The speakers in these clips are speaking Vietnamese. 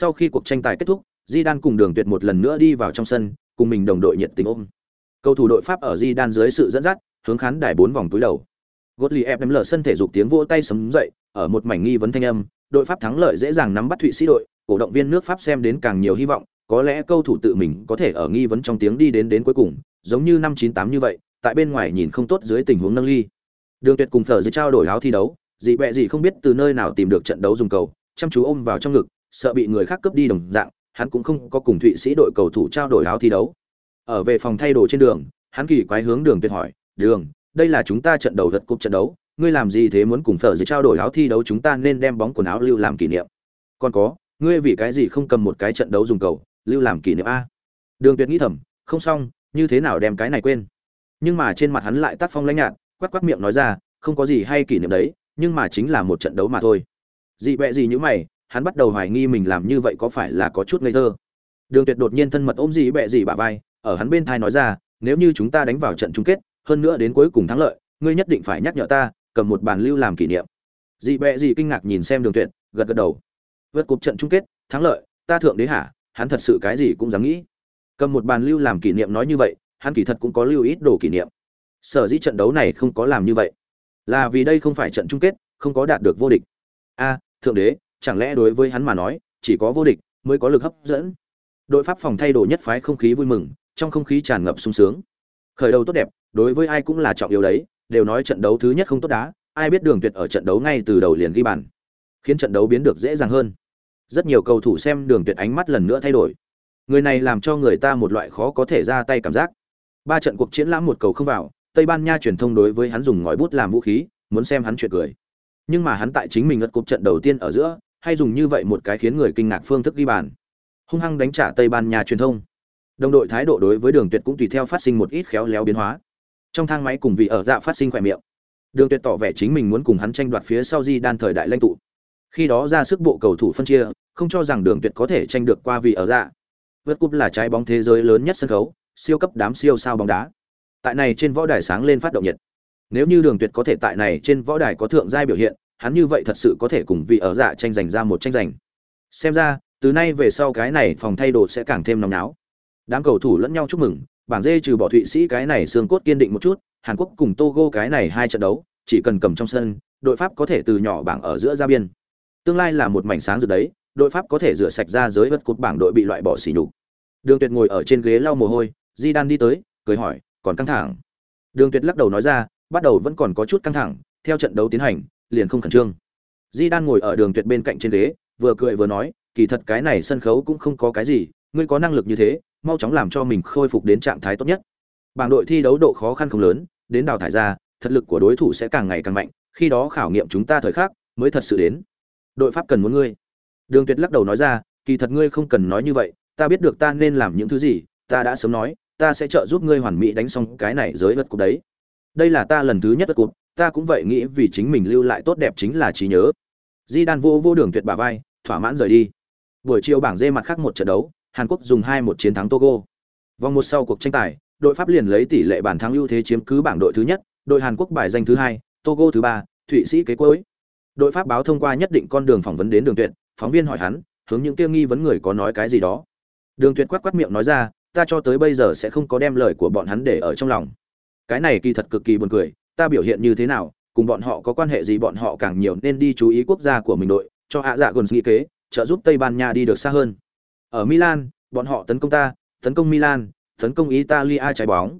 Sau khi cuộc tranh tài kết thúc, Zidane cùng Đường Tuyệt một lần nữa đi vào trong sân, cùng mình đồng đội nhiệt tình ôm. Cầu thủ đội Pháp ở Zidane dưới sự dẫn dắt, hướng khán đài bốn vòng túi đầu. Gottlieb ném lở sân thể dục tiếng vỗ tay sấm dậy, ở một mảnh nghi vấn thanh âm, đội Pháp thắng lợi dễ dàng nắm bắt Thụy Sĩ đội, cổ động viên nước Pháp xem đến càng nhiều hy vọng, có lẽ cầu thủ tự mình có thể ở nghi vấn trong tiếng đi đến đến cuối cùng, giống như năm 98 như vậy, tại bên ngoài nhìn không tốt dưới tình huống nâng ly. Đường Tuyệt cùng Phở Dư trao đổi áo thi đấu, dị bẹ gì không biết từ nơi nào tìm được trận đấu dùng cầu, chăm chú ôm vào trong ngực, sợ bị người khác cướp đi đồng dạng, hắn cũng không có cùng Thụy Sĩ đội cầu thủ trao đổi áo thi đấu. Ở về phòng thay đồ trên đường, hắn kỳ quái hướng Đường Tuyệt hỏi, "Đường, đây là chúng ta trận đầu vật cúp trận đấu, ngươi làm gì thế muốn cùng Phở dưới trao đổi áo thi đấu chúng ta nên đem bóng quần áo lưu làm kỷ niệm." Còn có, ngươi vì cái gì không cầm một cái trận đấu dùng cầu, lưu làm kỷ niệm a? Đường Tuyệt nghĩ thầm, không xong, như thế nào đem cái này quên? Nhưng mà trên mặt hắn lại tác phong lãnh nhạt, quát quát miệng nói ra, không có gì hay kỷ niệm đấy, nhưng mà chính là một trận đấu mà thôi. Dị bẹ gì như mày, hắn bắt đầu hoài nghi mình làm như vậy có phải là có chút ngây thơ. Đường Tuyệt đột nhiên thân mật ôm dì bẹ gì bả vai, ở hắn bên thai nói ra, nếu như chúng ta đánh vào trận chung kết, hơn nữa đến cuối cùng thắng lợi, ngươi nhất định phải nhắc nhở ta, cầm một bàn lưu làm kỷ niệm. Dị bẹ gì kinh ngạc nhìn xem Đường Tuyệt, gật gật đầu. Vượt cục trận chung kết, thắng lợi, ta thượng đế hả? Hắn thật sự cái gì cũng dám nghĩ. Cầm một bàn lưu làm kỷ niệm nói như vậy, hắn kỳ thật cũng có lưu ít đồ kỷ niệm. Sở dĩ trận đấu này không có làm như vậy, là vì đây không phải trận chung kết, không có đạt được vô địch. A, thượng đế, chẳng lẽ đối với hắn mà nói, chỉ có vô địch mới có lực hấp dẫn. Đội Pháp phòng thay đổi nhất phái không khí vui mừng, trong không khí tràn ngập sung sướng. Khởi đầu tốt đẹp, đối với ai cũng là trọng yếu đấy, đều nói trận đấu thứ nhất không tốt đá, ai biết Đường Tuyệt ở trận đấu ngay từ đầu liền ghi bàn, khiến trận đấu biến được dễ dàng hơn. Rất nhiều cầu thủ xem Đường Tuyệt ánh mắt lần nữa thay đổi. Người này làm cho người ta một loại khó có thể ra tay cảm giác. Ba trận cuộc chiến lãm một cầu không vào, Tây Ban Nha truyền thông đối với hắn dùng ngòi bút làm vũ khí, muốn xem hắn chuyện cười. Nhưng mà hắn tại chính mình ngất cục trận đầu tiên ở giữa, hay dùng như vậy một cái khiến người kinh ngạc phương thức ghi bàn. Hung hăng đánh trả Tây Ban Nha truyền thông. Đồng đội thái độ đối với Đường Tuyệt cũng tùy theo phát sinh một ít khéo léo biến hóa. Trong thang máy cùng vị ở dạ phát sinh khỏe miệng. Đường Tuyệt tỏ vẻ chính mình muốn cùng hắn tranh đoạt phía sau Di đan thời đại lãnh tụ. Khi đó ra sức bộ cầu thủ phân chia, không cho rằng Đường Tuyệt có thể tranh được qua vị ở dạ. Vượt cúp là trái bóng thế giới lớn nhất sân khấu, siêu cấp đám siêu sao bóng đá. Tại này trên võ đài sáng lên phát động nhiệt. Nếu như Đường Tuyệt có thể tại này trên võ đài có thượng giai biểu hiện, hắn như vậy thật sự có thể cùng vị ở dạ tranh giành ra một tranh giành. Xem ra, từ nay về sau cái này phòng thay đồ sẽ càng thêm nóng náo. Đám cầu thủ lẫn nhau chúc mừng, bảng dê trừ bỏ Thụy Sĩ cái này xương cốt kiên định một chút, Hàn Quốc cùng Togo cái này hai trận đấu, chỉ cần cầm trong sân, đội Pháp có thể từ nhỏ bảng ở giữa ra biên. Tương lai là một mảnh sáng rực đấy, đội Pháp có thể rửa sạch ra giới vật cột bảng đội bị loại bỏ xỉ nhục. Đường Tuyệt ngồi ở trên ghế lau mồ hôi, Di Đan đi tới, cười hỏi, còn căng thẳng. Đường Tuyệt lắc đầu nói ra, bắt đầu vẫn còn có chút căng thẳng, theo trận đấu tiến hành, liền không khẩn trương. Di Đan ngồi ở Đường Tuyệt bên cạnh trên ghế, vừa cười vừa nói, kỳ thật cái này sân khấu cũng không có cái gì, ngươi có năng lực như thế, mau chóng làm cho mình khôi phục đến trạng thái tốt nhất. Bảng đội thi đấu độ khó khăn không lớn, đến đào thải ra, thật lực của đối thủ sẽ càng ngày càng mạnh, khi đó khảo nghiệm chúng ta thời khắc mới thật sự đến. Đội Pháp cần muốn ngươi. Đường Tuyệt lắc đầu nói ra, kỳ thật ngươi không cần nói như vậy, ta biết được ta nên làm những thứ gì, ta đã sớm nói, ta sẽ trợ giúp ngươi hoàn mỹ đánh xong cái này giới vật cục đấy. Đây là ta lần thứ nhất vật cục, ta cũng vậy nghĩ vì chính mình lưu lại tốt đẹp chính là trí nhớ. Di Đan vô vô đường tuyệt bà vai, thỏa mãn rời đi. Buổi chiều bảng dê mặt khác một trận đấu, Hàn Quốc dùng 2-1 chiến thắng Togo. Vòng một sau cuộc tranh tài, đội Pháp liền lấy tỷ lệ bàn thắng ưu thế chiếm cứ bảng đội thứ nhất, đội Hàn Quốc bài danh thứ hai, Togo thứ ba, Thụy Sĩ kế cuối. Đội Pháp báo thông qua nhất định con đường phỏng vấn đến Đường Tuyệt, phóng viên hỏi hắn, hướng những kia nghi vấn người có nói cái gì đó. Đường Tuyệt quát quát miệng nói ra, ta cho tới bây giờ sẽ không có đem lời của bọn hắn để ở trong lòng. Cái này kỳ thật cực kỳ buồn cười, ta biểu hiện như thế nào, cùng bọn họ có quan hệ gì bọn họ càng nhiều nên đi chú ý quốc gia của mình đội, cho hạ dạ gần nghĩ kế, trợ giúp Tây Ban Nha đi được xa hơn. Ở Milan, bọn họ tấn công ta, tấn công Milan, tấn công Italia trái bóng.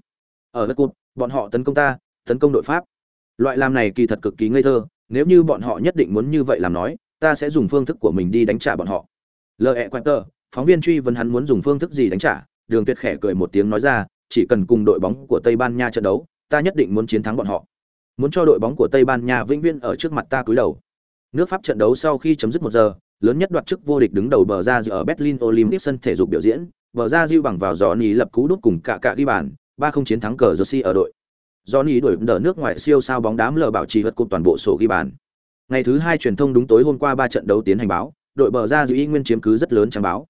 Ở đất cụt bọn họ tấn công ta, tấn công đội Pháp. Loại làm này kỳ thật cực kỳ ngây thơ, nếu như bọn họ nhất định muốn như vậy làm nói, ta sẽ dùng phương thức của mình đi đánh trả bọn họ. L.E. tờ phóng viên truy vấn hắn muốn dùng phương thức gì đánh trả, Đường Tuyệt khẽ cười một tiếng nói ra, chỉ cần cùng đội bóng của Tây Ban Nha trận đấu, ta nhất định muốn chiến thắng bọn họ. Muốn cho đội bóng của Tây Ban Nha vĩnh viễn ở trước mặt ta cúi đầu. Nước Pháp trận đấu sau khi chấm dứt một giờ, lớn nhất đoạt chức vô địch đứng đầu bờ ra ở Berlin Olympic sân thể dục biểu diễn, bờ ra Diu bằng vào gió nhì lập cú đút cùng cả cả ghi bàn, ba không chiến thắng cờ Jersey ở đội. Johnny đuổi đỡ nước ngoài siêu sao bóng đá lờ bảo trì vật cục toàn bộ sổ ghi bàn. Ngày thứ hai truyền thông đúng tối hôm qua ba trận đấu tiến hành báo, đội bờ ra Diu nguyên chiếm cứ rất lớn trang báo.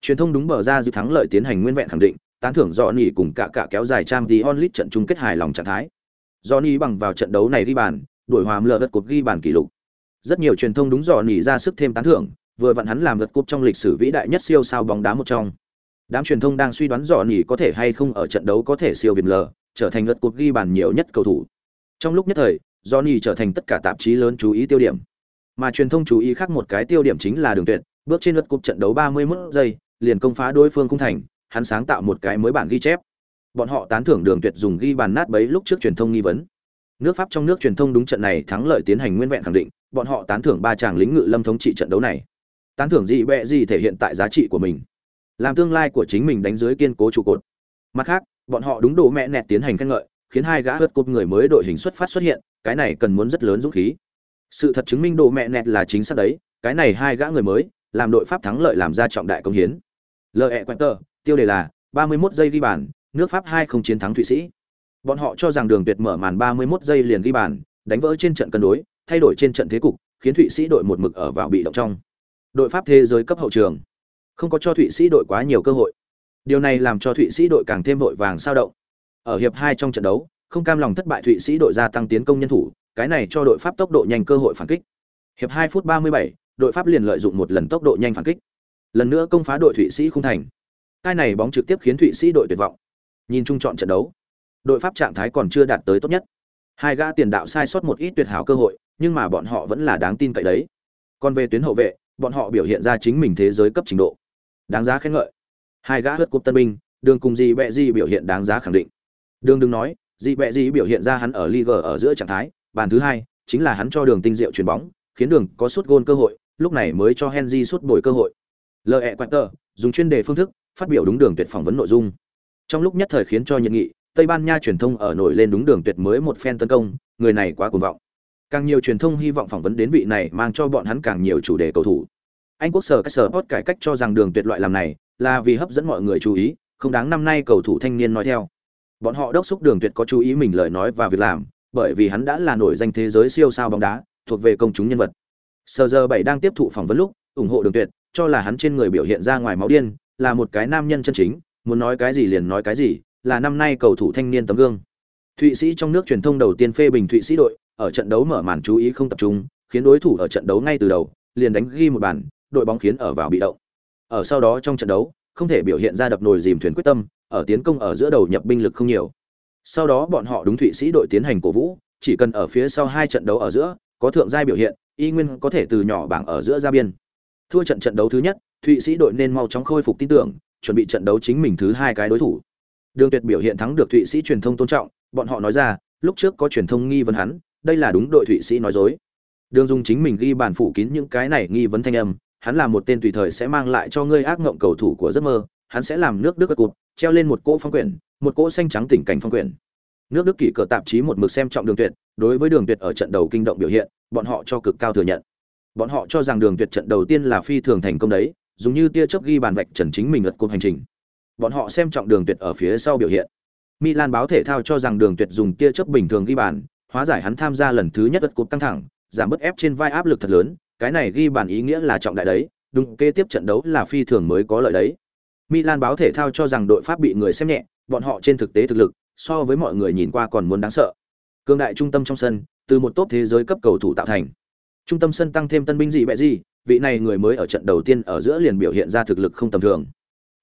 Truyền thông đúng bờ ra Diu thắng lợi tiến hành nguyên vẹn khẳng định, tán thưởng Johnny cùng cả cả kéo dài trang tí onlit trận chung kết hài lòng trạng thái. Johnny bằng vào trận đấu này ghi bàn, đuổi hòa lờ đất cuộc ghi bàn kỷ lục. Rất nhiều truyền thông đúng Johnny ra sức thêm tán thưởng, vừa vặn hắn làm lượt cúp trong lịch sử vĩ đại nhất siêu sao bóng đá một trong. Đám truyền thông đang suy đoán rõ nhỉ có thể hay không ở trận đấu có thể siêu việt lờ, trở thành lượt cúp ghi bàn nhiều nhất cầu thủ. Trong lúc nhất thời, Johnny trở thành tất cả tạp chí lớn chú ý tiêu điểm. Mà truyền thông chú ý khác một cái tiêu điểm chính là Đường Tuyệt, bước trên lượt cúp trận đấu 31 giây, liền công phá đối phương cung thành, hắn sáng tạo một cái mới bản ghi chép. Bọn họ tán thưởng Đường Tuyệt dùng ghi bàn nát bấy lúc trước truyền thông nghi vấn. Nước Pháp trong nước truyền thông đúng trận này thắng lợi tiến hành nguyên vẹn khẳng định, bọn họ tán thưởng ba chàng lính ngự lâm thống trị trận đấu này. Tán thưởng gì bẹ gì thể hiện tại giá trị của mình, làm tương lai của chính mình đánh dưới kiên cố trụ cột. Mặt khác, bọn họ đúng độ mẹ nẹt tiến hành khen ngợi, khiến hai gã hớt cột người mới đội hình xuất phát xuất hiện, cái này cần muốn rất lớn dũng khí. Sự thật chứng minh độ mẹ nẹt là chính xác đấy, cái này hai gã người mới, làm đội Pháp thắng lợi làm ra trọng đại công hiến. L.E. Quenter, tiêu đề là 31 giây ghi bàn, nước Pháp 2 không chiến thắng Thụy Sĩ. Bọn họ cho rằng Đường Tuyệt mở màn 31 giây liền ghi bàn, đánh vỡ trên trận cân đối, thay đổi trên trận thế cục, khiến Thụy Sĩ đội một mực ở vào bị động trong. Đội Pháp thế giới cấp hậu trường, không có cho Thụy Sĩ đội quá nhiều cơ hội. Điều này làm cho Thụy Sĩ đội càng thêm vội vàng sao động. Ở hiệp 2 trong trận đấu, không cam lòng thất bại Thụy Sĩ đội gia tăng tiến công nhân thủ, cái này cho đội Pháp tốc độ nhanh cơ hội phản kích. Hiệp 2 phút 37, đội Pháp liền lợi dụng một lần tốc độ nhanh phản kích. Lần nữa công phá đội Thụy Sĩ không thành. Cái này bóng trực tiếp khiến Thụy Sĩ đội tuyệt vọng. Nhìn chung chọn trận đấu, đội Pháp trạng thái còn chưa đạt tới tốt nhất. Hai gã tiền đạo sai sót một ít tuyệt hảo cơ hội, nhưng mà bọn họ vẫn là đáng tin cậy đấy. Còn về tuyến hậu vệ, bọn họ biểu hiện ra chính mình thế giới cấp trình độ, đáng giá khen ngợi. Hai gã hất cúp tân binh, đường cùng gì bẹ gì biểu hiện đáng giá khẳng định. Đường đừng nói, gì bẹ gì biểu hiện ra hắn ở Liga ở giữa trạng thái, bàn thứ hai chính là hắn cho đường tinh diệu chuyền bóng, khiến đường có suốt gôn cơ hội, lúc này mới cho Henry suốt bồi cơ hội. L.E. Quater dùng chuyên đề phương thức phát biểu đúng đường tuyệt phỏng vấn nội dung. Trong lúc nhất thời khiến cho nhiệt nghị, Tây Ban Nha truyền thông ở nổi lên đúng đường tuyệt mới một phen tấn công, người này quá cuồng vọng. Càng nhiều truyền thông hy vọng phỏng vấn đến vị này mang cho bọn hắn càng nhiều chủ đề cầu thủ. Anh quốc sở các sở hot cải cách cho rằng đường tuyệt loại làm này là vì hấp dẫn mọi người chú ý, không đáng năm nay cầu thủ thanh niên nói theo. Bọn họ đốc xúc đường tuyệt có chú ý mình lời nói và việc làm, bởi vì hắn đã là nổi danh thế giới siêu sao bóng đá, thuộc về công chúng nhân vật. Sở giờ bảy đang tiếp thụ phỏng vấn lúc, ủng hộ đường tuyệt, cho là hắn trên người biểu hiện ra ngoài máu điên, là một cái nam nhân chân chính, muốn nói cái gì liền nói cái gì, là năm nay cầu thủ thanh niên tấm gương. Thụy Sĩ trong nước truyền thông đầu tiên phê bình Thụy Sĩ đội, ở trận đấu mở màn chú ý không tập trung, khiến đối thủ ở trận đấu ngay từ đầu liền đánh ghi một bàn, đội bóng khiến ở vào bị động. Ở sau đó trong trận đấu, không thể biểu hiện ra đập nồi dìm thuyền quyết tâm, ở tiến công ở giữa đầu nhập binh lực không nhiều. Sau đó bọn họ đúng Thụy Sĩ đội tiến hành cổ vũ, chỉ cần ở phía sau hai trận đấu ở giữa có thượng giai biểu hiện, y nguyên có thể từ nhỏ bảng ở giữa ra biên. Thua trận trận đấu thứ nhất, Thụy Sĩ đội nên mau chóng khôi phục tin tưởng, chuẩn bị trận đấu chính mình thứ hai cái đối thủ. Đường Tuyệt biểu hiện thắng được Thụy Sĩ truyền thông tôn trọng, bọn họ nói ra, lúc trước có truyền thông nghi vấn hắn, đây là đúng đội Thụy Sĩ nói dối. Đường Dung chính mình ghi bản phủ kín những cái này nghi vấn thanh âm, hắn là một tên tùy thời sẽ mang lại cho ngươi ác ngộng cầu thủ của giấc mơ, hắn sẽ làm nước Đức cụt, treo lên một cỗ phong quyển, một cỗ xanh trắng tỉnh cảnh phong quyển. Nước Đức kỷ cờ tạp chí một mực xem trọng Đường Tuyệt, đối với Đường Tuyệt ở trận đầu kinh động biểu hiện, bọn họ cho cực cao thừa nhận. Bọn họ cho rằng Đường Tuyệt trận đầu tiên là phi thường thành công đấy, dùng như tia chớp ghi bàn vạch trần chính mình lượt cuộc hành trình. Bọn họ xem trọng Đường Tuyệt ở phía sau biểu hiện. Milan báo thể thao cho rằng Đường Tuyệt dùng tia chớp bình thường ghi bàn, hóa giải hắn tham gia lần thứ nhất lượt cuộc căng thẳng, giảm bớt ép trên vai áp lực thật lớn, cái này ghi bàn ý nghĩa là trọng đại đấy, đúng kế tiếp trận đấu là phi thường mới có lợi đấy. Milan báo thể thao cho rằng đội Pháp bị người xem nhẹ, bọn họ trên thực tế thực lực so với mọi người nhìn qua còn muốn đáng sợ. Cương đại trung tâm trong sân, từ một top thế giới cấp cầu thủ tạo thành. Trung tâm sân tăng thêm tân binh gì bẹ gì, vị này người mới ở trận đầu tiên ở giữa liền biểu hiện ra thực lực không tầm thường.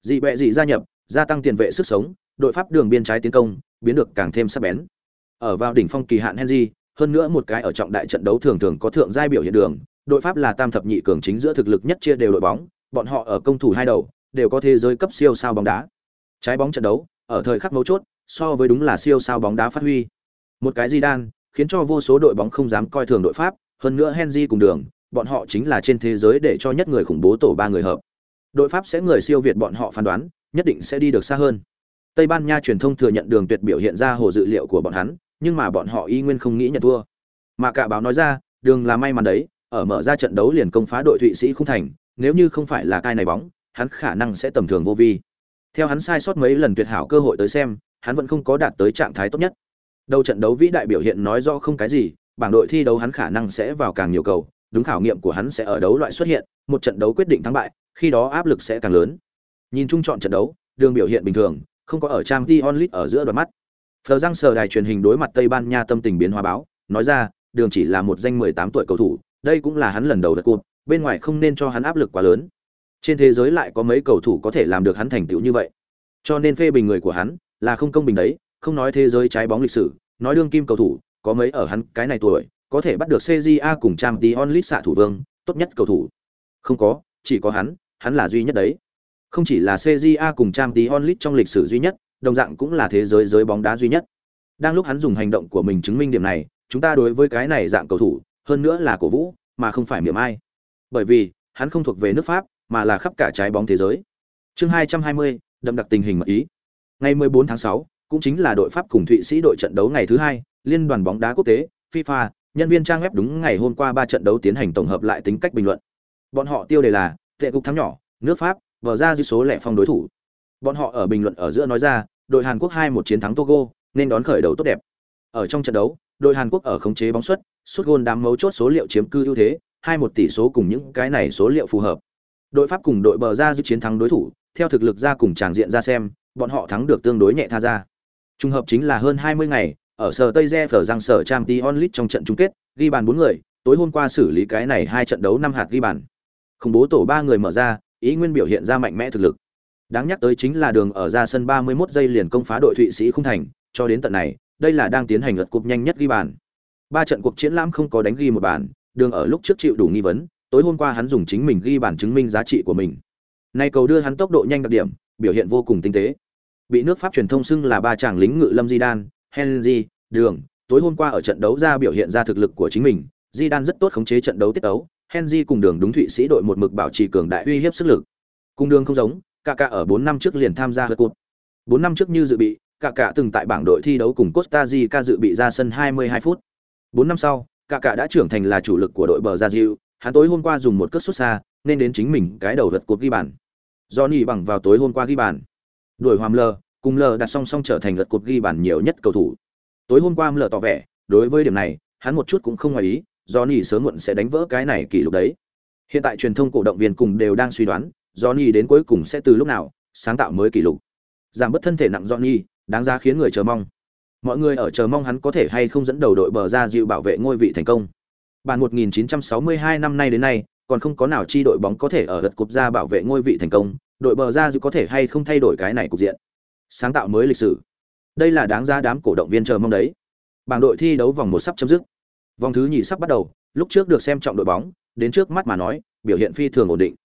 Dị bẹ dị gia nhập, gia tăng tiền vệ sức sống, đội Pháp đường biên trái tiến công, biến được càng thêm sắc bén. Ở vào đỉnh phong kỳ hạn Henry, hơn nữa một cái ở trọng đại trận đấu thường thường có thượng giai biểu hiện đường, đội Pháp là tam thập nhị cường chính giữa thực lực nhất chia đều đội bóng, bọn họ ở công thủ hai đầu, đều có thế giới cấp siêu sao bóng đá. Trái bóng trận đấu, ở thời khắc mấu chốt, so với đúng là siêu sao bóng đá phát huy. Một cái Zidane, khiến cho vô số đội bóng không dám coi thường đội Pháp, hơn nữa Henry cùng đường, bọn họ chính là trên thế giới để cho nhất người khủng bố tổ ba người hợp. Đội Pháp sẽ người siêu việt bọn họ phán đoán, nhất định sẽ đi được xa hơn. Tây Ban Nha truyền thông thừa nhận đường tuyệt biểu hiện ra hồ dự liệu của bọn hắn, nhưng mà bọn họ y nguyên không nghĩ nhận thua. Mà cả báo nói ra, đường là may mắn đấy, ở mở ra trận đấu liền công phá đội Thụy Sĩ không thành, nếu như không phải là cai này bóng, hắn khả năng sẽ tầm thường vô vi. Theo hắn sai sót mấy lần tuyệt hảo cơ hội tới xem, hắn vẫn không có đạt tới trạng thái tốt nhất. Đầu trận đấu vĩ đại biểu hiện nói rõ không cái gì, bảng đội thi đấu hắn khả năng sẽ vào càng nhiều cầu, đúng khảo nghiệm của hắn sẽ ở đấu loại xuất hiện, một trận đấu quyết định thắng bại, khi đó áp lực sẽ càng lớn. Nhìn chung chọn trận đấu, đường biểu hiện bình thường, không có ở trang Champions League ở giữa đoạn mắt. Phờ răng sờ đài truyền hình đối mặt Tây Ban Nha tâm tình biến hóa báo, nói ra, đường chỉ là một danh 18 tuổi cầu thủ, đây cũng là hắn lần đầu đặt cột, bên ngoài không nên cho hắn áp lực quá lớn. Trên thế giới lại có mấy cầu thủ có thể làm được hắn thành tựu như vậy. Cho nên phê bình người của hắn là không công bình đấy, không nói thế giới trái bóng lịch sử, nói đương kim cầu thủ, có mấy ở hắn cái này tuổi, có thể bắt được CJA cùng Trang League xạ thủ vương, tốt nhất cầu thủ. Không có, chỉ có hắn, hắn là duy nhất đấy. Không chỉ là CJA cùng Trang League trong lịch sử duy nhất, đồng dạng cũng là thế giới giới bóng đá duy nhất. Đang lúc hắn dùng hành động của mình chứng minh điểm này, chúng ta đối với cái này dạng cầu thủ, hơn nữa là cổ vũ, mà không phải miệng ai. Bởi vì, hắn không thuộc về nước Pháp, mà là khắp cả trái bóng thế giới. Chương 220, đậm đặc tình hình mật ý. Ngày 14 tháng 6, cũng chính là đội Pháp cùng Thụy Sĩ đội trận đấu ngày thứ hai, Liên đoàn bóng đá quốc tế, FIFA, nhân viên trang web đúng ngày hôm qua ba trận đấu tiến hành tổng hợp lại tính cách bình luận. Bọn họ tiêu đề là tệ cục thắng nhỏ, nước Pháp, vở ra dư số lẻ phong đối thủ. Bọn họ ở bình luận ở giữa nói ra, đội Hàn Quốc 2-1 chiến thắng Togo, nên đón khởi đầu tốt đẹp. Ở trong trận đấu, đội Hàn Quốc ở khống chế bóng suất, sút gôn đám mấu chốt số liệu chiếm cư ưu thế, 2-1 tỷ số cùng những cái này số liệu phù hợp. Đội Pháp cùng đội bờ ra dư chiến thắng đối thủ, theo thực lực ra cùng tràng diện ra xem, bọn họ thắng được tương đối nhẹ tha ra. Trung hợp chính là hơn 20 ngày, ở sở Tây Je phở răng sở Champions League trong trận chung kết, ghi bàn 4 người, tối hôm qua xử lý cái này hai trận đấu năm hạt ghi bàn. Không bố tổ ba người mở ra, ý nguyên biểu hiện ra mạnh mẽ thực lực. Đáng nhắc tới chính là đường ở ra sân 31 giây liền công phá đội Thụy Sĩ không thành, cho đến tận này, đây là đang tiến hành lượt cúp nhanh nhất ghi bàn. Ba trận cuộc chiến lãm không có đánh ghi một bàn, đường ở lúc trước chịu đủ nghi vấn, tối hôm qua hắn dùng chính mình ghi bàn chứng minh giá trị của mình. Nay cầu đưa hắn tốc độ nhanh đặc điểm, biểu hiện vô cùng tinh tế. Bị nước Pháp truyền thông xưng là ba chàng lính ngự lâm Zidane, Henry, Đường, tối hôm qua ở trận đấu ra biểu hiện ra thực lực của chính mình, Zidane rất tốt khống chế trận đấu tiết tấu, Henry cùng Đường đúng Thụy Sĩ đội một mực bảo trì cường đại uy hiếp sức lực. Cùng Đường không giống, cả ở 4 năm trước liền tham gia World Cup. 4 năm trước như dự bị, cả từng tại bảng đội thi đấu cùng Costa Rica dự bị ra sân 22 phút. 4 năm sau, cả đã trưởng thành là chủ lực của đội bờ Brazil, hắn tối hôm qua dùng một cước sút xa, nên đến chính mình cái đầu vật cuộc ghi bàn. Johnny bằng vào tối hôm qua ghi bàn. Đuổi Hoàm Lờ, cùng Lờ đặt song song trở thành lượt cột ghi bàn nhiều nhất cầu thủ. Tối hôm qua Lờ tỏ vẻ, đối với điểm này, hắn một chút cũng không ngoài ý, Johnny sớm muộn sẽ đánh vỡ cái này kỷ lục đấy. Hiện tại truyền thông cổ động viên cùng đều đang suy đoán, Johnny đến cuối cùng sẽ từ lúc nào sáng tạo mới kỷ lục. Giảm bớt thân thể nặng Johnny, đáng giá khiến người chờ mong. Mọi người ở chờ mong hắn có thể hay không dẫn đầu đội bờ ra dịu bảo vệ ngôi vị thành công. Bản 1962 năm nay đến nay, còn không có nào chi đội bóng có thể ở lượt cúp ra bảo vệ ngôi vị thành công, đội bờ ra dịu có thể hay không thay đổi cái này cục diện. Sáng tạo mới lịch sử. Đây là đáng giá đám cổ động viên chờ mong đấy. Bảng đội thi đấu vòng một sắp chấm dứt. Vòng thứ nhì sắp bắt đầu, lúc trước được xem trọng đội bóng, đến trước mắt mà nói, biểu hiện phi thường ổn định.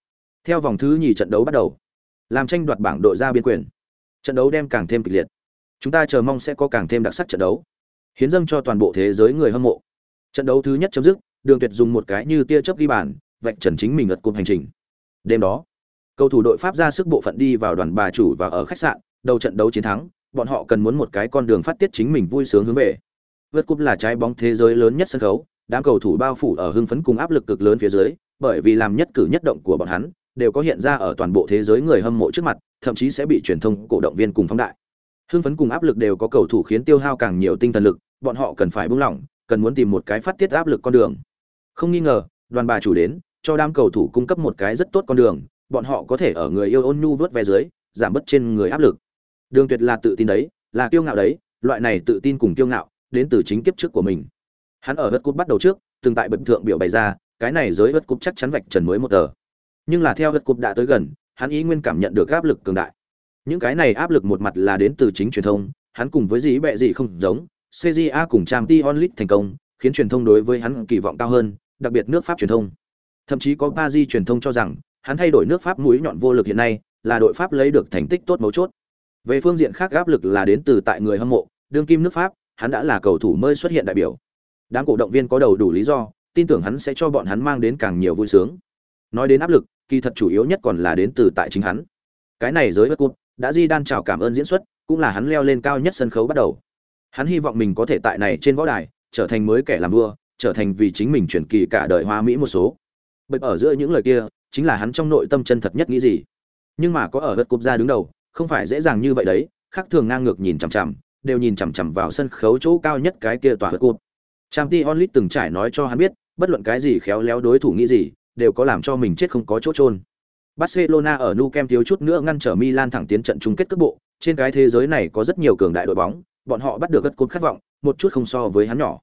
Theo vòng thứ nhì trận đấu bắt đầu, làm tranh đoạt bảng đội ra biên quyền. Trận đấu đem càng thêm kịch liệt. Chúng ta chờ mong sẽ có càng thêm đặc sắc trận đấu. Hiến dâng cho toàn bộ thế giới người hâm mộ. Trận đấu thứ nhất chấm dứt, Đường Tuyệt dùng một cái như tia chớp ghi bàn, vạch trần chính mình ngật cùng hành trình. Đêm đó, cầu thủ đội Pháp ra sức bộ phận đi vào đoàn bà chủ và ở khách sạn, đầu trận đấu chiến thắng, bọn họ cần muốn một cái con đường phát tiết chính mình vui sướng hướng về. Vượt cúp là trái bóng thế giới lớn nhất sân khấu, đám cầu thủ bao phủ ở hưng phấn cùng áp lực cực lớn phía dưới, bởi vì làm nhất cử nhất động của bọn hắn đều có hiện ra ở toàn bộ thế giới người hâm mộ trước mặt, thậm chí sẽ bị truyền thông cổ động viên cùng phóng đại. Hưng phấn cùng áp lực đều có cầu thủ khiến tiêu hao càng nhiều tinh thần lực, bọn họ cần phải buông lỏng, cần muốn tìm một cái phát tiết áp lực con đường. Không nghi ngờ, đoàn bà chủ đến, cho đám cầu thủ cung cấp một cái rất tốt con đường, bọn họ có thể ở người yêu ôn nhu vớt về dưới, giảm bớt trên người áp lực. Đường Tuyệt là tự tin đấy, là kiêu ngạo đấy, loại này tự tin cùng kiêu ngạo đến từ chính kiếp trước của mình. Hắn ở Hất cúp bắt đầu trước, từng tại bận thượng biểu bày ra, cái này giới Hất cúp chắc chắn vạch trần mới một tờ. Nhưng là theo Hất cúp đã tới gần, hắn ý nguyên cảm nhận được áp lực cường đại. Những cái này áp lực một mặt là đến từ chính truyền thông, hắn cùng với gì bẹ gì không giống, CJA cùng Champions League thành công, khiến truyền thông đối với hắn kỳ vọng cao hơn, đặc biệt nước Pháp truyền thông. Thậm chí có Paris truyền thông cho rằng, hắn thay đổi nước Pháp mũi nhọn vô lực hiện nay, là đội Pháp lấy được thành tích tốt mấu chốt. Về phương diện khác áp lực là đến từ tại người hâm mộ, đương kim nước Pháp, hắn đã là cầu thủ mới xuất hiện đại biểu. Đám cổ động viên có đầu đủ lý do, tin tưởng hắn sẽ cho bọn hắn mang đến càng nhiều vui sướng. Nói đến áp lực, kỳ thật chủ yếu nhất còn là đến từ tại chính hắn. Cái này giới bất cung đã di đan chào cảm ơn diễn xuất, cũng là hắn leo lên cao nhất sân khấu bắt đầu. Hắn hy vọng mình có thể tại này trên võ đài, trở thành mới kẻ làm vua, trở thành vì chính mình chuyển kỳ cả đời hoa mỹ một số. Bởi ở giữa những lời kia, chính là hắn trong nội tâm chân thật nhất nghĩ gì. Nhưng mà có ở vật cúp ra đứng đầu, không phải dễ dàng như vậy đấy, khác thường ngang ngược nhìn chằm chằm, đều nhìn chằm chằm vào sân khấu chỗ cao nhất cái kia tòa hớt cụt trang t onlit từng trải nói cho hắn biết, bất luận cái gì khéo léo đối thủ nghĩ gì, đều có làm cho mình chết không có chỗ trôn. Barcelona ở Nu Kem thiếu chút nữa ngăn trở Milan thẳng tiến trận chung kết cước bộ, trên cái thế giới này có rất nhiều cường đại đội bóng, bọn họ bắt được gật cột khát vọng, một chút không so với hắn nhỏ.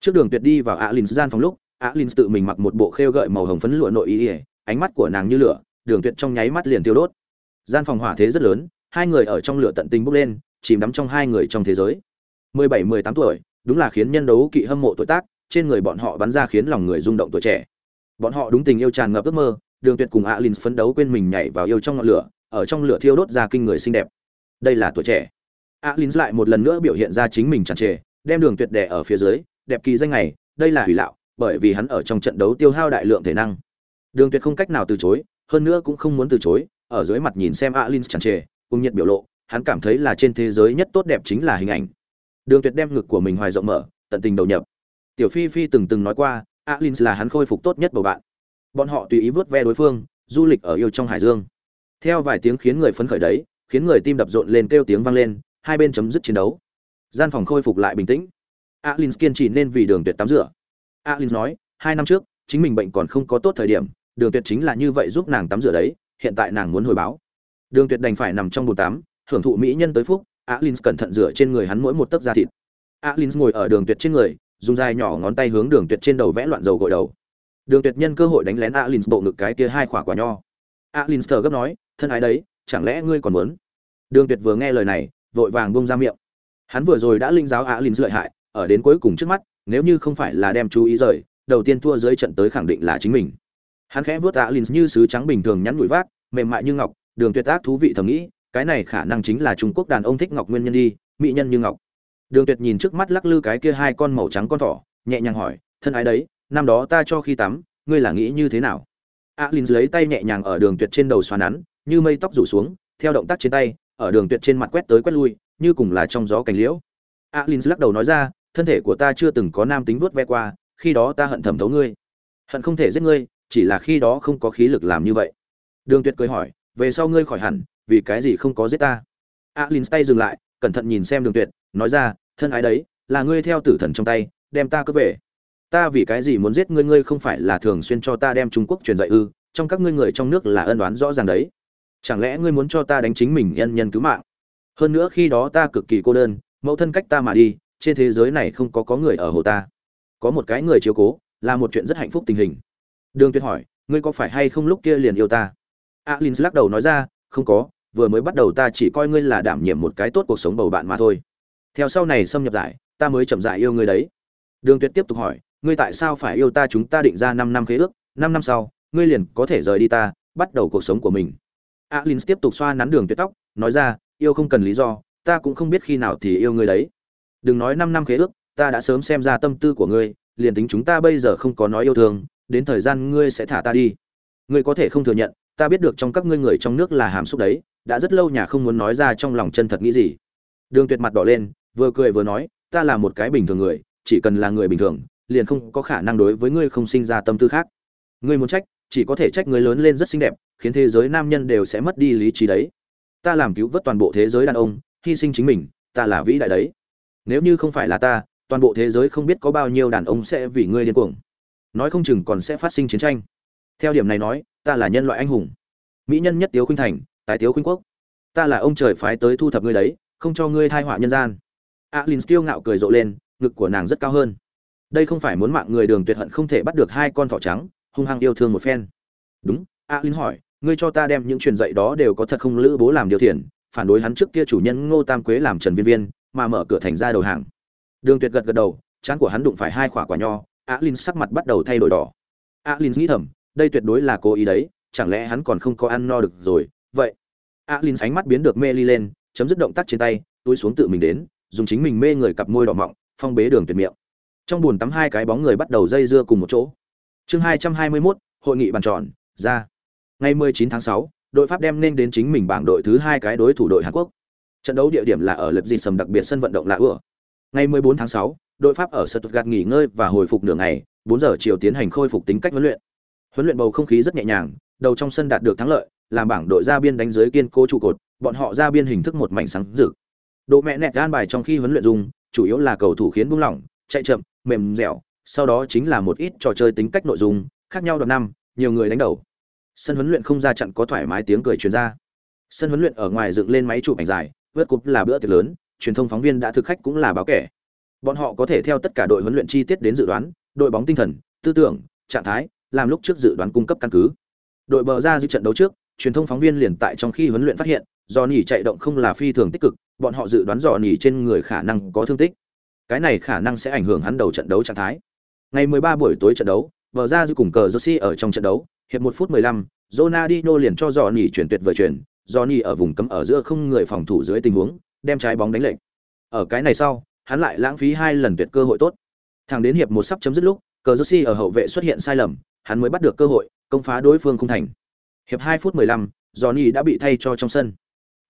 Trước đường tuyệt đi vào Alins gian phòng lúc, alin tự mình mặc một bộ khêu gợi màu hồng phấn lụa nội y ánh mắt của nàng như lửa đường tuyệt trong nháy mắt liền tiêu đốt gian phòng hỏa thế rất lớn, hai người ở trong lửa tận tình bốc lên, chìm đắm trong hai người trong thế giới. 17-18 tuổi, đúng là khiến nhân đấu kỵ hâm mộ tuổi tác, trên người bọn họ bắn ra khiến lòng người rung động tuổi trẻ. Bọn họ đúng tình yêu tràn ngập ước mơ, đường tuyệt cùng alin phấn đấu quên mình nhảy vào yêu trong ngọn lửa, ở trong lửa thiêu đốt ra kinh người xinh đẹp. Đây là tuổi trẻ. Alin lại một lần nữa biểu hiện ra chính mình tràn trề đem đường tuyệt đè ở phía dưới, đẹp kỳ danh này, đây là hủy lạo, bởi vì hắn ở trong trận đấu tiêu hao đại lượng thể năng. Đường tuyệt không cách nào từ chối, hơn nữa cũng không muốn từ chối ở dưới mặt nhìn xem Alins tràn trề cùng nhiệt biểu lộ, hắn cảm thấy là trên thế giới nhất tốt đẹp chính là hình ảnh. Đường tuyệt đem ngực của mình hoài rộng mở, tận tình đầu nhập. Tiểu phi phi từng từng nói qua Alins là hắn khôi phục tốt nhất bầu bạn. Bọn họ tùy ý vớt ve đối phương, du lịch ở yêu trong hải dương. Theo vài tiếng khiến người phấn khởi đấy, khiến người tim đập rộn lên kêu tiếng vang lên, hai bên chấm dứt chiến đấu. Gian phòng khôi phục lại bình tĩnh. Alins kiên trì nên vì đường tuyệt tắm rửa. Alins nói, hai năm trước, chính mình bệnh còn không có tốt thời điểm, đường tuyệt chính là như vậy giúp nàng tắm rửa đấy hiện tại nàng muốn hồi báo. Đường tuyệt đành phải nằm trong bồn tắm, hưởng thụ mỹ nhân tới phúc, alin cẩn thận rửa trên người hắn mỗi một tấc da thịt. Alin ngồi ở đường tuyệt trên người, dùng dài nhỏ ngón tay hướng đường tuyệt trên đầu vẽ loạn dầu gội đầu. Đường tuyệt nhân cơ hội đánh lén alin bộ ngực cái kia hai quả quả nho. Alin thở gấp nói, thân ái đấy, chẳng lẽ ngươi còn muốn? Đường tuyệt vừa nghe lời này, vội vàng bông ra miệng. Hắn vừa rồi đã linh giáo alin lợi hại, ở đến cuối cùng trước mắt, nếu như không phải là đem chú ý rời, đầu tiên thua dưới trận tới khẳng định là chính mình hắn khẽ vuốt alin như sứ trắng bình thường nhắn nhủi vác, mềm mại như ngọc, đường tuyệt ác thú vị thầm nghĩ, cái này khả năng chính là trung quốc đàn ông thích ngọc nguyên nhân đi, mỹ nhân như ngọc. Đường tuyệt nhìn trước mắt lắc lư cái kia hai con màu trắng con thỏ, nhẹ nhàng hỏi, thân ái đấy, năm đó ta cho khi tắm, ngươi là nghĩ như thế nào? Alin lấy tay nhẹ nhàng ở đường tuyệt trên đầu xoa nắn, như mây tóc rủ xuống, theo động tác trên tay, ở đường tuyệt trên mặt quét tới quét lui, như cùng là trong gió cành liễu. Alin lắc đầu nói ra, thân thể của ta chưa từng có nam tính vuốt ve qua, khi đó ta hận thầm thấu ngươi. Hận không thể giết ngươi chỉ là khi đó không có khí lực làm như vậy. Đường tuyệt cười hỏi, về sau ngươi khỏi hẳn, vì cái gì không có giết ta? Alin tay dừng lại, cẩn thận nhìn xem đường tuyệt, nói ra, thân ái đấy, là ngươi theo tử thần trong tay, đem ta cướp về. Ta vì cái gì muốn giết ngươi ngươi không phải là thường xuyên cho ta đem trung quốc truyền dạy ư? Trong các ngươi người trong nước là ân oán rõ ràng đấy. Chẳng lẽ ngươi muốn cho ta đánh chính mình nhân nhân cứu mạng? Hơn nữa khi đó ta cực kỳ cô đơn, mẫu thân cách ta mà đi, trên thế giới này không có có người ở hồ ta. Có một cái người chiếu cố, là một chuyện rất hạnh phúc tình hình đường tuyệt hỏi, ngươi có phải hay không lúc kia liền yêu ta? Alin lắc đầu nói ra, không có, vừa mới bắt đầu ta chỉ coi ngươi là đảm nhiệm một cái tốt cuộc sống bầu bạn mà thôi. Theo sau này xâm nhập giải, ta mới chậm dại yêu ngươi đấy. Đường tuyệt tiếp tục hỏi, ngươi tại sao phải yêu ta chúng ta định ra năm năm khế ước, năm năm sau, ngươi liền có thể rời đi ta, bắt đầu cuộc sống của mình? Alin tiếp tục xoa nắn đường tuyệt tóc, nói ra, yêu không cần lý do, ta cũng không biết khi nào thì yêu ngươi đấy. Đừng nói năm năm khế ước, ta đã sớm xem ra tâm tư của ngươi, liền tính chúng ta bây giờ không có nói yêu thương đến thời gian ngươi sẽ thả ta đi. Ngươi có thể không thừa nhận, ta biết được trong các ngươi người trong nước là hàm xúc đấy, đã rất lâu nhà không muốn nói ra trong lòng chân thật nghĩ gì. Đường tuyệt mặt đỏ lên, vừa cười vừa nói, ta là một cái bình thường người, chỉ cần là người bình thường, liền không có khả năng đối với ngươi không sinh ra tâm tư khác. Ngươi muốn trách, chỉ có thể trách ngươi lớn lên rất xinh đẹp, khiến thế giới nam nhân đều sẽ mất đi lý trí đấy. Ta làm cứu vớt toàn bộ thế giới đàn ông, hy sinh chính mình, ta là vĩ đại đấy. Nếu như không phải là ta, toàn bộ thế giới không biết có bao nhiêu đàn ông sẽ vì ngươi điên cuồng nói không chừng còn sẽ phát sinh chiến tranh. Theo điểm này nói, ta là nhân loại anh hùng. Mỹ nhân nhất tiếu khuynh thành tái tiếu khuynh quốc. Ta là ông trời phái tới thu thập ngươi đấy, không cho ngươi thai họa nhân gian. Alin kiêu ngạo cười rộ lên, ngực của nàng rất cao hơn. Đây không phải muốn mạng người đường tuyệt hận không thể bắt được hai con thỏ trắng, hung hăng yêu thương một phen. Đúng, alin hỏi, ngươi cho ta đem những truyền dạy đó đều có thật không lữ bố làm điều thiện, phản đối hắn trước kia chủ nhân ngô tam quế làm trần viên viên, mà mở cửa thành ra đầu hàng. Đường tuyệt gật gật đầu, chán của hắn đụng phải hai quả quả nho alin sắc mặt bắt đầu thay đổi đỏ. Alin nghĩ thầm đây tuyệt đối là cố ý đấy chẳng lẽ hắn còn không có ăn no được rồi? Vậy alin ánh mắt biến được mê ly lên chấm dứt động tác trên tay túi xuống tự mình đến dùng chính mình mê người cặp môi đỏ mọng phong bế đường tuyệt miệng. Trong buồn tắm hai cái bóng người bắt đầu dây dưa cùng một chỗ. Chương hai trăm hai mươi 221, hội nghị bàn tròn ra. Ngày 19 tháng 6, đội pháp đem nên đến chính mình bảng đội thứ hai cái đối thủ đội hàn quốc. Trận đấu địa điểm là ở lập dì sầm đặc biệt sân vận động lạ ửa ngày 14 tháng 6, đội pháp ở stuttgart nghỉ ngơi và hồi phục nửa ngày 4 giờ chiều tiến hành khôi phục tính cách huấn luyện. Huấn luyện bầu không khí rất nhẹ nhàng, đầu trong sân đạt được thắng lợi, làm bảng đội ra biên đánh dưới kiên cố trụ cột, bọn họ ra biên hình thức một mảnh sáng rực. Độ mẹ nẹt gan bài trong khi huấn luyện dùng, chủ yếu là cầu thủ khiến buông lỏng, chạy chậm, mềm dẻo, sau đó chính là một ít trò chơi tính cách nội dung, khác nhau đoạn năm, nhiều người đánh đầu. Sân huấn luyện không ra trận có thoải mái tiếng cười truyền ra. Sân huấn luyện ở ngoài dựng lên máy chụp ảnh dài vớt cúp là bữa tiệc lớn, truyền thông phóng viên đã thực khách cũng là báo kẻ bọn họ có thể theo tất cả đội huấn luyện chi tiết đến dự đoán đội bóng tinh thần tư tưởng, trạng thái, làm lúc trước dự đoán cung cấp căn cứ. Đội bờ ra dự trận đấu trước, truyền thông phóng viên liền tại trong khi huấn luyện phát hiện, do nhỉ chạy động không là phi thường tích cực, bọn họ dự đoán dò nhỉ trên người khả năng có thương tích. Cái này khả năng sẽ ảnh hưởng hắn đầu trận đấu trạng thái. Ngày 13 buổi tối trận đấu, bờ ra dự cùng cờ Jersey ở trong trận đấu, hiệp 1 phút 15, Ronaldinho liền cho dò nhỉ chuyển tuyệt vời chuyển, Johnny ở vùng cấm ở giữa không người phòng thủ dưới tình huống, đem trái bóng đánh lệch. Ở cái này sau, hắn lại lãng phí hai lần tuyệt cơ hội tốt. Thẳng đến hiệp một sắp chấm dứt lúc, Cờ Jersey ở hậu vệ xuất hiện sai lầm, hắn mới bắt được cơ hội, công phá đối phương không thành. Hiệp 2 phút 15, Johnny đã bị thay cho trong sân.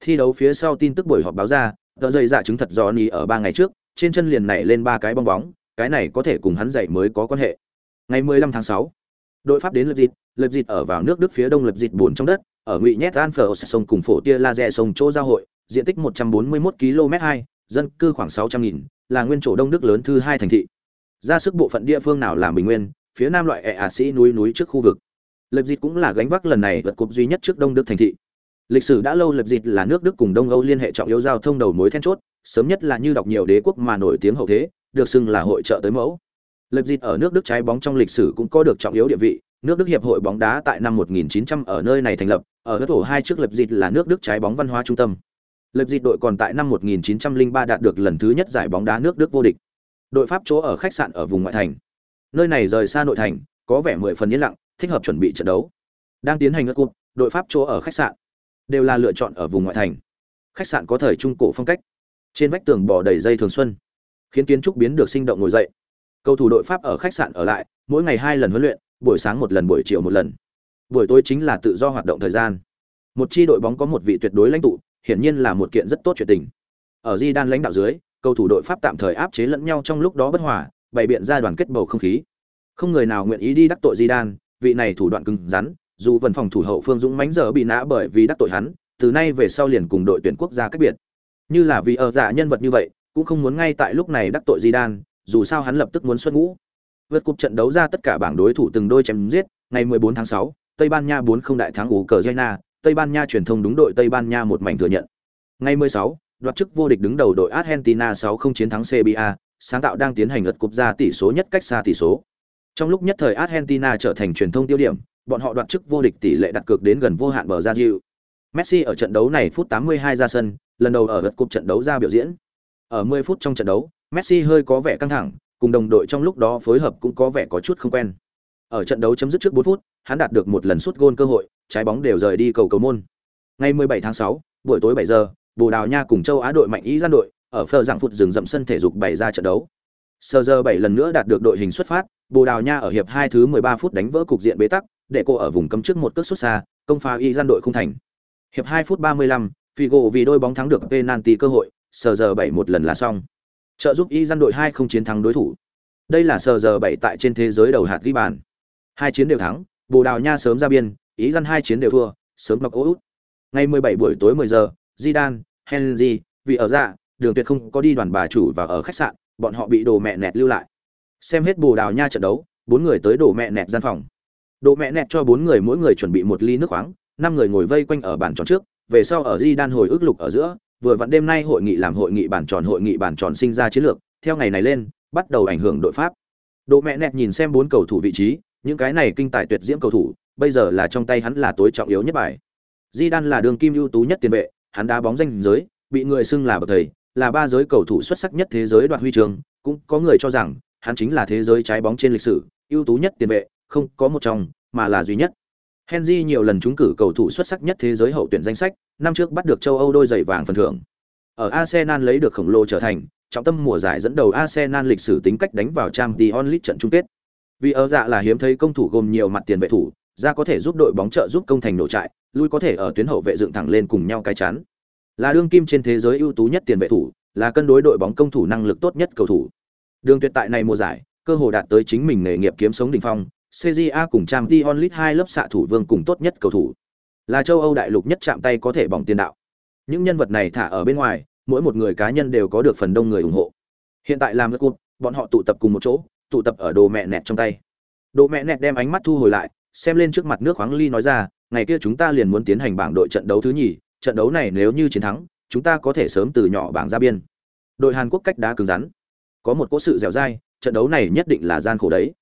Thi đấu phía sau tin tức buổi họp báo ra, tờ dây dạ chứng thật Johnny ở 3 ngày trước, trên chân liền nảy lên ba cái bong bóng, cái này có thể cùng hắn dậy mới có quan hệ. Ngày 15 tháng 6, đội Pháp đến lập dịch, lập dịch ở vào nước Đức phía đông lập dịch buồn trong đất, ở ngụy nhét anfer sông cùng phổ tia laser sông chỗ giao hội diện tích 141 km 2 dân cư khoảng 600 nghìn, là nguyên chỗ đông đức lớn thứ hai thành thị. Ra sức bộ phận địa phương nào làm bình nguyên, phía nam loại ẹ ả sĩ núi núi trước khu vực. Lập dịch cũng là gánh vác lần này vượt cục duy nhất trước đông đức thành thị. Lịch sử đã lâu, lập dịch là nước đức cùng đông âu liên hệ trọng yếu giao thông đầu mối then chốt, sớm nhất là như đọc nhiều đế quốc mà nổi tiếng hậu thế, được xưng là hội trợ tới mẫu. Lập dịch ở nước đức trái bóng trong lịch sử cũng có được trọng yếu địa vị, nước đức hiệp hội bóng đá tại năm 1900 ở nơi này thành lập, ở đất thổ hai trước lập dịt là nước đức trái bóng văn hóa trung tâm lập dịch đội còn tại năm 1903 đạt được lần thứ nhất giải bóng đá nước đức vô địch. Đội pháp chỗ ở khách sạn ở vùng ngoại thành. Nơi này rời xa nội thành có vẻ mười phần yên lặng thích hợp chuẩn bị trận đấu. Đang tiến hành ngất cuộc, đội pháp chỗ ở khách sạn đều là lựa chọn ở vùng ngoại thành. Khách sạn có thời trung cổ phong cách. Trên vách tường bò đầy dây thường xuân khiến kiến trúc biến được sinh động ngồi dậy. Cầu thủ đội pháp ở khách sạn ở lại mỗi ngày hai lần huấn luyện buổi sáng một lần buổi chiều một lần. Buổi tối chính là tự do hoạt động thời gian. Một chi đội bóng có một vị tuyệt đối lãnh tụ hiển nhiên là một kiện rất tốt chuyện tình. Ở di đan lãnh đạo dưới cầu thủ đội pháp tạm thời áp chế lẫn nhau trong lúc đó bất hòa bày biện ra đoàn kết bầu không khí. Không người nào nguyện ý đi đắc tội di đan vị này thủ đoạn cứng rắn dù vần phòng thủ hậu phương dũng mãnh giờ bị nã bởi vì đắc tội hắn từ nay về sau liền cùng đội tuyển quốc gia cách biệt. Như là vì ở giả nhân vật như vậy cũng không muốn ngay tại lúc này đắc tội di đan dù sao hắn lập tức muốn xuất ngũ. Vượt cục trận đấu ra tất cả bảng đối thủ từng đôi chém giết ngày 14 tháng 6, Tây Ban Nha 4 không đại thắng Ukraine, Tây Ban Nha truyền thông đúng đội Tây Ban Nha một mảnh thừa nhận. Ngày 16, đoạt chức vô địch đứng đầu đội Argentina 6-0 chiến thắng CBA, sáng tạo đang tiến hành ật cúp ra tỷ số nhất cách xa tỷ số. Trong lúc nhất thời Argentina trở thành truyền thông tiêu điểm, bọn họ đoạt chức vô địch tỷ lệ đặt cược đến gần vô hạn bờ ra dịu. Messi ở trận đấu này phút 82 ra sân, lần đầu ở lượt cúp trận đấu ra biểu diễn. Ở 10 phút trong trận đấu, Messi hơi có vẻ căng thẳng, cùng đồng đội trong lúc đó phối hợp cũng có vẻ có chút không quen. Ở trận đấu chấm dứt trước 4 phút, hắn đạt được một lần sút gôn cơ hội, trái bóng đều rời đi cầu cầu môn. Ngày 17 tháng 6, buổi tối 7 giờ, Bồ Đào Nha cùng châu Á đội mạnh ý gian đội, ở phờ dạng phụt rừng rậm sân thể dục bày ra trận đấu. Sơ giờ 7 lần nữa đạt được đội hình xuất phát, Bồ Đào Nha ở hiệp 2 thứ 13 phút đánh vỡ cục diện bế tắc, để cô ở vùng cấm trước một cước sút xa, công phá y gian đội không thành. Hiệp 2 phút 35, Figo vì đôi bóng thắng được penalty cơ hội, sờ giờ 7 một lần là xong. Trợ giúp y gian đội 2 không chiến thắng đối thủ. Đây là sờ giờ 7 tại trên thế giới đầu hạt ghi bàn hai chiến đều thắng bồ đào nha sớm ra biên ý dân hai chiến đều thua sớm ngọc út. Ngày 17 buổi tối 10 giờ Zidane, Henry, vì ở dạ đường tuyệt không có đi đoàn bà chủ và ở khách sạn bọn họ bị đồ mẹ nẹt lưu lại. Xem hết bồ đào nha trận đấu bốn người tới đồ mẹ nẹt gian phòng. Đồ mẹ nẹt cho bốn người mỗi người chuẩn bị một ly nước khoáng năm người ngồi vây quanh ở bàn tròn trước về sau ở di hồi ức lục ở giữa vừa vặn đêm nay hội nghị làm hội nghị bàn tròn hội nghị bàn tròn sinh ra chiến lược theo ngày này lên bắt đầu ảnh hưởng đội pháp. Đồ mẹ nẹt nhìn xem bốn cầu thủ vị trí những cái này kinh tài tuyệt diễm cầu thủ, bây giờ là trong tay hắn là tối trọng yếu nhất bài. Zidane là đường kim ưu tú nhất tiền vệ, hắn đá bóng danh giới, bị người xưng là bậc thầy, là ba giới cầu thủ xuất sắc nhất thế giới đoạt huy chương, cũng có người cho rằng hắn chính là thế giới trái bóng trên lịch sử, ưu tú nhất tiền vệ, không có một trong, mà là duy nhất. Henry nhiều lần trúng cử cầu thủ xuất sắc nhất thế giới hậu tuyển danh sách, năm trước bắt được châu Âu đôi giày vàng phần thưởng. Ở Arsenal lấy được khổng lồ trở thành trọng tâm mùa giải dẫn đầu Arsenal lịch sử tính cách đánh vào Champions League trận chung kết vì ở dạ là hiếm thấy công thủ gồm nhiều mặt tiền vệ thủ ra có thể giúp đội bóng trợ giúp công thành nổ trại lui có thể ở tuyến hậu vệ dựng thẳng lên cùng nhau cái chắn là đương kim trên thế giới ưu tú nhất tiền vệ thủ là cân đối đội bóng công thủ năng lực tốt nhất cầu thủ. Đường tuyệt tại này mùa giải cơ hồ đạt tới chính mình nghề nghiệp kiếm sống đỉnh phong CJA cùng Trang Dion hai lớp xạ thủ vương cùng tốt nhất cầu thủ. Là châu Âu đại lục nhất chạm tay có thể bỏng tiền đạo. Những nhân vật này thả ở bên ngoài mỗi một người cá nhân đều có được phần đông người ủng hộ. Hiện tại làm cuộc, bọn họ tụ tập cùng một chỗ tụ tập ở đồ mẹ nẹt trong tay. Đồ mẹ nẹt đem ánh mắt thu hồi lại xem lên trước mặt nước khoáng ly nói ra ngày kia chúng ta liền muốn tiến hành bảng đội trận đấu thứ nhì trận đấu này nếu như chiến thắng chúng ta có thể sớm từ nhỏ bảng ra biên đội hàn quốc cách đá cứng rắn có một cố sự dẻo dai trận đấu này nhất định là gian khổ đấy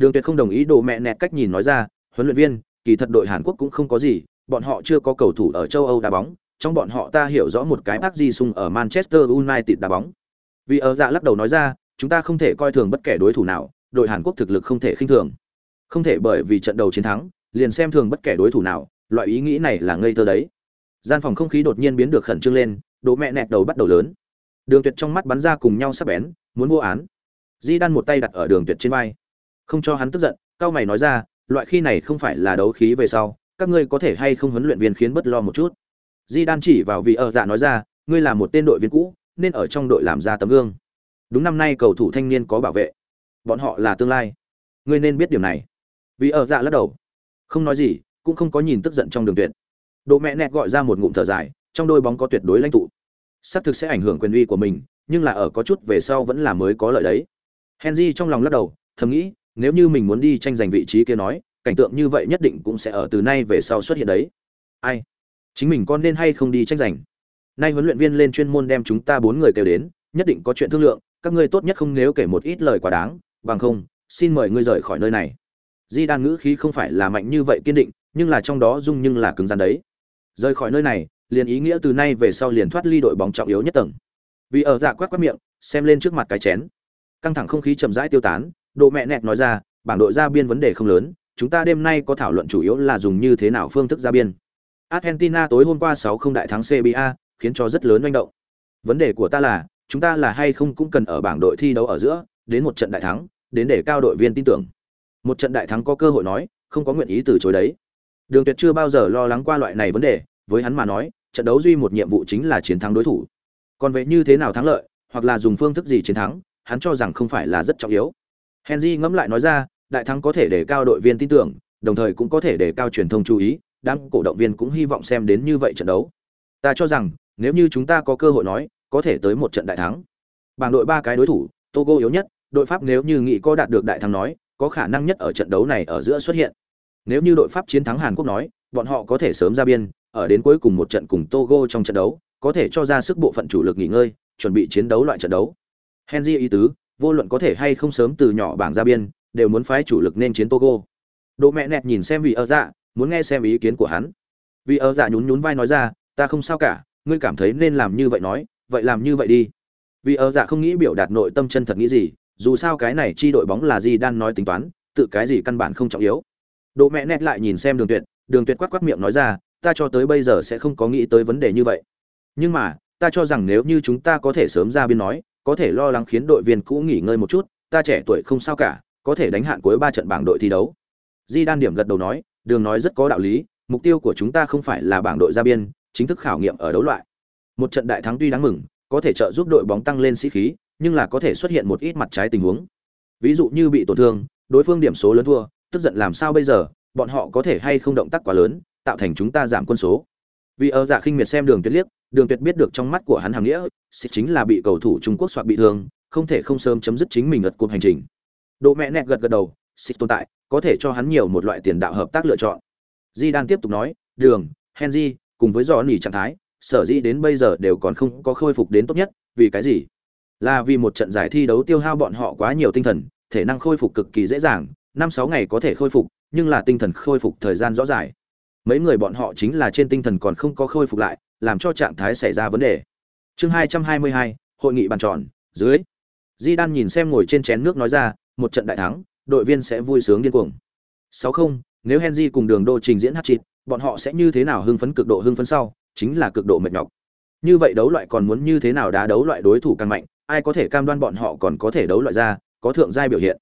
Đường Tuyệt không đồng ý đồ mẹ nẹt cách nhìn nói ra, huấn luyện viên, kỳ thật đội Hàn Quốc cũng không có gì, bọn họ chưa có cầu thủ ở châu Âu đá bóng, trong bọn họ ta hiểu rõ một cái bác di Sung ở Manchester United đá bóng. Vì ở dạ lắc đầu nói ra, chúng ta không thể coi thường bất kể đối thủ nào, đội Hàn Quốc thực lực không thể khinh thường. Không thể bởi vì trận đầu chiến thắng, liền xem thường bất kể đối thủ nào, loại ý nghĩ này là ngây thơ đấy. Gian phòng không khí đột nhiên biến được khẩn trương lên, đố mẹ nẹt đầu bắt đầu lớn. Đường Tuyệt trong mắt bắn ra cùng nhau sắp bén, muốn vô án. Di Đan một tay đặt ở Đường Tuyệt trên vai, không cho hắn tức giận, cao mày nói ra, loại khi này không phải là đấu khí về sau, các ngươi có thể hay không huấn luyện viên khiến bất lo một chút. Di Đan chỉ vào vị ở dạ nói ra, ngươi là một tên đội viên cũ, nên ở trong đội làm ra tấm gương. Đúng năm nay cầu thủ thanh niên có bảo vệ, bọn họ là tương lai. Ngươi nên biết điều này. Vì ở dạ lắc đầu, không nói gì, cũng không có nhìn tức giận trong đường tuyệt. Độ mẹ nẹt gọi ra một ngụm thở dài, trong đôi bóng có tuyệt đối lãnh tụ. Sắp thực sẽ ảnh hưởng quyền uy của mình, nhưng là ở có chút về sau vẫn là mới có lợi đấy. Henry trong lòng lắc đầu, thầm nghĩ, nếu như mình muốn đi tranh giành vị trí kia nói, cảnh tượng như vậy nhất định cũng sẽ ở từ nay về sau xuất hiện đấy. Ai? Chính mình con nên hay không đi tranh giành? Nay huấn luyện viên lên chuyên môn đem chúng ta bốn người kêu đến, nhất định có chuyện thương lượng, các ngươi tốt nhất không nếu kể một ít lời quá đáng, bằng không, xin mời ngươi rời khỏi nơi này. Di Đan ngữ khí không phải là mạnh như vậy kiên định, nhưng là trong đó dung nhưng là cứng rắn đấy. Rời khỏi nơi này, liền ý nghĩa từ nay về sau liền thoát ly đội bóng trọng yếu nhất tầng. Vì ở dạ quát quát miệng, xem lên trước mặt cái chén. Căng thẳng không khí chậm rãi tiêu tán, Độ mẹ nẹt nói ra, bảng đội ra biên vấn đề không lớn, chúng ta đêm nay có thảo luận chủ yếu là dùng như thế nào phương thức ra biên. Argentina tối hôm qua 6 không đại thắng CBA, khiến cho rất lớn manh động. Vấn đề của ta là, chúng ta là hay không cũng cần ở bảng đội thi đấu ở giữa, đến một trận đại thắng, đến để cao đội viên tin tưởng. Một trận đại thắng có cơ hội nói, không có nguyện ý từ chối đấy. Đường Tuyệt chưa bao giờ lo lắng qua loại này vấn đề, với hắn mà nói, trận đấu duy một nhiệm vụ chính là chiến thắng đối thủ. Còn về như thế nào thắng lợi, hoặc là dùng phương thức gì chiến thắng, hắn cho rằng không phải là rất trọng yếu. Henry ngẫm lại nói ra, đại thắng có thể để cao đội viên tin tưởng, đồng thời cũng có thể để cao truyền thông chú ý, đám cổ động viên cũng hy vọng xem đến như vậy trận đấu. Ta cho rằng, nếu như chúng ta có cơ hội nói, có thể tới một trận đại thắng. Bảng đội ba cái đối thủ, Togo yếu nhất, đội Pháp nếu như nghĩ có đạt được đại thắng nói, có khả năng nhất ở trận đấu này ở giữa xuất hiện. Nếu như đội Pháp chiến thắng Hàn Quốc nói, bọn họ có thể sớm ra biên, ở đến cuối cùng một trận cùng Togo trong trận đấu, có thể cho ra sức bộ phận chủ lực nghỉ ngơi, chuẩn bị chiến đấu loại trận đấu. Henry ý tứ, vô luận có thể hay không sớm từ nhỏ bảng ra biên, đều muốn phái chủ lực nên chiến Togo. Đỗ mẹ nẹt nhìn xem vì ở dạ, muốn nghe xem ý kiến của hắn. Vì ở dạ nhún nhún vai nói ra, ta không sao cả, ngươi cảm thấy nên làm như vậy nói, vậy làm như vậy đi. Vì ở dạ không nghĩ biểu đạt nội tâm chân thật nghĩ gì, dù sao cái này chi đội bóng là gì đang nói tính toán, tự cái gì căn bản không trọng yếu. Đỗ mẹ nét lại nhìn xem Đường Tuyệt, Đường Tuyệt quát quát miệng nói ra, ta cho tới bây giờ sẽ không có nghĩ tới vấn đề như vậy. Nhưng mà, ta cho rằng nếu như chúng ta có thể sớm ra biên nói, có thể lo lắng khiến đội viên cũ nghỉ ngơi một chút, ta trẻ tuổi không sao cả, có thể đánh hạn cuối ba trận bảng đội thi đấu. Di Đan điểm gật đầu nói, Đường nói rất có đạo lý, mục tiêu của chúng ta không phải là bảng đội ra biên, chính thức khảo nghiệm ở đấu loại. Một trận đại thắng tuy đáng mừng, có thể trợ giúp đội bóng tăng lên sĩ khí, nhưng là có thể xuất hiện một ít mặt trái tình huống. Ví dụ như bị tổn thương, đối phương điểm số lớn thua, tức giận làm sao bây giờ, bọn họ có thể hay không động tác quá lớn, tạo thành chúng ta giảm quân số. Vì ở dạ khinh miệt xem Đường Tuyệt liếc, Đường Tuyệt biết được trong mắt của hắn hàng nghĩa, xích chính là bị cầu thủ Trung Quốc soạt bị thương, không thể không sớm chấm dứt chính mình ngật cuộc hành trình. Độ mẹ nẹt gật gật đầu, xích tồn tại, có thể cho hắn nhiều một loại tiền đạo hợp tác lựa chọn. Di đang tiếp tục nói, Đường, Henry, cùng với Johnny trạng thái, sở dĩ đến bây giờ đều còn không có khôi phục đến tốt nhất, vì cái gì? Là vì một trận giải thi đấu tiêu hao bọn họ quá nhiều tinh thần, thể năng khôi phục cực kỳ dễ dàng, năm sáu ngày có thể khôi phục, nhưng là tinh thần khôi phục thời gian rõ dài. Mấy người bọn họ chính là trên tinh thần còn không có khôi phục lại, làm cho trạng thái xảy ra vấn đề. Chương hai hai mươi hai, hội nghị bàn tròn, dưới. Di Đan nhìn xem ngồi trên chén nước nói ra, một trận đại thắng, đội viên sẽ vui sướng điên cuồng. Sáu không, nếu Henry cùng Đường Đô trình diễn hát chít, bọn họ sẽ như thế nào hưng phấn cực độ hưng phấn sau, chính là cực độ mệt nhọc. Như vậy đấu loại còn muốn như thế nào đá đấu loại đối thủ càng mạnh, ai có thể cam đoan bọn họ còn có thể đấu loại ra, có thượng giai biểu hiện.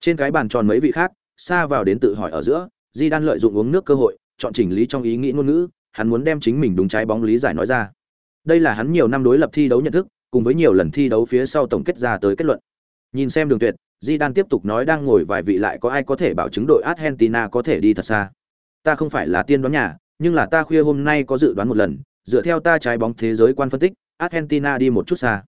Trên cái bàn tròn mấy vị khác, xa vào đến tự hỏi ở giữa, Di Đan lợi dụng uống nước cơ hội, chọn chỉnh lý trong ý nghĩ ngôn ngữ, hắn muốn đem chính mình đúng trái bóng lý giải nói ra. Đây là hắn nhiều năm đối lập thi đấu nhận thức, cùng với nhiều lần thi đấu phía sau tổng kết ra tới kết luận. Nhìn xem Đường Tuyệt, Di Đan tiếp tục nói đang ngồi vài vị lại có ai có thể bảo chứng đội Argentina có thể đi thật xa. Ta không phải là tiên đoán nhà, nhưng là ta khuya hôm nay có dự đoán một lần, dựa theo ta trái bóng thế giới quan phân tích, Argentina đi một chút xa.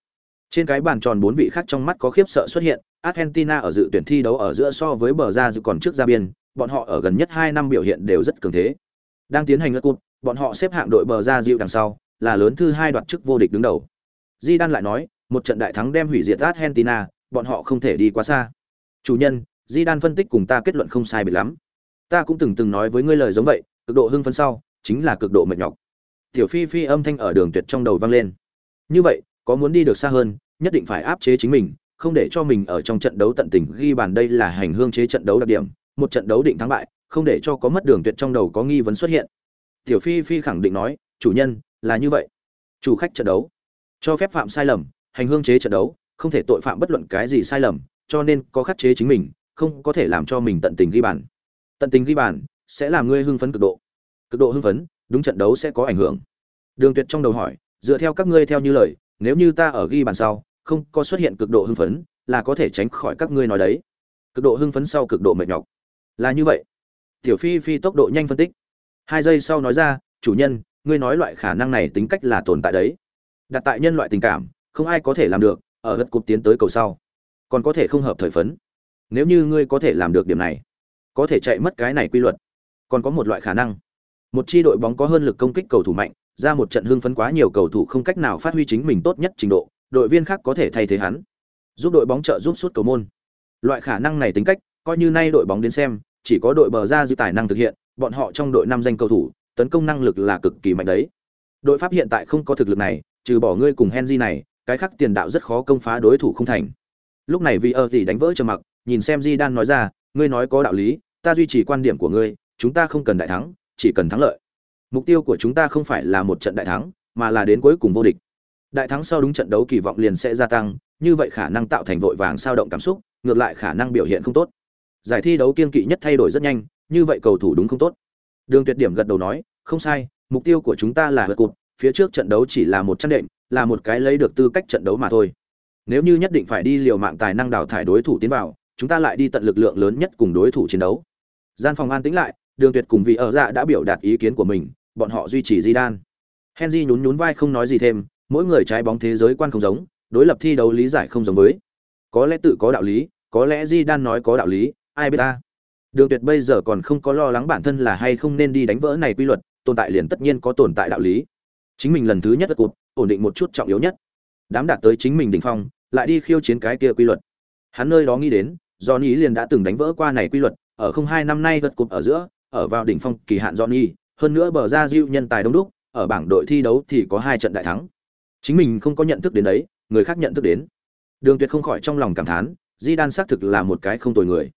Trên cái bàn tròn bốn vị khác trong mắt có khiếp sợ xuất hiện, Argentina ở dự tuyển thi đấu ở giữa so với bờ ra dự còn trước ra biên, bọn họ ở gần nhất 2 năm biểu hiện đều rất cường thế. Đang tiến hành ngất cụt, bọn họ xếp hạng đội bờ ra dịu đằng sau, là lớn thứ hai đoạt chức vô địch đứng đầu. Di Đan lại nói, một trận đại thắng đem hủy diệt Argentina, bọn họ không thể đi quá xa. Chủ nhân, di đan phân tích cùng ta kết luận không sai biệt lắm ta cũng từng từng nói với ngươi lời giống vậy cực độ hưng phấn sau chính là cực độ mệt nhọc tiểu phi phi âm thanh ở đường tuyệt trong đầu vang lên như vậy có muốn đi được xa hơn nhất định phải áp chế chính mình, không để cho mình ở trong trận đấu tận tình ghi bàn đây là hành hương chế trận đấu đặc điểm, một trận đấu định thắng bại, không để cho có mất đường tuyệt trong đầu có nghi vấn xuất hiện. Tiểu phi phi khẳng định nói, chủ nhân, là như vậy. Chủ khách trận đấu cho phép phạm sai lầm, hành hương chế trận đấu, không thể tội phạm bất luận cái gì sai lầm, cho nên có khắc chế chính mình, không có thể làm cho mình tận tình ghi bàn. Tận tình ghi bàn sẽ làm ngươi hưng phấn cực độ. Cực độ hưng phấn, đúng trận đấu sẽ có ảnh hưởng. Đường tuyệt trong đầu hỏi, dựa theo các ngươi theo như lời, nếu như ta ở ghi bàn sau không có xuất hiện cực độ hưng phấn, là có thể tránh khỏi các ngươi nói đấy. Cực độ hưng phấn sau cực độ mệt nhọc. Là như vậy. Tiểu phi phi tốc độ nhanh phân tích. Hai giây sau nói ra, chủ nhân, ngươi nói loại khả năng này tính cách là tồn tại đấy. Đặt tại nhân loại tình cảm, không ai có thể làm được, ở gật cục tiến tới cầu sau. Còn có thể không hợp thời phấn. Nếu như ngươi có thể làm được điểm này, có thể chạy mất cái này quy luật. Còn có một loại khả năng. Một chi đội bóng có hơn lực công kích cầu thủ mạnh, ra một trận hưng phấn quá nhiều cầu thủ không cách nào phát huy chính mình tốt nhất trình độ đội viên khác có thể thay thế hắn. Giúp đội bóng trợ giúp suốt cầu môn. Loại khả năng này tính cách, coi như nay đội bóng đến xem, chỉ có đội bờ ra dư tài năng thực hiện, bọn họ trong đội năm danh cầu thủ, tấn công năng lực là cực kỳ mạnh đấy. Đội pháp hiện tại không có thực lực này, trừ bỏ ngươi cùng henry này, cái khác tiền đạo rất khó công phá đối thủ không thành. Lúc này vì ơ gì đánh vỡ trầm mặc, nhìn xem di đan nói ra, ngươi nói có đạo lý, ta duy trì quan điểm của ngươi, chúng ta không cần đại thắng, chỉ cần thắng lợi. Mục tiêu của chúng ta không phải là một trận đại thắng, mà là đến cuối cùng vô địch đại thắng sau đúng trận đấu kỳ vọng liền sẽ gia tăng, như vậy khả năng tạo thành vội vàng sao động cảm xúc, ngược lại khả năng biểu hiện không tốt. Giải thi đấu kiên kỵ nhất thay đổi rất nhanh, như vậy cầu thủ đúng không tốt? Đường tuyệt điểm gật đầu nói, không sai, mục tiêu của chúng ta là vượt cụt phía trước trận đấu chỉ là một chăn đệm, là một cái lấy được tư cách trận đấu mà thôi. Nếu như nhất định phải đi liều mạng tài năng đào thải đối thủ tiến vào, chúng ta lại đi tận lực lượng lớn nhất cùng đối thủ chiến đấu. Gian phòng an tĩnh lại, đường tuyệt cùng vị ở dạ đã biểu đạt ý kiến của mình, bọn họ duy trì di đan henry nhún nhún vai không nói gì thêm mỗi người trái bóng thế giới quan không giống, đối lập thi đấu lý giải không giống với. Có lẽ tự có đạo lý, có lẽ di đan nói có đạo lý, ai biết ta. Đường tuyệt bây giờ còn không có lo lắng bản thân là hay không nên đi đánh vỡ này quy luật, tồn tại liền tất nhiên có tồn tại đạo lý. Chính mình lần thứ nhất đất cụt ổn định một chút trọng yếu nhất. Đám đạt tới chính mình đỉnh phong, lại đi khiêu chiến cái kia quy luật. Hắn nơi đó nghĩ đến, johnny liền đã từng đánh vỡ qua này quy luật, ở không hai năm nay vật cụt ở giữa, ở vào đỉnh phong kỳ hạn johnny, hơn nữa bờ ra diệu nhân tài đông đúc, ở bảng đội thi đấu thì có hai trận đại thắng chính mình không có nhận thức đến đấy, người khác nhận thức đến. Đường tuyệt không khỏi trong lòng cảm thán, di đan xác thực là một cái không tồi người.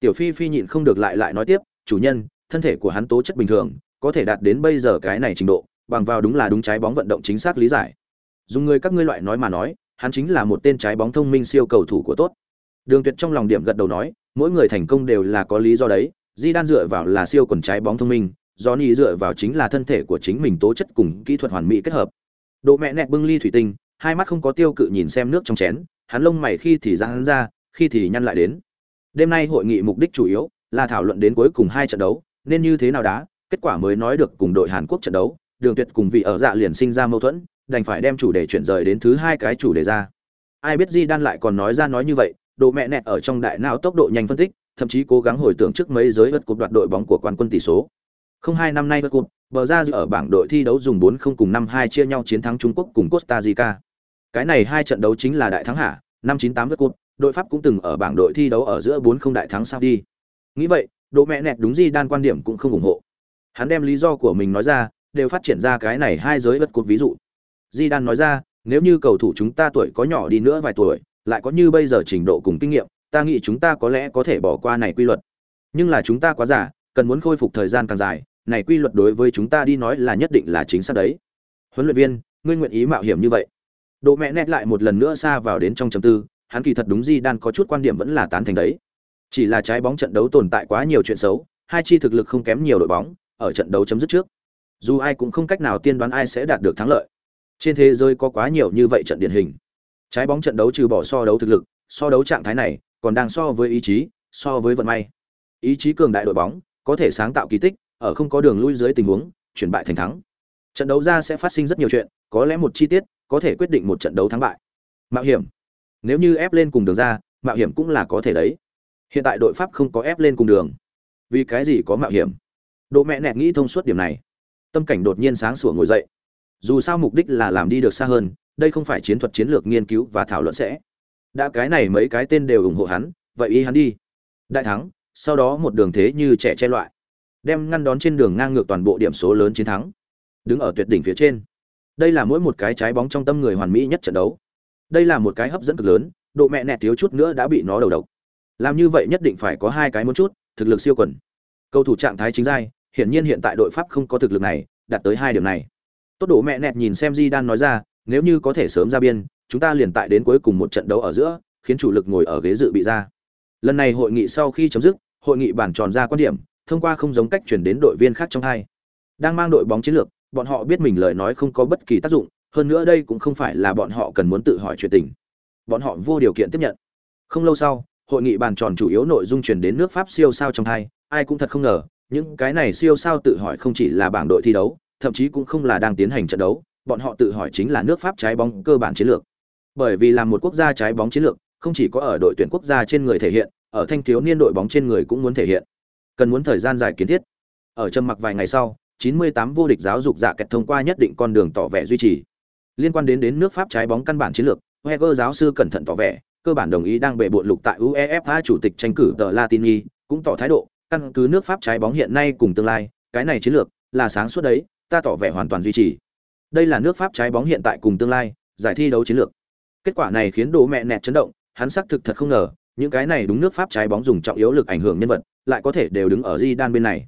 Tiểu phi phi nhịn không được lại lại nói tiếp, chủ nhân, thân thể của hắn tố chất bình thường, có thể đạt đến bây giờ cái này trình độ, bằng vào đúng là đúng trái bóng vận động chính xác lý giải. Dùng người các ngươi loại nói mà nói, hắn chính là một tên trái bóng thông minh siêu cầu thủ của tốt. Đường tuyệt trong lòng điểm gật đầu nói, mỗi người thành công đều là có lý do đấy, di đan dựa vào là siêu quần trái bóng thông minh do ni dựa vào chính là thân thể của chính mình tố chất cùng kỹ thuật hoàn mỹ kết hợp độ mẹ nẹt bưng ly thủy tinh, hai mắt không có tiêu cự nhìn xem nước trong chén, hắn lông mày khi thì giang hắn ra, khi thì nhăn lại đến. Đêm nay hội nghị mục đích chủ yếu là thảo luận đến cuối cùng hai trận đấu, nên như thế nào đá, kết quả mới nói được cùng đội hàn quốc trận đấu, đường tuyệt cùng vị ở dạ liền sinh ra mâu thuẫn, đành phải đem chủ đề chuyển rời đến thứ hai cái chủ đề ra. Ai biết di đan lại còn nói ra nói như vậy độ mẹ nẹt ở trong đại não tốc độ nhanh phân tích, thậm chí cố gắng hồi tưởng trước mấy giới vật cột đoạt đội bóng của quan quân tỷ số. Không hai năm nay vật cột bờ ra ở bảng đội thi đấu dùng 4 không cùng năm hai chia nhau chiến thắng Trung Quốc cùng Costa Rica. Cái này hai trận đấu chính là đại thắng hạ, năm 98 lượt cột, đội Pháp cũng từng ở bảng đội thi đấu ở giữa 4 không đại thắng sao đi. Nghĩ vậy, độ mẹ nẹt đúng gì đan quan điểm cũng không ủng hộ. Hắn đem lý do của mình nói ra, đều phát triển ra cái này hai giới vật cột ví dụ. Di Đan nói ra, nếu như cầu thủ chúng ta tuổi có nhỏ đi nữa vài tuổi, lại có như bây giờ trình độ cùng kinh nghiệm, ta nghĩ chúng ta có lẽ có thể bỏ qua này quy luật. Nhưng là chúng ta quá già, cần muốn khôi phục thời gian càng dài, này quy luật đối với chúng ta đi nói là nhất định là chính xác đấy. Huấn luyện viên, ngươi nguyện ý mạo hiểm như vậy? Độ mẹ nét lại một lần nữa xa vào đến trong trầm tư, hắn kỳ thật đúng Di Đan có chút quan điểm vẫn là tán thành đấy. Chỉ là trái bóng trận đấu tồn tại quá nhiều chuyện xấu, hai chi thực lực không kém nhiều đội bóng, ở trận đấu chấm dứt trước. Dù ai cũng không cách nào tiên đoán ai sẽ đạt được thắng lợi. Trên thế giới có quá nhiều như vậy trận điển hình. Trái bóng trận đấu trừ bỏ so đấu thực lực, so đấu trạng thái này, còn đang so với ý chí, so với vận may. Ý chí cường đại đội bóng, có thể sáng tạo kỳ tích, ở không có đường lui dưới tình huống, chuyển bại thành thắng. Trận đấu ra sẽ phát sinh rất nhiều chuyện, có lẽ một chi tiết có thể quyết định một trận đấu thắng bại. Mạo hiểm. Nếu như ép lên cùng đường ra, mạo hiểm cũng là có thể đấy. Hiện tại đội Pháp không có ép lên cùng đường. Vì cái gì có mạo hiểm? Độ mẹ nẹt nghĩ thông suốt điểm này. Tâm cảnh đột nhiên sáng sủa ngồi dậy. Dù sao mục đích là làm đi được xa hơn, đây không phải chiến thuật chiến lược nghiên cứu và thảo luận sẽ. Đã cái này mấy cái tên đều ủng hộ hắn, vậy ý hắn đi. Đại thắng, sau đó một đường thế như trẻ che loại, đem ngăn đón trên đường ngang ngược toàn bộ điểm số lớn chiến thắng. Đứng ở tuyệt đỉnh phía trên. Đây là mỗi một cái trái bóng trong tâm người hoàn mỹ nhất trận đấu. Đây là một cái hấp dẫn cực lớn, độ mẹ nẹt thiếu chút nữa đã bị nó đầu độc. Làm như vậy nhất định phải có hai cái muốn chút, thực lực siêu quần. Cầu thủ trạng thái chính giai, hiển nhiên hiện tại đội Pháp không có thực lực này, đạt tới hai điểm này. Tốt độ mẹ nẹt nhìn xem Di Đan nói ra, nếu như có thể sớm ra biên, chúng ta liền tại đến cuối cùng một trận đấu ở giữa, khiến chủ lực ngồi ở ghế dự bị ra. Lần này hội nghị sau khi chấm dứt, hội nghị bản tròn ra quan điểm, thông qua không giống cách chuyển đến đội viên khác trong hai. Đang mang đội bóng chiến lược, bọn họ biết mình lời nói không có bất kỳ tác dụng, hơn nữa đây cũng không phải là bọn họ cần muốn tự hỏi chuyện tình. Bọn họ vô điều kiện tiếp nhận. Không lâu sau, hội nghị bàn tròn chủ yếu nội dung truyền đến nước Pháp siêu sao trong hai, ai cũng thật không ngờ, những cái này siêu sao tự hỏi không chỉ là bảng đội thi đấu, thậm chí cũng không là đang tiến hành trận đấu, bọn họ tự hỏi chính là nước Pháp trái bóng cơ bản chiến lược. Bởi vì là một quốc gia trái bóng chiến lược, không chỉ có ở đội tuyển quốc gia trên người thể hiện, ở thanh thiếu niên đội bóng trên người cũng muốn thể hiện. Cần muốn thời gian dài kiến thiết. Ở trầm mặc vài ngày sau, 98 vô địch giáo dục dạ kẹt thông qua nhất định con đường tỏ vẻ duy trì. Liên quan đến đến nước Pháp trái bóng căn bản chiến lược, Wenger giáo sư cẩn thận tỏ vẻ, cơ bản đồng ý đang bệ bội lục tại UEFA chủ tịch tranh cử tờ Latini, cũng tỏ thái độ, căn cứ nước Pháp trái bóng hiện nay cùng tương lai, cái này chiến lược là sáng suốt đấy, ta tỏ vẻ hoàn toàn duy trì. Đây là nước Pháp trái bóng hiện tại cùng tương lai, giải thi đấu chiến lược. Kết quả này khiến đồ mẹ nẹt chấn động, hắn xác thực thật không ngờ, những cái này đúng nước Pháp trái bóng dùng trọng yếu lực ảnh hưởng nhân vật, lại có thể đều đứng ở Di Đan bên này.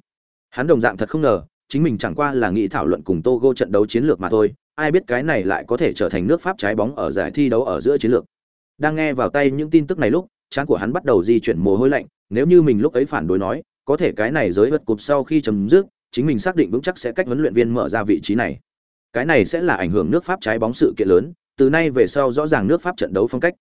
Hắn đồng dạng thật không ngờ, chính mình chẳng qua là nghĩ thảo luận cùng Togo trận đấu chiến lược mà thôi, ai biết cái này lại có thể trở thành nước Pháp trái bóng ở giải thi đấu ở giữa chiến lược. Đang nghe vào tay những tin tức này lúc, trán của hắn bắt đầu di chuyển mồ hôi lạnh, nếu như mình lúc ấy phản đối nói, có thể cái này giới vật cục sau khi chấm dứt, chính mình xác định vững chắc sẽ cách huấn luyện viên mở ra vị trí này. Cái này sẽ là ảnh hưởng nước Pháp trái bóng sự kiện lớn, từ nay về sau rõ ràng nước Pháp trận đấu phong cách.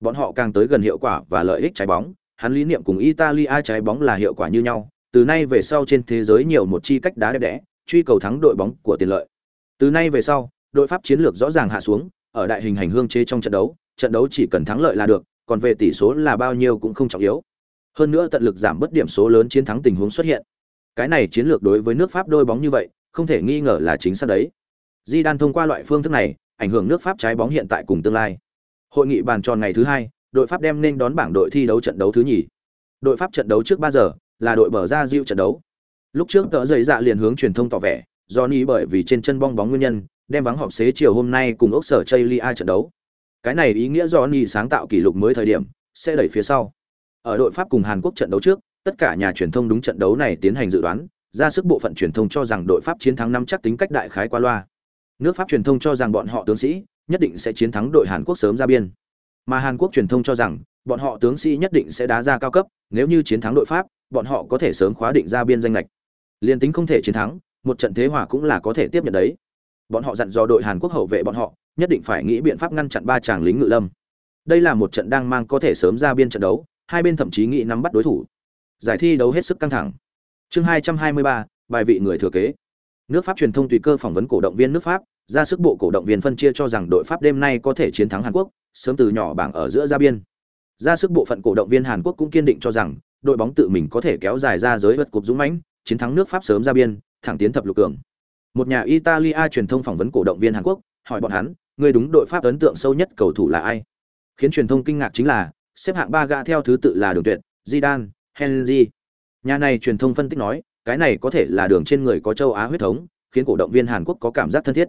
Bọn họ càng tới gần hiệu quả và lợi ích trái bóng, hắn lý niệm cùng Italia trái bóng là hiệu quả như nhau, từ nay về sau trên thế giới nhiều một chi cách đá đẹp đẽ, truy cầu thắng đội bóng của tiền lợi. Từ nay về sau, đội Pháp chiến lược rõ ràng hạ xuống, ở đại hình hành hương chế trong trận đấu, trận đấu chỉ cần thắng lợi là được, còn về tỷ số là bao nhiêu cũng không trọng yếu. Hơn nữa tận lực giảm bất điểm số lớn chiến thắng tình huống xuất hiện. Cái này chiến lược đối với nước Pháp đôi bóng như vậy, không thể nghi ngờ là chính xác đấy. Di Đan thông qua loại phương thức này, ảnh hưởng nước Pháp trái bóng hiện tại cùng tương lai. Hội nghị bàn tròn ngày thứ hai, đội Pháp đem nên đón bảng đội thi đấu trận đấu thứ nhì. Đội Pháp trận đấu trước 3 giờ, là đội bờ ra diệu trận đấu. Lúc trước tờ giấy dạ liền hướng truyền thông tỏ vẻ, do ni bởi vì trên chân bong bóng nguyên nhân, đem vắng họp xế chiều hôm nay cùng ốc sở Chaylia trận đấu. Cái này ý nghĩa do ni sáng tạo kỷ lục mới thời điểm, sẽ đẩy phía sau. Ở đội Pháp cùng Hàn Quốc trận đấu trước, tất cả nhà truyền thông đúng trận đấu này tiến hành dự đoán, ra sức bộ phận truyền thông cho rằng đội Pháp chiến thắng năm chắc tính cách đại khái qua loa. Nước Pháp truyền thông cho rằng bọn họ tướng sĩ nhất định sẽ chiến thắng đội Hàn Quốc sớm ra biên. Mà Hàn Quốc truyền thông cho rằng bọn họ tướng sĩ nhất định sẽ đá ra cao cấp, nếu như chiến thắng đội Pháp, bọn họ có thể sớm khóa định ra biên danh lệch. Liên tính không thể chiến thắng, một trận thế hòa cũng là có thể tiếp nhận đấy. Bọn họ dặn dò đội Hàn Quốc hậu vệ bọn họ, nhất định phải nghĩ biện pháp ngăn chặn ba chàng lính ngự lâm. Đây là một trận đang mang có thể sớm ra biên trận đấu, hai bên thậm chí nghĩ nắm bắt đối thủ. Giải thi đấu hết sức căng thẳng. Chương 223, bài vị người thừa kế. Nước Pháp truyền thông tùy cơ phỏng vấn cổ động viên nước Pháp, ra sức bộ cổ động viên phân chia cho rằng đội Pháp đêm nay có thể chiến thắng Hàn Quốc, sớm từ nhỏ bảng ở giữa ra biên. Ra sức bộ phận cổ động viên Hàn Quốc cũng kiên định cho rằng đội bóng tự mình có thể kéo dài ra giới vật cục dũng mãnh, chiến thắng nước Pháp sớm ra biên, thẳng tiến thập lục cường. Một nhà Italia truyền thông phỏng vấn cổ động viên Hàn Quốc, hỏi bọn hắn, người đúng đội Pháp ấn tượng sâu nhất cầu thủ là ai? Khiến truyền thông kinh ngạc chính là, xếp hạng ba gã theo thứ tự là Đường Tuyệt, Zidane, Henry. Nhà này truyền thông phân tích nói, cái này có thể là đường trên người có châu Á huyết thống, khiến cổ động viên Hàn Quốc có cảm giác thân thiết.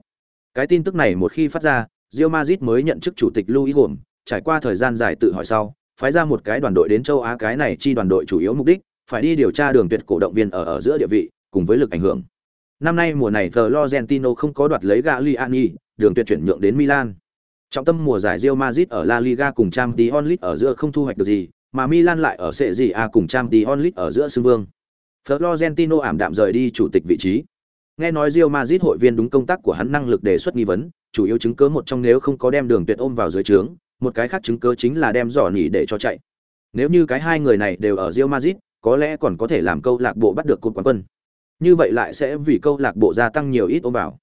Cái tin tức này một khi phát ra, Real Madrid mới nhận chức chủ tịch Louis Gồm, trải qua thời gian dài tự hỏi sau, phái ra một cái đoàn đội đến châu Á cái này chi đoàn đội chủ yếu mục đích, phải đi điều tra đường tuyệt cổ động viên ở ở giữa địa vị, cùng với lực ảnh hưởng. Năm nay mùa này Florentino không có đoạt lấy Gagliani, đường tuyệt chuyển nhượng đến Milan. Trọng tâm mùa giải Real Madrid ở La Liga cùng Champions League ở giữa không thu hoạch được gì, mà Milan lại ở Serie A cùng Champions League ở giữa xưng vương. Florentino ảm đạm rời đi chủ tịch vị trí. Nghe nói Real Madrid hội viên đúng công tác của hắn năng lực đề xuất nghi vấn, chủ yếu chứng cứ một trong nếu không có đem đường tuyệt ôm vào dưới trướng, một cái khác chứng cứ chính là đem giỏ nỉ để cho chạy. Nếu như cái hai người này đều ở Real Madrid, có lẽ còn có thể làm câu lạc bộ bắt được cột quán quân. Như vậy lại sẽ vì câu lạc bộ gia tăng nhiều ít ôm vào.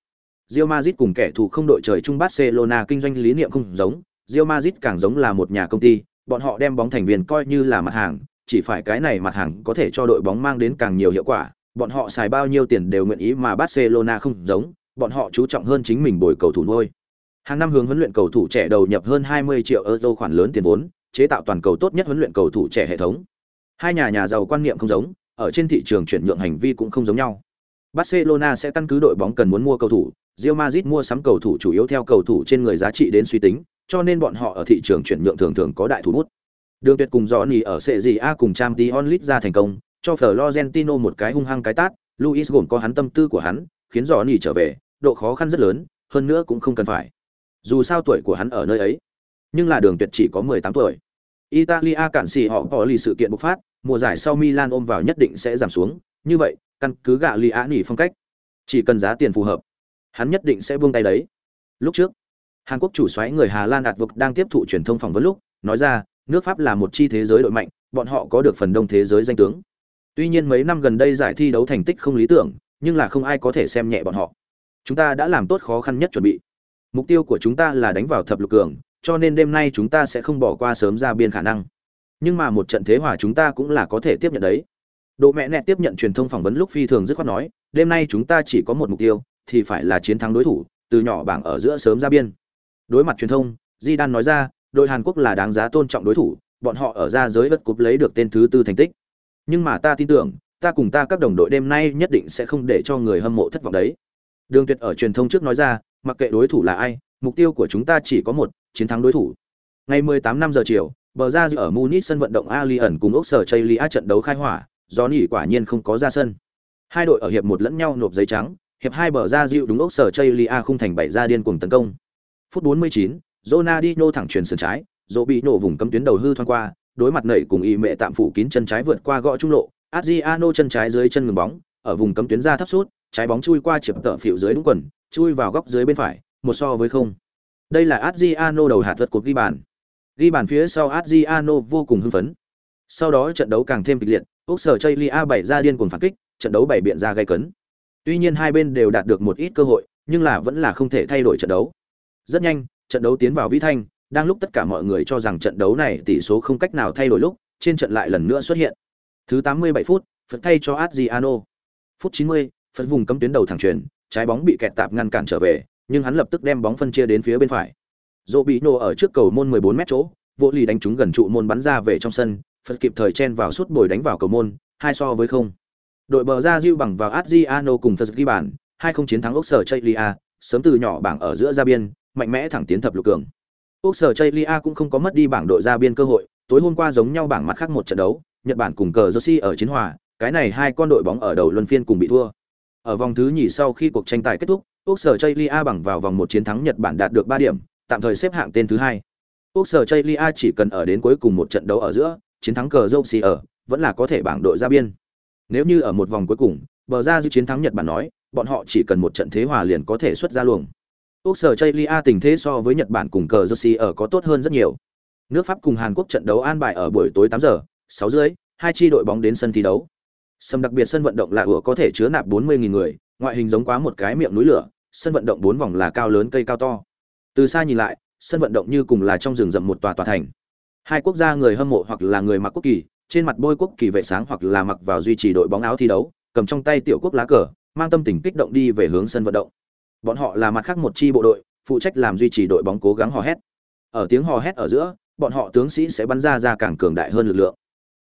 Real Madrid cùng kẻ thù không đội trời chung Barcelona kinh doanh lý niệm không giống, Real Madrid càng giống là một nhà công ty, bọn họ đem bóng thành viên coi như là mặt hàng, chỉ phải cái này mặt hàng có thể cho đội bóng mang đến càng nhiều hiệu quả, bọn họ xài bao nhiêu tiền đều nguyện ý mà Barcelona không giống, bọn họ chú trọng hơn chính mình bồi cầu thủ nuôi. Hàng năm hướng huấn luyện cầu thủ trẻ đầu nhập hơn 20 triệu euro khoản lớn tiền vốn, chế tạo toàn cầu tốt nhất huấn luyện cầu thủ trẻ hệ thống. Hai nhà nhà giàu quan niệm không giống, ở trên thị trường chuyển nhượng hành vi cũng không giống nhau. Barcelona sẽ căn cứ đội bóng cần muốn mua cầu thủ, Real Madrid mua sắm cầu thủ chủ yếu theo cầu thủ trên người giá trị đến suy tính, cho nên bọn họ ở thị trường chuyển nhượng thường thường có đại thủ bút. Đường Tuyệt cùng Johnny ở Serie A cùng Champions League ra thành công, cho Florentino một cái hung hăng cái tát, Luis gồm có hắn tâm tư của hắn, khiến Johnny trở về, độ khó khăn rất lớn, hơn nữa cũng không cần phải. Dù sao tuổi của hắn ở nơi ấy, nhưng là Đường Tuyệt chỉ có 18 tuổi. Italia cản xì họ bỏ lì sự kiện bộc phát, mùa giải sau Milan ôm vào nhất định sẽ giảm xuống, như vậy, căn cứ gạ lì á nỉ phong cách, chỉ cần giá tiền phù hợp, hắn nhất định sẽ buông tay đấy. Lúc trước, Hàn Quốc chủ soái người Hà Lan đạt vực đang tiếp thụ truyền thông phỏng vấn lúc, nói ra, nước Pháp là một chi thế giới đội mạnh, bọn họ có được phần đông thế giới danh tướng. Tuy nhiên mấy năm gần đây giải thi đấu thành tích không lý tưởng, nhưng là không ai có thể xem nhẹ bọn họ. Chúng ta đã làm tốt khó khăn nhất chuẩn bị. Mục tiêu của chúng ta là đánh vào thập lục cường, cho nên đêm nay chúng ta sẽ không bỏ qua sớm ra biên khả năng. Nhưng mà một trận thế hòa chúng ta cũng là có thể tiếp nhận đấy. Độ mẹ nẹt tiếp nhận truyền thông phỏng vấn lúc phi thường dứt khoát nói, đêm nay chúng ta chỉ có một mục tiêu, thì phải là chiến thắng đối thủ, từ nhỏ bảng ở giữa sớm ra biên. Đối mặt truyền thông, Di Đan nói ra, đội Hàn Quốc là đáng giá tôn trọng đối thủ, bọn họ ở ra giới vật cúp lấy được tên thứ tư thành tích. Nhưng mà ta tin tưởng, ta cùng ta các đồng đội đêm nay nhất định sẽ không để cho người hâm mộ thất vọng đấy. Đường Tuyệt ở truyền thông trước nói ra, mặc kệ đối thủ là ai, mục tiêu của chúng ta chỉ có một, chiến thắng đối thủ. Ngày 18 năm giờ chiều, bờ ra ở Munich sân vận động Allianz cùng ốc sở Chaylia trận đấu khai hỏa, do nỉ quả nhiên không có ra sân. Hai đội ở hiệp một lẫn nhau nộp giấy trắng, hiệp hai bờ ra dịu đúng ốc sở Chaylia không thành bảy ra điên cuồng tấn công. Phút 49, Ronaldinho thẳng chuyển sườn trái, dỗ bị nổ vùng cấm tuyến đầu hư thoáng qua, đối mặt nảy cùng y mẹ tạm phủ kín chân trái vượt qua gõ trung lộ, Adriano chân trái dưới chân ngừng bóng, ở vùng cấm tuyến ra thấp sút, trái bóng chui qua chiệp tợ phiểu dưới đúng quần, chui vào góc dưới bên phải, một so với không. Đây là Adriano đầu hạt vật cột ghi bàn. Ghi bàn phía sau Adriano vô cùng hưng phấn. Sau đó trận đấu càng thêm kịch liệt, Úc Sở Chaylia bảy ra điên cuồng phản kích, trận đấu bảy biện ra gây cấn. Tuy nhiên hai bên đều đạt được một ít cơ hội, nhưng là vẫn là không thể thay đổi trận đấu. Rất nhanh, trận đấu tiến vào vĩ thanh, đang lúc tất cả mọi người cho rằng trận đấu này tỷ số không cách nào thay đổi lúc, trên trận lại lần nữa xuất hiện. Thứ 87 phút, Phật thay cho Adriano. Phút 90, Phật vùng cấm tuyến đầu thẳng truyền, trái bóng bị kẹt tạp ngăn cản trở về, nhưng hắn lập tức đem bóng phân chia đến phía bên phải. Robinho ở trước cầu môn 14 mét chỗ, vỗ lì đánh trúng gần trụ môn bắn ra về trong sân, Phật kịp thời chen vào suốt bồi đánh vào cầu môn, hai so với không. Đội bờ ra Diu bằng vào Adriano cùng Phật ghi bàn, hai không chiến thắng Oxford Chelsea, sớm từ nhỏ bảng ở giữa ra biên, mạnh mẽ thẳng tiến thập lục cường. Úc sở Chaylia cũng không có mất đi bảng đội ra biên cơ hội, tối hôm qua giống nhau bảng mặt khác một trận đấu, Nhật Bản cùng cờ Jersey ở chiến hòa, cái này hai con đội bóng ở đầu luân phiên cùng bị thua. Ở vòng thứ nhì sau khi cuộc tranh tài kết thúc, Úc sở Chaylia bằng vào vòng một chiến thắng Nhật Bản đạt được 3 điểm, tạm thời xếp hạng tên thứ hai. Úc sở Chaylia chỉ cần ở đến cuối cùng một trận đấu ở giữa, chiến thắng cờ Jersey ở, vẫn là có thể bảng đội ra biên. Nếu như ở một vòng cuối cùng, bờ ra dư chiến thắng Nhật Bản nói, bọn họ chỉ cần một trận thế hòa liền có thể xuất ra luồng. Úc sở Chaylia tình thế so với Nhật Bản cùng cờ Jersey ở có tốt hơn rất nhiều. Nước Pháp cùng Hàn Quốc trận đấu an bài ở buổi tối 8 giờ, 6 rưỡi, hai chi đội bóng đến sân thi đấu. Sân đặc biệt sân vận động là ủa có thể chứa nạp 40.000 người, ngoại hình giống quá một cái miệng núi lửa, sân vận động bốn vòng là cao lớn cây cao to. Từ xa nhìn lại, sân vận động như cùng là trong rừng rậm một tòa tòa thành. Hai quốc gia người hâm mộ hoặc là người mặc quốc kỳ, trên mặt bôi quốc kỳ vệ sáng hoặc là mặc vào duy trì đội bóng áo thi đấu, cầm trong tay tiểu quốc lá cờ, mang tâm tình kích động đi về hướng sân vận động bọn họ là mặt khác một chi bộ đội phụ trách làm duy trì đội bóng cố gắng hò hét. Ở tiếng hò hét ở giữa bọn họ tướng sĩ sẽ bắn ra ra càng cường đại hơn lực lượng.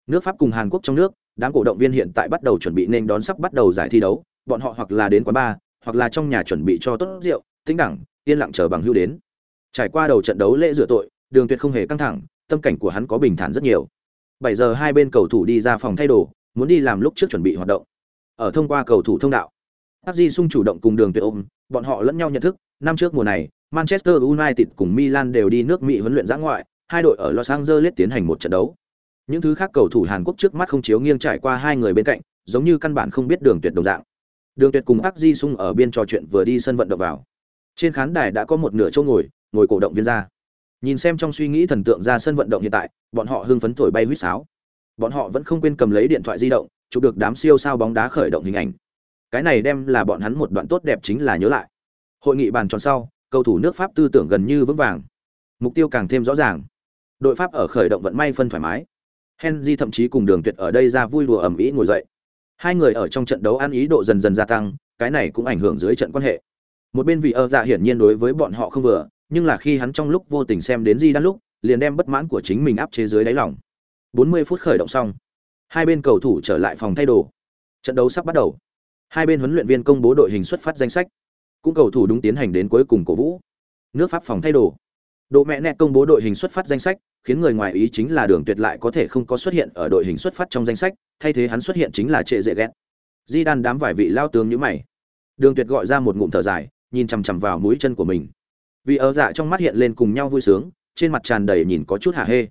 Nước pháp cùng hàn quốc trong nước đám cổ động viên hiện tại bắt đầu chuẩn bị nên đón sắp bắt đầu giải thi đấu. Bọn họ hoặc là đến quán bar hoặc là trong nhà chuẩn bị cho tốt rượu tính đẳng yên lặng chờ bằng hưu đến. Trải qua đầu trận đấu lễ rửa tội đường tuyệt không hề căng thẳng tâm cảnh của hắn có bình thản rất nhiều. Bảy giờ hai bên cầu thủ đi ra phòng thay đồ muốn đi làm lúc trước chuẩn bị hoạt động. Ở thông qua cầu thủ thông đạo Park Di Sung chủ động cùng Đường Tuyệt ôm, bọn họ lẫn nhau nhận thức, năm trước mùa này, Manchester United cùng Milan đều đi nước Mỹ huấn luyện giã ngoại, hai đội ở Los Angeles tiến hành một trận đấu. Những thứ khác cầu thủ Hàn Quốc trước mắt không chiếu nghiêng trải qua hai người bên cạnh, giống như căn bản không biết Đường Tuyệt đồng dạng. Đường Tuyệt cùng Park Ji Sung ở biên trò chuyện vừa đi sân vận động vào. Trên khán đài đã có một nửa chỗ ngồi, ngồi cổ động viên ra. Nhìn xem trong suy nghĩ thần tượng ra sân vận động hiện tại, bọn họ hưng phấn thổi bay huýt sáo. Bọn họ vẫn không quên cầm lấy điện thoại di động, chụp được đám siêu sao bóng đá khởi động hình ảnh cái này đem là bọn hắn một đoạn tốt đẹp chính là nhớ lại. Hội nghị bàn tròn sau, cầu thủ nước pháp tư tưởng gần như vững vàng. Mục tiêu càng thêm rõ ràng. Đội pháp ở khởi động vận may phân thoải mái. Henry thậm chí cùng đường tuyệt ở đây ra vui đùa ầm ĩ ngồi dậy. Hai người ở trong trận đấu ăn ý độ dần dần gia tăng, cái này cũng ảnh hưởng dưới trận quan hệ. Một bên vị ơ dạ hiển nhiên đối với bọn họ không vừa, nhưng là khi hắn trong lúc vô tình xem đến di đan lúc, liền đem bất mãn của chính mình áp chế dưới đáy lòng. 40 phút khởi động xong. Hai bên cầu thủ trở lại phòng thay đồ. Trận đấu sắp bắt đầu. Hai bên huấn luyện viên công bố đội hình xuất phát danh sách. Cũng cầu thủ đúng tiến hành đến cuối cùng cổ vũ. Nước Pháp phòng thay đồ. Độ mẹ nẹt công bố đội hình xuất phát danh sách, khiến người ngoài ý chính là Đường Tuyệt lại có thể không có xuất hiện ở đội hình xuất phát trong danh sách, thay thế hắn xuất hiện chính là Trệ Dệ Ghét. Di Đan đám vài vị lao tướng như mày. Đường Tuyệt gọi ra một ngụm thở dài, nhìn chằm chằm vào mũi chân của mình. Vì ở dạ trong mắt hiện lên cùng nhau vui sướng, trên mặt tràn đầy nhìn có chút hả hê.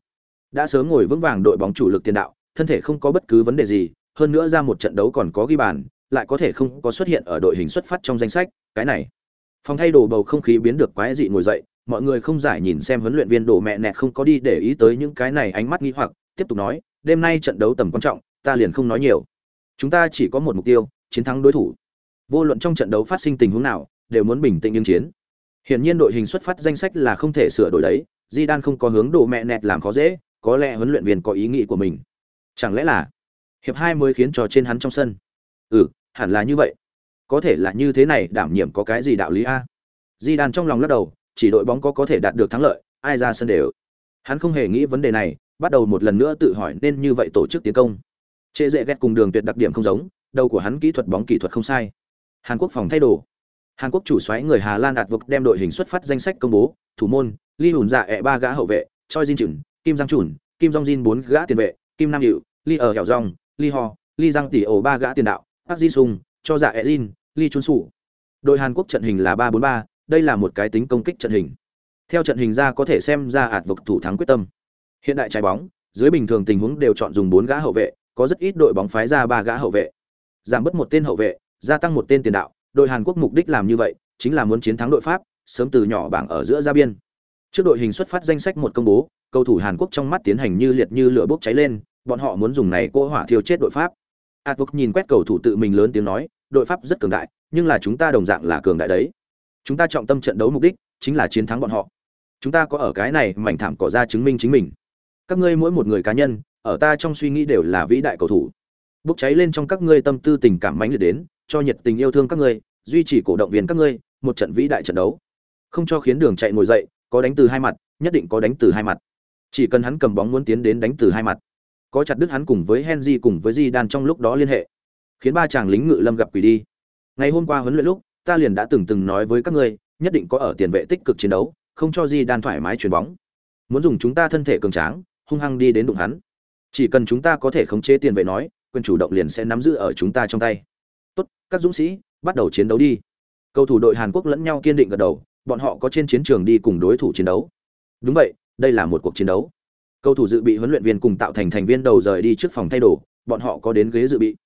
Đã sớm ngồi vững vàng đội bóng chủ lực tiền đạo, thân thể không có bất cứ vấn đề gì, hơn nữa ra một trận đấu còn có ghi bàn, lại có thể không có xuất hiện ở đội hình xuất phát trong danh sách, cái này. Phòng thay đồ bầu không khí biến được quái dị ngồi dậy, mọi người không giải nhìn xem huấn luyện viên đồ mẹ nẹt không có đi để ý tới những cái này ánh mắt nghi hoặc, tiếp tục nói, đêm nay trận đấu tầm quan trọng, ta liền không nói nhiều. Chúng ta chỉ có một mục tiêu, chiến thắng đối thủ. Vô luận trong trận đấu phát sinh tình huống nào, đều muốn bình tĩnh ứng chiến. Hiển nhiên đội hình xuất phát danh sách là không thể sửa đổi đấy, di đan không có hướng đồ mẹ nẹt làm khó dễ, có lẽ huấn luyện viên có ý nghĩ của mình. Chẳng lẽ là hiệp hai mới khiến cho trên hắn trong sân? Ừ, hẳn là như vậy. Có thể là như thế này, đảm nhiệm có cái gì đạo lý a? đan trong lòng lắc đầu, chỉ đội bóng có có thể đạt được thắng lợi, ai ra sân đều. Hắn không hề nghĩ vấn đề này, bắt đầu một lần nữa tự hỏi nên như vậy tổ chức tiến công. Trệ dễ ghét cùng đường tuyệt đặc điểm không giống, đầu của hắn kỹ thuật bóng kỹ thuật không sai. Hàn Quốc phòng thay đồ. Hàn Quốc chủ soái người Hà Lan đạt vực đem đội hình xuất phát danh sách công bố, thủ môn, ly Hùn Dạ ẹ ba gã hậu vệ, Choi Jin Chun, Kim Giang Chun, Kim Jong Jin bốn gã tiền vệ, Kim Nam Dịu, ly ở ờ Hẻo rong ly Ho, ly Giang Tỷ ổ ba gã tiền đạo, Park Ji Sung, cho Dạ ẹ Jin, Lee Chun Su. Đội Hàn Quốc trận hình là 3-4-3, đây là một cái tính công kích trận hình. Theo trận hình ra có thể xem ra ạt vực thủ thắng quyết tâm. Hiện đại trái bóng, dưới bình thường tình huống đều chọn dùng bốn gã hậu vệ, có rất ít đội bóng phái ra ba gã hậu vệ. Giảm bớt một tên hậu vệ, gia tăng một tên tiền đạo, đội Hàn Quốc mục đích làm như vậy, chính là muốn chiến thắng đội Pháp, sớm từ nhỏ bảng ở giữa ra biên. Trước đội hình xuất phát danh sách một công bố, cầu thủ Hàn Quốc trong mắt tiến hành như liệt như lửa bốc cháy lên, bọn họ muốn dùng này cô hỏa thiêu chết đội Pháp. Advok nhìn quét cầu thủ tự mình lớn tiếng nói, đội Pháp rất cường đại, nhưng là chúng ta đồng dạng là cường đại đấy. Chúng ta trọng tâm trận đấu mục đích chính là chiến thắng bọn họ. Chúng ta có ở cái này mảnh thảm cỏ ra chứng minh chính mình. Các ngươi mỗi một người cá nhân, ở ta trong suy nghĩ đều là vĩ đại cầu thủ. Bốc cháy lên trong các ngươi tâm tư tình cảm mãnh liệt đến, cho nhiệt tình yêu thương các ngươi, duy trì cổ động viên các ngươi, một trận vĩ đại trận đấu. Không cho khiến đường chạy ngồi dậy, có đánh từ hai mặt, nhất định có đánh từ hai mặt. Chỉ cần hắn cầm bóng muốn tiến đến đánh từ hai mặt. Có chặt đứt hắn cùng với Henry cùng với Di Đan trong lúc đó liên hệ, khiến ba chàng lính ngự lâm gặp quỷ đi. Ngày hôm qua huấn luyện lúc, ta liền đã từng từng nói với các ngươi, nhất định có ở tiền vệ tích cực chiến đấu, không cho Di Đan thoải mái chuyển bóng. Muốn dùng chúng ta thân thể cường tráng, hung hăng đi đến đụng hắn. Chỉ cần chúng ta có thể khống chế tiền vệ nói, quyền chủ động liền sẽ nắm giữ ở chúng ta trong tay. Tốt, các dũng sĩ, bắt đầu chiến đấu đi. Cầu thủ đội Hàn Quốc lẫn nhau kiên định gật đầu, bọn họ có trên chiến trường đi cùng đối thủ chiến đấu. Đúng vậy, đây là một cuộc chiến đấu. Cầu thủ dự bị huấn luyện viên cùng tạo thành thành viên đầu rời đi trước phòng thay đồ, bọn họ có đến ghế dự bị.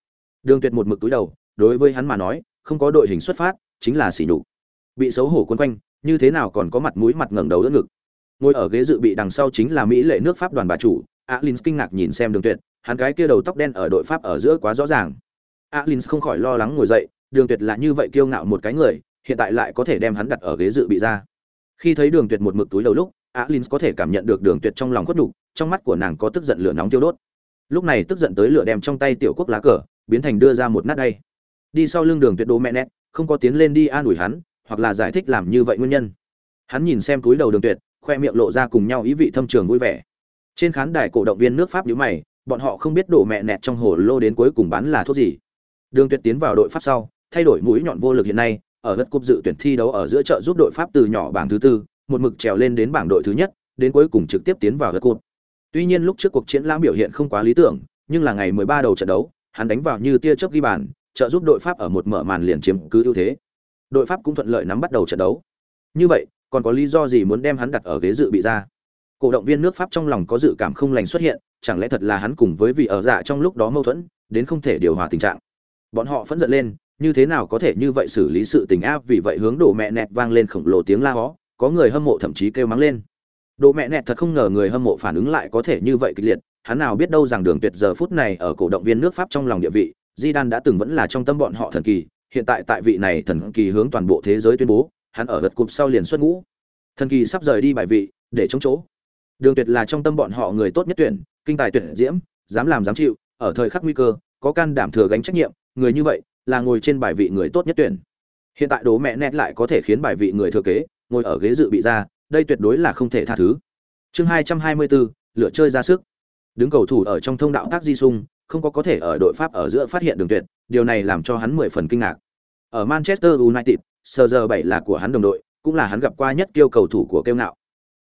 Đường Tuyệt một mực túi đầu, đối với hắn mà nói, không có đội hình xuất phát, chính là xỉ nhục. Bị xấu hổ quấn quanh, như thế nào còn có mặt mũi mặt ngẩng đầu đỡ ngực. Ngồi ở ghế dự bị đằng sau chính là Mỹ lệ nước Pháp đoàn bà chủ, alin kinh ngạc nhìn xem Đường Tuyệt, hắn cái kia đầu tóc đen ở đội Pháp ở giữa quá rõ ràng. alin không khỏi lo lắng ngồi dậy, Đường Tuyệt là như vậy kiêu ngạo một cái người, hiện tại lại có thể đem hắn đặt ở ghế dự bị ra. Khi thấy Đường Tuyệt một mực túi đầu lúc, alin có thể cảm nhận được Đường Tuyệt trong lòng khuất đủ trong mắt của nàng có tức giận lửa nóng tiêu đốt. Lúc này tức giận tới lửa đem trong tay tiểu quốc lá cờ, biến thành đưa ra một nát đây. Đi sau lưng Đường Tuyệt đồ mẹ nét, không có tiến lên đi an ủi hắn, hoặc là giải thích làm như vậy nguyên nhân. Hắn nhìn xem túi đầu Đường Tuyệt, khoe miệng lộ ra cùng nhau ý vị thâm trường vui vẻ. Trên khán đài cổ động viên nước Pháp nhíu mày, bọn họ không biết đổ mẹ nẹt trong hồ lô đến cuối cùng bán là thuốc gì. Đường Tuyệt tiến vào đội Pháp sau, thay đổi mũi nhọn vô lực hiện nay, ở gật cúp dự tuyển thi đấu ở giữa chợ giúp đội Pháp từ nhỏ bảng thứ tư, một mực trèo lên đến bảng đội thứ nhất, đến cuối cùng trực tiếp tiến vào gật cúp. Tuy nhiên lúc trước cuộc chiến lãng biểu hiện không quá lý tưởng, nhưng là ngày 13 đầu trận đấu, hắn đánh vào như tia chớp ghi bàn, trợ giúp đội Pháp ở một mở màn liền chiếm cứ ưu thế. Đội Pháp cũng thuận lợi nắm bắt đầu trận đấu. Như vậy, còn có lý do gì muốn đem hắn đặt ở ghế dự bị ra? Cổ động viên nước Pháp trong lòng có dự cảm không lành xuất hiện, chẳng lẽ thật là hắn cùng với vị ở dạ trong lúc đó mâu thuẫn, đến không thể điều hòa tình trạng. Bọn họ phẫn giận lên, như thế nào có thể như vậy xử lý sự tình áp vì vậy hướng đổ mẹ nẹt vang lên khổng lồ tiếng la hó, có người hâm mộ thậm chí kêu mắng lên. Đồ mẹ nẹt thật không ngờ người hâm mộ phản ứng lại có thể như vậy kịch liệt, hắn nào biết đâu rằng đường tuyệt giờ phút này ở cổ động viên nước Pháp trong lòng địa vị, Zidane đã từng vẫn là trong tâm bọn họ thần kỳ, hiện tại tại vị này thần kỳ hướng toàn bộ thế giới tuyên bố, hắn ở gật cục sau liền xuất ngũ. Thần kỳ sắp rời đi bài vị, để chống chỗ. Đường Tuyệt là trong tâm bọn họ người tốt nhất tuyển, kinh tài tuyển diễm, dám làm dám chịu, ở thời khắc nguy cơ, có can đảm thừa gánh trách nhiệm, người như vậy là ngồi trên bài vị người tốt nhất tuyển. Hiện tại đố mẹ nét lại có thể khiến bài vị người thừa kế ngồi ở ghế dự bị ra, đây tuyệt đối là không thể tha thứ. Chương 224, lựa chơi ra sức. Đứng cầu thủ ở trong thông đạo tác di sung, không có có thể ở đội Pháp ở giữa phát hiện đường tuyệt, điều này làm cho hắn mười phần kinh ngạc. Ở Manchester United, sờ giờ 7 là của hắn đồng đội, cũng là hắn gặp qua nhất kiêu cầu thủ của kiêu ngạo.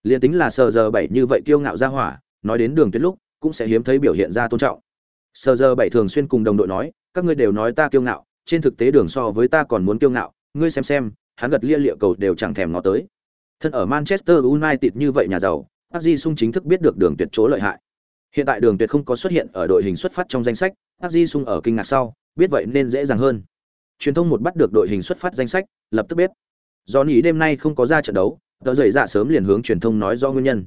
Liên tính là sờ giờ 7 như vậy kiêu ngạo ra hỏa, nói đến đường tuyệt lúc, cũng sẽ hiếm thấy biểu hiện ra tôn trọng. Sờ giờ 7 thường xuyên cùng đồng đội nói, các ngươi đều nói ta kiêu ngạo, trên thực tế đường so với ta còn muốn kiêu ngạo, ngươi xem xem, hắn gật lia lịa cầu đều chẳng thèm ngó tới. Thân ở Manchester United như vậy nhà giàu, Park Ji Sung chính thức biết được đường tuyệt chỗ lợi hại. Hiện tại đường tuyệt không có xuất hiện ở đội hình xuất phát trong danh sách, Park Ji Sung ở kinh ngạc sau, biết vậy nên dễ dàng hơn. Truyền thông một bắt được đội hình xuất phát danh sách, lập tức biết. Do nghỉ đêm nay không có ra trận đấu, tờ rời dạ sớm liền hướng truyền thông nói do nguyên nhân.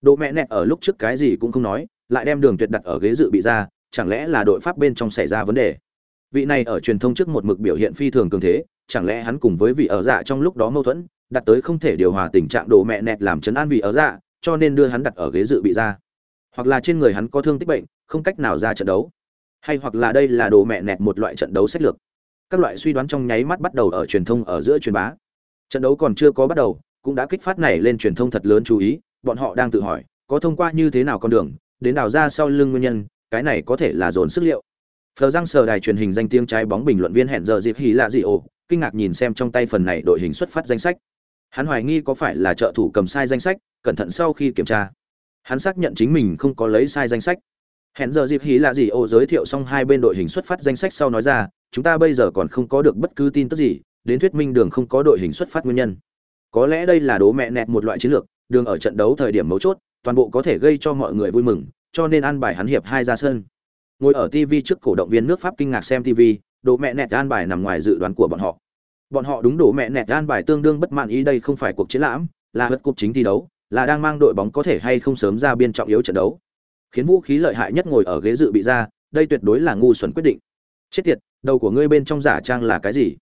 Độ mẹ nẹt ở lúc trước cái gì cũng không nói, lại đem đường tuyệt đặt ở ghế dự bị ra, chẳng lẽ là đội pháp bên trong xảy ra vấn đề? Vị này ở truyền thông trước một mực biểu hiện phi thường cường thế, chẳng lẽ hắn cùng với vị ở dạ trong lúc đó mâu thuẫn, đặt tới không thể điều hòa tình trạng đồ mẹ nẹt làm chấn an vị ở dạ, cho nên đưa hắn đặt ở ghế dự bị ra. Hoặc là trên người hắn có thương tích bệnh, không cách nào ra trận đấu. Hay hoặc là đây là đồ mẹ nẹt một loại trận đấu sách lược. Các loại suy đoán trong nháy mắt bắt đầu ở truyền thông ở giữa truyền bá. Trận đấu còn chưa có bắt đầu, cũng đã kích phát này lên truyền thông thật lớn chú ý, bọn họ đang tự hỏi, có thông qua như thế nào con đường, đến đào ra sau lưng nguyên nhân, cái này có thể là dồn sức liệu. Phờ răng sờ đài truyền hình danh tiếng trái bóng bình luận viên hẹn giờ dịp hí lạ gì ồ, kinh ngạc nhìn xem trong tay phần này đội hình xuất phát danh sách. Hắn hoài nghi có phải là trợ thủ cầm sai danh sách, cẩn thận sau khi kiểm tra. Hắn xác nhận chính mình không có lấy sai danh sách. Hẹn giờ dịp hí là gì ô giới thiệu xong hai bên đội hình xuất phát danh sách sau nói ra, chúng ta bây giờ còn không có được bất cứ tin tức gì, đến thuyết minh đường không có đội hình xuất phát nguyên nhân. Có lẽ đây là đố mẹ nẹt một loại chiến lược, đường ở trận đấu thời điểm mấu chốt, toàn bộ có thể gây cho mọi người vui mừng, cho nên ăn bài hắn hiệp hai ra sân. Ngồi ở TV trước cổ động viên nước Pháp kinh ngạc xem TV, đố mẹ nẹt an bài nằm ngoài dự đoán của bọn họ bọn họ đúng đổ mẹ nẹt gan bài tương đương bất mãn ý đây không phải cuộc chiến lãm, là hất cục chính thi đấu, là đang mang đội bóng có thể hay không sớm ra biên trọng yếu trận đấu. Khiến vũ khí lợi hại nhất ngồi ở ghế dự bị ra, đây tuyệt đối là ngu xuẩn quyết định. Chết tiệt, đầu của ngươi bên trong giả trang là cái gì?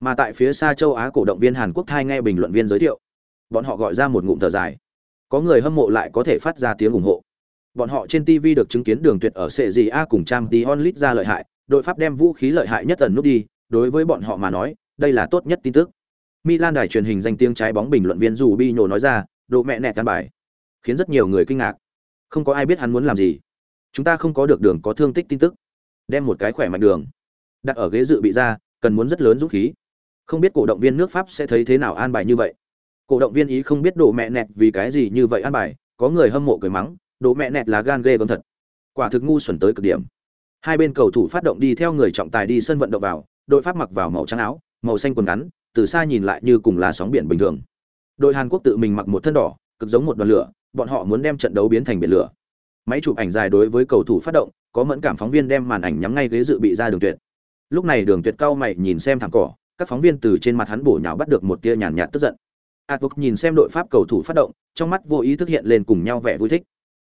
Mà tại phía xa châu á cổ động viên hàn quốc thai nghe bình luận viên giới thiệu. Bọn họ gọi ra một ngụm thở dài. Có người hâm mộ lại có thể phát ra tiếng ủng hộ. Bọn họ trên tv được chứng kiến đường tuyệt ở sệ gì a cùng trang tí onlit ra lợi hại, đội pháp đem vũ khí lợi hại nhất ẩn nút đi, đối với bọn họ mà nói đây là tốt nhất tin tức. Milan đài truyền hình danh tiếng trái bóng bình luận viên dù Bino nói ra, độ mẹ nẹt căn bài, khiến rất nhiều người kinh ngạc. Không có ai biết hắn muốn làm gì. Chúng ta không có được đường có thương tích tin tức. Đem một cái khỏe mạnh đường đặt ở ghế dự bị ra, cần muốn rất lớn dũng khí. Không biết cổ động viên nước Pháp sẽ thấy thế nào an bài như vậy. Cổ động viên ý không biết độ mẹ nẹt vì cái gì như vậy an bài, có người hâm mộ cười mắng, độ mẹ nẹt là gan ghê gớm thật. Quả thực ngu xuẩn tới cực điểm. Hai bên cầu thủ phát động đi theo người trọng tài đi sân vận động vào, đội Pháp mặc vào màu trắng áo, màu xanh quần ngắn, từ xa nhìn lại như cùng là sóng biển bình thường. Đội Hàn Quốc tự mình mặc một thân đỏ, cực giống một đoàn lửa, bọn họ muốn đem trận đấu biến thành biển lửa. Máy chụp ảnh dài đối với cầu thủ phát động, có mẫn cảm phóng viên đem màn ảnh nhắm ngay ghế dự bị ra đường tuyệt. Lúc này Đường Tuyệt cao mày nhìn xem thẳng cỏ, các phóng viên từ trên mặt hắn bổ nhào bắt được một tia nhàn nhạt tức giận. Advok nhìn xem đội Pháp cầu thủ phát động, trong mắt vô ý thức hiện lên cùng nhau vẻ vui thích.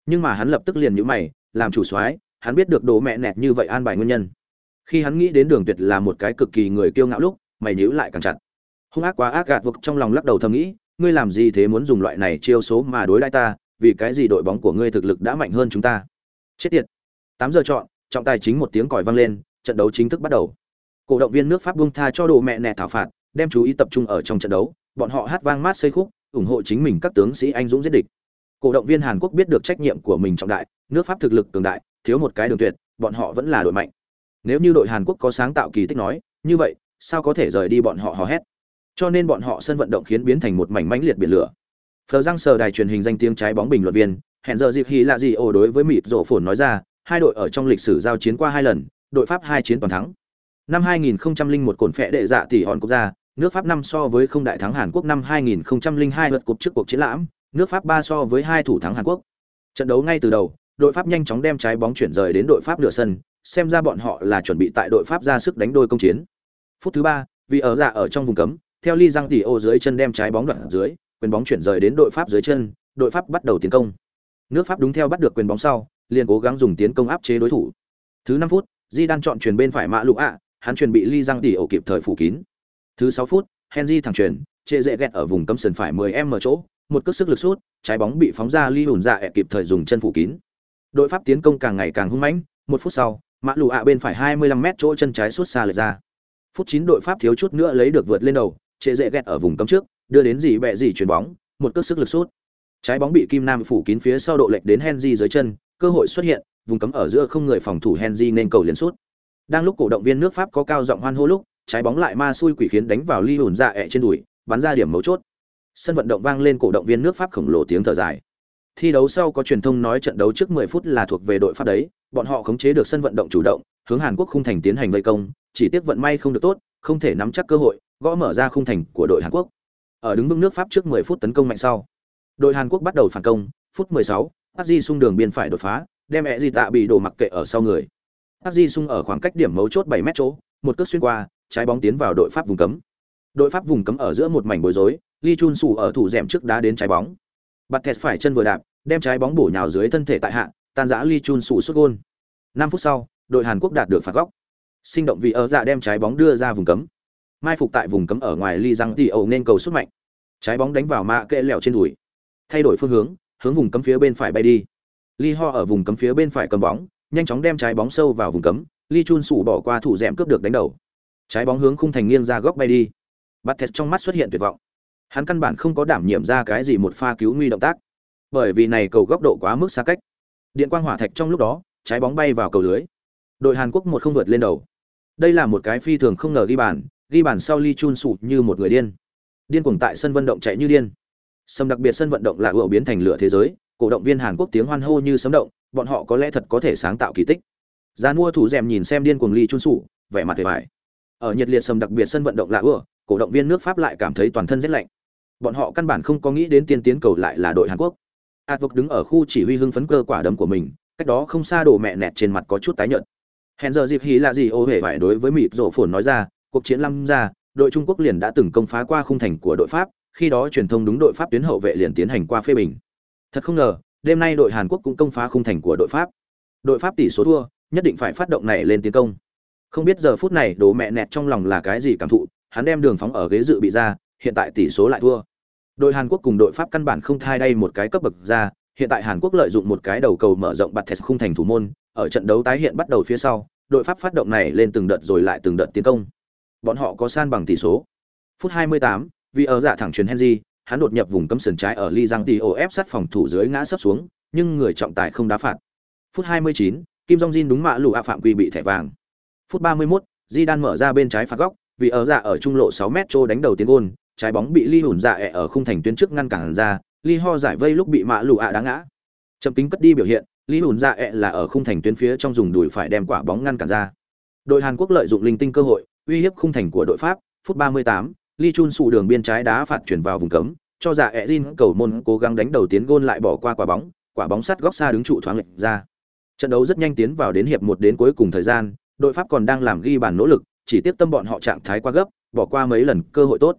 Nhưng mà hắn lập tức liền nhíu mày, làm chủ soái, hắn biết được đồ mẹ nẹt như vậy an bài nguyên nhân. Khi hắn nghĩ đến Đường Tuyệt là một cái cực kỳ người kiêu ngạo lúc, mày nhíu lại càng chặt. Hung ác quá ác gạt vực trong lòng lắc đầu thầm nghĩ, ngươi làm gì thế muốn dùng loại này chiêu số mà đối đãi ta, vì cái gì đội bóng của ngươi thực lực đã mạnh hơn chúng ta? Chết tiệt. Tám giờ chọn, trọng tài chính một tiếng còi vang lên, trận đấu chính thức bắt đầu. Cổ động viên nước pháp buông tha cho đồ mẹ nẹ thảo phạt, đem chú ý tập trung ở trong trận đấu, bọn họ hát vang mát xây khúc, ủng hộ chính mình các tướng sĩ anh dũng giết địch. Cổ động viên hàn quốc biết được trách nhiệm của mình trọng đại, nước pháp thực lực cường đại, thiếu một cái đường tuyệt, bọn họ vẫn là đội mạnh. Nếu như đội hàn quốc có sáng tạo kỳ tích nói, như vậy sao có thể rời đi bọn họ hò hét? Cho nên bọn họ sân vận động khiến biến thành một mảnh mãnh liệt biển lửa. Phờ răng sờ đài truyền hình danh tiếng trái bóng bình luận viên, hẹn giờ dịp hy lạ gì ồ đối với mịt rổ phồn nói ra, hai đội ở trong lịch sử giao chiến qua hai lần, đội pháp hai chiến toàn thắng. Năm 2001 cồn phệ đệ dạ tỷ hòn quốc gia nước pháp năm so với không đại thắng hàn quốc năm 2002 lượt cục trước cuộc chiến lãm, nước pháp ba so với hai thủ thắng hàn quốc. Trận đấu ngay từ đầu, đội pháp nhanh chóng đem trái bóng chuyển rời đến đội pháp nửa sân, xem ra bọn họ là chuẩn bị tại đội pháp ra sức đánh đôi công chiến phút thứ ba, vì ở dạ ở trong vùng cấm, theo ly răng tỉ ô dưới chân đem trái bóng đoạn dưới, quyền bóng chuyển rời đến đội pháp dưới chân, đội pháp bắt đầu tiến công. Nước pháp đúng theo bắt được quyền bóng sau, liền cố gắng dùng tiến công áp chế đối thủ. Thứ năm phút di đang chọn chuyển bên phải mã Lục ạ, hắn chuyển bị ly răng tỉ ổ kịp thời phủ kín. Thứ sáu phút, henry thẳng chuyển, trệ dễ ghẹt ở vùng cấm sân phải 10 m chỗ, một cước sức lực sút, trái bóng bị phóng ra ly hùn dạ ẹ kịp thời dùng chân phủ kín. Đội pháp tiến công càng ngày càng hung mãnh, một phút sau mã Lục ạ bên phải 25 m chỗ chân trái sút xa lệch ra phút 9 đội pháp thiếu chút nữa lấy được vượt lên đầu chế dễ ghét ở vùng cấm trước đưa đến gì bẹ gì chuyển bóng một cước sức lực sút trái bóng bị kim nam phủ kín phía sau độ lệch đến henry dưới chân cơ hội xuất hiện vùng cấm ở giữa không người phòng thủ Henry nên cầu liền sút. Đang lúc cổ động viên nước Pháp có cao giọng hoan hô lúc, trái bóng lại ma xui quỷ khiến đánh vào ly hồn dạ ẹ trên đùi, bắn ra điểm mấu chốt. Sân vận động vang lên cổ động viên nước Pháp khổng lồ tiếng thở dài. Thi đấu sau có truyền thông nói trận đấu trước 10 phút là thuộc về đội Pháp đấy, bọn họ khống chế được sân vận động chủ động, hướng Hàn Quốc khung thành tiến hành vây công, chỉ tiếc vận may không được tốt, không thể nắm chắc cơ hội, gõ mở ra khung thành của đội Hàn Quốc. Ở đứng vững nước Pháp trước 10 phút tấn công mạnh sau, đội Hàn Quốc bắt đầu phản công, phút 16, Di xung đường biên phải đột phá, đem mẹ gì tạ bị đổ mặc kệ ở sau người. Di xung ở khoảng cách điểm mấu chốt 7 mét chỗ, một cước xuyên qua, trái bóng tiến vào đội Pháp vùng cấm. Đội Pháp vùng cấm ở giữa một mảnh bối rối, Lee Chun Sủ ở thủ rèm trước đá đến trái bóng. Bạt thẹt phải chân vừa đạp, đem trái bóng bổ nhào dưới thân thể tại hạ, tan rã Lee Chun Sủ sút gol. 5 phút sau, đội Hàn Quốc đạt được phạt góc. Sinh động vì ở dạ đem trái bóng đưa ra vùng cấm. Mai phục tại vùng cấm ở ngoài ly răng Tỷ ẩu nên cầu sút mạnh. Trái bóng đánh vào mạ kệ lẹo trên đùi. Thay đổi phương hướng, hướng vùng cấm phía bên phải bay đi. ly Ho ở vùng cấm phía bên phải cầm bóng, nhanh chóng đem trái bóng sâu vào vùng cấm, ly Chun Sủ bỏ qua thủ dẻm cướp được đánh đầu. Trái bóng hướng khung thành nghiêng ra góc bay đi. Bates trong mắt xuất hiện tuyệt vọng. Hắn căn bản không có đảm nhiệm ra cái gì một pha cứu nguy động tác, bởi vì này cầu góc độ quá mức xa cách. Điện quang hỏa thạch trong lúc đó, trái bóng bay vào cầu lưới. Đội Hàn Quốc một không vượt lên đầu. Đây là một cái phi thường không ngờ ghi bàn, ghi bàn sau Lee Chun sụt như một người điên. Điên cuồng tại sân vận động chạy như điên. Sâm đặc biệt sân vận động là ủa biến thành lửa thế giới, cổ động viên Hàn Quốc tiếng hoan hô như sấm động, bọn họ có lẽ thật có thể sáng tạo kỳ tích. Gian mua thủ rèm nhìn xem điên cuồng Lee Chun Sủ, vẻ mặt vẻ vải. Ở nhiệt liệt sâm đặc biệt sân vận động là ủa, cổ động viên nước Pháp lại cảm thấy toàn thân rét lạnh. Bọn họ căn bản không có nghĩ đến tiên tiến cầu lại là đội Hàn Quốc. Advok đứng ở khu chỉ huy hưng phấn cơ quả đấm của mình, cách đó không xa đồ mẹ nẹt trên mặt có chút tái nhợt. Hẹn giờ dịp hí là gì ô hề phải đối với mịt rổ phồn nói ra, cuộc chiến lâm ra, đội Trung Quốc liền đã từng công phá qua khung thành của đội Pháp, khi đó truyền thông đúng đội Pháp tuyến hậu vệ liền tiến hành qua phê bình. Thật không ngờ, đêm nay đội Hàn Quốc cũng công phá khung thành của đội Pháp. Đội Pháp tỷ số thua, nhất định phải phát động này lên tiến công. Không biết giờ phút này đồ mẹ nẹt trong lòng là cái gì cảm thụ, hắn đem đường phóng ở ghế dự bị ra, hiện tại tỷ số lại thua. Đội Hàn Quốc cùng đội Pháp căn bản không thay đây một cái cấp bậc ra, hiện tại Hàn Quốc lợi dụng một cái đầu cầu mở rộng bạt thẹt khung thành thủ môn, ở trận đấu tái hiện bắt đầu phía sau, đội Pháp phát động này lên từng đợt rồi lại từng đợt tiến công. Bọn họ có san bằng tỷ số. Phút 28, vì ở dạ thẳng truyền Henry, hắn đột nhập vùng cấm sườn trái ở li Giang Tio ép sát phòng thủ dưới ngã sấp xuống, nhưng người trọng tài không đá phạt. Phút 29, Kim Jong Jin đúng mạ lù a phạm quy bị thẻ vàng. Phút 31, Di Đan mở ra bên trái phạt góc, vì ở dạ ở trung lộ 6 mét trô đánh đầu tiến gôn, trái bóng bị li hùn dạ ẹ ở khung thành tuyến trước ngăn cản ra, li ho giải vây lúc bị mạ lù ạ đá ngã. Chậm kính cất đi biểu hiện, Lý hùn dạ ẹ là ở khung thành tuyến phía trong dùng đùi phải đem quả bóng ngăn cản ra. Đội Hàn Quốc lợi dụng linh tinh cơ hội, uy hiếp khung thành của đội Pháp, phút 38, Lee Chun Su đường biên trái đá phạt chuyển vào vùng cấm, cho dạ ẹ Jin cầu môn cố gắng đánh đầu tiến gôn lại bỏ qua quả bóng, quả bóng sắt góc xa đứng trụ thoáng lệch ra. Trận đấu rất nhanh tiến vào đến hiệp một đến cuối cùng thời gian, đội Pháp còn đang làm ghi bàn nỗ lực, chỉ tiếp tâm bọn họ trạng thái quá gấp, bỏ qua mấy lần cơ hội tốt.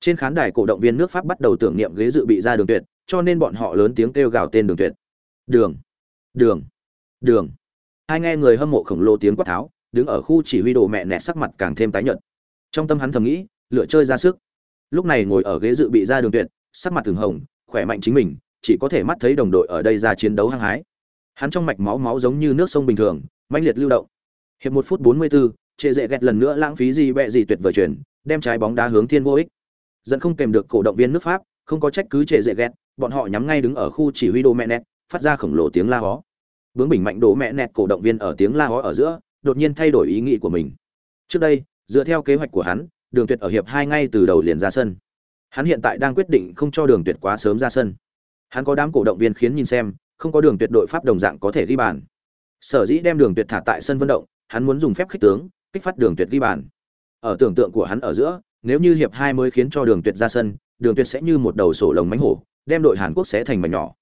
Trên khán đài cổ động viên nước Pháp bắt đầu tưởng niệm ghế dự bị ra đường tuyệt, cho nên bọn họ lớn tiếng kêu gào tên đường tuyệt. Đường, đường, đường. Hai nghe người hâm mộ khổng lồ tiếng quát tháo, đứng ở khu chỉ huy đồ mẹ nẹt sắc mặt càng thêm tái nhợt. Trong tâm hắn thầm nghĩ, lựa chơi ra sức. Lúc này ngồi ở ghế dự bị ra đường tuyệt, sắc mặt thường hồng, khỏe mạnh chính mình, chỉ có thể mắt thấy đồng đội ở đây ra chiến đấu hăng hái. Hắn trong mạch máu máu giống như nước sông bình thường, mãnh liệt lưu động. Hiệp một phút 44, Trệ Dệ gẹt lần nữa lãng phí gì bẹ gì tuyệt vời chuyển, đem trái bóng đá hướng thiên vô ích. Dẫn không kèm được cổ động viên nước Pháp, không có trách cứ Trệ Dệ gẹt, bọn họ nhắm ngay đứng ở khu chỉ huy đồ mẹ nẹt, phát ra khổng lồ tiếng la hó. Bướng bình mạnh đổ mẹ nẹt cổ động viên ở tiếng la hó ở giữa, đột nhiên thay đổi ý nghĩ của mình. Trước đây, dựa theo kế hoạch của hắn, Đường Tuyệt ở hiệp hai ngay từ đầu liền ra sân. Hắn hiện tại đang quyết định không cho Đường Tuyệt quá sớm ra sân. Hắn có đám cổ động viên khiến nhìn xem, không có Đường Tuyệt đội Pháp đồng dạng có thể ghi bàn. Sở dĩ đem Đường Tuyệt thả tại sân vận động, hắn muốn dùng phép khích tướng, kích phát Đường Tuyệt ghi bàn. Ở tưởng tượng của hắn ở giữa, nếu như hiệp hai mới khiến cho Đường Tuyệt ra sân, Đường Tuyệt sẽ như một đầu sổ lồng mánh hổ, đem đội Hàn Quốc sẽ thành mảnh nhỏ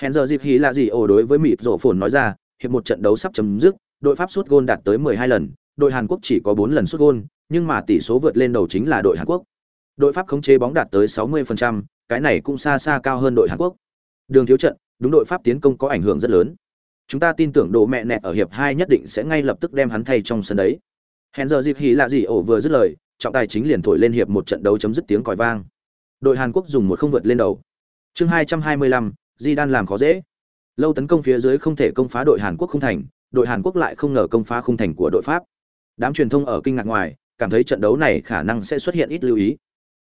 hèn giờ dịp hí là gì ồ đối với mịt rổ phồn nói ra, hiệp một trận đấu sắp chấm dứt, đội Pháp sút gôn đạt tới 12 lần, đội Hàn Quốc chỉ có 4 lần sút gôn, nhưng mà tỷ số vượt lên đầu chính là đội Hàn Quốc. Đội Pháp khống chế bóng đạt tới 60%, cái này cũng xa xa cao hơn đội Hàn Quốc. Đường thiếu trận, đúng đội Pháp tiến công có ảnh hưởng rất lớn. Chúng ta tin tưởng đồ mẹ nẹt ở hiệp 2 nhất định sẽ ngay lập tức đem hắn thay trong sân đấy. hèn giờ dịp hí là gì ổ vừa dứt lời, trọng tài chính liền thổi lên hiệp một trận đấu chấm dứt tiếng còi vang. Đội Hàn Quốc dùng một không vượt lên đầu. Chương 225, Di Đan làm khó dễ. Lâu tấn công phía dưới không thể công phá đội Hàn Quốc không thành, đội Hàn Quốc lại không ngờ công phá khung thành của đội Pháp. Đám truyền thông ở kinh ngạc ngoài, cảm thấy trận đấu này khả năng sẽ xuất hiện ít lưu ý.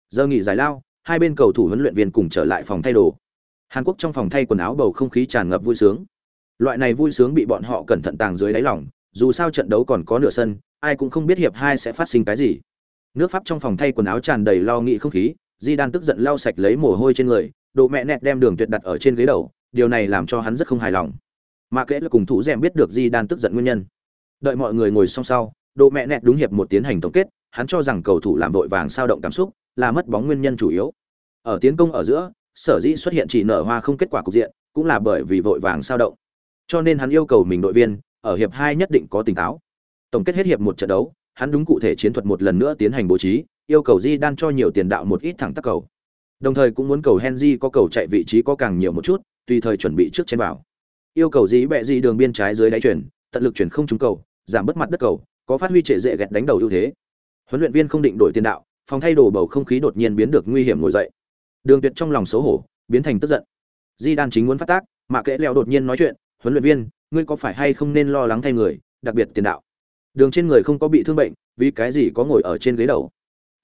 Giờ nghỉ giải lao, hai bên cầu thủ huấn luyện viên cùng trở lại phòng thay đồ. Hàn Quốc trong phòng thay quần áo bầu không khí tràn ngập vui sướng. Loại này vui sướng bị bọn họ cẩn thận tàng dưới đáy lòng, dù sao trận đấu còn có nửa sân, ai cũng không biết hiệp hai sẽ phát sinh cái gì. Nước Pháp trong phòng thay quần áo tràn đầy lo nghĩ không khí, Di Đan tức giận lau sạch lấy mồ hôi trên người, độ mẹ nẹt đem đường tuyệt đặt ở trên ghế đầu, điều này làm cho hắn rất không hài lòng. Mà kệ là cùng thủ rèm biết được Di Đan tức giận nguyên nhân. Đợi mọi người ngồi xong sau, độ mẹ nẹt đúng hiệp một tiến hành tổng kết, hắn cho rằng cầu thủ làm vội vàng sao động cảm xúc, là mất bóng nguyên nhân chủ yếu. Ở tiến công ở giữa, sở dĩ xuất hiện chỉ nở hoa không kết quả cục diện, cũng là bởi vì vội vàng sao động. Cho nên hắn yêu cầu mình đội viên, ở hiệp hai nhất định có tỉnh táo. Tổng kết hết hiệp một trận đấu, hắn đúng cụ thể chiến thuật một lần nữa tiến hành bố trí, yêu cầu Di Đan cho nhiều tiền đạo một ít thẳng tắc cầu. Đồng thời cũng muốn cầu Henry có cầu chạy vị trí có càng nhiều một chút, tùy thời chuẩn bị trước trên vào. Yêu cầu gì bẹ gì đường biên trái dưới đáy chuyển, tận lực chuyển không trúng cầu, giảm bất mặt đất cầu, có phát huy trệ dễ gẹt đánh đầu ưu thế. Huấn luyện viên không định đổi tiền đạo, phòng thay đồ bầu không khí đột nhiên biến được nguy hiểm ngồi dậy. Đường Tuyệt trong lòng xấu hổ, biến thành tức giận. Di Đan chính muốn phát tác, mà kẽ Lẹo đột nhiên nói chuyện, "Huấn luyện viên, ngươi có phải hay không nên lo lắng thay người, đặc biệt tiền đạo?" Đường trên người không có bị thương bệnh, vì cái gì có ngồi ở trên ghế đầu.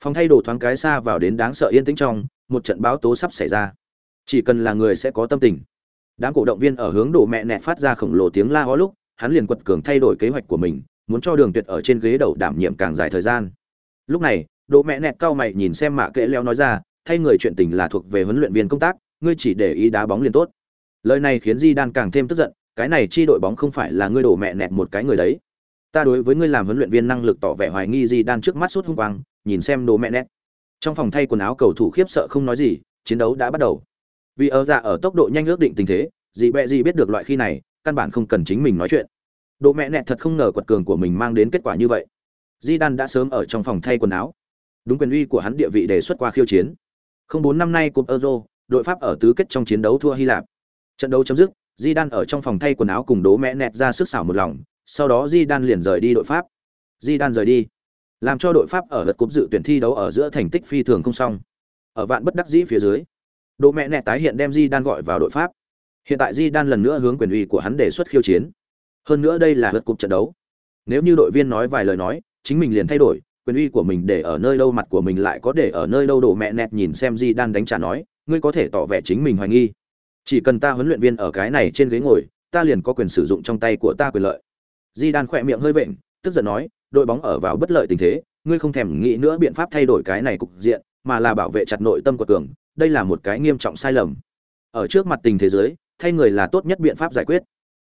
Phòng thay đồ thoáng cái xa vào đến đáng sợ yên tĩnh trong, một trận báo tố sắp xảy ra. Chỉ cần là người sẽ có tâm tình. Đám cổ động viên ở hướng đổ mẹ nẹt phát ra khổng lồ tiếng la hó lúc, hắn liền quật cường thay đổi kế hoạch của mình, muốn cho Đường Tuyệt ở trên ghế đầu đảm nhiệm càng dài thời gian. Lúc này, đổ mẹ nẹt cao mày nhìn xem Mạ Kệ leo nói ra, thay người chuyện tình là thuộc về huấn luyện viên công tác, ngươi chỉ để ý đá bóng liền tốt. Lời này khiến Di Đan càng thêm tức giận, cái này chi đội bóng không phải là ngươi đổ mẹ nẹt một cái người đấy. Ta đối với ngươi làm huấn luyện viên năng lực tỏ vẻ hoài nghi Di Đan trước mắt suốt hung quang, nhìn xem đồ mẹ nẹt. Trong phòng thay quần áo cầu thủ khiếp sợ không nói gì, chiến đấu đã bắt đầu. Vì ở dạ ở tốc độ nhanh ước định tình thế, dị bẹ gì biết được loại khi này, căn bản không cần chính mình nói chuyện. độ mẹ nẹt thật không ngờ quật cường của mình mang đến kết quả như vậy. Di Đan đã sớm ở trong phòng thay quần áo. Đúng quyền uy của hắn địa vị đề xuất qua khiêu chiến. Không bốn năm nay cúp Euro, đội Pháp ở tứ kết trong chiến đấu thua Hy Lạp. Trận đấu chấm dứt, Di Đan ở trong phòng thay quần áo cùng Đố Mẹ nẹt ra sức xảo một lòng, sau đó Di Đan liền rời đi đội Pháp. Di Đan rời đi, làm cho đội Pháp ở lượt cúp dự tuyển thi đấu ở giữa thành tích phi thường không xong. Ở vạn bất đắc dĩ phía dưới, Đỗ Mẹ nẹt tái hiện đem Di Đan gọi vào đội Pháp. Hiện tại Di Đan lần nữa hướng quyền uy của hắn đề xuất khiêu chiến. Hơn nữa đây là lượt cúp trận đấu. Nếu như đội viên nói vài lời nói, chính mình liền thay đổi, quyền uy của mình để ở nơi đâu mặt của mình lại có để ở nơi đâu đổ mẹ nẹt nhìn xem di đan đánh trả nói ngươi có thể tỏ vẻ chính mình hoài nghi chỉ cần ta huấn luyện viên ở cái này trên ghế ngồi ta liền có quyền sử dụng trong tay của ta quyền lợi di đan khỏe miệng hơi vện tức giận nói đội bóng ở vào bất lợi tình thế ngươi không thèm nghĩ nữa biện pháp thay đổi cái này cục diện mà là bảo vệ chặt nội tâm của cường đây là một cái nghiêm trọng sai lầm ở trước mặt tình thế giới thay người là tốt nhất biện pháp giải quyết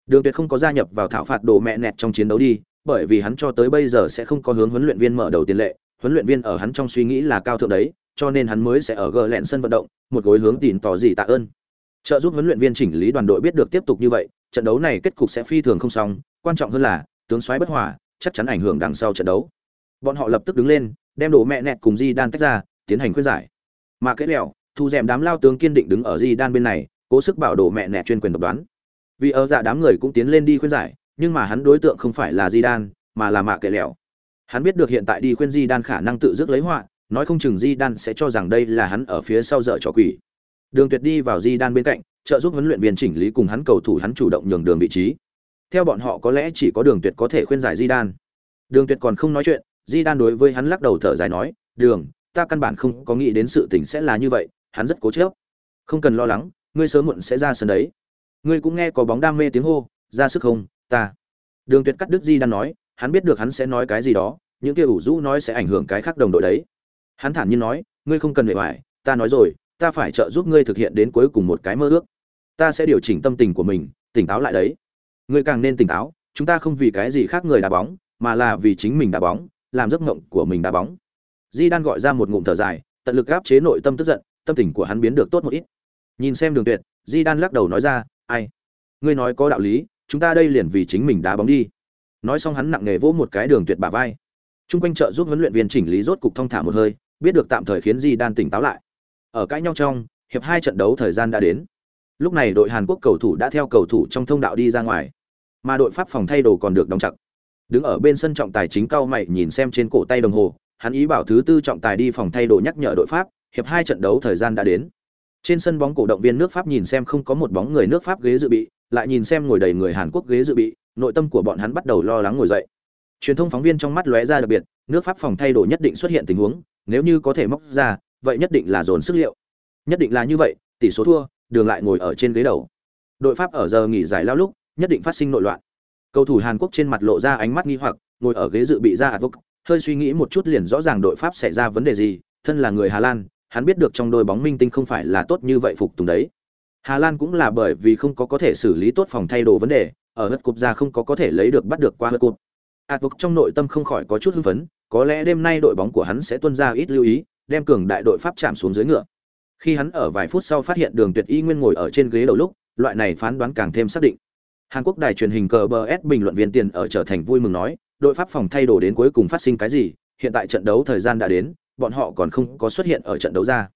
đường tuyệt không có gia nhập vào thảo phạt đồ mẹ nẹt trong chiến đấu đi bởi vì hắn cho tới bây giờ sẽ không có hướng huấn luyện viên mở đầu tiền lệ, huấn luyện viên ở hắn trong suy nghĩ là cao thượng đấy, cho nên hắn mới sẽ ở gờ lẹn sân vận động, một gối hướng tìm tỏ gì tạ ơn. Trợ giúp huấn luyện viên chỉnh lý đoàn đội biết được tiếp tục như vậy, trận đấu này kết cục sẽ phi thường không xong, quan trọng hơn là tướng soái bất hòa, chắc chắn ảnh hưởng đằng sau trận đấu. Bọn họ lập tức đứng lên, đem đồ mẹ nẹt cùng Di Đan tách ra, tiến hành khuyên giải. Mà kết lẹo, thu dèm đám lao tướng kiên định đứng ở Di Đan bên này, cố sức bảo đồ mẹ nẹt chuyên quyền độc đoán. Vì ở dạ đám người cũng tiến lên đi khuyên giải, nhưng mà hắn đối tượng không phải là Di Đan, mà là mạ kệ lẹo. Hắn biết được hiện tại đi khuyên Di Đan khả năng tự dứt lấy họa, nói không chừng Di Đan sẽ cho rằng đây là hắn ở phía sau dở trò quỷ. Đường Tuyệt đi vào Di Đan bên cạnh, trợ giúp huấn luyện viên chỉnh lý cùng hắn cầu thủ hắn chủ động nhường đường vị trí. Theo bọn họ có lẽ chỉ có Đường Tuyệt có thể khuyên giải Di Đan. Đường Tuyệt còn không nói chuyện, Di Đan đối với hắn lắc đầu thở dài nói, "Đường, ta căn bản không có nghĩ đến sự tình sẽ là như vậy." Hắn rất cố chấp. "Không cần lo lắng, ngươi sớm muộn sẽ ra sân đấy." Ngươi cũng nghe có bóng đam mê tiếng hô, "Ra sức không, ta." Đường Tuyệt cắt đứt Di Đan nói, hắn biết được hắn sẽ nói cái gì đó, những kia ủ rũ nói sẽ ảnh hưởng cái khác đồng đội đấy. Hắn thản nhiên nói, ngươi không cần bề ngoài, ta nói rồi, ta phải trợ giúp ngươi thực hiện đến cuối cùng một cái mơ ước. Ta sẽ điều chỉnh tâm tình của mình, tỉnh táo lại đấy. Ngươi càng nên tỉnh táo, chúng ta không vì cái gì khác người đá bóng, mà là vì chính mình đá bóng, làm giấc mộng của mình đá bóng. Di Đan gọi ra một ngụm thở dài, tận lực áp chế nội tâm tức giận, tâm tình của hắn biến được tốt một ít. Nhìn xem Đường Tuyệt, Di Đan lắc đầu nói ra, "Ai, ngươi nói có đạo lý, chúng ta đây liền vì chính mình đá bóng đi." nói xong hắn nặng nề vỗ một cái đường tuyệt bả vai chung quanh trợ giúp huấn luyện viên chỉnh lý rốt cục thông thả một hơi biết được tạm thời khiến di đan tỉnh táo lại ở cãi nhau trong hiệp hai trận đấu thời gian đã đến lúc này đội hàn quốc cầu thủ đã theo cầu thủ trong thông đạo đi ra ngoài mà đội pháp phòng thay đồ còn được đóng chặt. Đứng ở bên sân trọng tài chính cao mày nhìn xem trên cổ tay đồng hồ, hắn ý bảo thứ tư trọng tài đi phòng thay đồ nhắc nhở đội pháp, hiệp hai trận đấu thời gian đã đến. Trên sân bóng cổ động viên nước pháp nhìn xem không có một bóng người nước pháp ghế dự bị, lại nhìn xem ngồi đầy người hàn quốc ghế dự bị, nội tâm của bọn hắn bắt đầu lo lắng ngồi dậy. Truyền thông phóng viên trong mắt lóe ra đặc biệt, nước pháp phòng thay đồ nhất định xuất hiện tình huống, nếu như có thể móc ra, vậy nhất định là dồn sức liệu. Nhất định là như vậy, tỷ số thua, đường lại ngồi ở trên ghế đầu. Đội pháp ở giờ nghỉ giải lao lúc nhất định phát sinh nội loạn. Cầu thủ hàn quốc trên mặt lộ ra ánh mắt nghi hoặc, ngồi ở ghế dự bị ra advok hơi suy nghĩ một chút liền rõ ràng đội pháp xảy ra vấn đề gì, thân là người hà lan, hắn biết được trong đôi bóng minh tinh không phải là tốt như vậy phục tùng đấy. Hà lan cũng là bởi vì không có có thể xử lý tốt phòng thay đồ vấn đề, ở hất cục ra không có có thể lấy được bắt được qua hất cục advok trong nội tâm không khỏi có chút hưng phấn, có lẽ đêm nay đội bóng của hắn sẽ tuân ra ít lưu ý, đem cường đại đội pháp chạm xuống dưới ngựa. Khi hắn ở vài phút sau phát hiện đường tuyệt y nguyên ngồi ở trên ghế đầu lúc, loại này phán đoán càng thêm xác định hàn quốc đài truyền hình KBS bình luận viên tiền ở trở thành vui mừng nói, đội pháp phòng thay đồ đến cuối cùng phát sinh cái gì, hiện tại trận đấu thời gian đã đến, bọn họ còn không có xuất hiện ở trận đấu ra.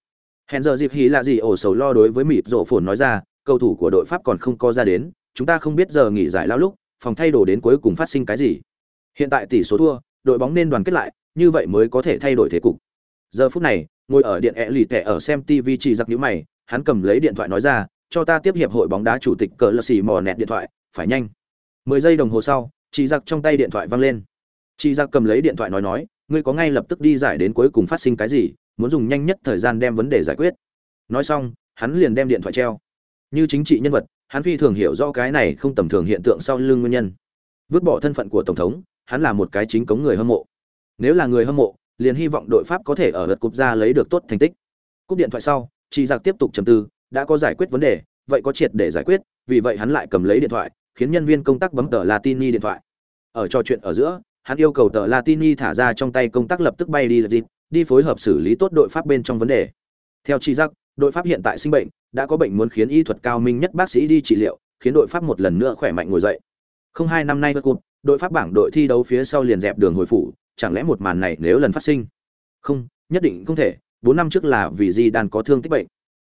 Hẹn giờ dịp hí là gì ổ sầu lo đối với mịt rộ phồn nói ra, cầu thủ của đội pháp còn không có ra đến, chúng ta không biết giờ nghỉ giải lao lúc, phòng thay đồ đến cuối cùng phát sinh cái gì. Hiện tại tỷ số thua, đội bóng nên đoàn kết lại, như vậy mới có thể thay đổi thế cục. Giờ phút này, ngồi ở điện ẻ lì tẻ ở xem tv chỉ giặc nhíu mày, hắn cầm lấy điện thoại nói ra, cho ta tiếp hiệp hội bóng đá chủ tịch cờ lơ xì mò nẹt điện thoại phải nhanh. Mười giây đồng hồ sau, chị giặc trong tay điện thoại văng lên. Chị giặc cầm lấy điện thoại nói nói, ngươi có ngay lập tức đi giải đến cuối cùng phát sinh cái gì, muốn dùng nhanh nhất thời gian đem vấn đề giải quyết. Nói xong, hắn liền đem điện thoại treo. Như chính trị nhân vật, hắn phi thường hiểu rõ cái này không tầm thường hiện tượng sau lưng nguyên nhân. Vứt bỏ thân phận của tổng thống, hắn là một cái chính cống người hâm mộ. Nếu là người hâm mộ, liền hy vọng đội pháp có thể ở lượt cúp ra lấy được tốt thành tích. Cúp điện thoại sau, chị giặc tiếp tục trầm tư, đã có giải quyết vấn đề, vậy có triệt để giải quyết vì vậy hắn lại cầm lấy điện thoại, khiến nhân viên công tác bấm tờ latini điện thoại. Ở trò chuyện ở giữa, hắn yêu cầu tờ latini thả ra trong tay công tác lập tức bay đi lập dịp đi phối hợp xử lý tốt đội pháp bên trong vấn đề. Theo chi giác, đội pháp hiện tại sinh bệnh, đã có bệnh muốn khiến y thuật cao minh nhất bác sĩ đi trị liệu, khiến đội pháp một lần nữa khỏe mạnh ngồi dậy. Không hai năm nay vượt cụt, đội pháp bảng đội thi đấu phía sau liền dẹp đường hồi phủ, chẳng lẽ một màn này nếu lần phát sinh? Không, nhất định không thể, bốn năm trước là vì di đan có thương tích bệnh.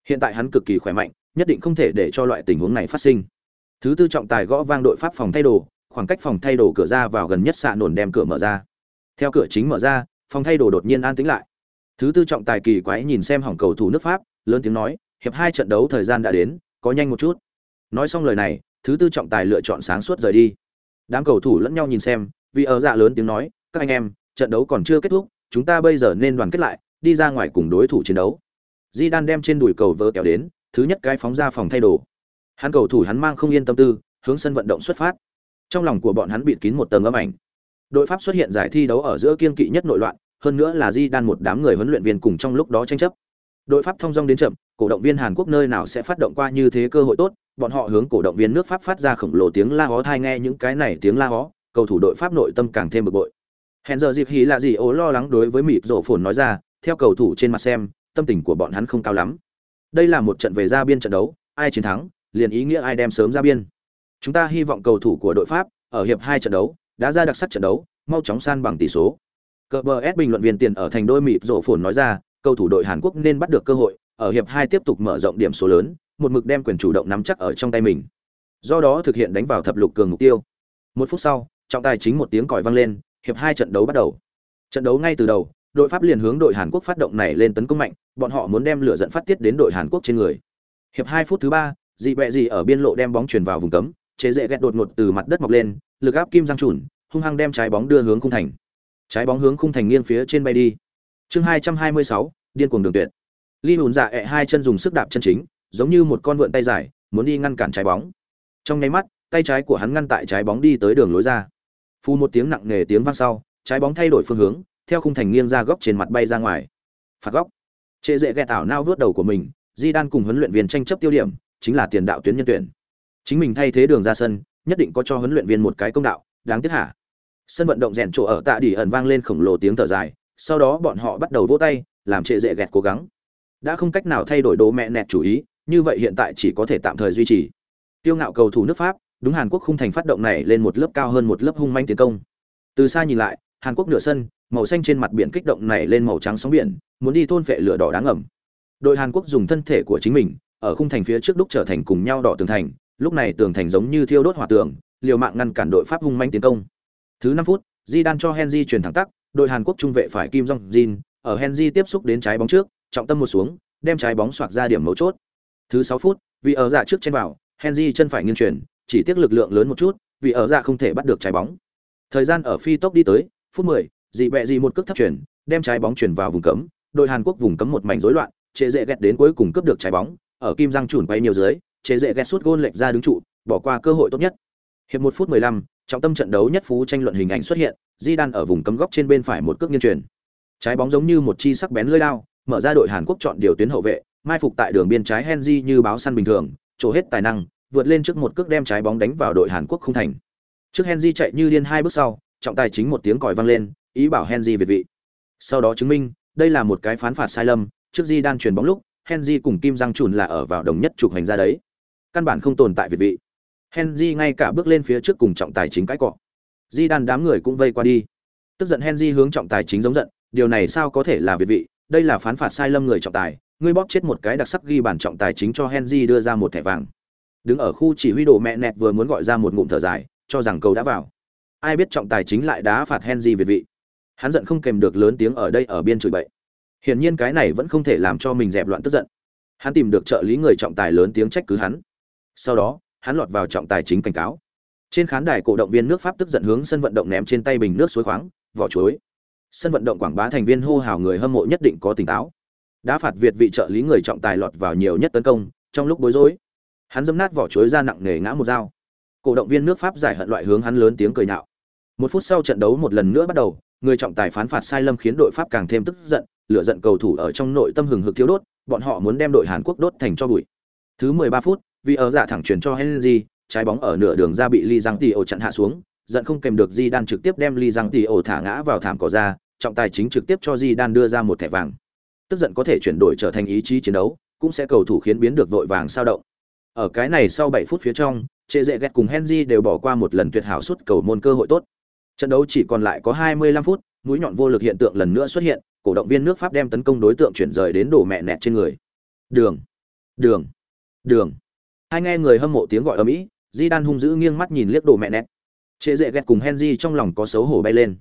Hiện tại hắn cực kỳ khỏe mạnh nhất định không thể để cho loại tình huống này phát sinh. Thứ tư trọng tài gõ vang đội pháp phòng thay đồ, khoảng cách phòng thay đồ cửa ra vào gần nhất xạ nổn đem cửa mở ra. Theo cửa chính mở ra, phòng thay đồ đột nhiên an tĩnh lại. Thứ tư trọng tài kỳ quái nhìn xem hỏng cầu thủ nước pháp, lớn tiếng nói, hiệp hai trận đấu thời gian đã đến, có nhanh một chút. Nói xong lời này, thứ tư trọng tài lựa chọn sáng suốt rời đi. Đám cầu thủ lẫn nhau nhìn xem, vì ở dạ lớn tiếng nói, các anh em, trận đấu còn chưa kết thúc, chúng ta bây giờ nên đoàn kết lại, đi ra ngoài cùng đối thủ chiến đấu. Di đan đem trên đùi cầu vỡ kéo đến thứ nhất cái phóng ra phòng thay đồ. Hắn cầu thủ hắn mang không yên tâm tư, hướng sân vận động xuất phát. Trong lòng của bọn hắn bịt kín một tầng âm ảnh. Đội pháp xuất hiện giải thi đấu ở giữa kiên kỵ nhất nội loạn, hơn nữa là di đan một đám người huấn luyện viên cùng trong lúc đó tranh chấp. Đội pháp thông dong đến chậm, cổ động viên hàn quốc nơi nào sẽ phát động qua như thế cơ hội tốt, bọn họ hướng cổ động viên nước pháp phát ra khổng lồ tiếng la hó thai nghe những cái này tiếng la hó, cầu thủ đội pháp nội tâm càng thêm bực bội. Hẹn giờ dịp hí là gì ố lo lắng đối với mịp rổ phồn nói ra, theo cầu thủ trên mặt xem, tâm tình của bọn hắn không cao lắm đây là một trận về ra biên trận đấu, ai chiến thắng, liền ý nghĩa ai đem sớm ra biên. Chúng ta hy vọng cầu thủ của đội pháp ở hiệp hai trận đấu, đã ra đặc sắc trận đấu, mau chóng san bằng tỷ số. Cờ bờ s bình luận viên tiền ở thành đôi mịp rổ phồn nói ra, cầu thủ đội hàn quốc nên bắt được cơ hội, ở hiệp hai tiếp tục mở rộng điểm số lớn, một mực đem quyền chủ động nắm chắc ở trong tay mình. Do đó thực hiện đánh vào thập lục cường mục tiêu. Một phút sau, trọng tài chính một tiếng còi vang lên, hiệp hai trận đấu bắt đầu. Trận đấu ngay từ đầu đội pháp liền hướng đội hàn quốc phát động này lên tấn công mạnh, bọn họ muốn đem lửa dẫn phát tiết đến đội hàn quốc trên người. Hiệp hai phút thứ ba, dị bẹ gì ở biên lộ đem bóng chuyển vào vùng cấm, chế dễ ghét đột ngột từ mặt đất mọc lên, lực áp kim giang trùn hung hăng đem trái bóng đưa hướng khung thành. Trái bóng hướng khung thành nghiêng phía trên bay đi. Chương hai trăm hai mươi sáu, điên cuồng đường tuyệt. Ly hùn dạ ẹ hai chân dùng sức đạp chân chính, giống như một con vượn tay dài, muốn đi ngăn cản trái bóng. Trong nháy mắt, tay trái của hắn ngăn tại trái bóng đi tới đường lối ra. Phu một tiếng nặng nề tiếng vang sau, trái bóng thay đổi phương hướng theo khung thành nghiêng ra góc trên mặt bay ra ngoài. Phạt góc. Trệ dễ ghẹ tảo nao vớt đầu của mình, di đan cùng huấn luyện viên tranh chấp tiêu điểm, chính là tiền đạo tuyến nhân tuyển. Chính mình thay thế đường ra sân, nhất định có cho huấn luyện viên một cái công đạo, đáng tiếc hả? Sân vận động rèn chỗ ở tạ đỉ ẩn vang lên khổng lồ tiếng thở dài, sau đó bọn họ bắt đầu vỗ tay, làm trệ dễ ghẹt cố gắng. Đã không cách nào thay đổi đồ mẹ nẹt chủ ý, như vậy hiện tại chỉ có thể tạm thời duy trì. Tiêu ngạo cầu thủ nước pháp, đúng hàn quốc khung thành phát động này lên một lớp cao hơn một lớp hung manh tiến công. Từ xa nhìn lại, hàn quốc nửa sân màu xanh trên mặt biển kích động này lên màu trắng sóng biển muốn đi thôn phệ lửa đỏ đáng ngầm. Đội hàn quốc dùng thân thể của chính mình ở khung thành phía trước đúc trở thành cùng nhau đỏ tường thành lúc này tường thành giống như thiêu đốt hỏa tường liều mạng ngăn cản đội pháp hung manh tiến công. Thứ năm phút di đan cho henry chuyển thẳng tắc đội hàn quốc trung vệ phải kim jong jin ở henry tiếp xúc đến trái bóng trước trọng tâm một xuống đem trái bóng xoạc ra điểm mấu chốt. Thứ sáu phút vì ở dạ trước trên vào henry chân phải nghiêng chuyển chỉ tiếc lực lượng lớn một chút vì ở dạ không thể bắt được trái bóng. Thời gian ở phi tốc đi tới phút 10, dị bẹ dị một cước thấp chuyển đem trái bóng chuyển vào vùng cấm. Đội hàn quốc vùng cấm một mảnh rối loạn chế dễ ghét đến cuối cùng cướp được trái bóng. Ở kim răng chuẩn quay nhiều dưới chế dễ ghét suốt gôn lệch ra đứng trụ bỏ qua cơ hội tốt nhất. Hiệp một phút 15, trọng tâm trận đấu nhất phú tranh luận hình ảnh xuất hiện, Zidane ở vùng cấm góc trên bên phải một cước nghiêng truyền, Trái bóng giống như một chi sắc bén lưỡi dao, mở ra đội Hàn Quốc chọn điều tuyến hậu vệ, mai phục tại đường biên trái Henry như báo săn bình thường, trổ hết tài năng, vượt lên trước một cước đem trái bóng đánh vào đội Hàn Quốc không thành. Trước Henry chạy như điên hai bước sau, trọng tài chính một tiếng còi vang lên, ý bảo Henry về vị. Sau đó chứng minh, đây là một cái phán phạt sai lầm, trước di đan chuyển bóng lúc, Henry cùng Kim Giang Chuẩn là ở vào đồng nhất trục hành ra đấy. Căn bản không tồn tại việt vị. Henry ngay cả bước lên phía trước cùng trọng tài chính cái cọ. di đan đám người cũng vây qua đi. Tức giận Henry hướng trọng tài chính giống giận, điều này sao có thể là việt vị, đây là phán phạt sai lầm người trọng tài, ngươi bóp chết một cái đặc sắc ghi bản trọng tài chính cho Henry đưa ra một thẻ vàng. Đứng ở khu chỉ huy đồ mẹ nẹt vừa muốn gọi ra một ngụm thở dài, cho rằng cầu đã vào. Ai biết trọng tài chính lại đá phạt Henry việt vị. Hắn giận không kèm được lớn tiếng ở đây ở biên chửi bậy. Hiển nhiên cái này vẫn không thể làm cho mình dẹp loạn tức giận. Hắn tìm được trợ lý người trọng tài lớn tiếng trách cứ hắn. Sau đó, hắn lọt vào trọng tài chính cảnh cáo. Trên khán đài cổ động viên nước Pháp tức giận hướng sân vận động ném trên tay bình nước suối khoáng, vỏ chuối. Sân vận động quảng bá thành viên hô hào người hâm mộ nhất định có tỉnh táo. Đã phạt Việt vị trợ lý người trọng tài lọt vào nhiều nhất tấn công, trong lúc bối rối, hắn dâm nát vỏ chuối ra nặng nề ngã một dao. Cổ động viên nước Pháp giải hận loại hướng hắn lớn tiếng cười nhạo. Một phút sau trận đấu một lần nữa bắt đầu, người trọng tài phán phạt sai lầm khiến đội Pháp càng thêm tức giận, lửa giận cầu thủ ở trong nội tâm hừng hực thiếu đốt, bọn họ muốn đem đội Hàn Quốc đốt thành cho bụi. Thứ 13 phút, vì ở dạ thẳng chuyển cho Henry, trái bóng ở nửa đường ra bị Lee Giang Tỷ ổ chặn hạ xuống, giận không kèm được Di Đan trực tiếp đem Lee Giang Tỷ ổ thả ngã vào thảm cỏ ra, trọng tài chính trực tiếp cho Di Đan đưa ra một thẻ vàng. Tức giận có thể chuyển đổi trở thành ý chí chiến đấu, cũng sẽ cầu thủ khiến biến được vội vàng sao động. Ở cái này sau 7 phút phía trong, Trệ Dệ Gẹt cùng Henry đều bỏ qua một lần tuyệt hảo suất cầu môn cơ hội tốt. Trận đấu chỉ còn lại có 25 phút, mũi nhọn vô lực hiện tượng lần nữa xuất hiện, cổ động viên nước Pháp đem tấn công đối tượng chuyển rời đến đổ mẹ nẹt trên người. Đường, đường, đường. Hai nghe người hâm mộ tiếng gọi ầm ĩ, Di Đan hung dữ nghiêng mắt nhìn liếc đổ mẹ nẹt. Trệ dệ ghét cùng Henry trong lòng có xấu hổ bay lên.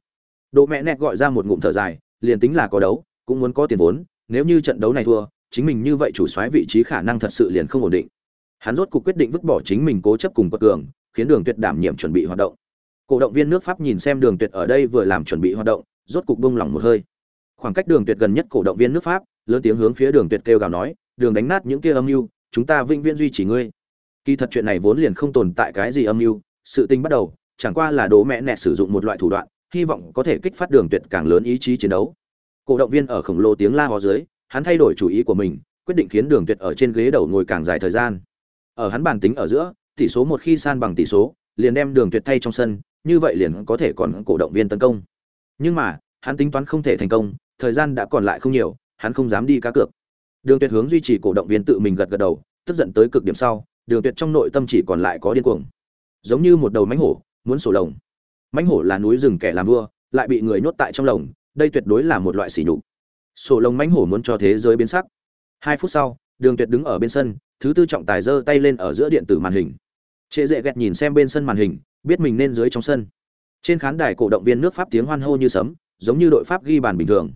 Đổ mẹ nẹt gọi ra một ngụm thở dài, liền tính là có đấu, cũng muốn có tiền vốn, nếu như trận đấu này thua, chính mình như vậy chủ soái vị trí khả năng thật sự liền không ổn định. Hắn rốt cuộc quyết định vứt bỏ chính mình cố chấp cùng quật cường, khiến Đường Tuyệt đảm nhiệm chuẩn bị hoạt động. Cổ động viên nước Pháp nhìn xem Đường Tuyệt ở đây vừa làm chuẩn bị hoạt động, rốt cục buông lỏng một hơi. Khoảng cách Đường Tuyệt gần nhất cổ động viên nước Pháp, lớn tiếng hướng phía Đường Tuyệt kêu gào nói, "Đường đánh nát những kia âm mưu, chúng ta vĩnh viễn duy trì ngươi." Kỳ thật chuyện này vốn liền không tồn tại cái gì âm mưu, sự tình bắt đầu, chẳng qua là đố mẹ nẹ sử dụng một loại thủ đoạn, hy vọng có thể kích phát Đường Tuyệt càng lớn ý chí chiến đấu. Cổ động viên ở khổng lồ tiếng la hò dưới, hắn thay đổi chủ ý của mình, quyết định khiến Đường Tuyệt ở trên ghế đầu ngồi càng dài thời gian. Ở hắn bàn tính ở giữa, tỷ số một khi san bằng tỷ số, liền đem Đường Tuyệt thay trong sân, như vậy liền có thể còn cổ động viên tấn công. Nhưng mà, hắn tính toán không thể thành công, thời gian đã còn lại không nhiều, hắn không dám đi cá cược. Đường Tuyệt hướng duy trì cổ động viên tự mình gật gật đầu, tức giận tới cực điểm sau, Đường Tuyệt trong nội tâm chỉ còn lại có điên cuồng. Giống như một đầu mãnh hổ, muốn sổ lồng. Mãnh hổ là núi rừng kẻ làm vua, lại bị người nhốt tại trong lồng, đây tuyệt đối là một loại sỉ nhục. Sổ lồng mãnh hổ muốn cho thế giới biến sắc. Hai phút sau, Đường Tuyệt đứng ở bên sân, thứ tư trọng tài giơ tay lên ở giữa điện tử màn hình. Trệ Dệ gẹt nhìn xem bên sân màn hình, biết mình nên dưới trong sân. Trên khán đài cổ động viên nước Pháp tiếng hoan hô như sấm, giống như đội Pháp ghi bàn bình thường.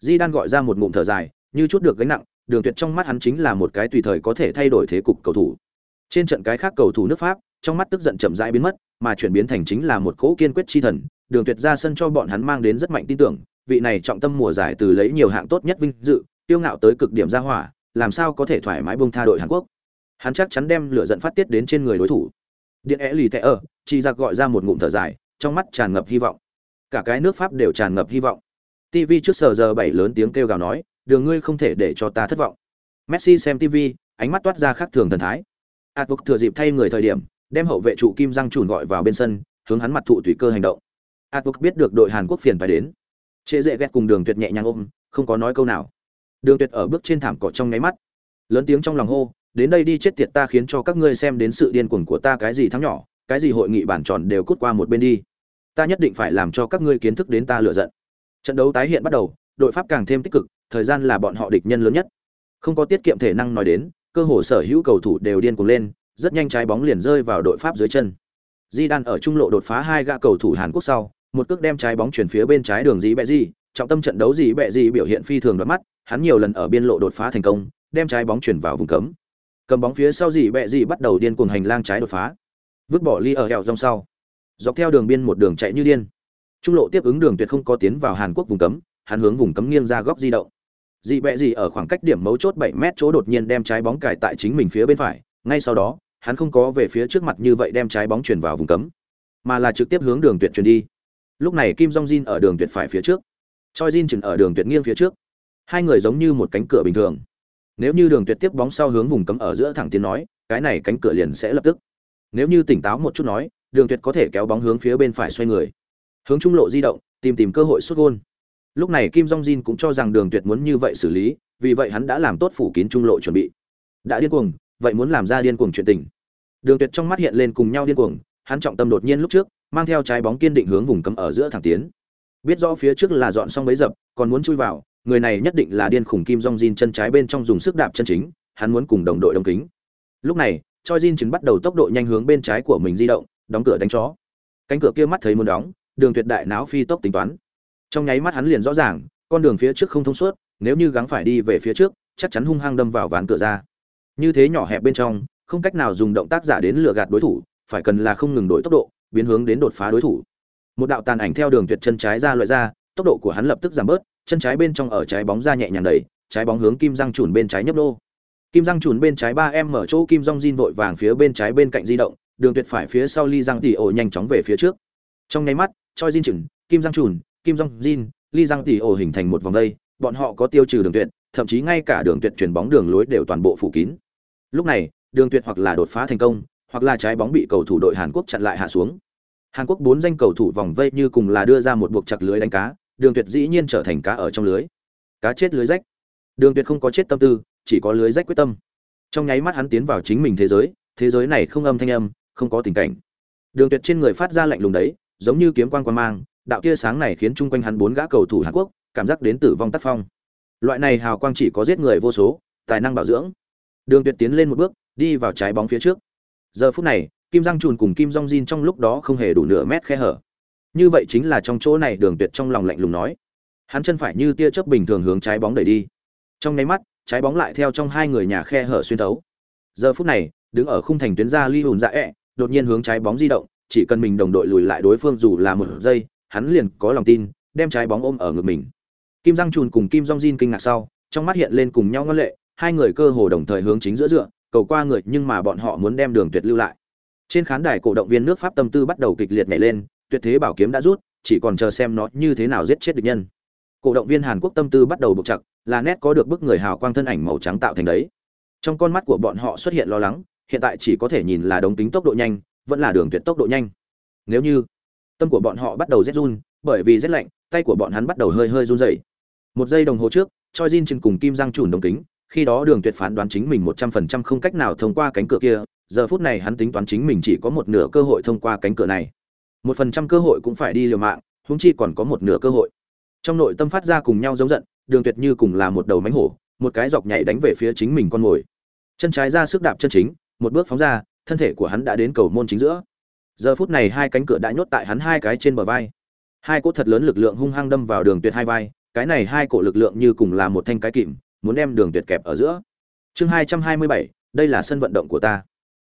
Di Đan gọi ra một ngụm thở dài, như chút được gánh nặng, Đường Tuyệt trong mắt hắn chính là một cái tùy thời có thể thay đổi thế cục cầu thủ. Trên trận cái khác cầu thủ nước Pháp, trong mắt tức giận chậm rãi biến mất, mà chuyển biến thành chính là một cỗ kiên quyết chi thần, Đường Tuyệt ra sân cho bọn hắn mang đến rất mạnh tin tưởng, vị này trọng tâm mùa giải từ lấy nhiều hạng tốt nhất vinh dự, tiêu ngạo tới cực điểm ra hỏa, làm sao có thể thoải mái buông tha đội Hàn Quốc. Hắn chắc chắn đem lửa giận phát tiết đến trên người đối thủ. Điện é lì tệ ở, chỉ giặc gọi ra một ngụm thở dài, trong mắt tràn ngập hy vọng. Cả cái nước Pháp đều tràn ngập hy vọng. TV trước sở giờ bảy lớn tiếng kêu gào nói, đường ngươi không thể để cho ta thất vọng. Messi xem TV, ánh mắt toát ra khác thường thần thái. Advoc thừa dịp thay người thời điểm, đem hậu vệ trụ kim răng trùn gọi vào bên sân, hướng hắn mặt thụ tùy cơ hành động. Advoc biết được đội Hàn Quốc phiền phải đến. Chế dễ ghét cùng Đường Tuyệt nhẹ nhàng ôm, không có nói câu nào. Đường Tuyệt ở bước trên thảm cỏ trong nháy mắt, lớn tiếng trong lòng hô, đến đây đi chết tiệt ta khiến cho các ngươi xem đến sự điên cuồng của ta cái gì thắng nhỏ, cái gì hội nghị bản tròn đều cút qua một bên đi. Ta nhất định phải làm cho các ngươi kiến thức đến ta lựa giận. Trận đấu tái hiện bắt đầu, đội Pháp càng thêm tích cực, thời gian là bọn họ địch nhân lớn nhất. Không có tiết kiệm thể năng nói đến, cơ hồ sở hữu cầu thủ đều điên cuồng lên, rất nhanh trái bóng liền rơi vào đội Pháp dưới chân. Zidane ở trung lộ đột phá hai gã cầu thủ Hàn Quốc sau, một cước đem trái bóng chuyển phía bên trái đường dĩ bẹ di trọng tâm trận đấu dĩ bẹ di biểu hiện phi thường đoạt mắt, hắn nhiều lần ở biên lộ đột phá thành công, đem trái bóng chuyển vào vùng cấm. Cầm bóng phía sau dì bẹ gì bắt đầu điên cuồng hành lang trái đột phá. Vứt bỏ ly ở hẻo rong sau, dọc theo đường biên một đường chạy như điên. Trung lộ tiếp ứng đường tuyệt không có tiến vào Hàn Quốc vùng cấm, hắn hướng vùng cấm nghiêng ra góc di động. Dị bẹ gì ở khoảng cách điểm mấu chốt 7 mét chỗ đột nhiên đem trái bóng cải tại chính mình phía bên phải, ngay sau đó, hắn không có về phía trước mặt như vậy đem trái bóng chuyển vào vùng cấm, mà là trực tiếp hướng đường tuyệt chuyển đi. Lúc này Kim Jong Jin ở đường tuyệt phải phía trước, Choi Jin chừng ở đường tuyệt nghiêng phía trước. Hai người giống như một cánh cửa bình thường. Nếu như đường tuyệt tiếp bóng sau hướng vùng cấm ở giữa thẳng tiến nói, cái này cánh cửa liền sẽ lập tức. Nếu như tỉnh táo một chút nói, đường tuyệt có thể kéo bóng hướng phía bên phải xoay người. Hướng trung lộ di động, tìm tìm cơ hội xuất gôn. Lúc này Kim Jong Jin cũng cho rằng đường tuyệt muốn như vậy xử lý, vì vậy hắn đã làm tốt phủ kín trung lộ chuẩn bị. Đã điên cuồng, vậy muốn làm ra điên cuồng chuyện tình. Đường Tuyệt trong mắt hiện lên cùng nhau điên cuồng, hắn trọng tâm đột nhiên lúc trước, mang theo trái bóng kiên định hướng vùng cấm ở giữa thẳng tiến. Biết rõ phía trước là dọn xong bấy dập, còn muốn chui vào, người này nhất định là điên khủng Kim Jong Jin chân trái bên trong dùng sức đạp chân chính, hắn muốn cùng đồng đội đồng kính. Lúc này, Choi Jin chứng bắt đầu tốc độ nhanh hướng bên trái của mình di động, đóng cửa đánh chó. Cánh cửa kia mắt thấy muốn đóng, Đường Tuyệt đại não phi tốc tính toán. Trong nháy mắt hắn liền rõ ràng, con đường phía trước không thông suốt, nếu như gắng phải đi về phía trước, chắc chắn hung hăng đâm vào ván cửa ra. Như thế nhỏ hẹp bên trong, không cách nào dùng động tác giả đến lừa gạt đối thủ, phải cần là không ngừng đổi tốc độ, biến hướng đến đột phá đối thủ. Một đạo tàn ảnh theo đường tuyệt chân trái ra loại ra, tốc độ của hắn lập tức giảm bớt, chân trái bên trong ở trái bóng ra nhẹ nhàng đẩy, trái bóng hướng kim răng chùn bên trái nhấp đô. Kim răng chùn bên trái ba em mở chỗ kim rong Jin vội vàng phía bên trái bên cạnh di động, đường tuyệt phải phía sau ly răng tỷ ổ nhanh chóng về phía trước. Trong nháy mắt, choi Jin chùn, kim răng chùn, kim rong Jin, ly răng tỷ ổ hình thành một vòng dây, bọn họ có tiêu trừ đường tuyệt, thậm chí ngay cả đường tuyệt chuyển bóng đường lối đều toàn bộ phủ kín. Lúc này, đường tuyệt hoặc là đột phá thành công, hoặc là trái bóng bị cầu thủ đội Hàn Quốc chặn lại hạ xuống. Hàn Quốc bốn danh cầu thủ vòng vây như cùng là đưa ra một buộc chặt lưới đánh cá, đường tuyệt dĩ nhiên trở thành cá ở trong lưới. Cá chết lưới rách. Đường tuyệt không có chết tâm tư, chỉ có lưới rách quyết tâm. Trong nháy mắt hắn tiến vào chính mình thế giới, thế giới này không âm thanh âm, không có tình cảnh. Đường tuyệt trên người phát ra lạnh lùng đấy, giống như kiếm quang quang mang, đạo tia sáng này khiến chung quanh hắn bốn gã cầu thủ Hàn Quốc cảm giác đến tử vong tác phong. Loại này hào quang chỉ có giết người vô số, tài năng bảo dưỡng. Đường Tuyệt tiến lên một bước, đi vào trái bóng phía trước. Giờ phút này, Kim Giang Trùn cùng Kim Jong Jin trong lúc đó không hề đủ nửa mét khe hở. Như vậy chính là trong chỗ này Đường Tuyệt trong lòng lạnh lùng nói. Hắn chân phải như tia chớp bình thường hướng trái bóng đẩy đi. Trong nháy mắt, trái bóng lại theo trong hai người nhà khe hở xuyên thấu. Giờ phút này, đứng ở khung thành tuyến ra Ly Hùn Dạ ẹ、e, đột nhiên hướng trái bóng di động, chỉ cần mình đồng đội lùi lại đối phương dù là một giây, hắn liền có lòng tin, đem trái bóng ôm ở ngực mình. Kim Giang Trùn cùng Kim Jong Jin kinh ngạc sau, trong mắt hiện lên cùng nhau ngân lệ, hai người cơ hồ đồng thời hướng chính giữa dựa, cầu qua người nhưng mà bọn họ muốn đem đường tuyệt lưu lại. Trên khán đài cổ động viên nước Pháp tâm tư bắt đầu kịch liệt nhảy lên, tuyệt thế bảo kiếm đã rút, chỉ còn chờ xem nó như thế nào giết chết địch nhân. Cổ động viên Hàn Quốc tâm tư bắt đầu buộc chặt, là nét có được bức người hào quang thân ảnh màu trắng tạo thành đấy. Trong con mắt của bọn họ xuất hiện lo lắng, hiện tại chỉ có thể nhìn là đống tính tốc độ nhanh, vẫn là đường tuyệt tốc độ nhanh. Nếu như tâm của bọn họ bắt đầu rét run, bởi vì rét lạnh, tay của bọn hắn bắt đầu hơi hơi run rẩy. Một giây đồng hồ trước, Choi Jin chừng cùng Kim Giang chủn đồng tính, khi đó Đường Tuyệt phán đoán chính mình 100% không cách nào thông qua cánh cửa kia, giờ phút này hắn tính toán chính mình chỉ có một nửa cơ hội thông qua cánh cửa này. Một phần trăm cơ hội cũng phải đi liều mạng, huống chi còn có một nửa cơ hội. Trong nội tâm phát ra cùng nhau giống giận, Đường Tuyệt như cùng là một đầu mánh hổ, một cái dọc nhảy đánh về phía chính mình con ngồi. Chân trái ra sức đạp chân chính, một bước phóng ra, thân thể của hắn đã đến cầu môn chính giữa. Giờ phút này hai cánh cửa đã nhốt tại hắn hai cái trên bờ vai. Hai cỗ thật lớn lực lượng hung hăng đâm vào Đường Tuyệt hai vai, cái này hai cổ lực lượng như cùng là một thanh cái kìm, muốn đem đường tuyệt kẹp ở giữa. Chương hai hai mươi bảy, đây là sân vận động của ta.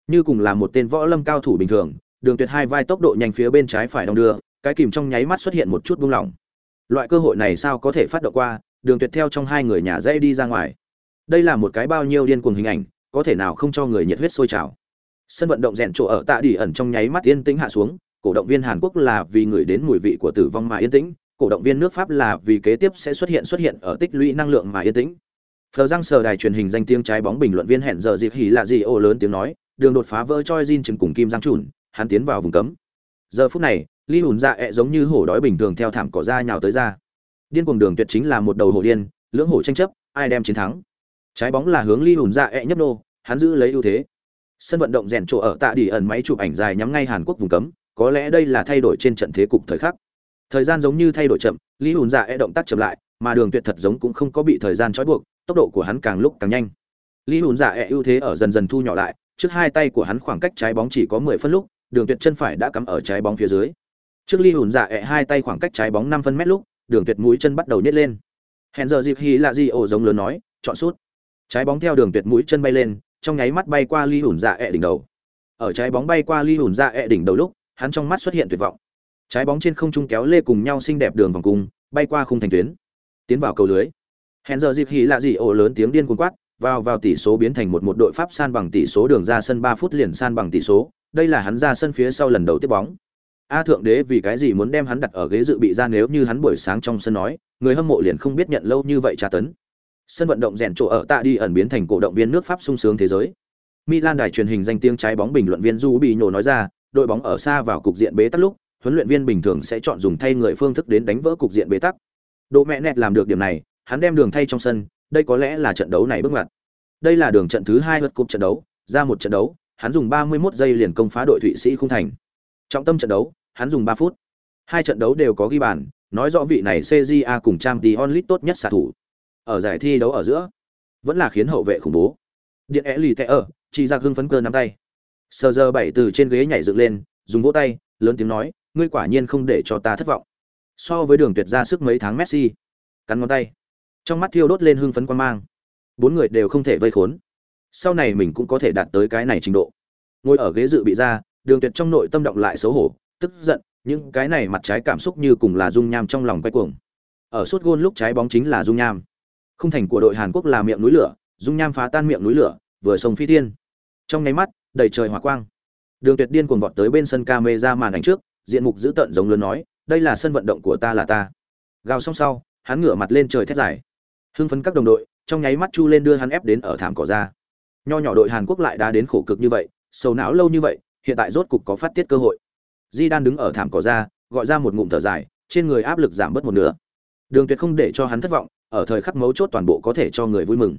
Như cùng là một tên võ lâm cao thủ bình thường, đường tuyệt hai vai tốc độ nhanh phía bên trái phải đong đưa, cái kìm trong nháy mắt xuất hiện một chút buông lỏng. Loại cơ hội này sao có thể phát động qua, đường tuyệt theo trong hai người nhà dây đi ra ngoài. Đây là một cái bao nhiêu điên cuồng hình ảnh, có thể nào không cho người nhiệt huyết sôi trào. Sân vận động rèn chỗ ở tạ đi ẩn trong nháy mắt yên tĩnh hạ xuống, cổ động viên Hàn Quốc là vì người đến mùi vị của tử vong mà yên tĩnh, cổ động viên nước Pháp là vì kế tiếp sẽ xuất hiện xuất hiện ở tích lũy năng lượng mà yên tĩnh. Phờ răng sờ đài truyền hình danh tiếng trái bóng bình luận viên hẹn giờ dịp hỉ là gì ô lớn tiếng nói, đường đột phá vỡ choi Jin chừng cùng kim giang chùn, hắn tiến vào vùng cấm. Giờ phút này, Ly Hùn dạ ẹ giống như hổ đói bình thường theo thảm cỏ ra nhào tới ra. Điên cuồng đường tuyệt chính là một đầu hổ điên, lưỡng hổ tranh chấp, ai đem chiến thắng. Trái bóng là hướng Ly Hùn dạ ẹ nhấp nô, hắn giữ lấy ưu thế. Sân vận động rèn chỗ ở tạ đi ẩn máy chụp ảnh dài nhắm ngay Hàn Quốc vùng cấm, có lẽ đây là thay đổi trên trận thế cục thời khắc. Thời gian giống như thay đổi chậm, Lý Hùn dạ ẹ động tác chậm lại, mà Đường Tuyệt thật giống cũng không có bị thời gian trói buộc, tốc độ của hắn càng lúc càng nhanh lý hùn Dạ E ưu thế ở dần dần thu nhỏ lại trước hai tay của hắn khoảng cách trái bóng chỉ có mười phân lúc đường tuyệt chân phải đã cắm ở trái bóng phía dưới. Trước ly hùn dạ ẹ hai tay khoảng cách trái bóng năm phân mét lúc đường tuyệt mũi chân bắt đầu nhét lên. Hẹn giờ dịp hí là gì ổ giống lớn nói chọn sút. Trái bóng theo đường tuyệt mũi chân bay lên trong nháy mắt bay qua ly hùn dạ ẹ đỉnh đầu. Ở trái bóng bay qua ly hùn dạ ẹ đỉnh đầu lúc hắn trong mắt xuất hiện tuyệt vọng. Trái bóng trên không trung kéo lê cùng nhau xinh đẹp đường vòng cung bay qua khung thành tuyến. Tiến vào cầu lưới. Hẹn giờ dịp hỉ là gì ổ lớn tiếng điên cuồng quát vào vào tỷ số biến thành một một đội pháp san bằng tỷ số đường ra sân 3 phút liền san bằng tỷ số, đây là hắn ra sân phía sau lần đầu tiếp bóng. A thượng đế vì cái gì muốn đem hắn đặt ở ghế dự bị ra nếu như hắn buổi sáng trong sân nói, người hâm mộ liền không biết nhận lâu như vậy tra tấn. Sân vận động rèn chỗ ở tạ đi ẩn biến thành cổ động viên nước Pháp sung sướng thế giới. Milan đài truyền hình danh tiếng trái bóng bình luận viên Du bị nhổ nói ra, đội bóng ở xa vào cục diện bế tắc lúc, huấn luyện viên bình thường sẽ chọn dùng thay người phương thức đến đánh vỡ cục diện bế tắc. Độ mẹ nẹt làm được điểm này, hắn đem đường thay trong sân, đây có lẽ là trận đấu này bước ngoặt. Đây là đường trận thứ hai lượt cúp trận đấu, ra một trận đấu, hắn dùng 31 giây liền công phá đội Thụy Sĩ khung thành. Trọng tâm trận đấu, hắn dùng 3 phút. Hai trận đấu đều có ghi bàn, nói rõ vị này CJA cùng Champions League tốt nhất xạ thủ. Ở giải thi đấu ở giữa, vẫn là khiến hậu vệ khủng bố. Điện é lì tệ ở, chỉ giặc hưng phấn cơ nắm tay. Sơ giờ bảy từ trên ghế nhảy dựng lên, dùng vỗ tay, lớn tiếng nói, ngươi quả nhiên không để cho ta thất vọng. So với đường tuyệt ra sức mấy tháng Messi, cắn ngón tay, trong mắt thiêu đốt lên hưng phấn quan mang. Bốn người đều không thể vây khốn. Sau này mình cũng có thể đạt tới cái này trình độ. Ngồi ở ghế dự bị ra, đường tuyệt trong nội tâm động lại xấu hổ, tức giận, những cái này mặt trái cảm xúc như cùng là dung nham trong lòng quay cuồng. Ở suốt gôn lúc trái bóng chính là dung nham. Khung thành của đội Hàn Quốc là miệng núi lửa, dung nham phá tan miệng núi lửa, vừa sông phi thiên. Trong nháy mắt, đầy trời hỏa quang. Đường Tuyệt điên cuồng vọt tới bên sân camera màn ảnh trước, diện mục dữ tợn giống lớn nói, đây là sân vận động của ta là ta. Gào xong sau, hắn ngửa mặt lên trời thét dài. Hưng phấn các đồng đội, trong nháy mắt chu lên đưa hắn ép đến ở thảm cỏ ra. Nho nhỏ đội Hàn Quốc lại đã đến khổ cực như vậy, sầu não lâu như vậy, hiện tại rốt cục có phát tiết cơ hội. Di Đan đứng ở thảm cỏ ra, gọi ra một ngụm thở dài, trên người áp lực giảm bớt một nửa. Đường Tuyệt không để cho hắn thất vọng, ở thời khắc mấu chốt toàn bộ có thể cho người vui mừng.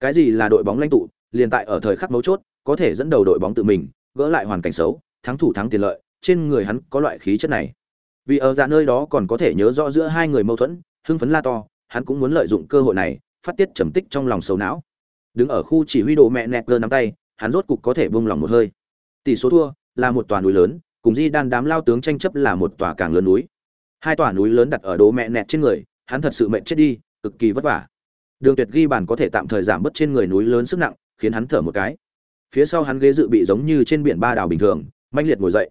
Cái gì là đội bóng lãnh tụ, liền tại ở thời khắc mấu chốt, có thể dẫn đầu đội bóng tự mình, gỡ lại hoàn cảnh xấu, thắng thủ thắng tiền lợi, trên người hắn có loại khí chất này. Vì ở dạ nơi đó còn có thể nhớ rõ giữa hai người mâu thuẫn, hưng phấn la to, hắn cũng muốn lợi dụng cơ hội này, phát tiết trầm tích trong lòng sầu não. Đứng ở khu chỉ huy đồ mẹ nẹt gơ nắm tay, hắn rốt cục có thể buông lòng một hơi. Tỷ số thua là một tòa núi lớn, cùng Di Đan đám lao tướng tranh chấp là một tòa càng lớn núi. Hai tòa núi lớn đặt ở đồ mẹ nẹt trên người, hắn thật sự mệt chết đi, cực kỳ vất vả. Đường Tuyệt ghi bàn có thể tạm thời giảm bớt trên người núi lớn sức nặng, khiến hắn thở một cái. Phía sau hắn ghế dự bị giống như trên biển ba đảo bình thường, manh liệt ngồi dậy.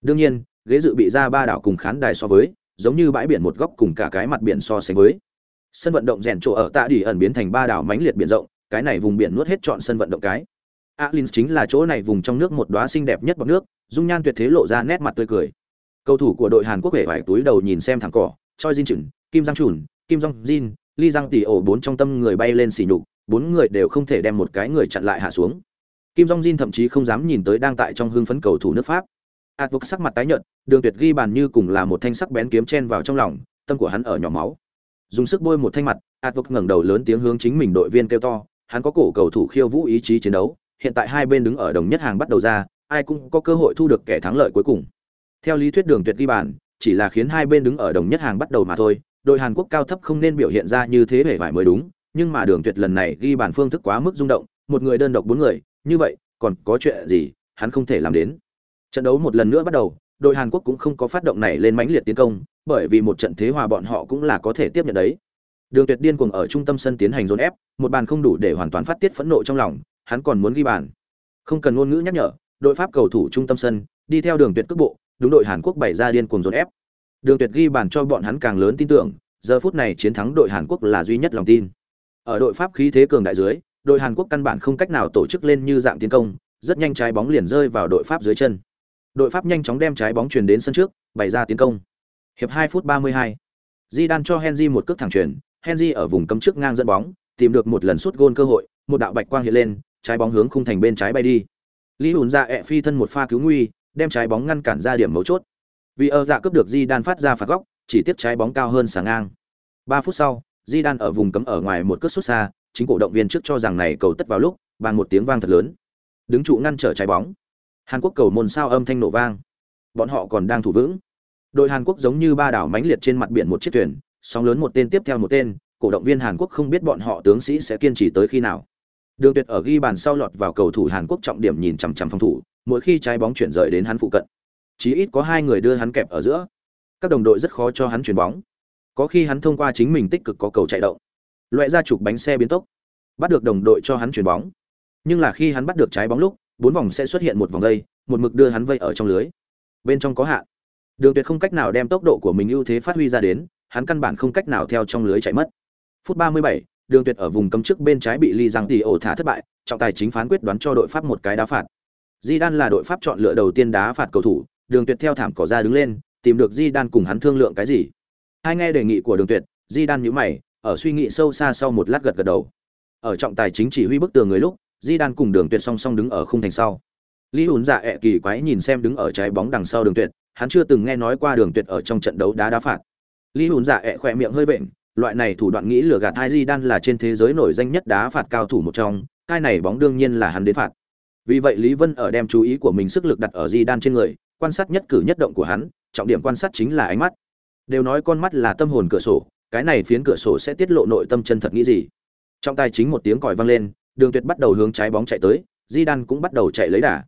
Đương nhiên, ghế dự bị ra ba đảo cùng khán đài so với, giống như bãi biển một góc cùng cả cái mặt biển so sánh với. Sân vận động rèn chỗ ở tạ đỉ ẩn biến thành ba đảo mãnh liệt biển rộng, cái này vùng biển nuốt hết trọn sân vận động cái. Alins chính là chỗ này vùng trong nước một đóa xinh đẹp nhất bọt nước, dung nhan tuyệt thế lộ ra nét mặt tươi cười. Cầu thủ của đội Hàn Quốc vẻ vải túi đầu nhìn xem thẳng cỏ, Choi Jin Chun, Kim Giang Chun, Kim Jong Jin, Lee Giang tỷ ổ bốn trong tâm người bay lên xỉ nhục, bốn người đều không thể đem một cái người chặn lại hạ xuống. Kim Jong Jin thậm chí không dám nhìn tới đang tại trong hưng phấn cầu thủ nước Pháp. Advoc sắc mặt tái nhợt, Đường Tuyệt ghi bàn như cùng là một thanh sắc bén kiếm chen vào trong lòng, tâm của hắn ở nhỏ máu. Dùng sức bôi một thanh mặt, Advoc ngẩng đầu lớn tiếng hướng chính mình đội viên kêu to, hắn có cổ cầu thủ khiêu vũ ý chí chiến đấu, hiện tại hai bên đứng ở đồng nhất hàng bắt đầu ra, ai cũng có cơ hội thu được kẻ thắng lợi cuối cùng. Theo lý thuyết Đường Tuyệt ghi bàn, chỉ là khiến hai bên đứng ở đồng nhất hàng bắt đầu mà thôi, đội Hàn Quốc cao thấp không nên biểu hiện ra như thế vẻ vải mới đúng, nhưng mà Đường Tuyệt lần này ghi bàn phương thức quá mức rung động, một người đơn độc bốn người, như vậy, còn có chuyện gì, hắn không thể làm đến. Trận đấu một lần nữa bắt đầu, đội Hàn Quốc cũng không có phát động này lên mãnh liệt tiến công, bởi vì một trận thế hòa bọn họ cũng là có thể tiếp nhận đấy. Đường Tuyệt điên cuồng ở trung tâm sân tiến hành dồn ép, một bàn không đủ để hoàn toàn phát tiết phẫn nộ trong lòng, hắn còn muốn ghi bàn. Không cần ngôn ngữ nhắc nhở, đội Pháp cầu thủ trung tâm sân, đi theo Đường Tuyệt cước bộ, đúng đội Hàn Quốc bày ra điên cuồng dồn ép. Đường Tuyệt ghi bàn cho bọn hắn càng lớn tin tưởng, giờ phút này chiến thắng đội Hàn Quốc là duy nhất lòng tin. Ở đội Pháp khí thế cường đại dưới, đội Hàn Quốc căn bản không cách nào tổ chức lên như dạng tiến công, rất nhanh trái bóng liền rơi vào đội Pháp dưới chân. Đội Pháp nhanh chóng đem trái bóng truyền đến sân trước, bày ra tiến công. Hiệp 2 phút 32. Zidane cho Henry một cước thẳng truyền, Henry ở vùng cấm trước ngang dẫn bóng, tìm được một lần sút gôn cơ hội, một đạo bạch quang hiện lên, trái bóng hướng khung thành bên trái bay đi. Lý Hùn ra ẹ phi thân một pha cứu nguy, đem trái bóng ngăn cản ra điểm mấu chốt. Vì ở dạ cướp được Zidane phát ra phạt góc, chỉ tiếp trái bóng cao hơn sáng ngang. 3 phút sau, Zidane ở vùng cấm ở ngoài một cước sút xa, chính cổ động viên trước cho rằng này cầu tất vào lúc, bằng một tiếng vang thật lớn. Đứng trụ ngăn trở trái bóng. Hàn Quốc cầu môn sao âm thanh nổ vang. Bọn họ còn đang thủ vững. Đội Hàn Quốc giống như ba đảo mãnh liệt trên mặt biển một chiếc thuyền, sóng lớn một tên tiếp theo một tên, cổ động viên Hàn Quốc không biết bọn họ tướng sĩ sẽ kiên trì tới khi nào. Đường Tuyệt ở ghi bàn sau lọt vào cầu thủ Hàn Quốc trọng điểm nhìn chằm chằm phòng thủ, mỗi khi trái bóng chuyển rời đến hắn phụ cận, chí ít có hai người đưa hắn kẹp ở giữa. Các đồng đội rất khó cho hắn chuyển bóng. Có khi hắn thông qua chính mình tích cực có cầu chạy động, loại ra chụp bánh xe biến tốc, bắt được đồng đội cho hắn chuyển bóng. Nhưng là khi hắn bắt được trái bóng lúc, bốn vòng sẽ xuất hiện một vòng dây, một mực đưa hắn vây ở trong lưới. Bên trong có hạn. Đường Tuyệt không cách nào đem tốc độ của mình ưu thế phát huy ra đến, hắn căn bản không cách nào theo trong lưới chạy mất. Phút 37, Đường Tuyệt ở vùng cấm trước bên trái bị Lee Giang Tỷ ổ thả thất bại, trọng tài chính phán quyết đoán cho đội Pháp một cái đá phạt. Zidane là đội Pháp chọn lựa đầu tiên đá phạt cầu thủ, Đường Tuyệt theo thảm cỏ ra đứng lên, tìm được Zidane cùng hắn thương lượng cái gì. Hai nghe đề nghị của Đường Tuyệt, Zidane nhíu mày, ở suy nghĩ sâu xa sau một lát gật gật đầu. Ở trọng tài chính chỉ huy bức tường người lúc, Zidane cùng Đường Tuyệt song song đứng ở khung thành sau. Lý Hùn dạ ẹ kỳ quái nhìn xem đứng ở trái bóng đằng sau Đường Tuyệt, hắn chưa từng nghe nói qua Đường Tuyệt ở trong trận đấu đá đá phạt. Lý Hùn dạ ẹ khỏe miệng hơi vện, loại này thủ đoạn nghĩ lừa gạt Ai Di Đan là trên thế giới nổi danh nhất đá phạt cao thủ một trong, cái này bóng đương nhiên là hắn đến phạt. Vì vậy Lý Vân ở đem chú ý của mình sức lực đặt ở Di Đan trên người, quan sát nhất cử nhất động của hắn, trọng điểm quan sát chính là ánh mắt. Đều nói con mắt là tâm hồn cửa sổ, cái này phiến cửa sổ sẽ tiết lộ nội tâm chân thật nghĩ gì. Trong tay chính một tiếng còi vang lên, Đường Tuyệt bắt đầu hướng trái bóng chạy tới, Di Đan cũng bắt đầu chạy lấy đà.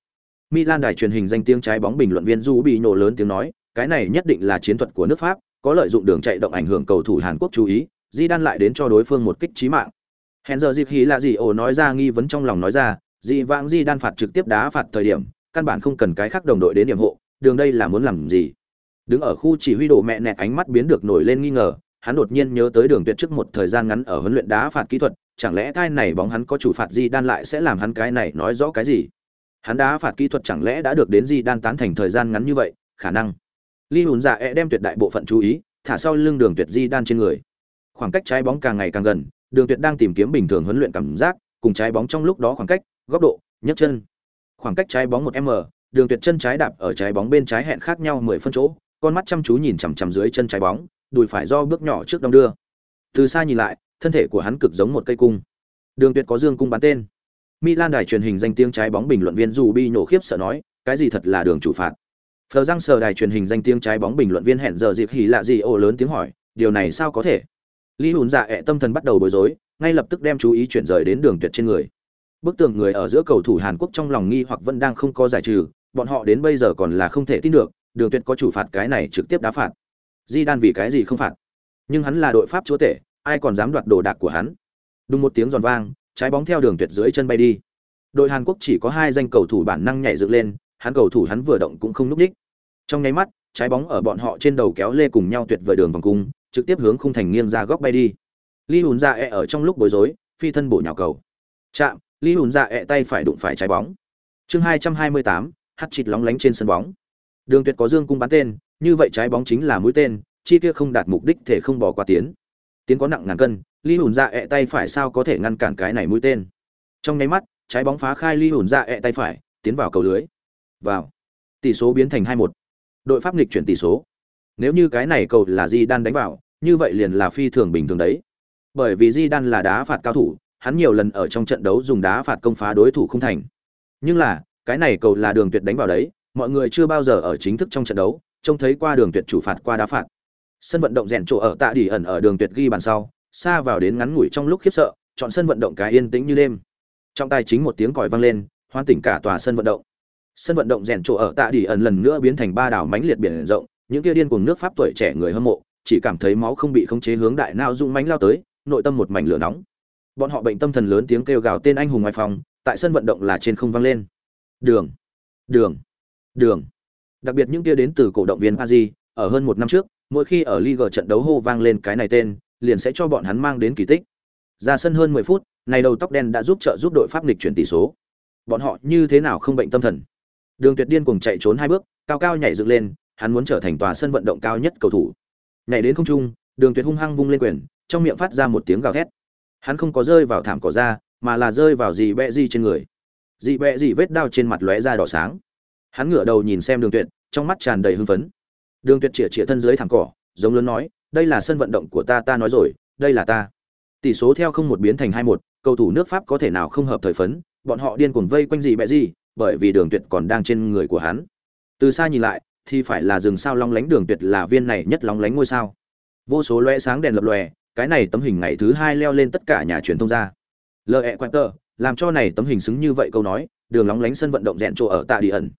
Milan đài truyền hình danh tiếng trái bóng bình luận viên Du bị nổ lớn tiếng nói, cái này nhất định là chiến thuật của nước Pháp, có lợi dụng đường chạy động ảnh hưởng cầu thủ Hàn Quốc chú ý, Di Đan lại đến cho đối phương một kích chí mạng. Hèn giờ dịp hí là gì ổ nói ra nghi vấn trong lòng nói ra, Di vãng Zidane phạt trực tiếp đá phạt thời điểm, căn bản không cần cái khác đồng đội đến điểm hộ, đường đây là muốn làm gì? Đứng ở khu chỉ huy đồ mẹ nẹt ánh mắt biến được nổi lên nghi ngờ, hắn đột nhiên nhớ tới đường tuyệt trước một thời gian ngắn ở huấn luyện đá phạt kỹ thuật, chẳng lẽ cái này bóng hắn có chủ phạt Di đan lại sẽ làm hắn cái này nói rõ cái gì? Hắn đá phạt kỹ thuật chẳng lẽ đã được đến Di đan tán thành thời gian ngắn như vậy, khả năng. Li Hùn Dạ e đem tuyệt đại bộ phận chú ý, thả sau lưng Đường Tuyệt Di đan trên người. Khoảng cách trái bóng càng ngày càng gần, Đường Tuyệt đang tìm kiếm bình thường huấn luyện cảm giác, cùng trái bóng trong lúc đó khoảng cách, góc độ, nhấc chân. Khoảng cách trái bóng một m Đường Tuyệt chân trái đạp ở trái bóng bên trái hẹn khác nhau mười phân chỗ, con mắt chăm chú nhìn chằm chằm dưới chân trái bóng, đùi phải do bước nhỏ trước đông đưa. Từ xa nhìn lại, thân thể của hắn cực giống một cây cung. Đường Tuyệt có dương cung bắn tên. Milan đài truyền hình danh tiếng trái bóng bình luận viên Rubi nhổ khiếp sợ nói, cái gì thật là đường chủ phạt. Phờ răng sờ đài truyền hình danh tiếng trái bóng bình luận viên hẹn giờ dịp hỉ lạ gì ồ lớn tiếng hỏi, điều này sao có thể? Lý Hùn dạ ẹ tâm thần bắt đầu bối rối, ngay lập tức đem chú ý chuyển rời đến đường tuyệt trên người. Bức tường người ở giữa cầu thủ Hàn Quốc trong lòng nghi hoặc vẫn đang không có giải trừ, bọn họ đến bây giờ còn là không thể tin được, đường tuyệt có chủ phạt cái này trực tiếp đá phạt. Di đan vì cái gì không phạt? Nhưng hắn là đội Pháp chúa tể, ai còn dám đoạt đồ đạc của hắn? Đùng một tiếng giòn vang, trái bóng theo đường tuyệt dưới chân bay đi. Đội Hàn Quốc chỉ có hai danh cầu thủ bản năng nhảy dựng lên, hắn cầu thủ hắn vừa động cũng không lúc đích. Trong nháy mắt, trái bóng ở bọn họ trên đầu kéo lê cùng nhau tuyệt vời đường vòng cung, trực tiếp hướng khung thành nghiêng ra góc bay đi. Li Hùn Dạ e ở trong lúc bối rối, phi thân bổ nhào cầu. Chạm, Li Hùn Dạ e tay phải đụng phải trái bóng. Chương 228, hắt chít lóng lánh trên sân bóng. Đường Tuyệt có dương cung bắn tên, như vậy trái bóng chính là mũi tên, chi kia không đạt mục đích thể không bỏ qua tiến. Tiến có nặng ngàn cân, Li Hùn Dạ e tay phải sao có thể ngăn cản cái này mũi tên. Trong nháy mắt, trái bóng phá khai Li Hùn Dạ e tay phải, tiến vào cầu lưới. Vào. Tỷ số biến thành 2-1 đội pháp nghịch chuyển tỷ số. Nếu như cái này cầu là di đan đánh vào, như vậy liền là phi thường bình thường đấy. Bởi vì di đan là đá phạt cao thủ, hắn nhiều lần ở trong trận đấu dùng đá phạt công phá đối thủ không thành. Nhưng là, cái này cầu là đường tuyệt đánh vào đấy, mọi người chưa bao giờ ở chính thức trong trận đấu, trông thấy qua đường tuyệt chủ phạt qua đá phạt. Sân vận động rèn chỗ ở tạ đỉ ẩn ở đường tuyệt ghi bàn sau, xa vào đến ngắn ngủi trong lúc khiếp sợ, chọn sân vận động cái yên tĩnh như đêm. Trong tay chính một tiếng còi vang lên, hoan tỉnh cả tòa sân vận động sân vận động rèn chỗ ở tạ đi ẩn lần nữa biến thành ba đảo mánh liệt biển rộng, những kia điên cuồng nước pháp tuổi trẻ người hâm mộ, chỉ cảm thấy máu không bị khống chế hướng đại nao rung mánh lao tới, nội tâm một mảnh lửa nóng. Bọn họ bệnh tâm thần lớn tiếng kêu gào tên anh hùng ngoài phòng, tại sân vận động là trên không vang lên. Đường đường đường. Đặc biệt những kia đến từ cổ động viên paris, ở hơn một năm trước, mỗi khi ở liga trận đấu hô vang lên cái này tên, liền sẽ cho bọn hắn mang đến kỳ tích. Ra sân hơn mười phút, này đầu tóc đen đã giúp trợ giúp đội pháp nghịch chuyển tỷ số. Bọn họ như thế nào không bệnh tâm thần? Đường Tuyệt điên cuồng chạy trốn hai bước, cao cao nhảy dựng lên, hắn muốn trở thành tòa sân vận động cao nhất cầu thủ. Nhảy đến không trung, Đường Tuyệt hung hăng vung lên quyền, trong miệng phát ra một tiếng gào thét. Hắn không có rơi vào thảm cỏ ra, mà là rơi vào gì bẹ gì trên người. Dị bẹ gì vết đao trên mặt lóe ra đỏ sáng. Hắn ngửa đầu nhìn xem Đường Tuyệt, trong mắt tràn đầy hưng phấn. Đường Tuyệt chĩa chĩa thân dưới thảm cỏ, giống lớn nói, đây là sân vận động của ta, ta nói rồi, đây là ta. Tỷ số theo không một biến thành hai một, cầu thủ nước Pháp có thể nào không hợp thời phấn, bọn họ điên cuồng vây quanh gì bẹ gì, bởi vì đường tuyệt còn đang trên người của hắn. Từ xa nhìn lại, thì phải là rừng sao long lánh đường tuyệt là viên này nhất long lánh ngôi sao. Vô số lóe sáng đèn lập lòe, cái này tấm hình ngày thứ hai leo lên tất cả nhà truyền thông ra. Lờ ẹ quạt tờ, làm cho này tấm hình xứng như vậy câu nói, đường lóng lánh sân vận động rèn chỗ ở tạ đi ẩn.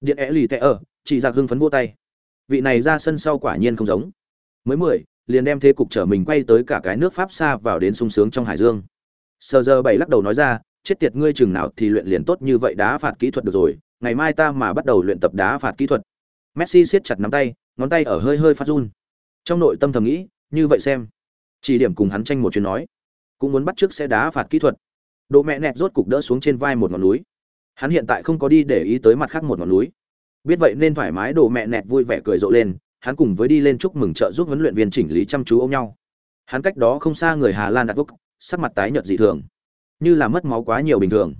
Điện ẹ lì tệ ở chỉ giặc hưng phấn vô tay. Vị này ra sân sau quả nhiên không giống. Mới mười, liền đem thế cục trở mình quay tới cả cái nước pháp xa vào đến sung sướng trong hải dương. Sơ giờ bảy lắc đầu nói ra chết tiệt ngươi chừng nào thì luyện liền tốt như vậy đá phạt kỹ thuật được rồi, ngày mai ta mà bắt đầu luyện tập đá phạt kỹ thuật. Messi siết chặt nắm tay, ngón tay ở hơi hơi phát run. Trong nội tâm thầm nghĩ, như vậy xem, chỉ điểm cùng hắn tranh một chuyến nói. cũng muốn bắt trước sẽ đá phạt kỹ thuật đồ mẹ nẹt rốt cục đỡ xuống trên vai một ngọn núi hắn hiện tại không có đi để ý tới mặt khác một ngọn núi biết vậy nên thoải mái đồ mẹ nẹt vui vẻ cười rộ lên hắn cùng với đi lên chúc mừng trợ giúp huấn luyện viên chỉnh lý chăm chú ôm nhau hắn cách đó không xa người hà lan đặt vúc sắc mặt tái nhợt dị thường như là mất máu quá nhiều bình thường.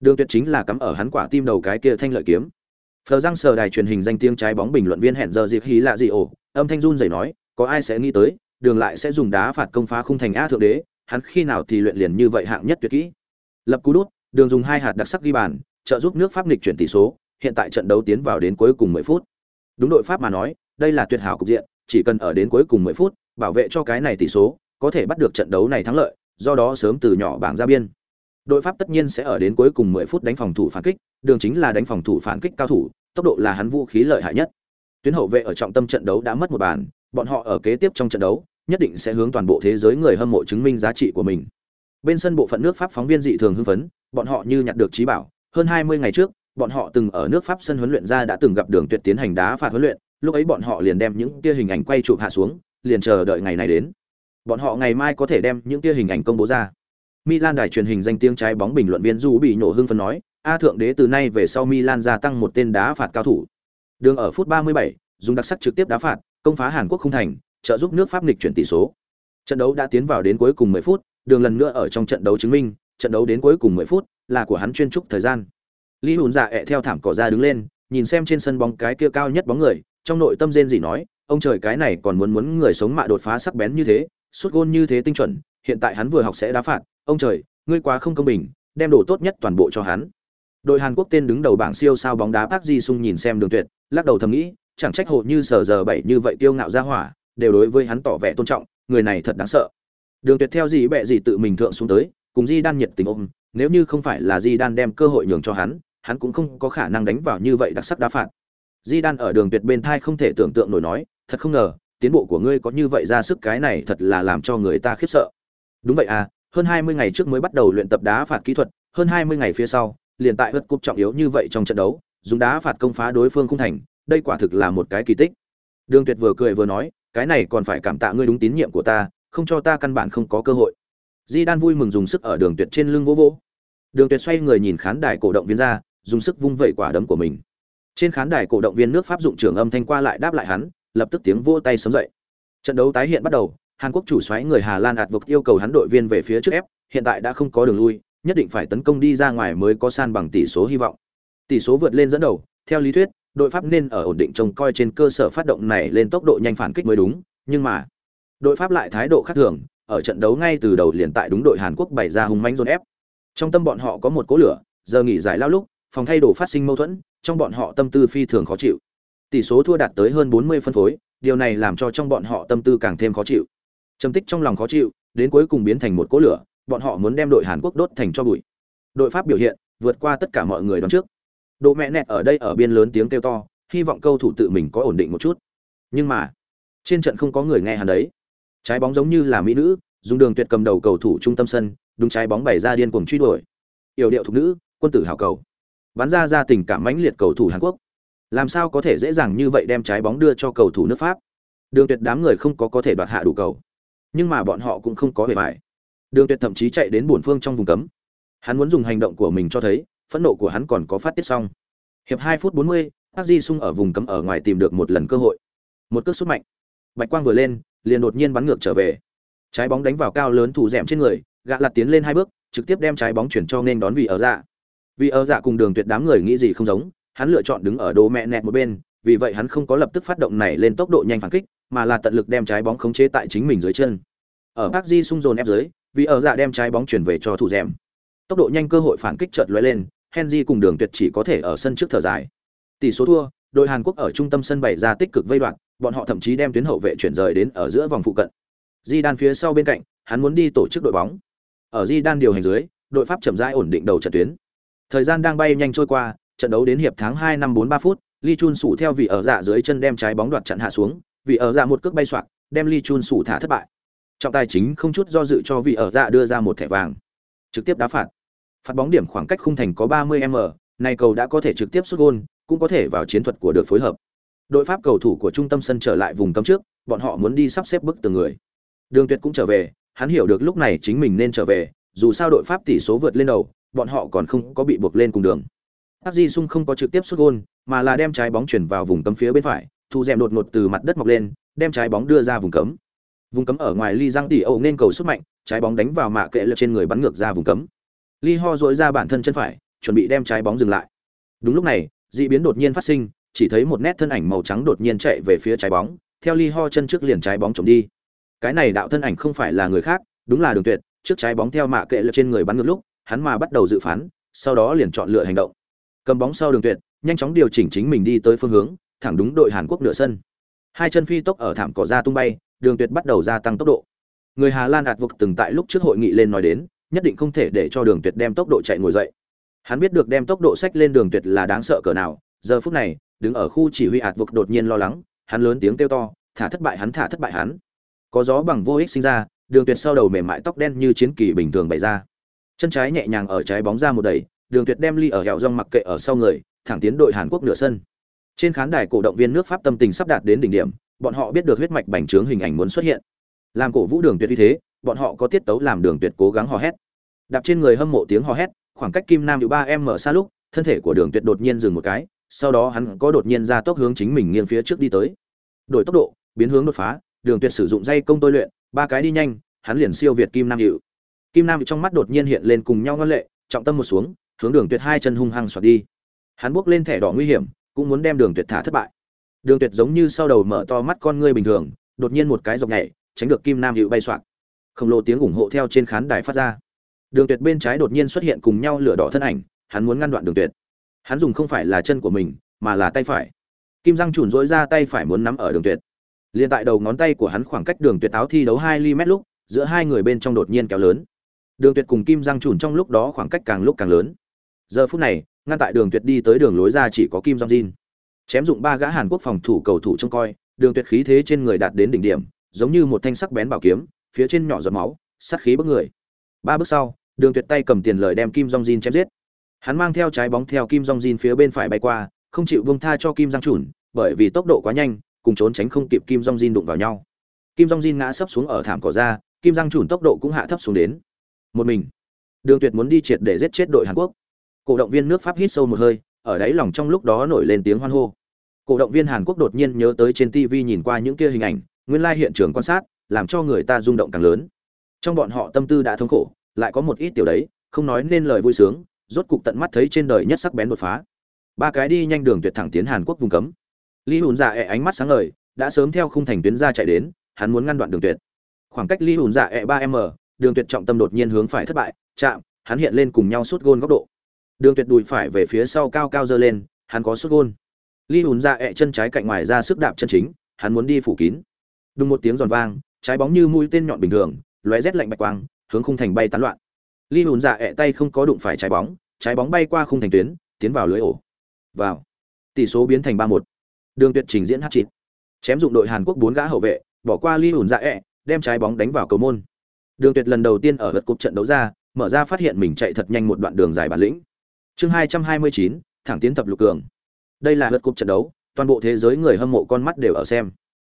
Đường tuyệt chính là cắm ở hắn quả tim đầu cái kia thanh lợi kiếm. Phờ răng sờ đài truyền hình danh tiếng trái bóng bình luận viên hẹn giờ dịp hí lạ gì ổ, âm thanh run rẩy nói, có ai sẽ nghĩ tới, đường lại sẽ dùng đá phạt công phá khung thành a thượng đế, hắn khi nào thì luyện liền như vậy hạng nhất tuyệt kỹ. Lập cú đút, đường dùng hai hạt đặc sắc ghi bàn, trợ giúp nước pháp nghịch chuyển tỷ số, hiện tại trận đấu tiến vào đến cuối cùng 10 phút. Đúng đội pháp mà nói, đây là tuyệt hảo cục diện, chỉ cần ở đến cuối cùng 10 phút, bảo vệ cho cái này tỷ số, có thể bắt được trận đấu này thắng lợi do đó sớm từ nhỏ bảng ra biên. Đội pháp tất nhiên sẽ ở đến cuối cùng 10 phút đánh phòng thủ phản kích, đường chính là đánh phòng thủ phản kích cao thủ, tốc độ là hắn vũ khí lợi hại nhất. Tuyến hậu vệ ở trọng tâm trận đấu đã mất một bàn, bọn họ ở kế tiếp trong trận đấu, nhất định sẽ hướng toàn bộ thế giới người hâm mộ chứng minh giá trị của mình. Bên sân bộ phận nước pháp phóng viên dị thường hưng phấn, bọn họ như nhặt được trí bảo, hơn 20 ngày trước, bọn họ từng ở nước pháp sân huấn luyện ra đã từng gặp đường tuyệt tiến hành đá phạt huấn luyện, lúc ấy bọn họ liền đem những kia hình ảnh quay chụp hạ xuống, liền chờ đợi ngày này đến bọn họ ngày mai có thể đem những kia hình ảnh công bố ra. Milan đài truyền hình danh tiếng trái bóng bình luận viên du bị nổ hưng phấn nói a thượng đế từ nay về sau milan gia tăng một tên đá phạt cao thủ. Đường ở phút 37, dùng đặc sắc trực tiếp đá phạt công phá hàn quốc không thành trợ giúp nước pháp nghịch chuyển tỷ số. Trận đấu đã tiến vào đến cuối cùng 10 phút đường lần nữa ở trong trận đấu chứng minh trận đấu đến cuối cùng 10 phút là của hắn chuyên trúc thời gian. Lý hùn dạ ẹ theo thảm cỏ ra đứng lên nhìn xem trên sân bóng cái kia cao nhất bóng người trong nội tâm rên gì nói ông trời cái này còn muốn muốn người sống mạ đột phá sắc bén như thế suốt gôn như thế tinh chuẩn, hiện tại hắn vừa học sẽ đá phạt, ông trời, ngươi quá không công bình, đem đồ tốt nhất toàn bộ cho hắn. Đội hàn quốc tên đứng đầu bảng siêu sao bóng đá park ji sung nhìn xem đường tuyệt, lắc đầu thầm nghĩ, chẳng trách hộ như sở giờ bảy như vậy tiêu ngạo ra hỏa, đều đối với hắn tỏ vẻ tôn trọng, người này thật đáng sợ. Đường tuyệt theo gì bẹ gì tự mình thượng xuống tới, cùng di đan nhiệt tình ôm, nếu như không phải là di đan đem cơ hội nhường cho hắn hắn cũng không có khả năng đánh vào như vậy đặc sắc đá phạt. Di đan ở đường tuyệt bên thai không thể tưởng tượng nổi nói, thật không ngờ tiến bộ của ngươi có như vậy ra sức cái này thật là làm cho người ta khiếp sợ. Đúng vậy à hơn hai mươi ngày trước mới bắt đầu luyện tập đá phạt kỹ thuật, hơn hai mươi ngày phía sau, liền tại hất cúp trọng yếu như vậy trong trận đấu, dùng đá phạt công phá đối phương không thành, đây quả thực là một cái kỳ tích. Đường tuyệt vừa cười vừa nói, cái này còn phải cảm tạ ngươi đúng tín nhiệm của ta, không cho ta căn bản không có cơ hội. Di đan vui mừng dùng sức ở đường tuyệt trên lưng vỗ vỗ. Đường tuyệt xoay người nhìn khán đài cổ động viên ra, dùng sức vung vẩy quả đấm của mình. Trên khán đài cổ động viên nước pháp dụng trưởng âm thanh qua lại đáp lại hắn lập tức tiếng vỗ tay sấm dậy. Trận đấu tái hiện bắt đầu, hàn quốc chủ xoáy người hà lan ạt vực yêu cầu hắn đội viên về phía trước ép, hiện tại đã không có đường lui, nhất định phải tấn công đi ra ngoài mới có san bằng tỷ số hy vọng. Tỷ số vượt lên dẫn đầu, theo lý thuyết, đội pháp nên ở ổn định trông coi trên cơ sở phát động này lên tốc độ nhanh phản kích mới đúng, nhưng mà, đội pháp lại thái độ khác thường, ở trận đấu ngay từ đầu liền tại đúng đội hàn quốc bày ra hùng mãnh dồn ép. Trong tâm bọn họ có một cỗ lửa, giờ nghỉ giải lao lúc, phòng thay đồ phát sinh mâu thuẫn, trong bọn họ tâm tư phi thường khó chịu tỷ số thua đạt tới hơn 40 phân phối, điều này làm cho trong bọn họ tâm tư càng thêm khó chịu. Trầm tích trong lòng khó chịu, đến cuối cùng biến thành một cỗ lửa, bọn họ muốn đem đội hàn quốc đốt thành cho bụi. Đội pháp biểu hiện, vượt qua tất cả mọi người đón trước. Độ mẹ nẹt ở đây ở biên lớn tiếng kêu to, hy vọng cầu thủ tự mình có ổn định một chút. Nhưng mà, trên trận không có người nghe hắn đấy. Trái bóng giống như là mỹ nữ, dùng đường tuyệt cầm đầu cầu thủ trung tâm sân, đúng trái bóng bày ra điên cuồng truy đuổi. Yểu điệu thục nữ, quân tử hào cầu. Bắn ra ra tình cảm mãnh liệt cầu thủ hàn quốc làm sao có thể dễ dàng như vậy đem trái bóng đưa cho cầu thủ nước pháp đường tuyệt đám người không có có thể đoạt hạ đủ cầu nhưng mà bọn họ cũng không có bề bại. đường tuyệt thậm chí chạy đến bổn phương trong vùng cấm hắn muốn dùng hành động của mình cho thấy phẫn nộ của hắn còn có phát tiết xong hiệp hai phút bốn mươi Park Ji Sung ở vùng cấm ở ngoài tìm được một lần cơ hội. Một cước sút mạnh. Bạch quang vừa lên, liền đột nhiên bắn ngược trở về. Trái bóng đánh vào cao lớn thủ dẻm trên người, gạ lật tiến lên hai bước, trực tiếp đem trái bóng chuyển cho nên đón vị ở dạ. Vì ở dạ cùng đường tuyệt đám người nghĩ gì không giống, hắn lựa chọn đứng ở đồ mẹ nẹt một bên, vì vậy hắn không có lập tức phát động này lên tốc độ nhanh phản kích, mà là tận lực đem trái bóng khống chế tại chính mình dưới chân. Ở Park Ji Sung dồn ép dưới, vì ở dạ đem trái bóng chuyển về cho thủ dẻm. Tốc độ nhanh cơ hội phản kích chợt lóe lên, Henry cùng đường tuyệt chỉ có thể ở sân trước thở dài. Tỷ số thua, đội Hàn Quốc ở trung tâm sân bày ra tích cực vây đoạt, bọn họ thậm chí đem tuyến hậu vệ chuyển rời đến ở giữa vòng phụ cận. Di Đan phía sau bên cạnh, hắn muốn đi tổ chức đội bóng. Ở Di Đan điều hành dưới, đội Pháp chậm rãi ổn định đầu trận tuyến. Thời gian đang bay nhanh trôi qua, trận đấu đến hiệp tháng 2 năm 43 phút, Lee Chun Sủ theo vị ở dạ dưới chân đem trái bóng đoạt chặn hạ xuống, vị ở dạ một cước bay xoạc, đem Lee Chun Sủ thả thất bại. Trọng tài chính không chút do dự cho vị ở dạ đưa ra một thẻ vàng, trực tiếp đá phạt. Phạt bóng điểm khoảng cách khung thành có 30m, này cầu đã có thể trực tiếp sút gôn, cũng có thể vào chiến thuật của được phối hợp. Đội Pháp cầu thủ của trung tâm sân trở lại vùng cấm trước, bọn họ muốn đi sắp xếp bức từng người. Đường Tuyệt cũng trở về, hắn hiểu được lúc này chính mình nên trở về dù sao đội pháp tỷ số vượt lên đầu bọn họ còn không có bị buộc lên cùng đường Park Ji Sung không có trực tiếp sút gôn, mà là đem trái bóng chuyển vào vùng cấm phía bên phải, thu dèm đột ngột từ mặt đất mọc lên, đem trái bóng đưa ra vùng cấm. Vùng cấm ở ngoài Lee Giang tỷ Âu nên cầu sút mạnh, trái bóng đánh vào mạ kệ lật trên người bắn ngược ra vùng cấm. Lee Ho dội ra bản thân chân phải, chuẩn bị đem trái bóng dừng lại. Đúng lúc này, dị biến đột nhiên phát sinh, chỉ thấy một nét thân ảnh màu trắng đột nhiên chạy về phía trái bóng, theo Lee Ho chân trước liền trái bóng trộm đi. Cái này đạo thân ảnh không phải là người khác, đúng là Đường Tuyệt, trước trái bóng theo mạ kệ lật trên người bắn ngược lúc, hắn mà bắt đầu dự phán, sau đó liền chọn lựa hành động cầm bóng sau đường tuyệt, nhanh chóng điều chỉnh chính mình đi tới phương hướng, thẳng đúng đội hàn quốc nửa sân. Hai chân phi tốc ở thảm cỏ ra tung bay, đường tuyệt bắt đầu gia tăng tốc độ. Người hà lan đạt vực từng tại lúc trước hội nghị lên nói đến, nhất định không thể để cho đường tuyệt đem tốc độ chạy ngồi dậy. Hắn biết được đem tốc độ sách lên đường tuyệt là đáng sợ cỡ nào, giờ phút này, đứng ở khu chỉ huy ạt vực đột nhiên lo lắng, hắn lớn tiếng kêu to, thả thất bại hắn, thả thất bại hắn. Có gió bằng vô ích sinh ra, đường tuyệt sau đầu mềm mại tóc đen như chiến kỳ bình thường bày ra. Chân trái nhẹ nhàng ở trái bóng ra một đẩy đường tuyệt đem ly ở hẻo rong mặc kệ ở sau người, thẳng tiến đội hàn quốc nửa sân. Trên khán đài cổ động viên nước pháp tâm tình sắp đạt đến đỉnh điểm, bọn họ biết được huyết mạch bành trướng hình ảnh muốn xuất hiện. Làm cổ vũ đường tuyệt như thế, bọn họ có tiết tấu làm đường tuyệt cố gắng hò hét. Đạp trên người hâm mộ tiếng hò hét, khoảng cách kim nam hữu ba em mở xa lúc, thân thể của đường tuyệt đột nhiên dừng một cái, sau đó hắn có đột nhiên ra tốc hướng chính mình nghiêng phía trước đi tới. Đổi tốc độ, biến hướng đột phá, đường tuyệt sử dụng dây công tôi luyện, ba cái đi nhanh, hắn liền siêu việt kim nam hữu kim nam trong mắt đột nhiên hiện lên cùng nhau ngân lệ, trọng tâm một xuống hướng đường tuyệt hai chân hung hăng xoạt đi. Hắn bước lên thẻ đỏ nguy hiểm, cũng muốn đem đường tuyệt thả thất bại. Đường tuyệt giống như sau đầu mở to mắt con ngươi bình thường, đột nhiên một cái dọc nhảy, tránh được kim nam hữu bay xoạc. khổng lồ tiếng ủng hộ theo trên khán đài phát ra. Đường tuyệt bên trái đột nhiên xuất hiện cùng nhau lửa đỏ thân ảnh, hắn muốn ngăn đoạn đường tuyệt. Hắn dùng không phải là chân của mình, mà là tay phải. Kim răng chùn dỗi ra tay phải muốn nắm ở đường tuyệt. Liền tại đầu ngón tay của hắn khoảng cách đường tuyệt áo thi đấu hai ly lúc, giữa hai người bên trong đột nhiên kéo lớn. Đường tuyệt cùng kim răng chùn trong lúc đó khoảng cách càng lúc càng lớn giờ phút này, ngăn tại đường tuyệt đi tới đường lối ra chỉ có kim jong jin. Chém dụng ba gã hàn quốc phòng thủ cầu thủ trông coi, đường tuyệt khí thế trên người đạt đến đỉnh điểm, giống như một thanh sắc bén bảo kiếm, phía trên nhỏ giọt máu, sát khí bức người. Ba bước sau, đường tuyệt tay cầm tiền lời đem kim jong jin chém giết. Hắn mang theo trái bóng theo kim jong jin phía bên phải bay qua, không chịu buông tha cho kim giang chủn bởi vì tốc độ quá nhanh, cùng trốn tránh không kịp kim jong jin đụng vào nhau. Kim jong jin ngã sấp xuống ở thảm cỏ ra, kim giang chủn tốc độ cũng hạ thấp xuống đến một mình. Đường tuyệt muốn đi triệt để giết chết đội hàn quốc cổ động viên nước pháp hít sâu một hơi, ở đáy lòng trong lúc đó nổi lên tiếng hoan hô. Cổ động viên hàn quốc đột nhiên nhớ tới trên tv nhìn qua những kia hình ảnh, nguyên lai hiện trường quan sát, làm cho người ta rung động càng lớn. Trong bọn họ tâm tư đã thống khổ, lại có một ít tiểu đấy, không nói nên lời vui sướng, rốt cục tận mắt thấy trên đời nhất sắc bén đột phá. Ba cái đi nhanh đường tuyệt thẳng tiến hàn quốc vùng cấm. Lý hùn dạ ẹ ánh mắt sáng ngời, đã sớm theo khung thành tuyến ra chạy đến, hắn muốn ngăn đoạn đường tuyệt. Khoảng cách lý hùn dạ ẹ ba m, đường tuyệt trọng tâm đột nhiên hướng phải thất bại, chạm, hắn hiện lên cùng nhau suốt gôn góc độ đường tuyệt đùi phải về phía sau cao cao dơ lên, hắn có sức gôn. Ly hùn ra ẹ chân trái cạnh ngoài ra sức đạp chân chính, hắn muốn đi phủ kín. Đùng một tiếng giòn vang, trái bóng như mũi tên nhọn bình thường, lóe rét lạnh bạch quang, hướng khung thành bay tán loạn. Ly hùn dạ ẹ tay không có đụng phải trái bóng trái bóng bay qua khung thành tuyến, tiến vào lưới ổ. Vào. Tỷ số biến thành ba một. Đường tuyệt trình diễn hát chịt chém dụng đội hàn quốc bốn gã hậu vệ, bỏ qua ly hùn dạ ẹ, đem trái bóng đánh vào cầu môn. Đường tuyệt lần đầu tiên ở lượt cúp trận đấu ra, mở ra phát hiện mình chạy thật nhanh một đoạn đường dài bản lĩnh chương hai trăm hai mươi chín, thẳng tiến thập lục cường. Đây là lượt cúp trận đấu, toàn bộ thế giới người hâm mộ con mắt đều ở xem.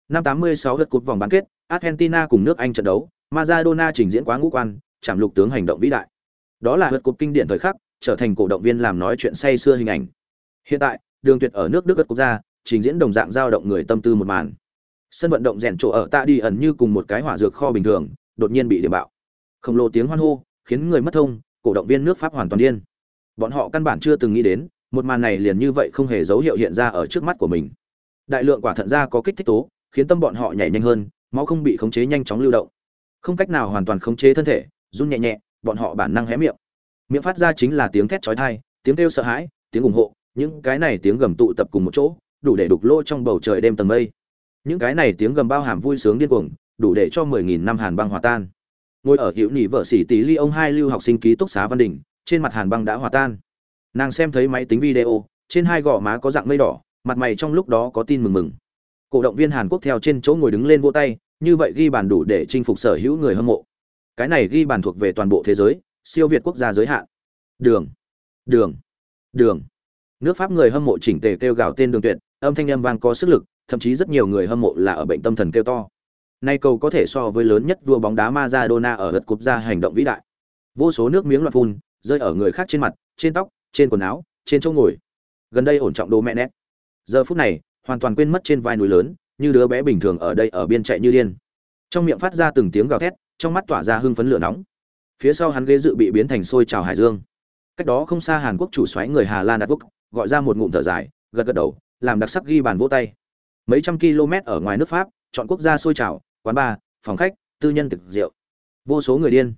Năm tám mươi sáu lượt cúp vòng bán kết, argentina cùng nước anh trận đấu, maradona trình diễn quá ngũ quan, chạm lục tướng hành động vĩ đại. Đó là lượt cúp kinh điển thời khắc, trở thành cổ động viên làm nói chuyện say xưa hình ảnh. Hiện tại, đường tuyệt ở nước đức lượt cúp ra, trình diễn đồng dạng giao động người tâm tư một màn. Sân vận động rèn chỗ ở ta đi ẩn như cùng một cái hỏa dược kho bình thường, đột nhiên bị điểm bạo. Khổng lồ tiếng hoan hô, khiến người mất thông, cổ động viên nước pháp hoàn toàn điên bọn họ căn bản chưa từng nghĩ đến, một màn này liền như vậy không hề dấu hiệu hiện ra ở trước mắt của mình. Đại lượng quả thận ra có kích thích tố, khiến tâm bọn họ nhảy nhanh hơn, máu không bị khống chế nhanh chóng lưu động. Không cách nào hoàn toàn khống chế thân thể, run nhẹ nhẹ, bọn họ bản năng hé miệng. Miệng phát ra chính là tiếng thét chói tai, tiếng kêu sợ hãi, tiếng ủng hộ, những cái này tiếng gầm tụ tập cùng một chỗ, đủ để đục lỗ trong bầu trời đêm tầng mây. Những cái này tiếng gầm bao hàm vui sướng điên cuồng, đủ để cho mười nghìn năm hàn băng hòa tan. Ngồi ở hữu nhị vợ sĩ tỷ ly, ông hai lưu học sinh ký túc xá văn đình trên mặt hàn băng đã hòa tan. Nàng xem thấy máy tính video trên hai gò má có dạng mây đỏ mặt mày trong lúc đó có tin mừng mừng. Cổ động viên hàn quốc theo trên chỗ ngồi đứng lên vỗ tay như vậy ghi bàn đủ để chinh phục sở hữu người hâm mộ. Cái này ghi bàn thuộc về toàn bộ thế giới siêu việt quốc gia giới hạn. Đường đường đường. Nước pháp người hâm mộ chỉnh tề kêu gào tên đường tuyệt âm thanh âm vang có sức lực thậm chí rất nhiều người hâm mộ là ở bệnh tâm thần kêu to. Nay cầu có thể so với lớn nhất vua bóng đá Maradona ở lượt cúp ra hành động vĩ đại. Vô số nước miếng loạn phun, rơi ở người khác trên mặt, trên tóc, trên quần áo, trên chỗ ngồi. Gần đây ổn trọng đồ mẹ nét. Giờ phút này, hoàn toàn quên mất trên vai núi lớn, như đứa bé bình thường ở đây ở biên chạy như điên. Trong miệng phát ra từng tiếng gào thét, trong mắt tỏa ra hưng phấn lửa nóng. Phía sau hắn ghế dự bị biến thành sôi trào hải dương. Cách đó không xa Hàn Quốc chủ xoáy người Hà Lan đặt vúc, gọi ra một ngụm thở dài, gật gật đầu, làm đặc sắc ghi bàn vỗ tay. Mấy trăm km ở ngoài nước Pháp, chọn quốc gia sôi trào, quán bar, phòng khách, tư nhân thực rượu. Vô số người điên.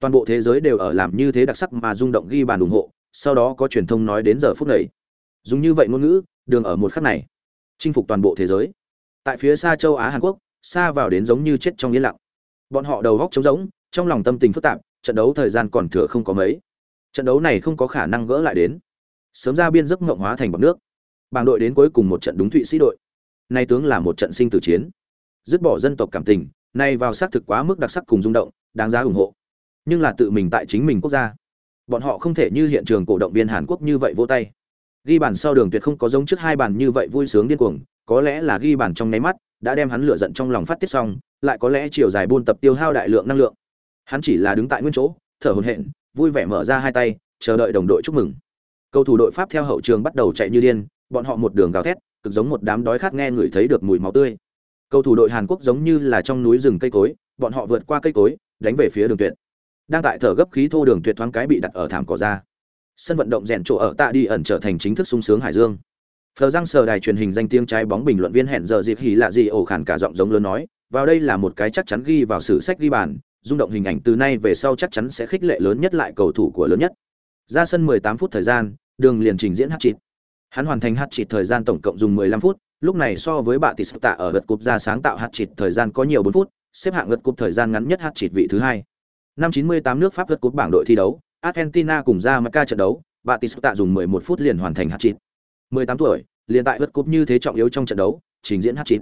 Toàn bộ thế giới đều ở làm như thế đặc sắc mà rung động ghi bàn ủng hộ, sau đó có truyền thông nói đến giờ phút này. Dùng như vậy ngôn ngữ, đường ở một khắc này, chinh phục toàn bộ thế giới. Tại phía xa châu Á Hàn Quốc, xa vào đến giống như chết trong yên lặng. Bọn họ đầu góc trống rỗng, trong lòng tâm tình phức tạp, trận đấu thời gian còn thừa không có mấy. Trận đấu này không có khả năng gỡ lại đến. Sớm ra biên giấc ngộng hóa thành bọc nước. Bảng đội đến cuối cùng một trận đúng Thụy Sĩ đội. Nay tướng là một trận sinh tử chiến. Dứt bỏ dân tộc cảm tình, nay vào xác thực quá mức đặc sắc cùng rung động, đáng giá ủng hộ. Nhưng là tự mình tại chính mình quốc gia. Bọn họ không thể như hiện trường cổ động viên Hàn Quốc như vậy vô tay. Ghi bàn sau đường tuyệt không có giống trước hai bàn như vậy vui sướng điên cuồng, có lẽ là ghi bàn trong nháy mắt, đã đem hắn lửa giận trong lòng phát tiết xong, lại có lẽ chiều dài buôn tập tiêu hao đại lượng năng lượng. Hắn chỉ là đứng tại nguyên chỗ, thở hổn hển, vui vẻ mở ra hai tay, chờ đợi đồng đội chúc mừng. Cầu thủ đội Pháp theo hậu trường bắt đầu chạy như điên, bọn họ một đường gào thét, cực giống một đám đói khát nghe người thấy được mùi máu tươi. Cầu thủ đội Hàn Quốc giống như là trong núi rừng cây cối, bọn họ vượt qua cây cối, đánh về phía đường tuyệt. Đang tại thở gấp khí thô đường tuyệt thoáng cái bị đặt ở thảm cỏ ra. Sân vận động rèn chỗ ở tạ đi ẩn trở thành chính thức sung sướng hải dương. Phờ răng sờ đài truyền hình danh tiếng trái bóng bình luận viên hẹn giờ dịp hỉ lạ gì ổ khản cả giọng giống lớn nói, vào đây là một cái chắc chắn ghi vào sử sách ghi bàn, rung động hình ảnh từ nay về sau chắc chắn sẽ khích lệ lớn nhất lại cầu thủ của lớn nhất. Ra sân 18 phút thời gian, đường liền trình diễn hat-trick. Hắn hoàn thành hat-trick thời gian tổng cộng dùng 15 phút, lúc này so với bạ tỷ tạ ở gật cúp ra sáng tạo hat-trick thời gian có nhiều 4 phút, xếp hạng gật cúp thời gian ngắn nhất hat-trick vị thứ hai. Năm 98 nước Pháp vượt cúp bảng đội thi đấu, Argentina cùng Jamaica trận đấu, Batista dùng 11 phút liền hoàn thành hat-trick. 18 tuổi, liền tại vượt cúp như thế trọng yếu trong trận đấu, trình diễn hat-trick.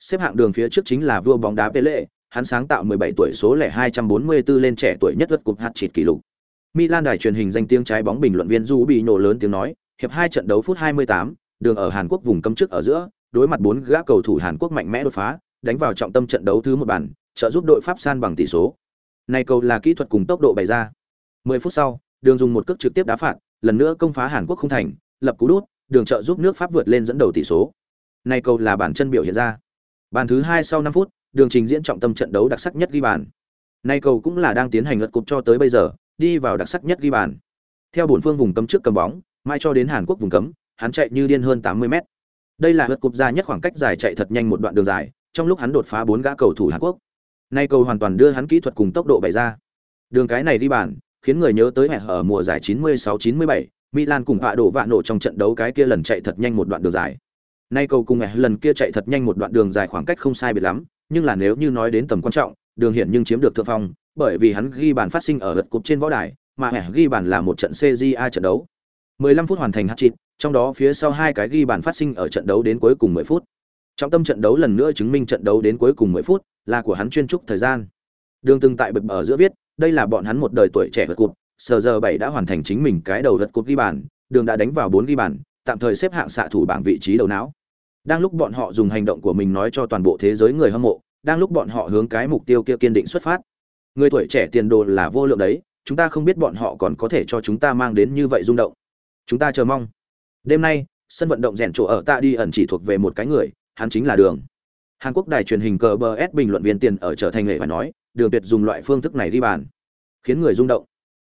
Xếp hạng đường phía trước chính là vua bóng đá Pele, hắn sáng tạo 17 tuổi số lẻ 244 lên trẻ tuổi nhất vượt cúp hat-trick kỷ lục. Milan đài truyền hình danh tiếng trái bóng bình luận viên Du bị nổ lớn tiếng nói, hiệp hai trận đấu phút 28, đường ở Hàn Quốc vùng cấm trước ở giữa, đối mặt bốn gã cầu thủ Hàn Quốc mạnh mẽ đột phá, đánh vào trọng tâm trận đấu thứ một bàn, trợ giúp đội Pháp san bằng tỷ số. Này cầu là kỹ thuật cùng tốc độ bày ra. 10 phút sau, đường dùng một cước trực tiếp đá phạt, lần nữa công phá Hàn Quốc không thành, lập cú đút, đường trợ giúp nước Pháp vượt lên dẫn đầu tỷ số. Này cầu là bản chân biểu hiện ra. Bàn thứ hai sau 5 phút, đường trình diễn trọng tâm trận đấu đặc sắc nhất ghi bàn. Này cầu cũng là đang tiến hành lượt cục cho tới bây giờ, đi vào đặc sắc nhất ghi bàn. Theo bổn phương vùng cấm trước cầm bóng, mai cho đến Hàn Quốc vùng cấm, hắn chạy như điên hơn 80 mét. Đây là lượt cục ra nhất khoảng cách dài chạy thật nhanh một đoạn đường dài, trong lúc hắn đột phá bốn gã cầu thủ Hàn Quốc. Nay cầu hoàn toàn đưa hắn kỹ thuật cùng tốc độ bày ra. Đường cái này đi bàn, khiến người nhớ tới mẹ ở mùa giải 96-97, Milan cùng vạ đổ vạ nổ trong trận đấu cái kia lần chạy thật nhanh một đoạn đường dài. Nay cầu cùng mẹ lần kia chạy thật nhanh một đoạn đường dài khoảng cách không sai biệt lắm, nhưng là nếu như nói đến tầm quan trọng, đường hiện nhưng chiếm được thượng phong, bởi vì hắn ghi bàn phát sinh ở lượt cục trên võ đài, mà hẻ ghi bàn là một trận CJA trận đấu. 15 phút hoàn thành hat-trick, trong đó phía sau hai cái ghi bàn phát sinh ở trận đấu đến cuối cùng 10 phút. Trọng tâm trận đấu lần nữa chứng minh trận đấu đến cuối cùng 10 phút là của hắn chuyên trúc thời gian. Đường từng tại bực ở giữa viết, đây là bọn hắn một đời tuổi trẻ vật cột, sờ giờ bảy đã hoàn thành chính mình cái đầu vật cột ghi bàn, đường đã đánh vào bốn ghi bàn, tạm thời xếp hạng xạ thủ bảng vị trí đầu não. Đang lúc bọn họ dùng hành động của mình nói cho toàn bộ thế giới người hâm mộ, đang lúc bọn họ hướng cái mục tiêu kia kiên định xuất phát. Người tuổi trẻ tiền đồ là vô lượng đấy, chúng ta không biết bọn họ còn có thể cho chúng ta mang đến như vậy rung động. Chúng ta chờ mong. Đêm nay, sân vận động rèn chỗ ở ta đi ẩn chỉ thuộc về một cái người, hắn chính là Đường. Hàn Quốc đài truyền hình KBS bình luận viên tiền ở trở thành nghệ và nói, Đường Tuyệt dùng loại phương thức này đi bàn, khiến người rung động.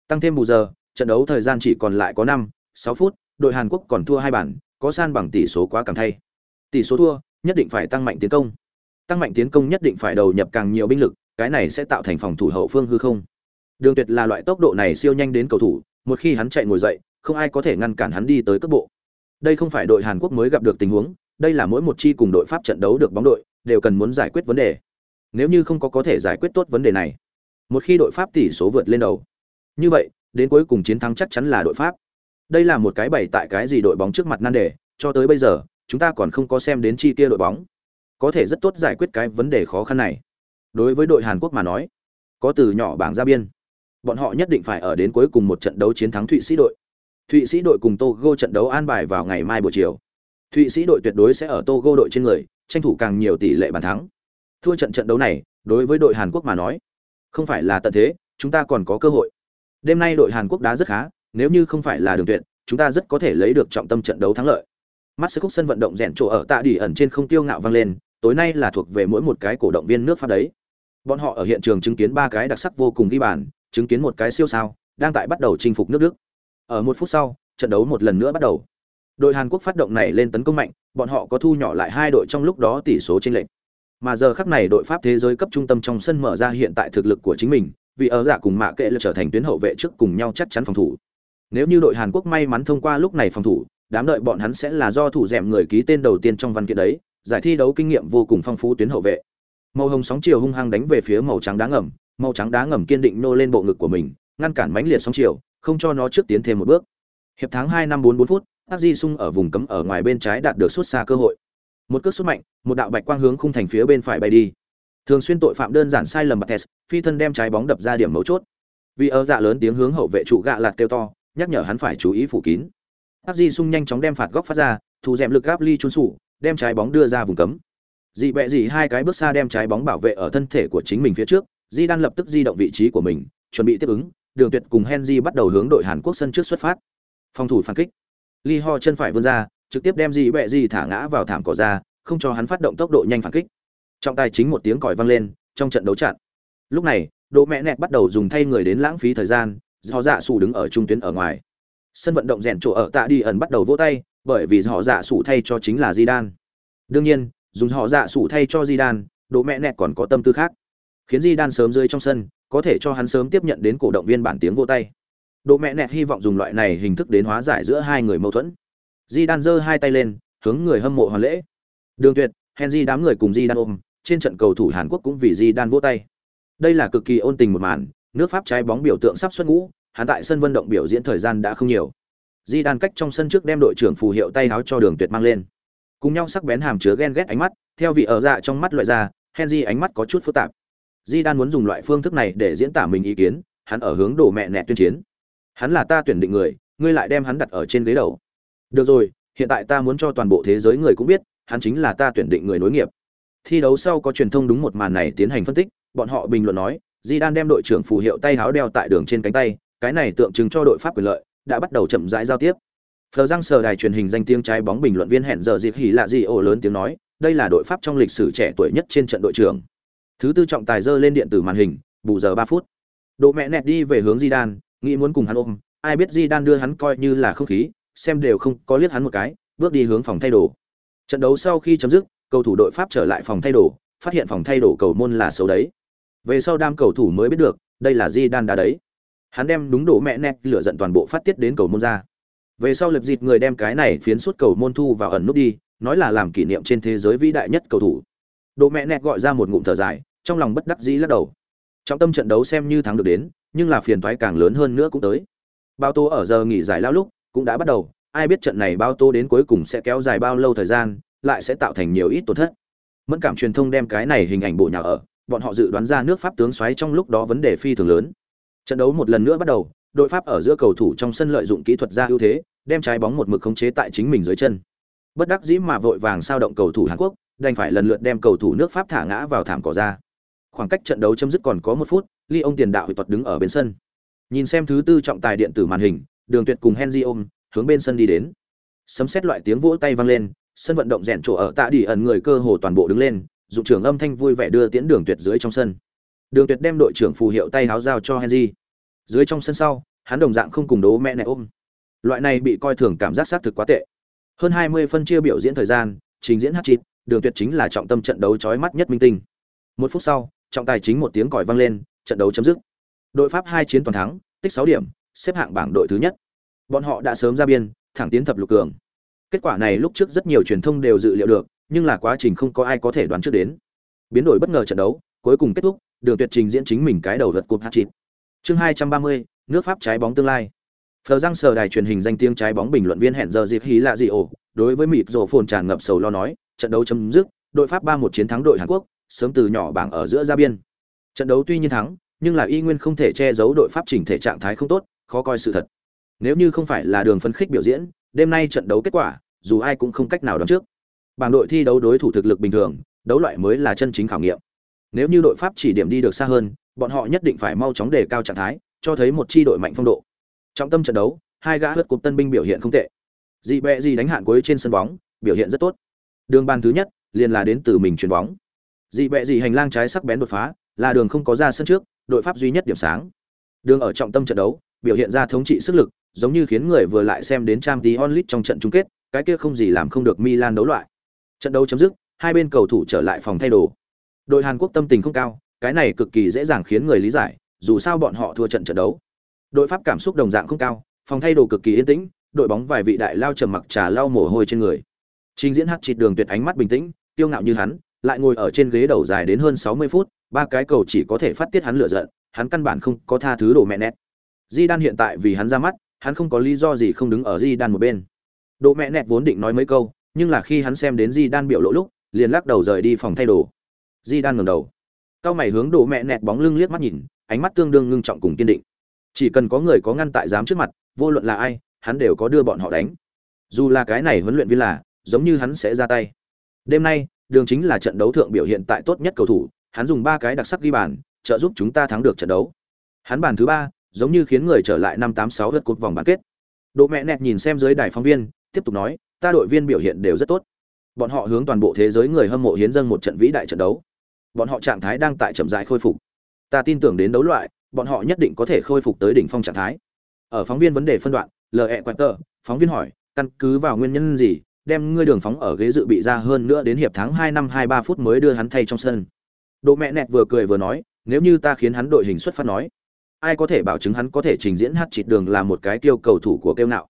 Tăng thêm bù giờ, trận đấu thời gian chỉ còn lại có 5, 6 phút, đội Hàn Quốc còn thua hai bàn, có san bằng tỷ số quá cảm thay. Tỷ số thua, nhất định phải tăng mạnh tiến công. Tăng mạnh tiến công nhất định phải đầu nhập càng nhiều binh lực, cái này sẽ tạo thành phòng thủ hậu phương hư không. Đường Tuyệt là loại tốc độ này siêu nhanh đến cầu thủ, một khi hắn chạy ngồi dậy, không ai có thể ngăn cản hắn đi tới cấp bộ. Đây không phải đội Hàn Quốc mới gặp được tình huống, đây là mỗi một chi cùng đội Pháp trận đấu được bóng đội đều cần muốn giải quyết vấn đề. Nếu như không có có thể giải quyết tốt vấn đề này, một khi đội Pháp tỷ số vượt lên đầu, như vậy, đến cuối cùng chiến thắng chắc chắn là đội Pháp. Đây là một cái bày tại cái gì đội bóng trước mặt nan đề, cho tới bây giờ, chúng ta còn không có xem đến chi kia đội bóng. Có thể rất tốt giải quyết cái vấn đề khó khăn này. Đối với đội Hàn Quốc mà nói, có từ nhỏ bảng ra biên, bọn họ nhất định phải ở đến cuối cùng một trận đấu chiến thắng Thụy Sĩ đội. Thụy Sĩ đội cùng Togo trận đấu an bài vào ngày mai buổi chiều. Thụy Sĩ đội tuyệt đối sẽ ở Togo đội trên người, tranh thủ càng nhiều tỷ lệ bàn thắng. Thua trận trận đấu này, đối với đội Hàn Quốc mà nói, không phải là tận thế, chúng ta còn có cơ hội. Đêm nay đội Hàn Quốc đá rất khá, nếu như không phải là đường tuyệt, chúng ta rất có thể lấy được trọng tâm trận đấu thắng lợi. Mắt khúc sân vận động rèn chỗ ở tạ đỉ ẩn trên không tiêu ngạo vang lên, tối nay là thuộc về mỗi một cái cổ động viên nước Pháp đấy. Bọn họ ở hiện trường chứng kiến ba cái đặc sắc vô cùng ghi bàn, chứng kiến một cái siêu sao, đang tại bắt đầu chinh phục nước Đức. Ở một phút sau, trận đấu một lần nữa bắt đầu. Đội Hàn Quốc phát động này lên tấn công mạnh, bọn họ có thu nhỏ lại hai đội trong lúc đó tỷ số chênh lệch. Mà giờ khắc này đội Pháp thế giới cấp trung tâm trong sân mở ra hiện tại thực lực của chính mình, vì ở giả cùng mạ kệ là trở thành tuyến hậu vệ trước cùng nhau chắc chắn phòng thủ. Nếu như đội Hàn Quốc may mắn thông qua lúc này phòng thủ, đám đợi bọn hắn sẽ là do thủ dẻm người ký tên đầu tiên trong văn kiện đấy, giải thi đấu kinh nghiệm vô cùng phong phú tuyến hậu vệ. Màu hồng sóng chiều hung hăng đánh về phía màu trắng đá ngầm, màu trắng đá ngầm kiên định nô lên bộ ngực của mình, ngăn cản mãnh liệt sóng chiều, không cho nó trước tiến thêm một bước. Hiệp tháng 2 năm 44 phút, Hắc Di Sung ở vùng cấm ở ngoài bên trái đạt được suốt xa cơ hội. Một cước sút mạnh, một đạo bạch quang hướng khung thành phía bên phải bay đi. Thường xuyên tội phạm đơn giản sai lầm Bates, phi thân đem trái bóng đập ra điểm mấu chốt. Vì ở dạ lớn tiếng hướng hậu vệ trụ gạ lạt kêu to, nhắc nhở hắn phải chú ý phủ kín. Hắc Di Sung nhanh chóng đem phạt góc phát ra, thủ dẹm lực gáp ly chun sủ, đem trái bóng đưa ra vùng cấm. Dị bẹ dị hai cái bước xa đem trái bóng bảo vệ ở thân thể của chính mình phía trước, Di Đan lập tức di động vị trí của mình, chuẩn bị tiếp ứng, Đường Tuyệt cùng Henry bắt đầu hướng đội Hàn Quốc sân trước xuất phát. Phòng thủ phản kích. Li Ho chân phải vươn ra, trực tiếp đem gì bẹ gì thả ngã vào thảm cỏ ra, không cho hắn phát động tốc độ nhanh phản kích. Trọng tài chính một tiếng còi vang lên, trong trận đấu chặn. Lúc này, Đỗ Mẹ Nẹt bắt đầu dùng thay người đến lãng phí thời gian, Dọ dạ sủ đứng ở trung tuyến ở ngoài. Sân vận động rèn chỗ ở tạ đi ẩn bắt đầu vỗ tay, bởi vì họ dạ sủ thay cho chính là Zidane. Đương nhiên, dùng họ dạ sủ thay cho Zidane, Đỗ Mẹ Nẹt còn có tâm tư khác. Khiến Zidane sớm rơi trong sân, có thể cho hắn sớm tiếp nhận đến cổ động viên bản tiếng vỗ tay. Độ Mẹ Nẹt hy vọng dùng loại này hình thức đến hóa giải giữa hai người mâu thuẫn. Zidane giơ hai tay lên, hướng người hâm mộ hoàn lễ. Đường Tuyệt, Henry đám người cùng Zidane ôm, trên trận cầu thủ Hàn Quốc cũng vì Zidane vỗ tay. Đây là cực kỳ ôn tình một màn, nước Pháp trái bóng biểu tượng sắp xuất ngũ, hắn tại sân vận động biểu diễn thời gian đã không nhiều. Zidane cách trong sân trước đem đội trưởng phù hiệu tay áo cho Đường Tuyệt mang lên. Cùng nhau sắc bén hàm chứa ghen ghét ánh mắt, theo vị ở dạ trong mắt loại ra, Henry ánh mắt có chút phức tạp. Zidane muốn dùng loại phương thức này để diễn tả mình ý kiến, hắn ở hướng đổ mẹ nẹt tuyên chiến. Hắn là ta tuyển định người, ngươi lại đem hắn đặt ở trên ghế đầu. Được rồi, hiện tại ta muốn cho toàn bộ thế giới người cũng biết, hắn chính là ta tuyển định người nối nghiệp. Thi đấu sau có truyền thông đúng một màn này tiến hành phân tích, bọn họ bình luận nói, di đan đem đội trưởng phù hiệu tay háo đeo tại đường trên cánh tay, cái này tượng trưng cho đội Pháp quyền lợi, đã bắt đầu chậm rãi giao tiếp. Phờ răng sờ đài truyền hình danh tiếng trái bóng bình luận viên hẹn giờ dịp hỉ lạ gì ô lớn tiếng nói, đây là đội Pháp trong lịch sử trẻ tuổi nhất trên trận đội trưởng. Thứ tư trọng tài dơ lên điện tử màn hình, bù giờ ba phút. Độ mẹ nẹt đi về hướng di đan nghĩ muốn cùng hắn ôm, ai biết Zidane đưa hắn coi như là không khí, xem đều không có liếc hắn một cái, bước đi hướng phòng thay đồ. Trận đấu sau khi chấm dứt, cầu thủ đội Pháp trở lại phòng thay đồ, phát hiện phòng thay đồ cầu môn là xấu đấy. Về sau đam cầu thủ mới biết được, đây là Zidane đá đấy. Hắn đem đúng đổ mẹ nẹt lửa giận toàn bộ phát tiết đến cầu môn ra. Về sau lập dịt người đem cái này phiến suốt cầu môn thu vào ẩn nút đi, nói là làm kỷ niệm trên thế giới vĩ đại nhất cầu thủ. Đồ mẹ nẹt gọi ra một ngụm thở dài, trong lòng bất đắc dĩ lắc đầu. Trong tâm trận đấu xem như thắng được đến, nhưng là phiền toái càng lớn hơn nữa cũng tới. Bao tô ở giờ nghỉ giải lao lúc cũng đã bắt đầu, ai biết trận này bao tô đến cuối cùng sẽ kéo dài bao lâu thời gian, lại sẽ tạo thành nhiều ít tổn thất. Mẫn cảm truyền thông đem cái này hình ảnh bộ nhà ở, bọn họ dự đoán ra nước Pháp tướng xoáy trong lúc đó vấn đề phi thường lớn. Trận đấu một lần nữa bắt đầu, đội Pháp ở giữa cầu thủ trong sân lợi dụng kỹ thuật ra ưu thế, đem trái bóng một mực khống chế tại chính mình dưới chân. Bất đắc dĩ mà vội vàng sao động cầu thủ Hàn Quốc, đành phải lần lượt đem cầu thủ nước Pháp thả ngã vào thảm cỏ ra. Khoảng cách trận đấu chấm dứt còn có một phút, Ly ông tiền đạo tuật đứng ở bên sân. Nhìn xem thứ tư trọng tài điện tử màn hình, Đường Tuyệt cùng Henry ôm, hướng bên sân đi đến. Sấm sét loại tiếng vỗ tay vang lên, sân vận động rèn chỗ ở tạ đi ẩn người cơ hồ toàn bộ đứng lên, dụng trưởng âm thanh vui vẻ đưa tiễn Đường Tuyệt dưới trong sân. Đường Tuyệt đem đội trưởng phù hiệu tay háo giao cho Henry. Dưới trong sân sau, hắn đồng dạng không cùng đố mẹ này ôm. Loại này bị coi thường cảm giác sát thực quá tệ. Hơn 20 phân chia biểu diễn thời gian, trình diễn hát chịt Đường Tuyệt chính là trọng tâm trận đấu chói mắt nhất minh tinh. Một phút sau, trọng tài chính một tiếng còi vang lên, trận đấu chấm dứt. Đội Pháp hai chiến toàn thắng, tích 6 điểm, xếp hạng bảng đội thứ nhất. Bọn họ đã sớm ra biên, thẳng tiến thập lục cường. Kết quả này lúc trước rất nhiều truyền thông đều dự liệu được, nhưng là quá trình không có ai có thể đoán trước đến. Biến đổi bất ngờ trận đấu, cuối cùng kết thúc, Đường Tuyệt trình diễn chính mình cái đầu vật cột hat-trick. Chương 230, nước Pháp trái bóng tương lai. Phờ răng sờ đài truyền hình danh tiếng trái bóng bình luận viên hẹn giờ dịp hí lạ gì ổ, đối với mịt rổ phồn tràn ngập sầu lo nói, trận đấu chấm dứt, đội Pháp 3-1 chiến thắng đội Hàn Quốc, sớm từ nhỏ bảng ở giữa ra biên. Trận đấu tuy nhiên thắng, nhưng là y nguyên không thể che giấu đội Pháp chỉnh thể trạng thái không tốt, khó coi sự thật. Nếu như không phải là đường phân khích biểu diễn, đêm nay trận đấu kết quả, dù ai cũng không cách nào đoán trước. Bảng đội thi đấu đối thủ thực lực bình thường, đấu loại mới là chân chính khảo nghiệm. Nếu như đội Pháp chỉ điểm đi được xa hơn, bọn họ nhất định phải mau chóng đề cao trạng thái, cho thấy một chi đội mạnh phong độ. Trong tâm trận đấu, hai gã hất cục tân binh biểu hiện không tệ. Dị bẹ gì đánh hạn cuối trên sân bóng, biểu hiện rất tốt. Đường bàn thứ nhất, liền là đến từ mình chuyền bóng. Dị bẹ gì hành lang trái sắc bén đột phá, là đường không có ra sân trước, đội Pháp duy nhất điểm sáng. Đường ở trọng tâm trận đấu, biểu hiện ra thống trị sức lực, giống như khiến người vừa lại xem đến trang tí onlit trong trận chung kết, cái kia không gì làm không được Milan đấu loại. Trận đấu chấm dứt, hai bên cầu thủ trở lại phòng thay đồ. Đội Hàn Quốc tâm tình không cao, cái này cực kỳ dễ dàng khiến người lý giải, dù sao bọn họ thua trận trận đấu. Đội Pháp cảm xúc đồng dạng không cao, phòng thay đồ cực kỳ yên tĩnh, đội bóng vài vị đại lao trầm mặc trà lau mồ hôi trên người. Trình Diễn hát chịt đường tuyệt ánh mắt bình tĩnh, tiêu ngạo như hắn, lại ngồi ở trên ghế đầu dài đến hơn 60 phút, ba cái cầu chỉ có thể phát tiết hắn lửa giận, hắn căn bản không có tha thứ đồ mẹ nét. Di Đan hiện tại vì hắn ra mắt, hắn không có lý do gì không đứng ở Di Đan một bên. Đồ mẹ nét vốn định nói mấy câu, nhưng là khi hắn xem đến Di Đan biểu lộ lúc, liền lắc đầu rời đi phòng thay đồ. Di Đan ngẩng đầu, cao mày hướng đồ mẹ nét bóng lưng liếc mắt nhìn, ánh mắt tương đương ngưng trọng cùng kiên định. Chỉ cần có người có ngăn tại dám trước mặt, vô luận là ai, hắn đều có đưa bọn họ đánh. Dù là cái này huấn luyện viên là, giống như hắn sẽ ra tay. Đêm nay, đường chính là trận đấu thượng biểu hiện tại tốt nhất cầu thủ, hắn dùng ba cái đặc sắc ghi bàn, trợ giúp chúng ta thắng được trận đấu. Hắn bàn thứ ba, giống như khiến người trở lại năm tám sáu lượt cột vòng bán kết. Độ mẹ nẹt nhìn xem dưới đài phóng viên, tiếp tục nói, ta đội viên biểu hiện đều rất tốt. Bọn họ hướng toàn bộ thế giới người hâm mộ hiến dâng một trận vĩ đại trận đấu. Bọn họ trạng thái đang tại chậm rãi khôi phục. Ta tin tưởng đến đấu loại, bọn họ nhất định có thể khôi phục tới đỉnh phong trạng thái. Ở phóng viên vấn đề phân đoạn, lờ LE tờ, phóng viên hỏi, căn cứ vào nguyên nhân gì, đem ngươi đường phóng ở ghế dự bị ra hơn nữa đến hiệp tháng 2 năm 23 phút mới đưa hắn thay trong sân. Độ mẹ nẹt vừa cười vừa nói, nếu như ta khiến hắn đội hình xuất phát nói, ai có thể bảo chứng hắn có thể trình diễn hát chịt đường là một cái tiêu cầu thủ của kêu nạo.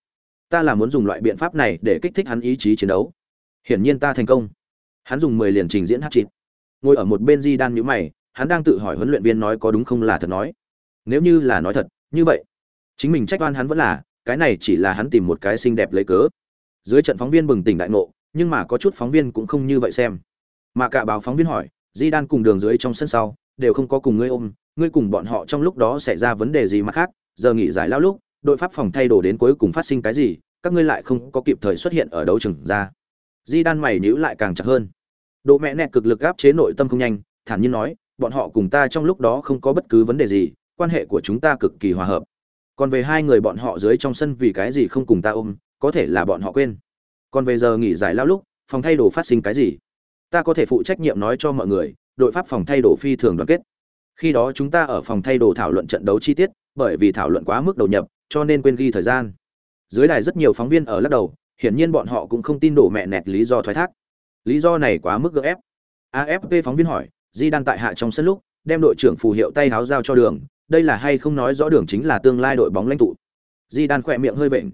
Ta là muốn dùng loại biện pháp này để kích thích hắn ý chí chiến đấu. Hiển nhiên ta thành công. Hắn dùng 10 liền trình diễn hát chịt. Ngồi ở một bên Di Đan nhíu mày, hắn đang tự hỏi huấn luyện viên nói có đúng không là thật nói. Nếu như là nói thật, như vậy, chính mình trách oan hắn vẫn là, cái này chỉ là hắn tìm một cái xinh đẹp lấy cớ. Dưới trận phóng viên bừng tỉnh đại ngộ, nhưng mà có chút phóng viên cũng không như vậy xem. Mà cả báo phóng viên hỏi, Di Đan cùng đường dưới trong sân sau, đều không có cùng ngươi ôm, ngươi cùng bọn họ trong lúc đó xảy ra vấn đề gì mà khác, giờ nghỉ giải lao lúc, đội pháp phòng thay đồ đến cuối cùng phát sinh cái gì, các ngươi lại không có kịp thời xuất hiện ở đấu trường ra. Di Đan mày nhữ lại càng chặt hơn. Độ mẹ nẹt cực lực áp chế nội tâm không nhanh, thản nhiên nói, bọn họ cùng ta trong lúc đó không có bất cứ vấn đề gì, quan hệ của chúng ta cực kỳ hòa hợp. Còn về hai người bọn họ dưới trong sân vì cái gì không cùng ta ôm, có thể là bọn họ quên. Còn về giờ nghỉ giải lao lúc, phòng thay đồ phát sinh cái gì, ta có thể phụ trách nhiệm nói cho mọi người, đội pháp phòng thay đồ phi thường đoàn kết. Khi đó chúng ta ở phòng thay đồ thảo luận trận đấu chi tiết, bởi vì thảo luận quá mức đầu nhập, cho nên quên ghi thời gian. Dưới đài rất nhiều phóng viên ở lắc đầu, hiển nhiên bọn họ cũng không tin đổ mẹ nẹt lý do thoái thác. Lý do này quá mức gượng ép. AFP phóng viên hỏi, Di đang tại hạ trong sân lúc, đem đội trưởng phù hiệu tay háo giao cho đường, đây là hay không nói rõ đường chính là tương lai đội bóng lãnh tụ. Di đan khỏe miệng hơi vện.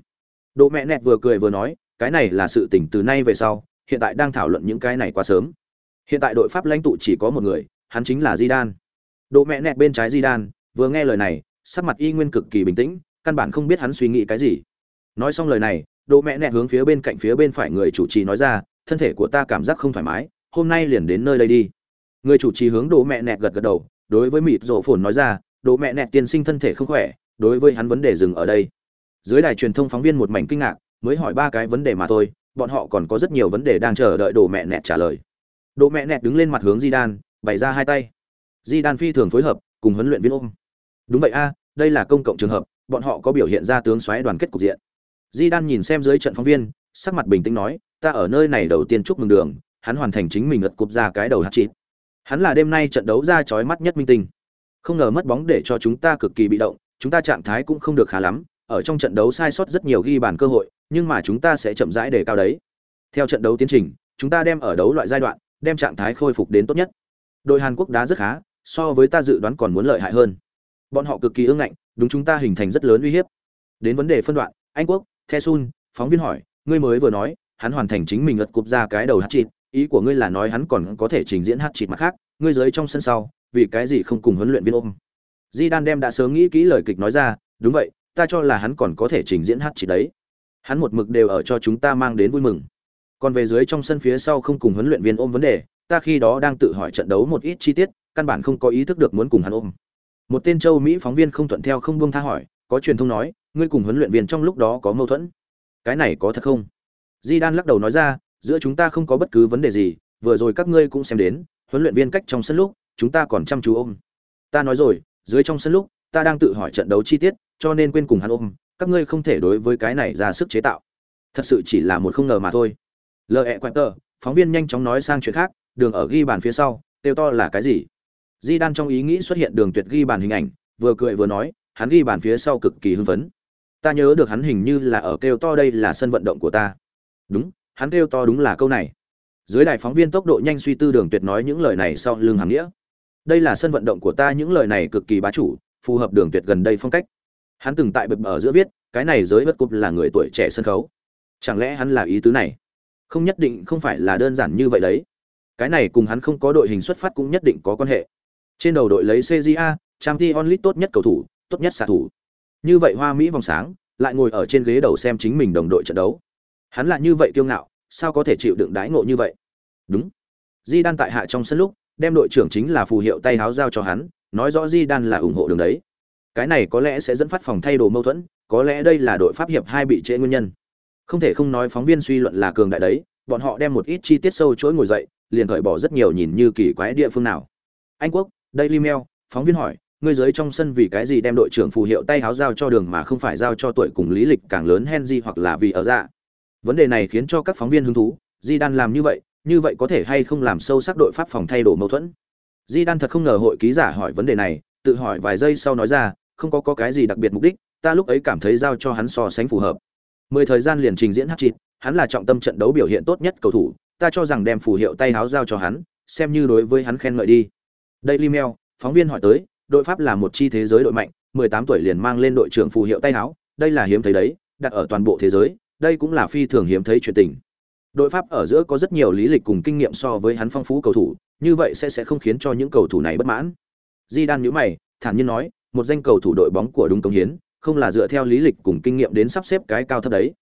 Đỗ mẹ nẹt vừa cười vừa nói, cái này là sự tình từ nay về sau, hiện tại đang thảo luận những cái này quá sớm. Hiện tại đội Pháp lãnh tụ chỉ có một người, hắn chính là Di đan. Đỗ mẹ nẹt bên trái Di đan, vừa nghe lời này, sắc mặt y nguyên cực kỳ bình tĩnh, căn bản không biết hắn suy nghĩ cái gì. Nói xong lời này, Đỗ mẹ nẹt hướng phía bên cạnh phía bên phải người chủ trì nói ra, thân thể của ta cảm giác không thoải mái, hôm nay liền đến nơi đây đi. Người chủ trì hướng Đỗ mẹ nẹt gật gật đầu, đối với mịt rộ phồn nói ra, Đỗ mẹ nẹt tiên sinh thân thể không khỏe, đối với hắn vấn đề dừng ở đây dưới đài truyền thông phóng viên một mảnh kinh ngạc, mới hỏi ba cái vấn đề mà thôi, bọn họ còn có rất nhiều vấn đề đang chờ đợi đồ mẹ nẹt trả lời. Đồ mẹ nẹt đứng lên mặt hướng di đan bày ra hai tay. Di đan phi thường phối hợp, cùng huấn luyện viên ôm. Đúng vậy a, đây là công cộng trường hợp, bọn họ có biểu hiện ra tướng xoáy đoàn kết cục diện. Di đan nhìn xem dưới trận phóng viên, sắc mặt bình tĩnh nói, ta ở nơi này đầu tiên chúc mừng đường, hắn hoàn thành chính mình ngật cục ra cái đầu hát chít hắn là đêm nay trận đấu ra chói mắt nhất minh tinh. Không ngờ mất bóng để cho chúng ta cực kỳ bị động, chúng ta trạng thái cũng không được khá lắm ở trong trận đấu sai sót rất nhiều ghi bàn cơ hội, nhưng mà chúng ta sẽ chậm rãi để cao đấy. Theo trận đấu tiến trình, chúng ta đem ở đấu loại giai đoạn, đem trạng thái khôi phục đến tốt nhất. Đội Hàn Quốc đá rất khá, so với ta dự đoán còn muốn lợi hại hơn. Bọn họ cực kỳ ương ngạnh, đúng chúng ta hình thành rất lớn uy hiếp. Đến vấn đề phân đoạn, Anh Quốc, Thesun, phóng viên hỏi, ngươi mới vừa nói, hắn hoàn thành chính mình lật cục ra cái đầu hát chịt, ý của ngươi là nói hắn còn có thể trình diễn hát chịt mặt khác, ngươi dưới trong sân sau, vì cái gì không cùng huấn luyện viên ôm? Di Đan đem đã sớm nghĩ kỹ lời kịch nói ra, đúng vậy, ta cho là hắn còn có thể trình diễn hát chỉ đấy. Hắn một mực đều ở cho chúng ta mang đến vui mừng. Còn về dưới trong sân phía sau không cùng huấn luyện viên ôm vấn đề ta khi đó đang tự hỏi trận đấu một ít chi tiết căn bản không có ý thức được muốn cùng hắn ôm. Một tên châu mỹ phóng viên không thuận theo không buông tha hỏi có truyền thông nói ngươi cùng huấn luyện viên trong lúc đó có mâu thuẫn? Cái này có thật không? Di đan lắc đầu nói ra giữa chúng ta không có bất cứ vấn đề gì vừa rồi các ngươi cũng xem đến huấn luyện viên cách trong sân lúc chúng ta còn chăm chú ôm. Ta nói rồi, dưới trong sân lúc, ta đang tự hỏi trận đấu chi tiết, cho nên quên cùng hắn ôm, các ngươi không thể đối với cái này ra sức chế tạo. Thật sự chỉ là một không ngờ mà thôi. Lệ tờ, phóng viên nhanh chóng nói sang chuyện khác, đường ở ghi bàn phía sau, tiêu to là cái gì? Di Đan trong ý nghĩ xuất hiện đường tuyệt ghi bàn hình ảnh, vừa cười vừa nói, hắn ghi bàn phía sau cực kỳ hưng phấn. Ta nhớ được hắn hình như là ở kêu to đây là sân vận động của ta. Đúng, hắn kêu to đúng là câu này. Dưới đài phóng viên tốc độ nhanh suy tư đường tuyệt nói những lời này sau lưng hàm nghĩa. Đây là sân vận động của ta những lời này cực kỳ bá chủ, phù hợp đường tuyệt gần đây phong cách. Hắn từng tại bập ở giữa viết, cái này giới bất cục là người tuổi trẻ sân khấu. Chẳng lẽ hắn là ý tứ này? Không nhất định không phải là đơn giản như vậy đấy. Cái này cùng hắn không có đội hình xuất phát cũng nhất định có quan hệ. Trên đầu đội lấy CJA, Champions League tốt nhất cầu thủ, tốt nhất xạ thủ. Như vậy Hoa Mỹ vòng sáng, lại ngồi ở trên ghế đầu xem chính mình đồng đội trận đấu. Hắn là như vậy kiêu ngạo, sao có thể chịu đựng đái ngộ như vậy? Đúng. Di Đan tại hạ trong sân lúc, đem đội trưởng chính là phù hiệu tay háo giao cho hắn, nói rõ Di Đan là ủng hộ đường đấy. Cái này có lẽ sẽ dẫn phát phòng thay đồ mâu thuẫn, có lẽ đây là đội pháp hiệp hai bị trễ nguyên nhân. Không thể không nói phóng viên suy luận là cường đại đấy, bọn họ đem một ít chi tiết sâu chuỗi ngồi dậy, liền thổi bỏ rất nhiều nhìn như kỳ quái địa phương nào. Anh Quốc, Daily Mail, phóng viên hỏi, ngươi dưới trong sân vì cái gì đem đội trưởng phù hiệu tay háo giao cho đường mà không phải giao cho tuổi cùng lý lịch càng lớn Henry hoặc là vì ở dạ. Vấn đề này khiến cho các phóng viên hứng thú, Di Đan làm như vậy, như vậy có thể hay không làm sâu sắc đội pháp phòng thay đổi mâu thuẫn. Di Đan thật không ngờ hội ký giả hỏi vấn đề này, tự hỏi vài giây sau nói ra, không có có cái gì đặc biệt mục đích, ta lúc ấy cảm thấy giao cho hắn so sánh phù hợp. Mười thời gian liền trình diễn hát chịt, hắn là trọng tâm trận đấu biểu hiện tốt nhất cầu thủ, ta cho rằng đem phù hiệu tay háo giao cho hắn, xem như đối với hắn khen ngợi đi. Daily Mail, phóng viên hỏi tới, đội Pháp là một chi thế giới đội mạnh, 18 tuổi liền mang lên đội trưởng phù hiệu tay háo, đây là hiếm thấy đấy, đặt ở toàn bộ thế giới, đây cũng là phi thường hiếm thấy chuyện tình. Đội Pháp ở giữa có rất nhiều lý lịch cùng kinh nghiệm so với hắn phong phú cầu thủ, như vậy sẽ sẽ không khiến cho những cầu thủ này bất mãn. Di Đan nhíu mày, thản nhiên nói, một danh cầu thủ đội bóng của đúng công hiến, không là dựa theo lý lịch cùng kinh nghiệm đến sắp xếp cái cao thấp đấy.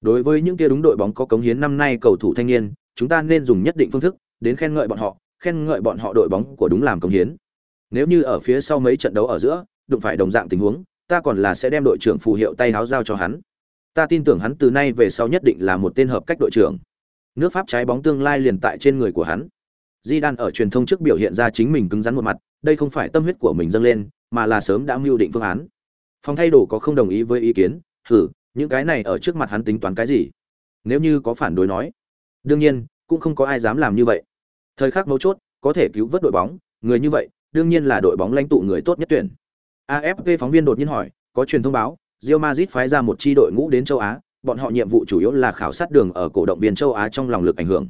Đối với những kia đúng đội bóng có cống hiến năm nay cầu thủ thanh niên, chúng ta nên dùng nhất định phương thức đến khen ngợi bọn họ, khen ngợi bọn họ đội bóng của đúng làm cống hiến nếu như ở phía sau mấy trận đấu ở giữa đụng phải đồng dạng tình huống ta còn là sẽ đem đội trưởng phù hiệu tay háo giao cho hắn ta tin tưởng hắn từ nay về sau nhất định là một tên hợp cách đội trưởng nước pháp trái bóng tương lai liền tại trên người của hắn di đan ở truyền thông trước biểu hiện ra chính mình cứng rắn một mặt đây không phải tâm huyết của mình dâng lên mà là sớm đã mưu định phương án phòng thay đồ có không đồng ý với ý kiến thử những cái này ở trước mặt hắn tính toán cái gì nếu như có phản đối nói đương nhiên cũng không có ai dám làm như vậy thời khắc mấu chốt có thể cứu vớt đội bóng người như vậy đương nhiên là đội bóng lãnh tụ người tốt nhất tuyển. AFP phóng viên đột nhiên hỏi, có truyền thông báo, Real Madrid phái ra một chi đội ngũ đến châu Á, bọn họ nhiệm vụ chủ yếu là khảo sát đường ở cổ động viên châu Á trong lòng lực ảnh hưởng.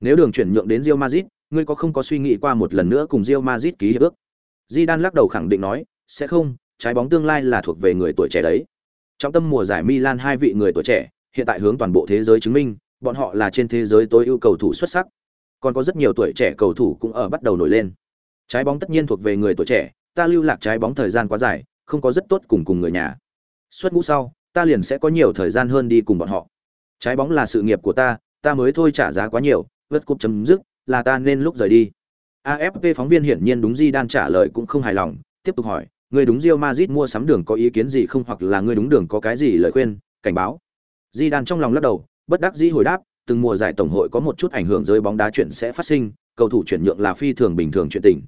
Nếu đường chuyển nhượng đến Real Madrid, ngươi có không có suy nghĩ qua một lần nữa cùng Real Madrid ký hiệp ước? Zidane lắc đầu khẳng định nói, sẽ không, trái bóng tương lai là thuộc về người tuổi trẻ đấy. Trong tâm mùa giải Milan hai vị người tuổi trẻ, hiện tại hướng toàn bộ thế giới chứng minh, bọn họ là trên thế giới tối ưu cầu thủ xuất sắc. Còn có rất nhiều tuổi trẻ cầu thủ cũng ở bắt đầu nổi lên. Trái bóng tất nhiên thuộc về người tuổi trẻ, ta lưu lạc trái bóng thời gian quá dài, không có rất tốt cùng cùng người nhà. Xuất ngũ sau, ta liền sẽ có nhiều thời gian hơn đi cùng bọn họ. Trái bóng là sự nghiệp của ta, ta mới thôi trả giá quá nhiều, vượt cúp chấm dứt, là ta nên lúc rời đi. AFP phóng viên hiển nhiên đúng Di Đan trả lời cũng không hài lòng, tiếp tục hỏi, người đúng Real Madrid mua sắm đường có ý kiến gì không hoặc là người đúng đường có cái gì lời khuyên, cảnh báo. Di Đan trong lòng lắc đầu, bất đắc dĩ hồi đáp, từng mùa giải tổng hội có một chút ảnh hưởng rơi bóng đá chuyện sẽ phát sinh, cầu thủ chuyển nhượng là phi thường bình thường chuyện tình.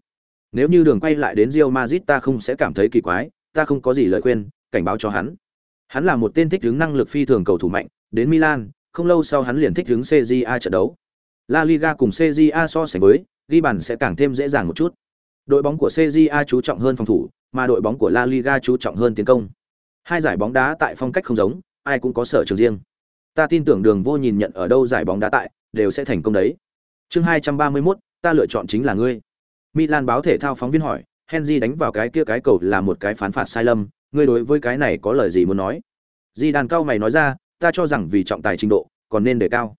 Nếu như đường quay lại đến Real Madrid ta không sẽ cảm thấy kỳ quái, ta không có gì lời khuyên, cảnh báo cho hắn. Hắn là một tên thích ứng năng lực phi thường cầu thủ mạnh, đến Milan, không lâu sau hắn liền thích ứng CJA trận đấu. La Liga cùng CJA so sánh với, ghi bàn sẽ càng thêm dễ dàng một chút. Đội bóng của CJA chú trọng hơn phòng thủ, mà đội bóng của La Liga chú trọng hơn tiến công. Hai giải bóng đá tại phong cách không giống, ai cũng có sở trường riêng. Ta tin tưởng Đường Vô nhìn nhận ở đâu giải bóng đá tại, đều sẽ thành công đấy. Chương 231, ta lựa chọn chính là ngươi. Milan báo thể thao phóng viên hỏi, Henry đánh vào cái kia cái cầu là một cái phán phạt sai lầm, ngươi đối với cái này có lời gì muốn nói? Di đàn cao mày nói ra, ta cho rằng vì trọng tài trình độ, còn nên đề cao.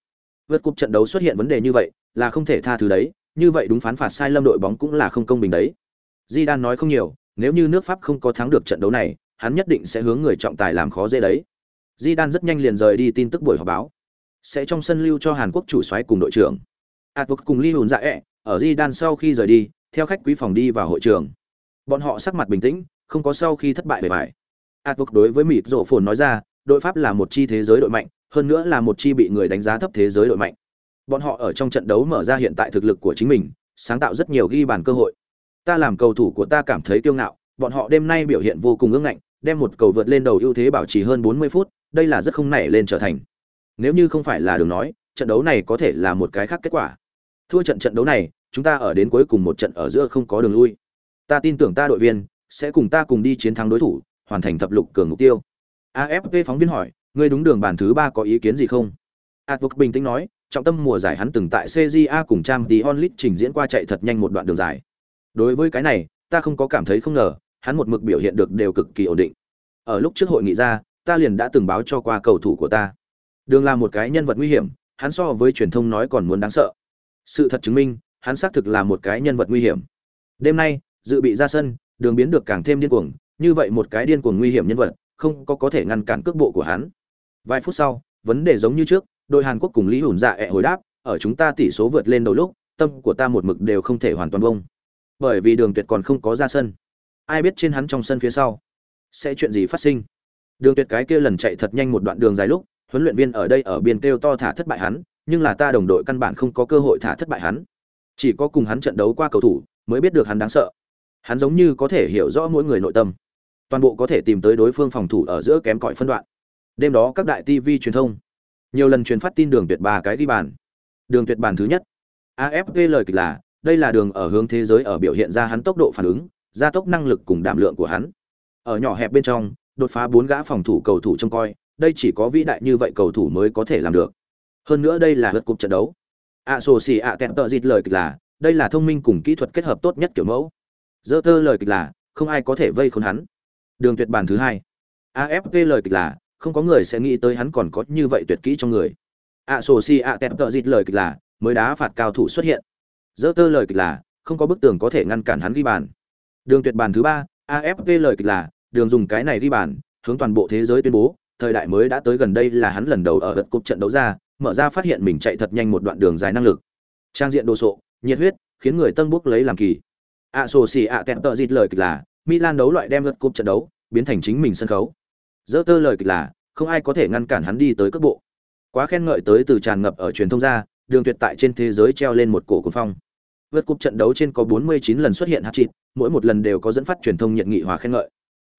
Vượt cúp trận đấu xuất hiện vấn đề như vậy, là không thể tha thứ đấy, như vậy đúng phán phạt sai lầm đội bóng cũng là không công bình đấy. Di đan nói không nhiều, nếu như nước Pháp không có thắng được trận đấu này, hắn nhất định sẽ hướng người trọng tài làm khó dễ đấy. Di đan rất nhanh liền rời đi tin tức buổi họp báo. Sẽ trong sân lưu cho Hàn Quốc chủ xoáy cùng đội trưởng. Atwood cùng ly Hùn dạ ẹ, ở Di đan sau khi rời đi, theo khách quý phòng đi vào hội trường bọn họ sắc mặt bình tĩnh không có sau khi thất bại bề bài advok đối với mịt rổ phồn nói ra đội pháp là một chi thế giới đội mạnh hơn nữa là một chi bị người đánh giá thấp thế giới đội mạnh bọn họ ở trong trận đấu mở ra hiện tại thực lực của chính mình sáng tạo rất nhiều ghi bàn cơ hội Ta làm cầu thủ của ta cảm thấy kiêu ngạo, bọn họ đêm nay biểu hiện vô cùng ương ngạnh, đem một cầu vượt lên đầu ưu thế bảo trì hơn 40 phút, đây là rất không nảy lên trở thành. Nếu như không phải là đường nói, trận đấu này có thể là một cái khác kết quả. Thua trận trận đấu này, chúng ta ở đến cuối cùng một trận ở giữa không có đường lui. Ta tin tưởng ta đội viên sẽ cùng ta cùng đi chiến thắng đối thủ, hoàn thành thập lục cường mục tiêu. AFP phóng viên hỏi, ngươi đúng đường bàn thứ ba có ý kiến gì không? advok bình tĩnh nói, trọng tâm mùa giải hắn từng tại CJA cùng Trang Dionlit trình diễn qua chạy thật nhanh một đoạn đường dài. Đối với cái này, ta không có cảm thấy không ngờ, hắn một mực biểu hiện được đều cực kỳ ổn định. Ở lúc trước hội nghị ra, ta liền đã từng báo cho qua cầu thủ của ta. Đường là một cái nhân vật nguy hiểm, hắn so với truyền thông nói còn muốn đáng sợ. Sự thật chứng minh, hắn xác thực là một cái nhân vật nguy hiểm. Đêm nay, dự bị ra sân, đường biến được càng thêm điên cuồng, như vậy một cái điên cuồng nguy hiểm nhân vật, không có có thể ngăn cản cước bộ của hắn. Vài phút sau, vấn đề giống như trước, đội Hàn Quốc cùng Lý Hùn Dạ ẹ hồi đáp, ở chúng ta tỷ số vượt lên đầu lúc, tâm của ta một mực đều không thể hoàn toàn bông. Bởi vì Đường Tuyệt còn không có ra sân. Ai biết trên hắn trong sân phía sau sẽ chuyện gì phát sinh. Đường Tuyệt cái kia lần chạy thật nhanh một đoạn đường dài lúc, huấn luyện viên ở đây ở biên kêu to thả thất bại hắn, nhưng là ta đồng đội căn bản không có cơ hội thả thất bại hắn. Chỉ có cùng hắn trận đấu qua cầu thủ mới biết được hắn đáng sợ. Hắn giống như có thể hiểu rõ mỗi người nội tâm. Toàn bộ có thể tìm tới đối phương phòng thủ ở giữa kém cỏi phân đoạn. Đêm đó các đại TV truyền thông nhiều lần truyền phát tin đường tuyệt ba cái đi bàn. Đường tuyệt bàn thứ nhất. Afp lời kịch là, đây là đường ở hướng thế giới ở biểu hiện ra hắn tốc độ phản ứng, gia tốc năng lực cùng đảm lượng của hắn. Ở nhỏ hẹp bên trong, đột phá bốn gã phòng thủ cầu thủ trông coi, đây chỉ có vĩ đại như vậy cầu thủ mới có thể làm được. Hơn nữa đây là lượt cục trận đấu. A sô xì a kẹt tợ dịt lời kịch là, đây là thông minh cùng kỹ thuật kết hợp tốt nhất kiểu mẫu. Dơ tơ lời kịch là, không ai có thể vây khốn hắn. Đường tuyệt bàn thứ hai. Afp lời kịch là không có người sẽ nghĩ tới hắn còn có như vậy tuyệt kỹ trong người. À, ạ sổ si ạ kẹp tợ dịt lời kịch là, mới đá phạt cao thủ xuất hiện. Dỡ tơ lời kịch là, không có bức tường có thể ngăn cản hắn ghi bàn. Đường tuyệt bàn thứ ba Afv lời kịch là, đường dùng cái này ghi bàn, hướng toàn bộ thế giới tuyên bố, thời đại mới đã tới gần đây là hắn lần đầu ở gật cục trận đấu ra, mở ra phát hiện mình chạy thật nhanh một đoạn đường dài năng lực. Trang diện đồ sộ, nhiệt huyết, khiến người tân bốc lấy làm kỳ. Ạ sổ xì ạ kẹp tợ dịt lời kịch là, milan đấu loại đem gật cục trận đấu, biến thành chính mình sân khấu dỡ tơ lời kịch là không ai có thể ngăn cản hắn đi tới cước bộ. Quá khen ngợi tới từ tràn ngập ở truyền thông ra đường tuyệt tại trên thế giới treo lên một cổ cuồng phong. Vượt cúp trận đấu trên có 49 lần xuất hiện hat-trick, mỗi một lần đều có dẫn phát truyền thông nhiệt nghị hòa khen ngợi.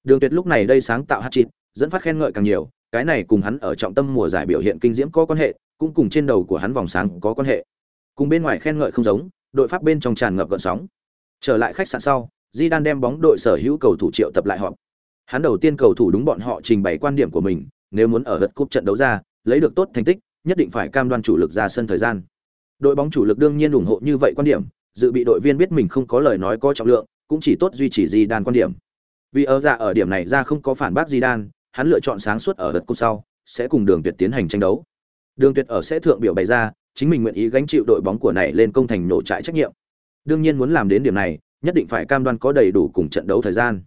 Đường tuyệt lúc này đây sáng tạo hat-trick, dẫn phát khen ngợi càng nhiều cái này cùng hắn ở trọng tâm mùa giải biểu hiện kinh diễm có quan hệ cũng cùng trên đầu của hắn vòng sáng có quan hệ. Cùng bên ngoài khen ngợi không giống đội pháp bên trong tràn ngập gợn sóng. Trở lại khách sạn sau di đan đem bóng đội sở hữu cầu thủ triệu tập lại họp. Hắn đầu tiên cầu thủ đúng bọn họ trình bày quan điểm của mình, nếu muốn ở lượt cúp trận đấu ra, lấy được tốt thành tích, nhất định phải cam đoan chủ lực ra sân thời gian. Đội bóng chủ lực đương nhiên ủng hộ như vậy quan điểm, dự bị đội viên biết mình không có lời nói có trọng lượng, cũng chỉ tốt duy trì Di Đan quan điểm. Vì ở ra ở điểm này ra không có phản bác Di Đan, hắn lựa chọn sáng suốt ở đợt cúp sau, sẽ cùng Đường Tuyệt tiến hành tranh đấu. Đường Tuyệt ở sẽ thượng biểu bày ra, chính mình nguyện ý gánh chịu đội bóng của này lên công thành nổ trại trách nhiệm. Đương nhiên muốn làm đến điểm này, nhất định phải cam đoan có đầy đủ cùng trận đấu thời gian.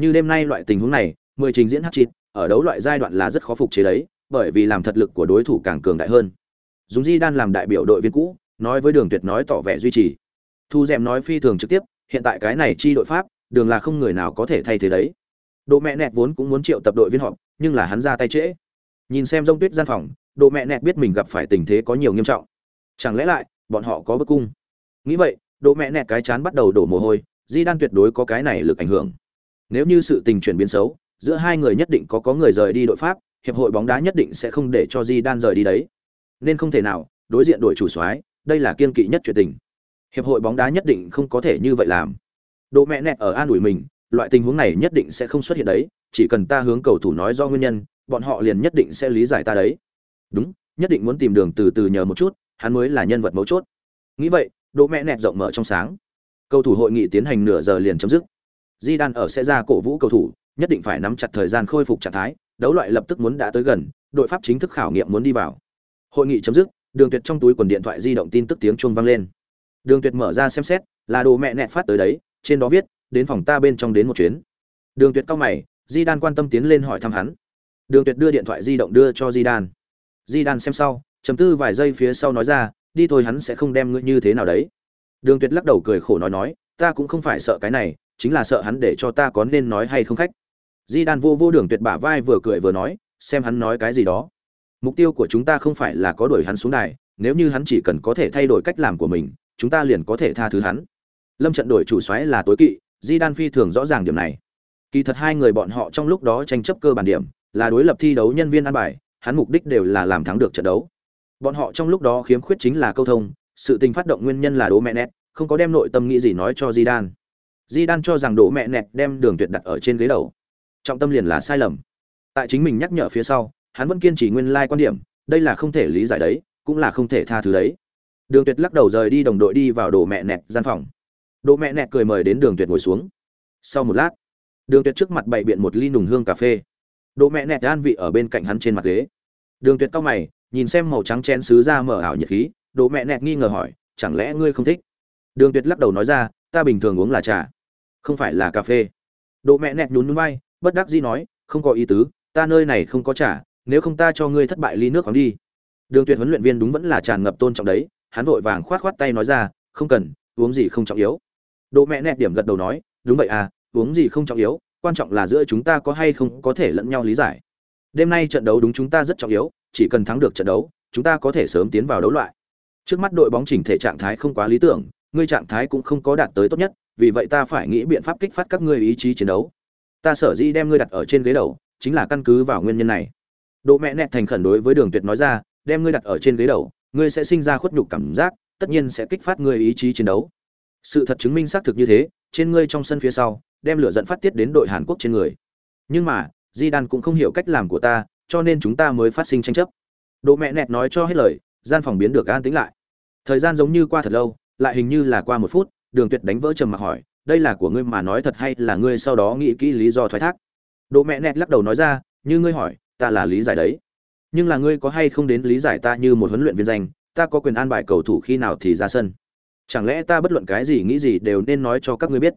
Như đêm nay loại tình huống này, mười trình diễn hát chít, ở đấu loại giai đoạn là rất khó phục chế đấy, bởi vì làm thật lực của đối thủ càng cường đại hơn. Dùng Di Đan làm đại biểu đội viên cũ, nói với Đường Tuyệt nói tỏ vẻ duy trì. Thu Dệm nói phi thường trực tiếp, hiện tại cái này chi đội Pháp, Đường là không người nào có thể thay thế đấy. Độ mẹ nẹt vốn cũng muốn triệu tập đội viên họp, nhưng là hắn ra tay trễ. Nhìn xem Dông tuyết gian phòng, Độ mẹ nẹt biết mình gặp phải tình thế có nhiều nghiêm trọng. Chẳng lẽ lại, bọn họ có bức cung? Nghĩ vậy, Độ mẹ nẹt cái chán bắt đầu đổ mồ hôi, Di Đan tuyệt đối có cái này lực ảnh hưởng. Nếu như sự tình chuyển biến xấu, giữa hai người nhất định có có người rời đi đội Pháp, hiệp hội bóng đá nhất định sẽ không để cho Di Đan rời đi đấy. Nên không thể nào, đối diện đội chủ soái, đây là kiên kỵ nhất chuyện tình. Hiệp hội bóng đá nhất định không có thể như vậy làm. Độ mẹ nẹt ở an ủi mình, loại tình huống này nhất định sẽ không xuất hiện đấy, chỉ cần ta hướng cầu thủ nói do nguyên nhân, bọn họ liền nhất định sẽ lý giải ta đấy. Đúng, nhất định muốn tìm đường từ từ nhờ một chút, hắn mới là nhân vật mấu chốt. Nghĩ vậy, độ mẹ nẹt rộng mở trong sáng. Cầu thủ hội nghị tiến hành nửa giờ liền chấm dứt. Di Đan ở sẽ ra cổ vũ cầu thủ, nhất định phải nắm chặt thời gian khôi phục trạng thái, đấu loại lập tức muốn đã tới gần, đội Pháp chính thức khảo nghiệm muốn đi vào. Hội nghị chấm dứt, Đường Tuyệt trong túi quần điện thoại di động tin tức tiếng chuông vang lên. Đường Tuyệt mở ra xem xét, là đồ mẹ nẹt phát tới đấy, trên đó viết, đến phòng ta bên trong đến một chuyến. Đường Tuyệt cau mày, Di Đan quan tâm tiến lên hỏi thăm hắn. Đường Tuyệt đưa điện thoại di động đưa cho Di Đan. Di Đan xem sau, trầm tư vài giây phía sau nói ra, đi thôi hắn sẽ không đem ngươi như thế nào đấy. Đường Tuyệt lắc đầu cười khổ nói nói, ta cũng không phải sợ cái này, chính là sợ hắn để cho ta có nên nói hay không khách di đan vô vô đường tuyệt bả vai vừa cười vừa nói xem hắn nói cái gì đó mục tiêu của chúng ta không phải là có đuổi hắn xuống đài nếu như hắn chỉ cần có thể thay đổi cách làm của mình chúng ta liền có thể tha thứ hắn Lâm trận đổi chủ xoáy là tối kỵ, Di Đan phi thường rõ ràng điểm này. Kỳ thật hai người bọn họ trong lúc đó tranh chấp cơ bản điểm, là đối lập thi đấu nhân viên ăn bài, hắn mục đích đều là làm thắng được trận đấu. Bọn họ trong lúc đó khiếm khuyết chính là câu thông, sự tình phát động nguyên nhân là đố mẹ nét, không có đem nội tâm nghĩ gì nói cho Di Đan. Di Đan cho rằng đổ mẹ nẹt đem đường tuyệt đặt ở trên ghế đầu. Trọng tâm liền là sai lầm. Tại chính mình nhắc nhở phía sau, hắn vẫn kiên trì nguyên lai quan điểm, đây là không thể lý giải đấy, cũng là không thể tha thứ đấy. Đường Tuyệt lắc đầu rời đi đồng đội đi vào đổ mẹ nẹt gian phòng. đổ mẹ nẹt cười mời đến Đường Tuyệt ngồi xuống. Sau một lát, Đường Tuyệt trước mặt bày biện một ly nùng hương cà phê. đổ mẹ nẹt an vị ở bên cạnh hắn trên mặt ghế. Đường Tuyệt cau mày, nhìn xem màu trắng chén sứ ra mở ảo nhiệt khí, đổ mẹ nẹt nghi ngờ hỏi, chẳng lẽ ngươi không thích? Đường Tuyệt lắc đầu nói ra, ta bình thường uống là trà, không phải là cà phê. Đỗ mẹ nẹt nhún núi vai, bất đắc dĩ nói, không có ý tứ, ta nơi này không có trà, nếu không ta cho ngươi thất bại ly nước khoáng đi. Đường Tuyệt huấn luyện viên đúng vẫn là tràn ngập tôn trọng đấy, hắn vội vàng khoát khoát tay nói ra, không cần, uống gì không trọng yếu. Đỗ mẹ nẹt điểm gật đầu nói, đúng vậy à, uống gì không trọng yếu, quan trọng là giữa chúng ta có hay không có thể lẫn nhau lý giải. Đêm nay trận đấu đúng chúng ta rất trọng yếu, chỉ cần thắng được trận đấu, chúng ta có thể sớm tiến vào đấu loại. Trước mắt đội bóng chỉnh thể trạng thái không quá lý tưởng, ngươi trạng thái cũng không có đạt tới tốt nhất, vì vậy ta phải nghĩ biện pháp kích phát các ngươi ý chí chiến đấu. Ta sở dĩ đem ngươi đặt ở trên ghế đầu, chính là căn cứ vào nguyên nhân này. Đỗ mẹ nẹt thành khẩn đối với Đường Tuyệt nói ra, đem ngươi đặt ở trên ghế đầu, ngươi sẽ sinh ra khuất nhục cảm giác, tất nhiên sẽ kích phát ngươi ý chí chiến đấu. Sự thật chứng minh xác thực như thế, trên ngươi trong sân phía sau, đem lửa giận phát tiết đến đội Hàn Quốc trên người. Nhưng mà, Di Đan cũng không hiểu cách làm của ta, cho nên chúng ta mới phát sinh tranh chấp. Đỗ mẹ nẹt nói cho hết lời, gian phòng biến được an tĩnh lại. Thời gian giống như qua thật lâu, lại hình như là qua một phút, Đường Tuyệt đánh vỡ trầm mặc hỏi, đây là của ngươi mà nói thật hay là ngươi sau đó nghĩ kỹ lý do thoái thác? Đỗ mẹ nẹt lắc đầu nói ra, như ngươi hỏi, ta là lý giải đấy. Nhưng là ngươi có hay không đến lý giải ta như một huấn luyện viên danh ta có quyền an bài cầu thủ khi nào thì ra sân? Chẳng lẽ ta bất luận cái gì nghĩ gì đều nên nói cho các ngươi biết?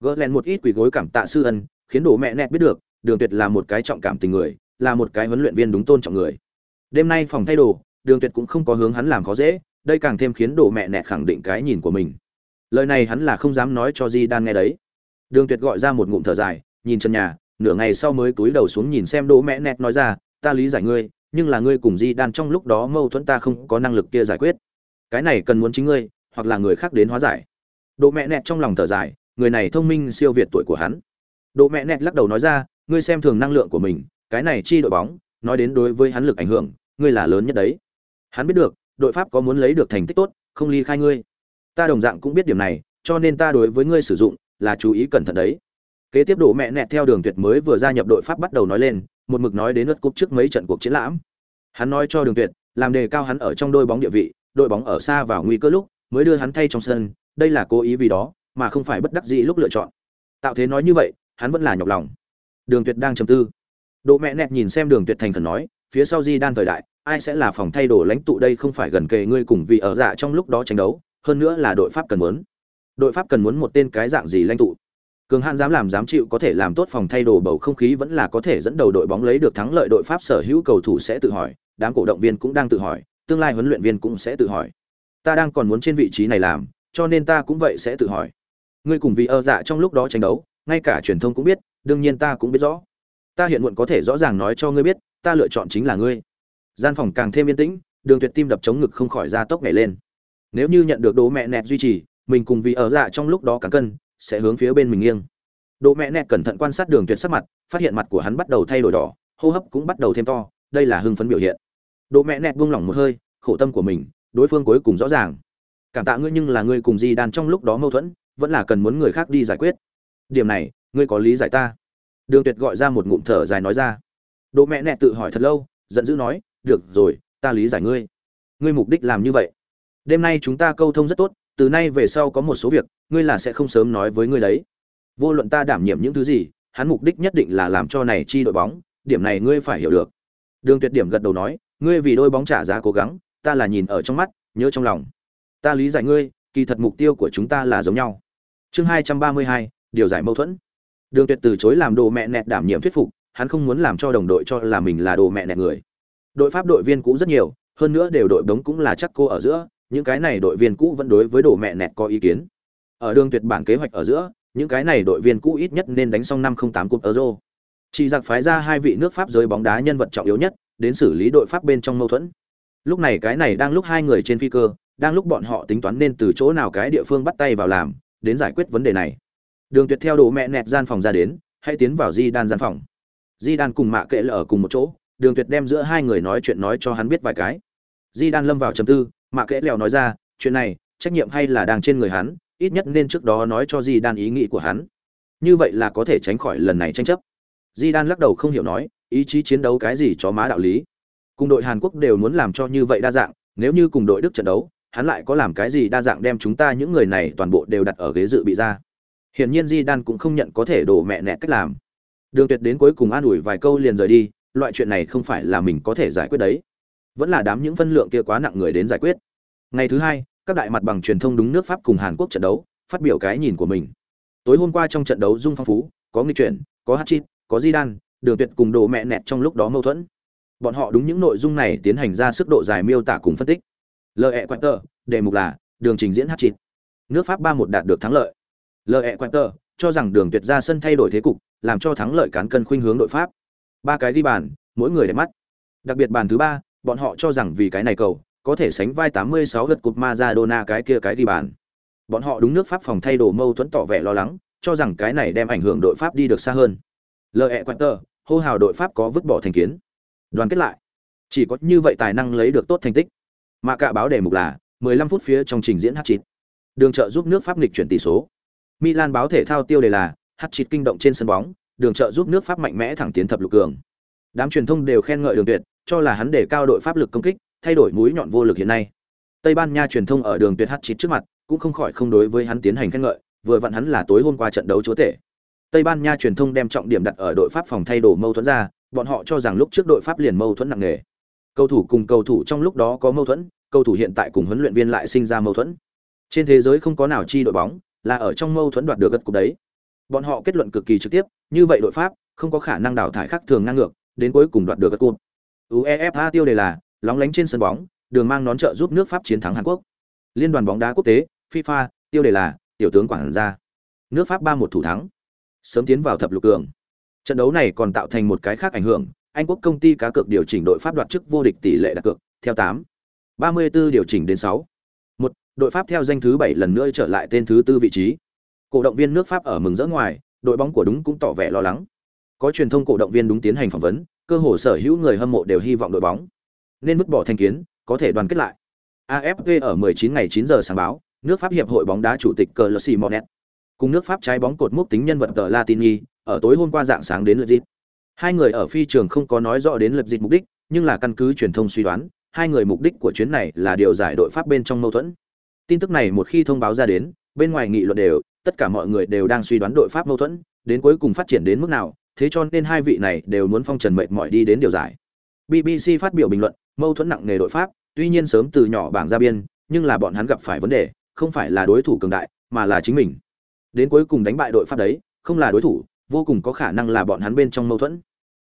Gỡ lẹn một ít quỳ gối cảm tạ sư ân khiến đồ mẹ nẹt biết được đường tuyệt là một cái trọng cảm tình người là một cái huấn luyện viên đúng tôn trọng người. Đêm nay phòng thay đồ đường tuyệt cũng không có hướng hắn làm khó dễ đây càng thêm khiến đồ mẹ nẹt khẳng định cái nhìn của mình lời này hắn là không dám nói cho di đan nghe đấy. Đường tuyệt gọi ra một ngụm thở dài, nhìn chân nhà, nửa ngày sau mới cúi đầu xuống nhìn xem Đỗ mẹ nẹt nói ra, ta lý giải ngươi, nhưng là ngươi cùng di đan trong lúc đó mâu thuẫn ta không có năng lực kia giải quyết. Cái này cần muốn chính ngươi, hoặc là người khác đến hóa giải. Đỗ mẹ nẹt trong lòng thở dài, người này thông minh siêu việt tuổi của hắn. Đỗ mẹ nẹt lắc đầu nói ra, ngươi xem thường năng lượng của mình, cái này chi đội bóng, nói đến đối với hắn lực ảnh hưởng, ngươi là lớn nhất đấy. Hắn biết được, đội pháp có muốn lấy được thành tích tốt, không ly khai ngươi ta đồng dạng cũng biết điểm này cho nên ta đối với ngươi sử dụng là chú ý cẩn thận đấy kế tiếp đổ mẹ nẹt theo đường tuyệt mới vừa gia nhập đội pháp bắt đầu nói lên một mực nói đến lượt cúp trước mấy trận cuộc chiến lãm. Hắn nói cho Đường Tuyệt, làm đề cao hắn ở trong đôi bóng địa vị, đội bóng ở xa vào nguy cơ lúc, mới đưa hắn thay trong sân, đây là cố ý vì đó, mà không phải bất đắc dĩ lúc lựa chọn. Tạo thế nói như vậy, hắn vẫn là nhọc lòng. Đường Tuyệt đang trầm tư. Độ mẹ nẹt nhìn xem Đường Tuyệt thành khẩn nói, phía sau Di đan thời đại, ai sẽ là phòng thay đồ lãnh tụ đây không phải gần kề ngươi cùng vì ở dạ trong lúc đó tranh đấu, hơn nữa là đội Pháp cần muốn. Đội Pháp cần muốn một tên cái dạng gì lãnh tụ? cường hãn dám làm dám chịu có thể làm tốt phòng thay đồ bầu không khí vẫn là có thể dẫn đầu đội bóng lấy được thắng lợi đội pháp sở hữu cầu thủ sẽ tự hỏi, đám cổ động viên cũng đang tự hỏi, tương lai huấn luyện viên cũng sẽ tự hỏi. Ta đang còn muốn trên vị trí này làm, cho nên ta cũng vậy sẽ tự hỏi. Ngươi cùng vì ơ dạ trong lúc đó tranh đấu, ngay cả truyền thông cũng biết, đương nhiên ta cũng biết rõ. Ta hiện muộn có thể rõ ràng nói cho ngươi biết, ta lựa chọn chính là ngươi. Gian phòng càng thêm yên tĩnh, đường tuyệt tim đập chống ngực không khỏi ra tốc nhảy lên nếu như nhận được đồ mẹ nẹt duy trì, mình cùng vị ở dạ trong lúc đó cắn cân, sẽ hướng phía bên mình nghiêng. Đồ mẹ nẹt cẩn thận quan sát đường tuyệt sắc mặt, phát hiện mặt của hắn bắt đầu thay đổi đỏ, hô hấp cũng bắt đầu thêm to, đây là hưng phấn biểu hiện. Đồ mẹ nẹt buông lỏng một hơi, khổ tâm của mình, đối phương cuối cùng rõ ràng. Cảm tạ ngươi nhưng là ngươi cùng di đàn trong lúc đó mâu thuẫn, vẫn là cần muốn người khác đi giải quyết. Điểm này, ngươi có lý giải ta? Đường tuyệt gọi ra một ngụm thở dài nói ra. Đồ mẹ nẹt tự hỏi thật lâu, giận dữ nói, được rồi, ta lý giải ngươi. Ngươi mục đích làm như vậy đêm nay chúng ta câu thông rất tốt, từ nay về sau có một số việc, ngươi là sẽ không sớm nói với ngươi đấy. Vô luận ta đảm nhiệm những thứ gì, hắn mục đích nhất định là làm cho này chi đội bóng, điểm này ngươi phải hiểu được. Đường tuyệt điểm gật đầu nói, ngươi vì đôi bóng trả giá cố gắng, ta là nhìn ở trong mắt, nhớ trong lòng. Ta lý giải ngươi, kỳ thật mục tiêu của chúng ta là giống nhau. Chương hai trăm ba mươi hai, điều giải mâu thuẫn. Đường tuyệt từ chối làm đồ mẹ nẹt đảm nhiệm thuyết phục, hắn không muốn làm cho đồng đội cho là mình là đồ mẹ nẹt người. Đội pháp đội viên cũ rất nhiều, hơn nữa đều đội bóng cũng là chắc cô ở giữa những cái này đội viên cũ vẫn đối với đồ mẹ nẹt có ý kiến. Ở đường tuyệt bản kế hoạch ở giữa, những cái này đội viên cũ ít nhất nên đánh xong năm không tám cúp euro. Chỉ giặc phái ra hai vị nước pháp giới bóng đá nhân vật trọng yếu nhất, đến xử lý đội pháp bên trong mâu thuẫn. Lúc này cái này đang lúc hai người trên phi cơ, đang lúc bọn họ tính toán nên từ chỗ nào cái địa phương bắt tay vào làm, đến giải quyết vấn đề này. Đường tuyệt theo đồ mẹ nẹt gian phòng ra đến, hãy tiến vào di đan gian phòng. Di đan cùng mạ kệ là ở cùng một chỗ, đường tuyệt đem giữa hai người nói chuyện nói cho hắn biết vài cái. Di đan lâm vào trầm tư mạ kẽ lèo nói ra, chuyện này, trách nhiệm hay là đang trên người hắn, ít nhất nên trước đó nói cho di đan ý nghĩ của hắn. Như vậy là có thể tránh khỏi lần này tranh chấp. Di đan lắc đầu không hiểu nói, ý chí chiến đấu cái gì cho má đạo lý? Cùng đội hàn quốc đều muốn làm cho như vậy đa dạng, nếu như cùng đội đức trận đấu, hắn lại có làm cái gì đa dạng đem chúng ta những người này toàn bộ đều đặt ở ghế dự bị ra? Hiển nhiên di đan cũng không nhận có thể đổ mẹ nẹt cách làm. Đường tuyệt đến cuối cùng an ủi vài câu liền rời đi, loại chuyện này không phải là mình có thể giải quyết đấy vẫn là đám những phân lượng kia quá nặng người đến giải quyết. Ngày thứ hai, các đại mặt bằng truyền thông đúng nước pháp cùng hàn quốc trận đấu, phát biểu cái nhìn của mình. Tối hôm qua trong trận đấu dung phong phú, có nghịch chuyển, có hát chít có di đan đường tuyệt cùng đồ mẹ nẹt trong lúc đó mâu thuẫn. Bọn họ đúng những nội dung này tiến hành ra sức độ dài miêu tả cùng phân tích. Lợi ẹ quẹt tờ đề mục là đường trình diễn hát chít nước pháp ba một đạt được thắng lợi. Lợi ẹ quẹt tờ cho rằng đường tuyệt ra sân thay đổi thế cục, làm cho thắng lợi cán cân khuynh hướng đội pháp. Ba cái ghi bàn, mỗi người đẹp mắt. Đặc biệt bàn thứ ba bọn họ cho rằng vì cái này cầu, có thể sánh vai 86 lượt cục Maradona cái kia cái đi bàn. Bọn họ đúng nước pháp phòng thay đồ mâu thuẫn tỏ vẻ lo lắng, cho rằng cái này đem ảnh hưởng đội pháp đi được xa hơn. Lợi quẹt tờ hô hào đội pháp có vứt bỏ thành kiến. Đoàn kết lại. Chỉ có như vậy tài năng lấy được tốt thành tích. Mà cả báo đề mục là 15 phút phía trong trình diễn hát chít đường trợ giúp nước pháp nghịch chuyển tỷ số. Milan báo thể thao tiêu đề là hát chít kinh động trên sân bóng, đường trợ giúp nước pháp mạnh mẽ thẳng tiến thập lục cường. Đám truyền thông đều khen ngợi đường tuyệt cho là hắn để cao đội pháp lực công kích, thay đổi mũi nhọn vô lực hiện nay. Tây ban nha truyền thông ở đường tuyệt hất chít trước mặt, cũng không khỏi không đối với hắn tiến hành khen ngợi, vừa vặn hắn là tối hôm qua trận đấu chúa tể. Tây ban nha truyền thông đem trọng điểm đặt ở đội pháp phòng thay đồ mâu thuẫn ra, bọn họ cho rằng lúc trước đội pháp liền mâu thuẫn nặng nề. Cầu thủ cùng cầu thủ trong lúc đó có mâu thuẫn, cầu thủ hiện tại cùng huấn luyện viên lại sinh ra mâu thuẫn. Trên thế giới không có nào chi đội bóng là ở trong mâu thuẫn đoạt được gật cục đấy. Bọn họ kết luận cực kỳ trực tiếp, như vậy đội pháp không có khả năng đào thải khác thường ngang ngược, đến cuối cùng đoạt được gật cục uefa tiêu đề là lóng lánh trên sân bóng đường mang nón trợ giúp nước pháp chiến thắng hàn quốc liên đoàn bóng đá quốc tế FIFA, tiêu đề là tiểu tướng quản gia. Nước Pháp 3-1 thủ thắng, sớm tiến vào thập lục cường. Trận đấu này còn tạo thành một cái khác ảnh hưởng, Anh quốc công ty cá cược điều chỉnh đội Pháp đoạt chức vô địch tỷ lệ đặt cược, theo 8. 34 điều chỉnh đến 6. 1. Đội Pháp theo danh thứ 7 lần nữa trở lại tên thứ tư vị trí. Cổ động viên nước Pháp ở mừng rỡ ngoài, đội bóng của đúng cũng tỏ vẻ lo lắng. Có truyền thông cổ động viên đúng tiến hành phỏng vấn, cơ hồ sở hữu người hâm mộ đều hy vọng đội bóng nên vứt bỏ thành kiến, có thể đoàn kết lại. AFP ở 19 ngày 9 giờ sáng báo, nước Pháp hiệp hội bóng đá chủ tịch Cờ Monet cùng nước Pháp trái bóng cột mốc tính nhân vật tờ Latini ở tối hôm qua dạng sáng đến lượt dịp. Hai người ở phi trường không có nói rõ đến lượt dịp mục đích, nhưng là căn cứ truyền thông suy đoán, hai người mục đích của chuyến này là điều giải đội Pháp bên trong mâu thuẫn. Tin tức này một khi thông báo ra đến, bên ngoài nghị luận đều, tất cả mọi người đều đang suy đoán đội Pháp mâu thuẫn, đến cuối cùng phát triển đến mức nào, thế cho nên hai vị này đều muốn phong trần mệt mỏi đi đến điều giải. BBC phát biểu bình luận, mâu thuẫn nặng nề đội Pháp, tuy nhiên sớm từ nhỏ bảng ra biên, nhưng là bọn hắn gặp phải vấn đề, không phải là đối thủ cường đại, mà là chính mình. Đến cuối cùng đánh bại đội Pháp đấy, không là đối thủ, vô cùng có khả năng là bọn hắn bên trong mâu thuẫn.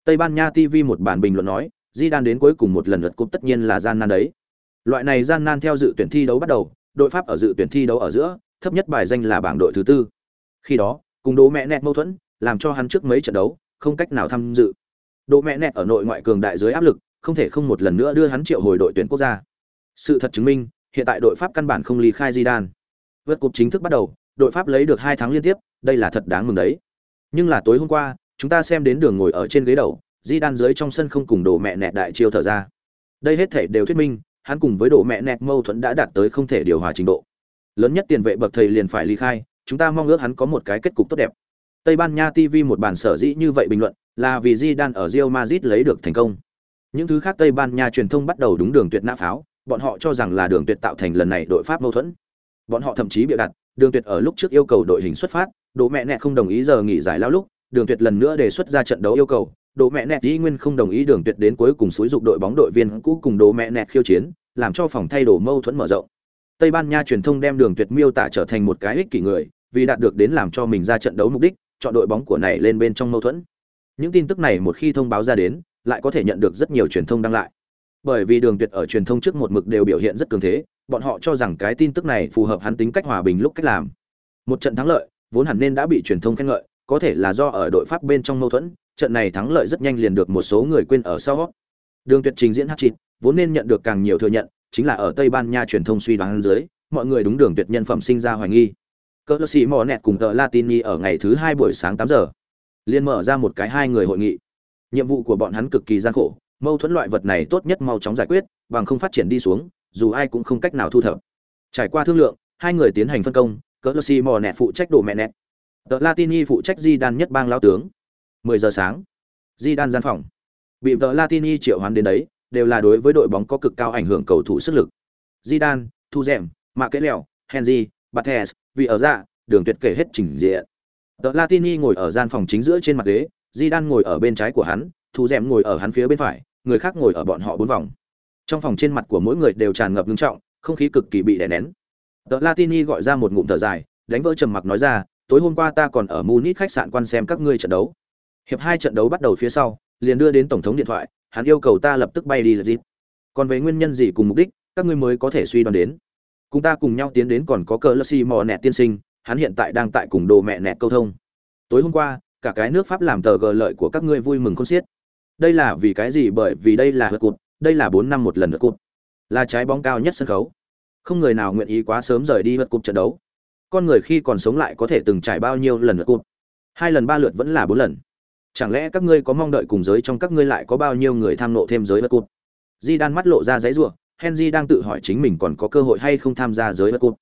Tây Ban Nha TV một bản bình luận nói, Zidane đến cuối cùng một lần lượt cúp tất nhiên là gian nan đấy. Loại này gian nan theo dự tuyển thi đấu bắt đầu, đội Pháp ở dự tuyển thi đấu ở giữa, thấp nhất bài danh là bảng đội thứ tư. Khi đó, cùng đố mẹ nẹt mâu thuẫn, làm cho hắn trước mấy trận đấu không cách nào tham dự. Đỗ mẹ nẹt ở nội ngoại cường đại dưới áp lực, không thể không một lần nữa đưa hắn triệu hồi đội tuyển quốc gia. Sự thật chứng minh, hiện tại đội Pháp căn bản không ly khai Zidane. Vượt cúp chính thức bắt đầu, đội Pháp lấy được hai tháng liên tiếp, đây là thật đáng mừng đấy. Nhưng là tối hôm qua, chúng ta xem đến đường ngồi ở trên ghế đầu, Zidane dưới trong sân không cùng Đỗ mẹ nẹt đại chiêu thở ra. Đây hết thể đều thuyết minh, hắn cùng với Đỗ mẹ nẹt mâu thuẫn đã đạt tới không thể điều hòa trình độ. Lớn nhất tiền vệ bậc thầy liền phải ly khai, chúng ta mong ước hắn có một cái kết cục tốt đẹp. Tây Ban Nha TV một bản sở dĩ như vậy bình luận, là vì Zidane ở Real Madrid lấy được thành công. Những thứ khác Tây Ban Nha truyền thông bắt đầu đúng đường tuyệt nã pháo, bọn họ cho rằng là đường tuyệt tạo thành lần này đội pháp mâu thuẫn bọn họ thậm chí bịa đặt đường tuyệt ở lúc trước yêu cầu đội hình xuất phát đỗ mẹ nẹ không đồng ý giờ nghỉ giải lao lúc đường tuyệt lần nữa đề xuất ra trận đấu yêu cầu đỗ mẹ nẹ dĩ nguyên không đồng ý đường tuyệt đến cuối cùng xúi dục đội bóng đội viên cũ cùng đỗ mẹ nẹ khiêu chiến làm cho phòng thay đồ mâu thuẫn mở rộng tây ban nha truyền thông đem đường tuyệt miêu tả trở thành một cái ích kỷ người vì đạt được đến làm cho mình ra trận đấu mục đích chọn đội bóng của này lên bên trong mâu thuẫn. Những tin tức này một khi thông báo ra đến lại có thể nhận được rất nhiều truyền thông đăng lại. Bởi vì đường tuyệt ở truyền thông trước một mực đều biểu hiện rất cường thế bọn họ cho rằng cái tin tức này phù hợp hắn tính cách hòa bình lúc cách làm. Một trận thắng lợi vốn hẳn nên đã bị truyền thông khen ngợi có thể là do ở đội pháp bên trong mâu thuẫn trận này thắng lợi rất nhanh liền được một số người quên ở sau. Đường tuyệt trình diễn hát chít, vốn nên nhận được càng nhiều thừa nhận chính là ở tây ban nha truyền thông suy đoán dưới mọi người đúng đường tuyệt nhân phẩm sinh ra hoài nghi. Cỡ sĩ mò nẹt cùng tờ Latini ở ngày thứ hai buổi sáng tám giờ. Liên mở ra một cái hai người hội nghị. Nhiệm vụ của bọn hắn cực kỳ gian khổ, mâu thuẫn loại vật này tốt nhất mau chóng giải quyết, bằng không phát triển đi xuống, dù ai cũng không cách nào thu thập. Trải qua thương lượng, hai người tiến hành phân công, Cỡ sĩ mò nẹt phụ trách đồ mẹ nẹt. Tờ Latini phụ trách di đan nhất bang lao tướng. 10 giờ sáng, di đan gian phòng. Bị tờ Latini triệu hoán đến đấy, đều là đối với đội bóng có cực cao ảnh hưởng cầu thủ sức lực. Di Đan, Thu Rèm, Mạ Kế Lèo, Henry, Bates, vì ở dạ, đường tuyệt kể hết trình diện. Tờ Latini ngồi ở gian phòng chính giữa trên mặt ghế, Zidane ngồi ở bên trái của hắn, Thu Dệm ngồi ở hắn phía bên phải, người khác ngồi ở bọn họ bốn vòng. Trong phòng trên mặt của mỗi người đều tràn ngập nghiêm trọng, không khí cực kỳ bị đè nén. Tờ Latini gọi ra một ngụm thở dài, đánh vỡ trầm mặc nói ra, tối hôm qua ta còn ở Munich khách sạn quan xem các ngươi trận đấu. Hiệp hai trận đấu bắt đầu phía sau, liền đưa đến tổng thống điện thoại, hắn yêu cầu ta lập tức bay đi là gì? Còn về nguyên nhân gì cùng mục đích, các ngươi mới có thể suy đoán đến cùng ta cùng nhau tiến đến còn có cờ lơ xi mò nẹt tiên sinh, hắn hiện tại đang tại cùng đồ mẹ nẹt câu thông. Tối hôm qua, cả cái nước pháp làm tờ gờ lợi của các ngươi vui mừng con xiết. Đây là vì cái gì? Bởi vì đây là hớt cụt, đây là bốn năm một lần hớt cụt. Là trái bóng cao nhất sân khấu. Không người nào nguyện ý quá sớm rời đi hớt cụt trận đấu. Con người khi còn sống lại có thể từng trải bao nhiêu lần hớt cụt? Hai lần ba lượt vẫn là bốn lần. Chẳng lẽ các ngươi có mong đợi cùng giới trong các ngươi lại có bao nhiêu người tham nộ thêm giới hớt cụt? Di đan mắt lộ ra giấy ruộng Henry đang tự hỏi chính mình còn có cơ hội hay không tham gia giới bất cột.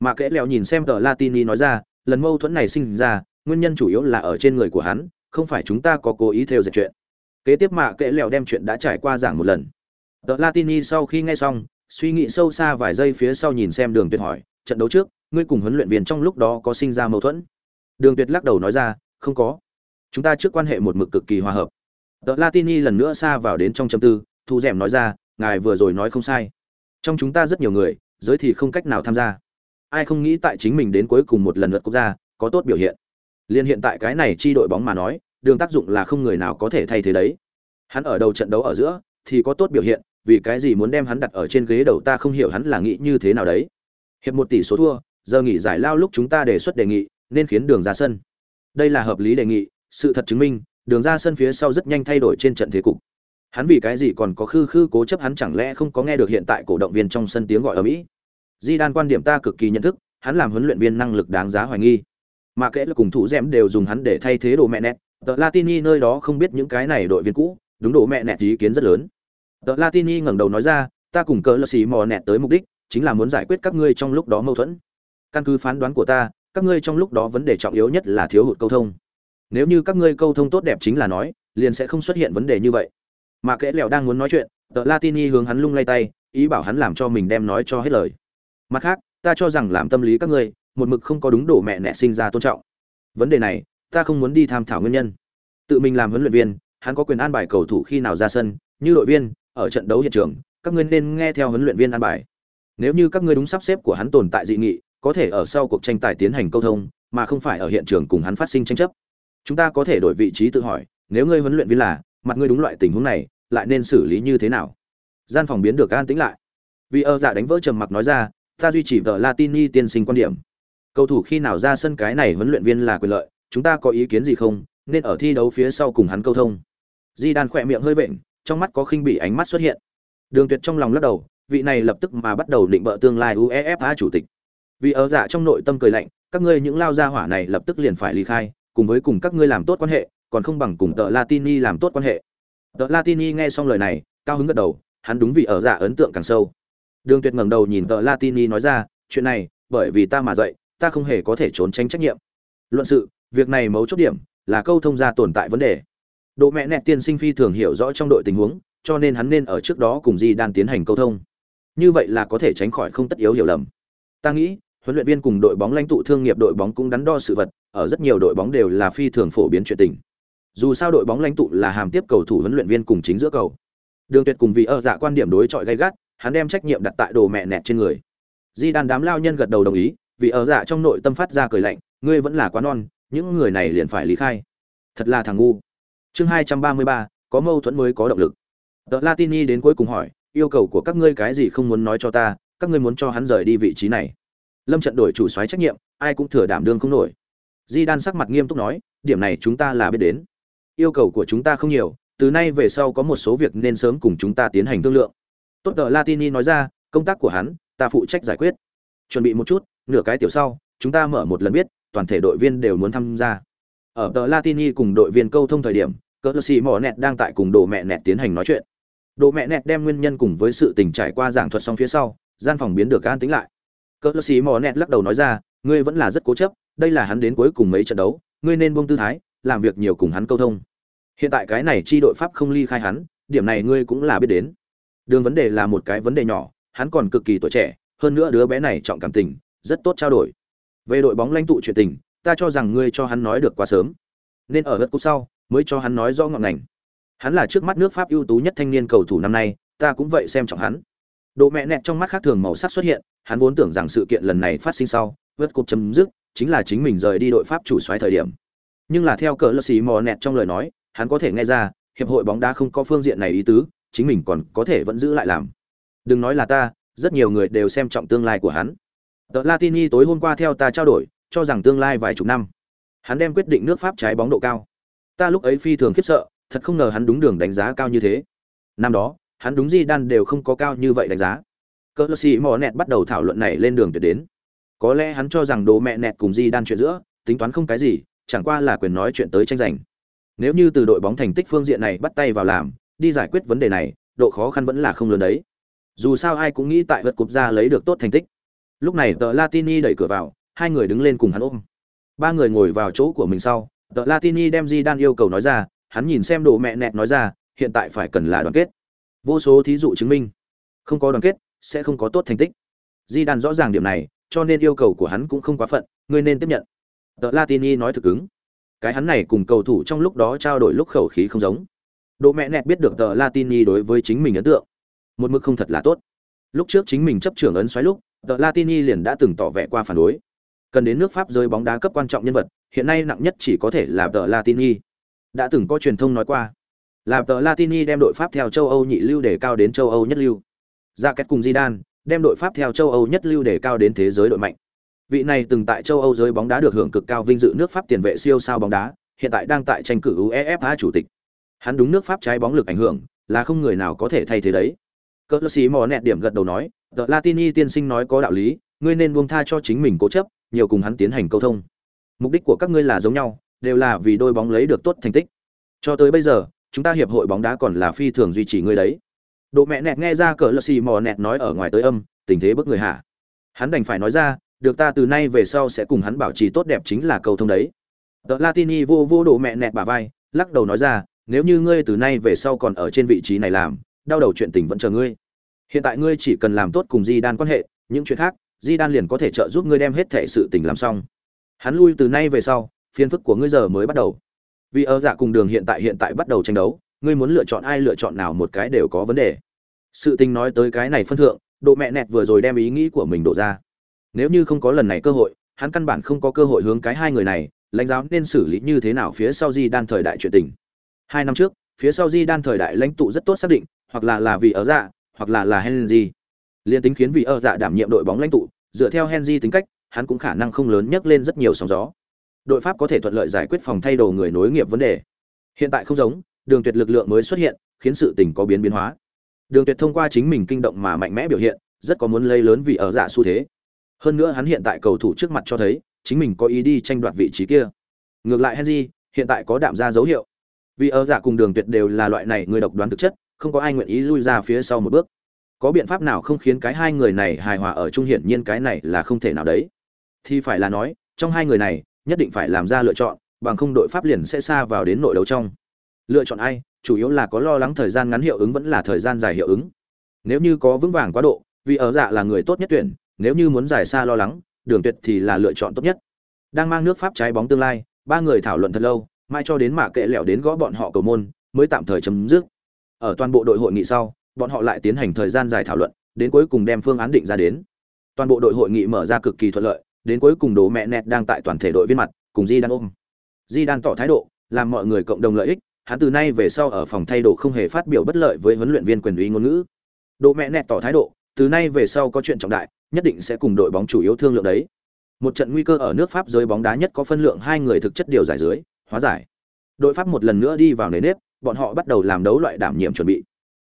Mà kẽ Lẹo nhìn xem tờ Latini nói ra, lần mâu thuẫn này sinh ra, nguyên nhân chủ yếu là ở trên người của hắn, không phải chúng ta có cố ý theo dệt chuyện. Kế tiếp mà kẽ Lẹo đem chuyện đã trải qua giảng một lần. Tờ Latini sau khi nghe xong, suy nghĩ sâu xa vài giây phía sau nhìn xem Đường Tuyệt hỏi, trận đấu trước, ngươi cùng huấn luyện viên trong lúc đó có sinh ra mâu thuẫn? Đường Tuyệt lắc đầu nói ra, không có. Chúng ta trước quan hệ một mực cực kỳ hòa hợp. Tờ Latini lần nữa xa vào đến trong châm tư, thu dẻm nói ra, ngài vừa rồi nói không sai. Trong chúng ta rất nhiều người, giới thì không cách nào tham gia. Ai không nghĩ tại chính mình đến cuối cùng một lần lượt quốc gia, có tốt biểu hiện. Liên hiện tại cái này chi đội bóng mà nói, đường tác dụng là không người nào có thể thay thế đấy. Hắn ở đầu trận đấu ở giữa, thì có tốt biểu hiện, vì cái gì muốn đem hắn đặt ở trên ghế đầu ta không hiểu hắn là nghĩ như thế nào đấy. Hiệp một tỷ số thua, giờ nghỉ giải lao lúc chúng ta đề xuất đề nghị, nên khiến đường ra sân. Đây là hợp lý đề nghị, sự thật chứng minh, đường ra sân phía sau rất nhanh thay đổi trên trận thế cục hắn vì cái gì còn có khư khư cố chấp hắn chẳng lẽ không có nghe được hiện tại cổ động viên trong sân tiếng gọi ở mỹ? Di đan quan điểm ta cực kỳ nhận thức, hắn làm huấn luyện viên năng lực đáng giá hoài nghi. Mà kể là cùng thủ dẻm đều dùng hắn để thay thế đồ mẹ nẹt, tờ latini nơi đó không biết những cái này đội viên cũ, đúng đồ mẹ nẹt ý kiến rất lớn. Tờ latini ngẩng đầu nói ra, ta cùng cỡ lơ xì mò nẹt tới mục đích, chính là muốn giải quyết các ngươi trong lúc đó mâu thuẫn. Căn cứ phán đoán của ta, các ngươi trong lúc đó vấn đề trọng yếu nhất là thiếu hụt câu thông. Nếu như các ngươi câu thông tốt đẹp chính là nói, liền sẽ không xuất hiện vấn đề như vậy mà kẽ lẹo đang muốn nói chuyện, tờ latini hướng hắn lung lay tay, ý bảo hắn làm cho mình đem nói cho hết lời. Mặt khác, ta cho rằng làm tâm lý các ngươi, một mực không có đúng đổ mẹ nẹ sinh ra tôn trọng. Vấn đề này, ta không muốn đi tham thảo nguyên nhân. Tự mình làm huấn luyện viên, hắn có quyền an bài cầu thủ khi nào ra sân, như đội viên, ở trận đấu hiện trường, các ngươi nên nghe theo huấn luyện viên an bài. Nếu như các ngươi đúng sắp xếp của hắn tồn tại dị nghị, có thể ở sau cuộc tranh tài tiến hành câu thông, mà không phải ở hiện trường cùng hắn phát sinh tranh chấp. Chúng ta có thể đổi vị trí tự hỏi, nếu ngươi huấn luyện viên là, mặt ngươi đúng loại tình huống này lại nên xử lý như thế nào? Gian phòng biến được an tĩnh lại. Vì ơ dạ đánh vỡ trầm mặc nói ra, ta duy trì vợ latini tiên sinh quan điểm. Cầu thủ khi nào ra sân cái này huấn luyện viên là quyền lợi, chúng ta có ý kiến gì không, nên ở thi đấu phía sau cùng hắn câu thông. Di đan khỏe miệng hơi vện, trong mắt có khinh bị ánh mắt xuất hiện. Đường tuyệt trong lòng lắc đầu, vị này lập tức mà bắt đầu định bợ tương lai uefa chủ tịch. Vì ở dạ trong nội tâm cười lạnh, các ngươi những lao gia hỏa này lập tức liền phải ly khai, cùng với cùng các ngươi làm tốt quan hệ, còn không bằng cùng tợ latini làm tốt quan hệ tợ latini nghe xong lời này, cao hứng gật đầu, hắn đúng vì ở dạ ấn tượng càng sâu. Đường tuyệt ngẩng đầu nhìn tợ latini nói ra, chuyện này, bởi vì ta mà dậy ta không hề có thể trốn tránh trách nhiệm. Luận sự, việc này mấu chốt điểm là câu thông ra tồn tại vấn đề. Độ mẹ nẹt tiên sinh phi thường hiểu rõ trong đội tình huống, cho nên hắn nên ở trước đó cùng di đan tiến hành câu thông. Như vậy là có thể tránh khỏi không tất yếu hiểu lầm. Ta nghĩ, huấn luyện viên cùng đội bóng lãnh tụ thương nghiệp đội bóng cũng đắn đo sự vật, ở rất nhiều đội bóng đều là phi thường phổ biến chuyện tình dù sao đội bóng lãnh tụ là hàm tiếp cầu thủ huấn luyện viên cùng chính giữa cầu. Đường tuyệt cùng vì ở dạ quan điểm đối chọi gay gắt, hắn đem trách nhiệm đặt tại đồ mẹ nẹt trên người. Di đàn đám lao nhân gật đầu đồng ý vì ở dạ trong nội tâm phát ra cười lạnh, ngươi vẫn là quá non, những người này liền phải lý khai. Thật là thằng ngu. Chương hai trăm ba mươi ba, có mâu thuẫn mới có động lực. Tờ latini đến cuối cùng hỏi, yêu cầu của các ngươi cái gì không muốn nói cho ta, các ngươi muốn cho hắn rời đi vị trí này. Lâm trận đổi chủ soái trách nhiệm, ai cũng thừa đảm đương không nổi. Di đan sắc mặt nghiêm túc nói, điểm này chúng ta là biết đến yêu cầu của chúng ta không nhiều, từ nay về sau có một số việc nên sớm cùng chúng ta tiến hành thương lượng. Tốt tờ latini nói ra, công tác của hắn, ta phụ trách giải quyết. Chuẩn bị một chút, nửa cái tiểu sau, chúng ta mở một lần biết, toàn thể đội viên đều muốn tham gia. Ở tờ latini cùng đội viên câu thông thời điểm cỡ xì mỏ nẹt đang tại cùng đồ mẹ nẹt tiến hành nói chuyện. Đồ mẹ nẹt đem nguyên nhân cùng với sự tình trải qua giảng thuật xong phía sau, gian phòng biến được an tính lại. Cỡ xì mỏ nẹt lắc đầu nói ra, ngươi vẫn là rất cố chấp, đây là hắn đến cuối cùng mấy trận đấu, ngươi nên buông tư thái làm việc nhiều cùng hắn câu thông. Hiện tại cái này chi đội pháp không ly khai hắn, điểm này ngươi cũng là biết đến. Đường vấn đề là một cái vấn đề nhỏ, hắn còn cực kỳ tuổi trẻ, hơn nữa đứa bé này trọng cảm tình, rất tốt trao đổi. Về đội bóng lãnh tụ chuyện tình, ta cho rằng ngươi cho hắn nói được quá sớm. Nên ở gật cúp sau, mới cho hắn nói rõ ngọn ngành. Hắn là trước mắt nước pháp ưu tú nhất thanh niên cầu thủ năm nay, ta cũng vậy xem trọng hắn. Độ mẹ nẹt trong mắt khác thường màu sắc xuất hiện, hắn vốn tưởng rằng sự kiện lần này phát sinh sau vượt cục chấm dứt, chính là chính mình rời đi đội pháp chủ soái thời điểm nhưng là theo cờ lơ xì mò nẹt trong lời nói, hắn có thể nghe ra, hiệp hội bóng đá không có phương diện này ý tứ, chính mình còn có thể vẫn giữ lại làm. Đừng nói là ta, rất nhiều người đều xem trọng tương lai của hắn. Tờ latini tối hôm qua theo ta trao đổi, cho rằng tương lai vài chục năm. Hắn đem quyết định nước pháp trái bóng độ cao. Ta lúc ấy phi thường khiếp sợ, thật không ngờ hắn đúng đường đánh giá cao như thế. Năm đó, hắn đúng di đan đều không có cao như vậy đánh giá. Cỡ xì mò nẹt bắt đầu thảo luận này lên đường tuyệt đến. Có lẽ hắn cho rằng đồ mẹ nẹt cùng di đan chuyện giữa, tính toán không cái gì chẳng qua là quyền nói chuyện tới tranh giành. Nếu như từ đội bóng thành tích phương diện này bắt tay vào làm, đi giải quyết vấn đề này, độ khó khăn vẫn là không lớn đấy. Dù sao ai cũng nghĩ tại vật cục ra lấy được tốt thành tích. Lúc này tờ latini đẩy cửa vào, hai người đứng lên cùng hắn ôm. Ba người ngồi vào chỗ của mình sau, tờ latini đem di đan yêu cầu nói ra, hắn nhìn xem đồ mẹ nẹt nói ra, hiện tại phải cần là đoàn kết. Vô số thí dụ chứng minh. Không có đoàn kết, sẽ không có tốt thành tích. Di đan rõ ràng điểm này, cho nên yêu cầu của hắn cũng không quá phận, ngươi nên tiếp nhận tờ latini nói thực ứng cái hắn này cùng cầu thủ trong lúc đó trao đổi lúc khẩu khí không giống. Đồ mẹ nẹt biết được tờ latini đối với chính mình ấn tượng. Một mức không thật là tốt. Lúc trước chính mình chấp trưởng ấn xoáy lúc, tờ latini liền đã từng tỏ vẻ qua phản đối. Cần đến nước pháp rơi bóng đá cấp quan trọng nhân vật, hiện nay nặng nhất chỉ có thể là tờ latini. Đã từng có truyền thông nói qua, là tờ latini đem đội pháp theo châu âu nhị lưu để cao đến châu âu nhất lưu. Ra kết cùng Zidane, đem đội pháp theo châu âu nhất lưu để cao đến thế giới đội mạnh vị này từng tại châu âu giới bóng đá được hưởng cực cao vinh dự nước pháp tiền vệ siêu sao bóng đá, hiện tại đang tại tranh cử uefa chủ tịch. Hắn đúng nước pháp trái bóng lực ảnh hưởng, là không người nào có thể thay thế đấy. Cỡ xí mò nẹt điểm gật đầu nói "The latini tiên sinh nói có đạo lý, ngươi nên buông tha cho chính mình cố chấp, nhiều cùng hắn tiến hành câu thông. Mục đích của các ngươi là giống nhau, đều là vì đôi bóng lấy được tốt thành tích. Cho tới bây giờ, chúng ta hiệp hội bóng đá còn là phi thường duy trì ngươi đấy. Độ mẹ nẹt nghe ra cỡ lơ xì mò nẹt nói ở ngoài tới âm, tình thế bức người hả? hắn đành phải nói ra được ta từ nay về sau sẽ cùng hắn bảo trì tốt đẹp chính là cầu thông đấy. Tờ latini vô vô độ mẹ nẹt bà vai, lắc đầu nói ra, nếu như ngươi từ nay về sau còn ở trên vị trí này làm, đau đầu chuyện tình vẫn chờ ngươi. Hiện tại ngươi chỉ cần làm tốt cùng di đan quan hệ, những chuyện khác di đan liền có thể trợ giúp ngươi đem hết thể sự tình làm xong. Hắn lui từ nay về sau, phiền phức của ngươi giờ mới bắt đầu. Vì ở dạ cùng đường hiện tại hiện tại bắt đầu tranh đấu, ngươi muốn lựa chọn ai, lựa chọn nào một cái đều có vấn đề. Sự tình nói tới cái này phân thượng, độ mẹ nẹt vừa rồi đem ý nghĩ của mình đổ ra nếu như không có lần này cơ hội, hắn căn bản không có cơ hội hướng cái hai người này, lãnh giáo nên xử lý như thế nào phía sau di đan thời đại chuyện tình. Hai năm trước, phía sau di đan thời đại lãnh tụ rất tốt xác định, hoặc là là vì ở dạ hoặc là là henry. Liên tính khiến vì ở dạ đảm nhiệm đội bóng lãnh tụ, dựa theo henry tính cách, hắn cũng khả năng không lớn nhấc lên rất nhiều sóng gió. Đội pháp có thể thuận lợi giải quyết phòng thay đồ người nối nghiệp vấn đề. Hiện tại không giống, đường tuyệt lực lượng mới xuất hiện, khiến sự tình có biến biến hóa. Đường tuyệt thông qua chính mình kinh động mà mạnh mẽ biểu hiện, rất có muốn lây lớn vì ở dạ xu thế hơn nữa hắn hiện tại cầu thủ trước mặt cho thấy, chính mình có ý đi tranh đoạt vị trí kia. Ngược lại henry, hiện tại có đạm ra dấu hiệu. Vì ở giả cùng đường tuyệt đều là loại này người độc đoán thực chất, không có ai nguyện ý lui ra phía sau một bước. Có biện pháp nào không khiến cái hai người này hài hòa ở chung hiển nhiên cái này là không thể nào đấy. Thì phải là nói, trong hai người này, nhất định phải làm ra lựa chọn, bằng không đội pháp liền sẽ xa vào đến nội đấu trong. Lựa chọn ai, chủ yếu là có lo lắng thời gian ngắn hiệu ứng vẫn là thời gian dài hiệu ứng. Nếu như có vững vàng quá độ, vì ở dạ là người tốt nhất tuyển nếu như muốn giải xa lo lắng, đường tuyệt thì là lựa chọn tốt nhất. Đang mang nước pháp trái bóng tương lai, ba người thảo luận thật lâu, mai cho đến mạ kệ lẻo đến gõ bọn họ cầu môn, mới tạm thời chấm dứt. Ở toàn bộ đội hội nghị sau, bọn họ lại tiến hành thời gian dài thảo luận, đến cuối cùng đem phương án định ra đến. Toàn bộ đội hội nghị mở ra cực kỳ thuận lợi, đến cuối cùng đố mẹ nẹt đang tại toàn thể đội viên mặt, cùng di đan ôm. Di đan tỏ thái độ, làm mọi người cộng đồng lợi ích, hắn từ nay về sau ở phòng thay đồ không hề phát biểu bất lợi với huấn luyện viên quyền uy ngôn ngữ. Đỗ mẹ nẹt tỏ thái độ, từ nay về sau có chuyện trọng đại nhất định sẽ cùng đội bóng chủ yếu thương lượng đấy. Một trận nguy cơ ở nước pháp giới bóng đá nhất có phân lượng hai người thực chất điều giải dưới, hóa giải. Đội pháp một lần nữa đi vào nền nếp, bọn họ bắt đầu làm đấu loại đảm nhiệm chuẩn bị.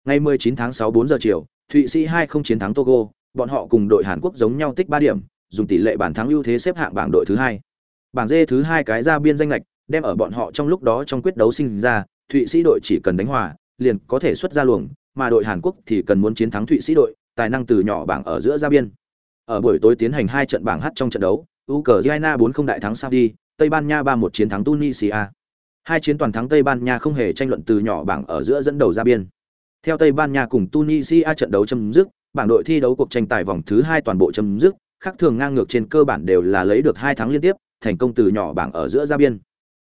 Ngày 19 tháng 6 4 giờ chiều, thụy sĩ 2 không chiến thắng togo, bọn họ cùng đội hàn quốc giống nhau tích ba điểm, dùng tỷ lệ bàn thắng ưu thế xếp hạng bảng đội thứ hai. Bảng D thứ hai cái ra biên danh lệch, đem ở bọn họ trong lúc đó trong quyết đấu sinh ra, thụy sĩ đội chỉ cần đánh hòa, liền có thể xuất ra luồng, mà đội hàn quốc thì cần muốn chiến thắng thụy sĩ đội, tài năng từ nhỏ bảng ở giữa ra biên ở buổi tối tiến hành hai trận bảng h trong trận đấu, ukraine bốn không đại thắng saudi, tây ban nha ba một chiến thắng tunisia. Hai chiến toàn thắng tây ban nha không hề tranh luận từ nhỏ bảng ở giữa dẫn đầu ra biên. Theo tây ban nha cùng tunisia trận đấu chấm dứt, bảng đội thi đấu cuộc tranh tài vòng thứ hai toàn bộ chấm dứt, khác thường ngang ngược trên cơ bản đều là lấy được hai thắng liên tiếp, thành công từ nhỏ bảng ở giữa ra biên.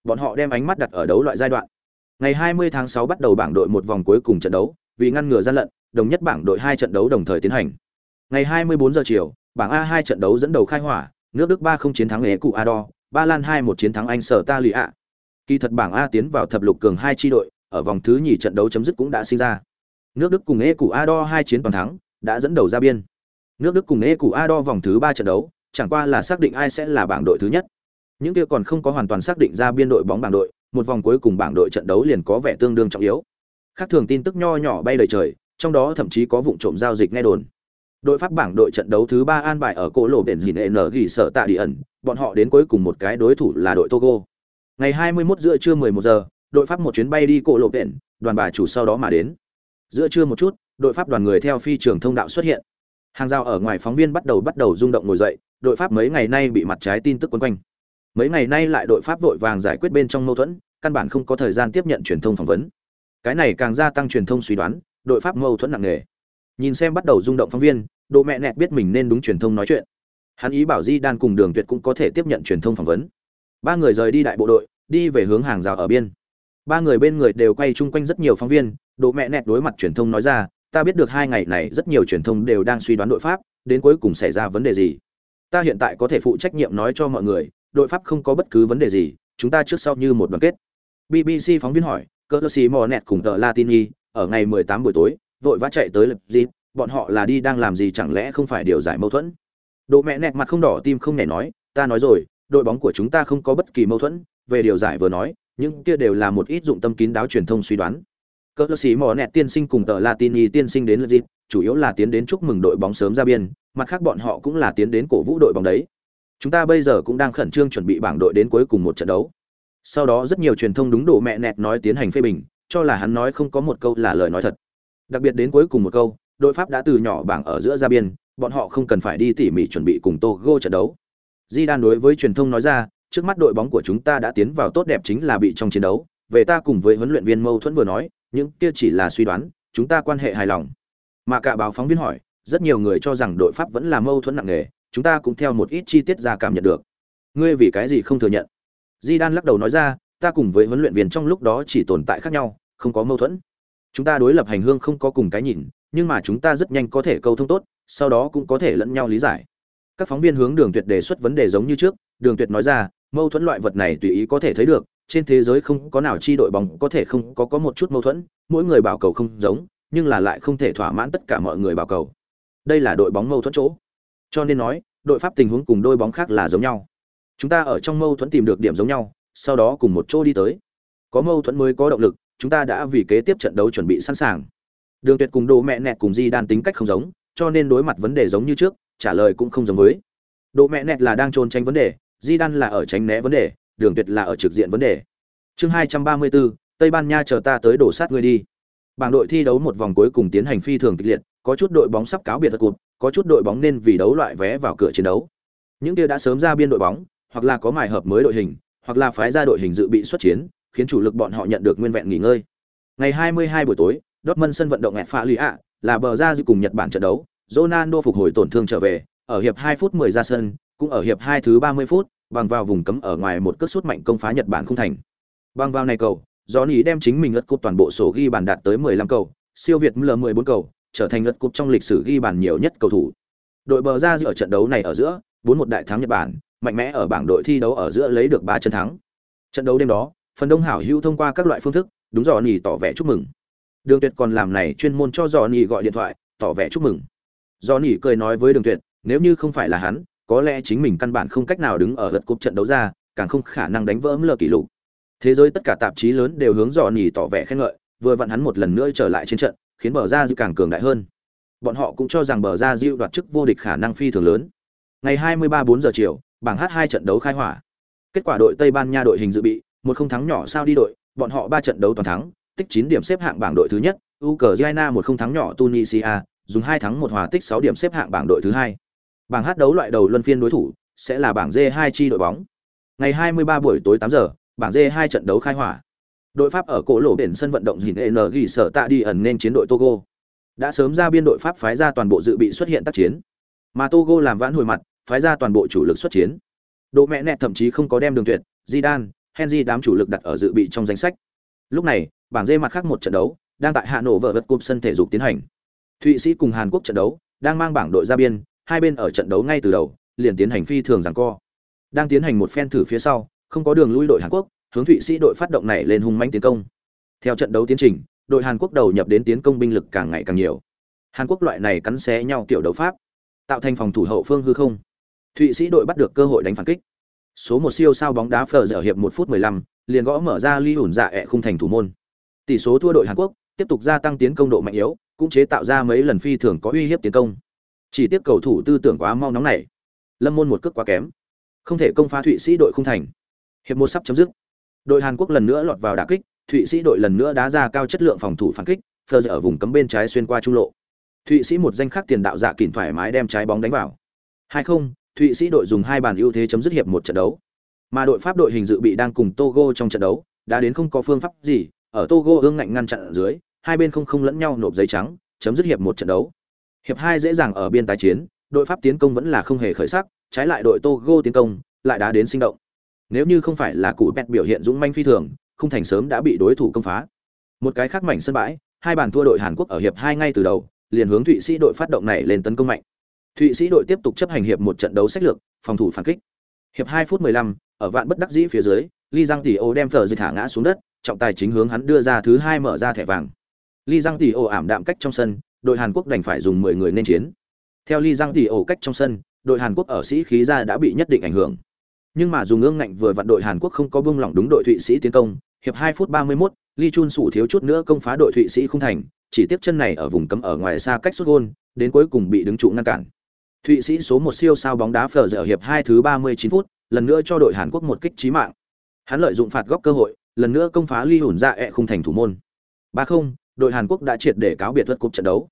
Bọn họ đem ánh mắt đặt ở đấu loại giai đoạn. Ngày 20 tháng 6 bắt đầu bảng đội một vòng cuối cùng trận đấu, vì ngăn ngừa gian lận, đồng nhất bảng đội hai trận đấu đồng thời tiến hành. Ngày 24 giờ chiều bảng a 2 trận đấu dẫn đầu khai hỏa, nước đức 3 không chiến thắng ế cụ ador, ba lan 2 một chiến thắng anh sở ta lì ạ kỳ thật bảng a tiến vào thập lục cường hai chi đội, ở vòng thứ nhì trận đấu chấm dứt cũng đã sinh ra. Nước đức cùng ế cụ ador hai chiến toàn thắng, đã dẫn đầu ra biên. Nước đức cùng ế cụ ador vòng thứ ba trận đấu, chẳng qua là xác định ai sẽ là bảng đội thứ nhất. Những kia còn không có hoàn toàn xác định ra biên đội bóng bảng đội, một vòng cuối cùng bảng đội trận đấu liền có vẻ tương đương trọng yếu. Khác thường tin tức nho nhỏ bay đầy trời, trong đó thậm chí có vụ trộm giao dịch nghe đồn đội pháp bảng đội trận đấu thứ ba an bài ở cổ lộ biển dìn n ghi sở tạ đi ẩn, bọn họ đến cuối cùng một cái đối thủ là đội togo. Ngày 21 giữa trưa 11 giờ, đội pháp một chuyến bay đi cổ lộ biển, đoàn bà chủ sau đó mà đến. Giữa trưa một chút, đội pháp đoàn người theo phi trường thông đạo xuất hiện. Hàng rào ở ngoài phóng viên bắt đầu bắt đầu rung động ngồi dậy, đội pháp mấy ngày nay bị mặt trái tin tức quấn quanh. Mấy ngày nay lại đội pháp vội vàng giải quyết bên trong mâu thuẫn, căn bản không có thời gian tiếp nhận truyền thông phỏng vấn. Cái này càng gia tăng truyền thông suy đoán, đội pháp mâu thuẫn nặng nề nhìn xem bắt đầu rung động phóng viên độ mẹ nẹt biết mình nên đúng truyền thông nói chuyện. Hắn ý bảo di đan cùng đường tuyệt cũng có thể tiếp nhận truyền thông phỏng vấn. Ba người rời đi đại bộ đội, đi về hướng hàng rào ở biên. Ba người bên người đều quay chung quanh rất nhiều phóng viên độ mẹ nẹt đối mặt truyền thông nói ra, ta biết được hai ngày này rất nhiều truyền thông đều đang suy đoán đội pháp, đến cuối cùng xảy ra vấn đề gì. Ta hiện tại có thể phụ trách nhiệm nói cho mọi người, đội pháp không có bất cứ vấn đề gì, chúng ta trước sau như một đoàn kết. Bbc phóng viên hỏi cỡ sĩ mò nẹt cùng tờ latini, ở ngày 18 buổi tối vội vã chạy tới lập dịp bọn họ là đi đang làm gì chẳng lẽ không phải điều giải mâu thuẫn? Độ mẹ nẹt mặt không đỏ tim không nhảy nói, ta nói rồi, đội bóng của chúng ta không có bất kỳ mâu thuẫn, về điều giải vừa nói, những kia đều là một ít dụng tâm kín đáo truyền thông suy đoán. Cỡ xì mò nẹt tiên sinh cùng tờ latini tiên sinh đến lập dịp chủ yếu là tiến đến chúc mừng đội bóng sớm ra biên, mặt khác bọn họ cũng là tiến đến cổ vũ đội bóng đấy. Chúng ta bây giờ cũng đang khẩn trương chuẩn bị bảng đội đến cuối cùng một trận đấu. Sau đó rất nhiều truyền thông đúng độ mẹ nẹt nói tiến hành phê bình, cho là hắn nói không có một câu là lời nói thật đặc biệt đến cuối cùng một câu, đội pháp đã từ nhỏ bảng ở giữa ra biên, bọn họ không cần phải đi tỉ mỉ chuẩn bị cùng togo trận đấu. Di đan đối với truyền thông nói ra, trước mắt đội bóng của chúng ta đã tiến vào tốt đẹp chính là bị trong chiến đấu. Về ta cùng với huấn luyện viên mâu thuẫn vừa nói, những kia chỉ là suy đoán, chúng ta quan hệ hài lòng. Mà cả báo phóng viên hỏi, rất nhiều người cho rằng đội pháp vẫn là mâu thuẫn nặng nề, chúng ta cũng theo một ít chi tiết ra cảm nhận được. Ngươi vì cái gì không thừa nhận? Di đan lắc đầu nói ra, ta cùng với huấn luyện viên trong lúc đó chỉ tồn tại khác nhau, không có mâu thuẫn chúng ta đối lập hành hương không có cùng cái nhìn nhưng mà chúng ta rất nhanh có thể câu thông tốt sau đó cũng có thể lẫn nhau lý giải các phóng viên hướng đường tuyệt đề xuất vấn đề giống như trước đường tuyệt nói ra mâu thuẫn loại vật này tùy ý có thể thấy được trên thế giới không có nào chi đội bóng có thể không có có một chút mâu thuẫn mỗi người bảo cầu không giống nhưng là lại không thể thỏa mãn tất cả mọi người bảo cầu đây là đội bóng mâu thuẫn chỗ cho nên nói, đội Pháp tình huống cùng đôi bóng khác là giống nhau. Chúng ta ở trong mâu thuẫn tìm được điểm giống nhau, sau đó cùng một chỗ đi tới. Có mâu thuẫn mới có động lực, chúng ta đã vì kế tiếp trận đấu chuẩn bị sẵn sàng. Đường Tuyệt cùng Đồ Mẹ Nẹt cùng Di đan tính cách không giống, cho nên đối mặt vấn đề giống như trước, trả lời cũng không giống với. Đồ Mẹ Nẹt là đang trốn tránh vấn đề, Di đan là ở tránh né vấn đề, Đường Tuyệt là ở trực diện vấn đề. Chương 234, Tây Ban Nha chờ ta tới đổ sát người đi. Bảng đội thi đấu một vòng cuối cùng tiến hành phi thường kịch liệt, có chút đội bóng sắp cáo biệt cụt, có chút đội bóng nên vì đấu loại vé vào cửa chiến đấu. Những kia đã sớm ra biên đội bóng, hoặc là có mài hợp mới đội hình, hoặc là phái ra đội hình dự bị xuất chiến, khiến chủ lực bọn họ nhận được nguyên vẹn nghỉ ngơi. Ngày 22 buổi tối, Dortmund sân vận động Pha Lì ạ, là bờ ra dự cùng Nhật Bản trận đấu, Ronaldo phục hồi tổn thương trở về, ở hiệp 2 phút 10 ra sân, cũng ở hiệp 2 thứ 30 phút, bằng vào vùng cấm ở ngoài một cước sút mạnh công phá Nhật Bản không thành. Bằng vào này cầu, Johnny đem chính mình ất cúp toàn bộ sổ ghi bàn đạt tới 15 cầu, siêu việt L14 cầu, trở thành ngất cúp trong lịch sử ghi bàn nhiều nhất cầu thủ. Đội bờ ra ở trận đấu này ở giữa, 4-1 đại thắng Nhật Bản, mạnh mẽ ở bảng đội thi đấu ở giữa lấy được 3 chân thắng. Trận đấu đêm đó, phần đông hảo hữu thông qua các loại phương thức, đúng dò nỉ tỏ vẻ chúc mừng. Đường Tuyệt còn làm này chuyên môn cho Johnny gọi điện thoại, tỏ vẻ chúc mừng. Johnny cười nói với Đường Tuyệt, nếu như không phải là hắn, có lẽ chính mình căn bản không cách nào đứng ở lượt cục trận đấu ra, càng không khả năng đánh vỡ lờ kỷ lục. Thế giới tất cả tạp chí lớn đều hướng Johnny tỏ vẻ khen ngợi, vừa vặn hắn một lần nữa trở lại trên trận, khiến bờ ra dịu càng cường đại hơn bọn họ cũng cho rằng bờ ra dịu đoạt chức vô địch khả năng phi thường lớn Ngày 23 4 giờ chiều, bảng H2 trận đấu khai hỏa. Kết quả đội Tây Ban Nha đội hình dự bị, một không thắng nhỏ sao đi đội, bọn họ ba trận đấu toàn thắng, tích 9 điểm xếp hạng bảng đội thứ nhất, Ukraine một không thắng nhỏ Tunisia, dùng 2 thắng một hòa tích 6 điểm xếp hạng bảng đội thứ hai. Bảng H đấu loại đầu luân phiên đối thủ sẽ là bảng D2 chi đội bóng. Ngày 23 buổi tối 8 giờ, bảng D2 trận đấu khai hỏa. Đội Pháp ở cổ lỗ biển sân vận động Dìn ghi sở tạ đi ẩn nên chiến đội Togo. Đã sớm ra biên đội Pháp phái ra toàn bộ dự bị xuất hiện tác chiến. Mà Togo làm vãn hồi mặt, phái ra toàn bộ chủ lực xuất chiến. Độ mẹ nẹt thậm chí không có đem đường tuyệt, Zidane, Henry đám chủ lực đặt ở dự bị trong danh sách. Lúc này, bảng D mặt khác một trận đấu đang tại Hà Nội vở vật cúp sân thể dục tiến hành. Thụy Sĩ cùng Hàn Quốc trận đấu đang mang bảng đội ra biên, hai bên ở trận đấu ngay từ đầu liền tiến hành phi thường giằng co. Đang tiến hành một phen thử phía sau, không có đường lui đội Hàn Quốc, hướng Thụy Sĩ đội phát động này lên hung mãnh tiến công. Theo trận đấu tiến trình, đội Hàn Quốc đầu nhập đến tiến công binh lực càng ngày càng nhiều. Hàn Quốc loại này cắn xé nhau kiểu đấu pháp, tạo thành phòng thủ hậu phương hư không. Thụy Sĩ đội bắt được cơ hội đánh phản kích. Số một siêu sao bóng đá phở giờ hiệp một phút 15, liền gõ mở ra ly hủn dạ ẹ khung thành thủ môn. Tỷ số thua đội Hàn Quốc, tiếp tục gia tăng tiến công độ mạnh yếu, cũng chế tạo ra mấy lần phi thường có uy hiếp tiến công. Chỉ tiếc cầu thủ tư tưởng quá mau nóng này, Lâm Môn một cước quá kém, không thể công phá Thụy Sĩ đội khung thành. Hiệp một sắp chấm dứt. Đội Hàn Quốc lần nữa lọt vào đả kích, Thụy Sĩ đội lần nữa đá ra cao chất lượng phòng thủ phản kích, phơ ở vùng cấm bên trái xuyên qua trung lộ. Thụy Sĩ một danh khác tiền đạo dạ kỉn thoải mái đem trái bóng đánh vào. 2-0, Thụy Sĩ đội dùng hai bàn ưu thế chấm dứt hiệp một trận đấu. Mà đội Pháp đội hình dự bị đang cùng Togo trong trận đấu, đã đến không có phương pháp gì, ở Togo ương ngạnh ngăn chặn ở dưới, hai bên không không lẫn nhau nộp giấy trắng, chấm dứt hiệp một trận đấu. Hiệp hai dễ dàng ở biên tái chiến, đội Pháp tiến công vẫn là không hề khởi sắc, trái lại đội Togo tiến công lại đã đến sinh động. Nếu như không phải là cụ Pet biểu hiện dũng manh phi thường, không thành sớm đã bị đối thủ công phá. Một cái khác mảnh sân bãi, hai bàn thua đội Hàn Quốc ở hiệp hai ngay từ đầu, liền hướng Thụy Sĩ đội phát động này lên tấn công mạnh. Thụy Sĩ đội tiếp tục chấp hành hiệp một trận đấu sách lược, phòng thủ phản kích. Hiệp 2 phút 15, ở vạn bất đắc dĩ phía dưới, Lee Giang Tỷ Ô đem Phở Dư thả ngã xuống đất, trọng tài chính hướng hắn đưa ra thứ hai mở ra thẻ vàng. Lee Giang Tỷ Ô ảm đạm cách trong sân, đội Hàn Quốc đành phải dùng 10 người nên chiến. Theo Lee Giang Tỷ Ô cách trong sân, đội Hàn Quốc ở sĩ khí ra đã bị nhất định ảnh hưởng. Nhưng mà dùng ương ngạnh vừa vặn đội Hàn Quốc không có buông lỏng đúng đội Thụy Sĩ tiến công, hiệp 2 phút 31, Lee Chun Sủ thiếu chút nữa công phá đội Thụy Sĩ không thành, chỉ tiếp chân này ở vùng cấm ở ngoài xa cách sút gôn, đến cuối cùng bị đứng trụ ngăn cản. Thụy Sĩ số 1 siêu sao bóng đá phở giờ hiệp 2 thứ 39 phút, lần nữa cho đội Hàn Quốc một kích chí mạng. Hắn lợi dụng phạt góc cơ hội, lần nữa công phá Ly Hùn ra ẹ e không thành thủ môn. 3-0, đội Hàn Quốc đã triệt để cáo biệt vượt cúp trận đấu.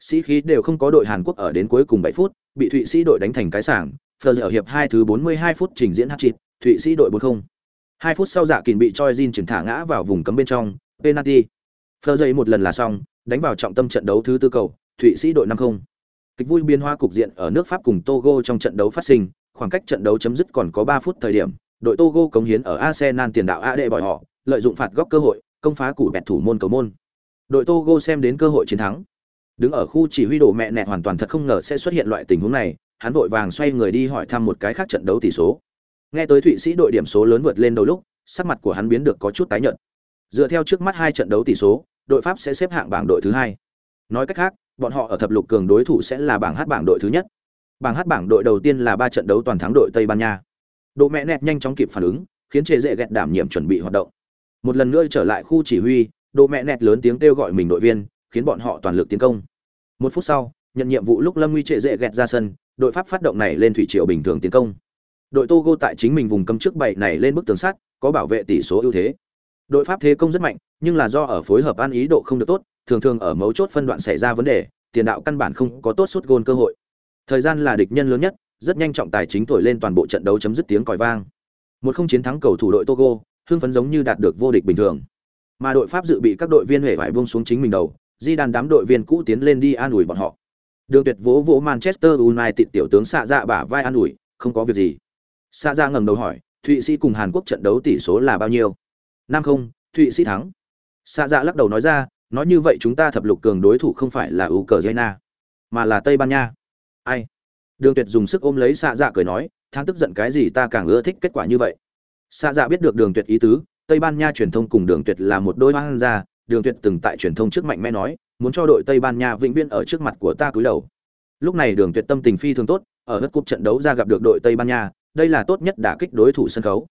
Sĩ khí đều không có đội Hàn Quốc ở đến cuối cùng 7 phút, bị Thụy Sĩ đội đánh thành cái sảng, phở giờ hiệp 2 thứ 42 phút trình diễn hat-trick, Thụy Sĩ đội 4-0. 2 phút sau dạ kình bị Choi Jin chuyển thả ngã vào vùng cấm bên trong, penalty. Phở dậy một lần là xong, đánh vào trọng tâm trận đấu thứ tư cầu, Thụy Sĩ đội 5-0. Kịch vui biến hóa cục diện ở nước Pháp cùng Togo trong trận đấu phát sinh, khoảng cách trận đấu chấm dứt còn có 3 phút thời điểm, đội Togo cống hiến ở Arsenal tiền đạo AD bỏi họ, lợi dụng phạt góc cơ hội, công phá củ bẹt thủ môn cầu môn. Đội Togo xem đến cơ hội chiến thắng. Đứng ở khu chỉ huy đổ mẹ nẹt hoàn toàn thật không ngờ sẽ xuất hiện loại tình huống này, hắn vội vàng xoay người đi hỏi thăm một cái khác trận đấu tỷ số. Nghe tới Thụy Sĩ đội điểm số lớn vượt lên đầu lúc, sắc mặt của hắn biến được có chút tái nhợt. Dựa theo trước mắt hai trận đấu tỷ số, đội Pháp sẽ xếp hạng bảng đội thứ hai. Nói cách khác, bọn họ ở thập lục cường đối thủ sẽ là bảng hát bảng đội thứ nhất. Bảng hát bảng đội đầu tiên là ba trận đấu toàn thắng đội Tây Ban Nha. Độ mẹ nẹt nhanh chóng kịp phản ứng, khiến chế dễ gẹt đảm nhiệm chuẩn bị hoạt động. Một lần nữa trở lại khu chỉ huy, độ mẹ nẹt lớn tiếng kêu gọi mình đội viên, khiến bọn họ toàn lực tiến công. Một phút sau, nhận nhiệm vụ lúc Lâm Nguy trệ dễ gẹt ra sân, đội Pháp phát động này lên thủy triều bình thường tiến công. Đội Togo tại chính mình vùng cấm trước bảy này lên bức tường sắt, có bảo vệ tỷ số ưu thế. Đội Pháp thế công rất mạnh, nhưng là do ở phối hợp ăn ý độ không được tốt, thường thường ở mấu chốt phân đoạn xảy ra vấn đề, tiền đạo căn bản không có tốt suốt gôn cơ hội. Thời gian là địch nhân lớn nhất, rất nhanh trọng tài chính thổi lên toàn bộ trận đấu chấm dứt tiếng còi vang. Một không chiến thắng cầu thủ đội Togo, hưng phấn giống như đạt được vô địch bình thường. Mà đội Pháp dự bị các đội viên hề vải buông xuống chính mình đầu, di đàn đám đội viên cũ tiến lên đi an ủi bọn họ. Đường Tuyệt vỗ vỗ Manchester United tiểu tướng xạ dạ bả vai an ủi, không có việc gì. Xạ dạ ngẩng đầu hỏi, Thụy Sĩ cùng Hàn Quốc trận đấu tỷ số là bao nhiêu? Năm không, Thụy Sĩ thắng. Xạ dạ lắc đầu nói ra, nói như vậy chúng ta thập lục cường đối thủ không phải là Ukraine, mà là Tây Ban Nha. Ai? Đường Tuyệt dùng sức ôm lấy xạ dạ cười nói, thang tức giận cái gì ta càng ưa thích kết quả như vậy. Xạ dạ biết được Đường Tuyệt ý tứ, Tây Ban Nha truyền thông cùng Đường Tuyệt là một đôi hoang gia, Đường Tuyệt từng tại truyền thông trước mạnh mẽ nói, muốn cho đội Tây Ban Nha vĩnh viễn ở trước mặt của ta cúi đầu. Lúc này Đường Tuyệt tâm tình phi thường tốt, ở đất cúp trận đấu ra gặp được đội Tây Ban Nha, đây là tốt nhất đả kích đối thủ sân khấu.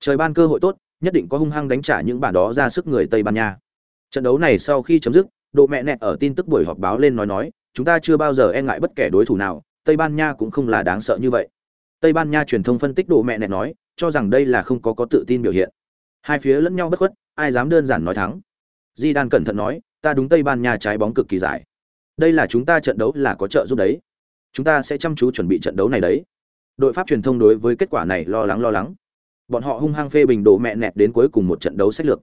Trời ban cơ hội tốt, nhất định có hung hăng đánh trả những bản đó ra sức người Tây Ban Nha. Trận đấu này sau khi chấm dứt, độ mẹ nẹt ở tin tức buổi họp báo lên nói nói, chúng ta chưa bao giờ e ngại bất kể đối thủ nào, Tây Ban Nha cũng không là đáng sợ như vậy. Tây Ban Nha truyền thông phân tích Độ mẹ nẹt nói, cho rằng đây là không có có tự tin biểu hiện. Hai phía lẫn nhau bất khuất, ai dám đơn giản nói thắng. Di Đan cẩn thận nói, ta đúng Tây Ban Nha trái bóng cực kỳ giải. Đây là chúng ta trận đấu là có trợ giúp đấy. Chúng ta sẽ chăm chú chuẩn bị trận đấu này đấy. Đội Pháp truyền thông đối với kết quả này lo lắng lo lắng. Bọn họ hung hăng phê bình đổ mẹ nẹt đến cuối cùng một trận đấu sách lược.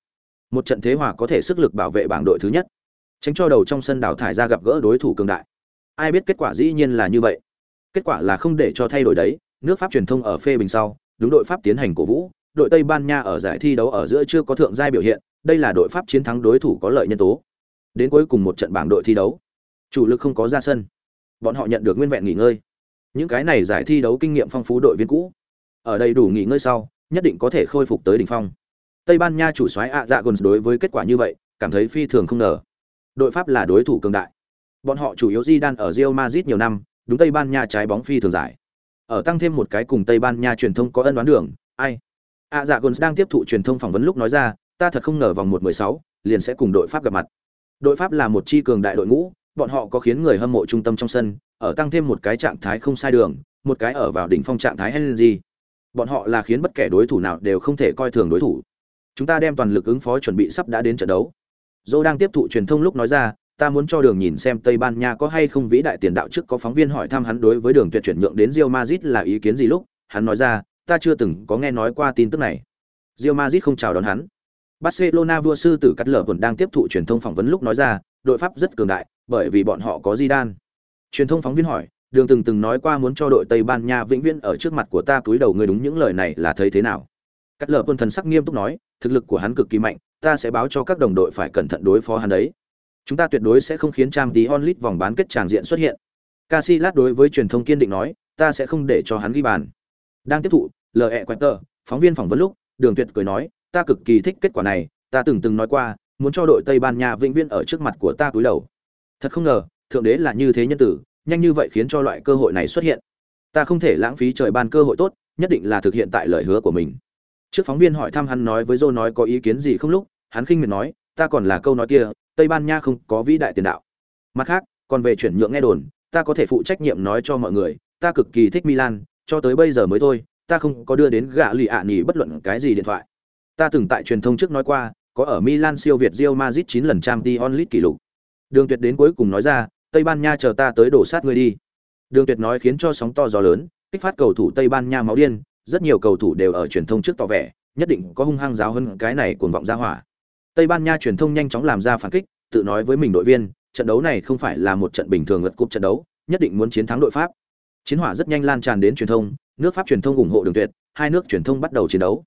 Một trận thế hòa có thể sức lực bảo vệ bảng đội thứ nhất, tránh cho đầu trong sân đào thải ra gặp gỡ đối thủ cường đại. Ai biết kết quả dĩ nhiên là như vậy. Kết quả là không để cho thay đổi đấy, nước Pháp truyền thông ở phê bình sau, đúng đội Pháp tiến hành cổ vũ, đội Tây Ban Nha ở giải thi đấu ở giữa chưa có thượng giai biểu hiện, đây là đội Pháp chiến thắng đối thủ có lợi nhân tố. Đến cuối cùng một trận bảng đội thi đấu, chủ lực không có ra sân. Bọn họ nhận được nguyên vẹn nghỉ ngơi. Những cái này giải thi đấu kinh nghiệm phong phú đội viên cũ, ở đây đủ nghỉ ngơi sau, nhất định có thể khôi phục tới đỉnh phong. Tây Ban Nha chủ soái ạ dạ Gons đối với kết quả như vậy, cảm thấy phi thường không ngờ. Đội Pháp là đối thủ cường đại. Bọn họ chủ yếu di đan ở Real Madrid nhiều năm, đúng Tây Ban Nha trái bóng phi thường giải. Ở tăng thêm một cái cùng Tây Ban Nha truyền thông có ân đoán đường, ai? ạ dạ Gons đang tiếp thụ truyền thông phỏng vấn lúc nói ra, ta thật không ngờ vòng 1/16 liền sẽ cùng đội Pháp gặp mặt. Đội Pháp là một chi cường đại đội ngũ, bọn họ có khiến người hâm mộ trung tâm trong sân, ở tăng thêm một cái trạng thái không sai đường, một cái ở vào đỉnh phong trạng thái Henry. Bọn họ là khiến bất kể đối thủ nào đều không thể coi thường đối thủ. Chúng ta đem toàn lực ứng phó chuẩn bị sắp đã đến trận đấu. Dô đang tiếp thụ truyền thông lúc nói ra, ta muốn cho đường nhìn xem Tây Ban Nha có hay không vĩ đại tiền đạo trước có phóng viên hỏi thăm hắn đối với đường tuyệt chuyển nhượng đến Real Madrid là ý kiến gì lúc, hắn nói ra, ta chưa từng có nghe nói qua tin tức này. Real Madrid không chào đón hắn. Barcelona vua sư tử cắt lở vẫn đang tiếp thụ truyền thông phỏng vấn lúc nói ra, đội Pháp rất cường đại, bởi vì bọn họ có Zidane. Truyền thông phóng viên hỏi, Đường từng từng nói qua muốn cho đội Tây Ban Nha vĩnh viễn ở trước mặt của ta cúi đầu người đúng những lời này là thấy thế nào? Cắt lờ quân thần sắc nghiêm túc nói, thực lực của hắn cực kỳ mạnh, ta sẽ báo cho các đồng đội phải cẩn thận đối phó hắn đấy. Chúng ta tuyệt đối sẽ không khiến Trang Tí Onlit vòng bán kết tràng diện xuất hiện. Casillas đối với truyền thông kiên định nói, ta sẽ không để cho hắn ghi bàn. Đang tiếp thụ, LE Quater, phóng viên phỏng vấn lúc, Đường Tuyệt cười nói, ta cực kỳ thích kết quả này, ta từng từng nói qua, muốn cho đội Tây Ban Nha vĩnh viễn ở trước mặt của ta cúi đầu. Thật không ngờ, thượng đế là như thế nhân tử, nhanh như vậy khiến cho loại cơ hội này xuất hiện. Ta không thể lãng phí trời ban cơ hội tốt, nhất định là thực hiện tại lời hứa của mình. Trước phóng viên hỏi thăm hắn nói với Joe nói có ý kiến gì không lúc, hắn khinh miệt nói, ta còn là câu nói kia, Tây Ban Nha không có vĩ đại tiền đạo. Mặt khác, còn về chuyển nhượng nghe đồn, ta có thể phụ trách nhiệm nói cho mọi người, ta cực kỳ thích Milan, cho tới bây giờ mới thôi, ta không có đưa đến gạ lì ạ nhỉ bất luận cái gì điện thoại. Ta từng tại truyền thông trước nói qua, có ở Milan siêu việt Real Madrid 9 lần Champions League kỷ lục. Đường Tuyệt đến cuối cùng nói ra, Tây Ban Nha chờ ta tới đổ sát ngươi đi. Đường Tuyệt nói khiến cho sóng to gió lớn, kích phát cầu thủ Tây Ban Nha máu điên, rất nhiều cầu thủ đều ở truyền thông trước tỏ vẻ, nhất định có hung hăng giáo hơn cái này cuồng vọng ra hỏa. Tây Ban Nha truyền thông nhanh chóng làm ra phản kích, tự nói với mình đội viên, trận đấu này không phải là một trận bình thường lật cúp trận đấu, nhất định muốn chiến thắng đội Pháp. Chiến hỏa rất nhanh lan tràn đến truyền thông, nước Pháp truyền thông ủng hộ Đường Tuyệt, hai nước truyền thông bắt đầu chiến đấu.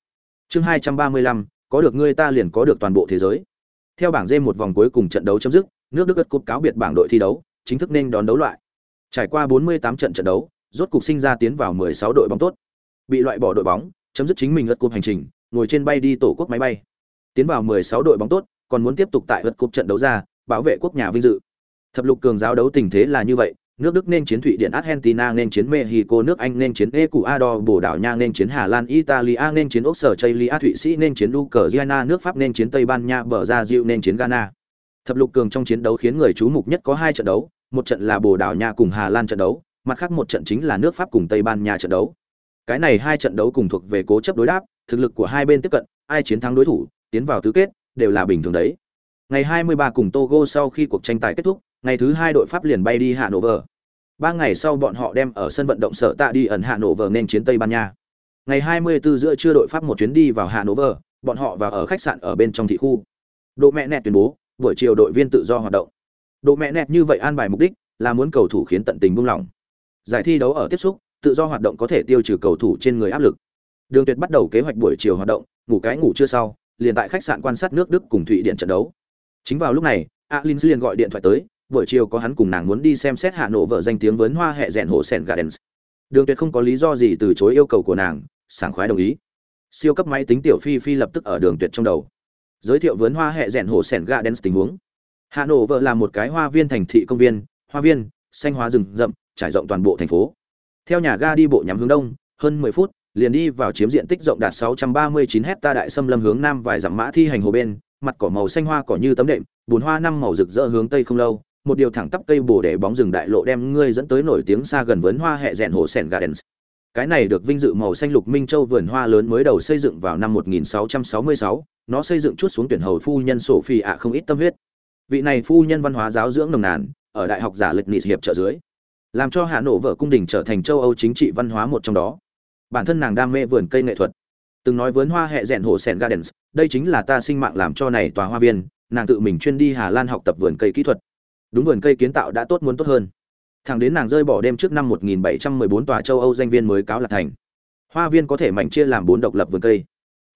Chương 235, có được ngươi ta liền có được toàn bộ thế giới. Theo bảng D một vòng cuối cùng trận đấu chấm dứt, nước Đức ất cúp cáo biệt bảng đội thi đấu, chính thức nên đón đấu loại. Trải qua 48 trận trận đấu, rốt cục sinh ra tiến vào 16 đội bóng tốt. Bị loại bỏ đội bóng, chấm dứt chính mình ất cúp hành trình, ngồi trên bay đi tổ quốc máy bay. Tiến vào 16 đội bóng tốt, còn muốn tiếp tục tại ất cúp trận đấu ra, bảo vệ quốc nhà vinh dự. Thập lục cường giáo đấu tình thế là như vậy, nước Đức nên chiến Thụy Điển Argentina nên chiến Mexico nước Anh nên chiến Ecuador Bồ Đào Nha nên chiến Hà Lan Italia nên chiến Úc Sở Australia Thụy Sĩ nên chiến Ukraine nước Pháp nên chiến Tây Ban Nha bờ ra Diệu nên chiến Ghana. Thập lục cường trong chiến đấu khiến người chú mục nhất có hai trận đấu, một trận là Bồ Đào Nha cùng Hà Lan trận đấu, mặt khác một trận chính là nước Pháp cùng Tây Ban Nha trận đấu. Cái này hai trận đấu cùng thuộc về cố chấp đối đáp, thực lực của hai bên tiếp cận, ai chiến thắng đối thủ, tiến vào tứ kết, đều là bình thường đấy. Ngày 23 cùng Togo sau khi cuộc tranh tài kết thúc, ngày thứ hai đội Pháp liền bay đi Hà Nội. Ba ngày sau bọn họ đem ở sân vận động sở tạ đi ẩn Hà Nội nên chiến Tây Ban Nha. Ngày 24 giữa trưa đội Pháp một chuyến đi vào Hà Nội. bọn họ vào ở khách sạn ở bên trong thị khu. Độ mẹ nẹt tuyên bố, buổi chiều đội viên tự do hoạt động. Độ mẹ nẹt như vậy an bài mục đích là muốn cầu thủ khiến tận tình buông lỏng. Giải thi đấu ở tiếp xúc, tự do hoạt động có thể tiêu trừ cầu thủ trên người áp lực. Đường Tuyệt bắt đầu kế hoạch buổi chiều hoạt động, ngủ cái ngủ chưa sau, liền tại khách sạn quan sát nước Đức cùng Thụy Điển trận đấu. Chính vào lúc này, Alin liền gọi điện thoại tới, buổi chiều có hắn cùng nàng muốn đi xem xét Hà Nội vợ danh tiếng vấn hoa hệ rèn hộ Sen Gardens. Đường Tuyệt không có lý do gì từ chối yêu cầu của nàng, sảng khoái đồng ý. Siêu cấp máy tính tiểu phi phi lập tức ở Đường Tuyệt trong đầu. Giới thiệu vấn hoa hệ rèn hộ Sen Gardens tình huống. Hà Nội vợ là một cái hoa viên thành thị công viên, hoa viên, xanh hóa rừng rậm, trải rộng toàn bộ thành phố. Theo nhà ga đi bộ nhắm hướng đông, hơn 10 phút, liền đi vào chiếm diện tích rộng đạt 639 hecta đại xâm lâm hướng nam vài dặm mã thi hành hồ bên, mặt cỏ màu xanh hoa cỏ như tấm đệm, bùn hoa năm màu rực rỡ hướng tây không lâu, một điều thẳng tắp cây bồ để bóng rừng đại lộ đem ngươi dẫn tới nổi tiếng xa gần vấn hoa hệ rèn hồ sen gardens. Cái này được vinh dự màu xanh lục minh châu vườn hoa lớn mới đầu xây dựng vào năm 1666, nó xây dựng chút xuống tuyển hầu phu nhân sổ phi ạ không ít tâm huyết. Vị này phu nhân văn hóa giáo dưỡng nồng nàn ở đại học giả lịch nị hiệp trợ dưới làm cho hà nội vợ cung đình trở thành châu âu chính trị văn hóa một trong đó. Bản thân nàng đam mê vườn cây nghệ thuật. Từng nói vườn hoa hệ rèn hồ sen gardens, đây chính là ta sinh mạng làm cho này tòa hoa viên, nàng tự mình chuyên đi hà lan học tập vườn cây kỹ thuật. Đúng vườn cây kiến tạo đã tốt muốn tốt hơn. Thẳng đến nàng rơi bỏ đêm trước năm 1714 tòa châu âu danh viên mới cáo là thành. Hoa viên có thể mạnh chia làm bốn độc lập vườn cây.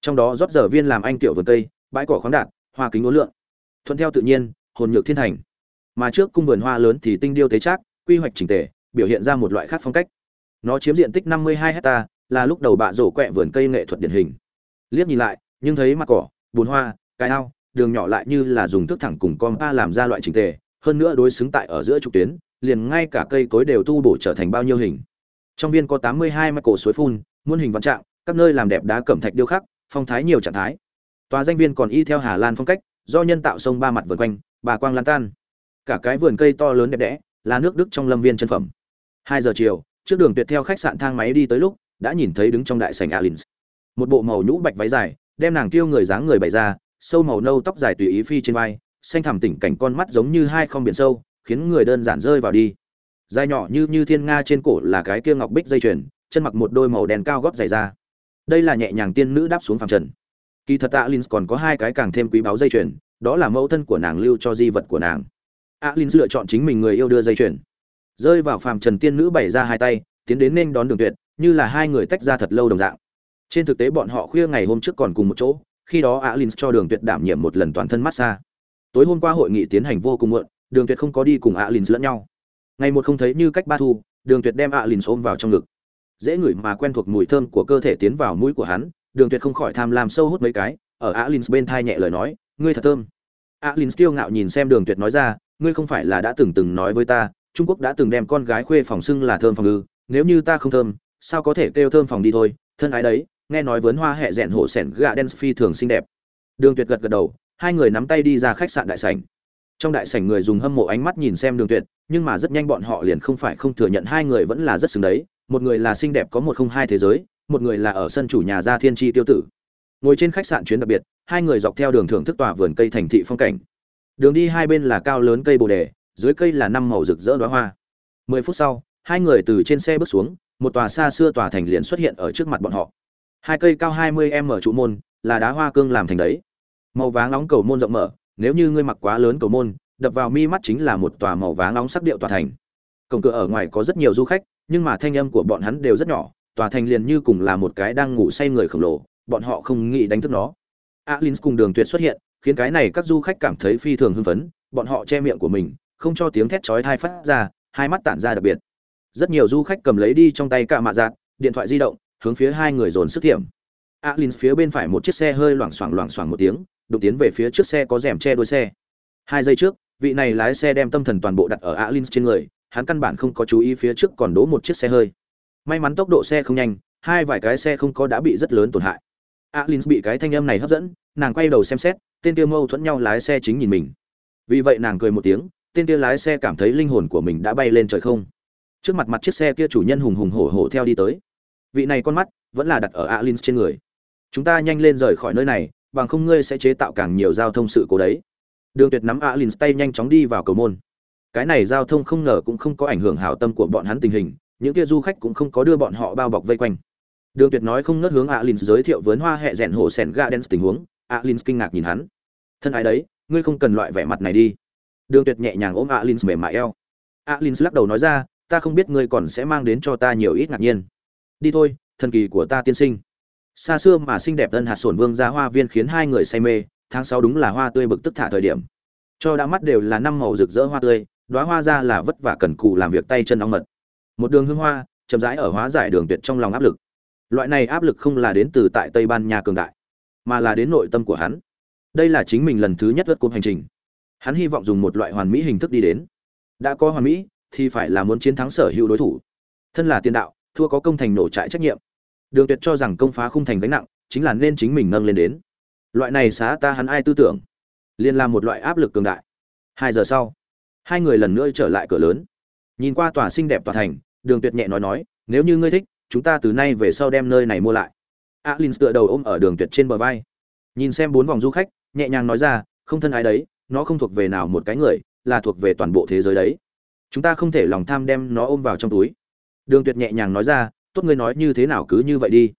Trong đó rót giờ viên làm anh tiểu vườn cây, bãi cỏ khoáng đạt, hoa kính ngũ lượng. Thuận theo tự nhiên, hồn nhược thiên thành mà trước cung vườn hoa lớn thì tinh điêu tế trác quy hoạch chỉnh tề, biểu hiện ra một loại khác phong cách. Nó chiếm diện tích 52 hecta, là lúc đầu bạ rổ quẹ vườn cây nghệ thuật điển hình. Liếc nhìn lại, nhưng thấy mặt cỏ, bùn hoa, cái ao, đường nhỏ lại như là dùng thước thẳng cùng con pa làm ra loại chỉnh tề, hơn nữa đối xứng tại ở giữa trục tuyến, liền ngay cả cây cối đều tu bổ trở thành bao nhiêu hình. Trong viên có 82 mạch cổ suối phun, muôn hình vạn trạng, các nơi làm đẹp đá cẩm thạch điêu khắc, phong thái nhiều trạng thái. Tòa danh viên còn y theo hà lan phong cách, do nhân tạo sông ba mặt vườn quanh bà quang lan tan. Cả cái vườn cây to lớn đẹp đẽ là nước đức trong lâm viên chân phẩm. Hai giờ chiều, trước đường tuyệt theo khách sạn thang máy đi tới lúc, đã nhìn thấy đứng trong đại sảnh alins. Một bộ màu nhũ bạch váy dài, đem nàng tiêu người dáng người bày ra, sâu màu nâu tóc dài tùy ý phi trên vai, xanh thẳm tỉnh cảnh con mắt giống như hai không biển sâu, khiến người đơn giản rơi vào đi. Dài nhỏ như như thiên nga trên cổ là cái kia ngọc bích dây chuyền, chân mặc một đôi màu đen cao gót dày ra đây là nhẹ nhàng tiên nữ đáp xuống phàm trần. Kỳ thật Alins còn có hai cái càng thêm quý báu dây chuyền, đó là mẫu thân của nàng lưu cho di vật của nàng alin lựa chọn chính mình người yêu đưa dây chuyền. Rơi vào phàm trần tiên nữ bày ra hai tay, tiến đến nên đón đường tuyệt, như là hai người tách ra thật lâu đồng dạng. Trên thực tế bọn họ khuya ngày hôm trước còn cùng một chỗ, khi đó alin cho đường tuyệt đảm nhiệm một lần toàn thân massage tối hôm qua hội nghị tiến hành vô cùng muộn, đường tuyệt không có đi cùng alin lẫn nhau. Ngày một không thấy như cách ba thu, đường tuyệt đem alin ôm vào trong ngực. Dễ ngửi mà quen thuộc mùi thơm của cơ thể tiến vào mũi của hắn, đường tuyệt không khỏi tham lam sâu hút mấy cái, ở alin bên thai nhẹ lời nói, ngươi thật thơm. Alin kiêu ngạo nhìn xem đường tuyệt nói ra ngươi không phải là đã từng từng nói với ta, trung quốc đã từng đem con gái khuê phòng xưng là thơm phòng ư, nếu như ta không thơm, sao có thể kêu thơm phòng đi thôi, thân ái đấy, nghe nói vớn hoa hẹ rẽn hổ sẻn gà đen phi thường xinh đẹp. Đường tuyệt gật gật đầu, hai người nắm tay đi ra khách sạn đại sảnh. Trong đại sảnh người dùng hâm mộ ánh mắt nhìn xem đường tuyệt, nhưng mà rất nhanh bọn họ liền không phải không thừa nhận hai người vẫn là rất xứng đấy, một người là xinh đẹp có một không hai thế giới, một người là ở sân chủ nhà gia thiên tri tiêu tử. Ngồi trên khách sạn chuyến đặc biệt, hai người dọc theo đường thưởng thức tòa vườn cây thành thị phong cảnh đường đi hai bên là cao lớn cây bồ đề, dưới cây là năm màu rực rỡ đóa hoa. Mười phút sau, hai người từ trên xe bước xuống, một tòa xa xưa tòa thành liền xuất hiện ở trước mặt bọn họ. Hai cây cao hai mươi m trụ môn, là đá hoa cương làm thành đấy. Màu váng nóng cầu môn rộng mở, nếu như ngươi mặc quá lớn cầu môn, đập vào mi mắt chính là một tòa màu váng nóng sắc điệu tòa thành. Cổng cửa ở ngoài có rất nhiều du khách, nhưng mà thanh âm của bọn hắn đều rất nhỏ, tòa thành liền như cùng là một cái đang ngủ say người khổng lồ, bọn họ không nghĩ đánh thức nó. Alins cùng đường tuyệt xuất hiện khiến cái này các du khách cảm thấy phi thường hưng phấn, bọn họ che miệng của mình, không cho tiếng thét chói tai phát ra, hai mắt tản ra đặc biệt. Rất nhiều du khách cầm lấy đi trong tay cả mạ giạt điện thoại di động, hướng phía hai người dồn sức thiểm. Alin phía bên phải một chiếc xe hơi loảng xoảng loảng xoảng một tiếng đụng tiến về phía trước xe có rèm che đuôi xe. Hai giây trước, vị này lái xe đem tâm thần toàn bộ đặt ở alin trên người, hắn căn bản không có chú ý phía trước còn đố một chiếc xe hơi. May mắn tốc độ xe không nhanh, hai vài cái xe không có đã bị rất lớn tổn hại. Alin bị cái thanh âm này hấp dẫn, nàng quay đầu xem xét tên kia mâu thuẫn nhau lái xe chính nhìn mình. Vì vậy nàng cười một tiếng, tên kia lái xe cảm thấy linh hồn của mình đã bay lên trời không? Trước mặt mặt chiếc xe kia chủ nhân hùng hùng hổ hổ theo đi tới. Vị này con mắt vẫn là đặt ở alin trên người. Chúng ta nhanh lên rời khỏi nơi này, bằng không ngươi sẽ chế tạo càng nhiều giao thông sự cố đấy. Đường tuyệt nắm alin tay nhanh chóng đi vào cầu môn. Cái này giao thông không ngờ cũng không có ảnh hưởng hảo tâm của bọn hắn tình hình, những kia du khách cũng không có đưa bọn họ bao bọc vây quanh. Đường tuyệt nói không ngớt hướng alin giới thiệu vớn hoa hẹ rèn hổ sẻn ga đen tình huống. Alin kinh ngạc nhìn hắn thân ái đấy, ngươi không cần loại vẻ mặt này đi. Đường tuyệt nhẹ nhàng ôm alin mềm mại eo. Alin lắc đầu nói ra, ta không biết ngươi còn sẽ mang đến cho ta nhiều ít ngạc nhiên. Đi thôi, thần kỳ của ta tiên sinh. Xa xưa mà xinh đẹp tân hạt sổn vương ra hoa viên khiến hai người say mê, tháng sáu đúng là hoa tươi bực tức thả thời điểm. Cho đã mắt đều là năm màu rực rỡ hoa tươi đoá hoa ra là vất vả cần cù làm việc tay chân ong mật. Một đường hương hoa, chậm rãi ở hóa giải đường tuyệt trong lòng áp lực. Loại này áp lực không là đến từ tại tây ban nha cường đại, mà là đến nội tâm của hắn đây là chính mình lần thứ nhất vượt cúp hành trình. Hắn hy vọng dùng một loại hoàn mỹ hình thức đi đến. Đã có hoàn mỹ thì phải là muốn chiến thắng sở hữu đối thủ. Thân là tiền đạo thua có công thành nổ trại trách nhiệm. Đường tuyệt cho rằng công phá khung thành gánh nặng chính là nên chính mình nâng lên đến. Loại này xá ta hắn ai tư tưởng? Liên làm một loại áp lực cường đại. Hai giờ sau Hai người lần nữa trở lại cửa lớn. Nhìn qua tòa xinh đẹp tòa thành, Đường Tuyệt nhẹ nói nói, nếu như ngươi thích, chúng ta từ nay về sau đem nơi này mua lại. Alin tựa đầu ôm ở Đường Tuyệt trên bờ vai. Nhìn xem bốn vòng du khách, nhẹ nhàng nói ra, không thân ái đấy, nó không thuộc về nào một cái người, là thuộc về toàn bộ thế giới đấy. Chúng ta không thể lòng tham đem nó ôm vào trong túi. Đường Tuyệt nhẹ nhàng nói ra, tốt ngươi nói như thế nào cứ như vậy đi.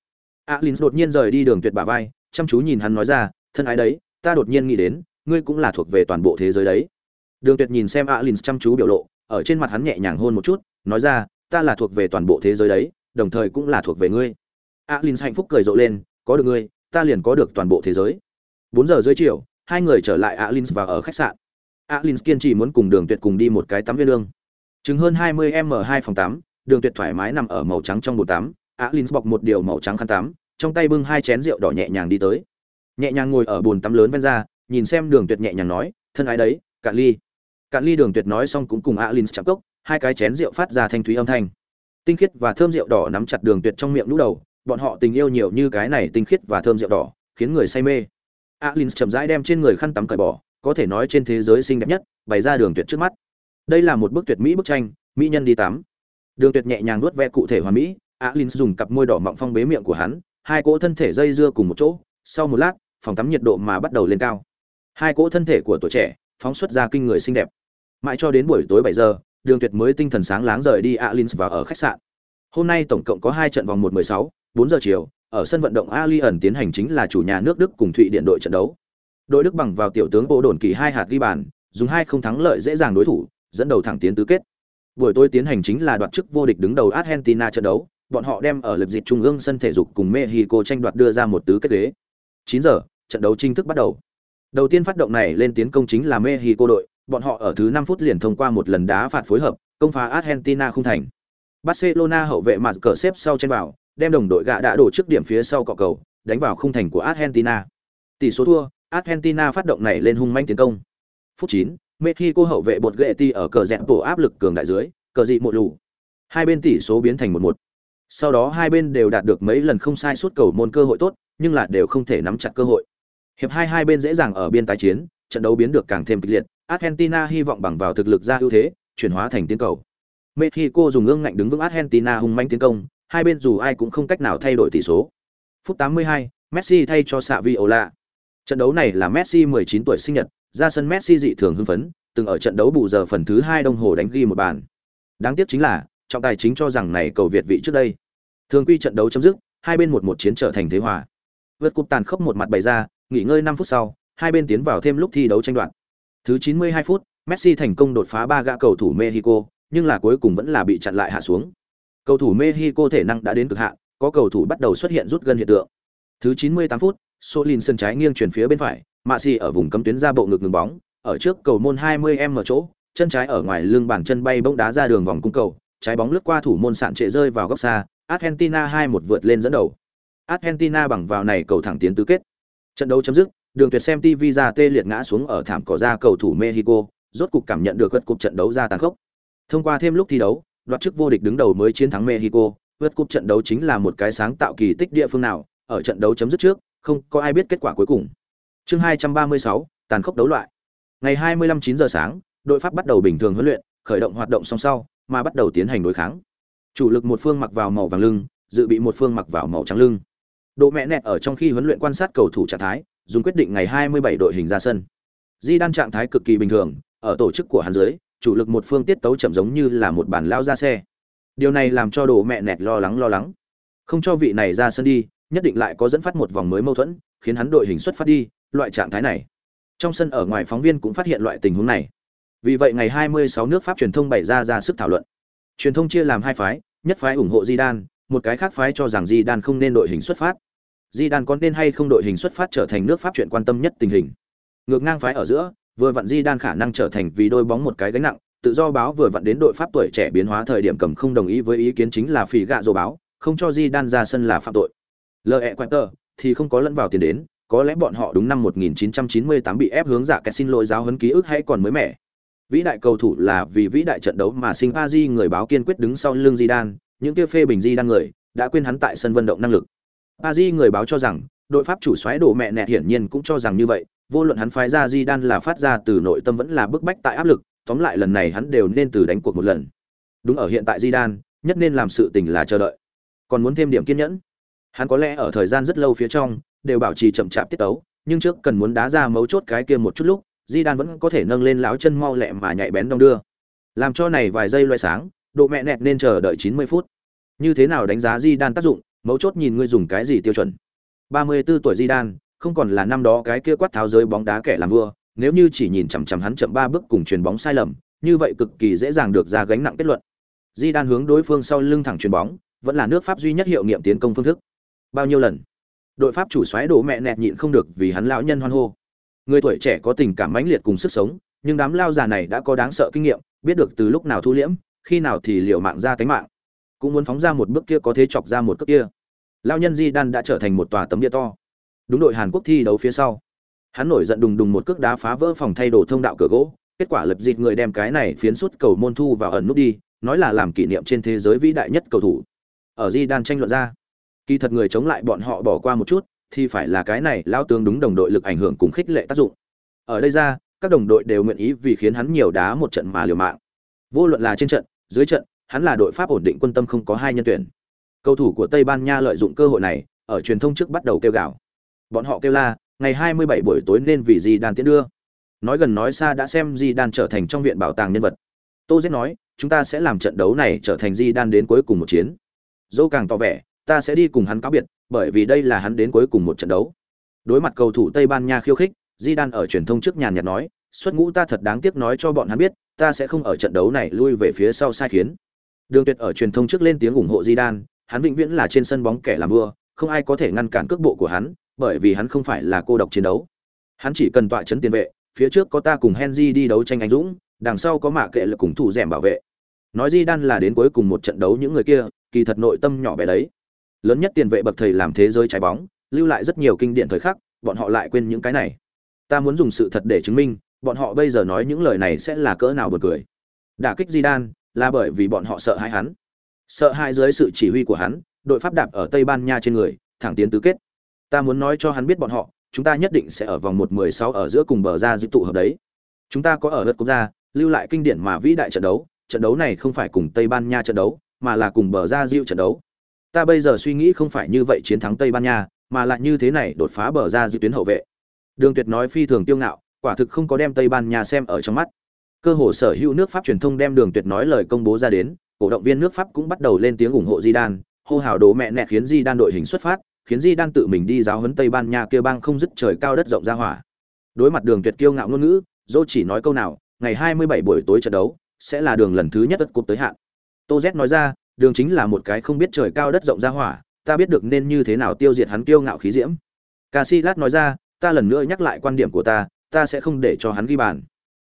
Alin đột nhiên rời đi Đường Tuyệt bả vai, chăm chú nhìn hắn nói ra, thân ái đấy, ta đột nhiên nghĩ đến, ngươi cũng là thuộc về toàn bộ thế giới đấy. Đường Tuyệt nhìn xem Alin chăm chú biểu lộ, ở trên mặt hắn nhẹ nhàng hôn một chút, nói ra, ta là thuộc về toàn bộ thế giới đấy, đồng thời cũng là thuộc về ngươi. Alin hạnh phúc cười rộ lên, có được ngươi, ta liền có được toàn bộ thế giới. 4 giờ dưới chiều, hai người trở lại Alin và ở khách sạn. Alin kiên trì muốn cùng Đường Tuyệt cùng đi một cái tắm viên lương. Chừng hơn 20m2 phòng tắm, Đường Tuyệt thoải mái nằm ở màu trắng trong bồn tắm, Alin bọc một điều màu trắng khăn tắm, trong tay bưng hai chén rượu đỏ nhẹ nhàng đi tới. Nhẹ nhàng ngồi ở bồn tắm lớn ven ra, nhìn xem Đường Tuyệt nhẹ nhàng nói, thân ái đấy, cạn ly. Cạn ly Đường Tuyệt nói xong cũng cùng Alin chạm cốc, hai cái chén rượu phát ra thanh thúy âm thanh. Tinh khiết và thơm rượu đỏ nắm chặt Đường Tuyệt trong miệng lũ đầu, bọn họ tình yêu nhiều như cái này tinh khiết và thơm rượu đỏ, khiến người say mê. Alin chậm rãi đem trên người khăn tắm cởi bỏ, có thể nói trên thế giới xinh đẹp nhất, bày ra Đường Tuyệt trước mắt. Đây là một bức tuyệt mỹ bức tranh, mỹ nhân đi tắm. Đường Tuyệt nhẹ nhàng nuốt ve cụ thể hoàn mỹ, Alin dùng cặp môi đỏ mọng phong bế miệng của hắn, hai cỗ thân thể dây dưa cùng một chỗ, sau một lát, phòng tắm nhiệt độ mà bắt đầu lên cao. Hai cỗ thân thể của tuổi trẻ, phóng xuất ra kinh người xinh đẹp. Mãi cho đến buổi tối bảy giờ, Đường Tuyệt mới tinh thần sáng láng rời đi Alin và ở khách sạn. Hôm nay tổng cộng có hai trận vòng 1-16, 4 giờ chiều, ở sân vận động Ali ẩn tiến hành chính là chủ nhà nước Đức cùng Thụy Điện đội trận đấu. Đội Đức bằng vào tiểu tướng Bộ Đồn Kỳ hai hạt ghi bàn, dùng hai không thắng lợi dễ dàng đối thủ, dẫn đầu thẳng tiến tứ kết. Buổi tối tiến hành chính là đoạt chức vô địch đứng đầu Argentina trận đấu, bọn họ đem ở lập dịch trung ương sân thể dục cùng Mexico tranh đoạt đưa ra một tứ kết ghế. 9 giờ, trận đấu chính thức bắt đầu. Đầu tiên phát động này lên tiến công chính là Mexico đội, bọn họ ở thứ 5 phút liền thông qua một lần đá phạt phối hợp, công phá Argentina không thành. Barcelona hậu vệ mà cờ xếp sau trên vào, đem đồng đội gạ đã đổ trước điểm phía sau cọ cầu, đánh vào khung thành của Argentina. Tỷ số thua, Argentina phát động này lên hung manh tiến công. Phút 9, Mexico hậu vệ bột Getty ở cờ dẹp tổ áp lực cường đại dưới, cờ dị một lù. Hai bên tỷ số biến thành 1-1. Sau đó hai bên đều đạt được mấy lần không sai suốt cầu môn cơ hội tốt, nhưng là đều không thể nắm chặt cơ hội. Hiệp hai hai bên dễ dàng ở biên tái chiến, trận đấu biến được càng thêm kịch liệt, Argentina hy vọng bằng vào thực lực ra ưu thế, chuyển hóa thành tiến cầu. Mexico dùng ương ngạnh đứng vững Argentina hung manh tiến công, hai bên dù ai cũng không cách nào thay đổi tỷ số. Phút 82, Messi thay cho Saviola. Trận đấu này là Messi 19 tuổi sinh nhật, ra sân Messi dị thường hưng phấn, từng ở trận đấu bù giờ phần thứ hai đồng hồ đánh ghi một bàn. Đáng tiếc chính là, trọng tài chính cho rằng này cầu Việt vị trước đây. Thường quy trận đấu chấm dứt, hai bên một một chiến trở thành thế hòa. Vượt cúp tàn khốc một mặt bày ra, nghỉ ngơi 5 phút sau, hai bên tiến vào thêm lúc thi đấu tranh đoạn. Thứ 92 phút, Messi thành công đột phá ba gã cầu thủ Mexico, nhưng là cuối cùng vẫn là bị chặn lại hạ xuống. Cầu thủ Mexico thể năng đã đến cực hạn, có cầu thủ bắt đầu xuất hiện rút gần hiện tượng. Thứ 98 phút, Solin sân trái nghiêng chuyển phía bên phải, Messi ở vùng cấm tuyến ra bộ ngực ngừng bóng, ở trước cầu môn 20m chỗ, chân trái ở ngoài lưng bàn chân bay bóng đá ra đường vòng cung cầu, trái bóng lướt qua thủ môn sạn trệ rơi vào góc xa, Argentina 2-1 vượt lên dẫn đầu. Argentina bằng vào này cầu thẳng tiến tứ kết. Trận đấu chấm dứt, Đường Tuyệt xem TV ra tê liệt ngã xuống ở thảm cỏ ra cầu thủ Mexico, rốt cục cảm nhận được gật cục trận đấu ra tàn khốc. Thông qua thêm lúc thi đấu, đoạt chức vô địch đứng đầu mới chiến thắng Mexico, vượt cúp trận đấu chính là một cái sáng tạo kỳ tích địa phương nào, ở trận đấu chấm dứt trước, không có ai biết kết quả cuối cùng. Chương 236, tàn khốc đấu loại. Ngày 25 9 giờ sáng, đội Pháp bắt đầu bình thường huấn luyện, khởi động hoạt động song sau, mà bắt đầu tiến hành đối kháng. Chủ lực một phương mặc vào màu vàng lưng, dự bị một phương mặc vào màu trắng lưng. Độ mẹ nẹt ở trong khi huấn luyện quan sát cầu thủ trạng thái, dùng quyết định ngày 27 đội hình ra sân. Di đan trạng thái cực kỳ bình thường, ở tổ chức của hắn dưới, chủ lực một phương tiết tấu chậm giống như là một bản lao ra xe. Điều này làm cho đồ mẹ nẹt lo lắng lo lắng. Không cho vị này ra sân đi, nhất định lại có dẫn phát một vòng mới mâu thuẫn, khiến hắn đội hình xuất phát đi, loại trạng thái này. Trong sân ở ngoài phóng viên cũng phát hiện loại tình huống này. Vì vậy ngày 26 nước Pháp truyền thông bày ra ra sức thảo luận. Truyền thông chia làm hai phái, nhất phái ủng hộ Zidane, một cái khác phái cho rằng Zidane không nên đội hình xuất phát. Zidane có nên hay không đội hình xuất phát trở thành nước Pháp chuyện quan tâm nhất tình hình. Ngược ngang phái ở giữa, vừa vặn Đan khả năng trở thành vì đôi bóng một cái gánh nặng, tự do báo vừa vặn đến đội Pháp tuổi trẻ biến hóa thời điểm cầm không đồng ý với ý kiến chính là phỉ gạ dồ báo, không cho Di Đan ra sân là phạm tội. L.E. Quater thì không có lẫn vào tiền đến, có lẽ bọn họ đúng năm 1998 bị ép hướng giả kẻ xin lỗi giáo huấn ký ức hay còn mới mẻ. Vĩ đại cầu thủ là vì vĩ đại trận đấu mà sinh Pazi người báo kiên quyết đứng sau lưng Di Đan. những kia phê bình Di Đan người đã quên hắn tại sân vận động năng lực. Pazi người báo cho rằng, đội Pháp chủ soái đổ mẹ nẹt hiển nhiên cũng cho rằng như vậy, vô luận hắn phái ra di đan là phát ra từ nội tâm vẫn là bức bách tại áp lực, tóm lại lần này hắn đều nên từ đánh cuộc một lần. Đúng ở hiện tại di đan nhất nên làm sự tình là chờ đợi. Còn muốn thêm điểm kiên nhẫn. Hắn có lẽ ở thời gian rất lâu phía trong đều bảo trì chậm chạp tiết tấu, nhưng trước cần muốn đá ra mấu chốt cái kia một chút lúc, di đan vẫn có thể nâng lên láo chân mau lẹ mà nhạy bén đong đưa. Làm cho này vài giây loay sáng, độ mẹ nẹt nên chờ đợi 90 phút. Như thế nào đánh giá di đan tác dụng, mấu chốt nhìn ngươi dùng cái gì tiêu chuẩn. 34 tuổi di đan không còn là năm đó cái kia quát tháo giới bóng đá kẻ làm vua, nếu như chỉ nhìn chằm chằm hắn chậm ba bước cùng chuyền bóng sai lầm, như vậy cực kỳ dễ dàng được ra gánh nặng kết luận. Zidane hướng đối phương sau lưng thẳng chuyền bóng, vẫn là nước Pháp duy nhất hiệu nghiệm tiến công phương thức. Bao nhiêu lần? Đội Pháp chủ xoáy đổ mẹ nẹt nhịn không được vì hắn lão nhân hoan hô. Người tuổi trẻ có tình cảm mãnh liệt cùng sức sống, nhưng đám lao già này đã có đáng sợ kinh nghiệm, biết được từ lúc nào thu liễm, khi nào thì liều mạng ra tính mạng. Cũng muốn phóng ra một bước kia có thế chọc ra một cước kia. Lão nhân Zidane đã trở thành một tòa tấm địa to. Đúng đội Hàn Quốc thi đấu phía sau. Hắn nổi giận đùng đùng một cước đá phá vỡ phòng thay đồ thông đạo cửa gỗ, kết quả lập dịt người đem cái này phiến suốt cầu môn thu vào ẩn nút đi, nói là làm kỷ niệm trên thế giới vĩ đại nhất cầu thủ. Ở Di Đan tranh luận ra, kỳ thật người chống lại bọn họ bỏ qua một chút, thì phải là cái này lao tướng đúng đồng đội lực ảnh hưởng cùng khích lệ tác dụng. Ở đây ra, các đồng đội đều nguyện ý vì khiến hắn nhiều đá một trận mà liều mạng. Vô luận là trên trận, dưới trận, hắn là đội Pháp ổn định quân tâm không có hai nhân tuyển. Cầu thủ của Tây Ban Nha lợi dụng cơ hội này, ở truyền thông trước bắt đầu kêu gào. Bọn họ kêu la, ngày 27 buổi tối nên vì gì đàn tiễn đưa. Nói gần nói xa đã xem Di Đan trở thành trong viện bảo tàng nhân vật. Tô Giết nói, chúng ta sẽ làm trận đấu này trở thành Di Đan đến cuối cùng một chiến. Dô càng tỏ vẻ, ta sẽ đi cùng hắn cáo biệt, bởi vì đây là hắn đến cuối cùng một trận đấu. Đối mặt cầu thủ Tây Ban Nha khiêu khích, Di Đan ở truyền thông trước nhàn nhạt nói, xuất ngũ ta thật đáng tiếc nói cho bọn hắn biết, ta sẽ không ở trận đấu này lui về phía sau sai khiến. Đường Tuyệt ở truyền thông trước lên tiếng ủng hộ Di Đan, hắn vĩnh viễn là trên sân bóng kẻ làm vua, không ai có thể ngăn cản cước bộ của hắn, bởi vì hắn không phải là cô độc chiến đấu. Hắn chỉ cần tọa chấn tiền vệ, phía trước có ta cùng Henry đi đấu tranh anh dũng, đằng sau có mạ kệ lực cùng thủ rèm bảo vệ. Nói Di Đan là đến cuối cùng một trận đấu những người kia, kỳ thật nội tâm nhỏ bé đấy. Lớn nhất tiền vệ bậc thầy làm thế giới trái bóng, lưu lại rất nhiều kinh điển thời khắc, bọn họ lại quên những cái này. Ta muốn dùng sự thật để chứng minh, bọn họ bây giờ nói những lời này sẽ là cỡ nào buồn cười. Đả kích Di Đan là bởi vì bọn họ sợ hãi hắn. Sợ hãi dưới sự chỉ huy của hắn, đội Pháp đạp ở Tây Ban Nha trên người, thẳng tiến tứ kết. Ta muốn nói cho hắn biết bọn họ, chúng ta nhất định sẽ ở vòng một mười sáu ở giữa cùng bờ ra dịp tụ hợp đấy. Chúng ta có ở đất quốc gia, lưu lại kinh điển mà vĩ đại trận đấu, trận đấu này không phải cùng Tây Ban Nha trận đấu, mà là cùng bờ ra dịu trận đấu. Ta bây giờ suy nghĩ không phải như vậy chiến thắng Tây Ban Nha, mà là như thế này đột phá bờ ra dịu tuyến hậu vệ. Đường Tuyệt nói phi thường tiêu ngạo, quả thực không có đem Tây Ban Nha xem ở trong mắt. Cơ hồ sở hữu nước Pháp truyền thông đem Đường Tuyệt nói lời công bố ra đến, cổ động viên nước Pháp cũng bắt đầu lên tiếng ủng hộ Di Đan, hô hào đố mẹ nẹ khiến Di Đan đội hình xuất phát, khiến Di đang tự mình đi giáo huấn Tây Ban Nha kia bang không dứt trời cao đất rộng ra hỏa. Đối mặt Đường Tuyệt kiêu ngạo ngôn ngữ, Dô chỉ nói câu nào, ngày 27 buổi tối trận đấu sẽ là đường lần thứ nhất đất cúp tới hạn. Tô Z nói ra, đường chính là một cái không biết trời cao đất rộng ra hỏa, ta biết được nên như thế nào tiêu diệt hắn kiêu ngạo khí diễm. Casillas nói ra, ta lần nữa nhắc lại quan điểm của ta, ta sẽ không để cho hắn ghi bàn.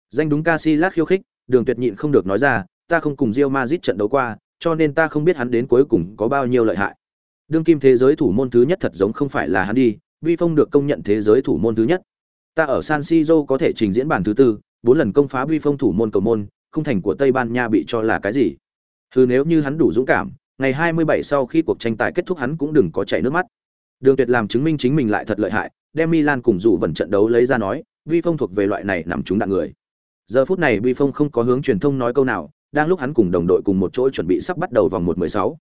Danh đúng Casillas khiêu khích, Đường Tuyệt nhịn không được nói ra, ta không cùng Real Madrid trận đấu qua, cho nên ta không biết hắn đến cuối cùng có bao nhiêu lợi hại. Đương kim thế giới thủ môn thứ nhất thật giống không phải là hắn đi, Vi Phong được công nhận thế giới thủ môn thứ nhất. Ta ở San Siro có thể trình diễn bản thứ tư, bốn lần công phá Vi Phong thủ môn cầu môn, không thành của Tây Ban Nha bị cho là cái gì. Thứ nếu như hắn đủ dũng cảm, ngày 27 sau khi cuộc tranh tài kết thúc hắn cũng đừng có chảy nước mắt. Đường Tuyệt làm chứng minh chính mình lại thật lợi hại, đem Milan cùng Dù vận trận đấu lấy ra nói, Vi Phong thuộc về loại này nằm trúng đạn người. Giờ phút này Vi Phong không có hướng truyền thông nói câu nào, đang lúc hắn cùng đồng đội cùng một chỗ chuẩn bị sắp bắt đầu vòng 1/16.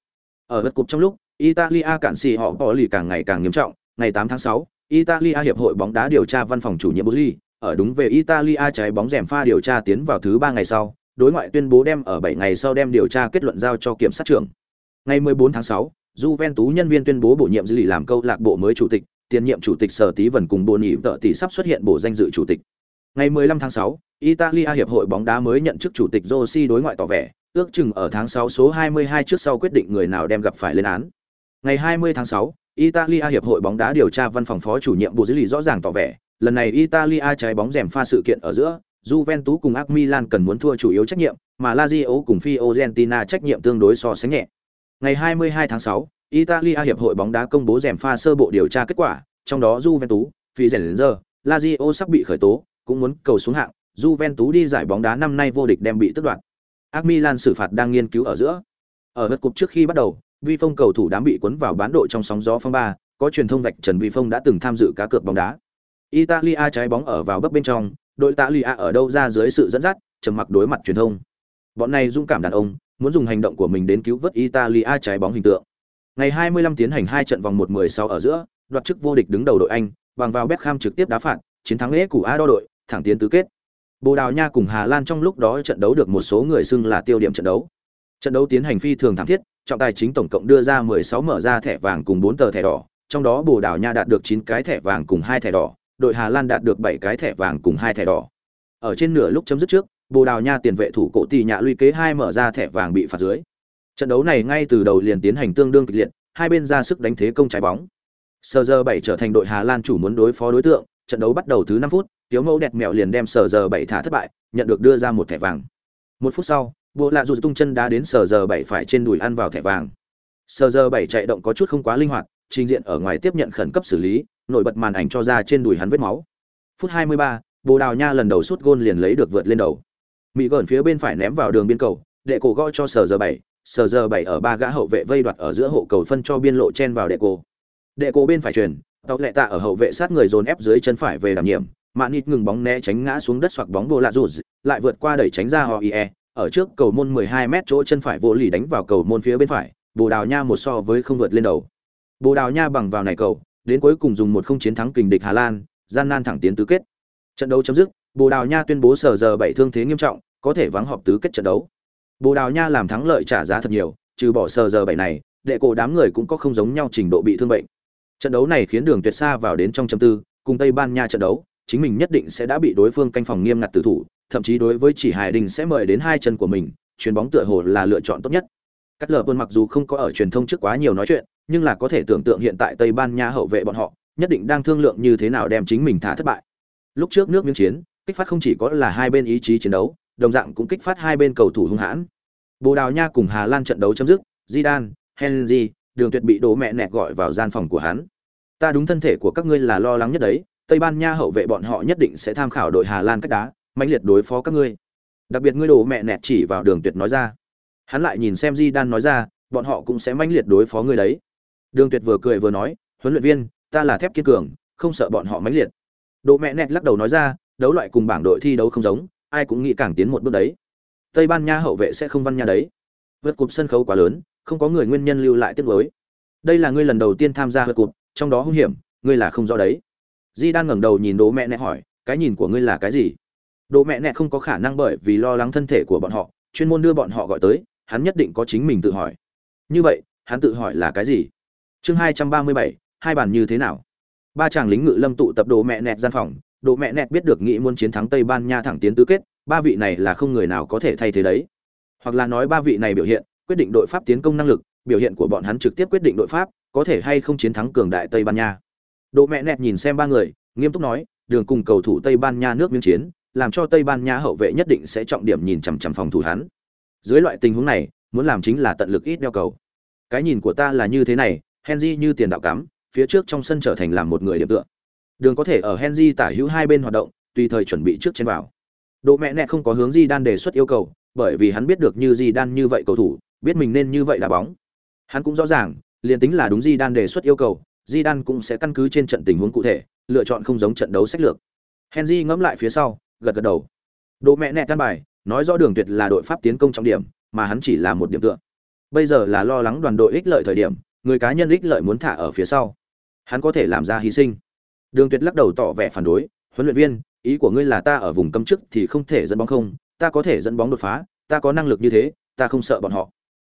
Ở vật cục trong lúc, Italia cản xì họ bỏ lì càng ngày càng nghiêm trọng, ngày 8 tháng 6, Italia hiệp hội bóng đá điều tra văn phòng chủ nhiệm Bozzi, ở đúng về Italia trái bóng rèm pha điều tra tiến vào thứ 3 ngày sau, đối ngoại tuyên bố đem ở 7 ngày sau đem điều tra kết luận giao cho kiểm sát trưởng. Ngày 14 tháng 6, Juventus nhân viên tuyên bố bổ nhiệm dư lì làm câu lạc bộ mới chủ tịch, tiền nhiệm chủ tịch Sở Tí Vân cùng bộ Nhị Tợ tỷ sắp xuất hiện bổ danh dự chủ tịch. Ngày 15 tháng 6, Italia hiệp hội bóng đá mới nhận chức chủ tịch Rossi đối ngoại tỏ vẻ, ước chừng ở tháng 6 số 22 trước sau quyết định người nào đem gặp phải lên án. Ngày 20 tháng 6, Italia hiệp hội bóng đá điều tra văn phòng phó chủ nhiệm Bồ Dữ Lì rõ ràng tỏ vẻ, lần này Italia trái bóng rèm pha sự kiện ở giữa, Juventus cùng AC Milan cần muốn thua chủ yếu trách nhiệm, mà Lazio cùng Fiorentina trách nhiệm tương đối so sánh nhẹ. Ngày 22 tháng 6, Italia hiệp hội bóng đá công bố rèm pha sơ bộ điều tra kết quả, trong đó Juventus, Fiorentina, Lazio sắp bị khởi tố, cũng muốn cầu xuống hạng, Juventus đi giải bóng đá năm nay vô địch đem bị tước đoạt. AC Milan xử phạt đang nghiên cứu ở giữa. Ở lượt cục trước khi bắt đầu, Vi Phong cầu thủ đám bị cuốn vào bán độ trong sóng gió phong ba, có truyền thông vạch Trần Vi Phong đã từng tham dự cá cược bóng đá. Italia trái bóng ở vào bấp bên trong, đội Italia ở đâu ra dưới sự dẫn dắt, trầm mặc đối mặt truyền thông. Bọn này dũng cảm đàn ông, muốn dùng hành động của mình đến cứu vớt Italia trái bóng hình tượng. Ngày 25 tiến hành hai trận vòng 1-16 ở giữa, đoạt chức vô địch đứng đầu đội Anh, bằng vào Beckham trực tiếp đá phạt, chiến thắng lễ của A đo đội, thẳng tiến tứ kết. Bồ Đào Nha cùng Hà Lan trong lúc đó trận đấu được một số người xưng là tiêu điểm trận đấu. Trận đấu tiến hành phi thường thảm thiết, trọng tài chính tổng cộng đưa ra 16 mở ra thẻ vàng cùng 4 tờ thẻ đỏ, trong đó Bồ Đào Nha đạt được 9 cái thẻ vàng cùng 2 thẻ đỏ, đội Hà Lan đạt được 7 cái thẻ vàng cùng 2 thẻ đỏ. Ở trên nửa lúc chấm dứt trước, Bồ Đào Nha tiền vệ thủ cổ tỷ nhạ lui kế 2 mở ra thẻ vàng bị phạt dưới. Trận đấu này ngay từ đầu liền tiến hành tương đương kịch liệt, hai bên ra sức đánh thế công trái bóng. Sơ giờ 7 trở thành đội Hà Lan chủ muốn đối phó đối tượng, trận đấu bắt đầu thứ 5 phút, Tiếu Mẫu đẹp mèo liền đem sờ giờ bảy thả thất bại, nhận được đưa ra một thẻ vàng. Một phút sau, Bộ Lạ dù tung chân đá đến sờ giờ bảy phải trên đùi ăn vào thẻ vàng. Sờ giờ bảy chạy động có chút không quá linh hoạt, trình diện ở ngoài tiếp nhận khẩn cấp xử lý, nổi bật màn ảnh cho ra trên đùi hắn vết máu. Phút 23, Bồ Đào Nha lần đầu sút gôn liền lấy được vượt lên đầu. Mỹ gần phía bên phải ném vào đường biên cầu, đệ cổ gõ cho sờ giờ bảy sờ giờ bảy ở ba gã hậu vệ vây đoạt ở giữa hộ cầu phân cho biên lộ chen vào đệ cổ. Đệ cổ bên phải truyền, tàu lệ tạ ở hậu vệ sát người dồn ép dưới chân phải về đảm nhiệm, Mạn Nịt ngừng bóng né tránh ngã xuống đất xoạc bóng Bồ Lạ rụt, lại vượt qua đẩy tránh ra họ IE ở trước cầu môn 12 mét chỗ chân phải vô lì đánh vào cầu môn phía bên phải, Bồ Đào Nha một so với không vượt lên đầu. Bồ Đào Nha bằng vào này cầu, đến cuối cùng dùng một không chiến thắng kình địch Hà Lan, gian nan thẳng tiến tứ kết. Trận đấu chấm dứt, Bồ Đào Nha tuyên bố sở giờ bảy thương thế nghiêm trọng, có thể vắng họp tứ kết trận đấu. Bồ Đào Nha làm thắng lợi trả giá thật nhiều, trừ bỏ sở giờ bảy này, đệ cổ đám người cũng có không giống nhau trình độ bị thương bệnh. Trận đấu này khiến Đường Tuyệt xa vào đến trong chấm tư, cùng Tây Ban Nha trận đấu, chính mình nhất định sẽ đã bị đối phương canh phòng nghiêm ngặt tử thủ, thậm chí đối với chỉ Hải Đình sẽ mời đến hai chân của mình, chuyền bóng tựa hồ là lựa chọn tốt nhất. Cắt lờ mặc dù không có ở truyền thông trước quá nhiều nói chuyện, nhưng là có thể tưởng tượng hiện tại Tây Ban Nha hậu vệ bọn họ, nhất định đang thương lượng như thế nào đem chính mình thả thất bại. Lúc trước nước miếng chiến, kích phát không chỉ có là hai bên ý chí chiến đấu, đồng dạng cũng kích phát hai bên cầu thủ hung hãn. Bồ Đào Nha cùng Hà Lan trận đấu chấm dứt, Zidane, Henry, Đường Tuyệt bị đổ mẹ nẹt gọi vào gian phòng của hắn. Ta đúng thân thể của các ngươi là lo lắng nhất đấy, Tây Ban Nha hậu vệ bọn họ nhất định sẽ tham khảo đội Hà Lan cách đá, mãnh liệt đối phó các ngươi. Đặc biệt ngươi đồ mẹ nẹt chỉ vào Đường Tuyệt nói ra. Hắn lại nhìn xem Di Đan nói ra, bọn họ cũng sẽ mãnh liệt đối phó ngươi đấy. Đường Tuyệt vừa cười vừa nói, huấn luyện viên, ta là thép kiên cường, không sợ bọn họ mãnh liệt. Đỗ mẹ nẹt lắc đầu nói ra, đấu loại cùng bảng đội thi đấu không giống, ai cũng nghĩ càng tiến một bước đấy. Tây Ban Nha hậu vệ sẽ không văn nha đấy. Vượt cục sân khấu quá lớn, không có người nguyên nhân lưu lại tiếp nối. Đây là ngươi lần đầu tiên tham gia vượt cục, trong đó hung hiểm, ngươi là không rõ đấy. Di đang ngẩng đầu nhìn Đỗ mẹ nẹ hỏi, cái nhìn của ngươi là cái gì? Đỗ mẹ nẹ không có khả năng bởi vì lo lắng thân thể của bọn họ, chuyên môn đưa bọn họ gọi tới, hắn nhất định có chính mình tự hỏi. Như vậy, hắn tự hỏi là cái gì? chương hai trăm ba mươi bảy hai bàn như thế nào ba chàng lính ngự lâm tụ tập đồ mẹ nẹt gian phòng đồ mẹ nẹt biết được nghĩ muốn chiến thắng tây ban nha thẳng tiến tứ kết ba vị này là không người nào có thể thay thế đấy hoặc là nói ba vị này biểu hiện quyết định đội pháp tiến công năng lực biểu hiện của bọn hắn trực tiếp quyết định đội pháp có thể hay không chiến thắng cường đại tây ban nha Độ mẹ nẹt nhìn xem ba người nghiêm túc nói đường cùng cầu thủ tây ban nha nước miếng chiến làm cho tây ban nha hậu vệ nhất định sẽ trọng điểm nhìn chằm chằm phòng thủ hắn dưới loại tình huống này muốn làm chính là tận lực ít đeo cầu cái nhìn của ta là như thế này Henry như tiền đạo cắm, phía trước trong sân trở thành làm một người điểm tựa. Đường có thể ở Henry tả hữu hai bên hoạt động, tùy thời chuẩn bị trước trên vào. Độ mẹ Nẹt không có hướng gì Đan đề xuất yêu cầu, bởi vì hắn biết được như gì Đan như vậy cầu thủ, biết mình nên như vậy đá bóng. Hắn cũng rõ ràng, liền tính là đúng gì Đan đề xuất yêu cầu, Di Đan cũng sẽ căn cứ trên trận tình huống cụ thể, lựa chọn không giống trận đấu sách lược. Henry ngẫm lại phía sau, gật gật đầu. Đồ mẹ nẹt căn bài, nói rõ đường tuyệt là đội pháp tiến công trọng điểm, mà hắn chỉ là một điểm tựa. Bây giờ là lo lắng đoàn đội ích lợi thời điểm, người cá nhân ích lợi muốn thả ở phía sau hắn có thể làm ra hy sinh đường tuyệt lắc đầu tỏ vẻ phản đối huấn luyện viên ý của ngươi là ta ở vùng cấm trước thì không thể dẫn bóng không ta có thể dẫn bóng đột phá ta có năng lực như thế ta không sợ bọn họ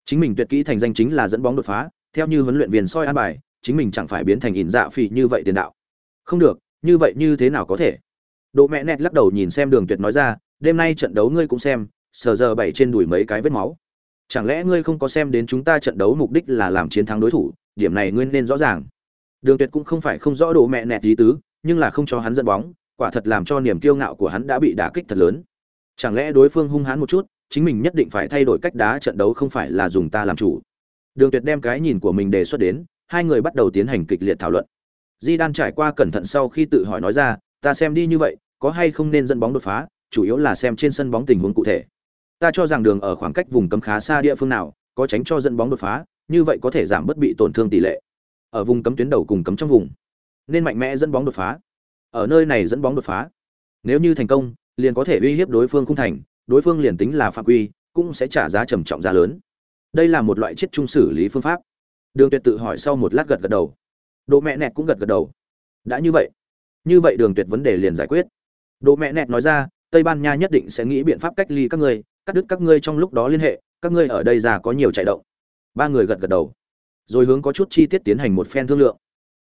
chính mình tuyệt kỹ thành danh chính là dẫn bóng đột phá theo như huấn luyện viên soi an bài chính mình chẳng phải biến thành ỉn dạ phỉ như vậy tiền đạo. Không được, như vậy như thế nào có thể? Độ mẹ nẹt lắc đầu nhìn xem đường tuyệt nói ra, đêm nay trận đấu ngươi cũng xem, sờ giờ bảy trên đùi mấy cái vết máu. Chẳng lẽ ngươi không có xem đến chúng ta trận đấu mục đích là làm chiến thắng đối thủ, điểm này ngươi nên rõ ràng. Đường tuyệt cũng không phải không rõ độ mẹ nẹt ý tứ, nhưng là không cho hắn dẫn bóng, quả thật làm cho niềm kiêu ngạo của hắn đã bị đả kích thật lớn. Chẳng lẽ đối phương hung hãn một chút, chính mình nhất định phải thay đổi cách đá trận đấu không phải là dùng ta làm chủ. Đường tuyệt đem cái nhìn của mình đề xuất đến hai người bắt đầu tiến hành kịch liệt thảo luận di đan trải qua cẩn thận sau khi tự hỏi nói ra ta xem đi như vậy có hay không nên dẫn bóng đột phá chủ yếu là xem trên sân bóng tình huống cụ thể Ta cho rằng đường ở khoảng cách vùng cấm khá xa địa phương nào, có tránh cho dẫn bóng đột phá, như vậy có thể giảm bất bị tổn thương tỷ lệ. Ở vùng cấm tuyến đầu cùng cấm trong vùng, nên mạnh mẽ dẫn bóng đột phá. Ở nơi này dẫn bóng đột phá. Nếu như thành công, liền có thể uy hiếp đối phương khung thành, đối phương liền tính là phạm quy, cũng sẽ trả giá trầm trọng giá lớn. Đây là một loại chết trung xử lý phương pháp. Đường Tuyệt tự hỏi sau một lát gật gật đầu. Đỗ mẹ nẹt cũng gật gật đầu. Đã như vậy, như vậy Đường Tuyệt vấn đề liền giải quyết. Đỗ mẹ nẹt nói ra, Tây Ban Nha nhất định sẽ nghĩ biện pháp cách ly các ngươi, cắt đứt các ngươi trong lúc đó liên hệ, các ngươi ở đây già có nhiều chạy động. Ba người gật gật đầu, rồi hướng có chút chi tiết tiến hành một phen thương lượng.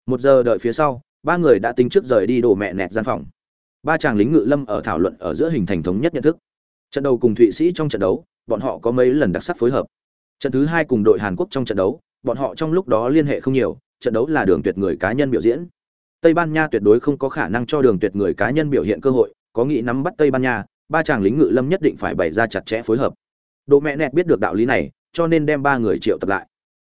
Một giờ đợi phía sau, ba người đã tính trước rời đi Đỗ mẹ nẹt gian phòng. Ba chàng lính ngự lâm ở thảo luận ở giữa hình thành thống nhất nhận thức. Trận đầu cùng Thụy Sĩ trong trận đấu, bọn họ có mấy lần đặc sắc phối hợp. Trận thứ hai cùng đội Hàn Quốc trong trận đấu, bọn họ trong lúc đó liên hệ không nhiều, trận đấu là đường tuyệt người cá nhân biểu diễn. Tây Ban Nha tuyệt đối không có khả năng cho đường tuyệt người cá nhân biểu hiện cơ hội, có nghĩ nắm bắt Tây Ban Nha, ba chàng lính ngự lâm nhất định phải bày ra chặt chẽ phối hợp. Đỗ mẹ nẹt biết được đạo lý này, cho nên đem ba người triệu tập lại.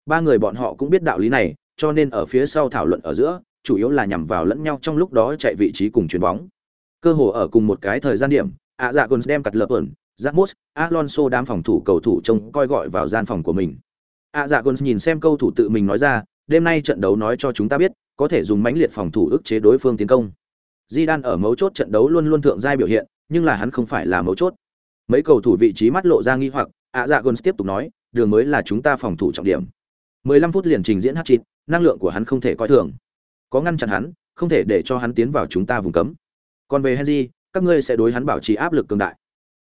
Ba người bọn họ cũng biết đạo lý này, cho nên ở phía sau thảo luận ở giữa, chủ yếu là nhằm vào lẫn nhau trong lúc đó chạy vị trí cùng chuyền bóng. Cơ hồ ở cùng một cái thời gian điểm, ạ dạ Gons đem cật lập ẩn, Ramos, Alonso đám phòng thủ cầu thủ trông coi gọi vào gian phòng của mình a dạ gôn nhìn xem câu thủ tự mình nói ra, đêm nay trận đấu nói cho chúng ta biết, có thể dùng mãnh liệt phòng thủ ức chế đối phương tiến công. Zidane ở mấu chốt trận đấu luôn luôn thượng giai biểu hiện, nhưng là hắn không phải là mấu chốt. Mấy cầu thủ vị trí mắt lộ ra nghi hoặc, a dạ gôn tiếp tục nói, đường mới là chúng ta phòng thủ trọng điểm. 15 phút liền trình diễn hát chít năng lượng của hắn không thể coi thường. Có ngăn chặn hắn, không thể để cho hắn tiến vào chúng ta vùng cấm. Còn về Henry, các ngươi sẽ đối hắn bảo trì áp lực cường đại.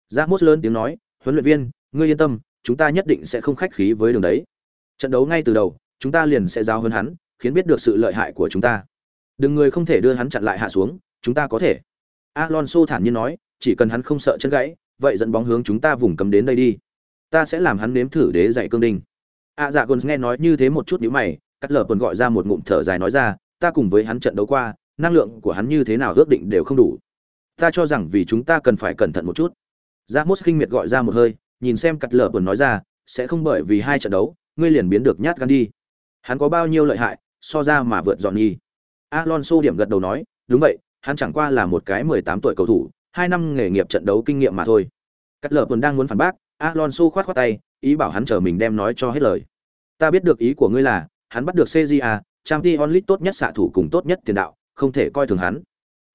Ramos lớn tiếng nói, huấn luyện viên, ngươi yên tâm, chúng ta nhất định sẽ không khách khí với đường đấy. Trận đấu ngay từ đầu, chúng ta liền sẽ giao hơn hắn, khiến biết được sự lợi hại của chúng ta. Đừng người không thể đưa hắn chặn lại hạ xuống, chúng ta có thể. Alonso thản nhiên nói, chỉ cần hắn không sợ chân gãy, vậy dẫn bóng hướng chúng ta vùng cấm đến đây đi. Ta sẽ làm hắn nếm thử đế dạy cương đinh. A Dạ gôn nghe nói như thế một chút nhíu mày, cắt lở còn gọi ra một ngụm thở dài nói ra, ta cùng với hắn trận đấu qua, năng lượng của hắn như thế nào ước định đều không đủ. Ta cho rằng vì chúng ta cần phải cẩn thận một chút. ra mốt khinh miệt gọi ra một hơi, nhìn xem cắt lở còn nói ra, sẽ không bởi vì hai trận đấu, ngươi liền biến được nhát gan đi. Hắn có bao nhiêu lợi hại, so ra mà vượt dọn nhi. Alonso điểm gật đầu nói, đúng vậy, hắn chẳng qua là một cái 18 tuổi cầu thủ, hai năm nghề nghiệp trận đấu kinh nghiệm mà thôi. Cắt lở còn đang muốn phản bác, Alonso khoát khoát tay, ý bảo hắn chờ mình đem nói cho hết lời. Ta biết được ý của ngươi là, hắn bắt được CJA, Champions League tốt nhất xạ thủ cùng tốt nhất tiền đạo, không thể coi thường hắn.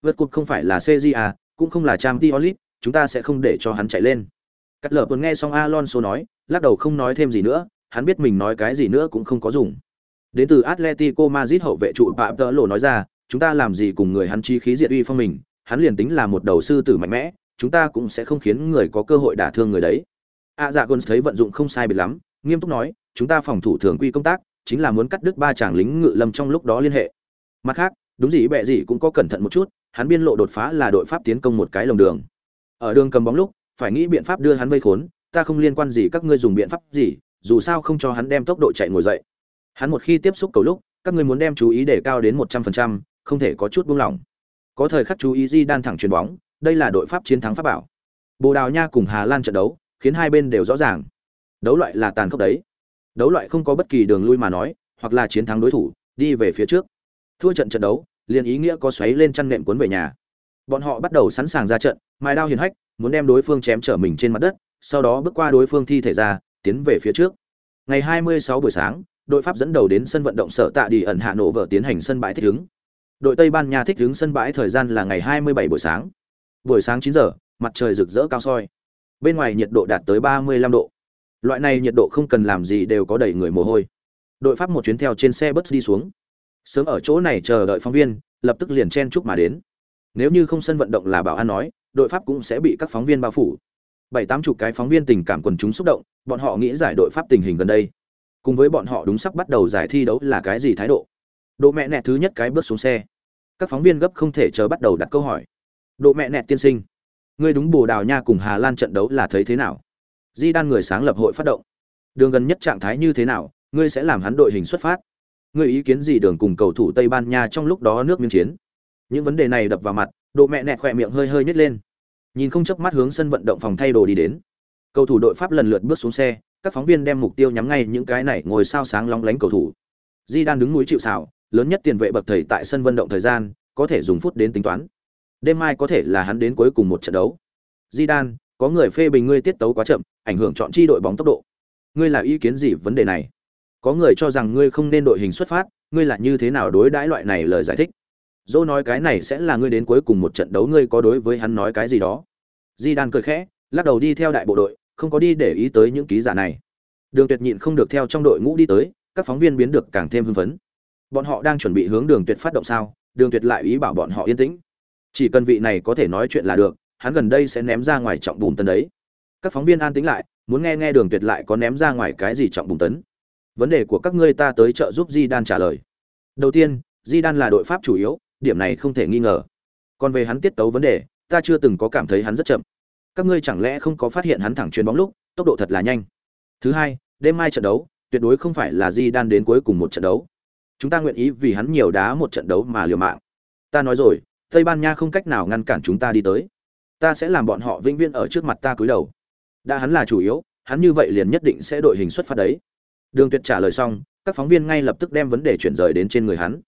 Vượt cột không phải là CJA, cũng không là Champions League, chúng ta sẽ không để cho hắn chạy lên. Cắt lở vừa nghe xong Alonso nói, lắc đầu không nói thêm gì nữa, hắn biết mình nói cái gì nữa cũng không có dùng. Đến từ Atletico Madrid hậu vệ trụ Phạm Tơ Lộ nói ra, chúng ta làm gì cùng người hắn chi khí diệt uy phong mình, hắn liền tính là một đầu sư tử mạnh mẽ, chúng ta cũng sẽ không khiến người có cơ hội đả thương người đấy. A Dạ Gons thấy vận dụng không sai biệt lắm, nghiêm túc nói, chúng ta phòng thủ thường quy công tác, chính là muốn cắt đứt ba chàng lính ngự lâm trong lúc đó liên hệ. Mặt khác, đúng gì bẹ gì cũng có cẩn thận một chút, hắn biên lộ đột phá là đội pháp tiến công một cái lồng đường. Ở đường cầm bóng lúc, phải nghĩ biện pháp đưa hắn vây khốn, ta không liên quan gì các ngươi dùng biện pháp gì, dù sao không cho hắn đem tốc độ chạy ngồi dậy. Hắn một khi tiếp xúc cầu lúc, các ngươi muốn đem chú ý để cao đến 100%, không thể có chút buông lỏng. Có thời khắc chú ý Di đan thẳng chuyền bóng, đây là đội pháp chiến thắng pháp bảo. Bồ Đào Nha cùng Hà Lan trận đấu, khiến hai bên đều rõ ràng. Đấu loại là tàn khốc đấy. Đấu loại không có bất kỳ đường lui mà nói, hoặc là chiến thắng đối thủ, đi về phía trước. Thua trận trận đấu, liền ý nghĩa có xoáy lên chăn nệm cuốn về nhà. Bọn họ bắt đầu sẵn sàng ra trận, mài đao hiền hách, muốn đem đối phương chém trở mình trên mặt đất, sau đó bước qua đối phương thi thể ra, tiến về phía trước. Ngày 26 buổi sáng, đội Pháp dẫn đầu đến sân vận động sở tạ đi ẩn hạ nội vợ tiến hành sân bãi thích ứng. Đội Tây Ban Nha thích ứng sân bãi thời gian là ngày 27 buổi sáng. Buổi sáng 9 giờ, mặt trời rực rỡ cao soi. Bên ngoài nhiệt độ đạt tới 35 độ. Loại này nhiệt độ không cần làm gì đều có đầy người mồ hôi. Đội Pháp một chuyến theo trên xe bus đi xuống. Sớm ở chỗ này chờ đợi phóng viên, lập tức liền chen chúc mà đến. Nếu như không sân vận động là bảo an nói, đội Pháp cũng sẽ bị các phóng viên bao phủ. Bảy tám chục cái phóng viên tình cảm quần chúng xúc động, bọn họ nghĩ giải đội Pháp tình hình gần đây. Cùng với bọn họ đúng sắp bắt đầu giải thi đấu là cái gì thái độ. Độ mẹ nẹ thứ nhất cái bước xuống xe. Các phóng viên gấp không thể chờ bắt đầu đặt câu hỏi. Độ mẹ nẹ tiên sinh, ngươi đúng Bồ Đào Nha cùng Hà Lan trận đấu là thấy thế nào? Di đan người sáng lập hội phát động. Đường gần nhất trạng thái như thế nào, ngươi sẽ làm hắn đội hình xuất phát. Ngươi ý kiến gì đường cùng cầu thủ Tây Ban Nha trong lúc đó nước miếng chiến? Những vấn đề này đập vào mặt, độ mẹ nẹt khỏe miệng hơi hơi nhét lên. Nhìn không chớp mắt hướng sân vận động phòng thay đồ đi đến. Cầu thủ đội Pháp lần lượt bước xuống xe, các phóng viên đem mục tiêu nhắm ngay những cái này ngồi sao sáng long lánh cầu thủ. Di đang đứng núi chịu sào, lớn nhất tiền vệ bậc thầy tại sân vận động thời gian, có thể dùng phút đến tính toán. Đêm mai có thể là hắn đến cuối cùng một trận đấu. Di đan, có người phê bình ngươi tiết tấu quá chậm, ảnh hưởng chọn chi đội bóng tốc độ. Ngươi là ý kiến gì vấn đề này? Có người cho rằng ngươi không nên đội hình xuất phát, ngươi là như thế nào đối đãi loại này lời giải thích? Dô nói cái này sẽ là ngươi đến cuối cùng một trận đấu ngươi có đối với hắn nói cái gì đó. Di Đan cười khẽ, lắc đầu đi theo đại bộ đội không có đi để ý tới những ký giả này. Đường tuyệt nhịn không được theo trong đội ngũ đi tới các phóng viên biến được càng thêm hưng phấn. Bọn họ đang chuẩn bị hướng đường tuyệt phát động sao? Đường tuyệt lại ý bảo bọn họ yên tĩnh. Chỉ cần vị này có thể nói chuyện là được hắn gần đây sẽ ném ra ngoài trọng bùn tấn đấy. Các phóng viên an tĩnh lại muốn nghe nghe đường tuyệt lại có ném ra ngoài cái gì trọng bùn tấn. Vấn đề của các ngươi ta tới trợ giúp di đan trả lời. Đầu tiên di đan là đội pháp chủ yếu điểm này không thể nghi ngờ. Còn về hắn tiết tấu vấn đề, ta chưa từng có cảm thấy hắn rất chậm. Các ngươi chẳng lẽ không có phát hiện hắn thẳng chuyền bóng lúc, tốc độ thật là nhanh. Thứ hai, đêm mai trận đấu, tuyệt đối không phải là di đan đến cuối cùng một trận đấu. Chúng ta nguyện ý vì hắn nhiều đá một trận đấu mà liều mạng. Ta nói rồi, tây ban nha không cách nào ngăn cản chúng ta đi tới. Ta sẽ làm bọn họ vĩnh viễn ở trước mặt ta cúi đầu. Đã hắn là chủ yếu, hắn như vậy liền nhất định sẽ đội hình xuất phát đấy. Đường tuyệt trả lời xong, các phóng viên ngay lập tức đem vấn đề chuyển rời đến trên người hắn.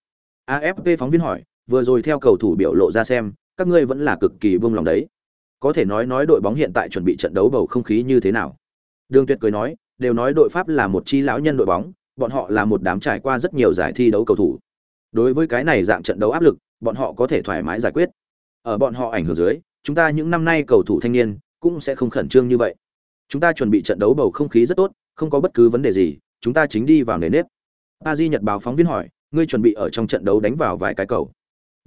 Afp phóng viên hỏi vừa rồi theo cầu thủ biểu lộ ra xem, các ngươi vẫn là cực kỳ buông lòng đấy. Có thể nói nói đội bóng hiện tại chuẩn bị trận đấu bầu không khí như thế nào? Đường tuyệt cười nói, đều nói đội pháp là một chi lão nhân đội bóng, bọn họ là một đám trải qua rất nhiều giải thi đấu cầu thủ. Đối với cái này dạng trận đấu áp lực, bọn họ có thể thoải mái giải quyết. Ở bọn họ ảnh hưởng dưới, chúng ta những năm nay cầu thủ thanh niên cũng sẽ không khẩn trương như vậy. Chúng ta chuẩn bị trận đấu bầu không khí rất tốt, không có bất cứ vấn đề gì, chúng ta chính đi vào nền nếp. A di nhật báo phóng viên hỏi, ngươi chuẩn bị ở trong trận đấu đánh vào vài cái cầu?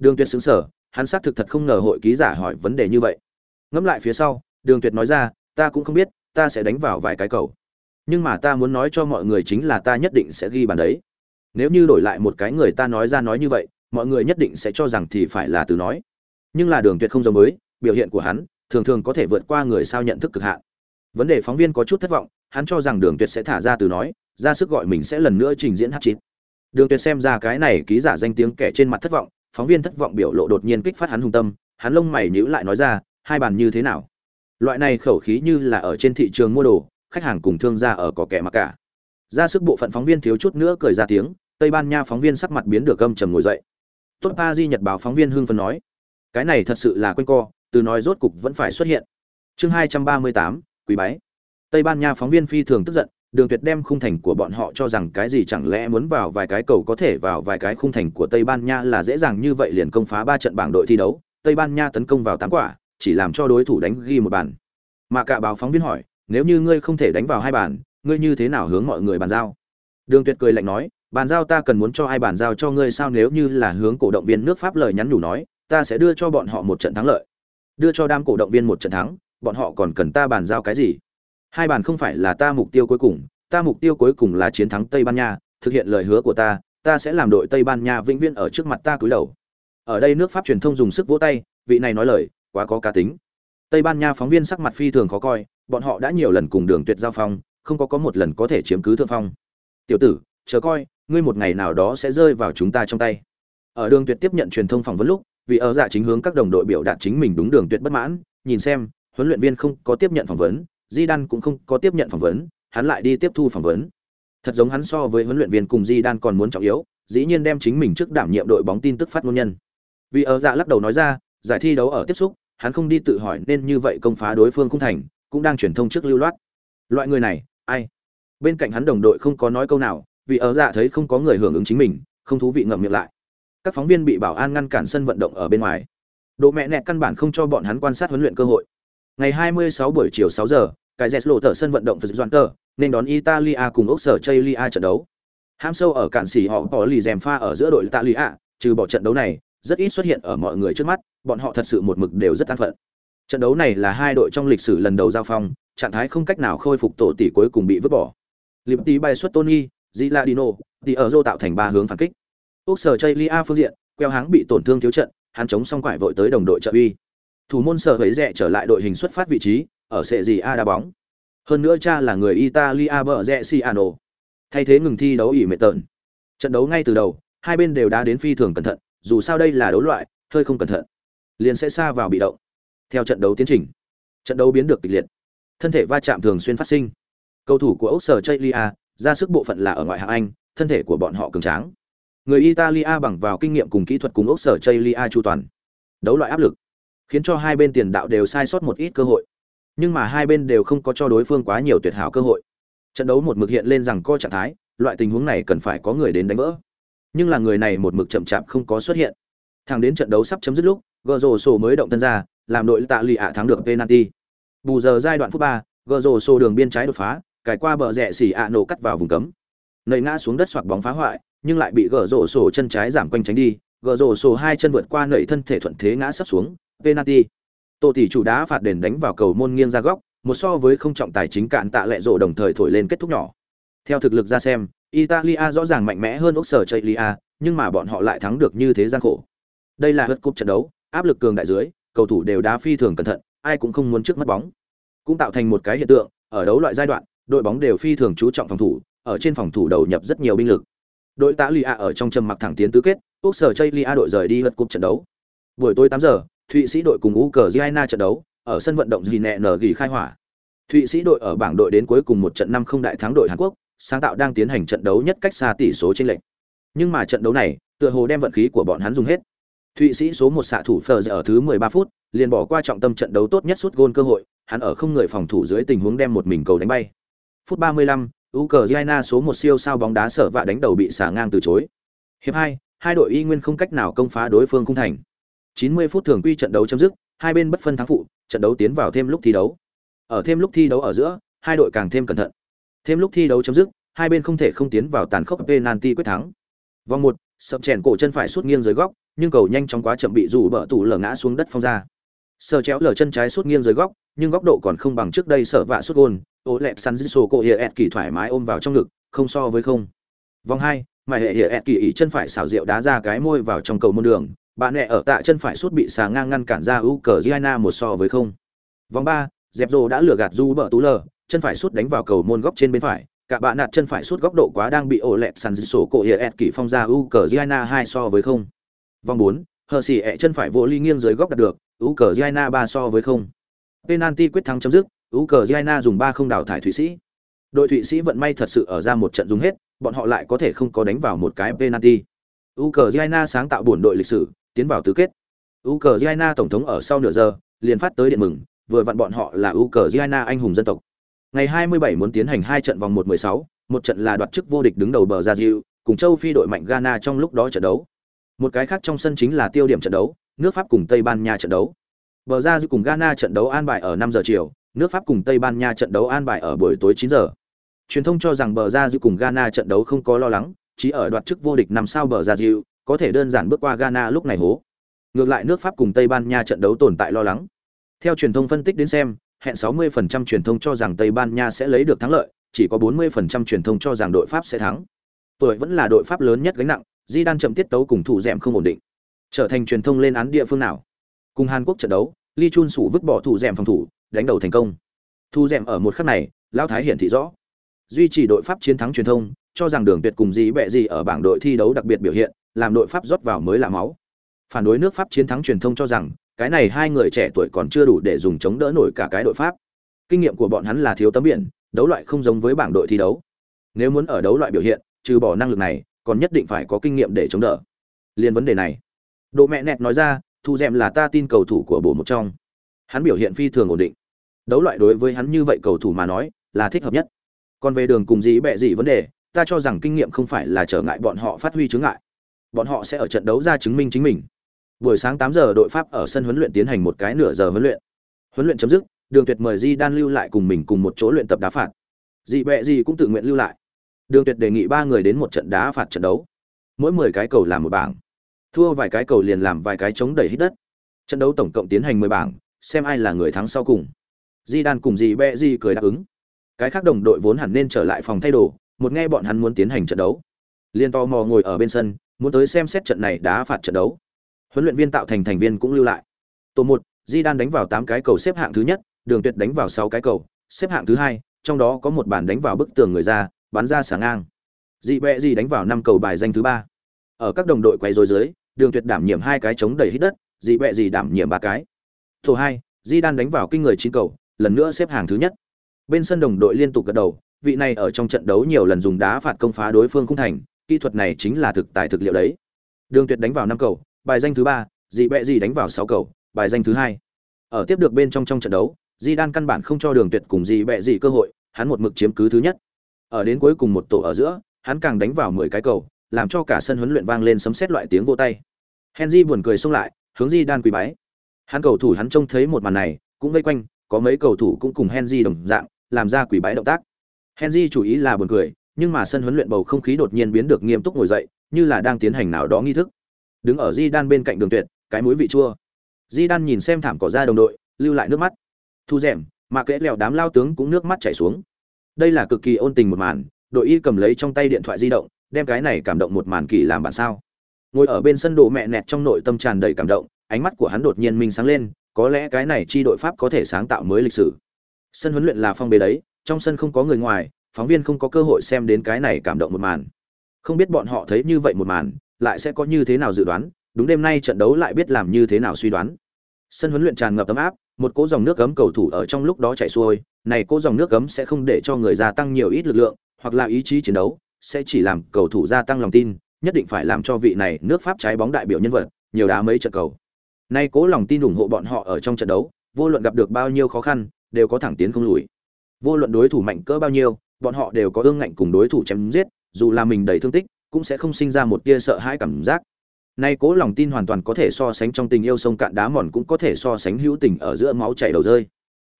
Đường tuyệt sững sở hắn xác thực thật không ngờ hội ký giả hỏi vấn đề như vậy. Ngẫm lại phía sau đường tuyệt nói ra ta cũng không biết ta sẽ đánh vào vài cái cầu. Nhưng mà ta muốn nói cho mọi người chính là ta nhất định sẽ ghi bàn đấy. Nếu như đổi lại một cái người ta nói ra nói như vậy mọi người nhất định sẽ cho rằng thì phải là từ nói. Nhưng là đường tuyệt không giống mới, biểu hiện của hắn thường thường có thể vượt qua người sao nhận thức cực hạn. Vấn đề phóng viên có chút thất vọng hắn cho rằng đường tuyệt sẽ thả ra từ nói ra sức gọi mình sẽ lần nữa trình diễn hát chín đường tuyệt xem ra cái này ký giả danh tiếng kẻ trên mặt thất vọng phóng viên thất vọng biểu lộ đột nhiên kích phát hắn hung tâm, hắn lông mày nhíu lại nói ra, hai bàn như thế nào? Loại này khẩu khí như là ở trên thị trường mua đồ, khách hàng cùng thương gia ở có kẻ mặc cả. Ra sức bộ phận phóng viên thiếu chút nữa cười ra tiếng, tây ban nha phóng viên sắc mặt biến được gâm trầm ngồi dậy. Tốt pa di nhật báo phóng viên hưng phấn nói, cái này thật sự là quanh co, từ nói rốt cục vẫn phải xuất hiện. Chương hai trăm ba mươi tám quý bái. Tây ban nha phóng viên phi thường tức giận đường tuyệt đem khung thành của bọn họ cho rằng cái gì chẳng lẽ muốn vào vài cái cầu có thể vào vài cái khung thành của tây ban nha là dễ dàng như vậy liền công phá ba trận bảng đội thi đấu. Tây ban nha tấn công vào tám quả, chỉ làm cho đối thủ đánh ghi một bàn. Mà cả báo phóng viên hỏi, nếu như ngươi không thể đánh vào hai bàn, ngươi như thế nào hướng mọi người bàn giao? Đường tuyệt cười lạnh nói, bàn giao ta cần muốn cho ai bàn giao cho ngươi sao nếu như là hướng cổ động viên nước pháp lời nhắn nhủ nói, ta sẽ đưa cho bọn họ một trận thắng lợi. Đưa cho đám cổ động viên một trận thắng, bọn họ còn cần ta bàn giao cái gì? Hai bàn không phải là ta mục tiêu cuối cùng, ta mục tiêu cuối cùng là chiến thắng tây ban nha, thực hiện lời hứa của ta ta sẽ làm đội tây ban nha vĩnh viễn ở trước mặt ta cúi đầu. Ở đây nước pháp truyền thông dùng sức vỗ tay, vị này nói lời, quá có cá tính. Tây ban nha phóng viên sắc mặt phi thường khó coi, bọn họ đã nhiều lần cùng đường tuyệt giao phong, không có có một lần có thể chiếm cứ thượng phong. Tiểu tử, chờ coi, ngươi một ngày nào đó sẽ rơi vào chúng ta trong tay. Ở đường tuyệt tiếp nhận truyền thông phỏng vấn lúc, vì ở dạ chính hướng các đồng đội biểu đạt chính mình đúng đường tuyệt bất mãn, nhìn xem, huấn luyện viên không có tiếp nhận phỏng vấn di đan cũng không có tiếp nhận phỏng vấn, hắn lại đi tiếp thu phỏng vấn. Thật giống hắn so với huấn luyện viên cùng di đan còn muốn trọng yếu, dĩ nhiên đem chính mình trước đảm nhiệm đội bóng tin tức phát ngôn nhân. Vì ở dạ lắc đầu nói ra, giải thi đấu ở tiếp xúc, hắn không đi tự hỏi nên như vậy công phá đối phương không thành, cũng đang truyền thông trước lưu loát. Loại người này, ai? Bên cạnh hắn đồng đội không có nói câu nào, vì ở dạ thấy không có người hưởng ứng chính mình, không thú vị ngậm miệng lại. Các phóng viên bị bảo an ngăn cản sân vận động ở bên ngoài. Độ mẹ nẹt căn bản không cho bọn hắn quan sát huấn luyện cơ hội. Ngày 26 buổi chiều 6 giờ cái dẹt lộ thở sân vận động phật doan tờ nên đón italia cùng ốc sở chaylia trận đấu ham sâu ở cản xỉ họ có lì dèm pha ở giữa đội italia trừ bỏ trận đấu này rất ít xuất hiện ở mọi người trước mắt bọn họ thật sự một mực đều rất an phận trận đấu này là hai đội trong lịch sử lần đầu giao phong trạng thái không cách nào khôi phục tổ tỷ cuối cùng bị vứt bỏ Liberty bay xuất Tony, Giladino, thì ở Zô tạo thành ba hướng phản kích. ốc sở Chaylia phương diện, queo háng bị tổn thương thiếu trận, hắn chống xong quải vội tới đồng đội trợ uy. Thủ môn sở hấy rẻ trở lại đội hình xuất phát vị trí, ở sệ gì A đá bóng. Hơn nữa cha là người Italia bờ rẽ Ciano. Thay thế ngừng thi đấu ỉ mệt tợn. Trận đấu ngay từ đầu, hai bên đều đã đến phi thường cẩn thận, dù sao đây là đấu loại, hơi không cẩn thận, liền sẽ xa vào bị động. Theo trận đấu tiến trình, trận đấu biến được kịch liệt. Thân thể va chạm thường xuyên phát sinh. Cầu thủ của Úc sở Chaylia ra sức bộ phận là ở ngoại hạng Anh, thân thể của bọn họ cường tráng. Người Italia bằng vào kinh nghiệm cùng kỹ thuật cùng Úc sở Chaylia chu toàn. Đấu loại áp lực, khiến cho hai bên tiền đạo đều sai sót một ít cơ hội. Nhưng mà hai bên đều không có cho đối phương quá nhiều tuyệt hảo cơ hội. Trận đấu một mực hiện lên rằng co trạng thái, loại tình huống này cần phải có người đến đánh vỡ. Nhưng là người này một mực chậm chạp không có xuất hiện. Thẳng đến trận đấu sắp chấm dứt lúc, Goro sổ mới động thân ra, làm đội tạ lì ạ thắng được penalty. Bù giờ giai đoạn phút ba, gờ rồ sổ đường biên trái đột phá, cải qua bờ rẽ xỉ ạ nổ cắt vào vùng cấm. Nảy ngã xuống đất xoạc bóng phá hoại, nhưng lại bị gờ rồ sổ chân trái giảm quanh tránh đi, gờ rồ sổ hai chân vượt qua nảy thân thể thuận thế ngã sắp xuống, penalty. Tô tỷ chủ đá phạt đền đánh vào cầu môn nghiêng ra góc, một so với không trọng tài chính cạn tạ lệ rộ đồng thời thổi lên kết thúc nhỏ. Theo thực lực ra xem, Italia rõ ràng mạnh mẽ hơn Úc sở nhưng mà bọn họ lại thắng được như thế gian khổ. Đây là hất cúp trận đấu, áp lực cường đại dưới, cầu thủ đều đá phi thường cẩn thận, ai cũng không muốn trước mất bóng. Cũng tạo thành một cái hiện tượng, ở đấu loại giai đoạn, đội bóng đều phi thường chú trọng phòng thủ, ở trên phòng thủ đầu nhập rất nhiều binh lực. Đội tá Lia ở trong trầm mặc thẳng tiến tứ kết, Úc sở Chailia đội rời đi hất cúp trận đấu. Buổi tối 8 giờ, Thụy Sĩ đội cùng Ukraine trận đấu, ở sân vận động Gine ghi khai hỏa. Thụy Sĩ đội ở bảng đội đến cuối cùng một trận năm không đại thắng đội Hàn Quốc, sáng tạo đang tiến hành trận đấu nhất cách xa tỷ số trên lệnh. Nhưng mà trận đấu này, tựa hồ đem vận khí của bọn hắn dùng hết. Thụy Sĩ số một xạ thủ Fleur ở thứ 13 phút, liền bỏ qua trọng tâm trận đấu tốt nhất suốt gôn cơ hội, hắn ở không người phòng thủ dưới tình huống đem một mình cầu đánh bay. Phút 35, Ukraine số một siêu sao bóng đá sở vạ đánh đầu bị xả ngang từ chối. Hiệp 2, hai đội y nguyên không cách nào công phá đối phương cung thành. 90 phút thường quy trận đấu chấm dứt, hai bên bất phân thắng phụ, trận đấu tiến vào thêm lúc thi đấu. Ở thêm lúc thi đấu ở giữa, hai đội càng thêm cẩn thận. Thêm lúc thi đấu chấm dứt, hai bên không thể không tiến vào tàn khốc penalty quyết thắng. Vòng 1, sập chèn cổ chân phải sút nghiêng dưới góc, nhưng cầu nhanh chóng quá chậm bị rủ bờ tủ lở ngã xuống đất phong ra. Sờ chéo lở chân trái sút nghiêng dưới góc, nhưng góc độ còn không bằng trước đây sở vạ sút gôn, Ô lẹt săn Sanjiso cổ hiệp kỳ thoải mái ôm vào trong ngực, không so với không. Vòng 2, mày hệ hiệp kỳ ý chân phải xảo diệu đá ra cái môi vào trong cầu môn đường, bạn nẹ ở tạ chân phải suốt bị xà ngang ngăn cản ra Ukraine một so với không. Vòng ba, dẹp rồ đã lừa gạt du bờ tú lờ chân phải suốt đánh vào cầu môn góc trên bên phải. Cả bạn nạt chân phải suốt góc độ quá đang bị ổ lẹt sàn dư sổ cổ hiệp ẹt kỳ phong ra u cờ giana hai so với không. Vòng bốn, hờ xì ẹ chân phải vô ly nghiêng dưới góc đạt được u cờ giana ba so với không. Penalty quyết thắng chấm dứt u cờ giana dùng ba không đào thải thụy sĩ. Đội thụy sĩ vận may thật sự ở ra một trận dùng hết, bọn họ lại có thể không có đánh vào một cái penalty. U cờ giana sáng tạo buồn đội lịch sử tiến vào tứ kết Ukraine tổng thống ở sau nửa giờ liền phát tới điện mừng vừa vặn bọn họ là Ukraine anh hùng dân tộc. Ngày 27 muốn tiến hành hai trận vòng 1/16, một trận là đoạt chức vô địch đứng đầu bờ Brazil, cùng châu Phi đội mạnh Ghana trong lúc đó trận đấu. Một cái khác trong sân chính là tiêu điểm trận đấu, nước Pháp cùng Tây Ban Nha trận đấu. Bờ Brazil cùng Ghana trận đấu an bài ở 5 giờ chiều, nước Pháp cùng Tây Ban Nha trận đấu an bài ở buổi tối 9 giờ. Truyền thông cho rằng bờ Brazil cùng Ghana trận đấu không có lo lắng, chỉ ở đoạt chức vô địch năm sao bờ Brazil, có thể đơn giản bước qua Ghana lúc này hố. Ngược lại nước Pháp cùng Tây Ban Nha trận đấu tồn tại lo lắng. Theo truyền thông phân tích đến xem, hẹn 60% truyền thông cho rằng Tây Ban Nha sẽ lấy được thắng lợi, chỉ có 40% truyền thông cho rằng đội Pháp sẽ thắng. Tuổi vẫn là đội Pháp lớn nhất gánh nặng, Di đan chậm tiết tấu cùng thủ dẻm không ổn định. Trở thành truyền thông lên án địa phương nào? Cùng Hàn Quốc trận đấu, Lee Chun Sủ vứt bỏ thủ dẻm phòng thủ, đánh đầu thành công. Thu dẻm ở một khắc này, lão thái hiển thị rõ. Duy trì đội Pháp chiến thắng truyền thông, cho rằng Đường Tuyệt cùng gì bẹ gì ở bảng đội thi đấu đặc biệt biểu hiện, làm đội Pháp rót vào mới là máu. Phản đối nước Pháp chiến thắng truyền thông cho rằng, cái này hai người trẻ tuổi còn chưa đủ để dùng chống đỡ nổi cả cái đội pháp. Kinh nghiệm của bọn hắn là thiếu tấm biển đấu loại không giống với bảng đội thi đấu. Nếu muốn ở đấu loại biểu hiện trừ bỏ năng lực này còn nhất định phải có kinh nghiệm để chống đỡ. Liên vấn đề này. Độ mẹ nẹt nói ra thu dẹm là ta tin cầu thủ của bộ một trong. Hắn biểu hiện phi thường ổn định. Đấu loại đối với hắn như vậy cầu thủ mà nói là thích hợp nhất. Còn về đường cùng gì bẹ gì vấn đề ta cho rằng kinh nghiệm không phải là trở ngại bọn họ phát huy chướng ngại bọn họ sẽ ở trận đấu ra chứng minh chính mình Buổi sáng 8 giờ đội Pháp ở sân huấn luyện tiến hành một cái nửa giờ huấn luyện. Huấn luyện chấm dứt, Đường Tuyệt mời Di Đan lưu lại cùng mình cùng một chỗ luyện tập đá phạt. Dị bẹ gì cũng tự nguyện lưu lại. Đường Tuyệt đề nghị ba người đến một trận đá phạt trận đấu. Mỗi 10 cái cầu làm một bảng. Thua vài cái cầu liền làm vài cái chống đẩy hít đất. Trận đấu tổng cộng tiến hành 10 bảng, xem ai là người thắng sau cùng. Di Đan cùng Dị bẹ gì cười đáp ứng. Cái khác đồng đội vốn hẳn nên trở lại phòng thay đồ, một nghe bọn hắn muốn tiến hành trận đấu. liền to mò ngồi ở bên sân, muốn tới xem xét trận này đá phạt trận đấu. Huấn luyện viên tạo thành thành viên cũng lưu lại. Tổ một di đan đánh vào tám cái cầu xếp hạng thứ nhất đường tuyệt đánh vào sáu cái cầu xếp hạng thứ hai trong đó có một bàn đánh vào bức tường người ra bắn ra sáng ngang. Dị bẹ dị đánh vào năm cầu bài danh thứ ba. Ở các đồng đội quay rối dưới đường tuyệt đảm nhiệm hai cái chống đẩy hít đất dị bẹ dị đảm nhiệm ba cái. Tổ hai di đan đánh vào kinh người chín cầu lần nữa xếp hạng thứ nhất. Bên sân đồng đội liên tục gật đầu vị này ở trong trận đấu nhiều lần dùng đá phạt công phá đối phương không thành kỹ thuật này chính là thực tài thực liệu đấy. Đường tuyệt đánh vào năm cầu bài danh thứ ba dị bẹ dị đánh vào sáu cầu bài danh thứ hai. Ở tiếp được bên trong trong trận đấu di đan căn bản không cho đường tuyệt cùng dị bẹ dị cơ hội hắn một mực chiếm cứ thứ nhất. Ở đến cuối cùng một tổ ở giữa hắn càng đánh vào mười cái cầu làm cho cả sân huấn luyện vang lên sấm sét loại tiếng vỗ tay. Henry buồn cười xông lại hướng di đan quỳ bái. Hắn cầu thủ hắn trông thấy một màn này cũng vây quanh có mấy cầu thủ cũng cùng Henry đồng dạng, làm ra quỳ bái động tác. Henry chủ ý là buồn cười, nhưng mà sân huấn luyện bầu không khí đột nhiên biến được nghiêm túc ngồi dậy, như là đang tiến hành nào đó nghi thức. Đứng ở Di Đan bên cạnh đường tuyệt, cái mũi vị chua. Di Đan nhìn xem thảm cỏ ra đồng đội, lưu lại nước mắt. Thu rèm, mà kẽ lèo đám lao tướng cũng nước mắt chảy xuống. Đây là cực kỳ ôn tình một màn, đội y cầm lấy trong tay điện thoại di động, đem cái này cảm động một màn kỳ làm bạn sao. Ngồi ở bên sân đồ mẹ nẹt trong nội tâm tràn đầy cảm động, ánh mắt của hắn đột nhiên minh sáng lên, có lẽ cái này chi đội Pháp có thể sáng tạo mới lịch sử. Sân huấn luyện là phong bế đấy, trong sân không có người ngoài, phóng viên không có cơ hội xem đến cái này cảm động một màn. Không biết bọn họ thấy như vậy một màn, lại sẽ có như thế nào dự đoán, đúng đêm nay trận đấu lại biết làm như thế nào suy đoán. Sân huấn luyện tràn ngập ấm áp, một cỗ dòng nước cấm cầu thủ ở trong lúc đó chảy xuôi, này cỗ dòng nước cấm sẽ không để cho người gia tăng nhiều ít lực lượng, hoặc là ý chí chiến đấu, sẽ chỉ làm cầu thủ gia tăng lòng tin, nhất định phải làm cho vị này nước Pháp trái bóng đại biểu nhân vật, nhiều đá mấy trận cầu. Nay cố lòng tin ủng hộ bọn họ ở trong trận đấu, vô luận gặp được bao nhiêu khó khăn, đều có thẳng tiến không lùi. Vô luận đối thủ mạnh cỡ bao nhiêu, bọn họ đều có ương ngạnh cùng đối thủ chém giết, dù là mình đầy thương tích, cũng sẽ không sinh ra một tia sợ hãi cảm giác. Nay cố lòng tin hoàn toàn có thể so sánh trong tình yêu sông cạn đá mòn cũng có thể so sánh hữu tình ở giữa máu chảy đầu rơi.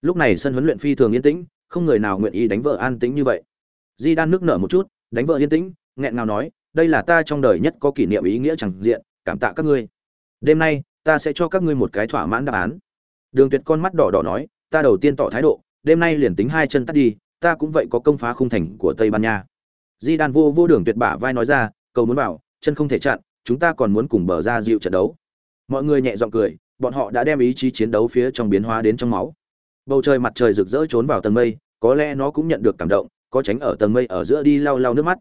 Lúc này sân huấn luyện phi thường yên tĩnh, không người nào nguyện ý đánh vợ an tĩnh như vậy. Di Đan nước nở một chút, đánh vợ yên tĩnh, nghẹn ngào nói, đây là ta trong đời nhất có kỷ niệm ý nghĩa chẳng diện, cảm tạ các ngươi. Đêm nay, ta sẽ cho các ngươi một cái thỏa mãn đáp án. Đường Tuyệt con mắt đỏ đỏ nói, ta đầu tiên tỏ thái độ, đêm nay liền tính hai chân tắt đi, ta cũng vậy có công phá khung thành của Tây Ban Nha. Di Đan vô vô Đường Tuyệt bả vai nói ra, cầu muốn bảo, chân không thể chặn, chúng ta còn muốn cùng bờ ra dịu trận đấu. Mọi người nhẹ giọng cười, bọn họ đã đem ý chí chiến đấu phía trong biến hóa đến trong máu. Bầu trời mặt trời rực rỡ trốn vào tầng mây, có lẽ nó cũng nhận được cảm động, có tránh ở tầng mây ở giữa đi lau lau nước mắt.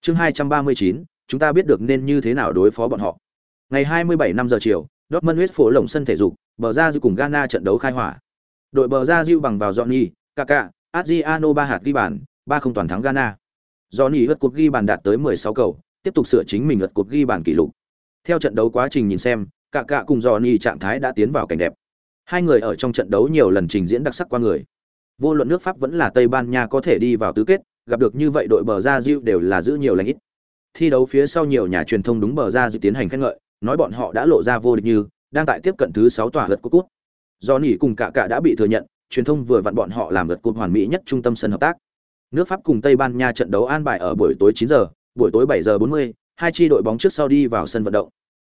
Chương 239, chúng ta biết được nên như thế nào đối phó bọn họ. Ngày 27 năm giờ chiều, Dortmund huyết phổ lồng sân thể dục, bờ ra dư cùng Ghana trận đấu khai hỏa. Đội bờ ra dư bằng vào Johnny, Kaká, Adriano ba hạt ghi bàn, ba không toàn thắng Ghana. Johnny hất cột ghi bàn đạt tới 16 cầu, tiếp tục sửa chính mình hất cột ghi bàn kỷ lục. Theo trận đấu quá trình nhìn xem, Kaká cùng Johnny trạng thái đã tiến vào cảnh đẹp. Hai người ở trong trận đấu nhiều lần trình diễn đặc sắc qua người. Vô luận nước Pháp vẫn là Tây Ban Nha có thể đi vào tứ kết, gặp được như vậy đội bờ ra Diu đều là giữ nhiều lành ít. Thi đấu phía sau nhiều nhà truyền thông đúng bờ ra Diu tiến hành khen ngợi, nói bọn họ đã lộ ra vô địch như đang tại tiếp cận thứ sáu tòa lượt cúp. Do nỉ cùng cả cả đã bị thừa nhận, truyền thông vừa vặn bọn họ làm gật cột hoàn mỹ nhất trung tâm sân hợp tác. Nước Pháp cùng Tây Ban Nha trận đấu an bài ở buổi tối 9 giờ, buổi tối 7 giờ 40, hai chi đội bóng trước sau đi vào sân vận động.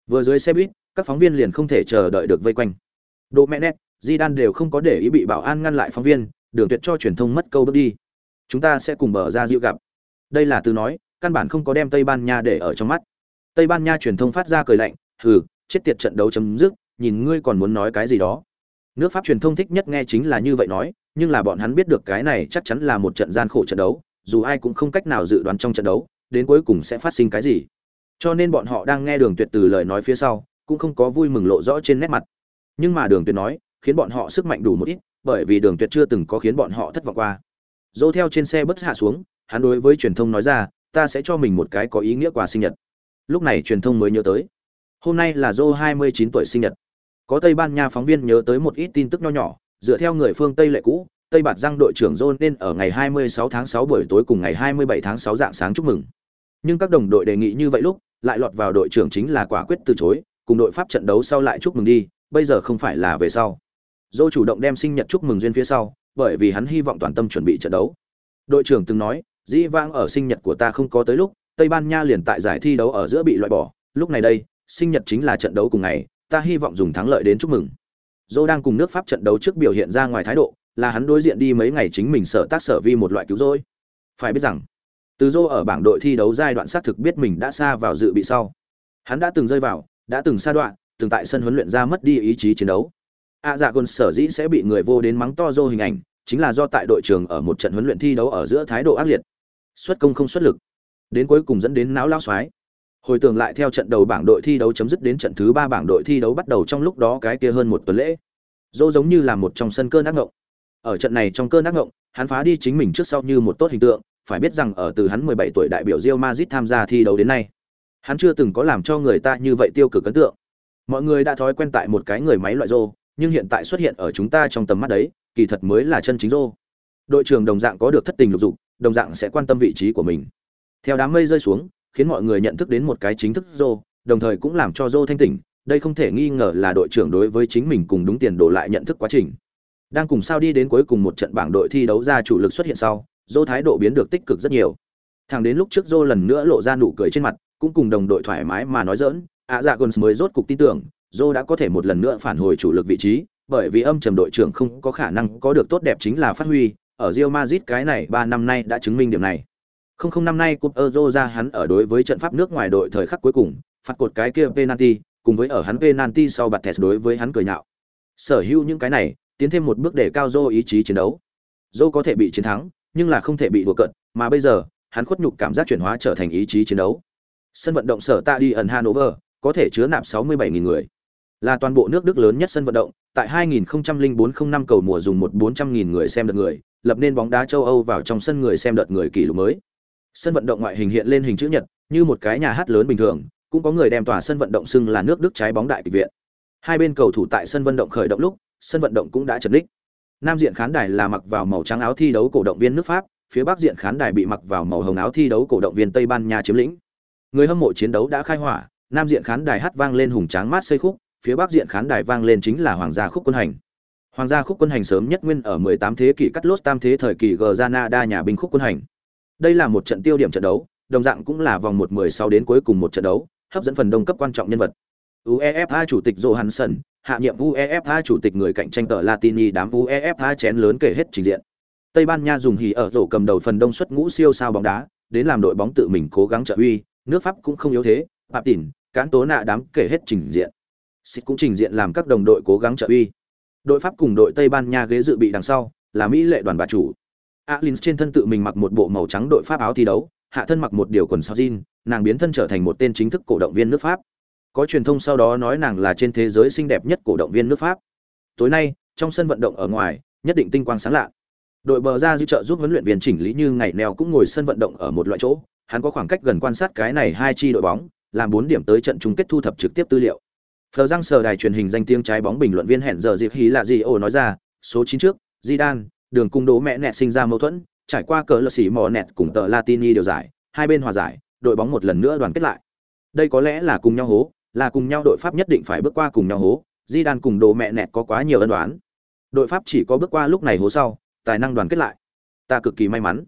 Vừa dưới xe buýt, các phóng viên liền không thể chờ đợi được vây quanh. độ mẹ nét, đan đều không có để ý bị bảo an ngăn lại phóng viên, đường tuyệt cho truyền thông mất câu bước đi. Chúng ta sẽ cùng bờ ra dịu gặp. Đây là từ nói, căn bản không có đem Tây Ban Nha để ở trong mắt. Tây Ban Nha truyền thông phát ra cười lạnh, hừ, chết tiệt trận đấu chấm dứt, nhìn ngươi còn muốn nói cái gì đó. Nước Pháp truyền thông thích nhất nghe chính là như vậy nói, nhưng là bọn hắn biết được cái này chắc chắn là một trận gian khổ trận đấu, dù ai cũng không cách nào dự đoán trong trận đấu, đến cuối cùng sẽ phát sinh cái gì. Cho nên bọn họ đang nghe Đường Tuyệt từ lời nói phía sau, cũng không có vui mừng lộ rõ trên nét mặt. Nhưng mà Đường Tuyệt nói, khiến bọn họ sức mạnh đủ một ít, bởi vì Đường Tuyệt chưa từng có khiến bọn họ thất vọng qua. Dô theo trên xe bất hạ xuống, hắn đối với truyền thông nói ra, ta sẽ cho mình một cái có ý nghĩa quà sinh nhật. Lúc này truyền thông mới nhớ tới, hôm nay là Dô 29 tuổi sinh nhật. Có Tây Ban Nha phóng viên nhớ tới một ít tin tức nho nhỏ, dựa theo người phương Tây lệ cũ, Tây Bạt Giang đội trưởng John nên ở ngày 26 tháng 6 buổi tối cùng ngày 27 tháng 6 dạng sáng chúc mừng. Nhưng các đồng đội đề nghị như vậy lúc, lại lọt vào đội trưởng chính là quả quyết từ chối, cùng đội Pháp trận đấu sau lại chúc mừng đi, bây giờ không phải là về sau. Dô chủ động đem sinh nhật chúc mừng duyên phía sau, bởi vì hắn hy vọng toàn tâm chuẩn bị trận đấu. Đội trưởng từng nói, dĩ vãng ở sinh nhật của ta không có tới lúc, Tây Ban Nha liền tại giải thi đấu ở giữa bị loại bỏ, lúc này đây, sinh nhật chính là trận đấu cùng ngày, ta hy vọng dùng thắng lợi đến chúc mừng. Dô đang cùng nước Pháp trận đấu trước biểu hiện ra ngoài thái độ, là hắn đối diện đi mấy ngày chính mình sợ tác sở vi một loại cứu rỗi. Phải biết rằng, từ Dô ở bảng đội thi đấu giai đoạn xác thực biết mình đã xa vào dự bị sau. Hắn đã từng rơi vào, đã từng xa đoạn, từng tại sân huấn luyện ra mất đi ý chí chiến đấu. A dạ Gôn sở dĩ sẽ bị người vô đến mắng to Dô hình ảnh, chính là do tại đội trường ở một trận huấn luyện thi đấu ở giữa thái độ ác liệt. Xuất công không xuất lực, đến cuối cùng dẫn đến náo lao xoái. Hồi tưởng lại theo trận đầu bảng đội thi đấu chấm dứt đến trận thứ ba bảng đội thi đấu bắt đầu trong lúc đó cái kia hơn một tuần lễ. Dỗ giống như là một trong sân cơn ác ngộng. Ở trận này trong cơn ác ngộng, hắn phá đi chính mình trước sau như một tốt hình tượng, phải biết rằng ở từ hắn 17 tuổi đại biểu Real Madrid tham gia thi đấu đến nay, hắn chưa từng có làm cho người ta như vậy tiêu cực ấn tượng. Mọi người đã thói quen tại một cái người máy loại rô, nhưng hiện tại xuất hiện ở chúng ta trong tầm mắt đấy, kỳ thật mới là chân chính rô. Đội trưởng đồng dạng có được thất tình lục dục, đồng dạng sẽ quan tâm vị trí của mình. Theo đám mây rơi xuống, khiến mọi người nhận thức đến một cái chính thức rô, đồng thời cũng làm cho rô thanh tỉnh, đây không thể nghi ngờ là đội trưởng đối với chính mình cùng đúng tiền đổ lại nhận thức quá trình. Đang cùng sao đi đến cuối cùng một trận bảng đội thi đấu ra chủ lực xuất hiện sau, Dô thái độ biến được tích cực rất nhiều. Thẳng đến lúc trước Dô lần nữa lộ ra nụ cười trên mặt, cũng cùng đồng đội thoải mái mà nói giỡn, ạ dạ Guns mới rốt cục tin tưởng, Dô đã có thể một lần nữa phản hồi chủ lực vị trí, bởi vì âm trầm đội trưởng không có khả năng có được tốt đẹp chính là phát huy, ở Real Madrid cái này 3 năm nay đã chứng minh điểm này. Không không năm nay cúp Euro ra hắn ở đối với trận pháp nước ngoài đội thời khắc cuối cùng, phạt cột cái kia penalty, cùng với ở hắn penalty sau bạt thẹt đối với hắn cười nhạo. Sở hữu những cái này, tiến thêm một bước để cao Zô ý chí chiến đấu. Zô có thể bị chiến thắng, nhưng là không thể bị đùa cận, mà bây giờ, hắn khuất nhục cảm giác chuyển hóa trở thành ý chí chiến đấu. Sân vận động sở tạ đi ẩn Hanover, có thể chứa nạp 67.000 người. Là toàn bộ nước Đức lớn nhất sân vận động, tại 2004-05 cầu mùa dùng một 400.000 người xem đợt người, lập nên bóng đá châu Âu vào trong sân người xem đợt người kỷ lục mới. Sân vận động ngoại hình hiện lên hình chữ nhật, như một cái nhà hát lớn bình thường, cũng có người đem tòa sân vận động xưng là nước Đức trái bóng đại kịch viện. Hai bên cầu thủ tại sân vận động khởi động lúc, sân vận động cũng đã trật đích. Nam diện khán đài là mặc vào màu trắng áo thi đấu cổ động viên nước Pháp, phía bắc diện khán đài bị mặc vào màu hồng áo thi đấu cổ động viên Tây Ban Nha chiếm lĩnh. Người hâm mộ chiến đấu đã khai hỏa, nam diện khán đài hát vang lên hùng tráng mát xây khúc, phía bắc diện khán đài vang lên chính là hoàng gia khúc quân hành. Hoàng gia khúc quân hành sớm nhất nguyên ở 18 thế kỷ cắt lốt tam thế thời kỳ Granada nhà binh khúc quân hành. Đây là một trận tiêu điểm trận đấu, đồng dạng cũng là vòng 1-16 đến cuối cùng một trận đấu, hấp dẫn phần đông cấp quan trọng nhân vật. UEFA chủ tịch Johansson, hạ nhiệm UEFA chủ tịch người cạnh tranh tờ Latini đám UEFA chén lớn kể hết trình diện. Tây Ban Nha dùng hỉ ở rổ cầm đầu phần đông xuất ngũ siêu sao bóng đá, đến làm đội bóng tự mình cố gắng trợ uy, nước Pháp cũng không yếu thế, Phạm Tỉnh, cán tố nạ đám kể hết trình diện. Xịt cũng trình diện làm các đồng đội cố gắng trợ uy. Đội Pháp cùng đội Tây Ban Nha ghế dự bị đằng sau, là Mỹ lệ đoàn bà chủ. Alins trên thân tự mình mặc một bộ màu trắng đội Pháp áo thi đấu, hạ thân mặc một điều quần sao jean, nàng biến thân trở thành một tên chính thức cổ động viên nước Pháp. Có truyền thông sau đó nói nàng là trên thế giới xinh đẹp nhất cổ động viên nước Pháp. Tối nay, trong sân vận động ở ngoài, nhất định tinh quang sáng lạ. Đội bờ ra dư trợ giúp huấn luyện viên chỉnh lý như ngày nào cũng ngồi sân vận động ở một loại chỗ, hắn có khoảng cách gần quan sát cái này hai chi đội bóng, làm bốn điểm tới trận chung kết thu thập trực tiếp tư liệu. Phờ răng sờ đài truyền hình danh tiếng trái bóng bình luận viên hẹn giờ dịp hí là gì ồ nói ra, số 9 trước, Zidane, đường cung đố mẹ nẹt sinh ra mâu thuẫn, trải qua cờ lơ xỉ mò nẹt cùng tờ Latini điều giải, hai bên hòa giải, đội bóng một lần nữa đoàn kết lại. Đây có lẽ là cùng nhau hố, là cùng nhau đội Pháp nhất định phải bước qua cùng nhau hố, Di Đan cùng đồ mẹ nẹt có quá nhiều ân đoán. Đội Pháp chỉ có bước qua lúc này hố sau, tài năng đoàn kết lại. Ta cực kỳ may mắn.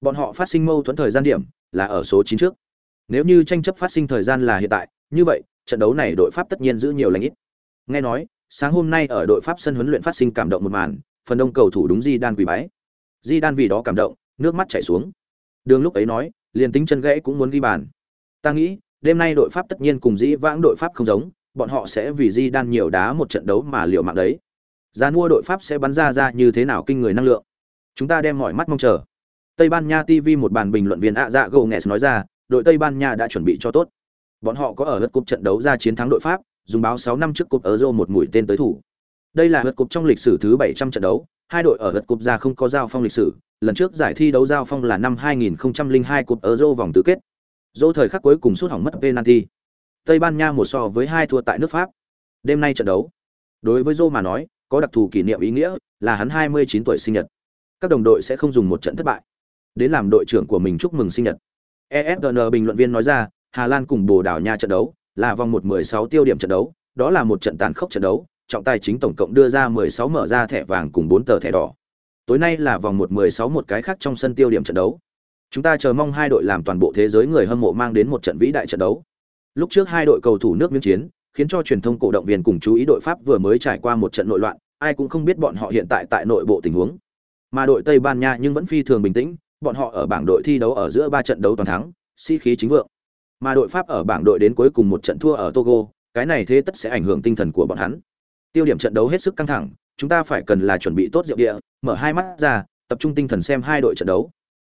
Bọn họ phát sinh mâu thuẫn thời gian điểm là ở số chín trước. Nếu như tranh chấp phát sinh thời gian là hiện tại, như vậy, trận đấu này đội Pháp tất nhiên giữ nhiều lành ít. Nghe nói, sáng hôm nay ở đội Pháp sân huấn luyện phát sinh cảm động một màn, phần đông cầu thủ đúng Di Đan quỳ bái. Di Đan vì đó cảm động, nước mắt chảy xuống. Đường lúc ấy nói, liền tính chân gãy cũng muốn ghi bàn. Ta nghĩ, đêm nay đội Pháp tất nhiên cùng dĩ vãng đội Pháp không giống, bọn họ sẽ vì Di Đan nhiều đá một trận đấu mà liệu mạng đấy. Giá mua đội Pháp sẽ bắn ra ra như thế nào kinh người năng lượng. Chúng ta đem mọi mắt mong chờ. Tây Ban Nha TV một bàn bình luận viên ạ dạ Gomes nói ra, đội Tây Ban Nha đã chuẩn bị cho tốt. Bọn họ có ở lượt cúp trận đấu ra chiến thắng đội Pháp, dùng báo 6 năm trước cúp Euro một mũi tên tới thủ. Đây là lượt cục trong lịch sử thứ 700 trận đấu, hai đội ở lượt cục ra không có giao phong lịch sử, lần trước giải thi đấu giao phong là năm 2002 cúp Euro vòng tứ kết. Dỗ thời khắc cuối cùng sút hỏng mất penalty. Tây Ban Nha một so với hai thua tại nước Pháp. Đêm nay trận đấu, đối với Dô mà nói, có đặc thù kỷ niệm ý nghĩa, là hắn 29 tuổi sinh nhật. Các đồng đội sẽ không dùng một trận thất bại đến làm đội trưởng của mình chúc mừng sinh nhật. ESPN bình luận viên nói ra, Hà Lan cùng Bồ Đào Nha trận đấu là vòng 1/16 tiêu điểm trận đấu, đó là một trận tàn khốc trận đấu, trọng tài chính tổng cộng đưa ra 16 mở ra thẻ vàng cùng 4 tờ thẻ đỏ. Tối nay là vòng 1/16 một cái khác trong sân tiêu điểm trận đấu. Chúng ta chờ mong hai đội làm toàn bộ thế giới người hâm mộ mang đến một trận vĩ đại trận đấu. Lúc trước hai đội cầu thủ nước miếng chiến, khiến cho truyền thông cổ động viên cùng chú ý đội Pháp vừa mới trải qua một trận nội loạn, ai cũng không biết bọn họ hiện tại tại nội bộ tình huống. Mà đội Tây Ban Nha nhưng vẫn phi thường bình tĩnh, bọn họ ở bảng đội thi đấu ở giữa ba trận đấu toàn thắng, sĩ khí chính vượng. Mà đội Pháp ở bảng đội đến cuối cùng một trận thua ở Togo, cái này thế tất sẽ ảnh hưởng tinh thần của bọn hắn. Tiêu điểm trận đấu hết sức căng thẳng, chúng ta phải cần là chuẩn bị tốt rượu địa, mở hai mắt ra, tập trung tinh thần xem hai đội trận đấu.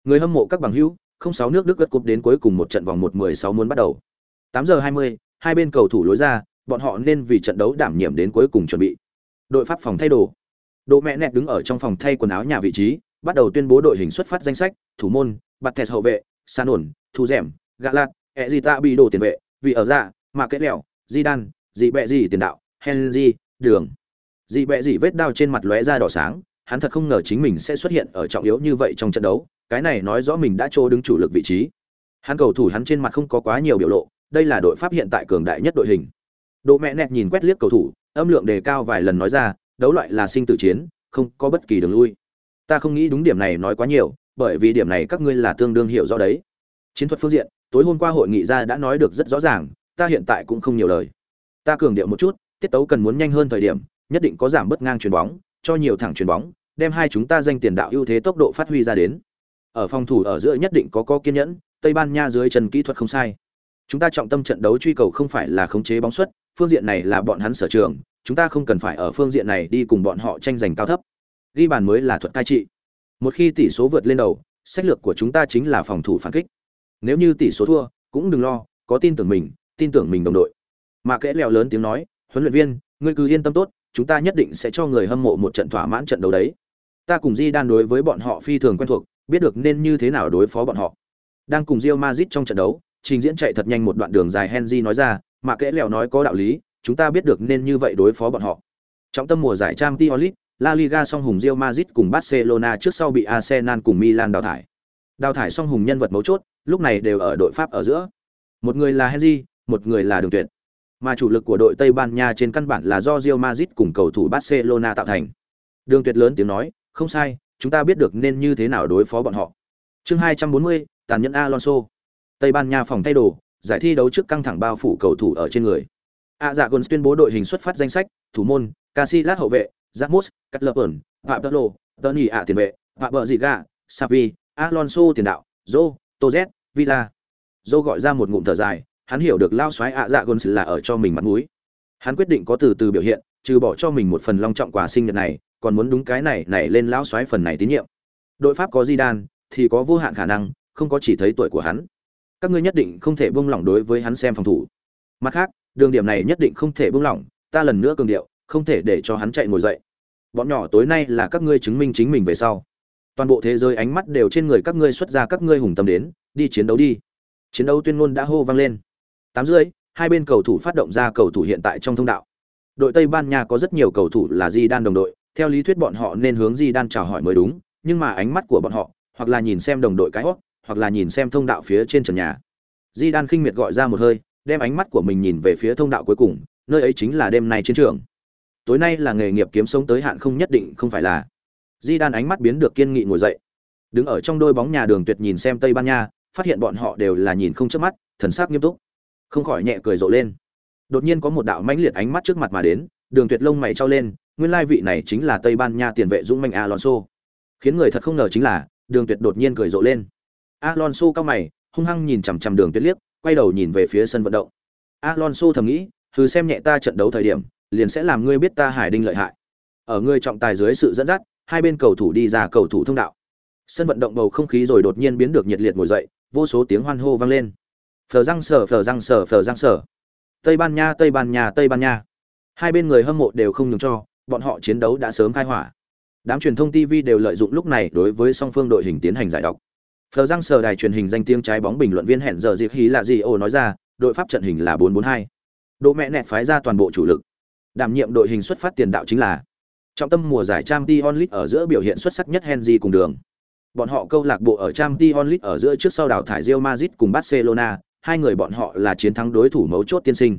Người hâm mộ các bằng hữu, không sáu nước Đức gật cúp đến cuối cùng một trận vòng 1/16 muốn bắt đầu. tám giờ 20, hai bên cầu thủ lối ra, bọn họ nên vì trận đấu đảm nhiệm đến cuối cùng chuẩn bị. Đội Pháp phòng thay đồ. Độ mẹ nẹt đứng ở trong phòng thay quần áo nhà vị trí, bắt đầu tuyên bố đội hình xuất phát danh sách thủ môn bạt thẹt hậu vệ san ổn thu rẻm gạ lạt e gì ta bị đổ tiền vệ vì ở dạ, ra mà kết lẹo di đan dị bẹ gì tiền đạo henry đường dị bẹ gì vết đao trên mặt lóe ra đỏ sáng hắn thật không ngờ chính mình sẽ xuất hiện ở trọng yếu như vậy trong trận đấu cái này nói rõ mình đã trô đứng chủ lực vị trí hắn cầu thủ hắn trên mặt không có quá nhiều biểu lộ đây là đội pháp hiện tại cường đại nhất đội hình độ mẹ nẹt nhìn quét liếc cầu thủ âm lượng đề cao vài lần nói ra đấu loại là sinh tử chiến không có bất kỳ đường lui. Ta không nghĩ đúng điểm này nói quá nhiều, bởi vì điểm này các ngươi là tương đương hiểu rõ đấy. Chiến thuật phương diện, tối hôm qua hội nghị ra đã nói được rất rõ ràng, ta hiện tại cũng không nhiều lời. Ta cường điệu một chút, tiết tấu cần muốn nhanh hơn thời điểm, nhất định có giảm bớt ngang chuyền bóng, cho nhiều thẳng chuyền bóng, đem hai chúng ta danh tiền đạo ưu thế tốc độ phát huy ra đến. Ở phòng thủ ở giữa nhất định có có kiên nhẫn, Tây Ban Nha dưới chân kỹ thuật không sai. Chúng ta trọng tâm trận đấu truy cầu không phải là khống chế bóng xuất, phương diện này là bọn hắn sở trường, chúng ta không cần phải ở phương diện này đi cùng bọn họ tranh giành cao thấp. Ghi bàn mới là thuật cai trị. Một khi tỷ số vượt lên đầu, sách lược của chúng ta chính là phòng thủ phản kích. Nếu như tỷ số thua, cũng đừng lo, có tin tưởng mình, tin tưởng mình đồng đội. Mà kẽ lèo lớn tiếng nói, huấn luyện viên, ngươi cứ yên tâm tốt, chúng ta nhất định sẽ cho người hâm mộ một trận thỏa mãn trận đấu đấy. Ta cùng Di đan đối với bọn họ phi thường quen thuộc, biết được nên như thế nào đối phó bọn họ. Đang cùng Real Madrid trong trận đấu, trình diễn chạy thật nhanh một đoạn đường dài Henry nói ra, mà kẽ lèo nói có đạo lý, chúng ta biết được nên như vậy đối phó bọn họ. Trong tâm mùa giải Champions League, La Liga song hùng Real Madrid cùng Barcelona trước sau bị Arsenal cùng Milan đào thải. Đào thải song hùng nhân vật mấu chốt, lúc này đều ở đội Pháp ở giữa. Một người là Henry, một người là Đường Tuyệt. Mà chủ lực của đội Tây Ban Nha trên căn bản là do Real Madrid cùng cầu thủ Barcelona tạo thành. Đường Tuyệt lớn tiếng nói, không sai, chúng ta biết được nên như thế nào đối phó bọn họ. Chương 240, tàn nhẫn Alonso. Tây Ban Nha phòng thay đồ, giải thi đấu trước căng thẳng bao phủ cầu thủ ở trên người. A dạ Gons tuyên bố đội hình xuất phát danh sách, thủ môn, Casillas hậu vệ, Ramos, Cutlerburn, Pablo, Tony ạ tiền vệ, Bờ Ziga, Savi, Alonso tiền đạo, Zô, Toz, Villa. Zô gọi ra một ngụm thở dài, hắn hiểu được lao xoáy ạ dạ gôn là ở cho mình mặt mũi. Hắn quyết định có từ từ biểu hiện, trừ bỏ cho mình một phần long trọng quà sinh nhật này, còn muốn đúng cái này này lên lão xoáy phần này tín nhiệm. Đội Pháp có di đan thì có vô hạn khả năng, không có chỉ thấy tuổi của hắn. Các ngươi nhất định không thể buông lỏng đối với hắn xem phòng thủ. Mặt khác, đường điểm này nhất định không thể buông lỏng, ta lần nữa cường điệu, không thể để cho hắn chạy ngồi dậy. Bọn nhỏ tối nay là các ngươi chứng minh chính mình về sau. Toàn bộ thế giới ánh mắt đều trên người các ngươi xuất ra các ngươi hùng tâm đến, đi chiến đấu đi. Chiến đấu tuyên ngôn đã hô vang lên. Tám rưỡi, hai bên cầu thủ phát động ra cầu thủ hiện tại trong thông đạo. Đội Tây Ban Nha có rất nhiều cầu thủ là Di Đan đồng đội, theo lý thuyết bọn họ nên hướng Di Đan chào hỏi mới đúng, nhưng mà ánh mắt của bọn họ, hoặc là nhìn xem đồng đội cái hót, hoặc là nhìn xem thông đạo phía trên trần nhà. Di Đan khinh miệt gọi ra một hơi, đem ánh mắt của mình nhìn về phía thông đạo cuối cùng, nơi ấy chính là đêm nay chiến trường. Tối nay là nghề nghiệp kiếm sống tới hạn không nhất định không phải là. Di Đan ánh mắt biến được kiên nghị ngồi dậy. Đứng ở trong đôi bóng nhà đường tuyệt nhìn xem Tây Ban Nha, phát hiện bọn họ đều là nhìn không chớp mắt, thần sắc nghiêm túc. Không khỏi nhẹ cười rộ lên. Đột nhiên có một đạo mãnh liệt ánh mắt trước mặt mà đến, Đường Tuyệt lông mày trao lên, nguyên lai vị này chính là Tây Ban Nha tiền vệ dũng mạnh Alonso. Khiến người thật không ngờ chính là, Đường Tuyệt đột nhiên cười rộ lên. Alonso cao mày, hung hăng nhìn chằm chằm Đường Tuyệt liếc, quay đầu nhìn về phía sân vận động. Alonso thầm nghĩ, thử xem nhẹ ta trận đấu thời điểm, liền sẽ làm ngươi biết ta Hải Đinh lợi hại. Ở ngươi trọng tài dưới sự dẫn dắt, hai bên cầu thủ đi ra cầu thủ thông đạo. Sân vận động bầu không khí rồi đột nhiên biến được nhiệt liệt ngồi dậy, vô số tiếng hoan hô vang lên. Phờ răng sở, phờ răng sở, phờ răng sở. Tây Ban Nha, Tây Ban Nha, Tây Ban Nha. Hai bên người hâm mộ đều không nhường cho, bọn họ chiến đấu đã sớm khai hỏa. Đám truyền thông TV đều lợi dụng lúc này đối với song phương đội hình tiến hành giải độc. Phờ răng sở đài truyền hình danh tiếng trái bóng bình luận viên hẹn giờ dịp hí là gì ồ nói ra, đội pháp trận hình là 442. Độ mẹ nẹt phái ra toàn bộ chủ lực. Đảm nhiệm đội hình xuất phát tiền đạo chính là trọng tâm mùa giải Champions League ở giữa biểu hiện xuất sắc nhất Henry cùng đường. Bọn họ câu lạc bộ ở Champions League ở giữa trước sau đào thải Real Madrid cùng Barcelona, hai người bọn họ là chiến thắng đối thủ mấu chốt tiên sinh.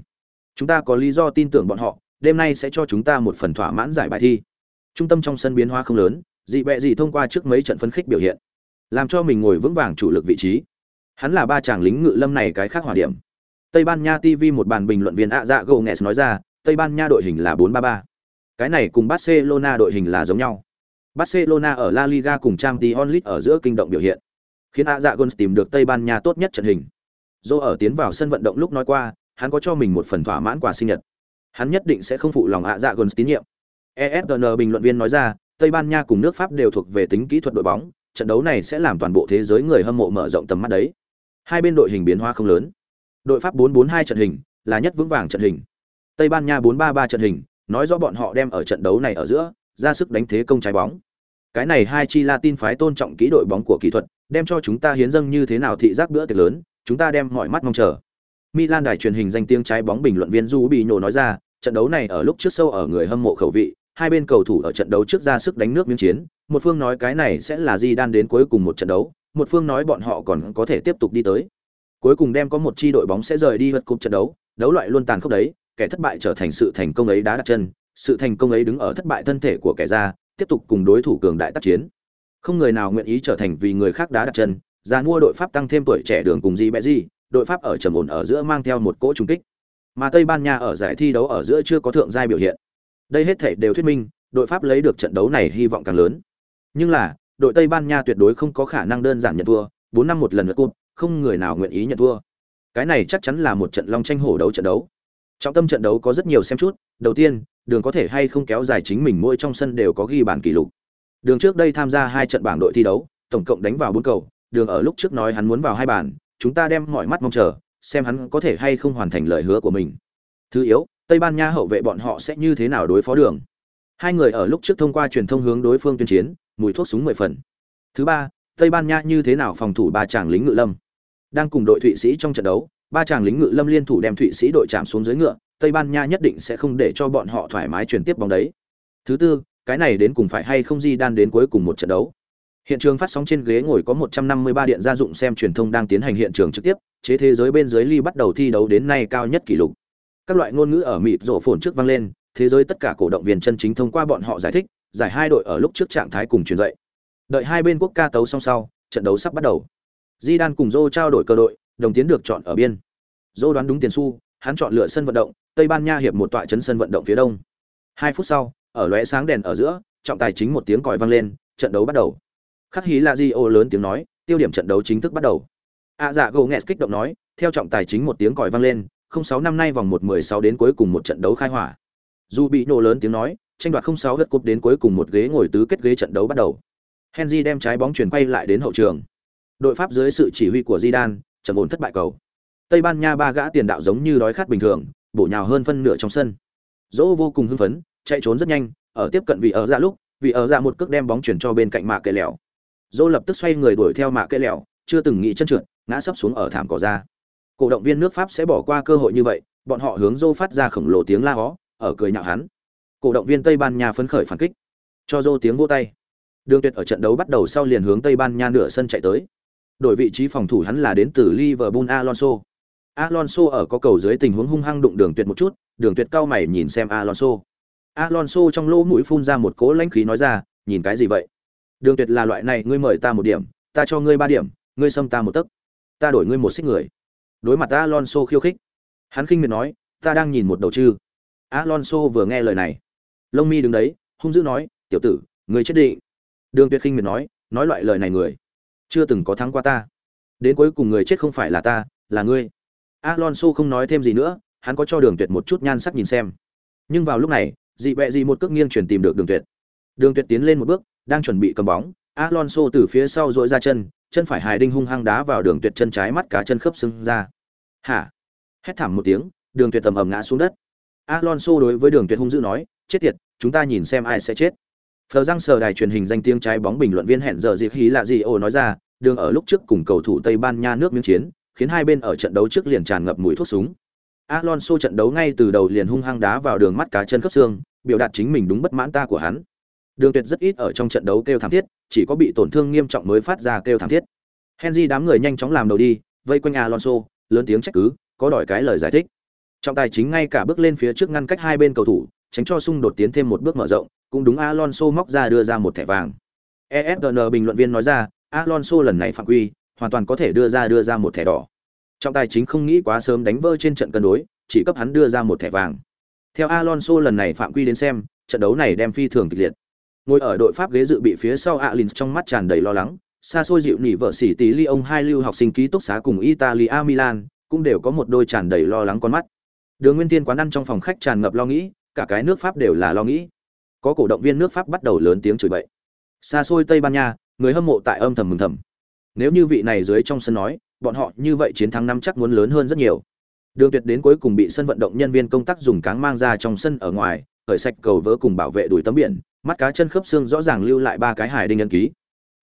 Chúng ta có lý do tin tưởng bọn họ, đêm nay sẽ cho chúng ta một phần thỏa mãn giải bài thi. Trung tâm trong sân biến hóa không lớn, dị bẹ gì thông qua trước mấy trận phấn khích biểu hiện, làm cho mình ngồi vững vàng chủ lực vị trí. Hắn là ba chàng lính ngự lâm này cái khác hỏa điểm. Tây Ban Nha TV một bàn bình luận viên ạ dạ Gomes nói ra, Tây Ban Nha đội hình là 4-3-3. Cái này cùng Barcelona đội hình là giống nhau. Barcelona ở La Liga cùng Champions League ở giữa kinh động biểu hiện, khiến ạ dạ Gomes tìm được Tây Ban Nha tốt nhất trận hình. Dô ở tiến vào sân vận động lúc nói qua, hắn có cho mình một phần thỏa mãn quà sinh nhật. Hắn nhất định sẽ không phụ lòng ạ dạ gần tín nhiệm. ESPN bình luận viên nói ra, Tây Ban Nha cùng nước Pháp đều thuộc về tính kỹ thuật đội bóng, trận đấu này sẽ làm toàn bộ thế giới người hâm mộ mở rộng tầm mắt đấy. Hai bên đội hình biến hóa không lớn. Đội Pháp 4-4-2 trận hình là nhất vững vàng trận hình. Tây Ban Nha 4-3-3 trận hình, nói rõ bọn họ đem ở trận đấu này ở giữa, ra sức đánh thế công trái bóng. Cái này hai chi Latin phái tôn trọng kỹ đội bóng của kỹ thuật, đem cho chúng ta hiến dâng như thế nào thị giác bữa tiệc lớn, chúng ta đem mọi mắt mong chờ. Milan đài truyền hình danh tiếng trái bóng bình luận viên Du bị nhổ nói ra, trận đấu này ở lúc trước sâu ở người hâm mộ khẩu vị, hai bên cầu thủ ở trận đấu trước ra sức đánh nước miếng chiến, một phương nói cái này sẽ là gì Đan đến cuối cùng một trận đấu, một phương nói bọn họ còn có thể tiếp tục đi tới. Cuối cùng đem có một chi đội bóng sẽ rời đi vượt cục trận đấu, đấu loại luôn tàn khốc đấy, kẻ thất bại trở thành sự thành công ấy đá đặt chân, sự thành công ấy đứng ở thất bại thân thể của kẻ ra, tiếp tục cùng đối thủ cường đại tác chiến. Không người nào nguyện ý trở thành vì người khác đá đặt chân, già mua đội Pháp tăng thêm tuổi trẻ đường cùng gì bẹ gì, đội Pháp ở trầm ổn ở giữa mang theo một cỗ trùng kích. Mà Tây Ban Nha ở giải thi đấu ở giữa chưa có thượng giai biểu hiện. Đây hết thảy đều thuyết minh, đội Pháp lấy được trận đấu này hy vọng càng lớn. Nhưng là, đội Tây Ban Nha tuyệt đối không có khả năng đơn giản nhận thua, bốn năm một lần lượt cúp, không người nào nguyện ý nhận thua. Cái này chắc chắn là một trận long tranh hổ đấu trận đấu. Trọng tâm trận đấu có rất nhiều xem chút, đầu tiên, đường có thể hay không kéo dài chính mình mỗi trong sân đều có ghi bàn kỷ lục. Đường trước đây tham gia hai trận bảng đội thi đấu, tổng cộng đánh vào bốn cầu, đường ở lúc trước nói hắn muốn vào hai bàn, chúng ta đem mọi mắt mong chờ, xem hắn có thể hay không hoàn thành lời hứa của mình. Thứ yếu, Tây Ban Nha hậu vệ bọn họ sẽ như thế nào đối phó đường. Hai người ở lúc trước thông qua truyền thông hướng đối phương tuyên chiến, mùi thuốc súng mười phần. Thứ ba, Tây Ban Nha như thế nào phòng thủ ba chàng lính ngự lâm. Đang cùng đội Thụy Sĩ trong trận đấu, ba chàng lính ngự lâm liên thủ đem Thụy Sĩ đội chạm xuống dưới ngựa, Tây Ban Nha nhất định sẽ không để cho bọn họ thoải mái chuyển tiếp bóng đấy. Thứ tư, cái này đến cùng phải hay không Di Đan đến cuối cùng một trận đấu. Hiện trường phát sóng trên ghế ngồi có 153 điện gia dụng xem truyền thông đang tiến hành hiện trường trực tiếp, chế thế giới bên dưới ly bắt đầu thi đấu đến nay cao nhất kỷ lục. Các loại ngôn ngữ ở mịt rộ phồn trước vang lên, thế giới tất cả cổ động viên chân chính thông qua bọn họ giải thích, giải hai đội ở lúc trước trạng thái cùng truyền dậy. Đợi hai bên quốc ca tấu xong sau, trận đấu sắp bắt đầu. Di Đan cùng Zô trao đổi cơ đội, đồng tiến được chọn ở biên. Zô đoán đúng tiền xu, hắn chọn lựa sân vận động, Tây Ban Nha hiệp một tọa trấn sân vận động phía đông. Hai phút sau, ở lóe sáng đèn ở giữa, trọng tài chính một tiếng còi vang lên, trận đấu bắt đầu. Khắc hí là ô lớn tiếng nói, tiêu điểm trận đấu chính thức bắt đầu. A dạ gỗ nghẹt kích động nói, theo trọng tài chính một tiếng còi vang lên, 06 năm nay vòng 1-16 đến cuối cùng một trận đấu khai hỏa. Dù bị nổ lớn tiếng nói, tranh đoạt 06 gật cúp đến cuối cùng một ghế ngồi tứ kết ghế trận đấu bắt đầu. Henry đem trái bóng chuyển quay lại đến hậu trường. Đội Pháp dưới sự chỉ huy của Zidane, trầm ổn thất bại cầu. Tây Ban Nha ba gã tiền đạo giống như đói khát bình thường, bổ nhào hơn phân nửa trong sân. Dỗ vô cùng hưng phấn, chạy trốn rất nhanh, ở tiếp cận vị ở ra lúc, vị ở ra một cước đem bóng chuyển cho bên cạnh mạ kệ lẻo dô lập tức xoay người đuổi theo mạ cây lẹo, chưa từng nghĩ chân trượt, ngã sấp xuống ở thảm cỏ ra. Cổ động viên nước Pháp sẽ bỏ qua cơ hội như vậy, bọn họ hướng dô phát ra khổng lồ tiếng la hó, ở cười nhạo hắn. Cổ động viên Tây Ban Nha phấn khởi phản kích, cho dô tiếng vô tay. Đường Tuyệt ở trận đấu bắt đầu sau liền hướng Tây Ban Nha nửa sân chạy tới. Đổi vị trí phòng thủ hắn là đến từ Liverpool Alonso. Alonso ở có cầu dưới tình huống hung hăng đụng Đường Tuyệt một chút, Đường Tuyệt cao mày nhìn xem Alonso. Alonso trong lỗ mũi phun ra một cỗ lãnh khí nói ra, nhìn cái gì vậy? Đường Tuyệt là loại này, ngươi mời ta một điểm, ta cho ngươi ba điểm, ngươi xâm ta một tấc, ta đổi ngươi một xích người. Đối mặt Alonso khiêu khích, hắn khinh miệt nói, ta đang nhìn một đầu chư. Alonso vừa nghe lời này, lông mi đứng đấy, hung dữ nói, tiểu tử, ngươi chết định. Đường Tuyệt khinh miệt nói, nói loại lời này người, chưa từng có thắng qua ta. Đến cuối cùng người chết không phải là ta, là ngươi. Alonso không nói thêm gì nữa, hắn có cho Đường Tuyệt một chút nhan sắc nhìn xem. Nhưng vào lúc này, dị bẹ dị một cước nghiêng chuyển tìm được Đường Tuyệt. Đường Tuyệt tiến lên một bước, đang chuẩn bị cầm bóng, Alonso từ phía sau dội ra chân, chân phải hài đinh hung hăng đá vào Đường Tuyệt chân trái mắt cá chân khớp xương ra. "Hả?" Hét thảm một tiếng, Đường Tuyệt tầm ầm ngã xuống đất. Alonso đối với Đường Tuyệt hung dữ nói, "Chết tiệt, chúng ta nhìn xem ai sẽ chết." Phờ răng sờ đài truyền hình danh tiếng trái bóng bình luận viên hẹn giờ dịp hí là gì ồ nói ra, đường ở lúc trước cùng cầu thủ Tây Ban Nha nước miếng chiến, khiến hai bên ở trận đấu trước liền tràn ngập mùi thuốc súng. Alonso trận đấu ngay từ đầu liền hung hăng đá vào đường mắt cá chân khớp xương, biểu đạt chính mình đúng bất mãn ta của hắn. Đường Tuyệt rất ít ở trong trận đấu kêu thảm thiết, chỉ có bị tổn thương nghiêm trọng mới phát ra kêu thảm thiết. Henry đám người nhanh chóng làm đầu đi, vây quanh Alonso, lớn tiếng trách cứ, có đòi cái lời giải thích. Trọng tài chính ngay cả bước lên phía trước ngăn cách hai bên cầu thủ, tránh cho xung đột tiến thêm một bước mở rộng, cũng đúng Alonso móc ra đưa ra một thẻ vàng. ESPN bình luận viên nói ra, Alonso lần này phạm quy, hoàn toàn có thể đưa ra đưa ra một thẻ đỏ. Trọng tài chính không nghĩ quá sớm đánh vỡ trên trận cân đối, chỉ cấp hắn đưa ra một thẻ vàng. Theo Alonso lần này phạm quy đến xem, trận đấu này đem phi thường kịch liệt. Ngồi ở đội Pháp ghế dự bị phía sau alin trong mắt tràn đầy lo lắng, xa xôi dịu nỉ vợ xỉ tí Lyon hai lưu học sinh ký túc xá cùng Italia Milan, cũng đều có một đôi tràn đầy lo lắng con mắt. Đường Nguyên Tiên quán ăn trong phòng khách tràn ngập lo nghĩ, cả cái nước Pháp đều là lo nghĩ. Có cổ động viên nước Pháp bắt đầu lớn tiếng chửi bậy. Xa xôi Tây Ban Nha, người hâm mộ tại âm thầm mừng thầm. Nếu như vị này dưới trong sân nói, bọn họ như vậy chiến thắng năm chắc muốn lớn hơn rất nhiều. Đường Tuyệt đến cuối cùng bị sân vận động nhân viên công tác dùng cáng mang ra trong sân ở ngoài, khởi sạch cầu vỡ cùng bảo vệ đuổi tấm biển, mắt cá chân khớp xương rõ ràng lưu lại ba cái hài đinh ấn ký.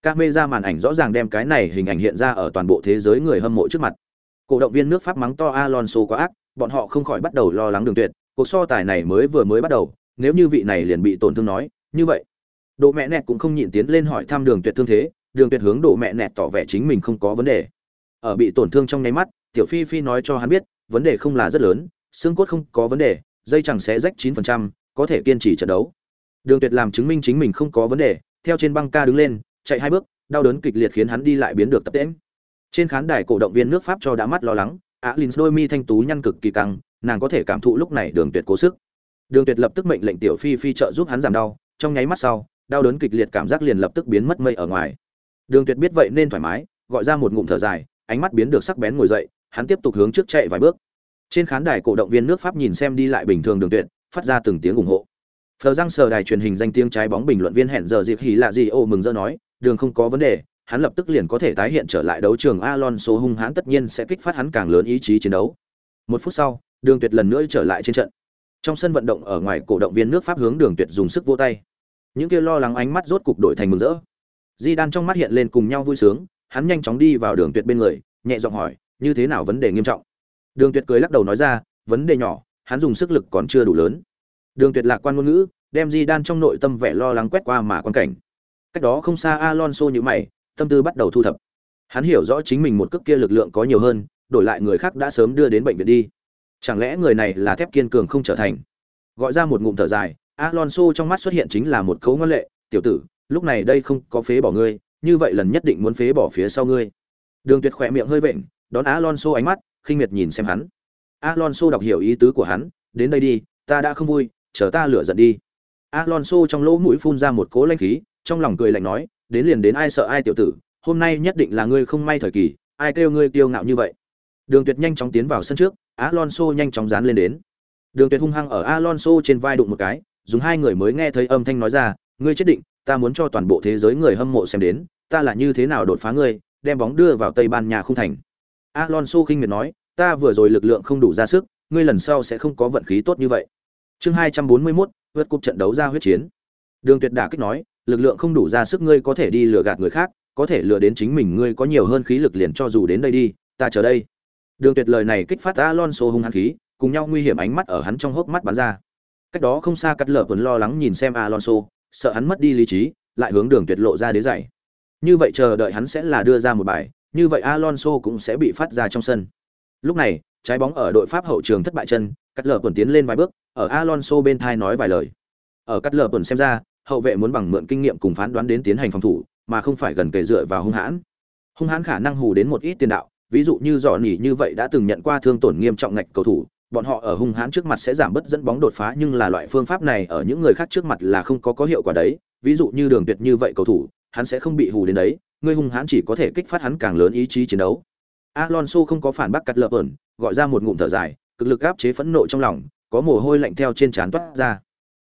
Camera màn ảnh rõ ràng đem cái này hình ảnh hiện ra ở toàn bộ thế giới người hâm mộ trước mặt. Cổ động viên nước Pháp mắng to Alonso quá ác, bọn họ không khỏi bắt đầu lo lắng Đường Tuyệt, cuộc so tài này mới vừa mới bắt đầu, nếu như vị này liền bị tổn thương nói, như vậy, Độ mẹ nẹt cũng không nhịn tiến lên hỏi thăm Đường Tuyệt thương thế, Đường Tuyệt hướng Độ mẹ nẹt tỏ vẻ chính mình không có vấn đề. Ở bị tổn thương trong nháy mắt, Tiểu Phi Phi nói cho hắn biết, vấn đề không là rất lớn, xương cốt không có vấn đề, dây chẳng sẽ rách 9%, có thể kiên trì trận đấu. Đường Tuyệt làm chứng minh chính mình không có vấn đề, theo trên băng ca đứng lên, chạy hai bước, đau đớn kịch liệt khiến hắn đi lại biến được tập tễnh. Trên khán đài cổ động viên nước Pháp cho đã mắt lo lắng, Alins đôi mi thanh tú nhăn cực kỳ căng, nàng có thể cảm thụ lúc này Đường Tuyệt cố sức. Đường Tuyệt lập tức mệnh lệnh tiểu phi phi trợ giúp hắn giảm đau, trong nháy mắt sau, đau đớn kịch liệt cảm giác liền lập tức biến mất mây ở ngoài. Đường Tuyệt biết vậy nên thoải mái, gọi ra một ngụm thở dài, ánh mắt biến được sắc bén ngồi dậy, hắn tiếp tục hướng trước chạy vài bước. Trên khán đài cổ động viên nước Pháp nhìn xem đi lại bình thường Đường Tuyệt, phát ra từng tiếng ủng hộ. Phờ răng sờ đài truyền hình danh tiếng trái bóng bình luận viên hẹn giờ dịp hỉ lạ gì ô mừng rỡ nói, đường không có vấn đề, hắn lập tức liền có thể tái hiện trở lại đấu trường Alonso hung hãn tất nhiên sẽ kích phát hắn càng lớn ý chí chiến đấu. Một phút sau, Đường Tuyệt lần nữa trở lại trên trận. Trong sân vận động ở ngoài cổ động viên nước Pháp hướng Đường Tuyệt dùng sức vỗ tay. Những kia lo lắng ánh mắt rốt cục đổi thành mừng rỡ. Di Đan trong mắt hiện lên cùng nhau vui sướng, hắn nhanh chóng đi vào Đường Tuyệt bên người, nhẹ giọng hỏi, như thế nào vấn đề nghiêm trọng? Đường Tuyệt cười lắc đầu nói ra, vấn đề nhỏ, hắn dùng sức lực còn chưa đủ lớn. Đường Tuyệt lạc quan ngôn ngữ, đem Di Đan trong nội tâm vẻ lo lắng quét qua mà quan cảnh. Cách đó không xa Alonso như mày, tâm tư bắt đầu thu thập. Hắn hiểu rõ chính mình một cước kia lực lượng có nhiều hơn, đổi lại người khác đã sớm đưa đến bệnh viện đi. Chẳng lẽ người này là thép kiên cường không trở thành? Gọi ra một ngụm thở dài, Alonso trong mắt xuất hiện chính là một cấu ngân lệ, "Tiểu tử, lúc này đây không có phế bỏ ngươi, như vậy lần nhất định muốn phế bỏ phía sau ngươi." Đường Tuyệt khỏe miệng hơi vện, đón Alonso ánh mắt, khinh miệt nhìn xem hắn. Alonso đọc hiểu ý tứ của hắn, "Đến đây đi, ta đã không vui, chờ ta lửa giận đi." Alonso trong lỗ mũi phun ra một cỗ lãnh khí, trong lòng cười lạnh nói, đến liền đến ai sợ ai tiểu tử, hôm nay nhất định là ngươi không may thời kỳ, ai kêu ngươi kiêu ngạo như vậy. Đường Tuyệt nhanh chóng tiến vào sân trước, Alonso nhanh chóng dán lên đến. Đường Tuyệt hung hăng ở Alonso trên vai đụng một cái, dùng hai người mới nghe thấy âm thanh nói ra, ngươi chết định, ta muốn cho toàn bộ thế giới người hâm mộ xem đến, ta là như thế nào đột phá ngươi, đem bóng đưa vào Tây Ban Nha không thành. Alonso khinh miệt nói, ta vừa rồi lực lượng không đủ ra sức, ngươi lần sau sẽ không có vận khí tốt như vậy. Chương 241, vượt cục trận đấu ra huyết chiến. Đường Tuyệt đả kích nói, lực lượng không đủ ra sức ngươi có thể đi lừa gạt người khác, có thể lừa đến chính mình ngươi có nhiều hơn khí lực liền cho dù đến đây đi, ta chờ đây. Đường Tuyệt lời này kích phát Alonso hung hăng khí, cùng nhau nguy hiểm ánh mắt ở hắn trong hốc mắt bắn ra. Cách đó không xa cắt lở vẫn lo lắng nhìn xem Alonso, sợ hắn mất đi lý trí, lại hướng Đường Tuyệt lộ ra đế dạy. Như vậy chờ đợi hắn sẽ là đưa ra một bài, như vậy Alonso cũng sẽ bị phát ra trong sân. Lúc này, trái bóng ở đội Pháp hậu trường thất bại chân, cắt lở tuần tiến lên vài bước, ở Alonso bên thai nói vài lời. Ở cắt lở tuần xem ra, hậu vệ muốn bằng mượn kinh nghiệm cùng phán đoán đến tiến hành phòng thủ, mà không phải gần kề dựa vào hung hãn. Hung hãn khả năng hù đến một ít tiền đạo, ví dụ như dọ nỉ như vậy đã từng nhận qua thương tổn nghiêm trọng ngạch cầu thủ, bọn họ ở hung hãn trước mặt sẽ giảm bớt dẫn bóng đột phá nhưng là loại phương pháp này ở những người khác trước mặt là không có có hiệu quả đấy, ví dụ như Đường Tuyệt như vậy cầu thủ, hắn sẽ không bị hù đến đấy, người hung hãn chỉ có thể kích phát hắn càng lớn ý chí chiến đấu. Alonso không có phản bác cắt lợp ẩn, gọi ra một ngụm thở dài, cực lực áp chế phẫn nộ trong lòng, có mồ hôi lạnh theo trên trán toát ra.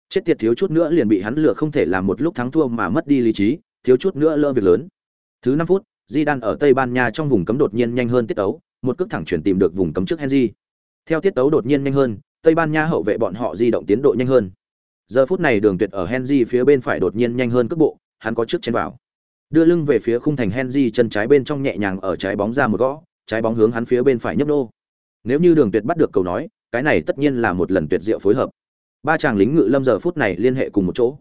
Chết tiệt thiếu chút nữa liền bị hắn lừa không thể làm một lúc thắng thua mà mất đi lý trí, thiếu chút nữa lỡ việc lớn. Thứ năm phút, Zidane ở Tây Ban Nha trong vùng cấm đột nhiên nhanh hơn tiết tấu, một cước thẳng chuyển tìm được vùng cấm trước Henry. Theo tiết tấu đột nhiên nhanh hơn, Tây Ban Nha hậu vệ bọn họ di động tiến độ nhanh hơn. Giờ phút này Đường Tuyệt ở Henry phía bên phải đột nhiên nhanh hơn cước bộ, hắn có trước trên vào. Đưa lưng về phía khung thành Henry chân trái bên trong nhẹ nhàng ở trái bóng ra một gõ, trái bóng hướng hắn phía bên phải nhấp nô. Nếu như Đường Tuyệt bắt được cầu nói, cái này tất nhiên là một lần tuyệt diệu phối hợp. Ba chàng lính ngự lâm giờ phút này liên hệ cùng một chỗ.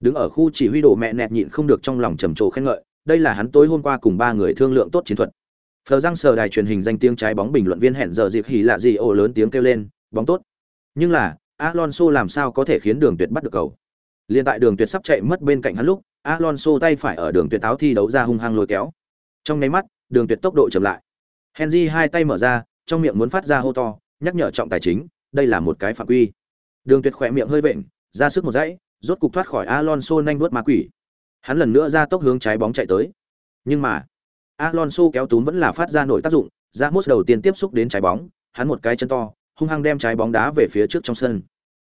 Đứng ở khu chỉ huy đồ mẹ nẹt nhịn không được trong lòng trầm trồ khen ngợi, đây là hắn tối hôm qua cùng ba người thương lượng tốt chiến thuật. Phờ răng sờ đài truyền hình danh tiếng trái bóng bình luận viên hẹn giờ dịp hỉ lạ gì ồ lớn tiếng kêu lên, bóng tốt. Nhưng là, Alonso làm sao có thể khiến Đường Tuyệt bắt được cầu? Liên tại Đường Tuyệt sắp chạy mất bên cạnh hắn lúc, Alonso tay phải ở Đường Tuyệt áo thi đấu ra hung hăng lôi kéo. Trong nháy mắt, Đường Tuyệt tốc độ chậm lại. Henry hai tay mở ra, trong miệng muốn phát ra hô to, nhắc nhở trọng tài chính, đây là một cái phạm quy. Đường Tuyệt khỏe miệng hơi vện, ra sức một dãy, rốt cục thoát khỏi Alonso nhanh vuốt ma quỷ. Hắn lần nữa ra tốc hướng trái bóng chạy tới. Nhưng mà, Alonso kéo túm vẫn là phát ra nổi tác dụng, Ramos đầu tiên tiếp xúc đến trái bóng, hắn một cái chân to, hung hăng đem trái bóng đá về phía trước trong sân.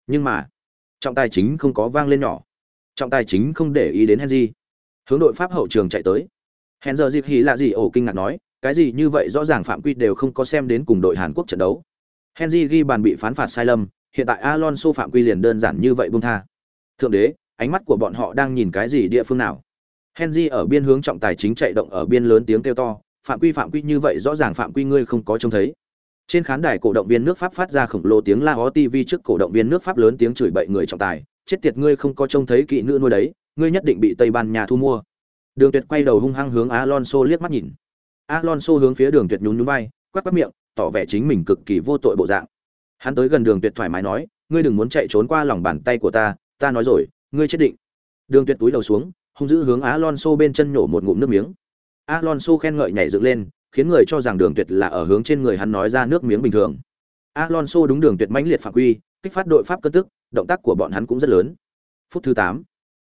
Nhưng mà, trọng tài chính không có vang lên nhỏ. Trọng tài chính không để ý đến Henry. Hướng đội Pháp hậu trường chạy tới. Henry dịp hỉ là gì ổ kinh ngạc nói, cái gì như vậy rõ ràng phạm quy đều không có xem đến cùng đội Hàn Quốc trận đấu. Henry ghi bàn bị phán phạt sai lầm, hiện tại Alonso phạm quy liền đơn giản như vậy buông tha. Thượng đế, ánh mắt của bọn họ đang nhìn cái gì địa phương nào? Henry ở biên hướng trọng tài chính chạy động ở biên lớn tiếng kêu to, phạm quy phạm quy như vậy rõ ràng phạm quy ngươi không có trông thấy. Trên khán đài cổ động viên nước Pháp phát ra khổng lồ tiếng la ó TV trước cổ động viên nước Pháp lớn tiếng chửi bậy người trọng tài, chết tiệt ngươi không có trông thấy kỵ nữ nuôi đấy, ngươi nhất định bị Tây Ban Nha thu mua. Đường Tuyệt quay đầu hung hăng hướng Alonso liếc mắt nhìn. Alonso hướng phía Đường Tuyệt nhún nhún vai, quát quát miệng, tỏ vẻ chính mình cực kỳ vô tội bộ dạng. Hắn tới gần Đường Tuyệt thoải mái nói, ngươi đừng muốn chạy trốn qua lòng bàn tay của ta, ta nói rồi, ngươi chết định đường tuyệt túi đầu xuống hung dữ hướng alonso bên chân nhổ một ngụm nước miếng alonso khen ngợi nhảy dựng lên khiến người cho rằng đường tuyệt là ở hướng trên người hắn nói ra nước miếng bình thường alonso đúng đường tuyệt mãnh liệt phạm quy kích phát đội pháp cân tức động tác của bọn hắn cũng rất lớn phút thứ 8.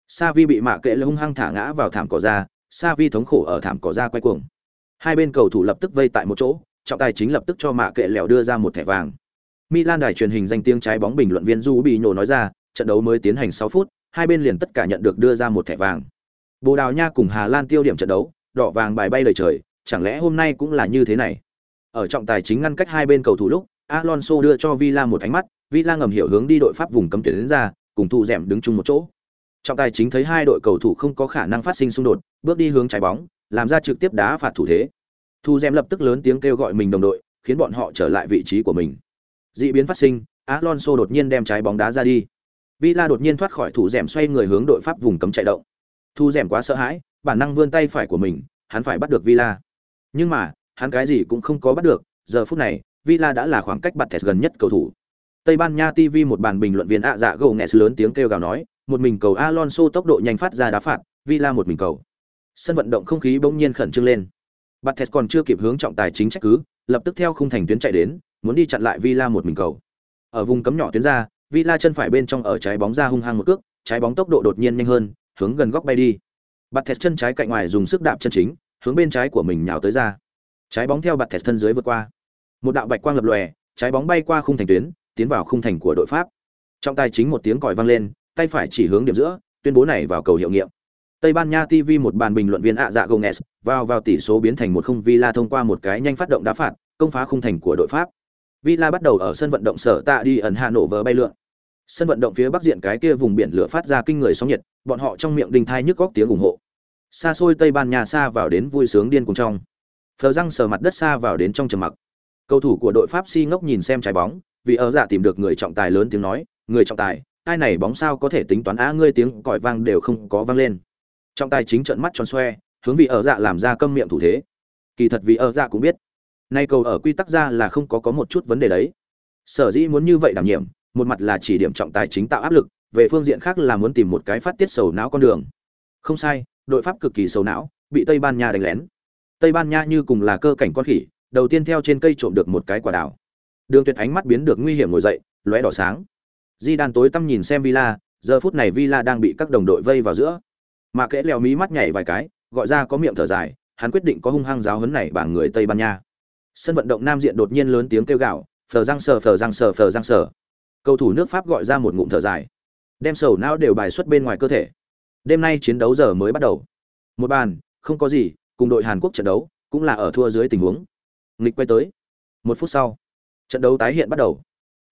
Savi bị mạ kệ hung hăng thả ngã vào thảm cỏ ra Savi thống khổ ở thảm cỏ ra quay cuồng hai bên cầu thủ lập tức vây tại một chỗ trọng tài chính lập tức cho mạ kệ lẻo đưa ra một thẻ vàng Milan đài truyền hình danh tiếng trái bóng bình luận viên Du bị nhổ nói ra, trận đấu mới tiến hành 6 phút, hai bên liền tất cả nhận được đưa ra một thẻ vàng. Bồ Đào Nha cùng Hà Lan tiêu điểm trận đấu, đỏ vàng bài bay lời trời, chẳng lẽ hôm nay cũng là như thế này? Ở trọng tài chính ngăn cách hai bên cầu thủ lúc, Alonso đưa cho Villa một ánh mắt, Villa ngầm hiểu hướng đi đội pháp vùng cấm tuyến đến ra, cùng thủ dẻm đứng chung một chỗ. Trọng tài chính thấy hai đội cầu thủ không có khả năng phát sinh xung đột, bước đi hướng trái bóng, làm ra trực tiếp đá phạt thủ thế. Thu dẻm lập tức lớn tiếng kêu gọi mình đồng đội, khiến bọn họ trở lại vị trí của mình. Dị biến phát sinh, Alonso đột nhiên đem trái bóng đá ra đi. Villa đột nhiên thoát khỏi thủ dẻm xoay người hướng đội pháp vùng cấm chạy động. Thu dẻm quá sợ hãi, bản năng vươn tay phải của mình, hắn phải bắt được Villa. Nhưng mà, hắn cái gì cũng không có bắt được, giờ phút này, Villa đã là khoảng cách bạt thẹt gần nhất cầu thủ. Tây Ban Nha TV một bàn bình luận viên ạ dạ gầu nghẹt lớn tiếng kêu gào nói, một mình cầu Alonso tốc độ nhanh phát ra đá phạt, Villa một mình cầu. Sân vận động không khí bỗng nhiên khẩn trương lên. Bates còn chưa kịp hướng trọng tài chính trách cứ, lập tức theo khung thành tuyến chạy đến, muốn đi chặn lại Villa một mình cầu. Ở vùng cấm nhỏ tuyến ra, Villa chân phải bên trong ở trái bóng ra hung hăng một cước, trái bóng tốc độ đột nhiên nhanh hơn, hướng gần góc bay đi. Bạt Thẹt chân trái cạnh ngoài dùng sức đạp chân chính, hướng bên trái của mình nhào tới ra. Trái bóng theo Bạt Thẹt thân dưới vượt qua. Một đạo bạch quang lập lòe, trái bóng bay qua khung thành tuyến, tiến vào khung thành của đội Pháp. Trong tay chính một tiếng còi vang lên, tay phải chỉ hướng điểm giữa, tuyên bố này vào cầu hiệu nghiệm. Tây Ban Nha TV một bàn bình luận viên ạ dạ Gomez, vào vào tỷ số biến thành một không Villa thông qua một cái nhanh phát động đá phạt, công phá khung thành của đội Pháp. Villa bắt đầu ở sân vận động sở tạ đi ẩn Hà Nội vỡ bay lượn. Sân vận động phía bắc diện cái kia vùng biển lửa phát ra kinh người sóng nhiệt, bọn họ trong miệng đình thai nhức góc tiếng ủng hộ. Xa xôi Tây Ban Nha xa vào đến vui sướng điên cùng trong. Phờ răng sờ mặt đất xa vào đến trong trầm mặc. Cầu thủ của đội Pháp si ngốc nhìn xem trái bóng, vì ở dạ tìm được người trọng tài lớn tiếng nói, người trọng tài, ai này bóng sao có thể tính toán á ngươi tiếng còi vang đều không có vang lên. Trọng tài chính trợn mắt tròn xoe, hướng vị ở dạ làm ra câm miệng thủ thế. Kỳ thật vị ở dạ cũng biết, nay cầu ở quy tắc ra là không có có một chút vấn đề đấy. Sở dĩ muốn như vậy đảm nhiệm một mặt là chỉ điểm trọng tài chính tạo áp lực về phương diện khác là muốn tìm một cái phát tiết sầu não con đường. Không sai đội pháp cực kỳ sầu não bị tây ban nha đánh lén. Tây ban nha như cùng là cơ cảnh con khỉ đầu tiên theo trên cây trộm được một cái quả đào. Đường tuyệt ánh mắt biến được nguy hiểm ngồi dậy lóe đỏ sáng. Di đàn tối tăm nhìn xem villa giờ phút này villa đang bị các đồng đội vây vào giữa mà kẽ leo mí mắt nhảy vài cái, gọi ra có miệng thở dài, hắn quyết định có hung hăng giáo hấn này bảng người tây ban nha. Sân vận động nam diện đột nhiên lớn tiếng kêu gào, phờ răng sờ, phờ răng sờ, phờ răng sờ. Cầu thủ nước pháp gọi ra một ngụm thở dài. Đem sầu não đều bài xuất bên ngoài cơ thể. Đêm nay chiến đấu giờ mới bắt đầu. Một bàn, không có gì, cùng đội hàn quốc trận đấu, cũng là ở thua dưới tình huống. Nghịch quay tới. Một phút sau, trận đấu tái hiện bắt đầu.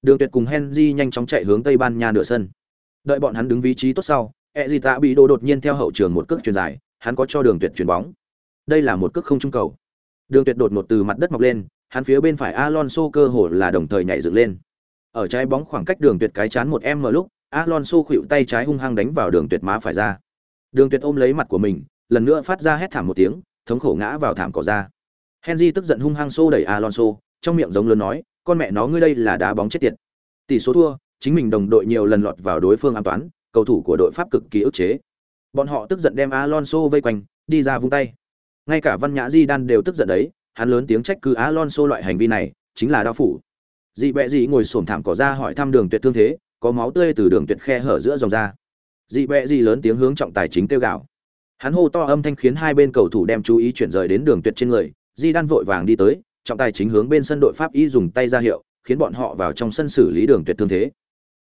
Đường tuyệt cùng henry nhanh chóng chạy hướng tây ban nha nửa sân. Đợi bọn hắn đứng vị trí tốt sau e tạ bị đồ đột nhiên theo hậu trường một cước truyền dài hắn có cho đường tuyệt chuyền bóng đây là một cước không trung cầu Đường Tuyệt đột ngột từ mặt đất mọc lên, hắn phía bên phải Alonso cơ hồ là đồng thời nhảy dựng lên. Ở trái bóng khoảng cách Đường Tuyệt cái chán một em lúc, Alonso khuỵu tay trái hung hăng đánh vào Đường Tuyệt má phải ra. Đường Tuyệt ôm lấy mặt của mình, lần nữa phát ra hét thảm một tiếng, thống khổ ngã vào thảm cỏ ra. Henry tức giận hung hăng xô đẩy Alonso, trong miệng giống lớn nói, con mẹ nó ngươi đây là đá bóng chết tiệt. Tỷ số thua, chính mình đồng đội nhiều lần lọt vào đối phương an toàn, cầu thủ của đội Pháp cực kỳ ức chế. Bọn họ tức giận đem Alonso vây quanh, đi ra vung tay ngay cả văn nhã di đan đều tức giận đấy hắn lớn tiếng trách cứ alonso loại hành vi này chính là đao phủ dị bẹ dị ngồi xổm thảm cỏ ra hỏi thăm đường tuyệt thương thế có máu tươi từ đường tuyệt khe hở giữa dòng ra. dị bẹ dị lớn tiếng hướng trọng tài chính kêu gào hắn hô to âm thanh khiến hai bên cầu thủ đem chú ý chuyển rời đến đường tuyệt trên người di đan vội vàng đi tới trọng tài chính hướng bên sân đội pháp y dùng tay ra hiệu khiến bọn họ vào trong sân xử lý đường tuyệt thương thế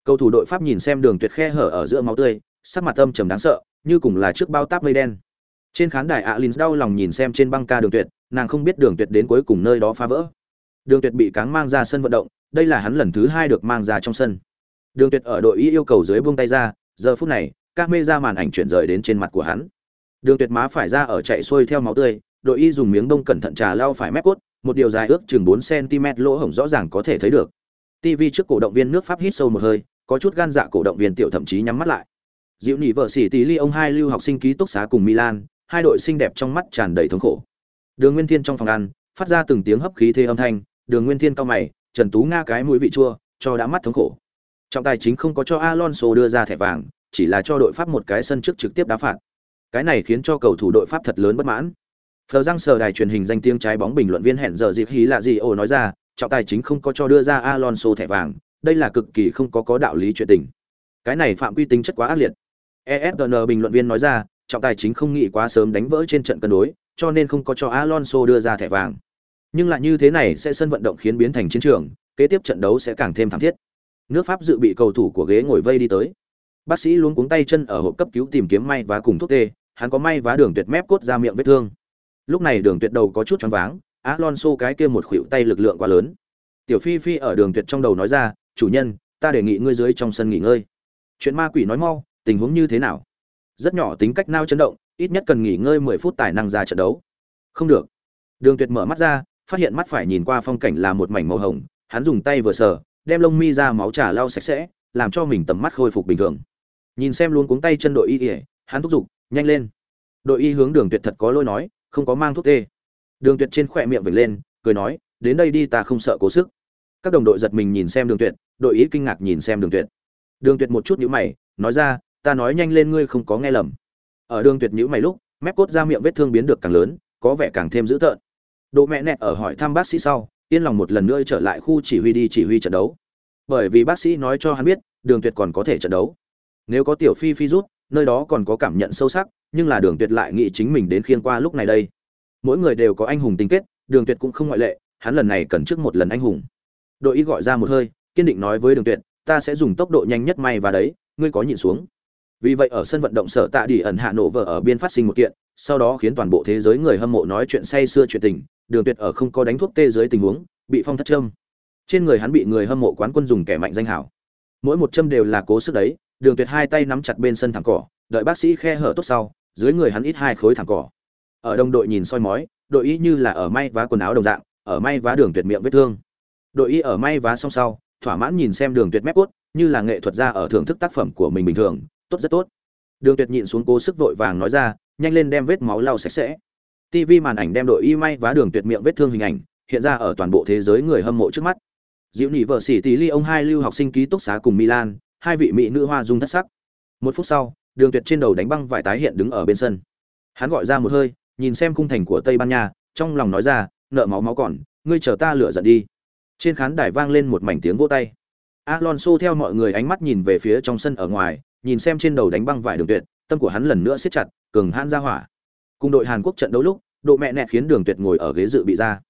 cầu thủ đội pháp nhìn xem đường tuyệt khe hở ở giữa máu tươi, sắc mặt âm trầm đáng sợ, như cùng là trước bao táp mây đen. Trên khán đài alin đau lòng nhìn xem trên băng ca đường tuyệt, nàng không biết đường tuyệt đến cuối cùng nơi đó phá vỡ. Đường tuyệt bị cáng mang ra sân vận động, đây là hắn lần thứ hai được mang ra trong sân. Đường tuyệt ở đội y yêu cầu dưới buông tay ra, giờ phút này các mê ra màn ảnh chuyển rời đến trên mặt của hắn. Đường tuyệt má phải ra ở chạy xuôi theo máu tươi, đội y dùng miếng đông cẩn thận trà lau phải mép cốt, một điều dài ước chừng bốn cm lỗ hổng rõ ràng có thể thấy được. Tv trước cổ động viên nước pháp hít sâu một hơi có chút gan dạ cổ động viên tiểu thậm chí nhắm mắt lại diệu nỉ vợ xỉ tỷ ly ông hai lưu học sinh ký túc xá cùng milan hai đội xinh đẹp trong mắt tràn đầy thống khổ đường nguyên thiên trong phòng ăn phát ra từng tiếng hấp khí thê âm thanh đường nguyên thiên cao mày trần tú nga cái mũi vị chua cho đã mắt thống khổ trọng tài chính không có cho alonso đưa ra thẻ vàng chỉ là cho đội Pháp một cái sân trước trực tiếp đá phạt. Cái này khiến cho cầu thủ đội Pháp thật lớn bất mãn. Phờ răng sờ đài truyền hình danh tiếng trái bóng bình luận viên hẹn giờ dịp hí là gì ồ nói ra, trọng tài chính không có cho đưa ra Alonso thẻ vàng, đây là cực kỳ không có có đạo lý chuyện tình. Cái này phạm quy tính chất quá ác liệt. ESPN bình luận viên nói ra, trọng tài chính không nghĩ quá sớm đánh vỡ trên trận cân đối, cho nên không có cho Alonso đưa ra thẻ vàng. Nhưng lại như thế này sẽ sân vận động khiến biến thành chiến trường, kế tiếp trận đấu sẽ càng thêm thảm thiết. Nước Pháp dự bị cầu thủ của ghế ngồi vây đi tới. Bác sĩ luống cuống tay chân ở hộp cấp cứu tìm kiếm may và cùng thuốc tê, hắn có may vá đường tuyệt mép cốt ra miệng vết thương. Lúc này đường tuyệt đầu có chút choáng váng, Alonso cái kia một khuỷu tay lực lượng quá lớn. Tiểu Phi Phi ở đường tuyệt trong đầu nói ra, "Chủ nhân, ta đề nghị ngươi dưới trong sân nghỉ ngơi." Chuyện ma quỷ nói mau, tình huống như thế nào? Rất nhỏ tính cách nao chấn động, ít nhất cần nghỉ ngơi 10 phút tài năng ra trận đấu. Không được. Đường Tuyệt mở mắt ra, phát hiện mắt phải nhìn qua phong cảnh là một mảnh màu hồng, hắn dùng tay vừa sờ, đem lông mi ra máu trà lau sạch sẽ, làm cho mình tầm mắt khôi phục bình thường. Nhìn xem luôn cuống tay chân đội y, hắn thúc giục, nhanh lên. Đội y hướng Đường Tuyệt thật có lôi nói, không có mang thuốc tê. Đường Tuyệt trên khỏe miệng vểnh lên, cười nói, đến đây đi ta không sợ cố sức. Các đồng đội giật mình nhìn xem Đường Tuyệt, đội ý kinh ngạc nhìn xem Đường Tuyệt. Đường Tuyệt một chút nhữ mày, nói ra, ta nói nhanh lên ngươi không có nghe lầm. Ở Đường Tuyệt nhữ mày lúc, mép cốt ra miệng vết thương biến được càng lớn, có vẻ càng thêm dữ tợn. Độ mẹ nẹt ở hỏi thăm bác sĩ sau, yên lòng một lần nữa trở lại khu chỉ huy đi chỉ huy trận đấu. Bởi vì bác sĩ nói cho hắn biết, Đường Tuyệt còn có thể trận đấu. Nếu có tiểu phi phi rút, nơi đó còn có cảm nhận sâu sắc, nhưng là Đường Tuyệt lại nghĩ chính mình đến khiên qua lúc này đây. Mỗi người đều có anh hùng tình kết, Đường Tuyệt cũng không ngoại lệ, hắn lần này cần trước một lần anh hùng. Đội y gọi ra một hơi, kiên định nói với Đường Tuyệt, ta sẽ dùng tốc độ nhanh nhất may và đấy, ngươi có nhìn xuống. Vì vậy ở sân vận động sở Tạ Đi ẩn hạ nổ vợ ở biên phát sinh một kiện, sau đó khiến toàn bộ thế giới người hâm mộ nói chuyện say xưa chuyện tình, Đường Tuyệt ở không có đánh thuốc tê dưới tình huống, bị phong thất châm. Trên người hắn bị người hâm mộ quán quân dùng kẻ mạnh danh hảo. Mỗi một châm đều là cố sức đấy, Đường Tuyệt hai tay nắm chặt bên sân thẳng cỏ, đợi bác sĩ khe hở tốt sau, dưới người hắn ít hai khối thẳng cỏ. Ở đồng đội nhìn soi mói, đội ý như là ở may vá quần áo đồng dạng, ở may vá Đường Tuyệt miệng vết thương. Đội y ở may vá song sau, thỏa mãn nhìn xem Đường Tuyệt mép cốt, như là nghệ thuật gia ở thưởng thức tác phẩm của mình bình thường, tốt rất tốt. Đường Tuyệt nhịn xuống cố sức vội vàng nói ra, nhanh lên đem vết máu lau sạch sẽ. TV màn ảnh đem đội y may vá đường tuyệt miệng vết thương hình ảnh hiện ra ở toàn bộ thế giới người hâm mộ trước mắt. Diệu nhị vợ sĩ tỷ ly ông hai lưu học sinh ký túc xá cùng Milan, hai vị mỹ nữ hoa dung thất sắc. Một phút sau, đường tuyệt trên đầu đánh băng vải tái hiện đứng ở bên sân. Hắn gọi ra một hơi, nhìn xem khung thành của Tây Ban Nha, trong lòng nói ra, nợ máu máu còn, ngươi chờ ta lửa giận đi. Trên khán đài vang lên một mảnh tiếng vỗ tay. Alonso theo mọi người ánh mắt nhìn về phía trong sân ở ngoài, nhìn xem trên đầu đánh băng vải đường tuyệt, tâm của hắn lần nữa siết chặt, cường hãn ra hỏa. Cùng đội Hàn Quốc trận đấu lúc, độ mẹ nẹt khiến Đường Tuyệt ngồi ở ghế dự bị ra.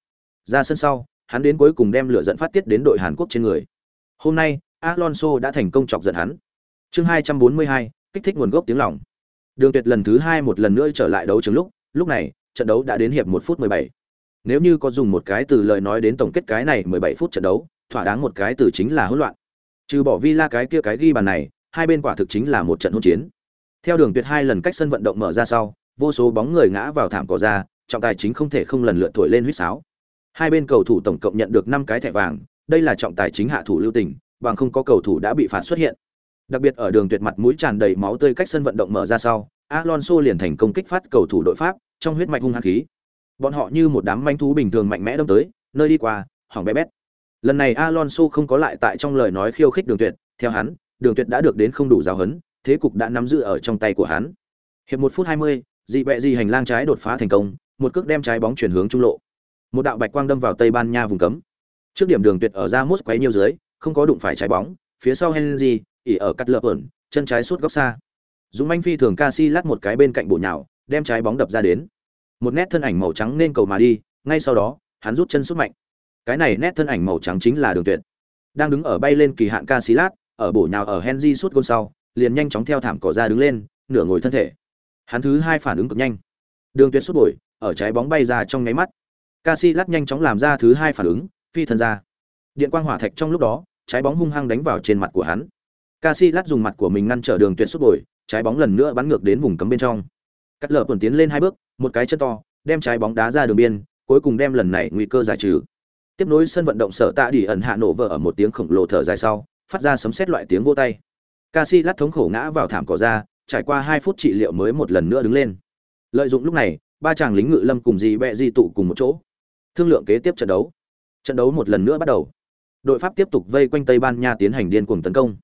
Ra sân sau, hắn đến cuối cùng đem lửa giận phát tiết đến đội Hàn Quốc trên người. Hôm nay, Alonso đã thành công chọc giận hắn. Chương 242, kích thích nguồn gốc tiếng lòng. Đường Tuyệt lần thứ hai một lần nữa trở lại đấu trường lúc, lúc này, trận đấu đã đến hiệp 1 phút 17. Nếu như có dùng một cái từ lời nói đến tổng kết cái này 17 phút trận đấu, thỏa đáng một cái từ chính là hỗn loạn. Trừ bỏ Villa cái kia cái ghi bàn này, hai bên quả thực chính là một trận hỗn chiến. Theo đường tuyệt hai lần cách sân vận động mở ra sau, vô số bóng người ngã vào thảm cỏ ra, trọng tài chính không thể không lần lượt thổi lên huýt sáo. Hai bên cầu thủ tổng cộng nhận được 5 cái thẻ vàng, đây là trọng tài chính hạ thủ lưu tình, bằng không có cầu thủ đã bị phạt xuất hiện. Đặc biệt ở đường tuyệt mặt mũi tràn đầy máu tươi cách sân vận động mở ra sau, Alonso liền thành công kích phát cầu thủ đội Pháp, trong huyết mạch hung hăng khí. Bọn họ như một đám manh thú bình thường mạnh mẽ đâm tới, nơi đi qua, hỏng bé bét. Lần này Alonso không có lại tại trong lời nói khiêu khích đường tuyệt, theo hắn, đường tuyệt đã được đến không đủ giáo hấn, thế cục đã nắm giữ ở trong tay của hắn. Hiệp một phút 20, dị bẹ dị hành lang trái đột phá thành công, một cước đem trái bóng chuyển hướng trung lộ. Một đạo bạch quang đâm vào Tây Ban Nha vùng cấm. Trước điểm đường tuyệt ở ra mút quấy nhiều dưới, không có đụng phải trái bóng, phía sau Henry, ỉ ở cắt lợp ẩn, chân trái suốt góc xa. Dũng manh phi thường lát một cái bên cạnh bộ nhào, đem trái bóng đập ra đến. Một nét thân ảnh màu trắng nên cầu mà đi, ngay sau đó, hắn rút chân sút mạnh. Cái này nét thân ảnh màu trắng chính là Đường Tuyệt. Đang đứng ở bay lên kỳ hạn Casillas, ở bổ nhào ở Henry sút gôn sau, liền nhanh chóng theo thảm cỏ ra đứng lên, nửa ngồi thân thể. Hắn thứ hai phản ứng cực nhanh. Đường Tuyệt sút bồi, ở trái bóng bay ra trong nháy mắt. Casillas nhanh chóng làm ra thứ hai phản ứng, phi thân ra. Điện quang hỏa thạch trong lúc đó, trái bóng hung hăng đánh vào trên mặt của hắn. Casillas dùng mặt của mình ngăn trở Đường Tuyệt sút bồi, trái bóng lần nữa bắn ngược đến vùng cấm bên trong. Cắt lở tuần tiến lên hai bước, một cái chân to, đem trái bóng đá ra đường biên, cuối cùng đem lần này nguy cơ giải trừ. Tiếp nối sân vận động sở tạ đi ẩn hạ nổ vợ ở một tiếng khổng lồ thở dài sau, phát ra sấm sét loại tiếng vô tay. Casillas thống khổ ngã vào thảm cỏ ra, trải qua hai phút trị liệu mới một lần nữa đứng lên. Lợi dụng lúc này, ba chàng lính ngự lâm cùng dì bẹ di tụ cùng một chỗ. Thương lượng kế tiếp trận đấu. Trận đấu một lần nữa bắt đầu. Đội Pháp tiếp tục vây quanh Tây Ban Nha tiến hành điên cuồng tấn công.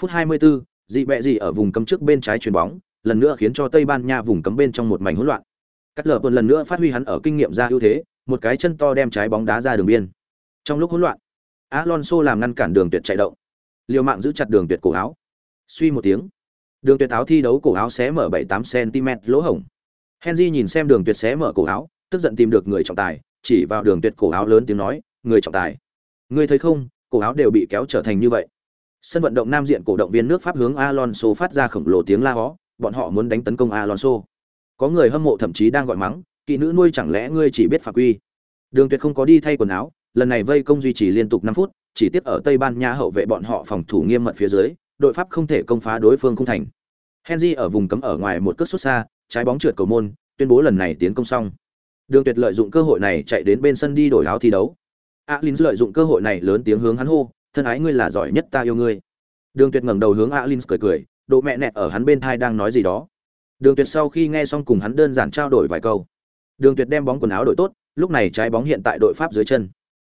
Phút 24, dị bẹ gì ở vùng cấm trước bên trái chuyền bóng lần nữa khiến cho tây ban nha vùng cấm bên trong một mảnh hỗn loạn. Cắt lờ một lần nữa phát huy hắn ở kinh nghiệm ra ưu thế, một cái chân to đem trái bóng đá ra đường biên. Trong lúc hỗn loạn, alonso làm ngăn cản đường tuyệt chạy động. Liều mạng giữ chặt đường tuyệt cổ áo. Suy một tiếng, đường tuyệt áo thi đấu cổ áo xé mở bảy tám cm lỗ hổng. Henry nhìn xem đường tuyệt xé mở cổ áo, tức giận tìm được người trọng tài, chỉ vào đường tuyệt cổ áo lớn tiếng nói, người trọng tài người thấy không, cổ áo đều bị kéo trở thành như vậy. Sân vận động nam diện cổ động viên nước pháp hướng alonso phát ra khổng lồ tiếng la hó bọn họ muốn đánh tấn công alonso. Có người hâm mộ thậm chí đang gọi mắng, kỵ nữ nuôi chẳng lẽ ngươi chỉ biết phạm quy? Đường tuyệt không có đi thay quần áo, lần này vây công duy trì liên tục năm phút, chỉ tiếp ở tây ban nha hậu vệ bọn họ phòng thủ nghiêm mật phía dưới, đội pháp không thể công phá đối phương không thành. Henry ở vùng cấm ở ngoài một cước sút xa, trái bóng trượt cầu môn, tuyên bố lần này tiến công xong. Đường tuyệt lợi dụng cơ hội này chạy đến bên sân đi đổi áo thi đấu. Alin lợi dụng cơ hội này lớn tiếng hướng hắn hô, thân ái ngươi là giỏi nhất ta yêu ngươi. Đường tuyệt ngẩng đầu hướng alin cười cười độ mẹ nẹt ở hắn bên thai đang nói gì đó. Đường tuyệt sau khi nghe xong cùng hắn đơn giản trao đổi vài câu. Đường tuyệt đem bóng quần áo đổi tốt, lúc này trái bóng hiện tại đội pháp dưới chân.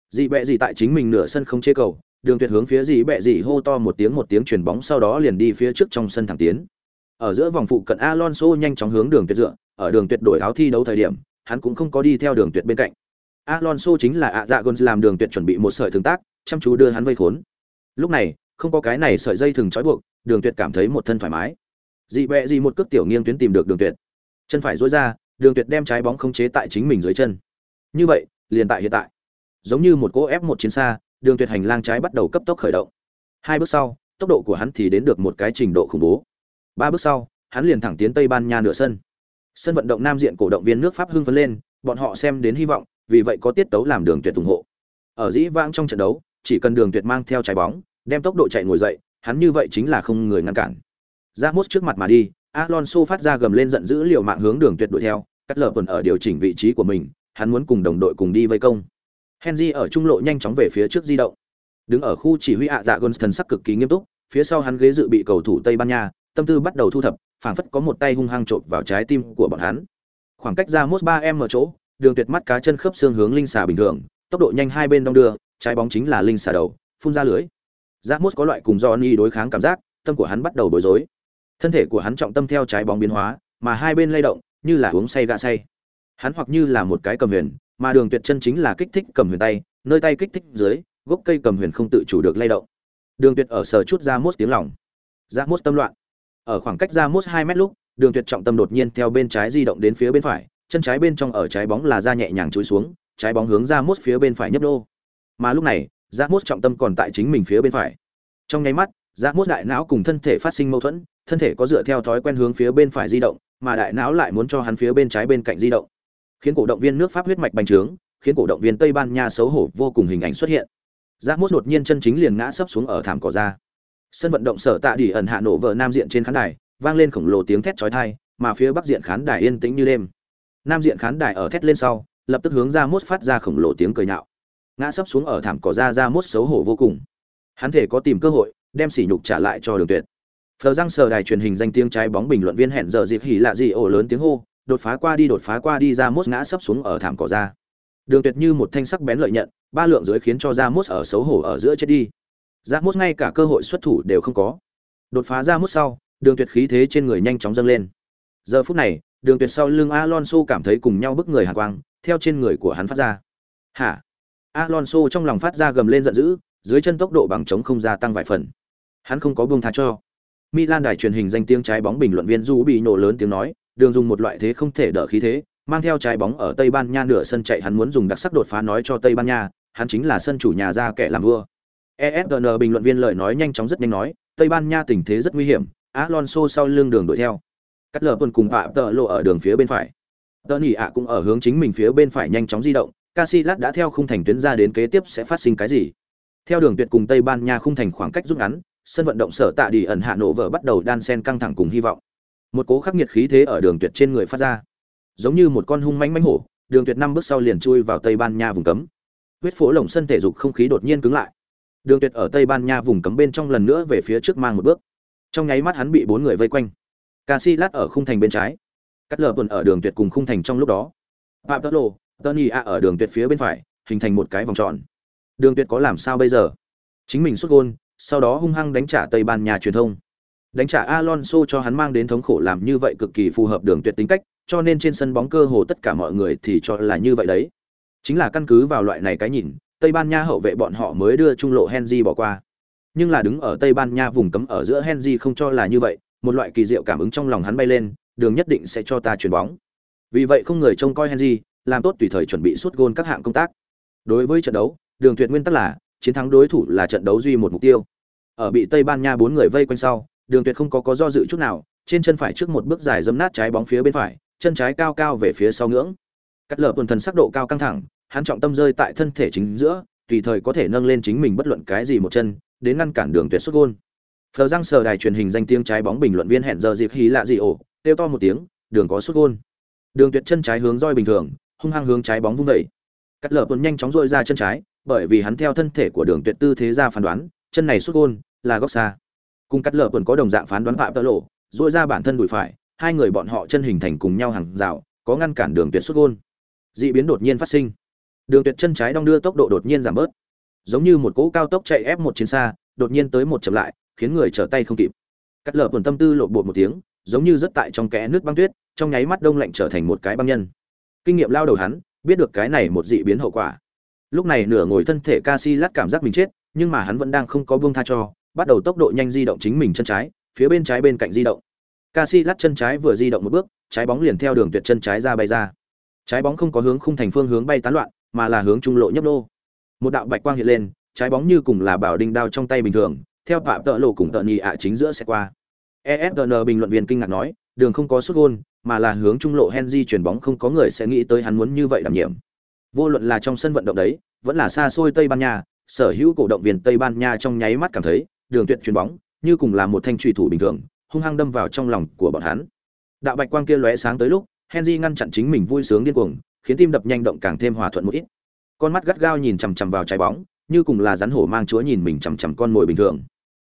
Dị bẹ gì tại chính mình nửa sân không chế cầu, đường tuyệt hướng phía dị bẹ gì hô to một tiếng một tiếng chuyển bóng sau đó liền đi phía trước trong sân thẳng tiến. Ở giữa vòng phụ cận alonso nhanh chóng hướng đường tuyệt dựa, ở đường tuyệt đổi áo thi đấu thời điểm, hắn cũng không có đi theo đường tuyệt bên cạnh. Alonso chính là ạ dạ gôn làm đường tuyệt chuẩn bị một sợi thường tác, chăm chú đưa hắn vây khốn. Lúc này không có cái này sợi dây thừng trói buộc, đường tuyệt cảm thấy một thân thoải mái. Dị bẹ gì một cước tiểu nghiêng tuyến tìm được đường tuyệt. Chân phải dối ra, đường tuyệt đem trái bóng không chế tại chính mình dưới chân. Như vậy, liền tại hiện tại. Giống như một cỗ ép một chiến xa, đường tuyệt hành lang trái bắt đầu cấp tốc khởi động. Hai bước sau, tốc độ của hắn thì đến được một cái trình độ khủng bố. Ba bước sau, hắn liền thẳng tiến tây ban nha nửa sân. Sân vận động nam diện cổ động viên nước pháp hưng phấn lên, bọn họ xem đến hy vọng, vì vậy có tiết tấu làm đường tuyệt ủng hộ. Ở dĩ vãng trong trận đấu, chỉ cần đường tuyệt mang theo trái bóng đem tốc độ chạy ngồi dậy, hắn như vậy chính là không người ngăn cản. Ra mốt trước mặt mà đi, alonso phát ra gầm lên giận dữ liều mạng hướng đường tuyệt đuổi theo, cắt lờ quần ở điều chỉnh vị trí của mình, hắn muốn cùng đồng đội cùng đi vây công. Henry ở trung lộ nhanh chóng về phía trước di động. Đứng ở khu chỉ huy ạ dạ Gunston sắc cực kỳ nghiêm túc, phía sau hắn ghế dự bị cầu thủ tây ban nha, tâm tư bắt đầu thu thập, phảng phất có một tay hung hăng trộm vào trái tim của bọn hắn. Khoảng cách ra mốt ba em ở chỗ, đường tuyệt mắt cá chân khớp xương hướng linh xà bình thường, tốc độ nhanh hai bên đong đưa, trái bóng chính là linh xà đầu, phun ra lưới giác mốt có loại cùng do ni đối kháng cảm giác, tâm của hắn bắt đầu bối rối. Thân thể của hắn trọng tâm theo trái bóng biến hóa, mà hai bên lay động, như là uống say gạ say. Hắn hoặc như là một cái cầm huyền, mà đường tuyệt chân chính là kích thích cầm huyền tay, nơi tay kích thích dưới, gốc cây cầm huyền không tự chủ được lay động. Đường tuyệt ở sờ chút ra mốt tiếng lòng. Ra mốt tâm loạn. Ở khoảng cách ra mốt hai mét lúc, đường tuyệt trọng tâm đột nhiên theo bên trái di động đến phía bên phải, chân trái bên trong ở trái bóng là ra nhẹ nhàng chối xuống, trái bóng hướng ra mốt phía bên phải nhấp đô mà lúc này giác mốt trọng tâm còn tại chính mình phía bên phải. Trong nháy mắt, giác mốt đại não cùng thân thể phát sinh mâu thuẫn, thân thể có dựa theo thói quen hướng phía bên phải di động, mà đại não lại muốn cho hắn phía bên trái bên cạnh di động. Khiến cổ động viên nước pháp huyết mạch bành trướng, khiến cổ động viên tây ban nha xấu hổ vô cùng hình ảnh xuất hiện. Giác mốt đột nhiên chân chính liền ngã sấp xuống ở thảm cỏ ra. Sân vận động sở tạ đỉ ẩn hạ nổ vợ nam diện trên khán đài, vang lên khổng lồ tiếng thét chói tai, mà phía bắc diện khán đài yên tĩnh như đêm. Nam diện khán đài ở thét lên sau, lập tức hướng ra mốt phát ra khổng lồ tiếng cười nhạo ngã sấp xuống ở thảm cỏ ra ra mốt xấu hổ vô cùng. Hắn thể có tìm cơ hội, đem sỉ nhục trả lại cho đường tuyệt. Phờ răng sờ đài truyền hình danh tiếng trái bóng bình luận viên hẹn giờ dịp hỉ lạ gì ổ lớn tiếng hô, đột phá qua đi đột phá qua đi ra mốt ngã sấp xuống ở thảm cỏ ra. Đường tuyệt như một thanh sắc bén lợi nhận, ba lượng dưới khiến cho ra mốt ở xấu hổ ở giữa chết đi. Ra mốt ngay cả cơ hội xuất thủ đều không có. Đột phá ra mốt sau, đường tuyệt khí thế trên người nhanh chóng dâng lên. Giờ phút này, đường tuyệt sau lưng alonso cảm thấy cùng nhau bức người hàn quang, theo trên người của hắn phát ra. Hả? Alonso trong lòng phát ra gầm lên giận dữ, dưới chân tốc độ bằng chống không gia tăng vài phần. Hắn không có buông tha cho. Milan đài truyền hình danh tiếng trái bóng bình luận viên du bị nổ lớn tiếng nói, đường dùng một loại thế không thể đỡ khí thế, mang theo trái bóng ở tây ban nha nửa sân chạy, hắn muốn dùng đặc sắc đột phá nói cho tây ban nha, hắn chính là sân chủ nhà ra kẻ làm vua. ESPN bình luận viên lời nói nhanh chóng rất nhanh nói, tây ban nha tình thế rất nguy hiểm, alonso sau lưng đường đuổi theo. Cắt lờ tuần cùng Phạm tợ lộ ở đường phía bên phải. Tony ạ cũng ở hướng chính mình phía bên phải nhanh chóng di động Casillas đã theo khung thành tuyến ra đến kế tiếp sẽ phát sinh cái gì? Theo đường tuyệt cùng tây ban nha khung thành khoảng cách rút ngắn sân vận động sở tạ đi ẩn hạ nổ vợ bắt đầu đan sen căng thẳng cùng hy vọng. Một cố khắc nghiệt khí thế ở đường tuyệt trên người phát ra. Giống như một con hung mãnh mãnh hổ đường tuyệt năm bước sau liền chui vào tây ban nha vùng cấm. Huyết phố lồng sân thể dục không khí đột nhiên cứng lại. Đường tuyệt ở tây ban nha vùng cấm bên trong lần nữa về phía trước mang một bước. Trong nháy mắt hắn bị bốn người vây quanh. Casillas ở khung thành bên trái. Cắt lờ tuần ở đường tuyệt cùng khung thành trong lúc đó. Pablo, tất tony a ở đường tuyệt phía bên phải hình thành một cái vòng tròn đường tuyệt có làm sao bây giờ chính mình xuất gôn sau đó hung hăng đánh trả tây ban nha truyền thông Đánh trả Alonso cho hắn mang đến thống khổ làm như vậy cực kỳ phù hợp đường tuyệt tính cách, cho nên trên sân bóng cơ hồ tất cả mọi người thì cho là như vậy đấy. Chính là căn cứ vào loại này cái nhìn, Tây Ban Nha hậu vệ bọn họ mới đưa trung lộ Henry bỏ qua. Nhưng là đứng ở Tây Ban Nha vùng cấm ở giữa Henry không cho là như vậy, một loại kỳ diệu cảm ứng trong lòng hắn bay lên, đường nhất định sẽ cho ta chuyền bóng. Vì vậy không người trông coi Henry, làm tốt tùy thời chuẩn bị suốt gôn các hạng công tác. Đối với trận đấu, đường tuyệt nguyên tắc là chiến thắng đối thủ là trận đấu duy một mục tiêu. Ở bị Tây Ban Nha bốn người vây quanh sau, đường tuyệt không có có do dự chút nào, trên chân phải trước một bước dài dẫm nát trái bóng phía bên phải, chân trái cao cao về phía sau ngưỡng. Cắt lở quần thần sắc độ cao căng thẳng, hắn trọng tâm rơi tại thân thể chính giữa, tùy thời có thể nâng lên chính mình bất luận cái gì một chân, đến ngăn cản đường tuyệt xuất gôn. Phờ răng sờ đài truyền hình danh tiếng trái bóng bình luận viên hẹn giờ dịp hí lạ gì ổ, kêu to một tiếng, đường có xuất gôn. Đường tuyệt chân trái hướng roi bình thường, hung hăng hướng trái bóng vung dậy. Cắt lở tuần nhanh chóng rôi ra chân trái, bởi vì hắn theo thân thể của đường tuyệt tư thế ra phán đoán, chân này xuất gôn là góc xa. Cùng cắt lở tuần có đồng dạng phán đoán phạm tơ lộ, rôi ra bản thân đùi phải, hai người bọn họ chân hình thành cùng nhau hàng rào, có ngăn cản đường tuyệt xuất gôn. Dị biến đột nhiên phát sinh. Đường tuyệt chân trái đong đưa tốc độ đột nhiên giảm bớt, giống như một cỗ cao tốc chạy ép một chiến xa, đột nhiên tới một chậm lại, khiến người trở tay không kịp. Cắt lở tuần tâm tư lộ bột một tiếng, giống như rất tại trong kẽ nước băng tuyết, trong nháy mắt đông lạnh trở thành một cái băng nhân. Kinh nghiệm lao đầu hắn, biết được cái này một dị biến hậu quả. Lúc này nửa ngồi thân thể Casillas cảm giác mình chết, nhưng mà hắn vẫn đang không có buông tha cho, bắt đầu tốc độ nhanh di động chính mình chân trái, phía bên trái bên cạnh di động. Casillas chân trái vừa di động một bước, trái bóng liền theo đường tuyệt chân trái ra bay ra. Trái bóng không có hướng khung thành phương hướng bay tán loạn, mà là hướng trung lộ nhấp nô. Một đạo bạch quang hiện lên, trái bóng như cùng là bảo đinh đao trong tay bình thường, theo phạm tợ lộ cùng tợ nhì ạ chính giữa xe qua. ESPN bình luận viên kinh ngạc nói, đường không có sút gôn, mà là hướng trung lộ Henry chuyển bóng không có người sẽ nghĩ tới hắn muốn như vậy đảm nhiệm. Vô luận là trong sân vận động đấy, vẫn là xa xôi Tây Ban Nha, sở hữu cổ động viên Tây Ban Nha trong nháy mắt cảm thấy, đường tuyệt chuyển bóng, như cùng là một thanh truy thủ bình thường, hung hăng đâm vào trong lòng của bọn hắn. Đạo bạch quang kia lóe sáng tới lúc, Henry ngăn chặn chính mình vui sướng điên cuồng, khiến tim đập nhanh động càng thêm hòa thuận một ít. Con mắt gắt gao nhìn chằm chằm vào trái bóng, như cùng là rắn hổ mang chúa nhìn mình chằm chằm con mồi bình thường.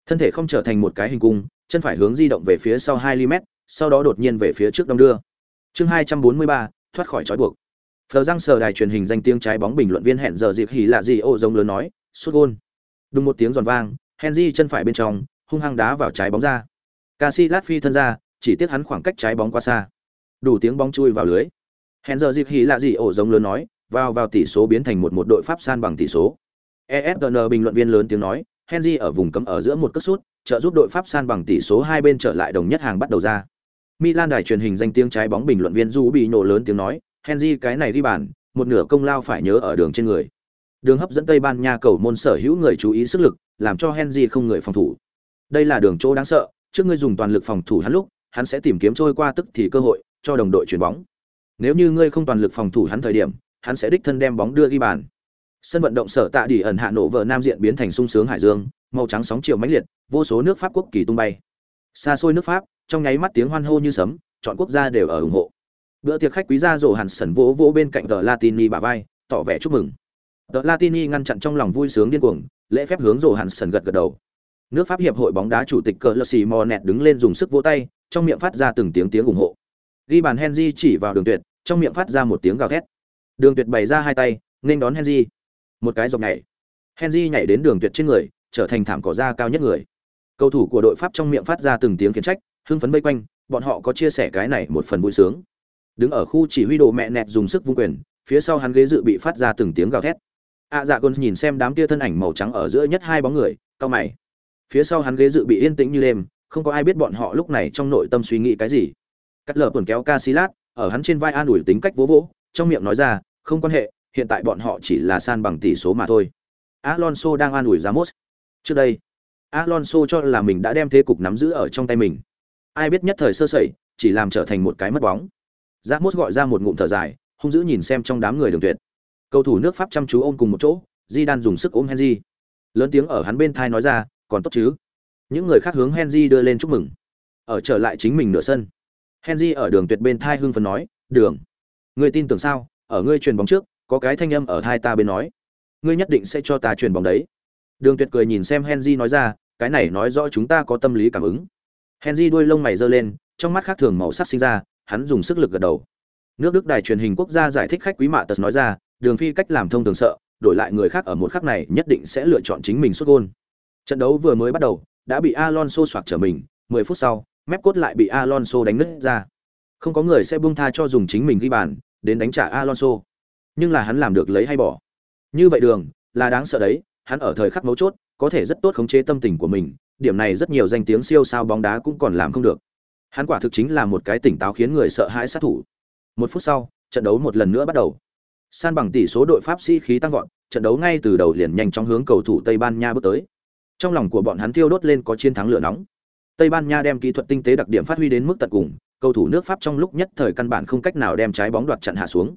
Thân thể không trở thành một cái hình cung, chân phải hướng di động về phía sau 2 mm, sau đó đột nhiên về phía trước đông đưa. Chương 243, thoát khỏi trói buộc. Phờ răng sờ đài truyền hình danh tiếng trái bóng bình luận viên hẹn giờ dịp hỉ lạ gì ô giống lớn nói, sút gôn. Đùng một tiếng giòn vang, Henry chân phải bên trong, hung hăng đá vào trái bóng ra. Casillas phi thân ra, chỉ tiếc hắn khoảng cách trái bóng quá xa. Đủ tiếng bóng chui vào lưới. Hẹn giờ dịp hỉ lạ gì ổ giống lớn nói, vào vào tỷ số biến thành một một đội pháp san bằng tỷ số. ESPN bình luận viên lớn tiếng nói, Henry ở vùng cấm ở giữa một cất sút, trợ giúp đội Pháp san bằng tỷ số hai bên trở lại đồng nhất hàng bắt đầu ra. Milan đài truyền hình danh tiếng trái bóng bình luận viên Du bị nổ lớn tiếng nói, Henry cái này đi bàn, một nửa công lao phải nhớ ở đường trên người. Đường hấp dẫn Tây Ban Nha cầu môn sở hữu người chú ý sức lực, làm cho Henry không người phòng thủ. Đây là đường chỗ đáng sợ, trước ngươi dùng toàn lực phòng thủ hắn lúc, hắn sẽ tìm kiếm trôi qua tức thì cơ hội cho đồng đội chuyển bóng. Nếu như ngươi không toàn lực phòng thủ hắn thời điểm, hắn sẽ đích thân đem bóng đưa ghi bàn. Sân vận động sở tạ đi ẩn hạ nổ vợ nam diện biến thành sung sướng hải dương, màu trắng sóng chiều mãnh liệt, vô số nước Pháp quốc kỳ tung bay. Xa xôi nước Pháp, trong nháy mắt tiếng hoan hô như sấm, chọn quốc gia đều ở ủng hộ. Bữa tiệc khách quý gia rồ hàn sẩn vỗ vỗ bên cạnh The Latini bà vai, tỏ vẻ chúc mừng. The Latini ngăn chặn trong lòng vui sướng điên cuồng, lễ phép hướng rồ hàn sẩn gật gật đầu. Nước Pháp hiệp hội bóng đá chủ tịch cờ Lसी Monet đứng lên dùng sức vỗ tay, trong miệng phát ra từng tiếng tiếng ủng hộ. Ghi bàn Henry chỉ vào Đường Tuyệt, trong miệng phát ra một tiếng gào thét. Đường Tuyệt bày ra hai tay, nên đón Henry một cái dọc nhảy henry nhảy đến đường tuyệt trên người trở thành thảm cỏ da cao nhất người cầu thủ của đội pháp trong miệng phát ra từng tiếng khiển trách hưng phấn vây quanh bọn họ có chia sẻ cái này một phần vui sướng đứng ở khu chỉ huy đồ mẹ nẹt dùng sức vung quyền phía sau hắn ghế dự bị phát ra từng tiếng gào thét a dạ gôn nhìn xem đám kia thân ảnh màu trắng ở giữa nhất hai bóng người cao mày phía sau hắn ghế dự bị yên tĩnh như đêm không có ai biết bọn họ lúc này trong nội tâm suy nghĩ cái gì cắt lờ quần kéo ca xí lát ở hắn trên vai an ủi tính cách vỗ vỗ trong miệng nói ra không quan hệ hiện tại bọn họ chỉ là san bằng tỷ số mà thôi. Alonso đang an ủi Ramos. Trước đây, Alonso cho là mình đã đem thế cục nắm giữ ở trong tay mình. Ai biết nhất thời sơ sẩy, chỉ làm trở thành một cái mất bóng. Ramos gọi ra một ngụm thở dài, hung dữ nhìn xem trong đám người đường tuyệt. Cầu thủ nước Pháp chăm chú ôm cùng một chỗ, Di Đan dùng sức ôm Henry. Lớn tiếng ở hắn bên thai nói ra, còn tốt chứ? Những người khác hướng Henry đưa lên chúc mừng. Ở trở lại chính mình nửa sân. Henry ở đường tuyệt bên thai hưng phấn nói, "Đường, ngươi tin tưởng sao? Ở ngươi truyền bóng trước, có cái thanh âm ở Thai ta bên nói ngươi nhất định sẽ cho ta truyền bóng đấy đường tuyệt cười nhìn xem henry nói ra cái này nói rõ chúng ta có tâm lý cảm ứng henry đuôi lông mày giơ lên trong mắt khác thường màu sắc sinh ra hắn dùng sức lực gật đầu nước đức đài truyền hình quốc gia giải thích khách quý mạ tật nói ra đường phi cách làm thông thường sợ đổi lại người khác ở một khắc này nhất định sẽ lựa chọn chính mình xuất gôn trận đấu vừa mới bắt đầu đã bị alonso soạc trở mình 10 phút sau, mép cốt lại bị Alonso đánh nứt ra. Không có người sẽ buông tha cho dùng chính mình ghi bàn, đến đánh trả Alonso. Nhưng là hắn làm được lấy hay bỏ. Như vậy đường, là đáng sợ đấy, hắn ở thời khắc mấu chốt, có thể rất tốt khống chế tâm tình của mình, điểm này rất nhiều danh tiếng siêu sao bóng đá cũng còn làm không được. Hắn quả thực chính là một cái tỉnh táo khiến người sợ hãi sát thủ. Một phút sau, trận đấu một lần nữa bắt đầu. San bằng tỷ số đội Pháp sĩ khí tăng vọt, trận đấu ngay từ đầu liền nhanh chóng hướng cầu thủ Tây Ban Nha bước tới. Trong lòng của bọn hắn thiêu đốt lên có chiến thắng lửa nóng. Tây Ban Nha đem kỹ thuật tinh tế đặc điểm phát huy đến mức tận cùng, cầu thủ nước Pháp trong lúc nhất thời căn bản không cách nào đem trái bóng đoạt chặn hạ xuống.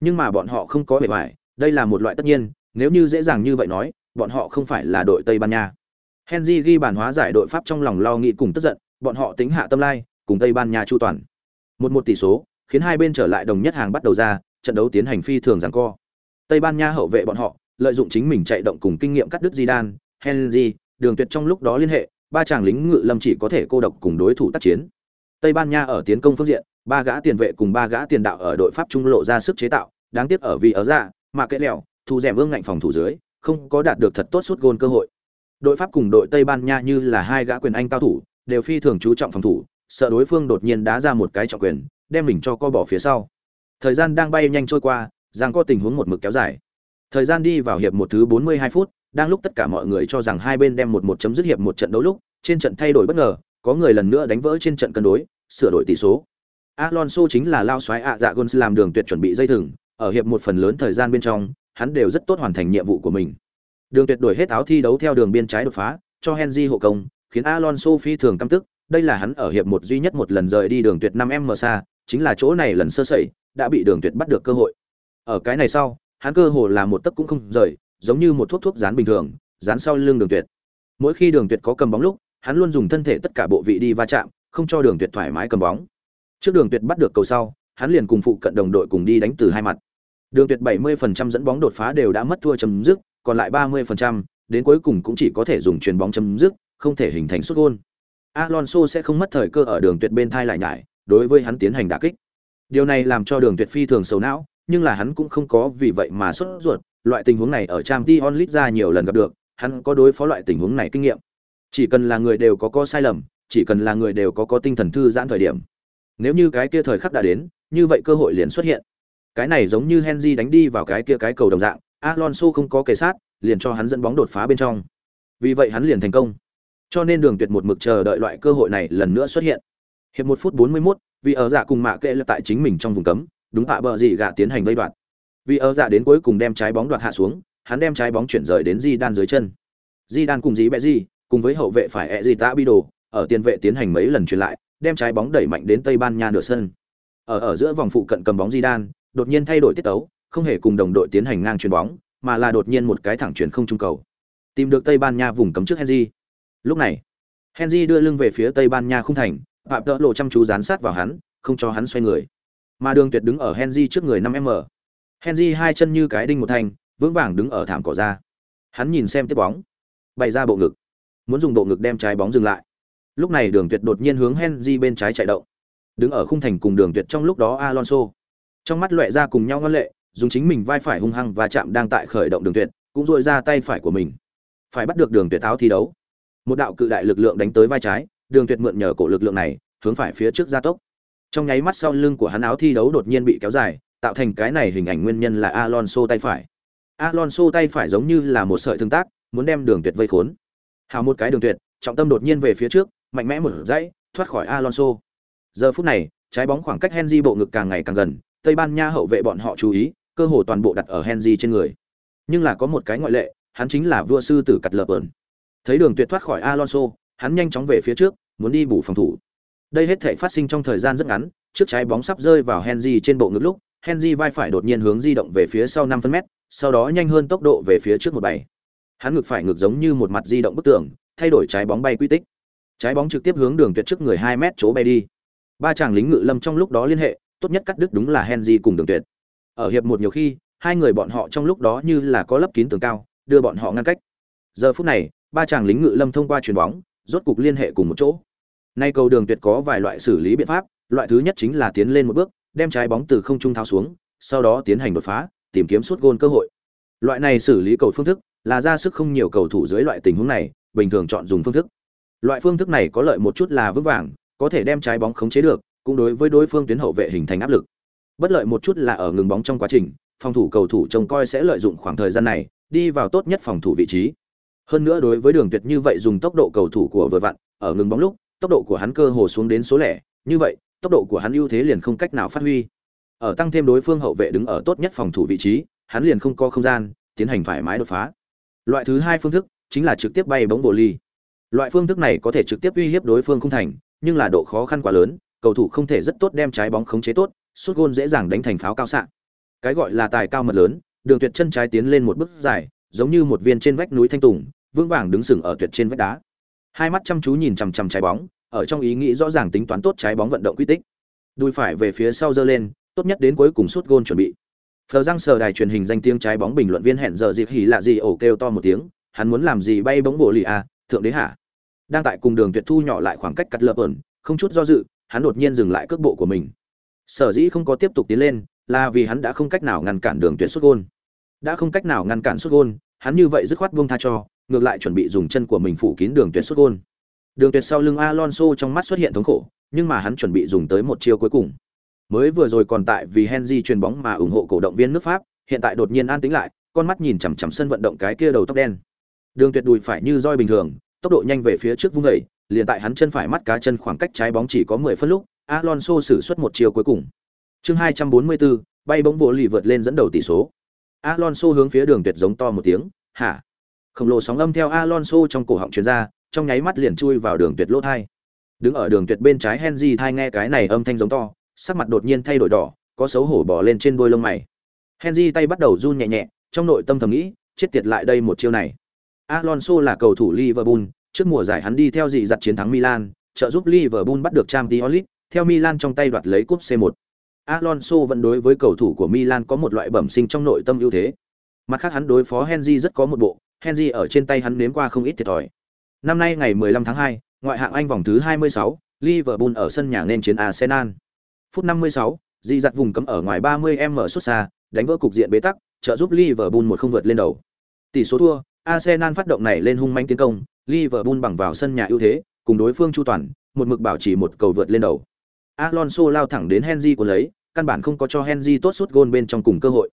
Nhưng mà bọn họ không có bề ngoài, đây là một loại tất nhiên, nếu như dễ dàng như vậy nói, bọn họ không phải là đội Tây Ban Nha. Henry ghi bàn hóa giải đội Pháp trong lòng lo nghĩ cùng tức giận, bọn họ tính hạ tâm lai, cùng Tây Ban Nha chu toàn. Một một tỷ số, khiến hai bên trở lại đồng nhất hàng bắt đầu ra, trận đấu tiến hành phi thường giằng co. Tây Ban Nha hậu vệ bọn họ, lợi dụng chính mình chạy động cùng kinh nghiệm cắt đứt Zidane, Henry, Đường Tuyệt trong lúc đó liên hệ, ba chàng lính ngự lâm chỉ có thể cô độc cùng đối thủ tác chiến. Tây Ban Nha ở tiến công phương diện, ba gã tiền vệ cùng ba gã tiền đạo ở đội Pháp trung lộ ra sức chế tạo, đáng tiếc ở vì ở ra, mà kẽ lẹo, thủ rèm vương ngạnh phòng thủ dưới, không có đạt được thật tốt suốt gôn cơ hội. Đội Pháp cùng đội Tây Ban Nha như là hai gã quyền anh cao thủ, đều phi thường chú trọng phòng thủ, sợ đối phương đột nhiên đá ra một cái trọng quyền, đem mình cho co bỏ phía sau. Thời gian đang bay nhanh trôi qua, giang có tình huống một mực kéo dài. Thời gian đi vào hiệp một thứ 42 phút, đang lúc tất cả mọi người cho rằng hai bên đem một một chấm dứt hiệp một trận đấu lúc, trên trận thay đổi bất ngờ, có người lần nữa đánh vỡ trên trận cân đối, sửa đổi tỷ số. Alonso chính là lao xoáy ạ dạ gôn làm đường tuyệt chuẩn bị dây thừng, ở hiệp một phần lớn thời gian bên trong, hắn đều rất tốt hoàn thành nhiệm vụ của mình. Đường tuyệt đổi hết áo thi đấu theo đường biên trái đột phá, cho Henry hộ công, khiến Alonso phi thường căm tức, đây là hắn ở hiệp một duy nhất một lần rời đi đường tuyệt 5m xa, chính là chỗ này lần sơ sẩy, đã bị đường tuyệt bắt được cơ hội. Ở cái này sau, hắn cơ hồ là một tấc cũng không rời, giống như một thuốc thuốc dán bình thường, dán sau lưng đường tuyệt. Mỗi khi đường tuyệt có cầm bóng lúc, hắn luôn dùng thân thể tất cả bộ vị đi va chạm, không cho đường tuyệt thoải mái cầm bóng. Trước đường tuyệt bắt được cầu sau, hắn liền cùng phụ cận đồng đội cùng đi đánh từ hai mặt. Đường tuyệt 70% dẫn bóng đột phá đều đã mất thua chấm dứt, còn lại 30%, đến cuối cùng cũng chỉ có thể dùng chuyền bóng chấm dứt, không thể hình thành sút gôn. Alonso sẽ không mất thời cơ ở đường tuyệt bên thai lại nhải, đối với hắn tiến hành đả kích. Điều này làm cho đường tuyệt phi thường sầu não, nhưng là hắn cũng không có vì vậy mà xuất ruột, loại tình huống này ở Champions League ra nhiều lần gặp được, hắn có đối phó loại tình huống này kinh nghiệm. Chỉ cần là người đều có có sai lầm, chỉ cần là người đều có có tinh thần thư giãn thời điểm. Nếu như cái kia thời khắc đã đến, như vậy cơ hội liền xuất hiện. Cái này giống như Henry đánh đi vào cái kia cái cầu đồng dạng, Alonso không có kề sát, liền cho hắn dẫn bóng đột phá bên trong. Vì vậy hắn liền thành công. Cho nên Đường Tuyệt một mực chờ đợi loại cơ hội này lần nữa xuất hiện. Hiệp một phút 41, vì ở dạ cùng mạ kệ lập tại chính mình trong vùng cấm, đúng tạ bờ gì gạ tiến hành vây đoạn. Vì ở dạ đến cuối cùng đem trái bóng đoạt hạ xuống, hắn đem trái bóng chuyển rời đến Di Đan dưới chân. Di Đan cùng dí bẹ gì, cùng với hậu vệ phải ẹ gì tạ đồ ở tiền vệ tiến hành mấy lần chuyển lại, đem trái bóng đẩy mạnh đến Tây Ban Nha nửa sân. Ở ở giữa vòng phụ cận cầm bóng Di Đan, đột nhiên thay đổi tiết tấu, không hề cùng đồng đội tiến hành ngang chuyền bóng, mà là đột nhiên một cái thẳng chuyền không trung cầu. Tìm được Tây Ban Nha vùng cấm trước Henry. Lúc này, Henry đưa lưng về phía Tây Ban Nha khung thành, Phạm Tợ Lộ chăm chú dán sát vào hắn, không cho hắn xoay người. Mà Đường Tuyệt đứng ở Henry trước người 5m. Henry hai chân như cái đinh một thành, vững vàng đứng ở thảm cỏ ra. Hắn nhìn xem tiếp bóng, bày ra bộ ngực, muốn dùng bộ ngực đem trái bóng dừng lại. Lúc này Đường Tuyệt đột nhiên hướng Henry bên trái chạy động. Đứng ở khung thành cùng Đường Tuyệt trong lúc đó Alonso, trong mắt lóe ra cùng nhau ngân lệ, dùng chính mình vai phải hung hăng và chạm đang tại khởi động Đường Tuyệt, cũng duỗi ra tay phải của mình. Phải bắt được Đường Tuyệt tháo thi đấu. Một đạo cự đại lực lượng đánh tới vai trái, Đường Tuyệt mượn nhờ cổ lực lượng này, hướng phải phía trước gia tốc. Trong nháy mắt sau lưng của hắn áo thi đấu đột nhiên bị kéo dài, tạo thành cái này hình ảnh nguyên nhân là Alonso tay phải. Alonso tay phải giống như là một sợi tương tác, muốn đem Đường Tuyệt vây khốn. Hào một cái Đường Tuyệt, trọng tâm đột nhiên về phía trước, mạnh mẽ một dãy, thoát khỏi Alonso. Giờ phút này, trái bóng khoảng cách Henry bộ ngực càng ngày càng gần, Tây Ban Nha hậu vệ bọn họ chú ý, cơ hồ toàn bộ đặt ở Henry trên người. Nhưng là có một cái ngoại lệ, hắn chính là vua sư tử cật lợp ẩn. Thấy Đường Tuyệt thoát khỏi Alonso, hắn nhanh chóng về phía trước, muốn đi bù phòng thủ. Đây hết thảy phát sinh trong thời gian rất ngắn, trước trái bóng sắp rơi vào Henry trên bộ ngực lúc, Henry vai phải đột nhiên hướng di động về phía sau 5 phân mét, sau đó nhanh hơn tốc độ về phía trước một bảy. Hắn ngực phải ngực giống như một mặt di động bức tường, thay đổi trái bóng bay quy tích. Trái bóng trực tiếp hướng đường tuyệt trước người 2 mét chỗ bay đi. Ba chàng lính ngự lâm trong lúc đó liên hệ, tốt nhất cắt đứt đúng là Henry cùng đường tuyệt. Ở hiệp một nhiều khi, hai người bọn họ trong lúc đó như là có lấp kín tường cao, đưa bọn họ ngăn cách. Giờ phút này, ba chàng lính ngự lâm thông qua chuyền bóng, rốt cục liên hệ cùng một chỗ. Nay cầu đường tuyệt có vài loại xử lý biện pháp, loại thứ nhất chính là tiến lên một bước, đem trái bóng từ không trung tháo xuống, sau đó tiến hành đột phá, tìm kiếm suốt gôn cơ hội. Loại này xử lý cầu phương thức là ra sức không nhiều cầu thủ dưới loại tình huống này, bình thường chọn dùng phương thức. Loại phương thức này có lợi một chút là vững vàng, có thể đem trái bóng khống chế được, cũng đối với đối phương tuyến hậu vệ hình thành áp lực. Bất lợi một chút là ở ngừng bóng trong quá trình, phòng thủ cầu thủ trông coi sẽ lợi dụng khoảng thời gian này, đi vào tốt nhất phòng thủ vị trí. Hơn nữa đối với Đường Tuyệt như vậy dùng tốc độ cầu thủ của vừa vặn, ở ngừng bóng lúc, tốc độ của hắn cơ hồ xuống đến số lẻ, như vậy, tốc độ của hắn ưu thế liền không cách nào phát huy. Ở tăng thêm đối phương hậu vệ đứng ở tốt nhất phòng thủ vị trí, hắn liền không có không gian tiến hành thoải mái đột phá. Loại thứ hai phương thức chính là trực tiếp bay bóng vô ly. Loại phương thức này có thể trực tiếp uy hiếp đối phương không thành, nhưng là độ khó khăn quá lớn, cầu thủ không thể rất tốt đem trái bóng khống chế tốt, sút gôn dễ dàng đánh thành pháo cao xạ. Cái gọi là tài cao mật lớn, đường tuyệt chân trái tiến lên một bước dài, giống như một viên trên vách núi thanh tùng, vững vàng đứng sừng ở tuyệt trên vách đá. Hai mắt chăm chú nhìn chằm chằm trái bóng, ở trong ý nghĩ rõ ràng tính toán tốt trái bóng vận động quy tích. Đùi phải về phía sau giơ lên, tốt nhất đến cuối cùng sút gôn chuẩn bị. Phờ răng sờ đài truyền hình danh tiếng trái bóng bình luận viên hẹn giờ dịp hỉ lạ gì ổ kêu to một tiếng, hắn muốn làm gì bay bóng bộ lì à, thượng đế hả? Đang tại cùng đường tuyệt thu nhỏ lại khoảng cách cắt lợp ẩn, không chút do dự, hắn đột nhiên dừng lại cước bộ của mình. Sở dĩ không có tiếp tục tiến lên, là vì hắn đã không cách nào ngăn cản đường tuyệt xuất gôn. Đã không cách nào ngăn cản xuất gôn, hắn như vậy dứt khoát buông tha cho, ngược lại chuẩn bị dùng chân của mình phủ kín đường tuyệt xuất gôn. Đường tuyệt sau lưng Alonso trong mắt xuất hiện thống khổ, nhưng mà hắn chuẩn bị dùng tới một chiêu cuối cùng. Mới vừa rồi còn tại vì Henry truyền bóng mà ủng hộ cổ động viên nước Pháp, hiện tại đột nhiên an tĩnh lại, con mắt nhìn chằm chằm sân vận động cái kia đầu tóc đen. Đường Tuyệt đùi phải như roi bình thường, tốc độ nhanh về phía trước vung vẩy liền tại hắn chân phải mắt cá chân khoảng cách trái bóng chỉ có 10 phân lúc, Alonso sử xuất một chiều cuối cùng. Chương 244, bay bóng vỗ lì vượt lên dẫn đầu tỷ số. Alonso hướng phía Đường Tuyệt giống to một tiếng, "Hả?" Khổng lồ sóng âm theo Alonso trong cổ họng truyền ra, trong nháy mắt liền chui vào Đường Tuyệt lỗ tai. Đứng ở Đường Tuyệt bên trái Henry thai nghe cái này âm thanh giống to, sắc mặt đột nhiên thay đổi đỏ, có xấu hổ bò lên trên đôi lông mày. Henry tay bắt đầu run nhẹ nhẹ, trong nội tâm thầm nghĩ, chết tiệt lại đây một chiêu này. Alonso là cầu thủ Liverpool, trước mùa giải hắn đi theo dị giật chiến thắng Milan, trợ giúp Liverpool bắt được Champions League, theo Milan trong tay đoạt lấy cúp C1. Alonso vẫn đối với cầu thủ của Milan có một loại bẩm sinh trong nội tâm ưu thế. Mặt khác hắn đối phó Henry rất có một bộ, Henry ở trên tay hắn nếm qua không ít thiệt thòi. Năm nay ngày 15 tháng 2, ngoại hạng Anh vòng thứ 26, Liverpool ở sân nhà nên chiến Arsenal. Phút 56, Di giặt vùng cấm ở ngoài 30m xuất xa, đánh vỡ cục diện bế tắc, trợ giúp Liverpool một không vượt lên đầu. Tỷ số thua, Arsenal phát động này lên hung manh tiến công, Liverpool bằng vào sân nhà ưu thế, cùng đối phương chu toàn, một mực bảo trì một cầu vượt lên đầu. Alonso lao thẳng đến Henry của lấy, căn bản không có cho Henry tốt suốt gôn bên trong cùng cơ hội.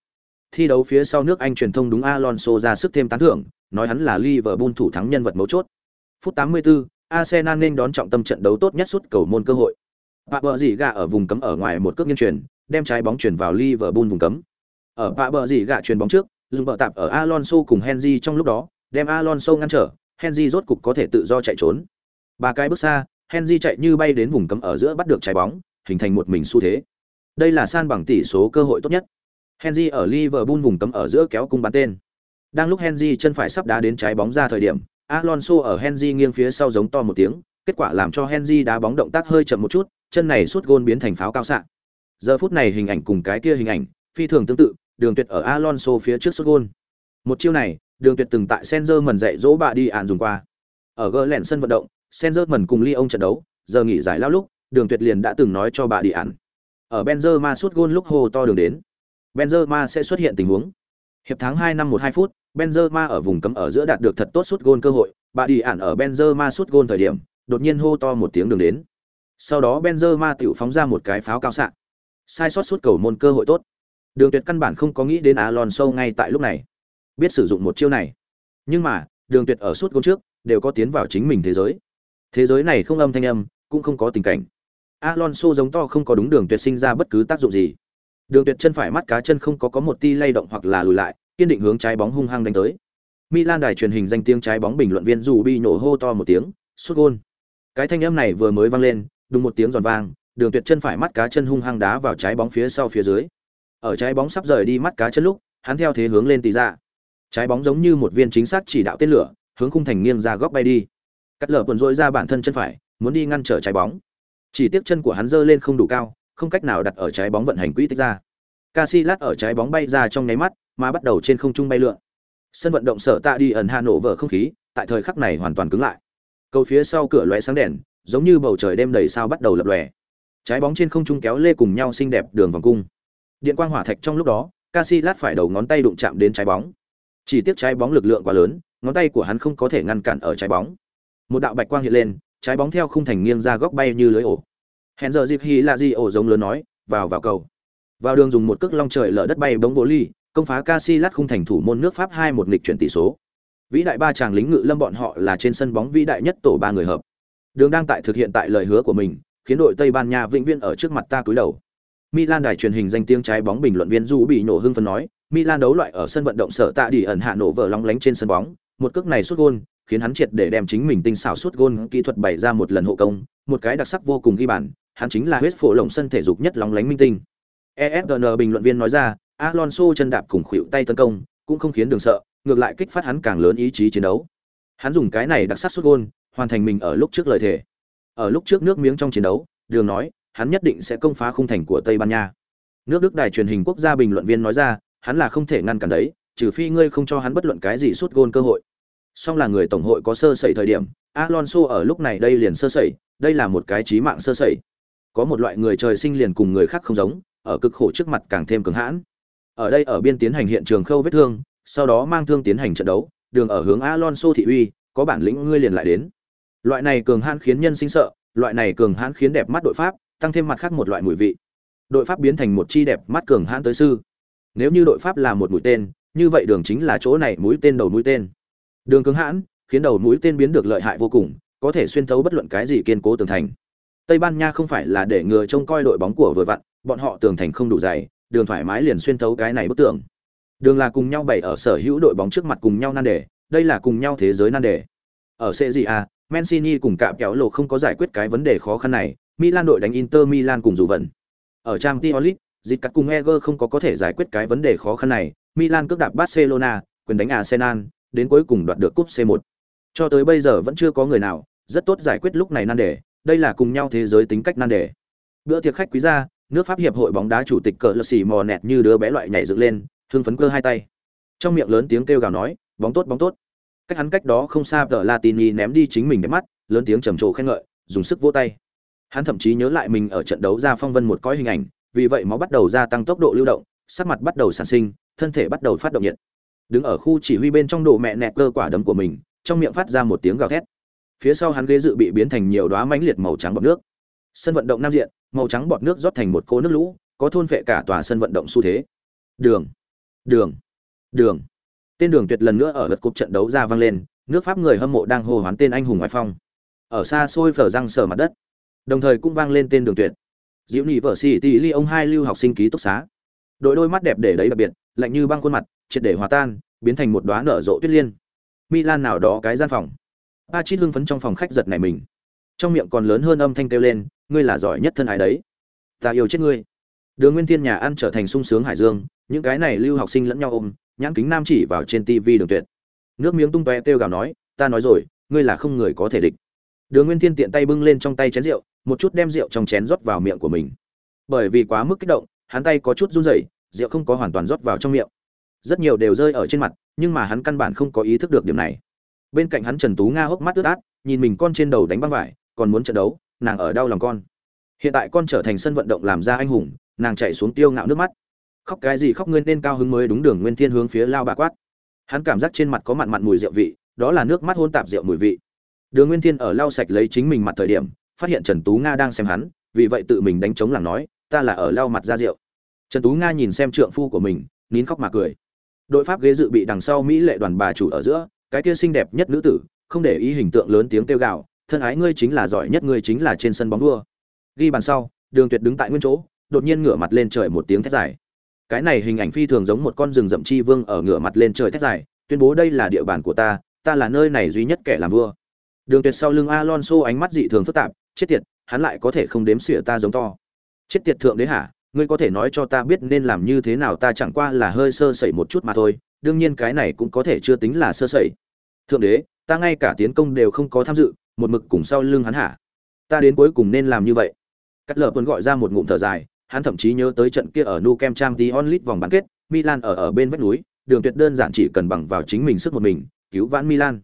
Thi đấu phía sau nước Anh truyền thông đúng Alonso ra sức thêm tán thưởng, nói hắn là Liverpool thủ thắng nhân vật mấu chốt. Phút 84, Arsenal nên đón trọng tâm trận đấu tốt nhất suốt cầu môn cơ hội. Bạ bờ gì gà ở vùng cấm ở ngoài một cước nghiêng truyền, đem trái bóng chuyển vào Liverpool vùng cấm. Ở bạ bờ gì gà truyền bóng trước, dùng bờ tạp ở Alonso cùng Henry trong lúc đó, đem Alonso ngăn trở, Henry rốt cục có thể tự do chạy trốn. Ba cái bước xa, Henry chạy như bay đến vùng cấm ở giữa bắt được trái bóng, hình thành một mình xu thế. Đây là san bằng tỷ số cơ hội tốt nhất. Henry ở Liverpool vùng cấm ở giữa kéo cung bắn tên. Đang lúc Henry chân phải sắp đá đến trái bóng ra thời điểm, Alonso ở Henry nghiêng phía sau giống to một tiếng, kết quả làm cho Henry đá bóng động tác hơi chậm một chút, chân này suốt gôn biến thành pháo cao xạ. Giờ phút này hình ảnh cùng cái kia hình ảnh, phi thường tương tự, Đường Tuyệt ở Alonso phía trước suốt gôn. Một chiêu này, Đường Tuyệt từng tại Senzer mần dạy dỗ bà đi ạn dùng qua. Ở gỡ sân vận động, Senzerman cùng Lyon trận đấu, giờ nghỉ giải lao lúc, Đường Tuyệt liền đã từng nói cho bà đi ăn. Ở Benzema suốt gol lúc hồ to đường đến, Benzema sẽ xuất hiện tình huống. Hiệp tháng 2 năm 12 phút, Benzema ở vùng cấm ở giữa đạt được thật tốt suốt gol cơ hội, bà đi ăn ở Benzema suốt gol thời điểm, đột nhiên hô to một tiếng đường đến. Sau đó Benzema tiểu phóng ra một cái pháo cao xạ. Sai sót suốt cầu môn cơ hội tốt. Đường Tuyệt căn bản không có nghĩ đến Alonso ngay tại lúc này. Biết sử dụng một chiêu này. Nhưng mà, Đường Tuyệt ở suốt gôn trước, đều có tiến vào chính mình thế giới. Thế giới này không âm thanh âm, cũng không có tình cảnh. Alonso giống to không có đúng Đường Tuyệt sinh ra bất cứ tác dụng gì. Đường Tuyệt chân phải mắt cá chân không có có một ti lay động hoặc là lùi lại, kiên định hướng trái bóng hung hăng đánh tới. Milan đài truyền hình danh tiếng trái bóng bình luận viên dù bi nổ hô to một tiếng, sút gôn. Cái thanh âm này vừa mới vang lên, đúng một tiếng giòn vang, Đường Tuyệt chân phải mắt cá chân hung hăng đá vào trái bóng phía sau phía dưới. Ở trái bóng sắp rời đi mắt cá chân lúc, hắn theo thế hướng lên tì ra. Dạ. Trái bóng giống như một viên chính xác chỉ đạo tên lửa, hướng khung thành nghiêng ra góc bay đi. Cắt lở quần dội ra bản thân chân phải, muốn đi ngăn trở trái bóng. Chỉ tiếc chân của hắn giơ lên không đủ cao, không cách nào đặt ở trái bóng vận hành quỹ tích ra. Casillas ở trái bóng bay ra trong nháy mắt, mà bắt đầu trên không trung bay lượn. Sân vận động sở tạ đi ẩn Hà nổ vỡ không khí, tại thời khắc này hoàn toàn cứng lại. Cầu phía sau cửa lóe sáng đèn, giống như bầu trời đêm đầy sao bắt đầu lập lòe. Trái bóng trên không trung kéo lê cùng nhau xinh đẹp đường vòng cung. Điện quang hỏa thạch trong lúc đó, Casillas phải đầu ngón tay đụng chạm đến trái bóng. Chỉ tiếc trái bóng lực lượng quá lớn, ngón tay của hắn không có thể ngăn cản ở trái bóng một đạo bạch quang hiện lên trái bóng theo khung thành nghiêng ra góc bay như lưới ổ hẹn giờ dịp hy là gì ổ giống lớn nói vào vào cầu vào đường dùng một cước long trời lở đất bay bóng vô ly công phá Casillas khung thành thủ môn nước Pháp hai một nghịch chuyển tỷ số. Vĩ đại ba chàng lính ngự lâm bọn họ là trên sân bóng vĩ đại nhất tổ ba người hợp. Đường đang tại thực hiện tại lời hứa của mình, khiến đội Tây Ban Nha vĩnh viễn ở trước mặt ta cúi đầu. Milan đài truyền hình danh tiếng trái bóng bình luận viên Du bị nổ hưng phấn nói, Milan đấu loại ở sân vận động sở tạ đi ẩn hạ nổ vở long lánh trên sân bóng, một cước này sút gôn, khiến hắn triệt để đem chính mình tinh xảo suốt gôn kỹ thuật bày ra một lần hộ công, một cái đặc sắc vô cùng ghi bàn, hắn chính là huyết phổ lồng sân thể dục nhất lóng lánh minh tinh. ESPN bình luận viên nói ra, Alonso chân đạp cùng khuỷu tay tấn công, cũng không khiến đường sợ, ngược lại kích phát hắn càng lớn ý chí chiến đấu. Hắn dùng cái này đặc sắc suốt gôn, hoàn thành mình ở lúc trước lời thề. Ở lúc trước nước miếng trong chiến đấu, Đường nói, hắn nhất định sẽ công phá khung thành của Tây Ban Nha. Nước Đức đài truyền hình quốc gia bình luận viên nói ra, hắn là không thể ngăn cản đấy, trừ phi ngươi không cho hắn bất luận cái gì suốt gôn cơ hội. Song là người tổng hội có sơ sẩy thời điểm, Alonso ở lúc này đây liền sơ sẩy, đây là một cái trí mạng sơ sẩy. Có một loại người trời sinh liền cùng người khác không giống, ở cực khổ trước mặt càng thêm cứng hãn ở đây ở biên tiến hành hiện trường khâu vết thương, sau đó mang thương tiến hành trận đấu, đường ở hướng Alonso thị uy, có bản lĩnh ngươi liền lại đến. Loại này cường hãn khiến nhân sinh sợ, loại này cường hãn khiến đẹp mắt đội Pháp, tăng thêm mặt khác một loại mùi vị. Đội Pháp biến thành một chi đẹp mắt cường hãn tới sư. Nếu như đội Pháp là một mũi tên, như vậy đường chính là chỗ này mũi tên đầu mũi tên. Đường cứng hãn, khiến đầu mũi tên biến được lợi hại vô cùng, có thể xuyên thấu bất luận cái gì kiên cố tường thành. Tây Ban Nha không phải là để ngừa trông coi đội bóng của vừa vặn, bọn họ tường thành không đủ dày, đường thoải mái liền xuyên thấu cái này bức tường. Đường là cùng nhau bày ở sở hữu đội bóng trước mặt cùng nhau nan đề, đây là cùng nhau thế giới nan đề. Ở CJA, Mancini cùng cạm kéo lộ không có giải quyết cái vấn đề khó khăn này, Milan đội đánh Inter Milan cùng dù vận. Ở Champions League, dịch cắt cùng Eger không có có thể giải quyết cái vấn đề khó khăn này, Milan cướp đạp Barcelona, quyền đánh Arsenal, đến cuối cùng đoạt được cúp C1. Cho tới bây giờ vẫn chưa có người nào rất tốt giải quyết lúc này nan đề, đây là cùng nhau thế giới tính cách nan đề. Bữa tiệc khách quý gia, nước pháp hiệp hội bóng đá chủ tịch cờ lật xì mò nẹt như đứa bé loại nhảy dựng lên hưng phấn cơ hai tay trong miệng lớn tiếng kêu gào nói bóng tốt bóng tốt cách hắn cách đó không xa tờ latini ném đi chính mình đẹp mắt lớn tiếng trầm trồ khen ngợi dùng sức vỗ tay hắn thậm chí nhớ lại mình ở trận đấu ra phong vân một cõi hình ảnh vì vậy máu bắt đầu gia tăng tốc độ lưu động sắc mặt bắt đầu sản sinh thân thể bắt đầu phát động nhiệt đứng ở khu chỉ huy bên trong đồ mẹ nẹt cơ quả đấm của mình, trong miệng phát ra một tiếng gào thét. Phía sau hắn ghế dự bị biến thành nhiều đóa mãnh liệt màu trắng bọt nước. Sân vận động nam diện, màu trắng bọt nước rót thành một cô nước lũ, có thôn phệ cả tòa sân vận động xu thế. Đường đường đường. Tên đường tuyệt lần nữa ở lượt cục trận đấu ra vang lên, nước pháp người hâm mộ đang hô hoán tên anh hùng ngoại phong. Ở xa xôi phở răng sờ mặt đất, đồng thời cũng vang lên tên đường tuyệt. Diễu nhị vợ xì tỷ ly ông hai lưu học sinh ký túc xá đội đôi mắt đẹp để đấy đặc biệt, lạnh như băng khuôn mặt, triệt để hòa tan, biến thành một đóa nở rộ tuyết liên. Milan nào đó cái gian phòng. Ba chít hưng phấn trong phòng khách giật này mình. Trong miệng còn lớn hơn âm thanh kêu lên, ngươi là giỏi nhất thân ái đấy. Ta yêu chết ngươi. Đường nguyên thiên nhà ăn trở thành sung sướng hải dương, những cái này lưu học sinh lẫn nhau ôm, nhãn kính nam chỉ vào trên tv đường tuyệt. Nước miếng tung tóe kêu gào nói, ta nói rồi, ngươi là không người có thể địch. Đường nguyên thiên tiện tay bưng lên trong tay chén rượu, một chút đem rượu trong chén rót vào miệng của mình. Bởi vì quá mức kích động hắn tay có chút run rẩy, rượu không có hoàn toàn rót vào trong miệng. Rất nhiều đều rơi ở trên mặt, nhưng mà hắn căn bản không có ý thức được điểm này. Bên cạnh hắn trần tú nga hốc mắt ướt át, nhìn mình con trên đầu đánh băng vải, còn muốn trận đấu, nàng ở đau lòng con. Hiện tại con trở thành sân vận động làm ra anh hùng, nàng chạy xuống tiêu ngạo nước mắt. Khóc cái gì khóc ngươi nên cao hứng mới đúng đường nguyên thiên hướng phía lao bà quát. Hắn cảm giác trên mặt có mặn mặn mùi rượu vị, đó là nước mắt hôn tạp rượu mùi vị. Đường nguyên thiên ở lau sạch lấy chính mình mặt thời điểm, phát hiện trần tú nga đang xem hắn, vì vậy tự mình đánh chống lảng nói ta là ở lau mặt ra rượu. Trần tú nga nhìn xem trượng phu của mình, nín khóc mà cười. Đội pháp ghế dự bị đằng sau mỹ lệ đoàn bà chủ ở giữa, cái kia xinh đẹp nhất nữ tử, không để ý hình tượng lớn tiếng kêu gào, thân ái ngươi chính là giỏi nhất, ngươi chính là trên sân bóng đua ghi bàn sau, đường tuyệt đứng tại nguyên chỗ, đột nhiên ngửa mặt lên trời một tiếng thét dài. Cái này hình ảnh phi thường giống một con rừng rậm chi vương ở ngửa mặt lên trời thét dài, tuyên bố đây là địa bàn của ta ta là nơi này duy nhất kẻ làm vua. Đường tuyệt sau lưng alonso ánh mắt dị thường phức tạp, chết tiệt, hắn lại có thể không đếm xỉa ta giống to chết tiệt thượng đế hả? Ngươi có thể nói cho ta biết nên làm như thế nào, ta chẳng qua là hơi sơ sẩy một chút mà thôi. Đương nhiên cái này cũng có thể chưa tính là sơ sẩy. Thượng đế, ta ngay cả tiến công đều không có tham dự, một mực cùng sau lưng hắn hả? Ta đến cuối cùng nên làm như vậy. Cắt lờ tuần gọi ra một ngụm thở dài, hắn thậm chí nhớ tới trận kia ở nu kem trang tí onlit vòng bán kết, milan ở ở bên vách núi, đường tuyệt đơn giản chỉ cần bằng vào chính mình sức một mình, cứu vãn milan.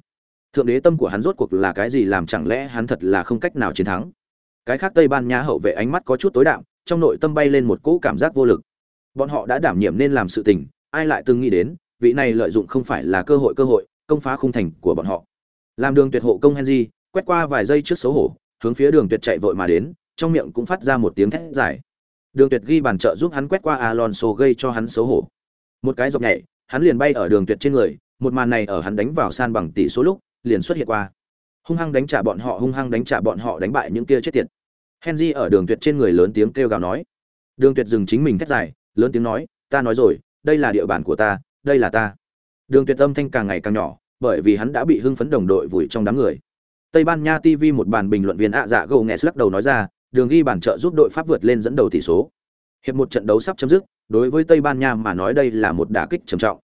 Thượng đế tâm của hắn rốt cuộc là cái gì làm chẳng lẽ hắn thật là không cách nào chiến thắng? Cái khác tây ban nha hậu vệ ánh mắt có chút tối đạm trong nội tâm bay lên một cỗ cảm giác vô lực. Bọn họ đã đảm nhiệm nên làm sự tình, ai lại từng nghĩ đến, vị này lợi dụng không phải là cơ hội cơ hội, công phá khung thành của bọn họ. Làm đường tuyệt hộ công henry, quét qua vài giây trước xấu hổ, hướng phía đường tuyệt chạy vội mà đến, trong miệng cũng phát ra một tiếng thét dài. Đường tuyệt ghi bàn trợ giúp hắn quét qua alonso gây cho hắn xấu hổ. Một cái dọc nhảy, hắn liền bay ở đường tuyệt trên người, một màn này ở hắn đánh vào san bằng tỷ số lúc, liền xuất hiện qua. Hung hăng đánh trả bọn họ, hung hăng đánh trả bọn họ đánh bại những kia chết tiệt henry ở đường tuyệt trên người lớn tiếng kêu gào nói. Đường tuyệt dừng chính mình thét dài, lớn tiếng nói, ta nói rồi, đây là địa bàn của ta, đây là ta. Đường tuyệt âm thanh càng ngày càng nhỏ, bởi vì hắn đã bị hưng phấn đồng đội vùi trong đám người. Tây ban nha tv một bàn bình luận viên ạ dạ gâu nghe lắc đầu nói ra, đường ghi bàn trợ giúp đội pháp vượt lên dẫn đầu tỷ số. Hiệp một trận đấu sắp chấm dứt, đối với tây ban nha mà nói đây là một đả kích trầm trọng.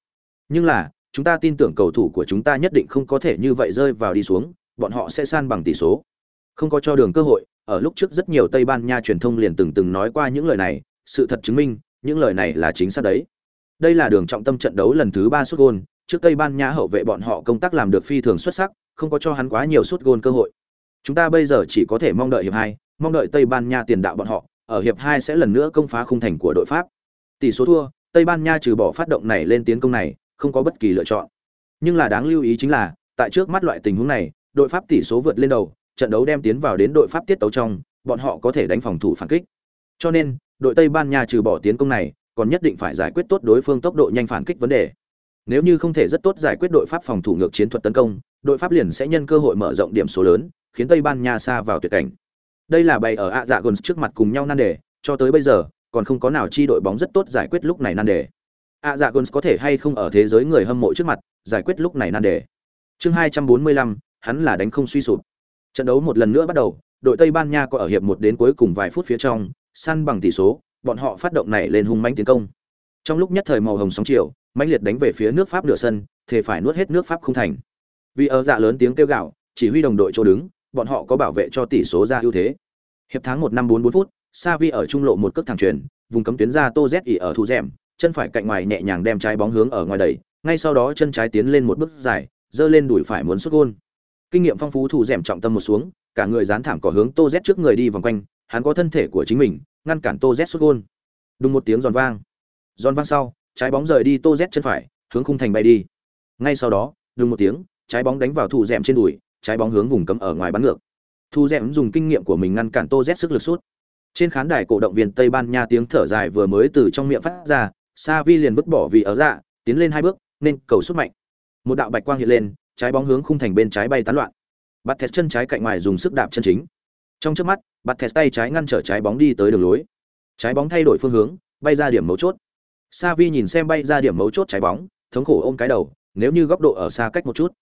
Nhưng là, chúng ta tin tưởng cầu thủ của chúng ta nhất định không có thể như vậy rơi vào đi xuống, bọn họ sẽ san bằng tỷ số. Không có cho đường cơ hội ở lúc trước rất nhiều tây ban nha truyền thông liền từng từng nói qua những lời này, sự thật chứng minh, những lời này là chính xác đấy. Đây là đường trọng tâm trận đấu lần thứ ba sút gôn, trước tây ban nha hậu vệ bọn họ công tác làm được phi thường xuất sắc, không có cho hắn quá nhiều sút gôn cơ hội. Chúng ta bây giờ chỉ có thể mong đợi hiệp hai, mong đợi tây ban nha tiền đạo bọn họ, ở hiệp hai sẽ lần nữa công phá khung thành của đội pháp. Tỷ số thua, tây ban nha trừ bỏ phát động này lên tiến công này, không có bất kỳ lựa chọn. Nhưng là đáng lưu ý chính là, tại trước mắt loại tình huống này, đội pháp tỷ số vượt lên đầu trận đấu đem tiến vào đến đội pháp tiết tấu trong, bọn họ có thể đánh phòng thủ phản kích. Cho nên, đội tây ban nha trừ bỏ tiến công này, còn nhất định phải giải quyết tốt đối phương tốc độ nhanh phản kích vấn đề. Nếu như không thể rất tốt giải quyết đội pháp phòng thủ ngược chiến thuật tấn công, đội pháp liền sẽ nhân cơ hội mở rộng điểm số lớn, khiến tây ban nha xa vào tuyệt cảnh. Đây là bày ở ạ dạ gần trước mặt cùng nhau nan đề, cho tới bây giờ, còn không có nào chi đội bóng rất tốt giải quyết lúc này nan đề. Ạ dạ gần có thể hay không ở thế giới người hâm mộ trước mặt, giải quyết lúc này nan đề. Chương hai trăm bốn mươi lăm, hắn là đánh không suy sụp trận đấu một lần nữa bắt đầu, đội tây ban nha có ở hiệp một đến cuối cùng vài phút phía trong săn bằng tỷ số, bọn họ phát động này lên hung mãnh tiến công. Trong lúc nhất thời màu hồng sóng chiều, mãnh liệt đánh về phía nước pháp nửa sân thể phải nuốt hết nước pháp không thành. Vì ở dạ lớn tiếng kêu gạo, chỉ huy đồng đội chỗ đứng, bọn họ có bảo vệ cho tỷ số ra ưu thế. Hiệp tháng một năm bốn bốn phút Savi ở trung lộ một cước thẳng truyền vùng cấm tuyến ra tô z ỉ ở thủ rèm, chân phải cạnh ngoài nhẹ nhàng đem trái bóng hướng ở ngoài đẩy, ngay sau đó chân trái tiến lên một bước dài, giơ lên đùi phải muốn xuất gôn kinh nghiệm phong phú thủ rèm trọng tâm một xuống, cả người dán thảm cỏ hướng tô z trước người đi vòng quanh, hắn có thân thể của chính mình, ngăn cản tô z xuất gôn. Đúng một tiếng giòn vang. Giòn vang sau, trái bóng rời đi tô z chân phải, hướng khung thành bay đi. Ngay sau đó đúng một tiếng, trái bóng đánh vào thủ rèm trên đùi, trái bóng hướng vùng cấm ở ngoài bắn ngược. Thu rèm dùng kinh nghiệm của mình ngăn cản tô z sức lực sút. Trên khán đài cổ động viên tây ban nha tiếng thở dài vừa mới từ trong miệng phát ra sa vi liền vứt bỏ vì ở dạ tiến lên hai bước, nên cầu sút mạnh. Một đạo bạch quang hiện lên trái bóng hướng khung thành bên trái bay tán loạn. Bạt thẹt chân trái cạnh ngoài dùng sức đạp chân chính. Trong trước mắt, bạt thẹt tay trái ngăn trở trái bóng đi tới đường lối. Trái bóng thay đổi phương hướng, bay ra điểm mấu chốt. Sa vi nhìn xem bay ra điểm mấu chốt trái bóng, thống khổ ôm cái đầu, nếu như góc độ ở xa cách một chút.